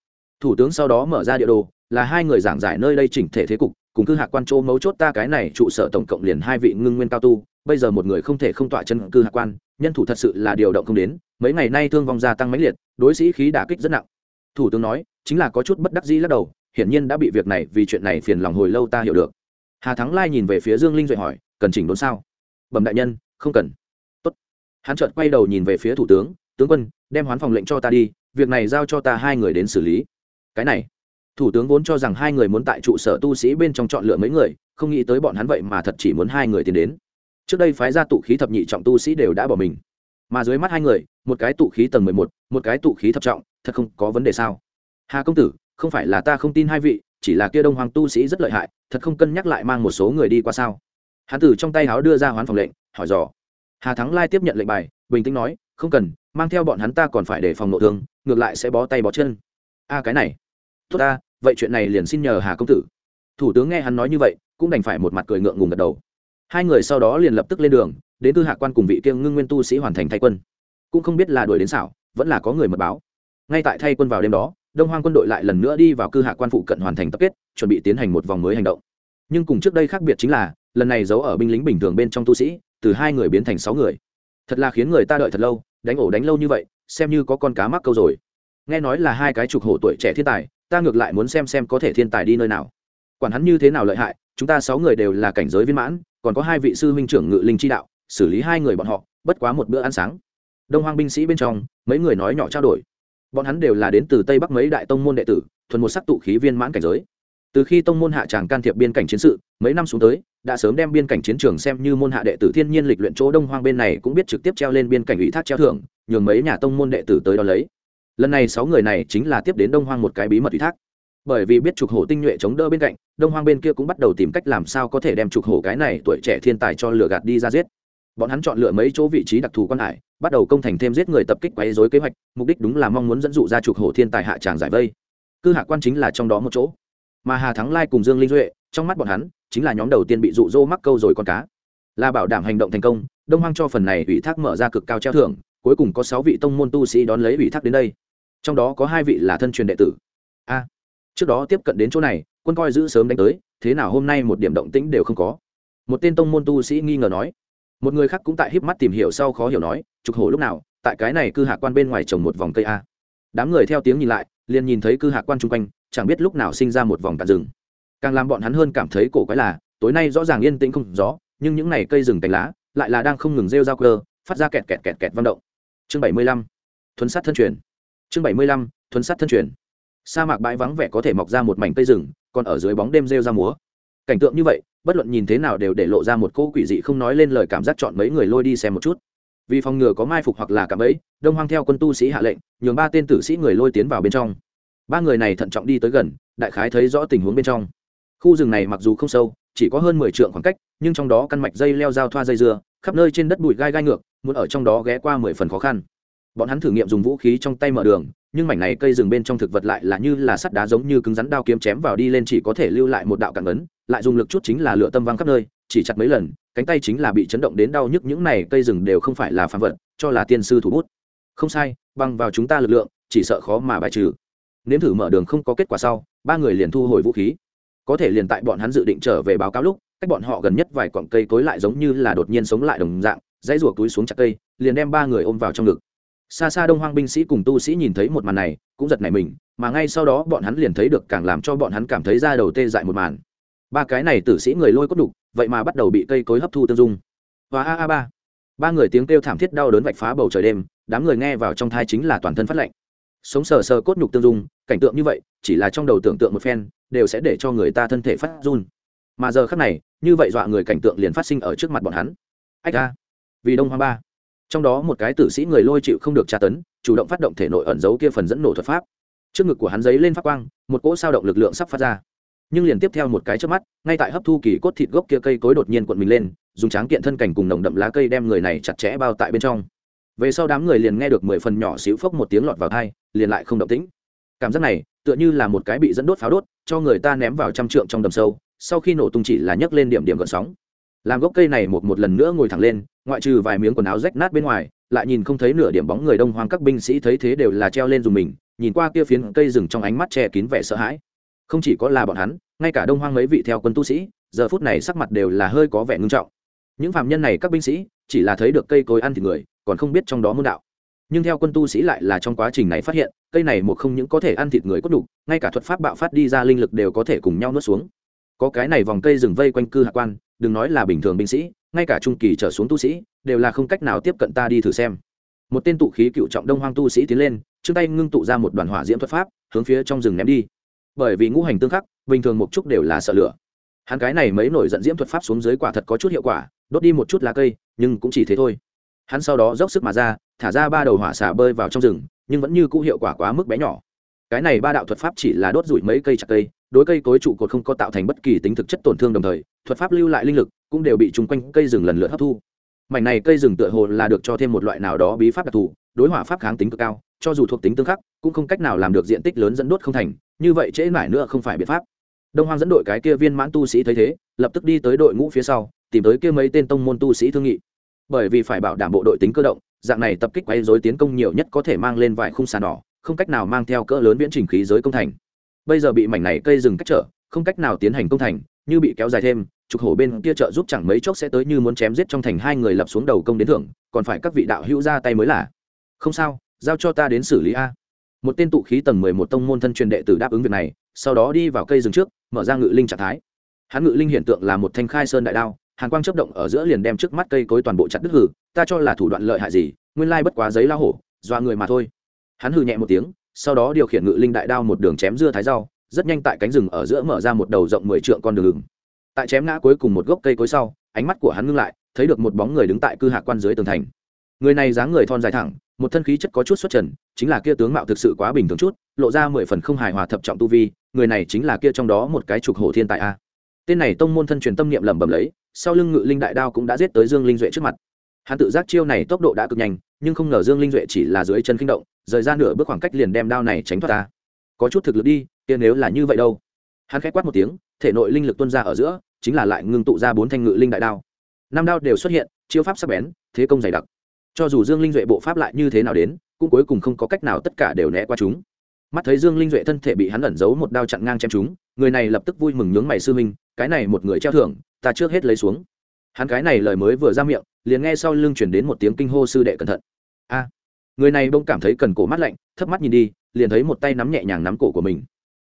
Thủ tướng sau đó mở ra địa đồ là hai người giảng giải nơi đây chỉnh thể thế cục, cùng cư hạ quan chỗ mấu chốt ta cái này trụ sở tổng cộng liền hai vị ngưng nguyên cao tu, bây giờ một người không thể không tọa chân cư hạ quan, nhân thủ thật sự là điều động không đến, mấy ngày nay thương vong gia tăng mãnh liệt, đối sĩ khí đả kích rất nặng. Thủ tướng nói, chính là có chút bất đắc dĩ lắc đầu, hiển nhiên đã bị việc này vì chuyện này phiền lòng hồi lâu ta hiểu được. Hà thắng lai nhìn về phía dương linh duệ hỏi, cần chỉnh đốn sao? Bẩm đại nhân, không cần. Tốt. hắn chợt quay đầu nhìn về phía thủ tướng tướng quân, đem hoán phòng lệnh cho ta đi, việc này giao cho ta hai người đến xử lý. Cái này thủ tướng vốn cho rằng hai người muốn tại trụ sở tu sĩ bên trong chọn lựa mấy người, không nghĩ tới bọn hắn vậy mà thật chỉ muốn hai người tiến đến. Trước đây phái ra tụ khí thập nhị trọng tu sĩ đều đã bỏ mình. Mà dưới mắt hai người, một cái tụ khí tầng mười một một cái tụ khí thập trọng, thật không có vấn đề sao? Hà công tử, không phải là ta không tin hai vị, chỉ là kia đông hoàng tu sĩ rất lợi hại, thật không cân nhắc lại mang một số người đi qua sao? Hán tử trong tay háo đưa ra hoán phòng lệnh, hỏi dò. Hà thắng lai tiếp nhận lệnh bài, bình tĩnh nói, không cần, mang theo bọn hắn ta còn phải để phòng nội thương, ngược lại sẽ bó tay bó chân. A, cái này tốt ta, vậy chuyện này liền xin nhờ hà công tử. Thủ tướng nghe hắn nói như vậy, cũng đành phải một mặt cười ngượng ngùng gật đầu. Hai người sau đó liền lập tức lên đường, đến tư hạ quan cùng vị kiêng ngưng nguyên tu sĩ hoàn thành thay quân. Cũng không biết là đuổi đến xảo, vẫn là có người mật báo. Ngay tại thay quân vào đêm đó, đông hoang quân đội lại lần nữa đi vào cư hạ quan phụ cận hoàn thành tập kết, chuẩn bị tiến hành một vòng mới hành động. Nhưng cùng trước đây khác biệt chính là, lần này giấu ở binh lính bình thường bên trong tu sĩ, từ hai người biến thành sáu người. Thật là khiến người ta đợi thật lâu, đánh ổ đánh lâu như vậy, xem như có con cá mắc câu rồi. Nghe nói là hai cái trục hổ tuổi trẻ thiên tài ta ngược lại muốn xem xem có thể thiên tài đi nơi nào. Quản hắn như thế nào lợi hại, chúng ta sáu người đều là cảnh giới viên mãn, còn có hai vị sư huynh trưởng ngự linh chi đạo, xử lý hai người bọn họ, bất quá một bữa ăn sáng. Đông hoang binh sĩ bên trong, mấy người nói nhỏ trao đổi. Bọn hắn đều là đến từ tây bắc mấy đại tông môn đệ tử, thuần một sắc tụ khí viên mãn cảnh giới. Từ khi tông môn hạ tràng can thiệp biên cảnh chiến sự, mấy năm xuống tới, đã sớm đem biên cảnh chiến trường xem như môn hạ đệ tử thiên nhiên lịch luyện chỗ đông hoang bên này cũng biết trực tiếp treo lên biên cảnh ủy thác treo thưởng, nhường mấy nhà tông môn đệ tử tới đó lấy lần này sáu người này chính là tiếp đến đông hoang một cái bí mật ủy thác. Bởi vì biết trục hổ tinh nhuệ chống đỡ bên cạnh, đông hoang bên kia cũng bắt đầu tìm cách làm sao có thể đem trục hổ cái này tuổi trẻ thiên tài cho lừa gạt đi ra giết. Bọn hắn chọn lựa mấy chỗ vị trí đặc thù quan hải, bắt đầu công thành thêm giết người tập kích quấy dối kế hoạch, mục đích đúng là mong muốn dẫn dụ ra trục hổ thiên tài hạ tràng giải vây. Cư hạ quan chính là trong đó một chỗ. Mà hà thắng lai cùng dương linh duệ, trong mắt bọn hắn, chính là nhóm đầu tiên bị dụ dỗ mắc câu rồi con cá. Là bảo đảm hành động thành công, đông hoang cho phần này ủy thác mở ra cực cao treo thưởng, cuối cùng có sáu vị tông môn tu sĩ đón lấy ủy thác đến đây trong đó có hai vị là thân truyền đệ tử. A trước đó tiếp cận đến chỗ này quân coi giữ sớm đánh tới thế nào hôm nay một điểm động tĩnh đều không có. Một tên tông môn tu sĩ nghi ngờ nói. Một người khác cũng tại híp mắt tìm hiểu sau khó hiểu nói trục hổ lúc nào tại cái này cư hạ quan bên ngoài trồng một vòng cây a. Đám người theo tiếng nhìn lại liền nhìn thấy cư hạ quan chung quanh chẳng biết lúc nào sinh ra một vòng cạn rừng. Càng làm bọn hắn hơn cảm thấy cổ quái là tối nay rõ ràng yên tĩnh không rõ, nhưng những n à y cây rừng cành lá lại là đang không ngừng rêu dao cơ phát ra kẹt kẹt kẹt kẹt vang động. Chương bảy mươi lăm thuấn sát thân truyền chương bảy mươi lăm thuấn sát thân truyền. Sa mạc bãi vắng vẻ có thể mọc ra một mảnh cây rừng, còn ở dưới bóng đêm rêu ra múa. Cảnh tượng như vậy, bất luận nhìn thế nào đều để lộ ra một cô quỷ dị không nói lên lời cảm giác chọn mấy người lôi đi xem một chút. Vì phòng ngừa có mai phục hoặc là cảm ấy đông hoang theo quân tu sĩ hạ lệnh, nhường ba tên tử sĩ người lôi tiến vào bên trong. Ba người này thận trọng đi tới gần, đại khái thấy rõ tình huống bên trong. Khu rừng này mặc dù không sâu, chỉ có hơn mười t khoảng cách, nhưng trong đó căn mạch dây leo dao thoa dây dưa, khắp nơi trên đất bụi gai gai ngược, muốn ở trong đó ghé qua mười phần khó khăn bọn hắn thử nghiệm dùng vũ khí trong tay mở đường, nhưng mảnh này cây rừng bên trong thực vật lại là như là sắt đá giống như cứng rắn đao kiếm chém vào đi lên chỉ có thể lưu lại một đạo cạn ấn, lại dùng lực chút chính là lựa tâm văng khắp nơi, chỉ chặt mấy lần, cánh tay chính là bị chấn động đến đau nhức, những này cây rừng đều không phải là phạm vật, cho là tiên sư thủ bút. Không sai, băng vào chúng ta lực lượng, chỉ sợ khó mà bài trừ. Nếm thử mở đường không có kết quả sau, ba người liền thu hồi vũ khí. Có thể liền tại bọn hắn dự định trở về báo cáo lúc, cách bọn họ gần nhất vài cọng cây cối lại giống như là đột nhiên sống lại đồng dạng, dãy rủa túi xuống chặt cây, liền đem ba người ôm vào trong ngực xa xa đông hoang binh sĩ cùng tu sĩ nhìn thấy một màn này, cũng giật nảy mình, mà ngay sau đó bọn hắn liền thấy được càng làm cho bọn hắn cảm thấy ra đầu tê dại một màn. Ba cái này tử sĩ người lôi cốt đục, vậy mà bắt đầu bị cây cối hấp thu tương dung. Và a a ba. Ba người tiếng kêu thảm thiết đau đớn vạch phá bầu trời đêm, đám người nghe vào trong thai chính là toàn thân phát lạnh. Sống sờ sờ cốt nhục tương dung, cảnh tượng như vậy, chỉ là trong đầu tưởng tượng một phen, đều sẽ để cho người ta thân thể phát run. Mà giờ khác này, như vậy dọa người cảnh tượng liền phát sinh ở trước mặt bọn hắn. Ách a. Vì đông hoa ba trong đó một cái tử sĩ người lôi chịu không được tra tấn, chủ động phát động thể nội ẩn giấu kia phần dẫn nổ thuật pháp. Trước ngực của hắn giấy lên phát quang, một cỗ sao động lực lượng sắp phát ra. Nhưng liền tiếp theo một cái trước mắt, ngay tại hấp thu kỳ cốt thịt gốc kia cây cối đột nhiên cuộn mình lên, dùng tráng kiện thân cảnh cùng nồng đậm lá cây đem người này chặt chẽ bao tại bên trong. Về sau đám người liền nghe được mười phần nhỏ xíu phốc một tiếng lọt vào thai liền lại không động tĩnh. Cảm giác này, tựa như là một cái bị dẫn đốt pháo đốt, cho người ta ném vào trăm trượng trong đầm sâu, sau khi nổ tung chỉ là nhấc lên điểm điểm gợn sóng. Làm gốc cây này một một lần nữa ngồi thẳng lên ngoại trừ vài miếng quần áo rách nát bên ngoài, lại nhìn không thấy nửa điểm bóng người đông hoang các binh sĩ thấy thế đều là treo lên dùng mình, nhìn qua kia phiến cây rừng trong ánh mắt che kín vẻ sợ hãi. Không chỉ có là bọn hắn, ngay cả đông hoang mấy vị theo quân tu sĩ, giờ phút này sắc mặt đều là hơi có vẻ ngưng trọng. Những phạm nhân này các binh sĩ, chỉ là thấy được cây cối ăn thịt người, còn không biết trong đó môn đạo. Nhưng theo quân tu sĩ lại là trong quá trình này phát hiện, cây này một không những có thể ăn thịt người cốt đục, ngay cả thuật pháp bạo phát đi ra linh lực đều có thể cùng nhau nuốt xuống. Có cái này vòng cây rừng vây quanh cư hạ quan, đừng nói là bình thường binh sĩ ngay cả trung kỳ trở xuống tu sĩ, đều là không cách nào tiếp cận ta đi thử xem. Một tên tụ khí cựu trọng đông hoang tu sĩ tiến lên chân tay ngưng tụ ra một đoàn hỏa diễm thuật pháp, hướng phía trong rừng ném đi. Bởi vì ngũ hành tương khắc, bình thường một chút đều là sợ lửa. Hắn cái này mấy nổi giận diễm thuật pháp xuống dưới quả thật có chút hiệu quả, đốt đi một chút lá cây, nhưng cũng chỉ thế thôi. Hắn sau đó dốc sức mà ra, thả ra ba đầu hỏa xả bơi vào trong rừng, nhưng vẫn như cũ hiệu quả quá mức bé nhỏ. Cái này ba đạo thuật pháp chỉ là đốt rủi mấy cây chặt cây, đối cây cối trụ cột không có tạo thành bất kỳ tính thực chất tổn thương đồng thời thuật pháp lưu lại linh lực, cũng đều bị chung quanh cây rừng lần lượt hấp thu. Mảnh này cây rừng tựa hồ là được cho thêm một loại nào đó bí pháp đặc thù, đối hỏa pháp kháng tính cực cao, cho dù thuộc tính tương khắc, cũng không cách nào làm được diện tích lớn dẫn đốt không thành, như vậy trễ mãi nữa không phải biện pháp. Đông hoang dẫn đội cái kia viên mãn tu sĩ thấy thế, lập tức đi tới đội ngũ phía sau, tìm tới kia mấy tên tông môn tu sĩ thương nghị. Bởi vì phải bảo đảm bộ đội tính cơ động, dạng này tập kích quay dối tiến công nhiều nhất có thể mang lên vài khung sàn đỏ, không cách nào mang theo cỡ lớn viễn trình khí giới công thành. Bây giờ bị mảnh này cây rừng cách trở, không cách nào tiến hành công thành, như bị kéo dài thêm trục hổ bên kia trợ giúp chẳng mấy chốc sẽ tới như muốn chém giết trong thành hai người lập xuống đầu công đến thưởng, còn phải các vị đạo hữu ra tay mới là. Không sao, giao cho ta đến xử lý a. Một tên tụ khí tầng mười một tông môn thân truyền đệ tử đáp ứng việc này, sau đó đi vào cây rừng trước, mở ra ngự linh trạng thái. Hắn ngự linh hiện tượng là một thanh khai sơn đại đao, hàn quang chấp động ở giữa liền đem trước mắt cây cối toàn bộ chặt đứt hử, ta cho là thủ đoạn lợi hại gì, nguyên lai bất quá giấy lao hổ doa người mà thôi. Hắn hừ nhẹ một tiếng, sau đó điều khiển ngự linh đại đao một đường chém dưa thái rau, rất nhanh tại cánh rừng ở giữa mở ra một đầu rộng mười trượng con đường tại chém ngã cuối cùng một gốc cây cối sau, ánh mắt của hắn ngưng lại, thấy được một bóng người đứng tại cư hạ quan dưới tường thành. Người này dáng người thon dài thẳng, một thân khí chất có chút xuất trần, chính là kia tướng mạo thực sự quá bình thường chút, lộ ra mười phần không hài hòa thập trọng tu vi, người này chính là kia trong đó một cái trục hổ thiên tại a. Tên này tông môn thân truyền tâm niệm lẩm bẩm lấy, sau lưng ngự linh đại đao cũng đã giết tới dương linh duệ trước mặt. Hắn tự giác chiêu này tốc độ đã cực nhanh, nhưng không ngờ dương linh duệ chỉ là dưới chân kinh động, rời ra nửa bước khoảng cách liền đem đao này tránh thoát ta. Có chút thực lực đi, kia nếu là như vậy đâu? Hắn khẽ quát một tiếng thể nội linh lực tuôn ra ở giữa, chính là lại ngưng tụ ra bốn thanh ngự linh đại đao. Năm đao đều xuất hiện, chiêu pháp sắc bén, thế công dày đặc. Cho dù dương linh duệ bộ pháp lại như thế nào đến, cũng cuối cùng không có cách nào tất cả đều né qua chúng. Mắt thấy dương linh duệ thân thể bị hắn ẩn giấu một đao chặn ngang chém chúng, người này lập tức vui mừng nhướng mày sư minh cái này một người treo thưởng, ta trước hết lấy xuống. Hắn cái này lời mới vừa ra miệng, liền nghe sau lưng chuyển đến một tiếng kinh hô sư đệ cẩn thận. A, người này bỗng cảm thấy cần cổ mắt lạnh, thấp mắt nhìn đi, liền thấy một tay nắm nhẹ nhàng nắm cổ của mình.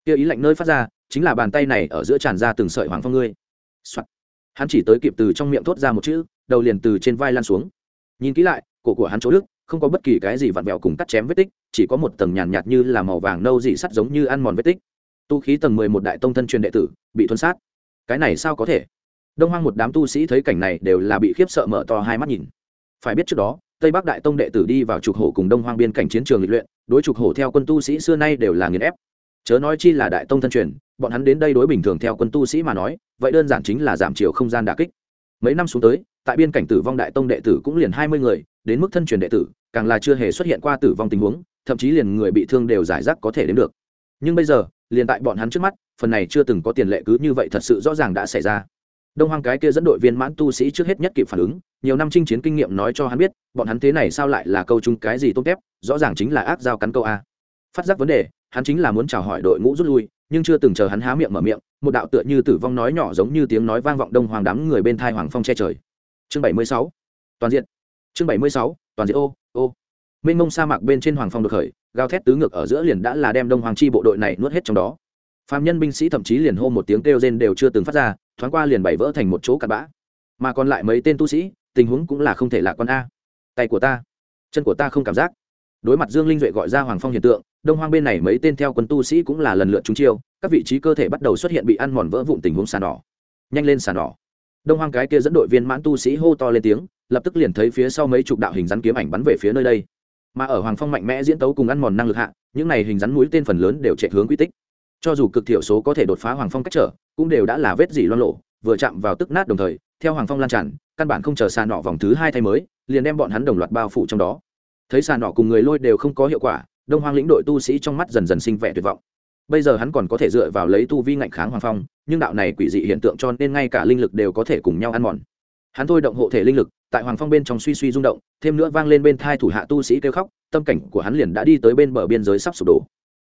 Kia ý lạnh nơi phát ra chính là bàn tay này ở giữa tràn ra từng sợi hoàng phong ngươi、Soạn. hắn chỉ tới kịp từ trong miệng thốt ra một chữ đầu liền từ trên vai lan xuống. Nhìn kỹ lại cổ của hắn chỗ đức không có bất kỳ cái gì vặn vẹo cùng cắt chém vết tích chỉ có một tầng nhàn nhạt, nhạt như là màu vàng nâu dị sắt giống như ăn mòn vết tích. Tu khí tầng mười một đại tông thân truyền đệ tử bị thuần sát. Cái này sao có thể? Đông hoang một đám tu sĩ thấy cảnh này đều là bị khiếp sợ mở to hai mắt nhìn. Phải biết trước đó tây bắc đại tông đệ tử đi vào trục hổ cùng đông hoang biên cảnh chiến trường lịch luyện đối trục hổ theo quân tu sĩ xưa nay đều là nghiền ép chớ nói chi là đại tông thân truyền, bọn hắn đến đây đối bình thường theo quân tu sĩ mà nói, vậy đơn giản chính là giảm chiều không gian đà kích. Mấy năm xuống tới, tại biên cảnh tử vong đại tông đệ tử cũng liền hai mươi người, đến mức thân truyền đệ tử, càng là chưa hề xuất hiện qua tử vong tình huống, thậm chí liền người bị thương đều giải rác có thể đến được. Nhưng bây giờ, liền tại bọn hắn trước mắt, phần này chưa từng có tiền lệ cứ như vậy thật sự rõ ràng đã xảy ra. Đông hoang cái kia dẫn đội viên mãn tu sĩ trước hết nhất kịp phản ứng, nhiều năm chinh chiến kinh nghiệm nói cho hắn biết, bọn hắn thế này sao lại là câu chung cái gì tốt kép rõ ràng chính là ác giao cắn câu a phát giác vấn đề, hắn chính là muốn chào hỏi đội ngũ rút lui, nhưng chưa từng chờ hắn há miệng mở miệng, một đạo tựa như tử vong nói nhỏ giống như tiếng nói vang vọng đông hoàng đám người bên thai hoàng phong che trời. Chương bảy mươi sáu, toàn diện. Chương bảy mươi sáu, toàn diện. Ô ô. Mênh mông sa mạc bên trên hoàng phong được khởi, gào thét tứ ngược ở giữa liền đã là đem đông hoàng chi bộ đội này nuốt hết trong đó. Phạm nhân binh sĩ thậm chí liền hô một tiếng kêu rên đều chưa từng phát ra, thoáng qua liền bảy vỡ thành một chỗ cặn bã. Mà còn lại mấy tên tu sĩ, tình huống cũng là không thể lạc con a. Tay của ta, chân của ta không cảm giác đối mặt dương linh duệ gọi ra hoàng phong hiện tượng, đông hoang bên này mấy tên theo quân tu sĩ cũng là lần lượt trúng chiêu, các vị trí cơ thể bắt đầu xuất hiện bị ăn mòn vỡ vụn tình huống sàn đỏ. Nhanh lên sàn đỏ. Đông hoang cái kia dẫn đội viên mãn tu sĩ hô to lên tiếng, lập tức liền thấy phía sau mấy chục đạo hình rắn kiếm ảnh bắn về phía nơi đây. Mà ở hoàng phong mạnh mẽ diễn tấu cùng ăn mòn năng lực hạ, những này hình rắn mũi tên phần lớn đều chạy hướng quy tích. Cho dù cực thiểu số có thể đột phá hoàng phong cách trở, cũng đều đã là vết dỉ loan lộ vừa chạm vào tức nát đồng thời, theo hoàng phong lan tràn, căn bản không chờ sàn nọ vòng thứ hai thay mới, liền đem bọn hắn đồng loạt bao phủ trong đó thấy sàn nọ cùng người lôi đều không có hiệu quả, đông hoang lĩnh đội tu sĩ trong mắt dần dần sinh vẻ tuyệt vọng. Bây giờ hắn còn có thể dựa vào lấy tu vi ngạnh kháng hoàng phong, nhưng đạo này quỷ dị hiện tượng cho nên ngay cả linh lực đều có thể cùng nhau ăn mòn. Hắn thôi động hộ thể linh lực, tại hoàng phong bên trong suy suy rung động, thêm nữa vang lên bên thai thủ hạ tu sĩ kêu khóc, tâm cảnh của hắn liền đã đi tới bên bờ biên giới sắp sụp đổ.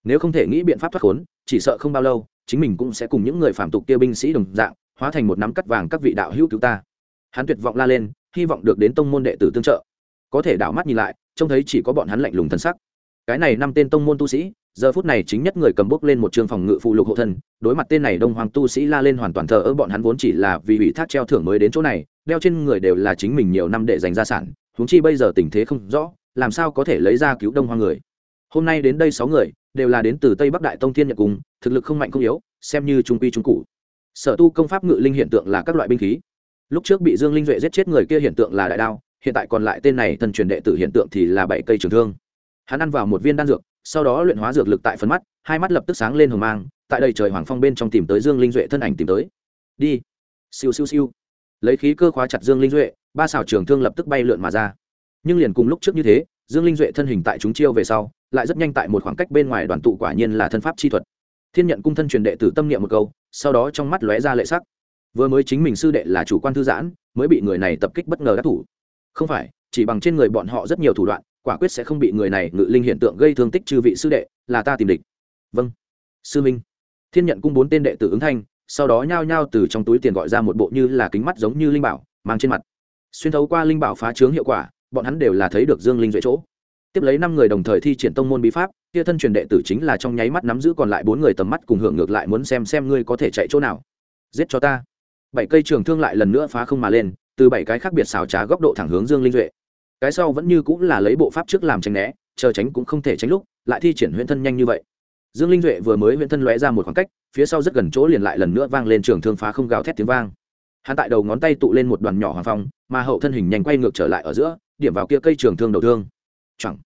Nếu không thể nghĩ biện pháp thoát khốn, chỉ sợ không bao lâu, chính mình cũng sẽ cùng những người phạm tục kia binh sĩ đồng dạng, hóa thành một nắm cắt vàng các vị đạo hữu cứu ta. Hắn tuyệt vọng la lên, hy vọng được đến tông môn đệ tử tương trợ. Có thể đảo mắt nhìn lại trông thấy chỉ có bọn hắn lạnh lùng thân sắc. Cái này năm tên tông môn tu sĩ, giờ phút này chính nhất người cầm bốc lên một trường phòng ngự phụ lục hộ thân, đối mặt tên này đông hoàng tu sĩ la lên hoàn toàn thờ ơ, bọn hắn vốn chỉ là vì ủy thác treo thưởng mới đến chỗ này, đeo trên người đều là chính mình nhiều năm để dành gia sản, huống chi bây giờ tình thế không rõ, làm sao có thể lấy ra cứu đông hoàng người. Hôm nay đến đây sáu người, đều là đến từ tây bắc đại tông thiên nhật cùng thực lực không mạnh không yếu, xem như trung quy trung cụ. Sở tu công pháp ngự linh hiện tượng là các loại binh khí. Lúc trước bị dương linh duệ giết chết người kia hiện tượng là đại đao hiện tại còn lại tên này thần truyền đệ tử hiện tượng thì là bảy cây trường thương. Hắn ăn vào một viên đan dược, sau đó luyện hóa dược lực tại phần mắt, hai mắt lập tức sáng lên hồng mang, tại đây trời hoàng phong bên trong tìm tới dương linh duệ thân ảnh tìm tới. Đi. Siêu siêu siêu. Lấy khí cơ khóa chặt dương linh duệ, ba xào trường thương lập tức bay lượn mà ra. Nhưng liền cùng lúc trước như thế, dương linh duệ thân hình tại chúng chiêu về sau, lại rất nhanh tại một khoảng cách bên ngoài đoàn tụ quả nhiên là thân pháp chi thuật. Thiên nhận cung thân truyền đệ tử tâm niệm một câu, sau đó trong mắt lóe ra lệ sắc. Vừa mới chính mình sư đệ là chủ quan thư giãn, mới bị người này tập kích bất ngờ đắc thủ không phải, chỉ bằng trên người bọn họ rất nhiều thủ đoạn, quả quyết sẽ không bị người này ngự linh hiện tượng gây thương tích chư vị sư đệ, là ta tìm địch. Vâng. Sư minh. Thiên nhận cung bốn tên đệ tử ứng thanh, sau đó nhao nhao từ trong túi tiền gọi ra một bộ như là kính mắt giống như linh bảo, mang trên mặt. Xuyên thấu qua linh bảo phá trướng hiệu quả, bọn hắn đều là thấy được dương linh duệ chỗ. Tiếp lấy năm người đồng thời thi triển tông môn bí pháp, kia thân truyền đệ tử chính là trong nháy mắt nắm giữ còn lại bốn người tầm mắt cùng hưởng ngược lại muốn xem xem ngươi có thể chạy chỗ nào. Giết cho ta. Bảy cây trường thương lại lần nữa phá không mà lên từ bảy cái khác biệt xào trá góc độ thẳng hướng dương linh duệ. Cái sau vẫn như cũng là lấy bộ pháp trước làm tránh né, chờ tránh cũng không thể tránh lúc, lại thi triển huyễn thân nhanh như vậy. Dương linh duệ vừa mới huyễn thân lóe ra một khoảng cách, phía sau rất gần chỗ liền lại lần nữa vang lên trường thương phá không gào thét tiếng vang. Hắn tại đầu ngón tay tụ lên một đoàn nhỏ hoàng phong, mà hậu thân hình nhanh quay ngược trở lại ở giữa, điểm vào kia cây trường thương đầu thương. Chẳng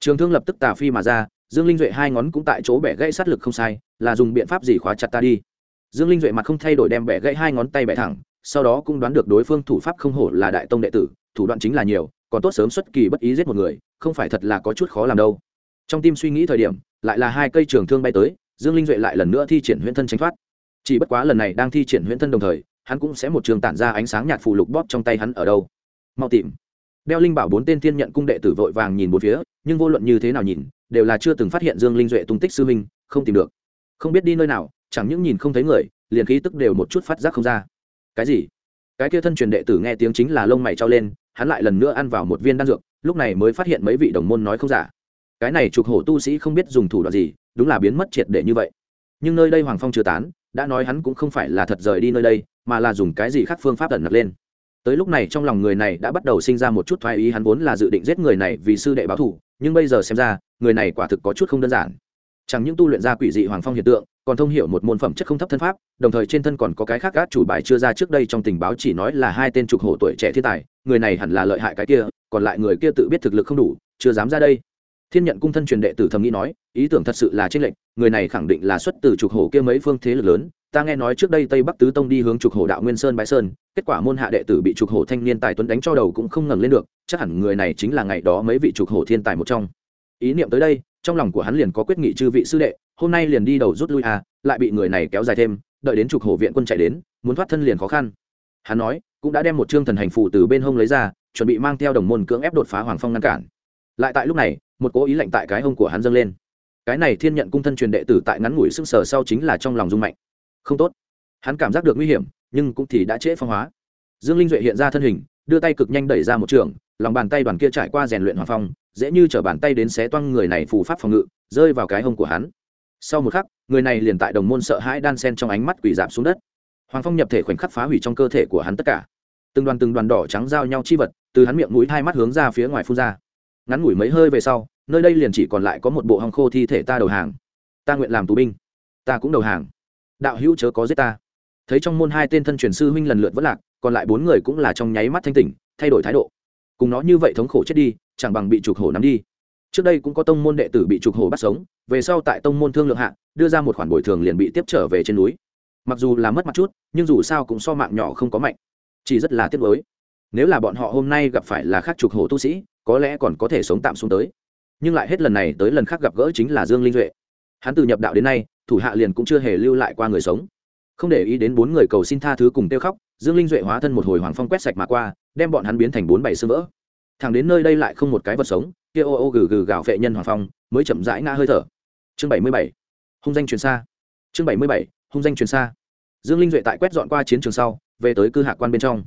trường thương lập tức tà phi mà ra, dương linh duệ hai ngón cũng tại chỗ bẻ gãy sát lực không sai, là dùng biện pháp gì khóa chặt ta đi. Dương linh duệ mặt không thay đổi đem bẻ gãy hai ngón tay bẻ thẳng sau đó cũng đoán được đối phương thủ pháp không hổ là đại tông đệ tử, thủ đoạn chính là nhiều, còn tốt sớm xuất kỳ bất ý giết một người, không phải thật là có chút khó làm đâu. Trong tim suy nghĩ thời điểm, lại là hai cây trường thương bay tới, dương linh duệ lại lần nữa thi triển huyễn thân tránh thoát. Chỉ bất quá lần này đang thi triển huyễn thân đồng thời, hắn cũng sẽ một trường tản ra ánh sáng nhạt phù lục bóp trong tay hắn ở đâu. Mau tìm. Đeo linh bảo bốn tên thiên nhận cung đệ tử vội vàng nhìn một phía, nhưng vô luận như thế nào nhìn, đều là chưa từng phát hiện dương linh duệ tung tích sư minh không tìm được. Không biết đi nơi nào, chẳng những nhìn không thấy người, liền khí tức đều một chút phát giác không ra cái gì? Cái kia thân truyền đệ tử nghe tiếng chính là lông mày trao lên, hắn lại lần nữa ăn vào một viên đan dược, lúc này mới phát hiện mấy vị đồng môn nói không giả. Cái này trục hổ tu sĩ không biết dùng thủ đoạn gì, đúng là biến mất triệt để như vậy. Nhưng nơi đây hoàng phong chưa tán, đã nói hắn cũng không phải là thật rời đi nơi đây, mà là dùng cái gì khác phương pháp ẩn nặc lên. Tới lúc này trong lòng người này đã bắt đầu sinh ra một chút thoái ý, hắn vốn là dự định giết người này vì sư đệ báo thủ nhưng bây giờ xem ra, người này quả thực có chút không đơn giản chẳng những tu luyện ra quỷ dị hoàng phong hiện tượng, còn thông hiểu một môn phẩm chất không thấp thân pháp, đồng thời trên thân còn có cái khác gác chủ bài chưa ra trước đây trong tình báo chỉ nói là hai tên trục hổ tuổi trẻ thiên tài, người này hẳn là lợi hại cái kia, còn lại người kia tự biết thực lực không đủ, chưa dám ra đây. Thiên nhận cung thân truyền đệ tử thầm nghĩ nói, ý tưởng thật sự là tranh lệch, người này khẳng định là xuất từ trục hổ kia mấy phương thế lực lớn. Ta nghe nói trước đây tây bắc tứ tông đi hướng trục hổ đạo nguyên sơn bái sơn, kết quả môn hạ đệ tử bị trục hổ thanh niên tài tuấn đánh cho đầu cũng không ngẩng lên được, chắc hẳn người này chính là ngày đó mấy vị trục hổ thiên tài một trong. Ý niệm tới đây trong lòng của hắn liền có quyết nghị chư vị sư đệ, hôm nay liền đi đầu rút lui à lại bị người này kéo dài thêm, đợi đến trục hổ viện quân chạy đến, muốn thoát thân liền khó khăn. Hắn nói, cũng đã đem một chương thần hành phụ từ bên hông lấy ra, chuẩn bị mang theo đồng môn cưỡng ép đột phá hoàng phong ngăn cản. Lại tại lúc này, một cố ý lạnh tại cái hông của hắn dâng lên. Cái này thiên nhận cung thân truyền đệ tử tại ngắn ngủi sưng sờ sau chính là trong lòng rung mạnh. Không tốt. Hắn cảm giác được nguy hiểm, nhưng cũng thì đã trễ phong hóa. Dương linh duệ hiện ra thân hình, đưa tay cực nhanh đẩy ra một trường lòng bàn tay đoàn kia trải qua rèn luyện hoàng phong, dễ như t bàn tay đến xé toang người này phù pháp phòng ngự, rơi vào cái hông của hắn. Sau một khắc, người này liền tại đồng môn sợ hãi đan sen trong ánh mắt quỷ giảm xuống đất. Hoàng phong nhập thể khoảnh khắc phá hủy trong cơ thể của hắn tất cả. Từng đoàn từng đoàn đỏ trắng giao nhau chi vật, từ hắn miệng mũi hai mắt hướng ra phía ngoài phun ra. Ngắn ngủi mấy hơi về sau, nơi đây liền chỉ còn lại có một bộ hong khô thi thể ta đầu hàng. Ta nguyện làm tù binh. Ta cũng đầu hàng. Đạo hữu chớ có giết ta. Thấy trong môn hai tên thân truyền sư huynh lần lượt vất lạc, còn lại bốn người cũng là trong nháy mắt thanh tỉnh, thay đổi thái độ cùng nó như vậy thống khổ chết đi, chẳng bằng bị trục hổ nắm đi. Trước đây cũng có tông môn đệ tử bị trục hổ bắt sống, về sau tại tông môn thương lượng hạ, đưa ra một khoản bồi thường liền bị tiếp trở về trên núi. Mặc dù là mất mặt chút, nhưng dù sao cũng so mạng nhỏ không có mạnh. Chỉ rất là tiếc nuối. Nếu là bọn họ hôm nay gặp phải là khác trục hổ tu sĩ, có lẽ còn có thể sống tạm xuống tới. Nhưng lại hết lần này tới lần khác gặp gỡ chính là dương linh duệ. Hắn từ nhập đạo đến nay, thủ hạ liền cũng chưa hề lưu lại qua người sống. Không để ý đến bốn người cầu xin tha thứ cùng tiêu khóc, dương linh duệ hóa thân một hồi hoàng phong quét sạch mà qua đem bọn hắn biến thành bốn bảy sơ vỡ. Thằng đến nơi đây lại không một cái vật sống, kia ô ô gừ gừ gạo vệ nhân hoàng phong mới chậm rãi ngã hơi thở. Chương bảy mươi bảy, hung danh truyền xa. Chương bảy mươi bảy, hung danh truyền xa. Dương linh duệ tại quét dọn qua chiến trường sau, về tới cư hạ quan bên trong.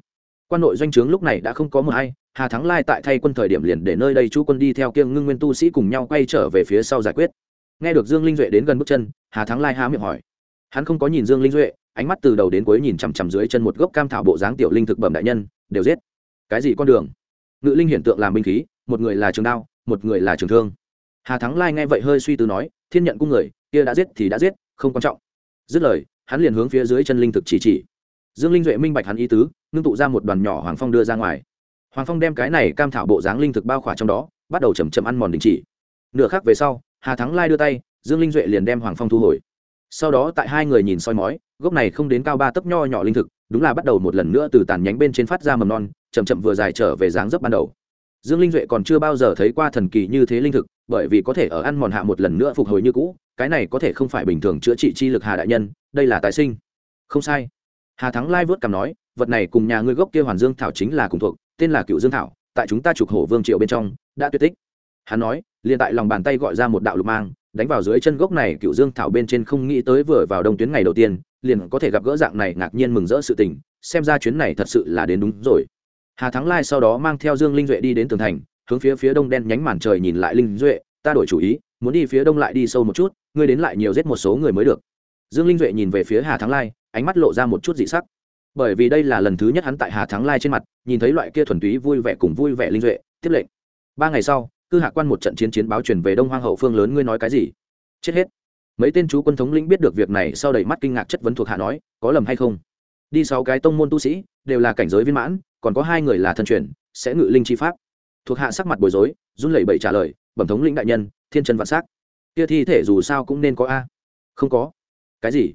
Quan nội doanh trướng lúc này đã không có mờ hay, hà thắng lai tại thay quân thời điểm liền để nơi đây chú quân đi theo kiêng ngưng nguyên tu sĩ cùng nhau quay trở về phía sau giải quyết. Nghe được dương linh duệ đến gần bước chân, hà thắng lai há miệng hỏi. Hắn không có nhìn dương linh duệ, ánh mắt từ đầu đến cuối nhìn chằm chằm dưới chân một gốc cam thảo bộ dáng tiểu linh thực bẩm đại nhân, đều giết cái gì con đường? Ngự linh hiện tượng làm binh khí, một người là trường đao, một người là trường thương. Hà thắng lai nghe vậy hơi suy tư nói, thiên nhận cung người, kia đã giết thì đã giết, không quan trọng. Dứt lời, hắn liền hướng phía dưới chân linh thực chỉ chỉ. Dương linh duệ minh bạch hắn ý tứ, ngưng tụ ra một đoàn nhỏ hoàng phong đưa ra ngoài. Hoàng phong đem cái này cam thảo bộ dáng linh thực bao khỏa trong đó, bắt đầu chầm chậm ăn mòn đình chỉ. Nửa khác về sau, hà thắng lai đưa tay, dương linh duệ liền đem hoàng phong thu hồi. Sau đó tại hai người nhìn soi mói, gốc này không đến cao ba tấc nho nhỏ linh thực, đúng là bắt đầu một lần nữa từ tàn nhánh bên trên phát ra mầm non chậm chậm vừa dài trở về dáng dấp ban đầu. Dương linh duệ còn chưa bao giờ thấy qua thần kỳ như thế linh thực, bởi vì có thể ở ăn mòn hạ một lần nữa phục hồi như cũ, cái này có thể không phải bình thường chữa trị chi lực hà đại nhân, đây là tái sinh. Không sai. Hà thắng lai vớt cằm nói, vật này cùng nhà ngươi gốc kia hoàn dương thảo chính là cùng thuộc, tên là cựu dương thảo, tại chúng ta trục hổ vương triệu bên trong, đã tuyệt tích. Hắn nói, liền tại lòng bàn tay gọi ra một đạo lục mang, đánh vào dưới chân gốc này cựu dương thảo bên trên không nghĩ tới vừa vào đông tuyến ngày đầu tiên, liền có thể gặp gỡ dạng này ngạc nhiên mừng rỡ sự tình, xem ra chuyến này thật sự là đến đúng rồi hà thắng lai sau đó mang theo dương linh duệ đi đến tường thành, hướng phía phía đông đen nhánh màn trời nhìn lại linh duệ, ta đổi chủ ý, muốn đi phía đông lại đi sâu một chút, ngươi đến lại nhiều giết một số người mới được. Dương linh duệ nhìn về phía hà thắng lai, ánh mắt lộ ra một chút dị sắc. Bởi vì đây là lần thứ nhất hắn tại hà thắng lai trên mặt, nhìn thấy loại kia thuần túy vui vẻ cùng vui vẻ linh duệ, tiếp lệnh. Ba ngày sau, cư hạ quan một trận chiến chiến báo truyền về đông hoang hậu phương lớn, ngươi nói cái gì? Chết hết. Mấy tên chú quân thống lĩnh biết được việc này sau đầy mắt kinh ngạc chất vấn thuộc hạ nói, có lầm hay không? Đi sáu cái tông môn tu sĩ đều là cảnh giới viên mãn, còn có hai người là thân truyền, sẽ ngự linh chi pháp. Thuộc hạ sắc mặt bối rối, run lẩy bẩy trả lời, bẩm thống lĩnh đại nhân, thiên chân vạn s á c kia thi thể dù sao cũng nên có a. Không có. Cái gì?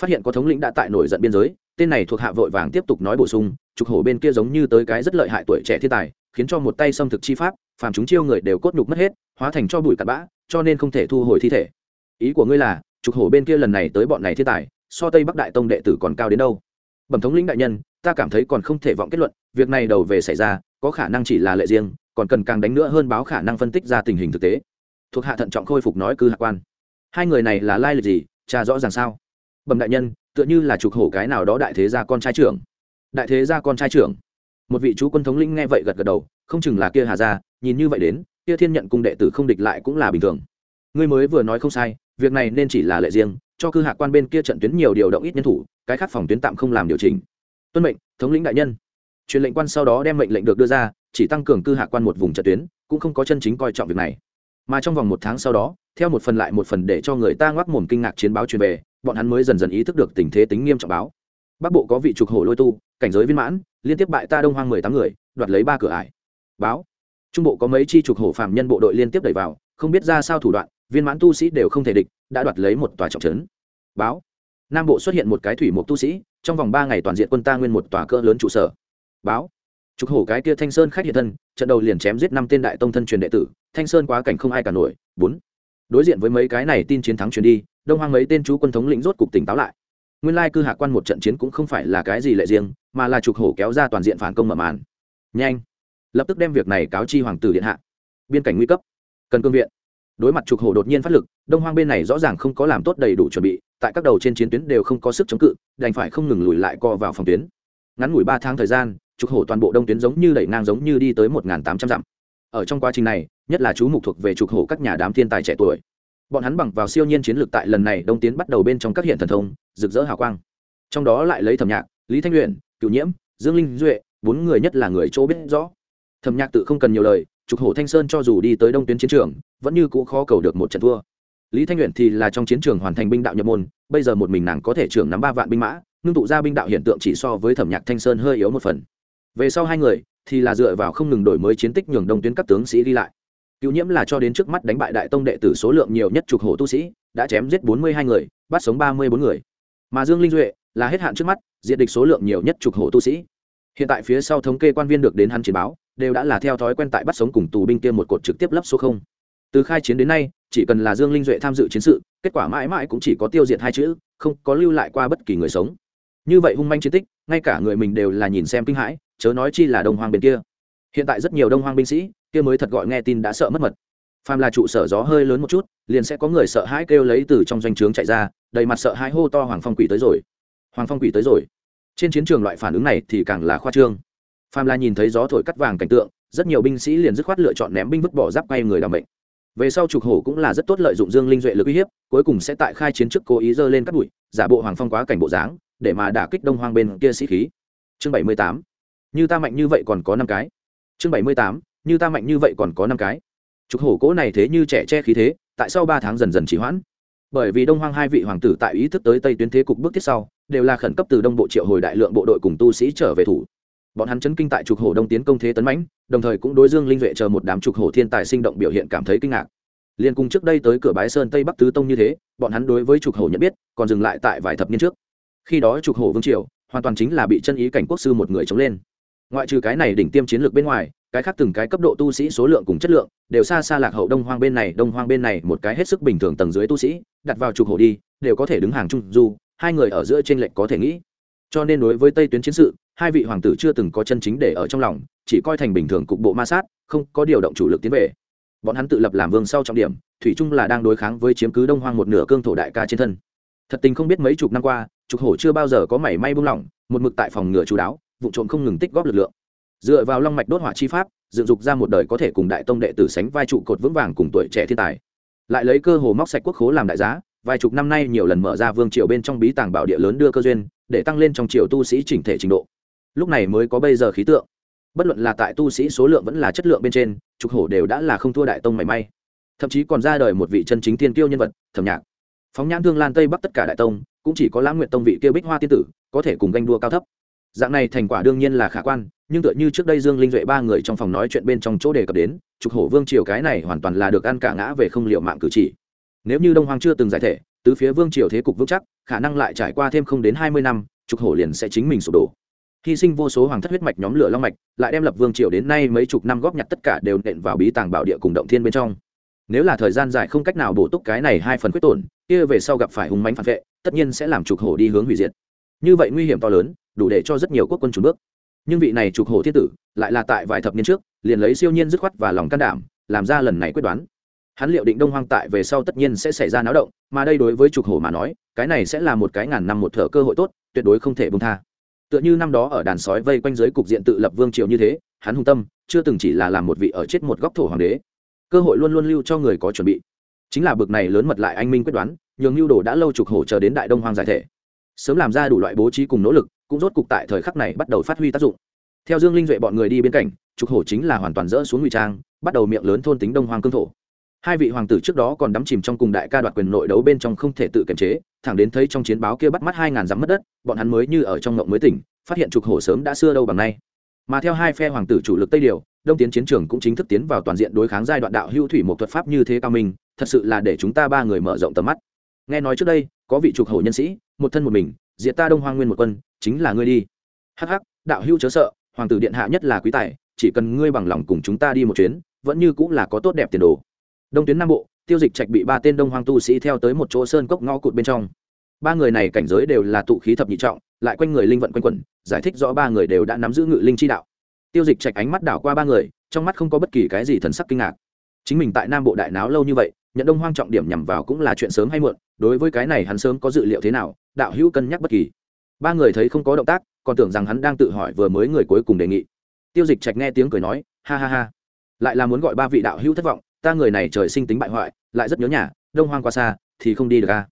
Phát hiện có thống lĩnh đã tại nổi giận biên giới, tên này thuộc hạ vội vàng tiếp tục nói bổ sung, trục hổ bên kia giống như tới cái rất lợi hại tuổi trẻ thiên tài, khiến cho một tay xâm thực chi pháp, phàm chúng chiêu người đều cốt nhục mất hết, hóa thành cho bụi cặn bã, cho nên không thể thu hồi thi thể. Ý của ngươi là, trục hổ bên kia lần này tới bọn này thiên tài, so tây bắc đại tông đệ tử còn cao đến đâu? Bẩm thống lĩnh đại nhân ta cảm thấy còn không thể vọng kết luận, việc này đầu về xảy ra, có khả năng chỉ là lệ riêng, còn cần càng đánh nữa hơn báo khả năng phân tích ra tình hình thực tế. Thuộc hạ thận trọng khôi phục nói cư hạ quan. Hai người này là lai lịch gì, cha rõ ràng sao? Bẩm đại nhân, tựa như là trục hổ cái nào đó đại thế gia con trai trưởng. Đại thế gia con trai trưởng? Một vị chú quân thống lĩnh nghe vậy gật gật đầu, không chừng là kia hà gia, nhìn như vậy đến, kia thiên nhận cung đệ tử không địch lại cũng là bình thường. Ngươi mới vừa nói không sai, việc này nên chỉ là lệ riêng, cho cư hạ quan bên kia trận tuyến nhiều điều động ít nhân thủ, cái khác phòng tuyến tạm không làm điều chỉnh tuân mệnh, thống lĩnh đại nhân. Truyền lệnh quan sau đó đem mệnh lệnh được đưa ra, chỉ tăng cường cư hạ quan một vùng trận tuyến, cũng không có chân chính coi trọng việc này. Mà trong vòng một tháng sau đó, theo một phần lại một phần để cho người ta ngoác mồm kinh ngạc chiến báo truyền về, bọn hắn mới dần dần ý thức được tình thế tính nghiêm trọng báo. Bắc bộ có vị trục hổ lôi tu, cảnh giới viên mãn, liên tiếp bại ta đông hoang mười tám người, đoạt lấy ba cửa ải. Báo. Trung bộ có mấy chi trục hổ phạm nhân bộ đội liên tiếp đẩy vào, không biết ra sao thủ đoạn, viên mãn tu sĩ đều không thể địch, đã đoạt lấy một tòa trọng trấn. Báo nam bộ xuất hiện một cái thủy mục tu sĩ, trong vòng ba ngày toàn diện quân ta nguyên một tòa cỡ lớn trụ sở. Báo. Trục hổ cái kia thanh sơn khách hiện thân, trận đầu liền chém giết năm tên đại tông thân truyền đệ tử, thanh sơn quá cảnh không ai cả nổi. Bốn. Đối diện với mấy cái này tin chiến thắng truyền đi, đông hoang mấy tên chú quân thống lĩnh rốt cục tỉnh táo lại. Nguyên lai cư hạ quan một trận chiến cũng không phải là cái gì lệ riêng, mà là trục hổ kéo ra toàn diện phản công mở màn. Nhanh. Lập tức đem việc này cáo chi hoàng tử điện hạ. Biên cảnh nguy cấp. Cần cương viện. Đối mặt trục hổ đột nhiên phát lực, đông hoang bên này rõ ràng không có làm tốt đầy đủ chuẩn bị tại các đầu trên chiến tuyến đều không có sức chống cự, đành phải không ngừng lùi lại co vào phòng tuyến. Ngắn ngủi ba tháng thời gian, trục hổ toàn bộ đông tuyến giống như đẩy ngang giống như đi tới một tám trăm dặm. Ở trong quá trình này, nhất là chú mục thuộc về trục hổ các nhà đám thiên tài trẻ tuổi. Bọn hắn bằng vào siêu nhiên chiến lược tại lần này đông tiến bắt đầu bên trong các hiện thần thông, rực rỡ hào quang. Trong đó lại lấy thẩm nhạc, lý thanh luyện cựu nhiễm, dương linh duệ, bốn người nhất là người chỗ biết rõ. Thẩm nhạc tự không cần nhiều lời, trục hổ thanh sơn cho dù đi tới đông tuyến chiến trường, vẫn như cũ khó cầu được một trận thua lý thanh luyện thì là trong chiến trường hoàn thành binh đạo nhập môn, bây giờ một mình nàng có thể trưởng nắm ba vạn binh mã, ngưng tụ ra binh đạo hiện tượng chỉ so với thẩm nhạc thanh sơn hơi yếu một phần. Về sau hai người thì là dựa vào không ngừng đổi mới chiến tích nhường đông tuyến các tướng sĩ đi lại. Cựu nhiễm là cho đến trước mắt đánh bại đại tông đệ tử số lượng nhiều nhất trục hộ tu sĩ, đã chém giết bốn mươi hai người, bắt sống ba mươi bốn người. Mà dương linh duệ là hết hạn trước mắt diện địch số lượng nhiều nhất trục hộ tu sĩ. Hiện tại phía sau thống kê quan viên được đến hắn chiến báo, đều đã là theo thói quen tại bắt sống cùng tù binh kia một cột trực tiếp lấp số không. Từ khai chiến đến nay chỉ cần là dương linh duệ tham dự chiến sự, kết quả mãi mãi cũng chỉ có tiêu diệt hai chữ, không có lưu lại qua bất kỳ người sống. Như vậy hung manh chiến tích, ngay cả người mình đều là nhìn xem kinh hãi, chớ nói chi là đông hoang bên kia. Hiện tại rất nhiều đông hoang binh sĩ, kia mới thật gọi nghe tin đã sợ mất mật. Phàm là trụ sở gió hơi lớn một chút, liền sẽ có người sợ hãi kêu lấy từ trong doanh trướng chạy ra, đầy mặt sợ hãi hô to hoàng phong quỷ tới rồi. Hoàng phong quỷ tới rồi. Trên chiến trường loại phản ứng này thì càng là khoa trương. Phàm là nhìn thấy gió thổi cắt vàng cảnh tượng, rất nhiều binh sĩ liền dứt khoát lựa chọn ném binh vứt bỏ giáp quay người làm bệnh về sau trục hổ cũng là rất tốt lợi dụng dương linh duệ lực uy hiếp, cuối cùng sẽ tại khai chiến trước cố ý dơ lên các bụi, giả bộ hoàng phong quá cảnh bộ dáng, để mà đả kích đông hoang bên kia sĩ khí. Chương bảy mươi tám. Như ta mạnh như vậy còn có năm cái. Chương bảy mươi tám. Như ta mạnh như vậy còn có năm cái. Trục hổ cỗ này thế như trẻ che khí thế, tại sau ba tháng dần dần chỉ hoãn. Bởi vì đông hoang hai vị hoàng tử tại ý thức tới tây tuyến thế cục bước tiếp sau, đều là khẩn cấp từ đông bộ triệu hồi đại lượng bộ đội cùng tu sĩ trở về thủ bọn hắn chấn kinh tại trục hổ đông tiến công thế tấn mãnh, đồng thời cũng đối dương linh duệ chờ một đám trục hổ thiên tài sinh động biểu hiện cảm thấy kinh ngạc. Liên cùng trước đây tới cửa bái sơn tây bắc tứ tông như thế, bọn hắn đối với trục hổ nhận biết, còn dừng lại tại vài thập niên trước. Khi đó trục hổ vương triều, hoàn toàn chính là bị chân ý cảnh quốc sư một người chống lên. Ngoại trừ cái này đỉnh tiêm chiến lược bên ngoài, cái khác từng cái cấp độ tu sĩ số lượng cùng chất lượng, đều xa xa lạc hậu đông hoang bên này, đông hoang bên này một cái hết sức bình thường tầng dưới tu sĩ, đặt vào trục hổ đi, đều có thể đứng hàng trung du, hai người ở giữa trên lệch có thể nghĩ cho nên đối với tây tuyến chiến sự, hai vị hoàng tử chưa từng có chân chính để ở trong lòng, chỉ coi thành bình thường cục bộ ma sát, không có điều động chủ lực tiến về. Bọn hắn tự lập làm vương sau trọng điểm, thủy chung là đang đối kháng với chiếm cứ đông hoang một nửa cương thổ đại ca trên thân. Thật tình không biết mấy chục năm qua, trục hổ chưa bao giờ có mảy may buông lỏng, một mực tại phòng ngựa chú đáo, vụ trộm không ngừng tích góp lực lượng. Dựa vào long mạch đốt hỏa chi pháp, dựng dục ra một đời có thể cùng đại tông đệ tử sánh vai trụ cột vững vàng cùng tuổi trẻ thiên tài. Lại lấy cơ hồ móc sạch quốc khố làm đại giá, vài chục năm nay nhiều lần mở ra vương triều bên trong bí tàng bảo địa lớn đưa cơ duyên để tăng lên trong triều tu sĩ chỉnh thể trình độ. Lúc này mới có bây giờ khí tượng. Bất luận là tại tu sĩ số lượng vẫn là chất lượng bên trên, trục hổ đều đã là không thua đại tông mảy may. Thậm chí còn ra đời một vị chân chính tiên tiêu nhân vật, thẩm nhạc. Phóng nhãn thương lan tây bắc tất cả đại tông, cũng chỉ có lãng nguyện tông vị kia bích hoa tiên tử, có thể cùng ganh đua cao thấp. Dạng này thành quả đương nhiên là khả quan, nhưng tựa như trước đây dương linh duệ ba người trong phòng nói chuyện bên trong chỗ đề cập đến, trục hổ vương triều cái này hoàn toàn là được ăn cả ngã về không liệu mạng cử chỉ. Nếu như đông hoàng chưa từng giải thể tứ phía vương triều thế cục vững chắc, khả năng lại trải qua thêm không đến hai mươi năm, trục hổ liền sẽ chính mình sụp đổ. Hy sinh vô số hoàng thất huyết mạch nhóm lửa long mạch, lại đem lập vương triều đến nay mấy chục năm góp nhặt tất cả đều nện vào bí tàng bảo địa cùng động thiên bên trong. Nếu là thời gian dài không cách nào bổ túc cái này hai phần quyết tổn, kia về sau gặp phải hùng mánh phản vệ, tất nhiên sẽ làm trục hổ đi hướng hủy diệt. Như vậy nguy hiểm to lớn, đủ để cho rất nhiều quốc quân trùn bước. Nhưng vị này trục hổ thiên tử, lại là tại vài thập niên trước, liền lấy siêu nhiên dứt khoát và lòng can đảm, làm ra lần này quyết đoán hắn liệu định đông hoang tại về sau tất nhiên sẽ xảy ra náo động, mà đây đối với trục hổ mà nói, cái này sẽ là một cái ngàn năm một thở cơ hội tốt, tuyệt đối không thể bông tha. Tựa như năm đó ở đàn sói vây quanh giới cục diện tự lập vương triều như thế, hắn hung tâm, chưa từng chỉ là làm một vị ở chết một góc thổ hoàng đế. Cơ hội luôn luôn lưu cho người có chuẩn bị. Chính là bực này lớn mật lại anh minh quyết đoán, nhường Lưu đồ đã lâu trục hổ chờ đến đại đông hoang giải thể. Sớm làm ra đủ loại bố trí cùng nỗ lực, cũng rốt cục tại thời khắc này bắt đầu phát huy tác dụng. Theo dương linh duệ bọn người đi bên cạnh, trục hổ chính là hoàn toàn rỡ xuống ngụy trang, bắt đầu miệng lớn thôn tính đông hoang cương thổ hai vị hoàng tử trước đó còn đắm chìm trong cùng đại ca đoạt quyền nội đấu bên trong không thể tự kiềm chế, thẳng đến thấy trong chiến báo kia bắt mắt hai ngàn dặm mất đất, bọn hắn mới như ở trong ngộng mới tỉnh, phát hiện trục hổ sớm đã xưa đâu bằng nay. Mà theo hai phe hoàng tử chủ lực tây điều, đông tiến chiến trường cũng chính thức tiến vào toàn diện đối kháng giai đoạn đạo hưu thủy một thuật pháp như thế cao minh, thật sự là để chúng ta ba người mở rộng tầm mắt. Nghe nói trước đây, có vị trục hổ nhân sĩ, một thân một mình, diệt ta đông hoang nguyên một quân, chính là ngươi đi. Hắc hắc, đạo hưu chớ sợ, hoàng tử điện hạ nhất là quý tài, chỉ cần ngươi bằng lòng cùng chúng ta đi một chuyến, vẫn như cũng là có tốt đẹp tiền đồ đông tuyến nam bộ, tiêu dịch trạch bị ba tên đông hoang tu sĩ theo tới một chỗ sơn cốc ngõ cụt bên trong. Ba người này cảnh giới đều là tụ khí thập nhị trọng, lại quanh người linh vận quanh quẩn, giải thích rõ ba người đều đã nắm giữ ngự linh chi đạo. Tiêu dịch trạch ánh mắt đảo qua ba người, trong mắt không có bất kỳ cái gì thần sắc kinh ngạc. Chính mình tại nam bộ đại náo lâu như vậy, nhận đông hoang trọng điểm nhằm vào cũng là chuyện sớm hay muộn, đối với cái này hắn sớm có dự liệu thế nào, đạo hữu cân nhắc bất kỳ. Ba người thấy không có động tác, còn tưởng rằng hắn đang tự hỏi vừa mới người cuối cùng đề nghị. Tiêu dịch trạch nghe tiếng cười nói, ha ha ha. Lại là muốn gọi ba vị đạo hữu thất vọng ta người này trời sinh tính bại hoại, lại rất nhớ nhà, đông hoang qua xa, thì không đi được ca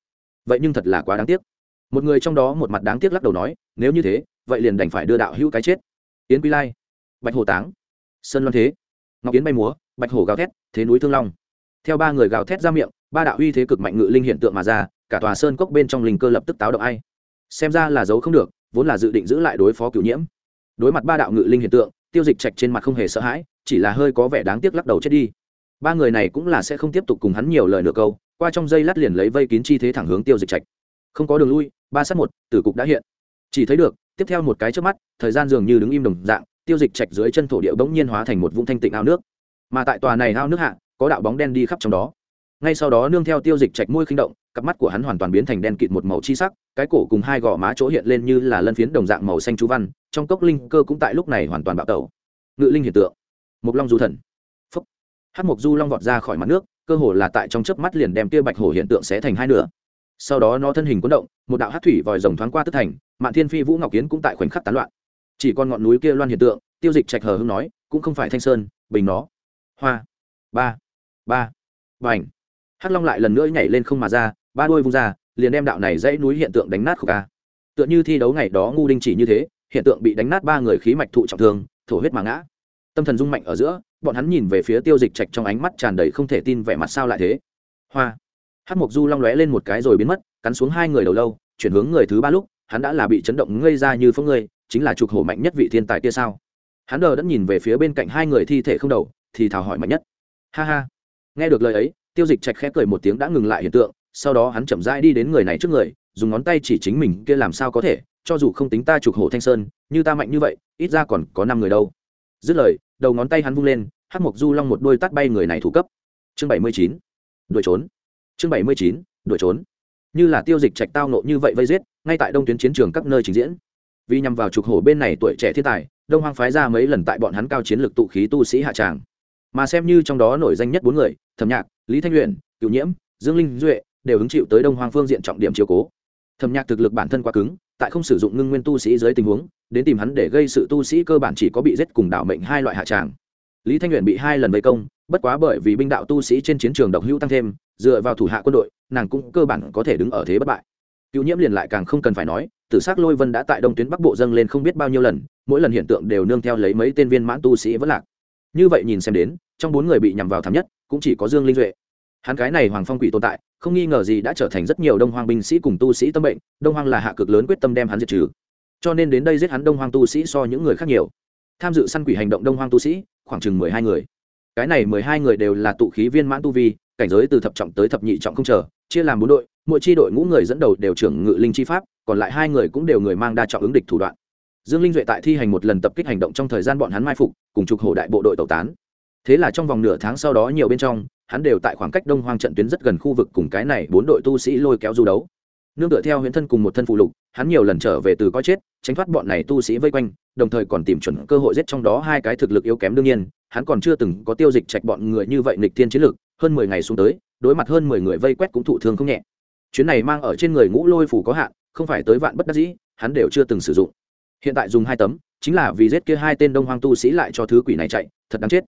vậy nhưng thật là quá đáng tiếc. Một người trong đó một mặt đáng tiếc lắc đầu nói, nếu như thế, vậy liền đành phải đưa đạo hữu cái chết. Yến quy lai, bạch hồ táng, sơn loan thế, ngọc yến bay múa, bạch hồ gào thét, thế núi thương long. Theo ba người gào thét ra miệng, ba đạo uy thế cực mạnh ngự linh hiện tượng mà ra, cả tòa sơn cốc bên trong linh cơ lập tức táo động ai. Xem ra là giấu không được, vốn là dự định giữ lại đối phó cửu nhiễm. Đối mặt ba đạo ngự linh hiện tượng, tiêu dịch trạch trên mặt không hề sợ hãi, chỉ là hơi có vẻ đáng tiếc lắc đầu chết đi ba người này cũng là sẽ không tiếp tục cùng hắn nhiều lời nửa câu, qua trong dây lát liền lấy vây kín chi thế thẳng hướng tiêu dịch trạch. Không có đường lui, ba sát một, tử cục đã hiện. Chỉ thấy được, tiếp theo một cái trước mắt, thời gian dường như đứng im đồng dạng, tiêu dịch trạch dưới chân thổ địa bỗng nhiên hóa thành một vũng thanh tịnh ao nước. Mà tại tòa này ao nước hạ, có đạo bóng đen đi khắp trong đó. Ngay sau đó nương theo tiêu dịch trạch môi khinh động, cặp mắt của hắn hoàn toàn biến thành đen kịt một màu chi sắc, cái cổ cùng hai gò má chỗ hiện lên như là lân phiến đồng dạng màu xanh chú văn, trong cốc linh cơ cũng tại lúc này hoàn toàn bạo tẩu. Ngự linh hiện tượng. Mục long du thần hát mục du long vọt ra khỏi mặt nước, cơ hồ là tại trong chớp mắt liền đem kia bạch hổ hiện tượng sẽ thành hai nửa. Sau đó nó thân hình cuốn động, một đạo hát thủy vòi rồng thoáng qua tức thành, mạn thiên phi, vũ ngọc kiến cũng tại khoảnh khắc tán loạn. Chỉ còn ngọn núi kia loan hiện tượng, tiêu dịch trạch hờ hưng nói, cũng không phải thanh sơn, bình nó. Hoa. Ba. Ba. Và ảnh hắc long lại lần nữa nhảy lên không mà ra, ba đôi vung ra, liền đem đạo này dãy núi hiện tượng đánh nát khổ ca. Tựa như thi đấu ngày đó ngu đinh chỉ như thế, hiện tượng bị đánh nát ba người khí mạch thụ trọng thương, thổ huyết mà ngã. Tâm thần rung mạnh ở giữa bọn hắn nhìn về phía tiêu dịch trạch trong ánh mắt tràn đầy không thể tin vẻ mặt sao lại thế. Hoa. Hát mộc du long lóe lên một cái rồi biến mất, cắn xuống hai người đầu lâu, chuyển hướng người thứ ba lúc, hắn đã là bị chấn động ngây ra như phong ngươi chính là trục hổ mạnh nhất vị thiên tài kia sao? Hắn đờ đã nhìn về phía bên cạnh hai người thi thể không đầu, thì thảo hỏi mạnh nhất. Ha ha. Nghe được lời ấy, tiêu dịch trạch khẽ cười một tiếng đã ngừng lại hiện tượng, sau đó hắn chậm rãi đi đến người này trước người, dùng ngón tay chỉ chính mình kia làm sao có thể, cho dù không tính ta trục hổ thanh sơn, như ta mạnh như vậy, ít ra còn có năm người đâu. Dứt lời, đầu ngón tay hắn vung lên hắc mộc du long một đôi tát bay người này thủ cấp. Chương bảy mươi chín. Đuổi trốn. Chương bảy mươi chín. Đuổi trốn. Như là tiêu dịch trạch tao nộ như vậy vây giết, ngay tại đông tuyến chiến trường các nơi trình diễn. Vì nhằm vào trục hổ bên này tuổi trẻ thiên tài, đông hoang phái ra mấy lần tại bọn hắn cao chiến lược tụ khí tu sĩ hạ tràng. Mà xem như trong đó nổi danh nhất bốn người, thẩm nhạc, lý thanh luyện cựu nhiễm, dương linh duệ, đều hứng chịu tới đông hoang phương diện trọng điểm chiều cố. Thẩm nhạc thực lực bản thân quá cứng, tại không sử dụng ngưng nguyên tu sĩ dưới tình huống, đến tìm hắn để gây sự tu sĩ cơ bản chỉ có bị giết cùng đảo mệnh hai loại hạ tràng lý thanh luyện bị hai lần vây công, bất quá bởi vì binh đạo tu sĩ trên chiến trường độc hữu tăng thêm, dựa vào thủ hạ quân đội, nàng cũng cơ bản có thể đứng ở thế bất bại. Cựu nhiễm liền lại càng không cần phải nói, tử s ắ c lôi vân đã tại đông tuyến bắc bộ dâng lên không biết bao nhiêu lần, mỗi lần hiện tượng đều nương theo lấy mấy tên viên mãn tu sĩ vẫn lạc. Như vậy nhìn xem đến, trong bốn người bị nhằm vào thảm nhất, cũng chỉ có dương linh duệ. Hắn cái này hoàng phong quỷ tồn tại, không nghi ngờ gì đã trở thành rất nhiều đông hoang binh sĩ cùng tu sĩ tâm bệnh, đông hoang là hạ cực lớn quyết tâm đem hắn diệt trừ. Cho nên đến đây giết hắn đông hoang tu sĩ so những người khác nhiều. Tham dự săn quỷ hành động đông hoang tu sĩ khoảng chừng mười hai người. Cái này mười hai người đều là tụ khí viên mãn tu vi, cảnh giới từ thập trọng tới thập nhị trọng không chờ, chia làm bốn đội, mỗi chi đội ngũ người dẫn đầu đều trưởng ngự linh chi pháp, còn lại hai người cũng đều người mang đa trọng ứng địch thủ đoạn. Dương linh duệ tại thi hành một lần tập kích hành động trong thời gian bọn hắn mai phục, cùng trục hổ đại bộ đội tẩu tán. Thế là trong vòng nửa tháng sau đó nhiều bên trong, hắn đều tại khoảng cách đông hoang trận tuyến rất gần khu vực cùng cái này bốn đội tu sĩ lôi kéo du đấu nương tựa theo huyễn thân cùng một thân phụ lục, hắn nhiều lần trở về từ coi chết, tránh thoát bọn này tu sĩ vây quanh, đồng thời còn tìm chuẩn cơ hội giết trong đó hai cái thực lực yếu kém đương nhiên, hắn còn chưa từng có tiêu dịch trạch bọn người như vậy nịch thiên chiến lực, hơn mười ngày xuống tới, đối mặt hơn mười người vây quét cũng thụ thương không nhẹ. Chuyến này mang ở trên người ngũ lôi phủ có hạn, không phải tới vạn bất đắc dĩ, hắn đều chưa từng sử dụng. Hiện tại dùng hai tấm, chính là vì giết kia hai tên đông hoang tu sĩ lại cho thứ quỷ này chạy, thật đáng chết.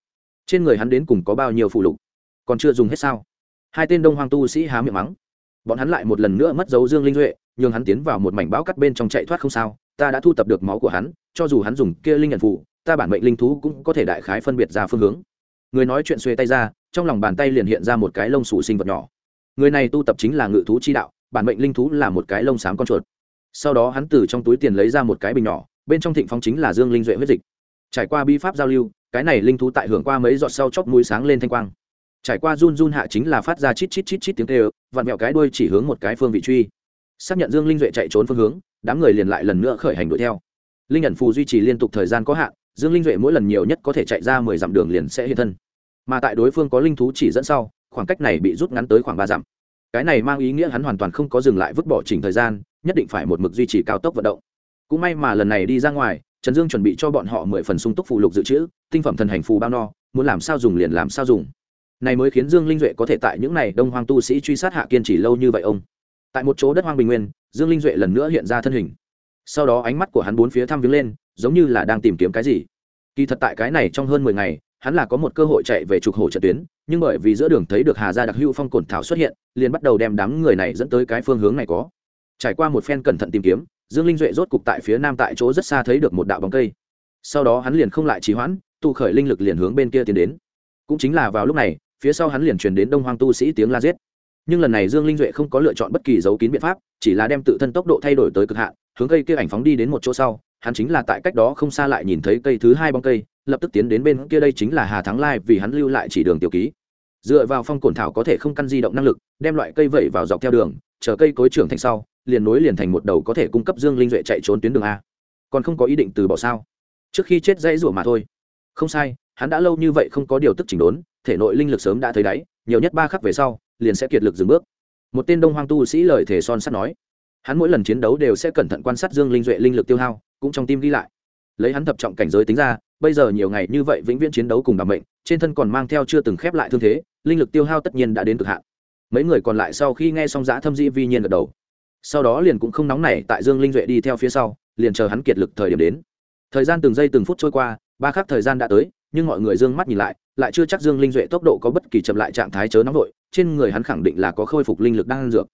Trên người hắn đến cùng có bao nhiêu phụ lục? Còn chưa dùng hết sao? Hai tên đông hoang tu sĩ há miệng mắng bọn hắn lại một lần nữa mất dấu dương linh duệ, nhường hắn tiến vào một mảnh bão cắt bên trong chạy thoát không sao, ta đã thu tập được máu của hắn, cho dù hắn dùng kia linh nhận phụ ta bản mệnh linh thú cũng có thể đại khái phân biệt ra phương hướng. Người nói chuyện xuê tay ra, trong lòng bàn tay liền hiện ra một cái lông sủ sinh vật nhỏ. Người này tu tập chính là ngự thú chi đạo, bản mệnh linh thú là một cái lông xám con chuột. Sau đó hắn từ trong túi tiền lấy ra một cái bình nhỏ, bên trong thịnh phong chính là dương linh duệ huyết dịch. Trải qua bi pháp giao lưu, cái này linh thú tại hưởng qua mấy giọt sau chóp mũi sáng lên thanh quang trải qua run run hạ chính là phát ra chít chít chít chít tiếng kêu, vặn mẹo cái đuôi chỉ hướng một cái phương vị truy. Xác nhận dương linh duệ chạy trốn phương hướng, đám người liền lại lần nữa khởi hành đuổi theo. Linh nhận phù duy trì liên tục thời gian có hạn, dương linh duệ mỗi lần nhiều nhất có thể chạy ra mười dặm đường liền sẽ hiện thân. Mà tại đối phương có linh thú chỉ dẫn sau, khoảng cách này bị rút ngắn tới khoảng ba dặm. Cái này mang ý nghĩa hắn hoàn toàn không có dừng lại vứt bỏ chỉnh thời gian, nhất định phải một mực duy trì cao tốc vận động. Cũng may mà lần này đi ra ngoài, trần dương chuẩn bị cho bọn họ mười phần sung túc phụ lục dự trữ, tinh phẩm thần hành phù bao no, muốn làm sao dùng liền làm sao dùng này mới khiến dương linh duệ có thể tại những n à y đông hoang tu sĩ truy sát hạ kiên trì lâu như vậy ông. Tại một chỗ đất hoang bình nguyên, dương linh duệ lần nữa hiện ra thân hình. Sau đó ánh mắt của hắn bốn phía thăm viếng lên, giống như là đang tìm kiếm cái gì. Kỳ thật tại cái này trong hơn mười ngày, hắn là có một cơ hội chạy về trục hổ trận tuyến, nhưng bởi vì giữa đường thấy được hà gia đặc hữu phong cổn thảo xuất hiện, liền bắt đầu đem đám người này dẫn tới cái phương hướng này có. Trải qua một phen cẩn thận tìm kiếm, dương linh duệ rốt cục tại phía nam tại chỗ rất xa thấy được một đạo bóng cây. Sau đó hắn liền không lại trì hoãn tụ khởi linh lực liền hướng bên kia tiến đến. Cũng chính là vào lúc này phía sau hắn liền truyền đến đông hoang tu sĩ tiếng la giết. Nhưng lần này dương linh duệ không có lựa chọn bất kỳ dấu kín biện pháp, chỉ là đem tự thân tốc độ thay đổi tới cực hạn, hướng cây kia ảnh phóng đi đến một chỗ sau, hắn chính là tại cách đó không xa lại nhìn thấy cây thứ hai bóng cây, lập tức tiến đến bên kia đây chính là hà thắng lai vì hắn lưu lại chỉ đường tiểu ký. Dựa vào phong cổn thảo có thể không căn di động năng lực, đem loại cây vẩy vào dọc theo đường, chờ cây cối trưởng thành sau, liền nối liền thành một đầu có thể cung cấp dương linh duệ chạy trốn tuyến đường a. Còn không có ý định từ bỏ sao? Trước khi chết dãy rủa mà thôi. Không sai, hắn đã lâu như vậy không có điều tức chỉnh đốn thể nội linh lực sớm đã thấy đáy, nhiều nhất ba khắc về sau, liền sẽ kiệt lực dừng bước. Một tên đông hoang tu sĩ lời thể son sắt nói, hắn mỗi lần chiến đấu đều sẽ cẩn thận quan sát dương linh duệ linh lực tiêu hao, cũng trong tim ghi lại. Lấy hắn thập trọng cảnh giới tính ra, bây giờ nhiều ngày như vậy vĩnh viễn chiến đấu cùng đảm mệnh, trên thân còn mang theo chưa từng khép lại thương thế, linh lực tiêu hao tất nhiên đã đến cực hạn. Mấy người còn lại sau khi nghe xong giã thâm dĩ vi nhiên gật đầu. Sau đó liền cũng không nóng nảy tại dương linh duệ đi theo phía sau, liền chờ hắn kiệt lực thời điểm đến. Thời gian từng giây từng phút trôi qua, ba khắc thời gian đã tới, nhưng mọi người d ư ơ n g mắt nhìn lại lại chưa chắc dương linh duệ tốc độ có bất kỳ chậm lại trạng thái chớ nóng vội, trên người hắn khẳng định là có khôi phục linh lực đang ăn dược.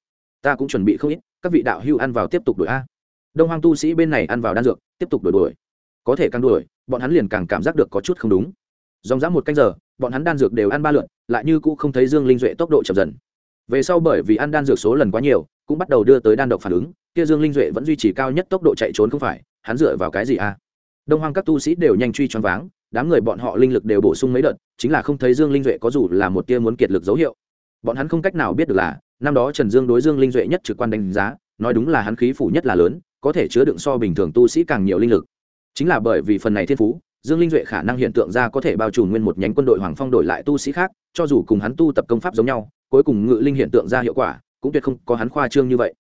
Ta cũng chuẩn bị không ít, các vị đạo hưu ăn vào tiếp tục đổi a. Đông hoang tu sĩ bên này ăn vào đan dược, tiếp tục đổi đuổi. Có thể càng đuổi, bọn hắn liền càng cảm giác được có chút không đúng. Dòng dã một canh giờ, bọn hắn đan dược đều ăn ba lượn lại như cũ không thấy dương linh duệ tốc độ chậm dần. Về sau bởi vì ăn đan dược số lần quá nhiều, cũng bắt đầu đưa tới đan độc phản ứng, kia dương linh duệ vẫn duy trì cao nhất tốc độ chạy trốn không phải, hắn dựa vào cái gì a? Đông hoang các tu sĩ đều nhanh truy choáng váng đám người bọn họ linh lực đều bổ sung mấy đợt, chính là không thấy dương linh duệ có dù là một tia muốn kiệt lực dấu hiệu. Bọn hắn không cách nào biết được là, năm đó trần dương đối dương linh duệ nhất trực quan đánh giá, nói đúng là hắn khí phủ nhất là lớn, có thể chứa đựng so bình thường tu sĩ càng nhiều linh lực. Chính là bởi vì phần này thiên phú, dương linh duệ khả năng hiện tượng ra có thể bao trùm nguyên một nhánh quân đội hoàng phong đổi lại tu sĩ khác, cho dù cùng hắn tu tập công pháp giống nhau, cuối cùng ngự linh hiện tượng ra hiệu quả, cũng tuyệt không có hắn khoa trương như vậy.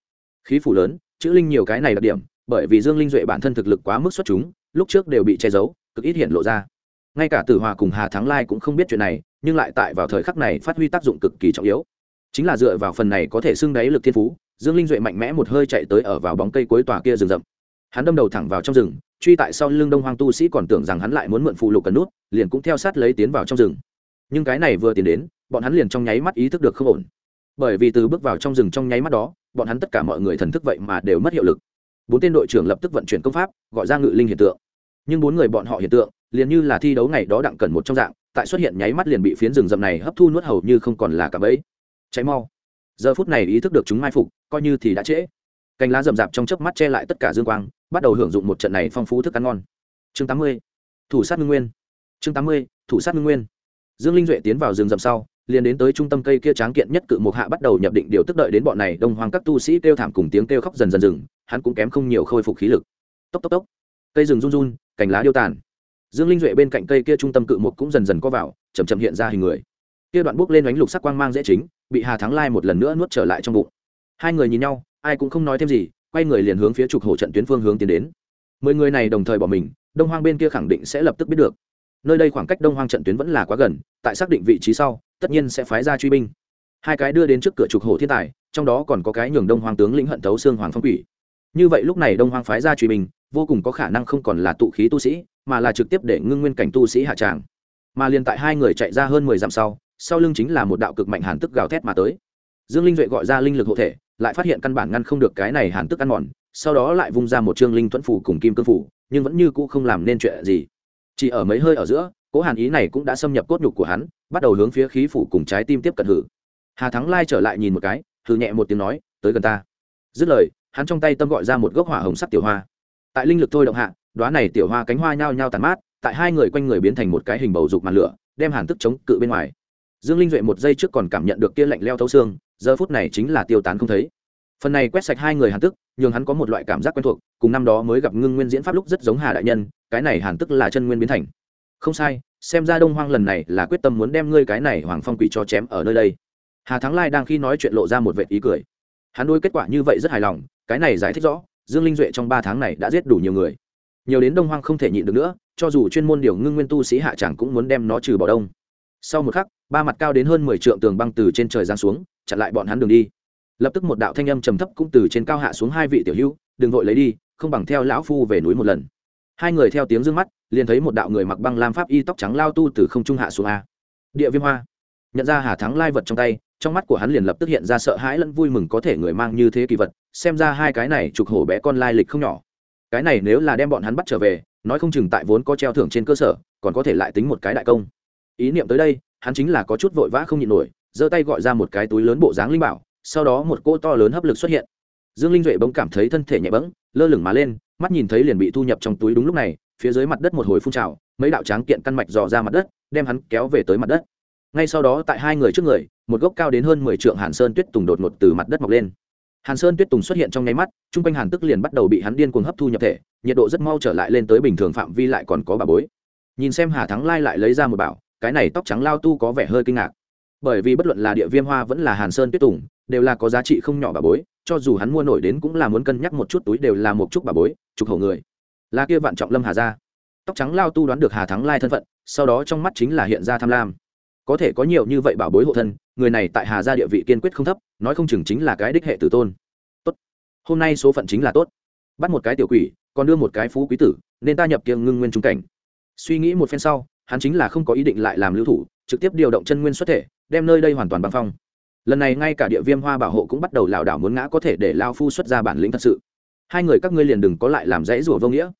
Khí phủ lớn, chữ linh nhiều cái này đặc điểm, bởi vì dương linh duệ bản thân thực lực quá mức xuất chúng, lúc trước đều bị che giấu, cực ít hiện lộ ra ngay cả tử hòa cùng hà thắng lai cũng không biết chuyện này, nhưng lại tại vào thời khắc này phát huy tác dụng cực kỳ trọng yếu. Chính là dựa vào phần này có thể xưng đáy lực thiên phú, dương linh duệ mạnh mẽ một hơi chạy tới ở vào bóng cây cuối tòa kia rừng rậm. Hắn đâm đầu thẳng vào trong rừng, truy tại sau lưng đông hoang tu sĩ còn tưởng rằng hắn lại muốn mượn phụ lục cần nút, liền cũng theo sát lấy tiến vào trong rừng. Nhưng cái này vừa tiến đến, bọn hắn liền trong nháy mắt ý thức được không ổn. Bởi vì từ bước vào trong rừng trong nháy mắt đó, bọn hắn tất cả mọi người thần thức vậy mà đều mất hiệu lực. Bốn tên đội trưởng lập tức vận chuyển công pháp, gọi ra ngự linh hiện tượng. Nhưng bốn người bọn họ hiện tượng liền như là thi đấu ngày đó đặng cần một trong dạng, tại xuất hiện nháy mắt liền bị phiến rừng rậm này hấp thu nuốt hầu như không còn là cả bẫy. Cháy mau. Giờ phút này ý thức được chúng mai phục, coi như thì đã trễ. Cành lá rậm rạp trong chớp mắt che lại tất cả dương quang, bắt đầu hưởng dụng một trận này phong phú thức ăn ngon. Chương tám mươi. Thủ sát ngưng nguyên. Chương tám mươi, thủ sát ngưng nguyên. Dương linh duệ tiến vào rừng rậm sau, liền đến tới trung tâm cây kia tráng kiện nhất cự một hạ bắt đầu nhập định điều tức đợi đến bọn này đông hoàng các tu sĩ kêu thảm cùng tiếng kêu khóc dần dần dừng, hắn cũng kém không nhiều khôi phục khí lực. Tốc tốc tốc. Cây rừng run run, cành lá điêu tàn dương linh duệ bên cạnh cây kia trung tâm cự mục cũng dần dần có vào chầm chậm hiện ra hình người. Kia đoạn bước lên đánh lục sắc quang mang dễ chính, bị hà thắng lai một lần nữa nuốt trở lại trong bụng. Hai người nhìn nhau, ai cũng không nói thêm gì, quay người liền hướng phía trục hổ trận tuyến phương hướng tiến đến. Mười người này đồng thời bỏ mình, đông hoang bên kia khẳng định sẽ lập tức biết được. Nơi đây khoảng cách đông hoang trận tuyến vẫn là quá gần, tại xác định vị trí sau, tất nhiên sẽ phái ra truy binh. Hai cái đưa đến trước cửa trục hổ thiên tài, trong đó còn có cái nhường đông hoang tướng lĩnh hận thấu xương hoàng phong quỷ. Như vậy lúc này đông hoang phái ra truy binh vô cùng có khả năng không còn là tụ khí tu sĩ, mà là trực tiếp để ngưng nguyên cảnh tu sĩ hạ tràng. Mà liền tại hai người chạy ra hơn mười dặm sau sau lưng chính là một đạo cực mạnh hàn tức gào thét mà tới. Dương linh duệ gọi ra linh lực hộ thể, lại phát hiện căn bản ngăn không được cái này hàn tức ăn mòn, sau đó lại vung ra một chương linh thuẫn phủ cùng kim cương phủ, nhưng vẫn như cũ không làm nên chuyện gì. Chỉ ở mấy hơi ở giữa, cố hàn ý này cũng đã xâm nhập cốt nhục của hắn, bắt đầu hướng phía khí phủ cùng trái tim tiếp cận hử. Hà thắng lai trở lại nhìn một cái hử nhẹ một tiếng nói, tới gần ta. Dứt lời, hắn trong tay tâm gọi ra một gốc hỏa hồng sắc tiểu hoa tại linh lực thôi động hạ đoá này tiểu hoa cánh hoa nhao nhao tàn mát, tại hai người quanh người biến thành một cái hình bầu dục màn lửa, đem hàn tức chống cự bên ngoài. Dương linh duệ một giây trước còn cảm nhận được kia lạnh leo thấu xương, giờ phút này chính là tiêu tán không thấy. Phần này quét sạch hai người hàn tức, nhường hắn có một loại cảm giác quen thuộc, cùng năm đó mới gặp ngưng nguyên diễn pháp lúc rất giống hà đại nhân, cái này hàn tức là chân nguyên biến thành. Không sai, xem ra đông hoang lần này là quyết tâm muốn đem ngươi cái này hoàng phong quỷ cho chém ở nơi đây. Hà thắng lai đang khi nói chuyện lộ ra một vệ ý cười. Hắn đôi kết quả như vậy rất hài lòng, cái này giải thích rõ dương linh duệ trong ba tháng này đã giết đủ nhiều người. Nhiều đến đông hoang không thể nhịn được nữa, cho dù chuyên môn điều ngưng nguyên tu sĩ hạ chẳng cũng muốn đem nó trừ bỏ đông. Sau một khắc, ba mặt cao đến hơn mười trượng tường băng từ trên trời giáng xuống, chặn lại bọn hắn đường đi. Lập tức một đạo thanh âm trầm thấp cũng từ trên cao hạ xuống hai vị tiểu hữu, đừng vội lấy đi, không bằng theo lão phu về núi một lần. Hai người theo tiếng d mắt, liền thấy một đạo người mặc băng lam pháp y tóc trắng lao tu từ không trung hạ xuống a. Địa viêm hoa. Nhận ra hà thắng lai vật trong tay trong mắt của hắn liền lập tức hiện ra sợ hãi lẫn vui mừng có thể người mang như thế kỳ vật, xem ra hai cái này trục hổ bé con lai lịch không nhỏ. Cái này nếu là đem bọn hắn bắt trở về, nói không chừng tại vốn có treo thưởng trên cơ sở, còn có thể lại tính một cái đại công. Ý niệm tới đây, hắn chính là có chút vội vã không nhịn nổi, giơ tay gọi ra một cái túi lớn bộ dáng linh bảo, sau đó một cỗ to lớn hấp lực xuất hiện. Dương linh duệ bỗng cảm thấy thân thể nhẹ bẫng, lơ lửng má lên, mắt nhìn thấy liền bị thu nhập trong túi đúng lúc này, phía dưới mặt đất một hồi phun trào, mấy đạo tráng kiện căn mạch dò ra mặt đất, đem hắn kéo về tới mặt đất. Ngay sau đó tại hai người trước người một gốc cao đến hơn mười trượng hàn sơn tuyết tùng đột ngột từ mặt đất mọc lên. Hàn sơn tuyết tùng xuất hiện trong nháy mắt chung quanh hàn tức liền bắt đầu bị hắn điên cuồng hấp thu nhập thể, nhiệt độ rất mau trở lại lên tới bình thường phạm vi lại còn có bà bối. Nhìn xem hà thắng lai lại lấy ra một bảo, cái này tóc trắng lao tu có vẻ hơi kinh ngạc. Bởi vì bất luận là địa viêm hoa vẫn là hàn sơn tuyết tùng, đều là có giá trị không nhỏ bà bối, cho dù hắn mua nổi đến cũng là muốn cân nhắc một chút túi đều là một chút bà bối chục hầu người. Là kia vạn trọng lâm hà gia. Tóc trắng lao tu đoán được hà thắng lai thân phận, sau đó trong mắt chính là hiện ra tham lam. Có thể có nhiều như vậy bảo bối hộ thân người này tại hà gia địa vị kiên quyết không thấp, nói không chừng chính là cái đích hệ tử tôn. Tốt. Hôm nay số phận chính là tốt. Bắt một cái tiểu quỷ, còn đưa một cái phú quý tử, nên ta nhập kiêng ngưng nguyên trung cảnh. Suy nghĩ một phen sau, hắn chính là không có ý định lại làm lưu thủ, trực tiếp điều động chân nguyên xuất thể, đem nơi đây hoàn toàn bằng phong. Lần này ngay cả địa viêm hoa bảo hộ cũng bắt đầu lảo đảo muốn ngã có thể để lao phu xuất ra bản lĩnh thật sự. Hai người các ngươi liền đừng có lại làm rẫy rủa vô nghĩa.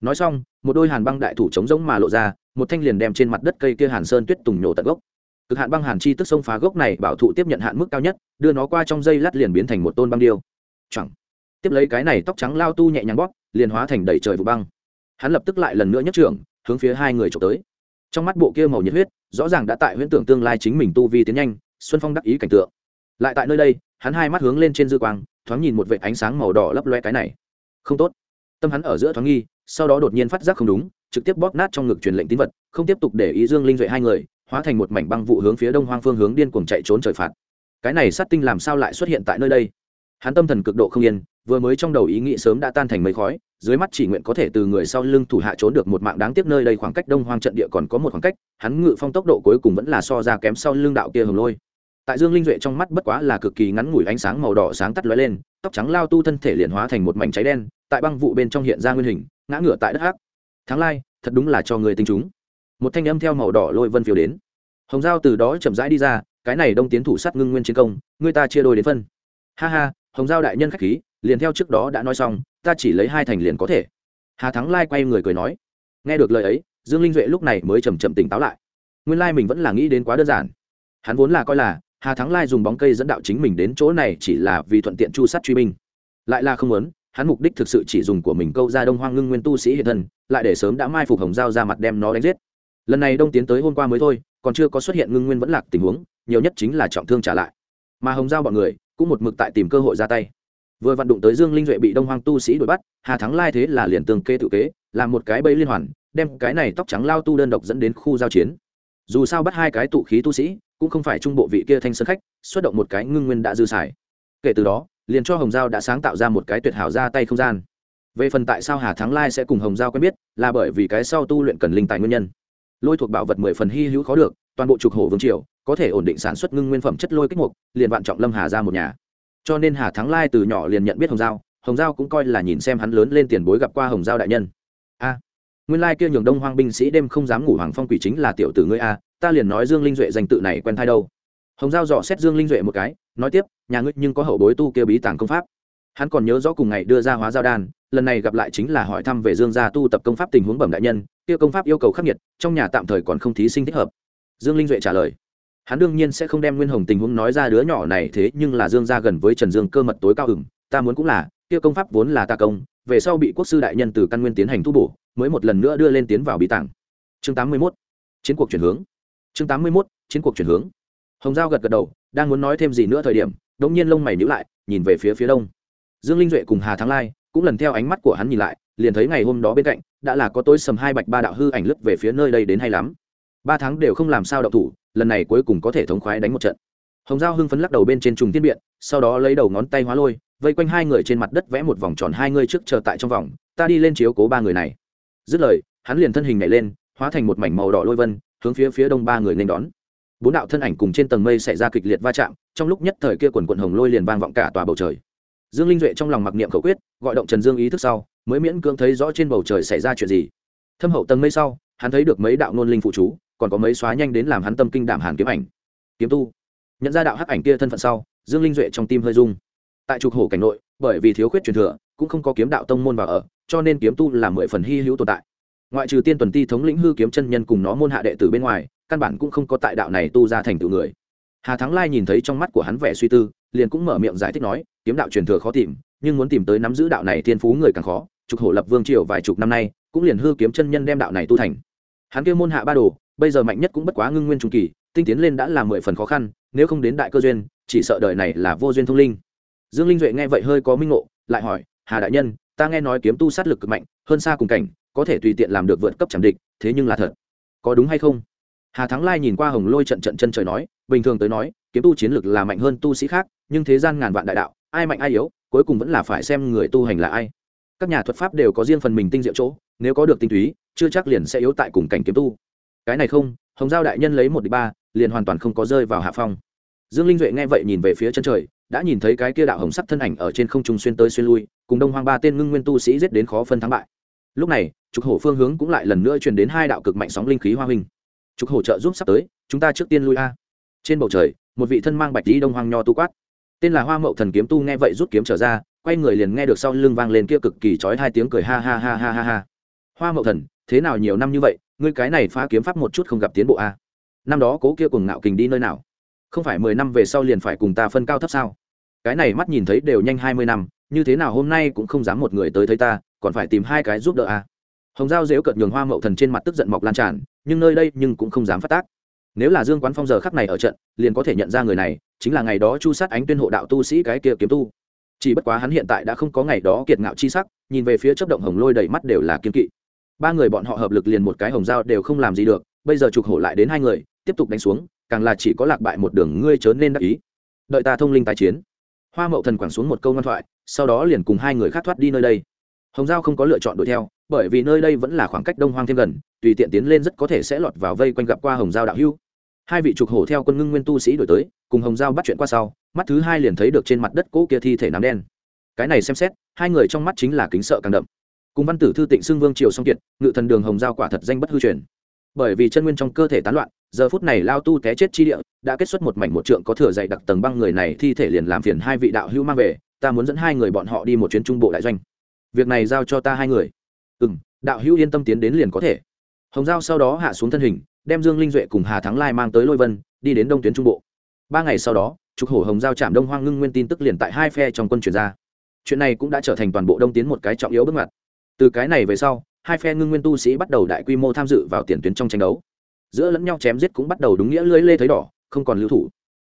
Nói xong, một đôi hàn băng đại thủ chống giống mà lộ ra, một thanh liền đem trên mặt đất cây kia hàn sơn tuyết tùng nhổ tận gốc cực hạn băng hàn chi tức sông phá gốc này bảo thụ tiếp nhận hạn mức cao nhất, đưa nó qua trong dây lát liền biến thành một tôn băng điêu. Chẳng. Tiếp lấy cái này tóc trắng lao tu nhẹ nhàng bóp, liền hóa thành đầy trời vụ băng. Hắn lập tức lại lần nữa nhất trưởng, hướng phía hai người trộm tới. Trong mắt bộ kia màu nhiệt huyết, rõ ràng đã tại huyễn tưởng tương lai chính mình tu vi tiến nhanh, xuân phong đắc ý cảnh tượng. Lại tại nơi đây, hắn hai mắt hướng lên trên dư quang, thoáng nhìn một vệ ánh sáng màu đỏ lấp loe cái này. Không tốt. Tâm hắn ở giữa thoáng nghi, sau đó đột nhiên phát giác không đúng, trực tiếp bóp nát trong ngực truyền lệnh tín vật, không tiếp tục để ý dương linh duệ hai người hóa thành một mảnh băng vụ hướng phía đông hoang phương hướng điên cuồng chạy trốn trời phạt. Cái này sát tinh làm sao lại xuất hiện tại nơi đây? Hắn tâm thần cực độ không yên, vừa mới trong đầu ý nghĩ sớm đã tan thành mây khói, dưới mắt chỉ nguyện có thể từ người sau lưng thủ hạ trốn được một mạng đáng tiếc nơi đây khoảng cách đông hoang trận địa còn có một khoảng cách, hắn ngự phong tốc độ cuối cùng vẫn là so ra kém sau lưng đạo kia hồng lôi. Tại dương linh duệ trong mắt bất quá là cực kỳ ngắn ngủi ánh sáng màu đỏ sáng tắt lóe lên, tóc trắng lao tu thân thể liền hóa thành một mảnh cháy đen, tại băng vụ bên trong hiện ra nguyên hình, ngã ngửa tại đất hắc. Tháng lai, thật đúng là cho người tinh chúng một thanh âm theo màu đỏ lôi vân phiêu đến. Hồng giao từ đó chậm rãi đi ra, cái này đông tiến thủ sát ngưng nguyên chiến công, người ta chia đôi đến phân. Ha ha, hồng giao đại nhân khách khí, liền theo trước đó đã nói xong, ta chỉ lấy hai thành liền có thể. Hà thắng lai quay người cười nói. Nghe được lời ấy, dương linh duệ lúc này mới chầm chậm tỉnh táo lại. Nguyên lai mình vẫn là nghĩ đến quá đơn giản. Hắn vốn là coi là, hà thắng lai dùng bóng cây dẫn đạo chính mình đến chỗ này chỉ là vì thuận tiện chu sát truy binh. Lại là không muốn, hắn mục đích thực sự chỉ dùng của mình câu ra đông hoang ngưng nguyên tu sĩ hiện thân, lại để sớm đã mai phục hồng giao ra mặt đem nó đánh giết lần này đông tiến tới hôm qua mới thôi, còn chưa có xuất hiện ngưng nguyên vẫn lạc tình huống, nhiều nhất chính là trọng thương trả lại. Mà hồng giao bọn người cũng một mực tại tìm cơ hội ra tay. Vừa vận động tới dương linh duệ bị đông hoang tu sĩ đuổi bắt, hà thắng lai thế là liền tường kê tự kế, làm một cái bẫy liên hoàn, đem cái này tóc trắng lao tu đơn độc dẫn đến khu giao chiến. Dù sao bắt hai cái tụ khí tu sĩ, cũng không phải trung bộ vị kia thanh sơn khách, xuất động một cái ngưng nguyên đã dư xài. Kể từ đó, liền cho hồng giao đã sáng tạo ra một cái tuyệt hảo ra tay không gian. Về phần tại sao hà thắng lai sẽ cùng hồng giao quen biết, là bởi vì cái sau tu luyện cần linh tài nguyên nhân lôi thuộc bảo vật mười phần hy hữu khó được, toàn bộ trục hổ vương triều, có thể ổn định sản xuất ngưng nguyên phẩm chất lôi kích mục, liền vạn trọng lâm hà ra một nhà. Cho nên hà thắng lai từ nhỏ liền nhận biết hồng giao hồng giao cũng coi là nhìn xem hắn lớn lên tiền bối gặp qua hồng giao đại nhân. A, nguyên lai kia nhường đông hoang binh sĩ đêm không dám ngủ hoàng phong quỷ chính là tiểu tử ngươi a, ta liền nói dương linh duệ danh tự này quen thai đâu. Hồng giao dò xét dương linh duệ một cái, nói tiếp, nhà ngươi nhưng có hậu bối tu kia bí tàng công pháp. Hắn còn nhớ rõ cùng ngày đưa ra hóa giao đan, lần này gặp lại chính là hỏi thăm về dương gia tu tập công pháp tình huống bẩm đại nhân kia công pháp yêu cầu khắc nghiệt, trong nhà tạm thời còn không thí sinh thích hợp. Dương linh duệ trả lời. Hắn đương nhiên sẽ không đem nguyên hồng tình huống nói ra đứa nhỏ này thế, nhưng là dương gia gần với trần dương cơ mật tối cao hừng ta muốn cũng là kia công pháp vốn là ta công, về sau bị quốc sư đại nhân từ căn nguyên tiến hành tu bổ, mới một lần nữa đưa lên tiến vào bí tảng. Chương tám mươi 81. chiến cuộc chuyển hướng. Chương tám mươi 81. chiến cuộc chuyển hướng. Hồng giao gật gật đầu, đang muốn nói thêm gì nữa thời điểm, đống nhiên lông mày nhíu lại, nhìn về phía phía đông. Dương linh duệ cùng hà thắng lai cũng lần theo ánh mắt của hắn nhìn lại, liền thấy ngày hôm đó bên cạnh đã là có tối sầm hai bạch ba đạo hư ảnh lướt về phía nơi đây đến hay lắm. Ba tháng đều không làm sao động thủ, lần này cuối cùng có thể thống khoái đánh một trận. Hồng giao hưng phấn lắc đầu bên trên trùng tiên biện, sau đó lấy đầu ngón tay hóa lôi, vây quanh hai người trên mặt đất vẽ một vòng tròn hai người trước chờ tại trong vòng, ta đi lên chiếu cố ba người này. Dứt lời, hắn liền thân hình nhảy lên, hóa thành một mảnh màu đỏ lôi vân, hướng phía phía đông ba người nên đón. Bốn đạo thân ảnh cùng trên tầng mây xảy ra kịch liệt va chạm, trong lúc nhất thời kia quần quận hồng lôi liền vang vọng cả tòa bầu trời dương linh duệ trong lòng mặc niệm khẩu quyết, gọi động trần dương ý thức sau, mới miễn cưỡng thấy rõ trên bầu trời xảy ra chuyện gì. Thâm hậu tầng mây sau, hắn thấy được mấy đạo nôn linh phụ chú, còn có mấy xóa nhanh đến làm hắn tâm kinh đảm hàn kiếm ảnh. Kiếm tu. Nhận ra đạo hắc ảnh kia thân phận sau, dương linh duệ trong tim hơi rung. Tại trục hổ cảnh nội, bởi vì thiếu khuyết truyền thừa, cũng không có kiếm đạo tông môn vào ở, cho nên kiếm tu là mười phần hy hữu tồn tại. Ngoại trừ tiên tuần ti thống lĩnh hư kiếm chân nhân cùng nó môn hạ đệ tử bên ngoài, căn bản cũng không có tại đạo này tu ra thành tựu người. Hà thắng lai nhìn thấy trong mắt của hắn vẻ suy tư liền cũng mở miệng giải thích nói, kiếm đạo truyền thừa khó tìm, nhưng muốn tìm tới nắm giữ đạo này thiên phú người càng khó, trục hổ lập vương triều vài chục năm nay, cũng liền hư kiếm chân nhân đem đạo này tu thành. Hắn kêu môn hạ ba đồ, bây giờ mạnh nhất cũng bất quá ngưng nguyên trung kỳ, tinh tiến lên đã là mười phần khó khăn, nếu không đến đại cơ duyên, chỉ sợ đời này là vô duyên thông linh. Dương linh duệ nghe vậy hơi có minh ngộ, lại hỏi, hà đại nhân, ta nghe nói kiếm tu sát lực cực mạnh, hơn xa cùng cảnh, có thể tùy tiện làm được vượt cấp chẳng địch, thế nhưng là thật, có đúng hay không? Hà thắng lai nhìn qua hồng lôi trận trận chân trời nói, bình thường tới nói kiếm tu chiến lực là mạnh hơn tu sĩ khác, nhưng thế gian ngàn vạn đại đạo, ai mạnh ai yếu, cuối cùng vẫn là phải xem người tu hành là ai. Các nhà thuật pháp đều có riêng phần mình tinh diệu chỗ, nếu có được tinh túy, chưa chắc liền sẽ yếu tại cùng cảnh kiếm tu. Cái này không, hồng giao đại nhân lấy một địch ba, liền hoàn toàn không có rơi vào hạ phong. Dương linh duệ nghe vậy nhìn về phía chân trời, đã nhìn thấy cái kia đạo hồng sắc thân ảnh ở trên không trung xuyên tới xuyên lui, cùng đông hoang ba tên ngưng nguyên tu sĩ giết đến khó phân thắng bại. Lúc này, trục hổ phương hướng cũng lại lần nữa truyền đến hai đạo cực mạnh sóng linh khí hoa huynh. Trục hổ trợ giúp sắp tới, chúng ta trước tiên lui a. Trên bầu trời một vị thân mang bạch lý đông hoang nho tu quát. Tên là hoa mậu thần kiếm tu nghe vậy rút kiếm trở ra, quay người liền nghe được sau lưng vang lên kia cực kỳ trói hai tiếng cười ha ha ha ha ha ha. Hoa mậu thần, thế nào nhiều năm như vậy, ngươi cái này phá kiếm pháp một chút không gặp tiến bộ a năm đó cố kia cùng ngạo kình đi nơi nào? Không phải mười năm về sau liền phải cùng ta phân cao thấp sao? Cái này mắt nhìn thấy đều nhanh hai mươi năm, như thế nào hôm nay cũng không dám một người tới thấy ta, còn phải tìm hai cái giúp đỡ a hồng giao dễu cợt nhường hoa mậu thần trên mặt tức giận mọc lan tràn, nhưng nơi đây nhưng cũng không dám phát tác nếu là dương quán phong giờ khắc này ở trận, liền có thể nhận ra người này, chính là ngày đó chu sát ánh tuyên hộ đạo tu sĩ cái kia kiếm tu. Chỉ bất quá hắn hiện tại đã không có ngày đó kiệt ngạo chi sắc, nhìn về phía chấp động hồng lôi đầy mắt đều là kiên kỵ. Ba người bọn họ hợp lực liền một cái hồng dao đều không làm gì được, bây giờ trục hổ lại đến hai người, tiếp tục đánh xuống, càng là chỉ có lạc bại một đường, ngươi chớ nên đắc ý. Đợi ta thông linh tái chiến. Hoa mậu thần quẳng xuống một câu ngoan thoại, sau đó liền cùng hai người khác thoát đi nơi đây hồng giao không có lựa chọn đuổi theo, bởi vì nơi đây vẫn là khoảng cách đông hoang thêm gần, tùy tiện tiến lên rất có thể sẽ lọt vào vây quanh gặp qua hồng giao đạo hưu hai vị trục hổ theo quân ngưng nguyên tu sĩ đổi tới, cùng hồng giao bắt chuyện qua sau, mắt thứ hai liền thấy được trên mặt đất cỗ kia thi thể nám đen. Cái này xem xét, hai người trong mắt chính là kính sợ càng đậm. Cùng văn tử thư tịnh xưng vương triều song kiệt, ngự thần đường hồng giao quả thật danh bất hư truyền. Bởi vì chân nguyên trong cơ thể tán loạn, giờ phút này lao tu té chết chi địa, đã kết xuất một mảnh một trượng có thừa dày đặc tầng băng người này thi thể liền làm phiền hai vị đạo hữu mang về, ta muốn dẫn hai người bọn họ đi một chuyến trung bộ đại doanh việc này giao cho ta hai người. Ừ m đạo hữu yên tâm tiến đến liền có thể. Hồng giao sau đó hạ xuống thân hình, đem dương linh duệ cùng hà thắng lai mang tới lôi vân, đi đến đông tuyến trung bộ. Ba ngày sau đó, trục hổ hồng giao chạm đông hoang ngưng nguyên tin tức liền tại hai phe trong quân chuyển ra. Chuyện này cũng đã trở thành toàn bộ đông tiến một cái trọng yếu bước ngoặt. Từ cái này về sau, hai phe ngưng nguyên tu sĩ bắt đầu đại quy mô tham dự vào tiền tuyến trong tranh đấu. Giữa lẫn nhau chém giết cũng bắt đầu đúng nghĩa lưỡi lê thấy đỏ, không còn lưu thủ.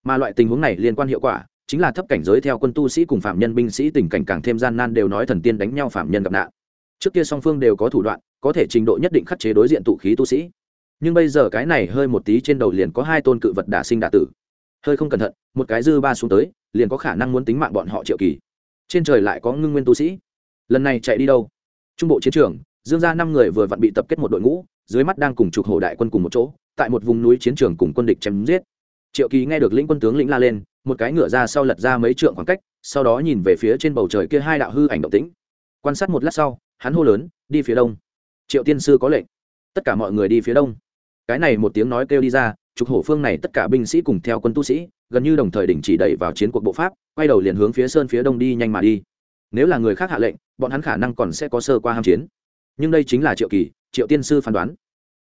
Mà loại tình huống này liên quan hiệu quả chính là thấp cảnh giới theo quân tu sĩ cùng phạm nhân binh sĩ tình cảnh càng thêm gian nan đều nói thần tiên đánh nhau phạm nhân gặp nạn. Trước kia song phương đều có thủ đoạn, có thể trình độ nhất định khắc chế đối diện tụ khí tu sĩ. Nhưng bây giờ cái này hơi một tí trên đầu liền có hai tôn cự vật đả sinh đả tử. Hơi không cẩn thận, một cái dư ba xuống tới, liền có khả năng muốn tính mạng bọn họ triệu kỳ. Trên trời lại có ngưng nguyên tu sĩ. Lần này chạy đi đâu? Trung bộ chiến trường, dương ra năm người vừa vặn bị tập kết một đội ngũ, dưới mắt đang cùng trục hổ đại quân cùng một chỗ, tại một vùng núi chiến trường cùng quân địch chém giết. Triệu kỳ nghe được lĩnh quân tướng lĩnh la lên một cái ngựa ra sau lật ra mấy trượng khoảng cách, sau đó nhìn về phía trên bầu trời kia hai đạo hư ảnh động tĩnh. Quan sát một lát sau, hắn hô lớn, đi phía đông. Triệu tiên sư có lệnh. Tất cả mọi người đi phía đông. Cái này một tiếng nói kêu đi ra, trục hổ phương này tất cả binh sĩ cùng theo quân tu sĩ, gần như đồng thời đình chỉ đẩy vào chiến cuộc bộ pháp, quay đầu liền hướng phía sơn phía đông đi nhanh mà đi. Nếu là người khác hạ lệnh, bọn hắn khả năng còn sẽ có sơ qua ham chiến. Nhưng đây chính là triệu kỳ, triệu tiên sư phán đoán.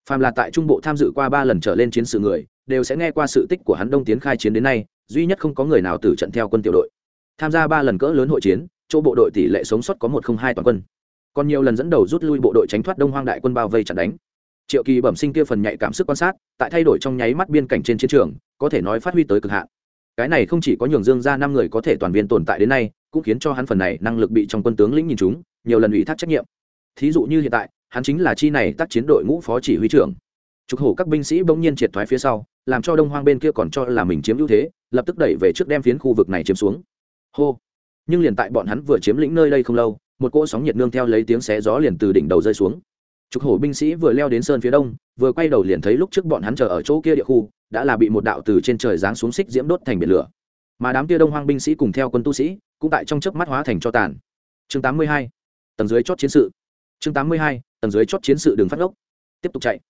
Phàm là tại trung bộ tham dự qua ba lần trở lên chiến sự người, đều sẽ nghe qua sự tích của hắn đông tiến khai chiến đến nay duy nhất không có người nào tử trận theo quân tiểu đội. Tham gia ba lần cỡ lớn hội chiến, chỗ bộ đội tỷ lệ sống sót có một không hai toàn quân. Còn nhiều lần dẫn đầu rút lui bộ đội tránh thoát đông hoang đại quân bao vây chặn đánh. Triệu kỳ bẩm sinh kia phần nhạy cảm sức quan sát, tại thay đổi trong nháy mắt biên cảnh trên chiến trường, có thể nói phát huy tới cực hạn. Cái này không chỉ có nhường dương ra năm người có thể toàn viên tồn tại đến nay, cũng khiến cho hắn phần này năng lực bị trong quân tướng lĩnh nhìn chúng, nhiều lần ủy thác trách nhiệm. Thí dụ như hiện tại, hắn chính là chi này tác chiến đội ngũ phó chỉ huy trưởng. Trục hổ các binh sĩ bỗng nhiên triệt thoái phía sau, làm cho đông hoang bên kia còn cho là mình chiếm ưu thế lập tức đẩy về trước đem phiến khu vực này chiếm xuống. Hô. Nhưng liền tại bọn hắn vừa chiếm lĩnh nơi đây không lâu, một cỗ sóng nhiệt nương theo lấy tiếng xé gió liền từ đỉnh đầu rơi xuống. Trục hổ binh sĩ vừa leo đến sơn phía đông, vừa quay đầu liền thấy lúc trước bọn hắn chờ ở chỗ kia địa khu, đã là bị một đạo từ trên trời giáng xuống xích diễm đốt thành biển lửa. Mà đám kia đông hoang binh sĩ cùng theo quân tu sĩ, cũng tại trong chớp mắt hóa thành cho tàn. Chương 82. tầng dưới chót chiến sự. Chương 82. tầng dưới chót chiến sự đường phát lốc tiếp tục chạy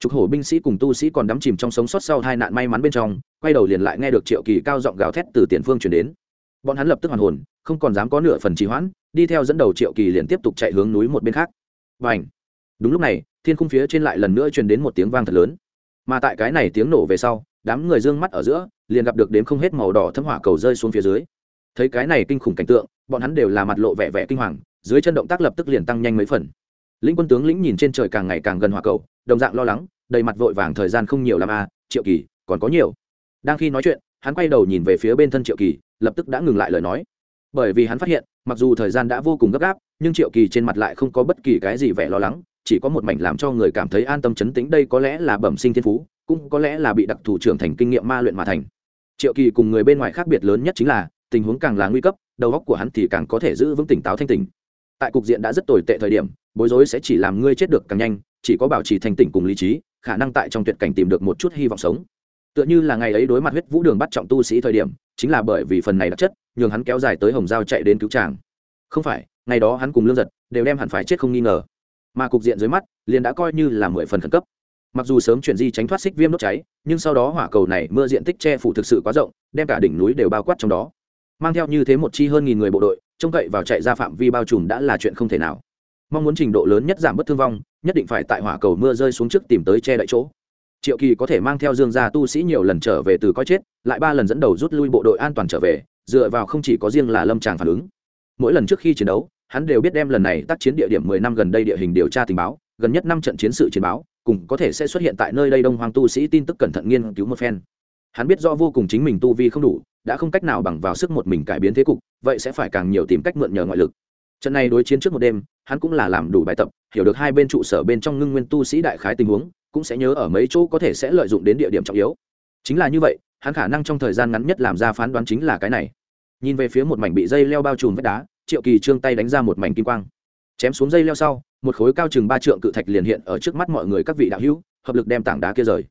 trục hổ binh sĩ cùng tu sĩ còn đắm chìm trong sống sót sau hai nạn may mắn bên trong, quay đầu liền lại nghe được triệu kỳ cao giọng gào thét từ tiền phương truyền đến. Bọn hắn lập tức hoàn hồn, không còn dám có nửa phần trì hoãn, đi theo dẫn đầu triệu kỳ liền tiếp tục chạy hướng núi một bên khác. Và đúng lúc này, thiên khung phía trên lại lần nữa truyền đến một tiếng vang thật lớn. Mà tại cái này tiếng nổ về sau, đám người dương mắt ở giữa, liền gặp được đếm không hết màu đỏ thâm hỏa cầu rơi xuống phía dưới. Thấy cái này kinh khủng cảnh tượng, bọn hắn đều là mặt lộ vẻ vẻ kinh hoàng, dưới chân động tác lập tức liền tăng nhanh mấy phần lĩnh quân tướng lĩnh nhìn trên trời càng ngày càng gần hỏa cầu đồng dạng lo lắng đầy mặt vội vàng thời gian không nhiều làm a à, triệu kỳ còn có nhiều. Đang khi nói chuyện hắn quay đầu nhìn về phía bên thân triệu kỳ lập tức đã ngừng lại lời nói. Bởi vì hắn phát hiện mặc dù thời gian đã vô cùng gấp gáp nhưng triệu kỳ trên mặt lại không có bất kỳ cái gì vẻ lo lắng chỉ có một mảnh làm cho người cảm thấy an tâm chấn tĩnh đây có lẽ là bẩm sinh thiên phú cũng có lẽ là bị đặc thủ trưởng thành kinh nghiệm ma luyện mà thành. Triệu kỳ cùng người bên ngoài khác biệt lớn nhất chính là tình huống càng là nguy cấp đầu óc của hắn thì càng có thể giữ vững tỉnh táo thanh tỉnh tại cục diện đã rất tồi tệ thời điểm, bối rối sẽ chỉ làm ngươi chết được càng nhanh, chỉ có bảo trì thanh tỉnh cùng lý trí, khả năng tại trong tuyệt cảnh tìm được một chút hy vọng sống. Tựa như là ngày ấy đối mặt huyết vũ đường bắt trọng tu sĩ thời điểm, chính là bởi vì phần này đặc chất, nhường hắn kéo dài tới hồng giao chạy đến cứu tràng không phải, ngày đó hắn cùng lương giật đều đem hẳn phải chết không nghi ngờ. Mà cục diện dưới mắt, liền đã coi như là mười phần khẩn cấp. Mặc dù sớm chuyển di tránh thoát xích viêm đốt cháy, nhưng sau đó hỏa cầu này mưa diện tích che phủ thực sự quá rộng, đem cả đỉnh núi đều bao quát trong đó. Mang theo như thế một chi hơn nghìn người bộ đội trông cậy vào chạy ra phạm vi bao trùm đã là chuyện không thể nào. Mong muốn trình độ lớn nhất giảm bất thương vong, nhất định phải tại hỏa cầu mưa rơi xuống trước tìm tới che đậy chỗ. Triệu kỳ có thể mang theo dương gia tu sĩ nhiều lần trở về từ coi chết, lại ba lần dẫn đầu rút lui bộ đội an toàn trở về, dựa vào không chỉ có riêng là lâm tràng phản ứng. Mỗi lần trước khi chiến đấu, hắn đều biết đem lần này tác chiến địa điểm mười năm gần đây địa hình điều tra tình báo, gần nhất năm trận chiến sự chiến báo, cùng có thể sẽ xuất hiện tại nơi đây đông hoàng tu sĩ tin tức cẩn thận nghiên cứu một phen. Hắn biết do vô cùng chính mình tu vi không đủ đã không cách nào bằng vào sức một mình cải biến thế cục, vậy sẽ phải càng nhiều tìm cách mượn nhờ ngoại lực. Trận này đối chiến trước một đêm, hắn cũng là làm đủ bài tập, hiểu được hai bên trụ sở bên trong ngưng nguyên tu sĩ đại khái tình huống, cũng sẽ nhớ ở mấy chỗ có thể sẽ lợi dụng đến địa điểm trọng yếu. Chính là như vậy, hắn khả năng trong thời gian ngắn nhất làm ra phán đoán chính là cái này. Nhìn về phía một mảnh bị dây leo bao trùm vách đá, triệu kỳ trương tay đánh ra một mảnh kim quang. Chém xuống dây leo sau, một khối cao chừng ba trượng cự thạch liền hiện ở trước mắt mọi người các vị đạo hữu, hợp lực đem tảng đá kia rời.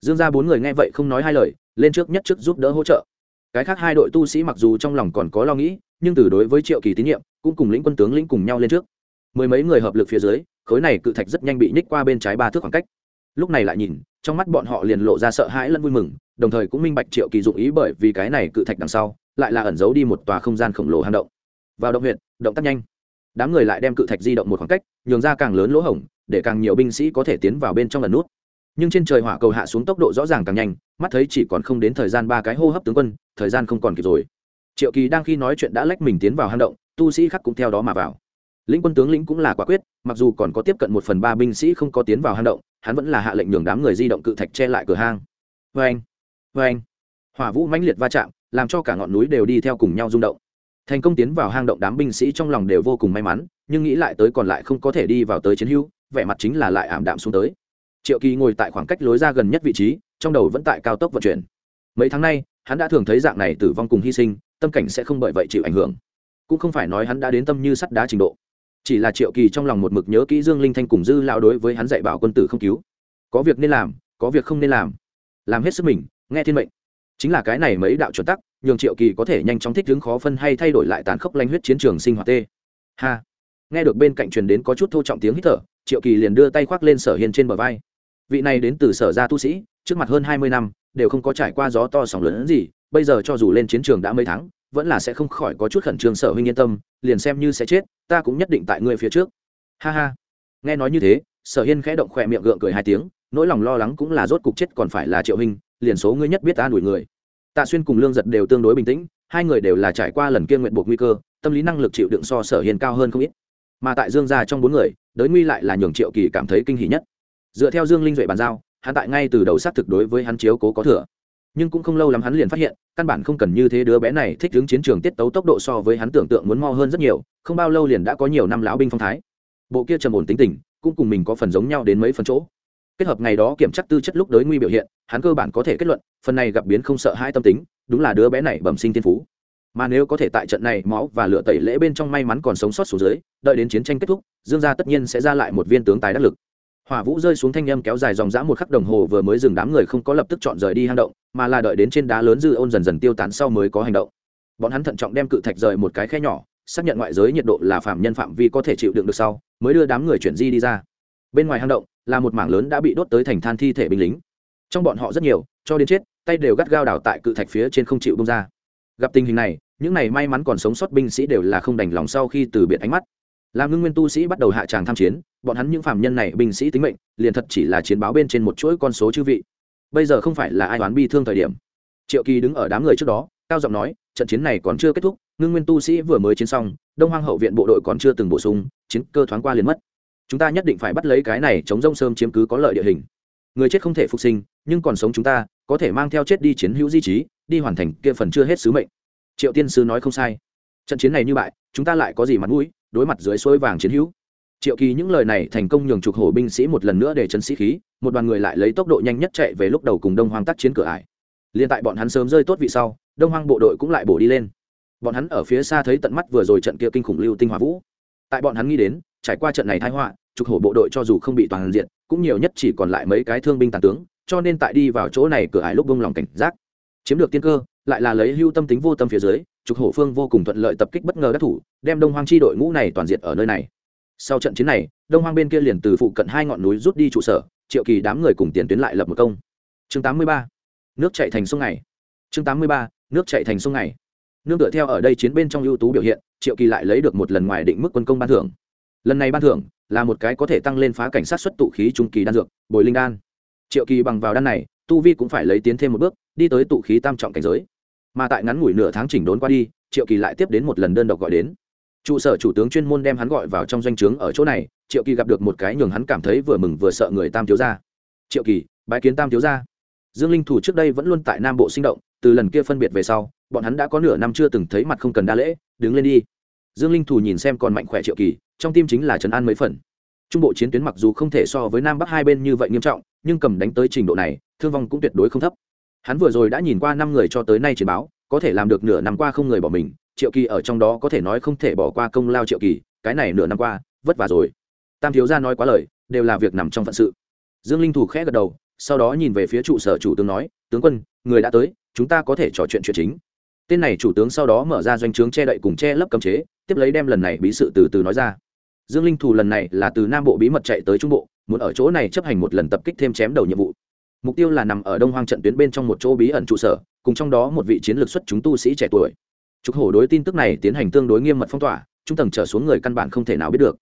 Dương ra bốn người nghe vậy không nói hai lời, lên trước nhất trước giúp đỡ hỗ trợ cái khác hai đội tu sĩ mặc dù trong lòng còn có lo nghĩ, nhưng từ đối với triệu kỳ tín nhiệm, cũng cùng lĩnh quân tướng lĩnh cùng nhau lên trước. Mười mấy người hợp lực phía dưới, khối này cự thạch rất nhanh bị ních qua bên trái ba thước khoảng cách. Lúc này lại nhìn, trong mắt bọn họ liền lộ ra sợ hãi lẫn vui mừng, đồng thời cũng minh bạch triệu kỳ dụng ý bởi vì cái này cự thạch đằng sau, lại là ẩn giấu đi một tòa không gian khổng lồ hang động. Vào động huyện động tác nhanh. Đám người lại đem cự thạch di động một khoảng cách, nhường ra càng lớn lỗ hổng, để càng nhiều binh sĩ có thể tiến vào bên trong lần nút nhưng trên trời hỏa cầu hạ xuống tốc độ rõ ràng càng nhanh, mắt thấy chỉ còn không đến thời gian ba cái hô hấp tướng quân, thời gian không còn kịp rồi. Triệu kỳ đang khi nói chuyện đã lách mình tiến vào hang động, tu sĩ khác cũng theo đó mà vào. Lĩnh quân tướng lĩnh cũng là quả quyết, mặc dù còn có tiếp cận một phần ba binh sĩ không có tiến vào hang động, hắn vẫn là hạ lệnh nhường đám người di động cự thạch che lại cửa hang. Vê anh vê anh hỏa vũ mãnh liệt va chạm, làm cho cả ngọn núi đều đi theo cùng nhau rung động. Thành công tiến vào hang động đám binh sĩ trong lòng đều vô cùng may mắn, nhưng nghĩ lại tới còn lại không có thể đi vào tới chiến hữu, vẻ mặt chính là lại ảm đạm xuống tới triệu kỳ ngồi tại khoảng cách lối ra gần nhất vị trí, trong đầu vẫn tại cao tốc vận chuyển. Mấy tháng nay, hắn đã thường thấy dạng này tử vong cùng hy sinh, tâm cảnh sẽ không bởi vậy chịu ảnh hưởng. Cũng không phải nói hắn đã đến tâm như sắt đá trình độ. Chỉ là triệu kỳ trong lòng một mực nhớ kỹ dương linh thanh cùng dư lão đối với hắn dạy bảo quân tử không cứu. Có việc nên làm, có việc không nên làm. Làm hết sức mình, nghe thiên mệnh. Chính là cái này mấy đạo chuẩn tắc, nhường triệu kỳ có thể nhanh chóng thích ứng khó phân hay thay đổi lại tàn khốc lanh huyết chiến trường sinh hoạt tê. Ha. Nghe được bên cạnh truyền đến có chút thô trọng tiếng hít thở, triệu kỳ liền đưa tay khoác lên sở hiên trên bờ vai vị này đến từ sở gia tu sĩ, trước mặt hơn hai mươi năm, đều không có trải qua gió to sóng lớn gì, bây giờ cho dù lên chiến trường đã mấy tháng, vẫn là sẽ không khỏi có chút khẩn trương sở huynh yên tâm, liền xem như sẽ chết, ta cũng nhất định tại ngươi phía trước. Ha ha. Nghe nói như thế, sở hiên khẽ động khỏe miệng gượng cười hai tiếng, nỗi lòng lo lắng cũng là rốt cục chết còn phải là triệu huynh, liền số ngươi nhất biết ta đuổi người. Tạ xuyên cùng lương giật đều tương đối bình tĩnh, hai người đều là trải qua lần kia nguyện buộc nguy cơ, tâm lý năng lực chịu đựng so sở hiên cao hơn không ít. Mà tại dương gia trong bốn người, đới nguy lại là nhường triệu kỳ cảm thấy kinh hỉ nhất dựa theo dương linh duệ bàn giao, hắn tại ngay từ đầu xác thực đối với hắn chiếu cố có thừa. Nhưng cũng không lâu lắm hắn liền phát hiện, căn bản không cần như thế đứa bé này thích đứng chiến trường tiết tấu tốc độ so với hắn tưởng tượng muốn mo hơn rất nhiều, không bao lâu liền đã có nhiều năm lão binh phong thái. Bộ kia trầm ổn tính tình, cũng cùng mình có phần giống nhau đến mấy phần chỗ. Kết hợp ngày đó kiểm tra tư chất lúc đối nguy biểu hiện, hắn cơ bản có thể kết luận, phần này gặp biến không sợ hai tâm tính, đúng là đứa bé này bẩm sinh tiên phú. Mà nếu có thể tại trận này máu và lửa tẩy lễ bên trong may mắn còn sống sót xuống dưới, đợi đến chiến tranh kết thúc, dương gia tất nhiên sẽ ra lại một viên tướng tài đắc lực hỏa vũ rơi xuống thanh â m kéo dài dòng dã một khắc đồng hồ vừa mới dừng đám người không có lập tức chọn rời đi hang động, mà là đợi đến trên đá lớn dư ôn dần dần tiêu tán sau mới có hành động. Bọn hắn thận trọng đem cự thạch rời một cái khe nhỏ, xác nhận ngoại giới nhiệt độ là phạm nhân phạm vi có thể chịu đựng được sau, mới đưa đám người chuyển di đi ra. Bên ngoài hang động, là một mảng lớn đã bị đốt tới thành than thi thể binh lính. Trong bọn họ rất nhiều, cho đến chết, tay đều gắt gao đào tại cự thạch phía trên không chịu bông ra. Gặp tình hình này, những này may mắn còn sống sót binh sĩ đều là không đành lòng sau khi từ biệt ánh mắt làm ngưng nguyên tu sĩ bắt đầu hạ tràng tham chiến, bọn hắn những phạm nhân này binh sĩ tính mệnh, liền thật chỉ là chiến báo bên trên một chuỗi con số chư vị. Bây giờ không phải là ai đoán bi thương thời điểm. Triệu kỳ đứng ở đám người trước đó, cao giọng nói, trận chiến này còn chưa kết thúc, ngưng nguyên tu sĩ vừa mới chiến xong, đông hoang hậu viện bộ đội còn chưa từng bổ sung, chiến cơ thoáng qua liền mất. Chúng ta nhất định phải bắt lấy cái này chống rông sơm chiếm cứ có lợi địa hình. Người chết không thể phục sinh, nhưng còn sống chúng ta, có thể mang theo chết đi chiến hữu di trí, đi hoàn thành kia phần chưa hết sứ mệnh. Triệu tiên sư nói không sai. Trận chiến này như bại, chúng ta lại có gì mặt mũi? Đối mặt dưới suối vàng chiến hữu. Triệu kỳ những lời này thành công nhường trục hổ binh sĩ một lần nữa để chân sĩ khí, một đoàn người lại lấy tốc độ nhanh nhất chạy về lúc đầu cùng đông hoang tác chiến cửa ải. Liên tại bọn hắn sớm rơi tốt vị sau, đông hoang bộ đội cũng lại bổ đi lên. Bọn hắn ở phía xa thấy tận mắt vừa rồi trận kia kinh khủng lưu tinh hỏa vũ. Tại bọn hắn nghĩ đến, trải qua trận này thái họa, trục hổ bộ đội cho dù không bị toàn diện, cũng nhiều nhất chỉ còn lại mấy cái thương binh tàn tướng, cho nên tại đi vào chỗ này cửa ải lúc bông lòng cảnh giác. Chiếm được tiên cơ, lại là lấy hưu tâm tính vô tâm phía dưới trục hổ phương vô cùng thuận lợi tập kích bất ngờ các thủ, đem đông hoang chi đội ngũ này toàn diện ở nơi này. Sau trận chiến này, đông hoang bên kia liền từ phụ cận hai ngọn núi rút đi trụ sở, triệu kỳ đám người cùng tiền tuyến lại lập một công. Chương 83. nước chạy thành sông này chương 83. nước chạy thành sông này nương tựa theo ở đây chiến bên trong ưu tú biểu hiện, triệu kỳ lại lấy được một lần ngoài định mức quân công ban thưởng. Lần này ban thưởng là một cái có thể tăng lên phá cảnh sát xuất tụ khí trung kỳ đan dược, bồi linh đan. Triệu kỳ bằng vào đan này, tu vi cũng phải lấy tiến thêm một bước, đi tới tụ khí tam trọng cảnh giới mà tại ngắn ngủi nửa tháng chỉnh đốn qua đi, triệu kỳ lại tiếp đến một lần đơn độc gọi đến. Trụ sở chủ tướng chuyên môn đem hắn gọi vào trong doanh trướng ở chỗ này, triệu kỳ gặp được một cái nhường hắn cảm thấy vừa mừng vừa sợ người tam thiếu gia. Triệu kỳ, bái kiến tam thiếu gia. Dương linh thủ trước đây vẫn luôn tại nam bộ sinh động, từ lần kia phân biệt về sau, bọn hắn đã có nửa năm chưa từng thấy mặt không cần đa lễ, đứng lên đi. Dương linh thủ nhìn xem còn mạnh khỏe triệu kỳ, trong tim chính là trấn an mấy phần. Trung bộ chiến tuyến mặc dù không thể so với nam bắc hai bên như vậy nghiêm trọng, nhưng cầm đánh tới trình độ này, thương vong cũng tuyệt đối không thấp hắn vừa rồi đã nhìn qua năm người cho tới nay chiến báo, có thể làm được nửa năm qua không người bỏ mình, triệu kỳ ở trong đó có thể nói không thể bỏ qua công lao triệu kỳ, cái này nửa năm qua, vất vả rồi. Tam thiếu gia nói quá lời, đều là việc nằm trong phận sự. Dương linh thủ khẽ gật đầu, sau đó nhìn về phía trụ sở chủ tướng nói, tướng quân, người đã tới, chúng ta có thể trò chuyện chuyện chính. Tên này chủ tướng sau đó mở ra doanh trướng che đậy cùng che lấp cấm chế, tiếp lấy đem lần này bí sự từ từ nói ra. Dương linh thủ lần này là từ nam bộ bí mật chạy tới trung bộ, muốn ở chỗ này chấp hành một lần tập kích thêm chém đầu nhiệm vụ mục tiêu là nằm ở đông hoang trận tuyến bên trong một chỗ bí ẩn trụ sở, cùng trong đó một vị chiến lược xuất chúng tu sĩ trẻ tuổi. Trục hổ đối tin tức này tiến hành tương đối nghiêm mật phong tỏa, trung tầng trở xuống người căn bản không thể nào biết được.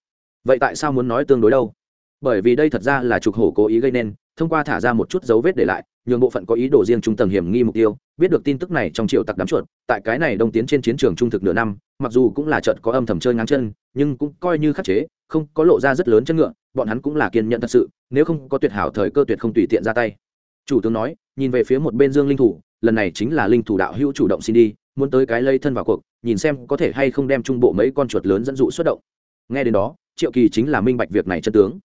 Vậy tại sao muốn nói tương đối đâu? Bởi vì đây thật ra là trục hổ cố ý gây nên, thông qua thả ra một chút dấu vết để lại, nhường bộ phận có ý đồ riêng trung tầng hiểm nghi mục tiêu, biết được tin tức này trong triệu tặc đám chuột, tại cái này đông tiến trên chiến trường trung thực nửa năm, mặc dù cũng là trận có âm thầm chơi ngang chân, nhưng cũng coi như khắc chế, không có lộ ra rất lớn chân ngựa, bọn hắn cũng là kiên nhẫn thật sự, nếu không có tuyệt hảo thời cơ tuyệt không tùy tiện ra tay chủ tướng nói, nhìn về phía một bên dương linh thủ, lần này chính là linh thủ đạo hữu chủ động xin đi, muốn tới cái lây thân vào cuộc, nhìn xem có thể hay không đem trung bộ mấy con chuột lớn dẫn dụ xuất động. Nghe đến đó, triệu kỳ chính là minh bạch việc này chân tướng.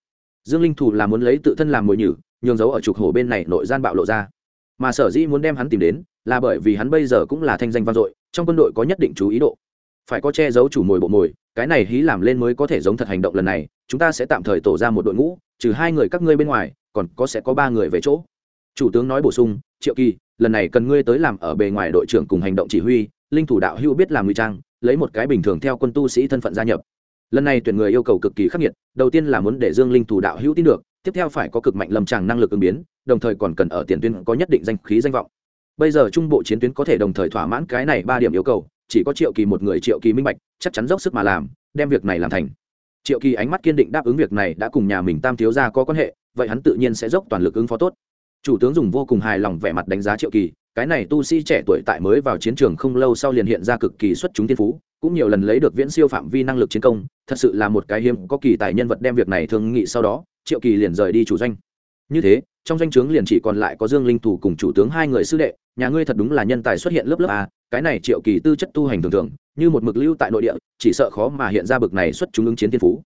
Dương linh thủ là muốn lấy tự thân làm mồi nhử, nhường dấu ở trục hổ bên này nội gian bạo lộ ra. Mà sở dĩ muốn đem hắn tìm đến, là bởi vì hắn bây giờ cũng là thanh danh vang dội, trong quân đội có nhất định chú ý độ. Phải có che giấu chủ mồi bộ mồi, cái này hí làm lên mới có thể giống thật hành động lần này, chúng ta sẽ tạm thời tổ ra một đội ngũ, trừ hai người các ngươi bên ngoài, còn có sẽ có ba người về chỗ chủ tướng nói bổ sung, triệu kỳ, lần này cần ngươi tới làm ở bề ngoài đội trưởng cùng hành động chỉ huy, linh thủ đạo hữu biết làm ngụy trang, lấy một cái bình thường theo quân tu sĩ thân phận gia nhập. Lần này tuyển người yêu cầu cực kỳ khắc nghiệt, đầu tiên là muốn để dương linh thủ đạo hữu tin được, tiếp theo phải có cực mạnh lâm tràng năng lực ứng biến, đồng thời còn cần ở tiền tuyến có nhất định danh khí danh vọng. Bây giờ trung bộ chiến tuyến có thể đồng thời thỏa mãn cái này ba điểm yêu cầu, chỉ có triệu kỳ một người triệu kỳ minh bạch, chắc chắn dốc sức mà làm, đem việc này làm thành. Triệu kỳ ánh mắt kiên định đáp ứng việc này đã cùng nhà mình tam thiếu gia có quan hệ, vậy hắn tự nhiên sẽ dốc toàn lực ứng phó tốt chủ tướng dùng vô cùng hài lòng vẻ mặt đánh giá triệu kỳ, cái này tu sĩ trẻ tuổi tại mới vào chiến trường không lâu sau liền hiện ra cực kỳ xuất chúng tiên phú, cũng nhiều lần lấy được viễn siêu phạm vi năng lực chiến công, thật sự là một cái hiếm có kỳ tài nhân vật đem việc này thương nghị sau đó, triệu kỳ liền rời đi chủ doanh. Như thế, trong danh o chướng liền chỉ còn lại có dương linh thủ cùng chủ tướng hai người sư đệ, nhà ngươi thật đúng là nhân tài xuất hiện lớp lớp a cái này triệu kỳ tư chất tu hành thường thường, như một mực lưu tại nội địa, chỉ sợ khó mà hiện ra bực này xuất chúng ứng chiến tiên phú.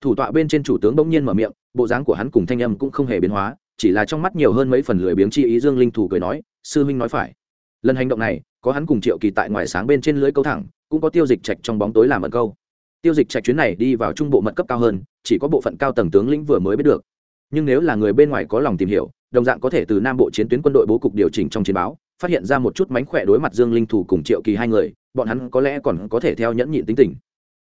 Thủ tọa bên trên chủ tướng bỗng nhiên mở miệng, bộ dáng của hắn cùng thanh âm cũng không hề biến hóa chỉ là trong mắt nhiều hơn mấy phần lười biếng chi ý dương linh thủ cười nói, sư huynh nói phải. Lần hành động này, có hắn cùng triệu kỳ tại ngoài sáng bên trên lưới câu thẳng, cũng có tiêu dịch trạch trong bóng tối làm ẩn câu. Tiêu dịch trạch chuyến này đi vào trung bộ mật cấp cao hơn, chỉ có bộ phận cao tầng tướng lĩnh vừa mới biết được. Nhưng nếu là người bên ngoài có lòng tìm hiểu, đồng dạng có thể từ nam bộ chiến tuyến quân đội bố cục điều chỉnh trong chiến báo, phát hiện ra một chút mánh khỏe đối mặt dương linh thủ cùng triệu kỳ hai người, bọn hắn có lẽ còn có thể theo nhẫn nhịn tính tình.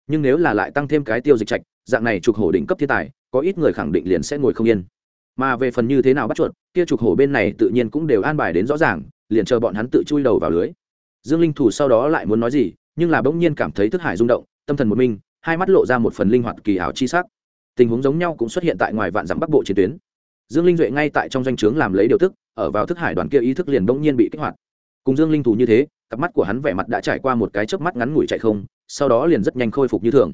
Nhưng nếu là lại tăng thêm cái tiêu dịch trạch, dạng này trục hổ đỉnh cấp thiên tài, có ít người khẳng định liền sẽ ngồi không yên mà về phần như thế nào bắt chuột kia trục hổ bên này tự nhiên cũng đều an bài đến rõ ràng liền chờ bọn hắn tự chui đầu vào lưới. Dương linh thủ sau đó lại muốn nói gì nhưng là bỗng nhiên cảm thấy thức hải rung động tâm thần một mình, hai mắt lộ ra một phần linh hoạt kỳ ảo chi sắc. Tình huống giống nhau cũng xuất hiện tại ngoài vạn dặm bắc bộ chiến tuyến. Dương linh duệ ngay tại trong danh o làm lấy điều tức ở vào thức hải đoàn kia ý thức liền bỗng nhiên bị kích hoạt. Cùng dương linh thủ như thế cặp mắt của hắn vẻ mặt đã trải qua một cái chớp mắt ngắn ngủi chạy không sau đó liền rất nhanh khôi phục như thường.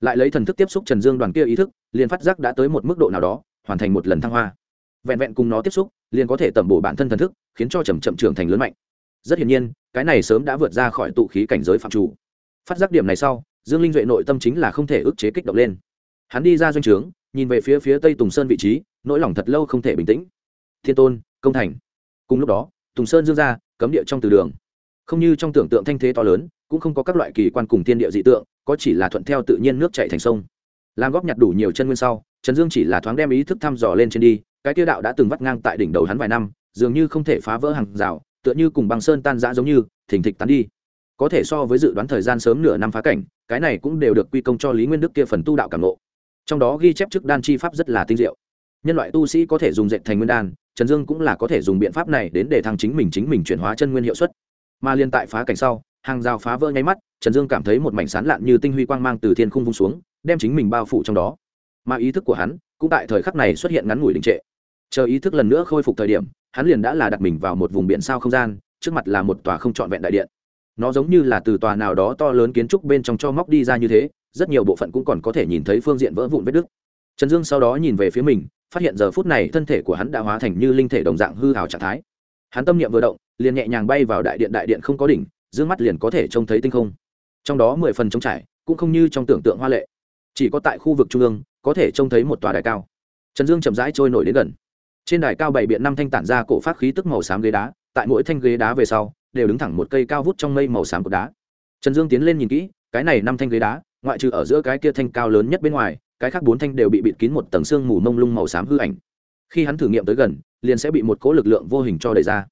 Lại lấy thần thức tiếp xúc trần dương đoàn kia ý thức liền phát giác đã tới một mức độ nào đó hoàn thành một lần thăng hoa. Vẹn vẹn cùng nó tiếp xúc, liền có thể tẩm bổ bản thân thần thức, khiến cho chầm chậm trưởng thành lớn mạnh. Rất hiển nhiên, cái này sớm đã vượt ra khỏi tụ khí cảnh giới phạm chủ. Phát giác điểm này sau, dương linh duệ nội tâm chính là không thể ức chế kích động lên. Hắn đi ra doanh trướng, nhìn về phía phía tây tùng sơn vị trí, nỗi lòng thật lâu không thể bình tĩnh. Thiên tôn, công thành. Cùng lúc đó, tùng sơn dương ra, cấm địa trong từ đường. Không như trong tưởng tượng thanh thế to lớn, cũng không có các loại kỳ quan cùng thiên địa dị tượng, có chỉ là thuận theo tự nhiên nước chạy thành sông. Làm góp nhặt đủ nhiều chân nguyên sau trần dương chỉ là thoáng đem ý thức thăm dò lên trên đi, cái tiêu đạo đã từng vắt ngang tại đỉnh đầu hắn vài năm, dường như không thể phá vỡ hàng rào, tựa như cùng băng sơn tan rã giống như thỉnh thịch tán đi. Có thể so với dự đoán thời gian sớm nửa năm phá cảnh, cái này cũng đều được quy công cho lý nguyên đức kia phần tu đạo cảm ngộ. Trong đó ghi chép trước đan chi pháp rất là tinh diệu. Nhân loại tu sĩ có thể dùng dệt thành nguyên đan, trần dương cũng là có thể dùng biện pháp này đến để thăng chính mình chính mình chuyển hóa chân nguyên hiệu suất. Mà liên tại phá cảnh sau, hàng rào phá vỡ nháy mắt, trần dương cảm thấy một mảnh sán lạn như tinh huy quang mang từ thiên khung vung xuống, đem chính mình bao phủ trong đó mà ý thức của hắn cũng tại thời khắc này xuất hiện ngắn ngủi đình trệ. Chờ ý thức lần nữa khôi phục thời điểm, hắn liền đã là đặt mình vào một vùng biển sao không gian, trước mặt là một tòa không trọn vẹn đại điện. Nó giống như là từ tòa nào đó to lớn kiến trúc bên trong cho móc đi ra như thế, rất nhiều bộ phận cũng còn có thể nhìn thấy phương diện vỡ vụn vết đứt. Trần dương sau đó nhìn về phía mình, phát hiện giờ phút này thân thể của hắn đã hóa thành như linh thể đồng dạng hư hào trạng thái. Hắn tâm niệm vừa động, liền nhẹ nhàng bay vào đại điện đại điện không có đỉnh d mắt liền có thể trông thấy tinh không. Trong đó mười phần trống trải, cũng không như trong tưởng tượng hoa lệ. Chỉ có tại khu vực trung ương có thể trông thấy một tòa đài cao. Trần dương chậm rãi trôi nổi đến gần. Trên đài cao bảy biện năm thanh tản ra cổ phát khí tức màu xám ghế đá, tại mỗi thanh ghế đá về sau, đều đứng thẳng một cây cao vút trong mây màu xám của đá. Trần dương tiến lên nhìn kỹ, cái này năm thanh ghế đá, ngoại trừ ở giữa cái kia thanh cao lớn nhất bên ngoài, cái khác bốn thanh đều bị bịt kín một tầng xương mù mông lung màu xám hư ảnh. Khi hắn thử nghiệm tới gần, liền sẽ bị một cỗ lực lượng vô hình cho đẩy ra.